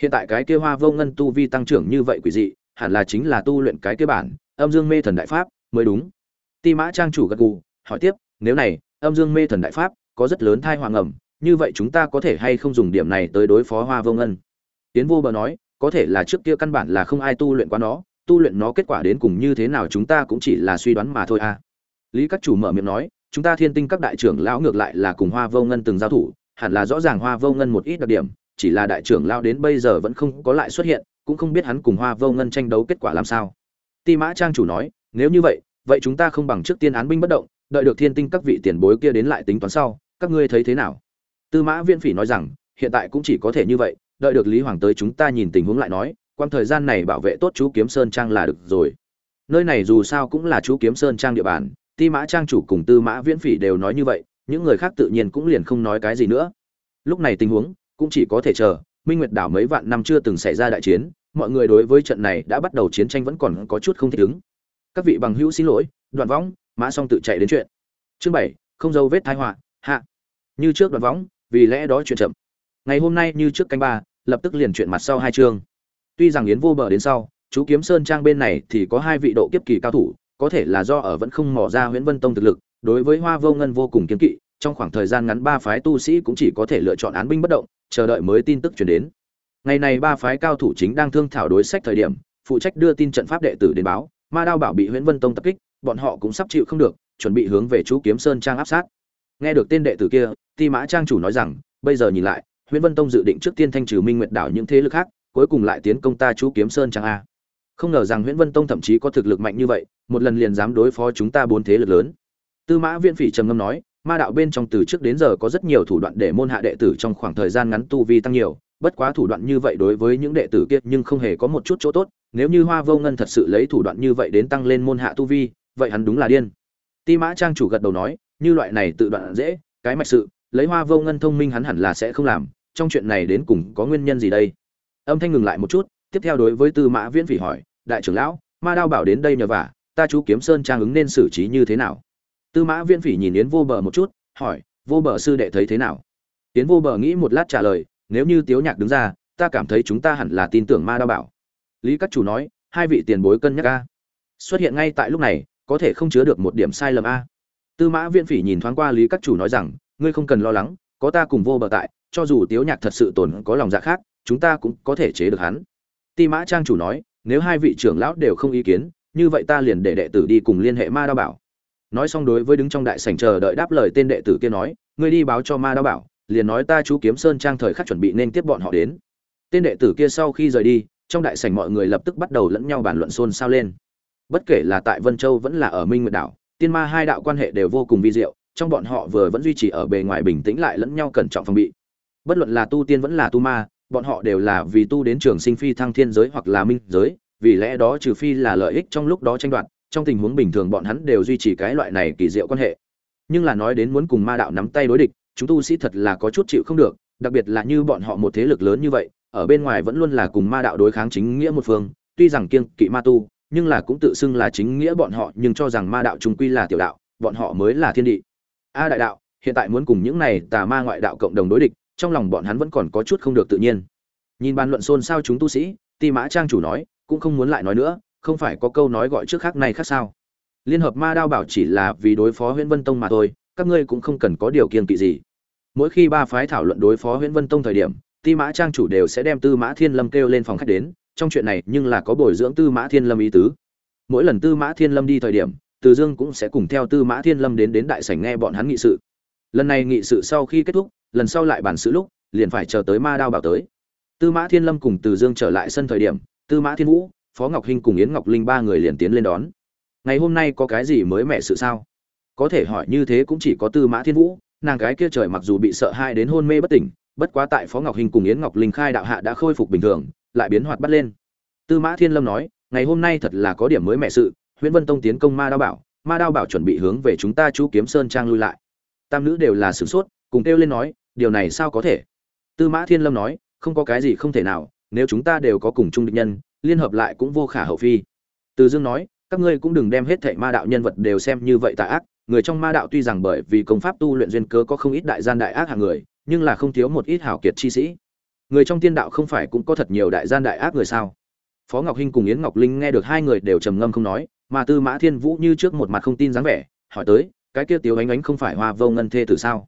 A: Hiện tại cái kia Hoa Vô Ngân tu vi tăng trưởng như vậy quỷ dị, hẳn là chính là tu luyện cái kia bản Âm Dương Mê Thần Đại Pháp mới đúng. Ti Mã Trang chủ gật gù, hỏi tiếp, nếu này Âm Dương Mê Thần Đại Pháp có rất lớn thai hoàng ẩm, như vậy chúng ta có thể hay không dùng điểm này tới đối phó Hoa Vô Ngân? Tiến Vô Bờ nói, có thể là trước kia căn bản là không ai tu luyện qua nó, tu luyện nó kết quả đến cùng như thế nào chúng ta cũng chỉ là suy đoán mà thôi a. À. Lý các chủ mở miệng nói, chúng ta Thiên Tinh các đại trưởng lão ngược lại là cùng Hoa Vô Ngân từng giao thủ, hẳn là rõ ràng Hoa Vô Ngân một ít đặc điểm, chỉ là đại trưởng lão đến bây giờ vẫn không có lại xuất hiện, cũng không biết hắn cùng Hoa Vô Ngân tranh đấu kết quả làm sao. Ti Mã Trang chủ nói, nếu như vậy, vậy chúng ta không bằng trước tiên án binh bất động, đợi được Thiên Tinh các vị tiền bối kia đến lại tính toán sau, các ngươi thấy thế nào? Tư Mã Viễn Phỉ nói rằng, hiện tại cũng chỉ có thể như vậy, đợi được Lý Hoàng tới chúng ta nhìn tình huống lại nói, quan thời gian này bảo vệ tốt chú Kiếm Sơn trang là được rồi. Nơi này dù sao cũng là chú Kiếm Sơn trang địa bàn, Ti Mã trang chủ cùng Tư Mã Viễn Phỉ đều nói như vậy, những người khác tự nhiên cũng liền không nói cái gì nữa. Lúc này tình huống cũng chỉ có thể chờ, Minh Nguyệt đảo mấy vạn năm chưa từng xảy ra đại chiến, mọi người đối với trận này đã bắt đầu chiến tranh vẫn còn có chút không thích ứng. Các vị bằng hữu xin lỗi, Đoạn Võng, Mã Song tự chạy đến chuyện. Chương bảy, không dấu vết tai họa, hạ. Như trước Đoạn Võng, vì lẽ đó chuyện chậm ngày hôm nay như trước canh ba lập tức liền chuyện mặt sau hai chương tuy rằng yến vô bờ đến sau chú kiếm sơn trang bên này thì có hai vị độ kiếp kỳ cao thủ có thể là do ở vẫn không mò ra nguyễn vân tông thực lực đối với hoa vô ngân vô cùng kiên kỵ trong khoảng thời gian ngắn ba phái tu sĩ cũng chỉ có thể lựa chọn án binh bất động chờ đợi mới tin tức chuyển đến ngày này ba phái cao thủ chính đang thương thảo đối sách thời điểm phụ trách đưa tin trận pháp đệ tử đến báo ma đao bảo bị Huyễn vân tông tập kích, bọn họ cũng sắp chịu không được, chuẩn bị hướng về chú kiếm sơn trang áp sát. Nghe được tên đệ tử kia, ti mã trang chủ nói rằng, bây giờ nhìn lại, Huyễn vân tông dự định trước tiên thanh trừ minh nguyệt đảo những thế lực khác, cuối cùng lại tiến công ta chú kiếm sơn trang a. Không ngờ rằng Huyễn vân tông thậm chí có thực lực mạnh như vậy, một lần liền dám đối phó chúng ta bốn thế lực lớn. Tư mã viễn phỉ trầm ngâm nói ma đạo bên trong từ trước đến giờ có rất nhiều thủ đoạn để môn hạ đệ tử trong khoảng thời gian ngắn tu vi tăng nhiều, bất quá thủ đoạn như vậy đối với những đệ tử kia nhưng không hề có một chút chỗ tốt, nếu như hoa vô ngân thật sự lấy thủ đoạn như vậy đến tăng lên môn hạ tu vi, vậy hắn đúng là điên. Ti mã trang chủ gật đầu nói, như loại này tự đoạn dễ, cái mạch sự, lấy hoa vô ngân thông minh hắn hẳn là sẽ không làm, trong chuyện này đến cùng có nguyên nhân gì đây? Âm thanh ngừng lại một chút, tiếp theo đối với tư mã viễn phỉ hỏi, đại trưởng lão, ma đao bảo đến đây nhờ vả, ta chú kiếm sơn trang ứng nên xử trí như thế nào? Tư mã viễn phỉ nhìn yến vô bờ một chút, hỏi, vô bờ sư đệ thấy thế nào? Yến vô bờ nghĩ một lát trả lời, nếu như tiếu nhạc đứng ra, ta cảm thấy chúng ta hẳn là tin tưởng ma đao bảo. Lý các chủ nói, hai vị tiền bối cân nhắc a. Xuất hiện ngay tại lúc này, có thể không chứa được một điểm sai lầm a. Tư mã viễn phỉ nhìn thoáng qua lý các chủ nói rằng, ngươi không cần lo lắng, có ta cùng vô bờ tại, cho dù tiếu nhạc thật sự tồn có lòng dạ khác, chúng ta cũng có thể chế được hắn. Ti mã trang chủ nói, nếu hai vị trưởng lão đều không ý kiến, như vậy ta liền để đệ tử đi cùng liên hệ ma đao bảo nói xong đối với đứng trong đại sảnh chờ đợi đáp lời tên đệ tử kia nói, ngươi đi báo cho ma đao bảo, liền nói ta chú kiếm sơn trang thời khắc chuẩn bị nên tiếp bọn họ đến. Tên đệ tử kia sau khi rời đi, trong đại sảnh mọi người lập tức bắt đầu lẫn nhau bàn luận xôn xao lên. Bất kể là tại vân châu vẫn là ở minh nguyệt đảo, tiên ma hai đạo quan hệ đều vô cùng vi diệu, trong bọn họ vừa vẫn duy trì ở bề ngoài bình tĩnh lại lẫn nhau cẩn trọng phòng bị. Bất luận là tu tiên vẫn là tu ma, bọn họ đều là vì tu đến trường sinh phi thăng thiên giới hoặc là minh giới, vì lẽ đó trừ phi là lợi ích trong lúc đó tranh đoạt trong tình huống bình thường bọn hắn đều duy trì cái loại này kỳ diệu quan hệ. Nhưng là nói đến muốn cùng ma đạo nắm tay đối địch, chúng tu sĩ thật là có chút chịu không được, đặc biệt là như bọn họ một thế lực lớn như vậy, ở bên ngoài vẫn luôn là cùng ma đạo đối kháng chính nghĩa một phương, tuy rằng kiêng kỵ ma tu, nhưng là cũng tự xưng là chính nghĩa bọn họ, nhưng cho rằng ma đạo trung quy là tiểu đạo, bọn họ mới là thiên địa a đại đạo, hiện tại muốn cùng những này tà ma ngoại đạo cộng đồng đối địch, trong lòng bọn hắn vẫn còn có chút không được tự nhiên. Nhìn bàn luận xôn xao chúng tu sĩ, ti mã trang chủ nói, cũng không muốn lại nói nữa không phải có câu nói gọi trước khác này khác sao? Liên hợp ma đao bảo chỉ là vì đối phó huyễn vân tông mà thôi, các ngươi cũng không cần có điều kiên kỵ gì. Mỗi khi ba phái thảo luận đối phó huyễn vân tông thời điểm, ti mã trang chủ đều sẽ đem tư mã thiên lâm kêu lên phòng khách đến, trong chuyện này nhưng là có bồi dưỡng tư mã thiên lâm ý tứ. Mỗi lần tư mã thiên lâm đi thời điểm, từ dương cũng sẽ cùng theo tư mã thiên lâm đến đến đại sảnh nghe bọn hắn nghị sự. Lần này nghị sự sau khi kết thúc, lần sau lại bàn sự lúc, liền phải chờ tới ma đao bảo tới. Tư mã thiên lâm cùng từ dương trở lại sân thời điểm, tư mã thiên vũ phó ngọc hinh cùng yến ngọc linh ba người liền tiến lên đón. Ngày hôm nay có cái gì mới mẹ sự sao? Có thể hỏi như thế cũng chỉ có tư mã thiên vũ, nàng gái kia trời mặc dù bị sợ hai đến hôn mê bất tỉnh, bất quá tại phó ngọc hinh cùng yến ngọc linh khai đạo hạ đã khôi phục bình thường, lại biến hoạt bắt lên. Tư mã thiên lâm nói, ngày hôm nay thật là có điểm mới mẹ sự nguyễn vân tông tiến công ma đao bảo, ma đao bảo chuẩn bị hướng về chúng ta chú kiếm sơn trang lui lại. Tam nữ đều là sửng sốt, cùng kêu lên nói, điều này sao có thể? Tư mã thiên lâm nói, không có cái gì không thể nào, nếu chúng ta đều có cùng chung địch nhân liên hợp lại cũng vô khả hậu phi. Từ dương nói, các ngươi cũng đừng đem hết thảy ma đạo nhân vật đều xem như vậy tà ác, người trong ma đạo tuy rằng bởi vì công pháp tu luyện duyên cớ có không ít đại gian đại ác hạng người, nhưng là không thiếu một ít hảo kiệt chi sĩ. Người trong tiên đạo không phải cũng có thật nhiều đại gian đại ác người sao? Phó ngọc hinh cùng yến ngọc linh nghe được hai người đều trầm ngâm không nói, mà tư mã thiên vũ như trước một mặt không tin dáng vẻ, hỏi tới, cái kia tiếu ánh ánh không phải hoa vô ngân thê tử sao?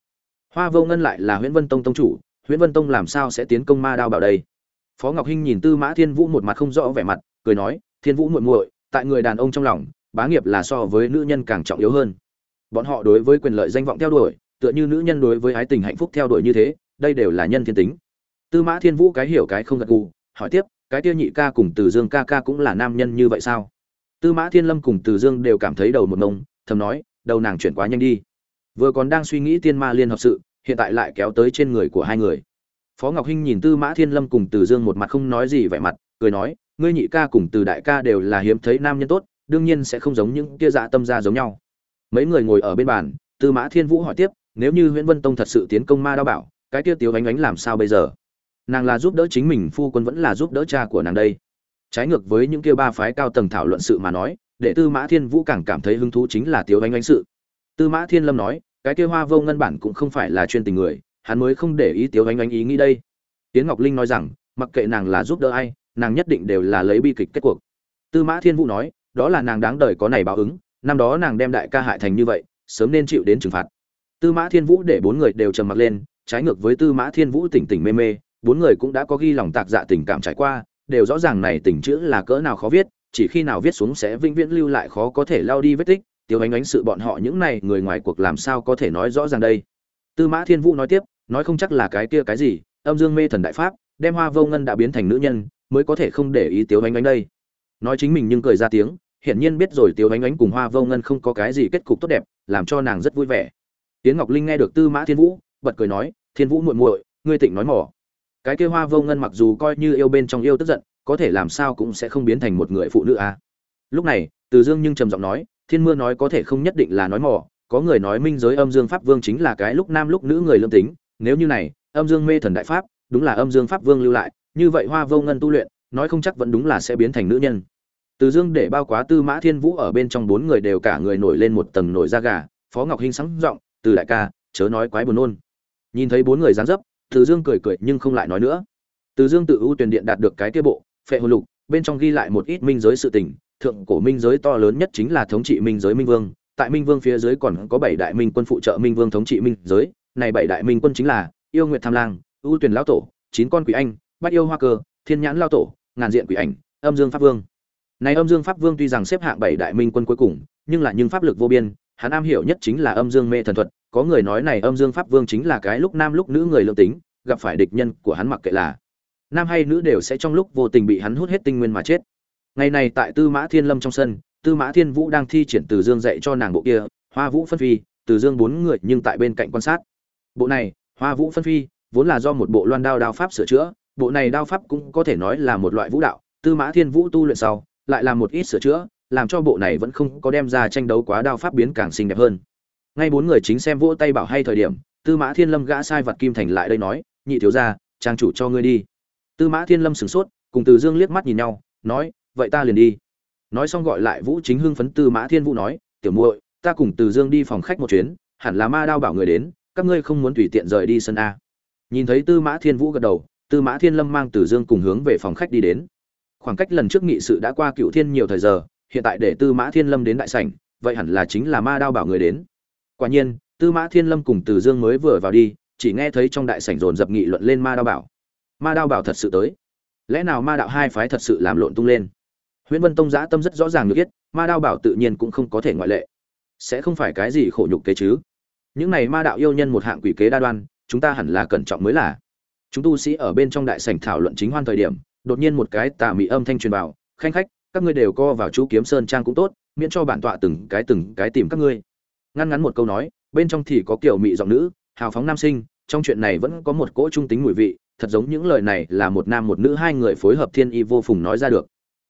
A: Hoa vô ngân lại là nguyễn vân tông tông chủ nguyễn vân tông làm sao sẽ tiến công ma đao bảo đây? Phó ngọc hinh nhìn tư mã thiên vũ một mặt không rõ vẻ mặt, cười nói, thiên vũ muội muội, tại người đàn ông trong lòng, bá nghiệp là so với nữ nhân càng trọng yếu hơn. Bọn họ đối với quyền lợi danh vọng theo đuổi, tựa như nữ nhân đối với ái tình hạnh phúc theo đuổi như thế, đây đều là nhân thiên tính. Tư mã thiên vũ cái hiểu cái không gật gù, hỏi tiếp, cái tiêu nhị ca cùng từ dương ca ca cũng là nam nhân như vậy sao? Tư mã thiên lâm cùng từ dương đều cảm thấy đầu một nông thầm nói, đầu nàng chuyển quá nhanh đi. Vừa còn đang suy nghĩ tiên ma liên hợp sự, hiện tại lại kéo tới trên người của hai người phó ngọc hinh nhìn tư mã thiên lâm cùng từ dương một mặt không nói gì vẻ mặt, cười nói, ngươi nhị ca cùng từ đại ca đều là hiếm thấy nam nhân tốt, đương nhiên sẽ không giống những kia dạ tâm gia giống nhau. Mấy người ngồi ở bên bàn, tư mã thiên vũ hỏi tiếp, nếu như nguyễn vân tông thật sự tiến công ma đao bảo, cái kia tiếu ánh ánh làm sao bây giờ? Nàng là giúp đỡ chính mình, phu quân vẫn là giúp đỡ cha của nàng đây. Trái ngược với những kia ba phái cao tầng thảo luận sự mà nói, để tư mã thiên vũ càng cảm thấy hứng thú chính là tiếu ánh ánh sự. Tư mã thiên lâm nói, cái kia hoa vô ngân bản cũng không phải là chuyên tình người hắn mới không để ý tiếu ánh ánh ý nghĩ đây. Tiến ngọc linh nói rằng, mặc kệ nàng là giúp đỡ ai, nàng nhất định đều là lấy bi kịch kết cuộc. Tư mã thiên vũ nói, đó là nàng đáng đời có này báo ứng, năm đó nàng đem đại ca hại thành như vậy, sớm nên chịu đến trừng phạt. Tư mã thiên vũ để bốn người đều trầm mặc lên, trái ngược với tư mã thiên vũ tỉnh tỉnh mê mê, bốn người cũng đã có ghi lòng tạc dạ tình cảm trải qua, đều rõ ràng này tình chữ là cỡ nào khó viết, chỉ khi nào viết xuống sẽ vĩnh viễn lưu lại khó có thể lao đi vết tích tiêu ánh ánh sự bọn họ những này người ngoài cuộc làm sao có thể nói rõ ràng đây. Tư mã thiên vũ nói tiếp nói không chắc là cái kia cái gì, âm dương mê thần đại pháp, đem hoa vô ngân đã biến thành nữ nhân, mới có thể không để ý tiếu ánh ánh đây. Nói chính mình nhưng cười ra tiếng, hiển nhiên biết rồi tiếu ánh ánh cùng hoa vô ngân không có cái gì kết cục tốt đẹp, làm cho nàng rất vui vẻ. Tiến ngọc linh nghe được tư mã thiên vũ, bật cười nói, thiên vũ muội muội, ngươi tỉnh nói mỏ. Cái kia hoa vô ngân mặc dù coi như yêu bên trong yêu tức giận, có thể làm sao cũng sẽ không biến thành một người phụ nữ à. lúc này, từ dương nhưng trầm giọng nói, thiên mưa nói có thể không nhất định là nói mỏ, có người nói minh giới âm dương pháp vương chính là cái lúc nam lúc nữ người lương tính nếu như này, âm dương mê thần đại pháp, đúng là âm dương pháp vương lưu lại, như vậy hoa vô ngân tu luyện, nói không chắc vẫn đúng là sẽ biến thành nữ nhân. Từ dương để bao quá tư mã thiên vũ ở bên trong bốn người đều cả người nổi lên một tầng nổi da gà, phó ngọc hinh sáng giọng, từ đại ca, chớ nói quái buồn nôn. Nhìn thấy bốn người dáng dấp, từ dương cười cười nhưng không lại nói nữa. Từ dương tự ưu tuyển điện đạt được cái kia bộ, phệ hồn lục, bên trong ghi lại một ít minh giới sự tình, thượng cổ minh giới to lớn nhất chính là thống trị minh giới minh vương, tại minh vương phía dưới còn có bảy đại minh quân phụ trợ minh vương thống trị minh giới này bảy đại minh quân chính là yêu nguyệt tham lang, ưu tuyển lão tổ, chín con quỷ anh bát yêu hoa cơ, thiên nhãn lao tổ, ngàn diện quỷ ảnh, âm dương pháp vương. Này âm dương pháp vương tuy rằng xếp hạng bảy đại minh quân cuối cùng, nhưng là nhưng pháp lực vô biên, hắn am hiểu nhất chính là âm dương mê thần thuật. Có người nói này âm dương pháp vương chính là cái lúc nam lúc nữ người lương tính, gặp phải địch nhân của hắn mặc kệ là nam hay nữ đều sẽ trong lúc vô tình bị hắn hút hết tinh nguyên mà chết. Ngày này tại tư mã thiên lâm trong sân, tư mã thiên vũ đang thi triển từ dương dạy cho nàng bộ kia, hoa vũ phân phi, từ dương bốn người nhưng tại bên cạnh quan sát bộ này, hoa vũ phân phi, vốn là do một bộ loan đao đao pháp sửa chữa, bộ này đao pháp cũng có thể nói là một loại vũ đạo, tư mã thiên vũ tu luyện sau, lại làm một ít sửa chữa, làm cho bộ này vẫn không có đem ra tranh đấu quá đao pháp biến càng xinh đẹp hơn. Ngay bốn người chính xem vỗ tay bảo hay thời điểm, tư mã thiên lâm gã sai vật kim thành lại đây nói, nhị thiếu gia, trang chủ cho ngươi đi. Tư mã thiên lâm sửng sốt, cùng từ dương liếc mắt nhìn nhau, nói, vậy ta liền đi. Nói xong gọi lại vũ chính hưng phấn tư mã thiên vũ nói, tiểu muội, ta cùng từ dương đi phòng khách một chuyến, hẳn là ma đao bảo người đến các ngươi không muốn tùy tiện rời đi sân a. Nhìn thấy tư mã thiên vũ gật đầu, tư mã thiên lâm mang tử dương cùng hướng về phòng khách đi đến. Khoảng cách lần trước nghị sự đã qua cựu thiên nhiều thời giờ, hiện tại để tư mã thiên lâm đến đại sảnh, vậy hẳn là chính là ma đao bảo người đến. Quả nhiên, tư mã thiên lâm cùng tử dương mới vừa vào đi, chỉ nghe thấy trong đại sảnh dồn dập nghị luận lên ma đao bảo. Ma đao bảo thật sự tới. Lẽ nào ma đạo hai phái thật sự làm lộn tung lên? Nguyễn vân tông giã tâm rất rõ ràng được biết, ma đao bảo tự nhiên cũng không có thể ngoại lệ. Sẽ không phải cái gì khổ nhục kế chứ những này ma đạo yêu nhân một hạng quỷ kế đa đoan, chúng ta hẳn là cẩn trọng mới là. Chúng tu sĩ ở bên trong đại sảnh thảo luận chính hoan thời điểm, đột nhiên một cái tà mị âm thanh truyền vào, khanh khách, các ngươi đều co vào chú kiếm sơn trang cũng tốt, miễn cho bản tọa từng cái từng cái tìm các ngươi. Ngăn ngắn một câu nói, bên trong thì có kiểu mị giọng nữ, hào phóng nam sinh, trong chuyện này vẫn có một cỗ trung tính mùi vị, thật giống những lời này là một nam một nữ hai người phối hợp thiên y vô phùng nói ra được.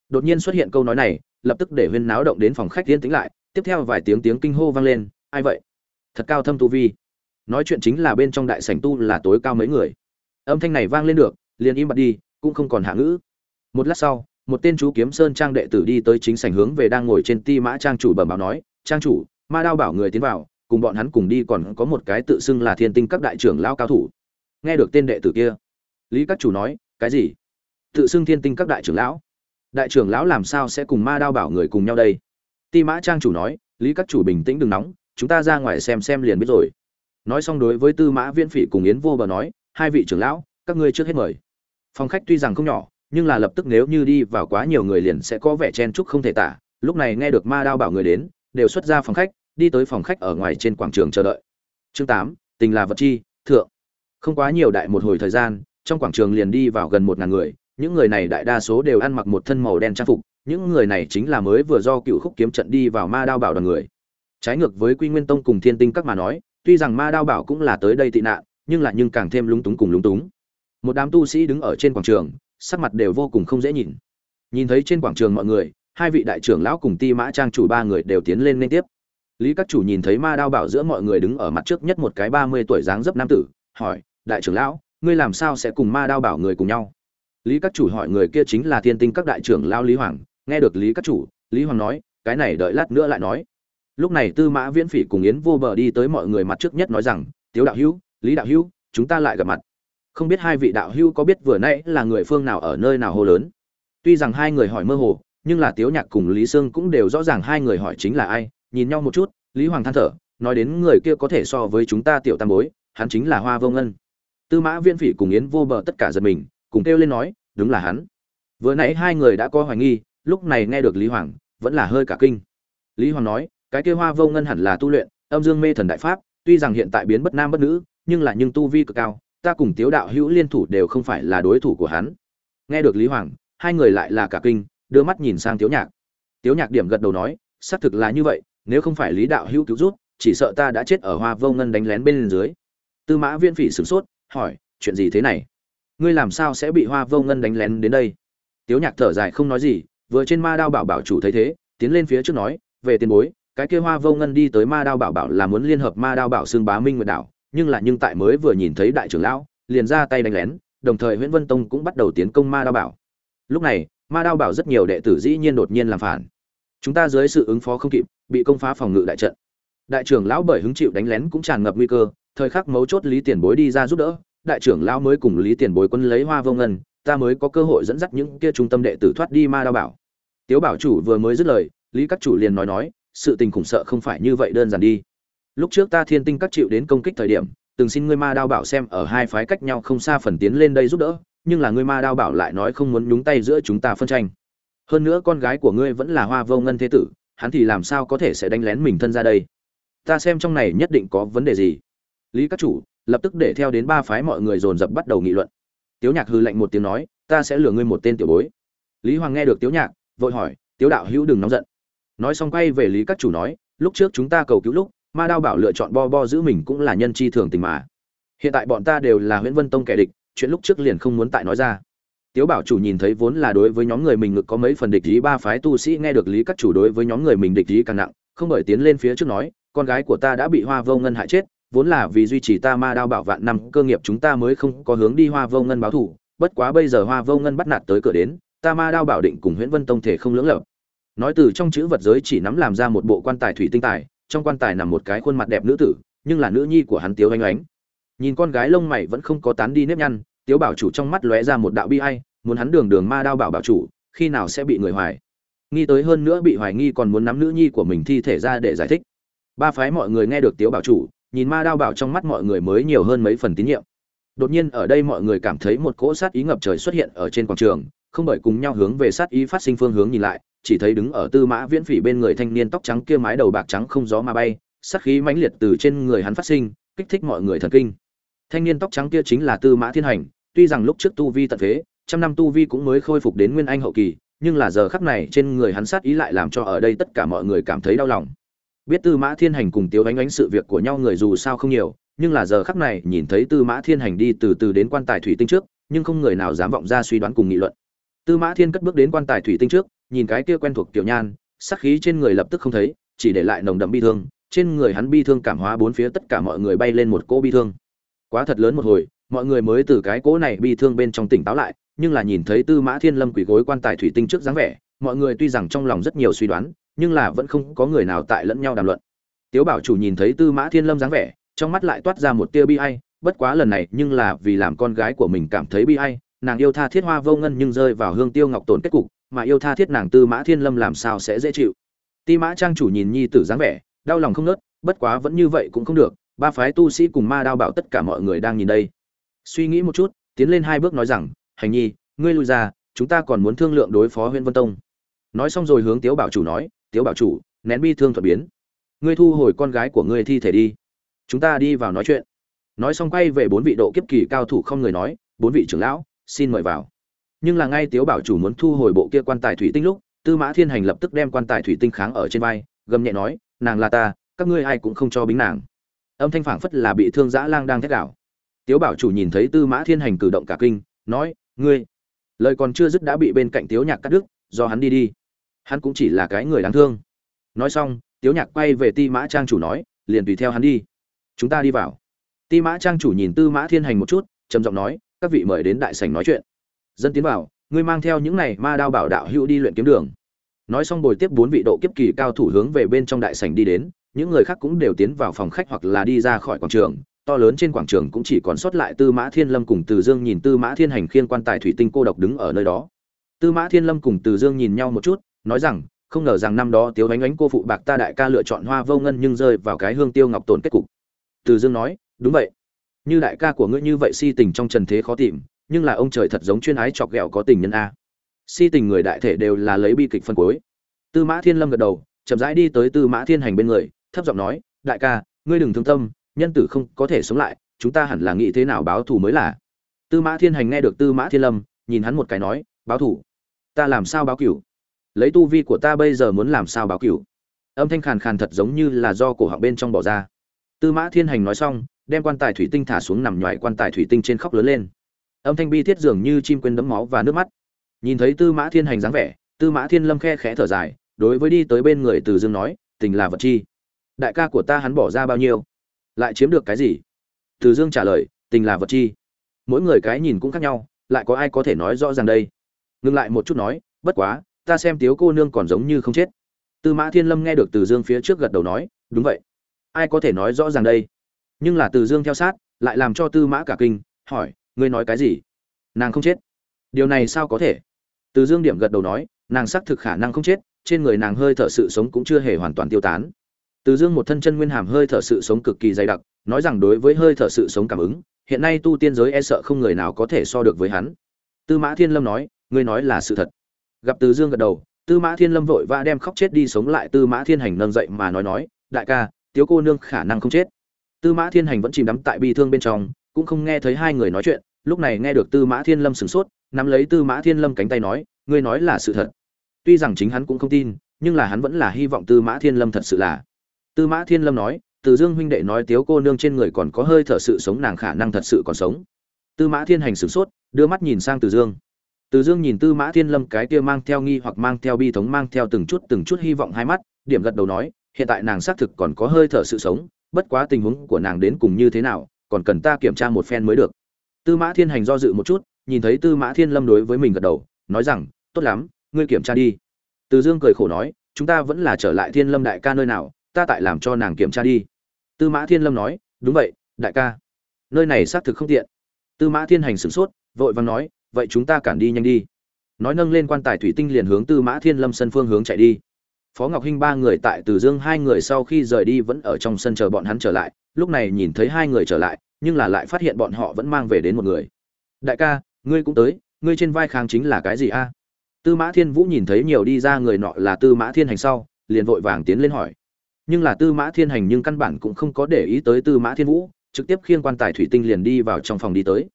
A: Đột nhiên xuất hiện câu nói này, lập tức để huyên náo động đến phòng khách tiến tĩnh lại, tiếp theo vài tiếng tiếng kinh hô vang lên, ai vậy? Thật cao thâm tu vi. Nói chuyện chính là bên trong đại sảnh tu là tối cao mấy người. Âm thanh này vang lên được, liền im bặt đi, cũng không còn hạ ngữ. Một lát sau, một tên chú kiếm sơn trang đệ tử đi tới chính sảnh hướng về đang ngồi trên ti mã trang chủ bẩm báo nói, trang chủ, ma đao bảo người tiến vào, cùng bọn hắn cùng đi còn có một cái tự xưng là thiên tinh các đại trưởng lao cao thủ. Nghe được tên đệ tử kia, lý các chủ nói, cái gì? Tự xưng thiên tinh các đại trưởng lão? Đại trưởng lão làm sao sẽ cùng ma đao bảo người cùng nhau đây? Ti mã trang chủ nói, lý các chủ bình tĩnh đừng nóng chúng ta ra ngoài xem xem liền biết rồi. Nói xong đối với tư mã viễn phỉ cùng yến vô bờ nói, hai vị trưởng lão, các ngươi trước hết mời. Phòng khách tuy rằng không nhỏ, nhưng là lập tức nếu như đi vào quá nhiều người liền sẽ có vẻ chen chúc không thể tả. Lúc này nghe được ma đao bảo người đến, đều xuất ra phòng khách, đi tới phòng khách ở ngoài trên quảng trường chờ đợi. Chương tám, tình là vật chi, thượng. Không quá nhiều đại một hồi thời gian, trong quảng trường liền đi vào gần một ngàn người. Những người này đại đa số đều ăn mặc một thân màu đen trang phục, những người này chính là mới vừa do cựu khúc kiếm trận đi vào ma đao bảo đoàn người trái ngược với quy nguyên tông cùng thiên tinh các mà nói, tuy rằng ma đao bảo cũng là tới đây tị nạn, nhưng lại nhưng càng thêm lúng túng cùng lúng túng. Một đám tu sĩ đứng ở trên quảng trường, sắc mặt đều vô cùng không dễ nhìn. Nhìn thấy trên quảng trường mọi người, hai vị đại trưởng lão cùng ti mã trang chủ ba người đều tiến lên liên tiếp. Lý các chủ nhìn thấy ma đao bảo giữa mọi người đứng ở mặt trước nhất một cái ba mươi tuổi dáng dấp nam tử, hỏi, đại trưởng lão, ngươi làm sao sẽ cùng ma đao bảo người cùng nhau? Lý các chủ hỏi người kia chính là thiên tinh các đại trưởng lão lý hoàng. Nghe được lý các chủ, lý hoàng nói, cái này đợi lát nữa lại nói lúc này tư mã viễn phỉ cùng yến vô bờ đi tới mọi người mặt trước nhất nói rằng, tiếu đạo hữu, lý đạo hữu, chúng ta lại gặp mặt. Không biết hai vị đạo hữu có biết vừa nãy là người phương nào ở nơi nào hô lớn? Tuy rằng hai người hỏi mơ hồ, nhưng là tiếu nhạc cùng lý sương cũng đều rõ ràng hai người hỏi chính là ai, nhìn nhau một chút, lý hoàng than thở, nói đến người kia có thể so với chúng ta tiểu tam bối, hắn chính là hoa vô ngân tư mã viễn phỉ cùng yến vô bờ tất cả giật mình, cùng kêu lên nói, đúng là hắn. Vừa nãy hai người đã có hoài nghi, lúc này nghe được lý hoàng, vẫn là hơi cả kinh. Lý hoàng nói cái kia hoa vô ngân hẳn là tu luyện, âm dương mê thần đại pháp, tuy rằng hiện tại biến bất nam bất nữ, nhưng là nhưng tu vi cực cao, ta cùng tiếu đạo hữu liên thủ đều không phải là đối thủ của hắn. Nghe được lý hoàng, hai người lại là cả kinh, đưa mắt nhìn sang tiếu nhạc. Tiếu nhạc điểm gật đầu nói, xác thực là như vậy, nếu không phải lý đạo hữu cứu rút chỉ sợ ta đã chết ở hoa vô ngân đánh lén bên dưới. Tư mã Viễn phỉ sửng sốt, hỏi, chuyện gì thế này? Ngươi làm sao sẽ bị hoa vô ngân đánh lén đến đây? Tiếu nhạc thở dài không nói gì, vừa trên ma đao bảo bảo chủ thấy thế, tiến lên phía trước nói, về tiền bối cái kia hoa vô ngân đi tới ma đao bảo bảo là muốn liên hợp ma đao bảo xương bá minh nguyệt đảo, nhưng là nhưng tại mới vừa nhìn thấy đại trưởng lão, liền ra tay đánh lén, đồng thời nguyễn vân tông cũng bắt đầu tiến công ma đao bảo. Lúc này, ma đao bảo rất nhiều đệ tử dĩ nhiên đột nhiên làm phản. Chúng ta dưới sự ứng phó không kịp, bị công phá phòng ngự đại trận. Đại trưởng lão bởi hứng chịu đánh lén cũng tràn ngập nguy cơ, thời khắc mấu chốt lý tiền bối đi ra giúp đỡ, đại trưởng lão mới cùng lý tiền bối quân lấy hoa vô ngân, ta mới có cơ hội dẫn dắt những kia trung tâm đệ tử thoát đi ma đao bảo. Tiếu bảo chủ vừa mới dứt lời, lý các chủ liền nói nói sự tình khủng sợ không phải như vậy đơn giản đi. Lúc trước ta thiên tinh các chịu đến công kích thời điểm, từng xin ngươi ma đao bảo xem ở hai phái cách nhau không xa phần tiến lên đây giúp đỡ, nhưng là ngươi ma đao bảo lại nói không muốn nhúng tay giữa chúng ta phân tranh. Hơn nữa con gái của ngươi vẫn là hoa vô ngân thế tử, hắn thì làm sao có thể sẽ đánh lén mình thân ra đây? Ta xem trong này nhất định có vấn đề gì? Lý các chủ, lập tức để theo đến ba phái mọi người dồn dập bắt đầu nghị luận. Tiếu nhạc hư lạnh một tiếng nói, ta sẽ lừa ngươi một tên tiểu bối. Lý hoàng nghe được tiếu nhạc, vội hỏi, tiếu đạo hữu đừng nóng giận nói xong quay về lý các chủ nói, lúc trước chúng ta cầu cứu lúc, ma đao bảo lựa chọn bo bo giữ mình cũng là nhân chi thường tình mà. Hiện tại bọn ta đều là nguyễn vân tông kẻ địch, chuyện lúc trước liền không muốn tại nói ra. Tiếu bảo chủ nhìn thấy vốn là đối với nhóm người mình ngực có mấy phần địch ý, ba phái tu sĩ nghe được lý các chủ đối với nhóm người mình địch ý càng nặng, không bởi tiến lên phía trước nói, con gái của ta đã bị hoa vô ngân hại chết, vốn là vì duy trì ta ma đao bảo vạn năm cơ nghiệp chúng ta mới không có hướng đi hoa vô ngân báo thù, bất quá bây giờ hoa vô ngân bắt nạt tới cửa đến, ta ma đao bảo định cùng nguyễn vân tông thể không lưỡng lập nói từ trong chữ vật giới chỉ nắm làm ra một bộ quan tài thủy tinh tài, trong quan tài nằm một cái khuôn mặt đẹp nữ tử, nhưng là nữ nhi của hắn tiếu oanh oánh. Nhìn con gái lông mày vẫn không có tán đi nếp nhăn, tiếu bảo chủ trong mắt lóe ra một đạo bi ai, muốn hắn đường đường ma đao bảo bảo chủ, khi nào sẽ bị người hoài? Nghi tới hơn nữa bị hoài nghi còn muốn nắm nữ nhi của mình thi thể ra để giải thích. Ba phái mọi người nghe được tiếu bảo chủ, nhìn ma đao bảo trong mắt mọi người mới nhiều hơn mấy phần tín nhiệm. Đột nhiên ở đây mọi người cảm thấy một cỗ sát ý ngập trời xuất hiện ở trên quảng trường không bởi cùng nhau hướng về sát ý phát sinh phương hướng nhìn lại, chỉ thấy đứng ở tư mã viễn phỉ bên người thanh niên tóc trắng kia mái đầu bạc trắng không gió mà bay, sát khí mãnh liệt từ trên người hắn phát sinh, kích thích mọi người thần kinh. Thanh niên tóc trắng kia chính là tư mã thiên hành, tuy rằng lúc trước tu vi tận thế trăm năm tu vi cũng mới khôi phục đến nguyên anh hậu kỳ, nhưng là giờ khắc này trên người hắn sát ý lại làm cho ở đây tất cả mọi người cảm thấy đau lòng. Biết tư mã thiên hành cùng Tiêu ánh ánh sự việc của nhau người dù sao không nhiều, nhưng là giờ khắc này nhìn thấy tư mã thiên hành đi từ từ đến quan tài thủy tinh trước, nhưng không người nào dám vọng ra suy đoán cùng nghị luận tư mã thiên cất bước đến quan tài thủy tinh trước, nhìn cái kia quen thuộc tiểu nhan sát khí trên người lập tức không thấy, chỉ để lại nồng đậm bi thương, trên người hắn bi thương cảm hóa bốn phía tất cả mọi người bay lên một cỗ bi thương. Quá thật lớn một hồi, mọi người mới từ cái cỗ này bi thương bên trong tỉnh táo lại, nhưng là nhìn thấy tư mã thiên lâm quỳ gối quan tài thủy tinh trước dáng vẻ, mọi người tuy rằng trong lòng rất nhiều suy đoán, nhưng là vẫn không có người nào tại lẫn nhau đàm luận. Tiếu bảo chủ nhìn thấy tư mã thiên lâm dáng vẻ, trong mắt lại toát ra một tia bi ai, bất quá lần này nhưng là vì làm con gái của mình cảm thấy bi ai nàng yêu tha thiết hoa vô ngân nhưng rơi vào hương tiêu ngọc tổn kết cục, mà yêu tha thiết nàng tư mã thiên lâm làm sao sẽ dễ chịu? Ti mã trang chủ nhìn nhi tử dáng vẻ, đau lòng không nớt bất quá vẫn như vậy cũng không được, ba phái tu sĩ cùng ma đao bảo tất cả mọi người đang nhìn đây. Suy nghĩ một chút, tiến lên hai bước nói rằng, hành nhi, ngươi lui ra, chúng ta còn muốn thương lượng đối phó huyện vân tông. Nói xong rồi hướng tiếu bảo chủ nói, tiếu bảo chủ, nén bi thương thuật biến. Ngươi thu hồi con gái của ngươi thi thể đi. Chúng ta đi vào nói chuyện. Nói xong quay về bốn vị độ kiếp kỳ cao thủ không người nói, bốn vị trưởng lão xin mời vào. Nhưng là ngay tiếu bảo chủ muốn thu hồi bộ kia quan tài thủy tinh lúc, tư mã thiên hành lập tức đem quan tài thủy tinh kháng ở trên vai, gầm nhẹ nói, nàng là ta, các ngươi ai cũng không cho bính nàng. Âm thanh phảng phất là bị thương dã lang đang thét đảo tiếu bảo chủ nhìn thấy tư mã thiên hành cử động cả kinh, nói, ngươi, lời còn chưa dứt đã bị bên cạnh tiếu nhạc cắt đứt, do hắn đi đi. Hắn cũng chỉ là cái người đáng thương. Nói xong, tiếu nhạc quay về ti mã trang chủ nói, liền tùy theo hắn đi. Chúng ta đi vào. Ti mã trang chủ nhìn tư mã thiên hành một chút, trầm giọng nói các vị mời đến đại sảnh nói chuyện. Dân tiến vào, ngươi mang theo những này ma đao bảo đạo hữu đi luyện kiếm đường. Nói xong bồi tiếp bốn vị độ kiếp kỳ cao thủ hướng về bên trong đại sảnh đi đến những người khác cũng đều tiến vào phòng khách hoặc là đi ra khỏi quảng trường. To lớn trên quảng trường cũng chỉ còn sót lại tư mã thiên lâm cùng từ dương nhìn tư mã thiên hành khiên quan tài thủy tinh cô độc đứng ở nơi đó. Tư mã thiên lâm cùng từ dương nhìn nhau một chút nói rằng không ngờ rằng năm đó tiếu ánh ánh cô phụ bạc ta đại ca lựa chọn hoa vô ngân nhưng rơi vào cái hương tiêu ngọc tổn kết cục. Từ dương nói đúng vậy như đại ca của ngươi như vậy si tình trong trần thế khó tìm, nhưng là ông trời thật giống chuyên ái chọc ghẹo có tình nhân a. Si tình người đại thể đều là lấy bi kịch phân cuối. Tư mã thiên lâm gật đầu, chậm rãi đi tới tư mã thiên hành bên người, thấp giọng nói, đại ca, ngươi đừng thương tâm, nhân tử không có thể sống lại, chúng ta hẳn là nghĩ thế nào báo thù mới là. Tư mã thiên hành nghe được tư mã thiên lâm, nhìn hắn một cái nói, báo thù? Ta làm sao báo cửu? Lấy tu vi của ta bây giờ muốn làm sao báo cửu? Âm thanh khàn khàn thật giống như là do cổ họng bên trong bỏ ra. Tư mã thiên hành nói xong đem quan tài thủy tinh thả xuống nằm nhoài quan tài thủy tinh trên khóc lớn lên. Âm thanh bi thiết dường như chim quên đấm máu và nước mắt. Nhìn thấy tư mã thiên hành dáng vẻ, tư mã thiên lâm khe khẽ thở dài, đối với đi tới bên người từ dương nói, tình là vật chi. Đại ca của ta hắn bỏ ra bao nhiêu? Lại chiếm được cái gì? Từ dương trả lời, tình là vật chi. Mỗi người cái nhìn cũng khác nhau, lại có ai có thể nói rõ ràng đây? Ngừng lại một chút nói, bất quá, ta xem tiếu cô nương còn giống như không chết. Tư mã thiên lâm nghe được từ dương phía trước gật đầu nói, đúng vậy. Ai có thể nói rõ ràng đây? Nhưng là từ dương theo sát, lại làm cho tư mã cả kinh, hỏi, ngươi nói cái gì? Nàng không chết. Điều này sao có thể? Từ dương điểm gật đầu nói, nàng xác thực khả năng không chết, trên người nàng hơi thở sự sống cũng chưa hề hoàn toàn tiêu tán. Từ dương một thân chân nguyên hàm hơi thở sự sống cực kỳ dày đặc, nói rằng đối với hơi thở sự sống cảm ứng, hiện nay tu tiên giới e sợ không người nào có thể so được với hắn. Tư mã thiên lâm nói, ngươi nói là sự thật. Gặp từ dương gật đầu, tư mã thiên lâm vội vã đem khóc chết đi sống lại tư mã thiên hành nâng dậy mà nói nói, đại ca tiếu cô nương khả năng không chết tư mã thiên hành vẫn chìm đắm tại bi thương bên trong, cũng không nghe thấy hai người nói chuyện, lúc này nghe được tư mã thiên lâm sửng sốt, nắm lấy tư mã thiên lâm cánh tay nói, ngươi nói là sự thật. Tuy rằng chính hắn cũng không tin, nhưng là hắn vẫn là hy vọng tư mã thiên lâm thật sự là. Tư mã thiên lâm nói, từ dương huynh đệ nói tiếu cô nương trên người còn có hơi thở sự sống nàng khả năng thật sự còn sống. Tư mã thiên hành sửng sốt, đưa mắt nhìn sang từ dương. Từ dương nhìn tư mã thiên lâm cái kia mang theo nghi hoặc mang theo bi thống mang theo từng chút từng chút hy vọng hai mắt, điểm gật đầu nói, hiện tại nàng xác thực còn có hơi thở sự sống bất quá tình huống của nàng đến cùng như thế nào, còn cần ta kiểm tra một phen mới được. Tư mã thiên hành do dự một chút, nhìn thấy tư mã thiên lâm đối với mình gật đầu, nói rằng, tốt lắm, ngươi kiểm tra đi. Từ dương cười khổ nói, chúng ta vẫn là trở lại thiên lâm đại ca nơi nào, ta tại làm cho nàng kiểm tra đi. Tư mã thiên lâm nói, đúng vậy, đại ca. Nơi này xác thực không tiện. Tư mã thiên hành sửng sốt, vội vàng nói, vậy chúng ta cản đi nhanh đi. Nói nâng lên quan tài thủy tinh liền hướng tư mã thiên lâm sân phương hướng chạy đi phó ngọc hinh ba người tại từ dương hai người sau khi rời đi vẫn ở trong sân chờ bọn hắn trở lại, lúc này nhìn thấy hai người trở lại, nhưng là lại phát hiện bọn họ vẫn mang về đến một người. Đại ca, ngươi cũng tới, ngươi trên vai kháng chính là cái gì a? Tư mã thiên vũ nhìn thấy nhiều đi ra người nọ là tư mã thiên hành sau, liền vội vàng tiến lên hỏi. Nhưng là tư mã thiên hành nhưng căn bản cũng không có để ý tới tư mã thiên vũ, trực tiếp khiêng quan tài thủy tinh liền đi vào trong phòng đi tới.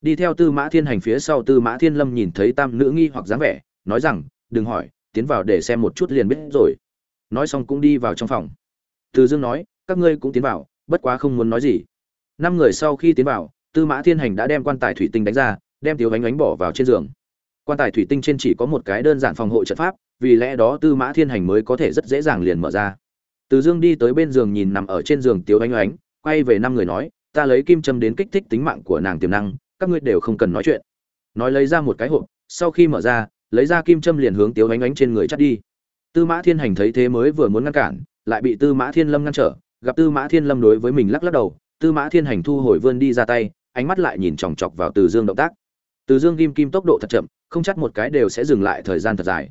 A: Đi theo tư mã thiên hành phía sau, tư mã thiên lâm nhìn thấy tam nữ nghi hoặc dáng vẻ, nói rằng, đừng hỏi tiến vào để xem một chút liền biết rồi. Nói xong cũng đi vào trong phòng. Từ dương nói, các ngươi cũng tiến vào, bất quá không muốn nói gì. Năm người sau khi tiến vào, tư mã thiên hành đã đem quan tài thủy tinh đánh ra, đem tiếu bánh bánh bỏ vào trên giường. Quan tài thủy tinh trên chỉ có một cái đơn giản phòng hộ trận pháp, vì lẽ đó tư mã thiên hành mới có thể rất dễ dàng liền mở ra. Từ dương đi tới bên giường nhìn nằm ở trên giường tiếu bánh bánh quay về năm người nói, ta lấy kim châm đến kích thích tính mạng của nàng tiềm năng, các ngươi đều không cần nói chuyện. Nói lấy ra một cái hộp, sau khi mở ra lấy ra kim châm liền hướng tiếu ánh ánh trên người chắt đi. Tư mã thiên hành thấy thế mới vừa muốn ngăn cản, lại bị tư mã thiên lâm ngăn trở. Gặp tư mã thiên lâm đối với mình lắc lắc đầu, tư mã thiên hành thu hồi vươn đi ra tay, ánh mắt lại nhìn chòng chọc vào từ dương động tác. Từ dương ghim kim tốc độ thật chậm, không chắc một cái đều sẽ dừng lại thời gian thật dài.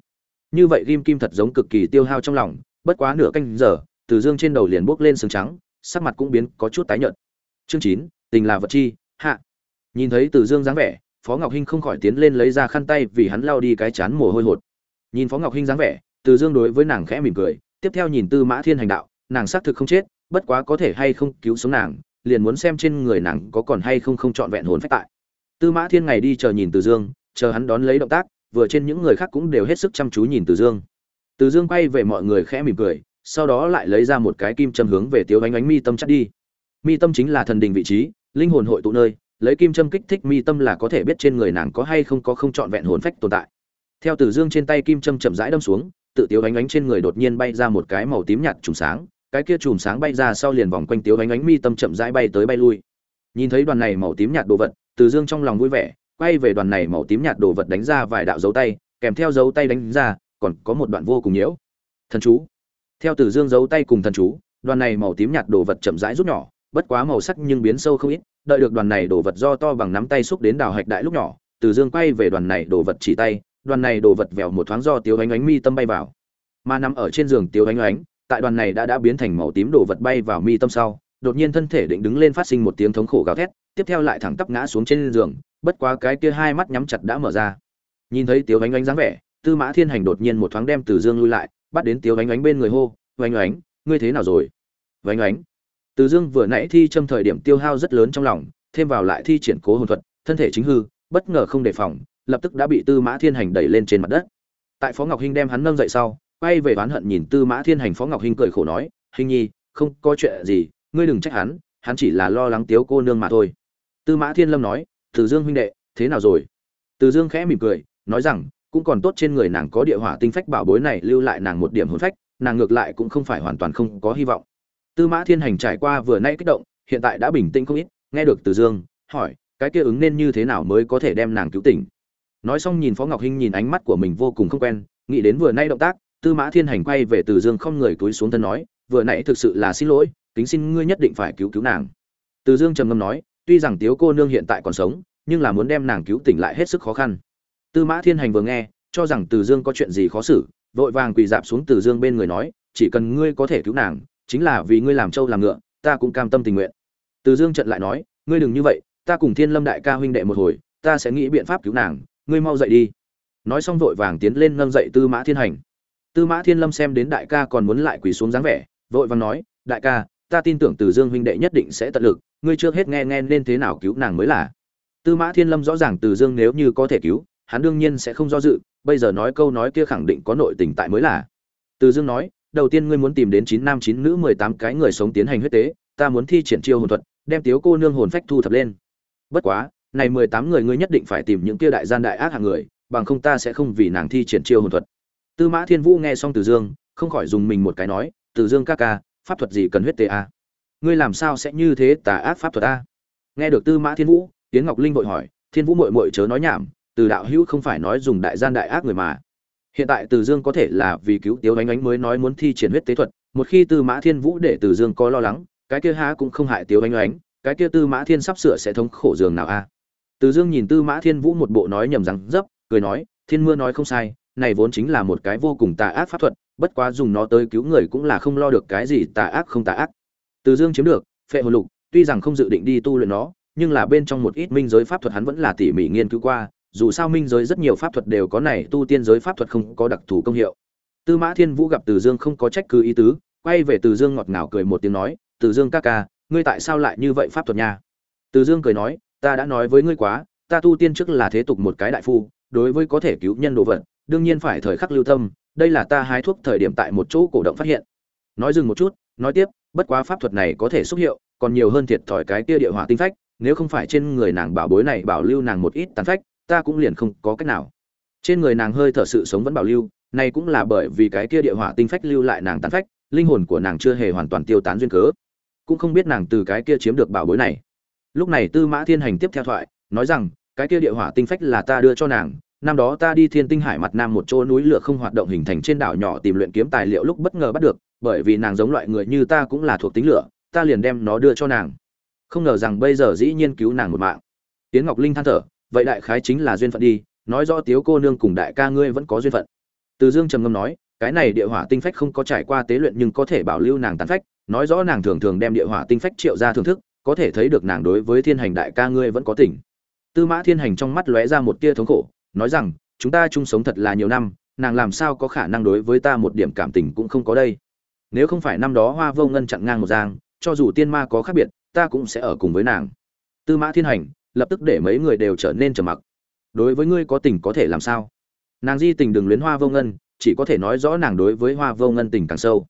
A: Như vậy ghim kim thật giống cực kỳ tiêu hao trong lòng, bất quá nửa canh giờ, từ dương trên đầu liền buốc lên sừng trắng, sắc mặt cũng biến có chút tái nhợt. Chương chín, tình là vật chi, hạ. Nhìn thấy từ dương dáng vẻ phó ngọc hinh không khỏi tiến lên lấy ra khăn tay vì hắn lao đi cái chán mồ hôi hột. Nhìn phó ngọc hinh dáng vẻ, từ dương đối với nàng khẽ mỉm cười, tiếp theo nhìn tư mã thiên hành đạo, nàng xác thực không chết, bất quá có thể hay không cứu sống nàng, liền muốn xem trên người nàng có còn hay không không trọn vẹn hồn phách tại. Tư mã thiên ngày đi chờ nhìn từ dương, chờ hắn đón lấy động tác, vừa trên những người khác cũng đều hết sức chăm chú nhìn từ dương. Từ dương quay về mọi người khẽ mỉm cười, sau đó lại lấy ra một cái kim châm hướng về tiếu ánh ánh mi tâm chắc đi. Mi tâm chính là thần đình vị trí, linh hồn hội tụ nơi lấy kim châm kích thích mi tâm là có thể biết trên người nàng có hay không có không trọn vẹn hồn phách tồn tại. Theo từ dương trên tay kim châm chậm rãi đâm xuống, tự tiếu ánh ánh trên người đột nhiên bay ra một cái màu tím nhạt trùng sáng, cái kia chùm sáng bay ra sau liền vòng quanh tiếu ánh ánh mi tâm chậm rãi bay tới bay lui. Nhìn thấy đoàn này màu tím nhạt đồ vật, từ dương trong lòng vui vẻ, quay về đoàn này màu tím nhạt đồ vật đánh ra vài đạo dấu tay, kèm theo dấu tay đánh ra, còn có một đoạn vô cùng nhiễu. Thần chú. Theo từ dương dấu tay cùng thần chú, đoàn này màu tím nhạt đồ vật chậm rãi rút nhỏ, bất quá màu sắc nhưng biến sâu không ít đợi được đoàn này đồ vật do to bằng nắm tay xúc đến đào hạch đại lúc nhỏ, từ dương quay về đoàn này đồ vật chỉ tay, đoàn này đồ vật vèo một thoáng do tiếu ánh ánh mi tâm bay vào. Mà nằm ở trên giường tiếu ánh ánh, tại đoàn này đã đã biến thành màu tím đồ vật bay vào mi tâm sau, đột nhiên thân thể định đứng lên phát sinh một tiếng thống khổ gào thét, tiếp theo lại thẳng tắp ngã xuống trên giường, bất quá cái kia hai mắt nhắm chặt đã mở ra. Nhìn thấy tiếu ánh ánh dáng vẻ, tư mã thiên hành đột nhiên một thoáng đem từ dương lui lại, bắt đến tiếu ánh ánh bên người hô, oanh oánh, ngươi thế nào rồi? Oanh oánh từ dương vừa nãy thi châm thời điểm tiêu hao rất lớn trong lòng, thêm vào lại thi triển cố hồn thuật, thân thể chính hư, bất ngờ không đề phòng, lập tức đã bị tư mã thiên hành đẩy lên trên mặt đất. Tại phó ngọc hinh đem hắn nâng dậy sau, quay về oán hận nhìn tư mã thiên hành phó ngọc hinh cười khổ nói hình nhi, không có chuyện gì, ngươi đừng trách hắn hắn chỉ là lo lắng tiếu cô nương mà thôi. Tư mã thiên lâm nói, từ dương huynh đệ, thế nào rồi? Từ dương khẽ mỉm cười, nói rằng, cũng còn tốt trên người nàng có địa hỏa tinh phách bảo bối này, lưu lại nàng một điểm hồn phách, nàng ngược lại cũng không phải hoàn toàn không có hy vọng tư mã thiên hành trải qua vừa nay kích động, hiện tại đã bình tĩnh không ít, nghe được từ dương, hỏi, cái kia ứng nên như thế nào mới có thể đem nàng cứu tỉnh? Nói xong nhìn phó ngọc hinh nhìn ánh mắt của mình vô cùng không quen, nghĩ đến vừa nay động tác, tư mã thiên hành quay về từ dương không người túi xuống thân nói, vừa nãy thực sự là xin lỗi, kính xin ngươi nhất định phải cứu cứu nàng. Từ dương trầm ngâm nói, tuy rằng tiếu cô nương hiện tại còn sống, nhưng là muốn đem nàng cứu tỉnh lại hết sức khó khăn. Tư mã thiên hành vừa nghe, cho rằng từ dương có chuyện gì khó xử, vội vàng quỳ dạp xuống từ dương bên người nói, chỉ cần ngươi có thể cứu nàng chính là vì ngươi làm trâu làm ngựa, ta cũng cam tâm tình nguyện. Từ dương trận lại nói, ngươi đừng như vậy, ta cùng thiên lâm đại ca huynh đệ một hồi, ta sẽ nghĩ biện pháp cứu nàng, ngươi mau dậy đi. Nói xong vội vàng tiến lên nâng dậy tư mã thiên hành. Tư mã thiên lâm xem đến đại ca còn muốn lại quỳ xuống dáng vẻ, vội vàng nói, đại ca, ta tin tưởng từ dương huynh đệ nhất định sẽ tận lực, ngươi trước hết nghe nghe nên thế nào cứu nàng mới là. Tư mã thiên lâm rõ ràng từ dương nếu như có thể cứu, hắn đương nhiên sẽ không do dự, bây giờ nói câu nói kia khẳng định có nội tình tại mới là. Từ dương nói đầu tiên ngươi muốn tìm đến chín nam chín nữ mười tám cái người sống tiến hành huyết tế, ta muốn thi triển chiêu hồn thuật, đem tiếu cô nương hồn phách thu thập lên. Bất quá, này mười tám người ngươi nhất định phải tìm những kia đại gian đại ác hạng người, bằng không ta sẽ không vì nàng thi triển chiêu hồn thuật. Tư mã thiên vũ nghe xong từ dương, không khỏi dùng mình một cái nói, từ dương ca ca, pháp thuật gì cần huyết tế a? Ngươi làm sao sẽ như thế tà ác pháp thuật a? Nghe được tư mã thiên vũ tiến ngọc linh vội hỏi, thiên vũ mội mội chớ nói nhảm, từ đạo hữu không phải nói dùng đại gian đại ác người mà hiện tại từ dương có thể là vì cứu tiếu ánh ánh mới nói muốn thi triển huyết tế thuật, một khi tư mã thiên vũ để từ dương có lo lắng, cái kia há cũng không hại tiếu ánh ánh, cái kia tư mã thiên sắp sửa sẽ thống khổ giường nào a? Từ dương nhìn tư mã thiên vũ một bộ nói nhầm rằng dấp, cười nói, thiên mưa nói không sai, này vốn chính là một cái vô cùng tà ác pháp thuật, bất quá dùng nó tới cứu người cũng là không lo được cái gì tà ác không tà ác. Từ dương chiếm được, phệ hồn lục, tuy rằng không dự định đi tu luyện nó, nhưng là bên trong một ít minh giới pháp thuật hắn vẫn là tỉ mỉ nghiên cứu qua dù sao minh giới rất nhiều pháp thuật đều có này, tu tiên giới pháp thuật không có đặc thù công hiệu. Tư mã thiên vũ gặp từ dương không có trách cứ ý tứ, quay về từ dương ngọt ngào cười một tiếng nói, từ dương ca ca, ngươi tại sao lại như vậy pháp thuật nha? Từ dương cười nói, ta đã nói với ngươi quá, ta tu tiên trước là thế tục một cái đại phu, đối với có thể cứu nhân đồ vật, đương nhiên phải thời khắc lưu tâm, đây là ta hái thuốc thời điểm tại một chỗ cổ động phát hiện. Nói dừng một chút, nói tiếp, bất quá pháp thuật này có thể xúc hiệu, còn nhiều hơn thiệt thòi cái kia địa hỏa tinh phách, nếu không phải trên người nàng bảo bối này bảo lưu nàng một ít tàn phách ta cũng liền không có cách nào. Trên người nàng hơi thở sự sống vẫn bảo lưu, này cũng là bởi vì cái kia địa hỏa tinh phách lưu lại nàng tàn phách, linh hồn của nàng chưa hề hoàn toàn tiêu tán duyên cớ. Cũng không biết nàng từ cái kia chiếm được bảo bối này. Lúc này tư mã thiên hành tiếp theo thoại, nói rằng, cái kia địa hỏa tinh phách là ta đưa cho nàng, năm đó ta đi thiên tinh hải mặt nam một chỗ núi lửa không hoạt động hình thành trên đảo nhỏ tìm luyện kiếm tài liệu lúc bất ngờ bắt được, bởi vì nàng giống loại người như ta cũng là thuộc tính lửa, ta liền đem nó đưa cho nàng. Không ngờ rằng bây giờ dĩ nhiên cứu nàng một mạng. Tiến ngọc linh than thở vậy đại khái chính là duyên phận đi, nói rõ tiếu cô nương cùng đại ca ngươi vẫn có duyên phận. Từ dương trầm ngâm nói, cái này địa hỏa tinh phách không có trải qua tế luyện nhưng có thể bảo lưu nàng tàn phách, nói rõ nàng thường thường đem địa hỏa tinh phách triệu ra thưởng thức, có thể thấy được nàng đối với thiên hành đại ca ngươi vẫn có tỉnh tư mã thiên hành trong mắt lóe ra một tia thống khổ, nói rằng, chúng ta chung sống thật là nhiều năm, nàng làm sao có khả năng đối với ta một điểm cảm tình cũng không có đây. Nếu không phải năm đó hoa vô ngân chặn ngang một giang, cho dù tiên ma có khác biệt, ta cũng sẽ ở cùng với nàng. Tư mã thiên hành lập tức để mấy người đều trở nên trầm mặc. Đối với ngươi có tình có thể làm sao? Nàng di tình đừng luyến hoa vô ngân, chỉ có thể nói rõ nàng đối với hoa vô ngân tình càng sâu.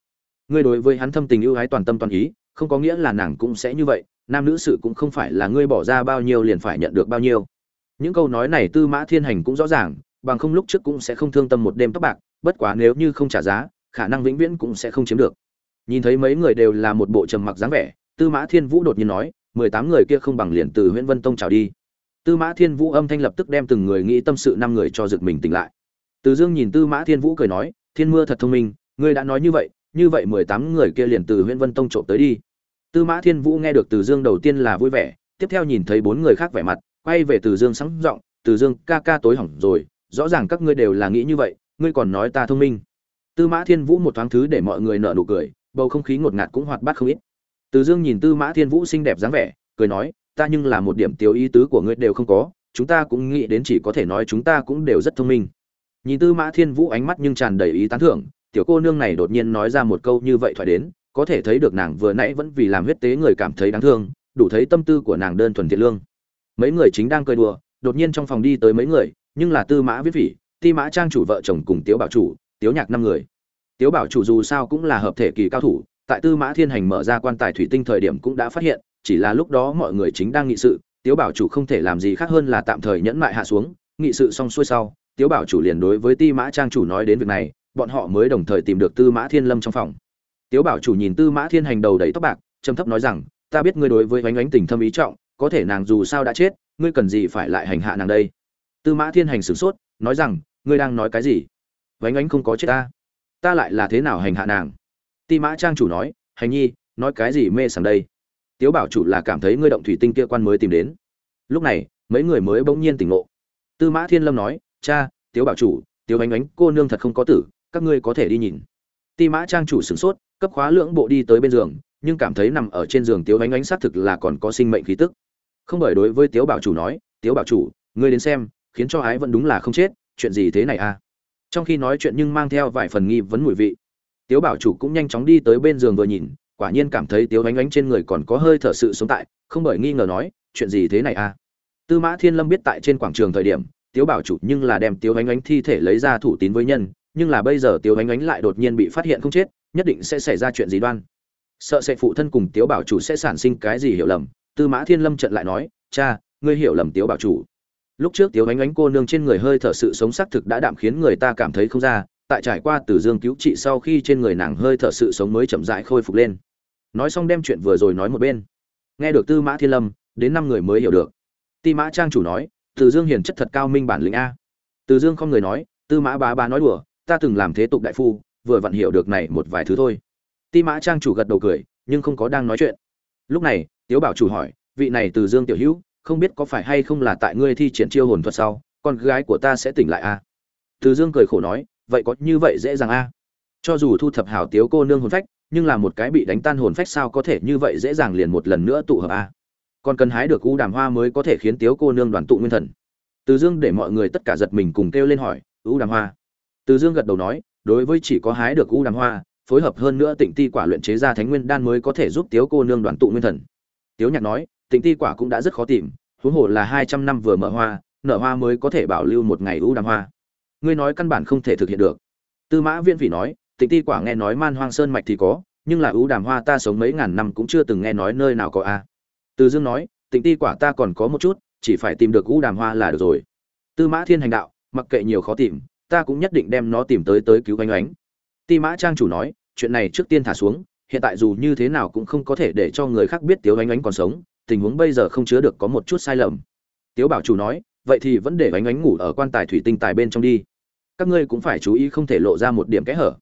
A: Ngươi đối với hắn thâm tình ưu ái toàn tâm toàn ý, không có nghĩa là nàng cũng sẽ như vậy, nam nữ sự cũng không phải là ngươi bỏ ra bao nhiêu liền phải nhận được bao nhiêu. Những câu nói này tư mã thiên hành cũng rõ ràng, bằng không lúc trước cũng sẽ không thương tâm một đêm tóc bạc, bất quá nếu như không trả giá, khả năng vĩnh viễn cũng sẽ không chiếm được. Nhìn thấy mấy người đều là một bộ trầm mặc dáng vẻ, tư mã thiên vũ đột nhiên nói mười tám người kia không bằng liền từ Huyễn vân tông trào đi. Tư mã thiên vũ âm thanh lập tức đem từng người nghĩ tâm sự năm người cho giật mình tỉnh lại. Từ dương nhìn tư mã thiên vũ cười nói, thiên mưa thật thông minh, ngươi đã nói như vậy như vậy mười tám người kia liền từ Huyễn vân tông trộm tới đi. Tư mã thiên vũ nghe được từ dương đầu tiên là vui vẻ, tiếp theo nhìn thấy bốn người khác vẻ mặt, quay về từ dương sáng giọng, từ dương, ca ca tối hỏng rồi, rõ ràng các ngươi đều là nghĩ như vậy, ngươi còn nói ta thông minh. Tư mã thiên vũ một thoáng thứ để mọi người nở nụ cười, bầu không khí ngột ngạt cũng hoạt bát không ít từ dương nhìn tư mã thiên vũ xinh đẹp dáng vẻ cười nói ta nhưng là một điểm tiêu ý tứ của ngươi đều không có chúng ta cũng nghĩ đến chỉ có thể nói chúng ta cũng đều rất thông minh. Nhìn tư mã thiên vũ ánh mắt nhưng tràn đầy ý tán thưởng tiểu cô nương này đột nhiên nói ra một câu như vậy thoại đến có thể thấy được nàng vừa nãy vẫn vì làm huyết tế người cảm thấy đáng thương đủ thấy tâm tư của nàng đơn thuần thiện lương. Mấy người chính đang cười đùa đột nhiên trong phòng đi tới mấy người nhưng là tư mã viết vĩ, ti mã trang chủ vợ chồng cùng tiếu bảo chủ tiếu nhạc năm người. Tiếu bảo chủ dù sao cũng là hợp thể kỳ cao thủ tại tư mã thiên hành mở ra quan tài thủy tinh thời điểm cũng đã phát hiện, chỉ là lúc đó mọi người chính đang nghị sự, tiếu bảo chủ không thể làm gì khác hơn là tạm thời nhẫn mại hạ xuống, nghị sự xong xuôi sau, tiếu bảo chủ liền đối với ti mã trang chủ nói đến việc này, bọn họ mới đồng thời tìm được tư mã thiên lâm trong phòng. Tiếu bảo chủ nhìn tư mã thiên hành đầu đầy tóc bạc, trầm thấp nói rằng, ta biết ngươi đối với oánh oánh tình thâm ý trọng, có thể nàng dù sao đã chết, ngươi cần gì phải lại hành hạ nàng đây? Tư mã thiên hành sửng sốt, nói rằng, ngươi đang nói cái gì? Oánh oánh không có chết ta. Ta lại là thế nào hành hạ nàng? Ti mã trang chủ nói, hành nhi, nói cái gì mê sảng đây? Tiếu bảo chủ là cảm thấy ngươi động thủy tinh kia quan mới tìm đến. Lúc này, mấy người mới bỗng nhiên tỉnh ngộ. Tư mã thiên lâm nói, cha, tiếu bảo chủ, tiếu ánh ánh, cô nương thật không có tử, các ngươi có thể đi nhìn. Ti mã trang chủ sửng sốt, cấp khóa lưỡng bộ đi tới bên giường, nhưng cảm thấy nằm ở trên giường tiếu ánh ánh xác thực là còn có sinh mệnh khí tức. Không bởi đối với tiếu bảo chủ nói, tiếu bảo chủ, ngươi đến xem, khiến cho ái vẫn đúng là không chết, chuyện gì thế này à? Trong khi nói chuyện nhưng mang theo vài phần nghi vấn mùi vị tiếu bảo chủ cũng nhanh chóng đi tới bên giường vừa nhìn, quả nhiên cảm thấy tiếu ánh ánh trên người còn có hơi thở sự sống tại, không bởi nghi ngờ nói, chuyện gì thế này à? Tư mã thiên lâm biết tại trên quảng trường thời điểm, tiếu bảo chủ nhưng là đem tiếu ánh ánh thi thể lấy ra thủ tín với nhân, nhưng là bây giờ tiếu ánh ánh lại đột nhiên bị phát hiện không chết, nhất định sẽ xảy ra chuyện gì đoan. Sợ sẽ phụ thân cùng tiếu bảo chủ sẽ sản sinh cái gì hiểu lầm, tư mã thiên lâm trận lại nói, cha, ngươi hiểu lầm tiếu bảo chủ. Lúc trước tiếu ánh ánh cô nương trên người hơi thở sự sống sắc thực đã đạm khiến người ta cảm thấy không ra tại trải qua từ dương cứu trị sau khi trên người nàng hơi thở sự sống mới chậm rãi khôi phục lên. Nói xong đem chuyện vừa rồi nói một bên. Nghe được tư mã thiên lâm, đến năm người mới hiểu được. Ti mã trang chủ nói, từ dương hiền chất thật cao minh bản lĩnh a. Từ dương không người nói, tư mã bá bá nói đùa, ta từng làm thế tục đại phu, vừa vặn hiểu được này một vài thứ thôi. Ti mã trang chủ gật đầu cười, nhưng không có đang nói chuyện. Lúc này, tiếu bảo chủ hỏi, vị này từ dương tiểu hữu, không biết có phải hay không là tại ngươi thi triển chiêu hồn thuật sau, con gái của ta sẽ tỉnh lại a? Từ dương cười khổ nói vậy có như vậy dễ dàng a? Cho dù thu thập hảo tiếu cô nương hồn phách, nhưng là một cái bị đánh tan hồn phách sao có thể như vậy dễ dàng liền một lần nữa tụ hợp a? Còn cần hái được u đàm hoa mới có thể khiến tiếu cô nương đoàn tụ nguyên thần. Từ dương để mọi người tất cả giật mình cùng kêu lên hỏi, u đàm hoa? Từ dương gật đầu nói, đối với chỉ có hái được u đàm hoa, phối hợp hơn nữa tịnh ti quả luyện chế ra thánh nguyên đan mới có thể giúp tiếu cô nương đoàn tụ nguyên thần. Tiếu nhạc nói, tịnh ti quả cũng đã rất khó tìm, huống hồ là hai trăm năm vừa mở hoa, nở hoa mới có thể bảo lưu một ngày u đàm hoa ngươi nói căn bản không thể thực hiện được. Tư mã viễn phỉ nói, tịnh ti quả nghe nói man hoang sơn mạch thì có, nhưng là ưu đàm hoa ta sống mấy ngàn năm cũng chưa từng nghe nói nơi nào có a. Từ dương nói, tịnh ti quả ta còn có một chút, chỉ phải tìm được ưu đàm hoa là được rồi. Tư mã thiên hành đạo, mặc kệ nhiều khó tìm, ta cũng nhất định đem nó tìm tới tới cứu oanh oánh ti mã trang chủ nói, chuyện này trước tiên thả xuống, hiện tại dù như thế nào cũng không có thể để cho người khác biết tiếu oanh oánh còn sống, tình huống bây giờ không chứa được có một chút sai lầm. Tiếu bảo chủ nói, vậy thì vẫn để oanh oánh ngủ ở quan tài thủy tinh tài bên trong đi các ngươi cũng phải chú ý không thể lộ ra một điểm kẽ hở.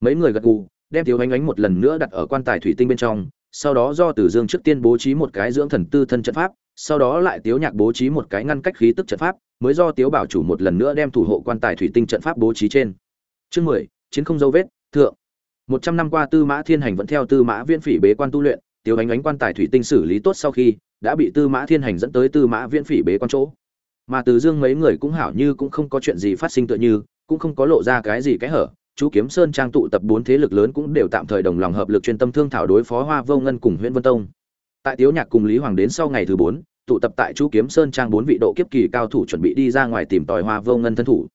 A: Mấy người gật gù, đem thiếu ánh ánh một lần nữa đặt ở quan tài thủy tinh bên trong, sau đó do tử dương trước tiên bố trí một cái dưỡng thần tư thân trận pháp, sau đó lại tiếu nhạc bố trí một cái ngăn cách khí tức trận pháp, mới do tiếu bảo chủ một lần nữa đem thủ hộ quan tài thủy tinh trận pháp bố trí trên. Chương mười, chiến không dấu vết, thượng. Một trăm năm qua tư mã thiên hành vẫn theo tư mã viễn phỉ bế quan tu luyện, tiếu ánh ánh quan tài thủy tinh xử lý tốt sau khi, đã bị tư mã thiên hành dẫn tới tư mã viễn phỉ bế quan chỗ. Mà từ dương mấy người cũng hảo như cũng không có chuyện gì phát sinh tựa như cũng không có lộ ra cái gì cái hở, chú kiếm sơn trang tụ tập bốn thế lực lớn cũng đều tạm thời đồng lòng hợp lực chuyên tâm thương thảo đối phó hoa vô ngân cùng huyện vân tông. Tại tiếu nhạc cùng lý hoàng đến sau ngày thứ bốn, tụ tập tại chú kiếm sơn trang bốn vị độ kiếp kỳ cao thủ chuẩn bị đi ra ngoài tìm tòi hoa vô ngân thân thủ.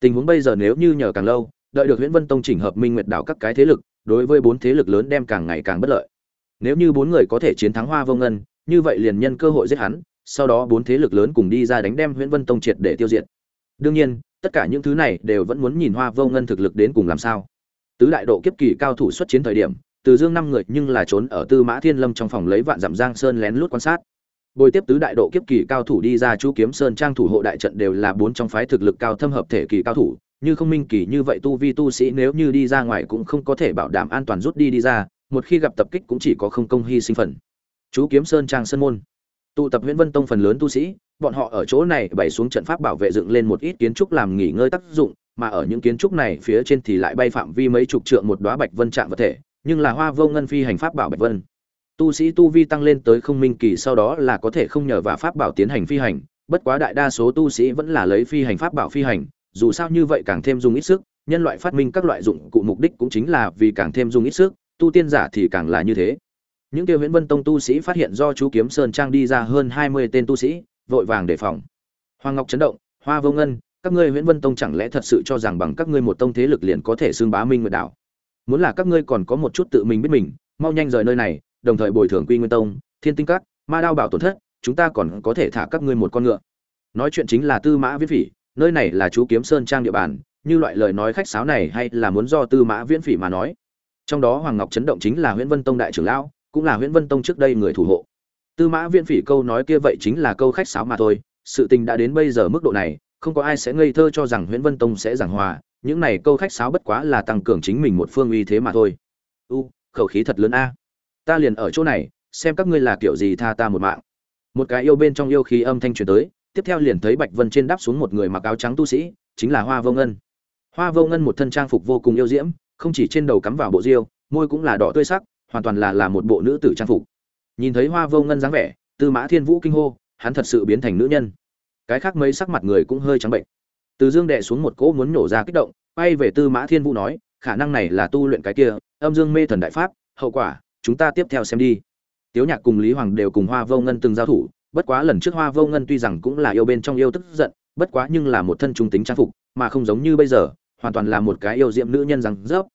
A: Tình huống bây giờ nếu như nhờ càng lâu, đợi được huyện vân tông chỉnh hợp minh nguyệt đảo các cái thế lực, đối với bốn thế lực lớn đem càng ngày càng bất lợi. Nếu như bốn người có thể chiến thắng hoa vô ngân, như vậy liền nhân cơ hội giết hắn, sau đó bốn thế lực lớn cùng đi ra đánh đem huyện vân tông triệt để tiêu diệt. Đương nhiên tất cả những thứ này đều vẫn muốn nhìn hoa vô ngân thực lực đến cùng làm sao. Tứ đại độ kiếp kỳ cao thủ xuất chiến thời điểm, từ dương năm người nhưng là trốn ở tư mã thiên lâm trong phòng lấy vạn dặm giang sơn lén lút quan sát. Bồi tiếp tứ đại độ kiếp kỳ cao thủ đi ra chú kiếm sơn trang thủ hộ đại trận đều là bốn trong phái thực lực cao thâm hợp thể kỳ cao thủ, như không minh kỳ như vậy tu vi tu sĩ nếu như đi ra ngoài cũng không có thể bảo đảm an toàn rút đi đi ra, một khi gặp tập kích cũng chỉ có không công hy sinh phần. Chú kiếm sơn trang sơn môn. Tụ tập nguyễn vân tông phần lớn tu sĩ bọn họ ở chỗ này bày xuống trận pháp bảo vệ dựng lên một ít kiến trúc làm nghỉ ngơi tác dụng, mà ở những kiến trúc này phía trên thì lại bay phạm vi mấy chục trượng một đóa bạch vân trạng vật thể, nhưng là hoa vô ngân phi hành pháp bảo bạch vân. Tu sĩ tu vi tăng lên tới không minh kỳ sau đó là có thể không nhờ vào pháp bảo tiến hành phi hành, bất quá đại đa số tu sĩ vẫn là lấy phi hành pháp bảo phi hành, dù sao như vậy càng thêm dùng ít sức, nhân loại phát minh các loại dụng cụ mục đích cũng chính là vì càng thêm dùng ít sức, tu tiên giả thì càng là như thế. Những tiêu Huyễn Vân Tông tu sĩ phát hiện do chú kiếm sơn trang đi ra hơn 20 tên tu sĩ, vội vàng đề phòng. Hoàng ngọc chấn động, hoa vô ngân, các ngươi nguyễn vân tông chẳng lẽ thật sự cho rằng bằng các ngươi một tông thế lực liền có thể xưng bá minh nguyệt đảo muốn là các ngươi còn có một chút tự mình biết mình, mau nhanh rời nơi này, đồng thời bồi thường quy nguyên tông, thiên tinh các, ma đao bảo tổn thất, chúng ta còn có thể thả các ngươi một con ngựa. Nói chuyện chính là tư mã viễn phỉ, nơi này là chú kiếm sơn trang địa bàn, như loại lời nói khách sáo này hay là muốn do tư mã viễn phỉ mà nói. Trong đó hoàng ngọc chấn động chính là nguyễn vân tông đại trưởng lão, cũng là nguyễn vân tông trước đây người thủ hộ. Tư Mã Viễn Phỉ câu nói kia vậy chính là câu khách sáo mà thôi, sự tình đã đến bây giờ mức độ này, không có ai sẽ ngây thơ cho rằng Huyễn Vân Tông sẽ giảng hòa, những này câu khách sáo bất quá là tăng cường chính mình một phương uy thế mà thôi. U, khẩu khí thật lớn a. Ta liền ở chỗ này, xem các ngươi là kiểu gì tha ta một mạng. Một cái yêu bên trong yêu khí âm thanh truyền tới, tiếp theo liền thấy Bạch Vân trên đáp xuống một người mặc áo trắng tu sĩ, chính là Hoa Vô Ngân. Hoa Vô Ngân một thân trang phục vô cùng yêu diễm, không chỉ trên đầu cắm vào bộ diêu, môi cũng là đỏ tươi sắc, hoàn toàn là là một bộ nữ tử trang phục nhìn thấy hoa vô ngân dáng vẻ, tư mã thiên vũ kinh hô, hắn thật sự biến thành nữ nhân. Cái khác mấy sắc mặt người cũng hơi trắng bệnh. Từ dương đệ xuống một cỗ muốn nổ ra kích động bay về tư mã thiên vũ nói, khả năng này là tu luyện cái kia, âm dương mê thần đại pháp, hậu quả, chúng ta tiếp theo xem đi. Tiếu nhạc cùng lý hoàng đều cùng hoa vô ngân từng giao thủ, bất quá lần trước hoa vô ngân tuy rằng cũng là yêu bên trong yêu tức giận, bất quá nhưng là một thân trung tính trang phục, mà không giống như bây giờ, hoàn toàn là một cái yêu diệm nữ nhân rằng rớp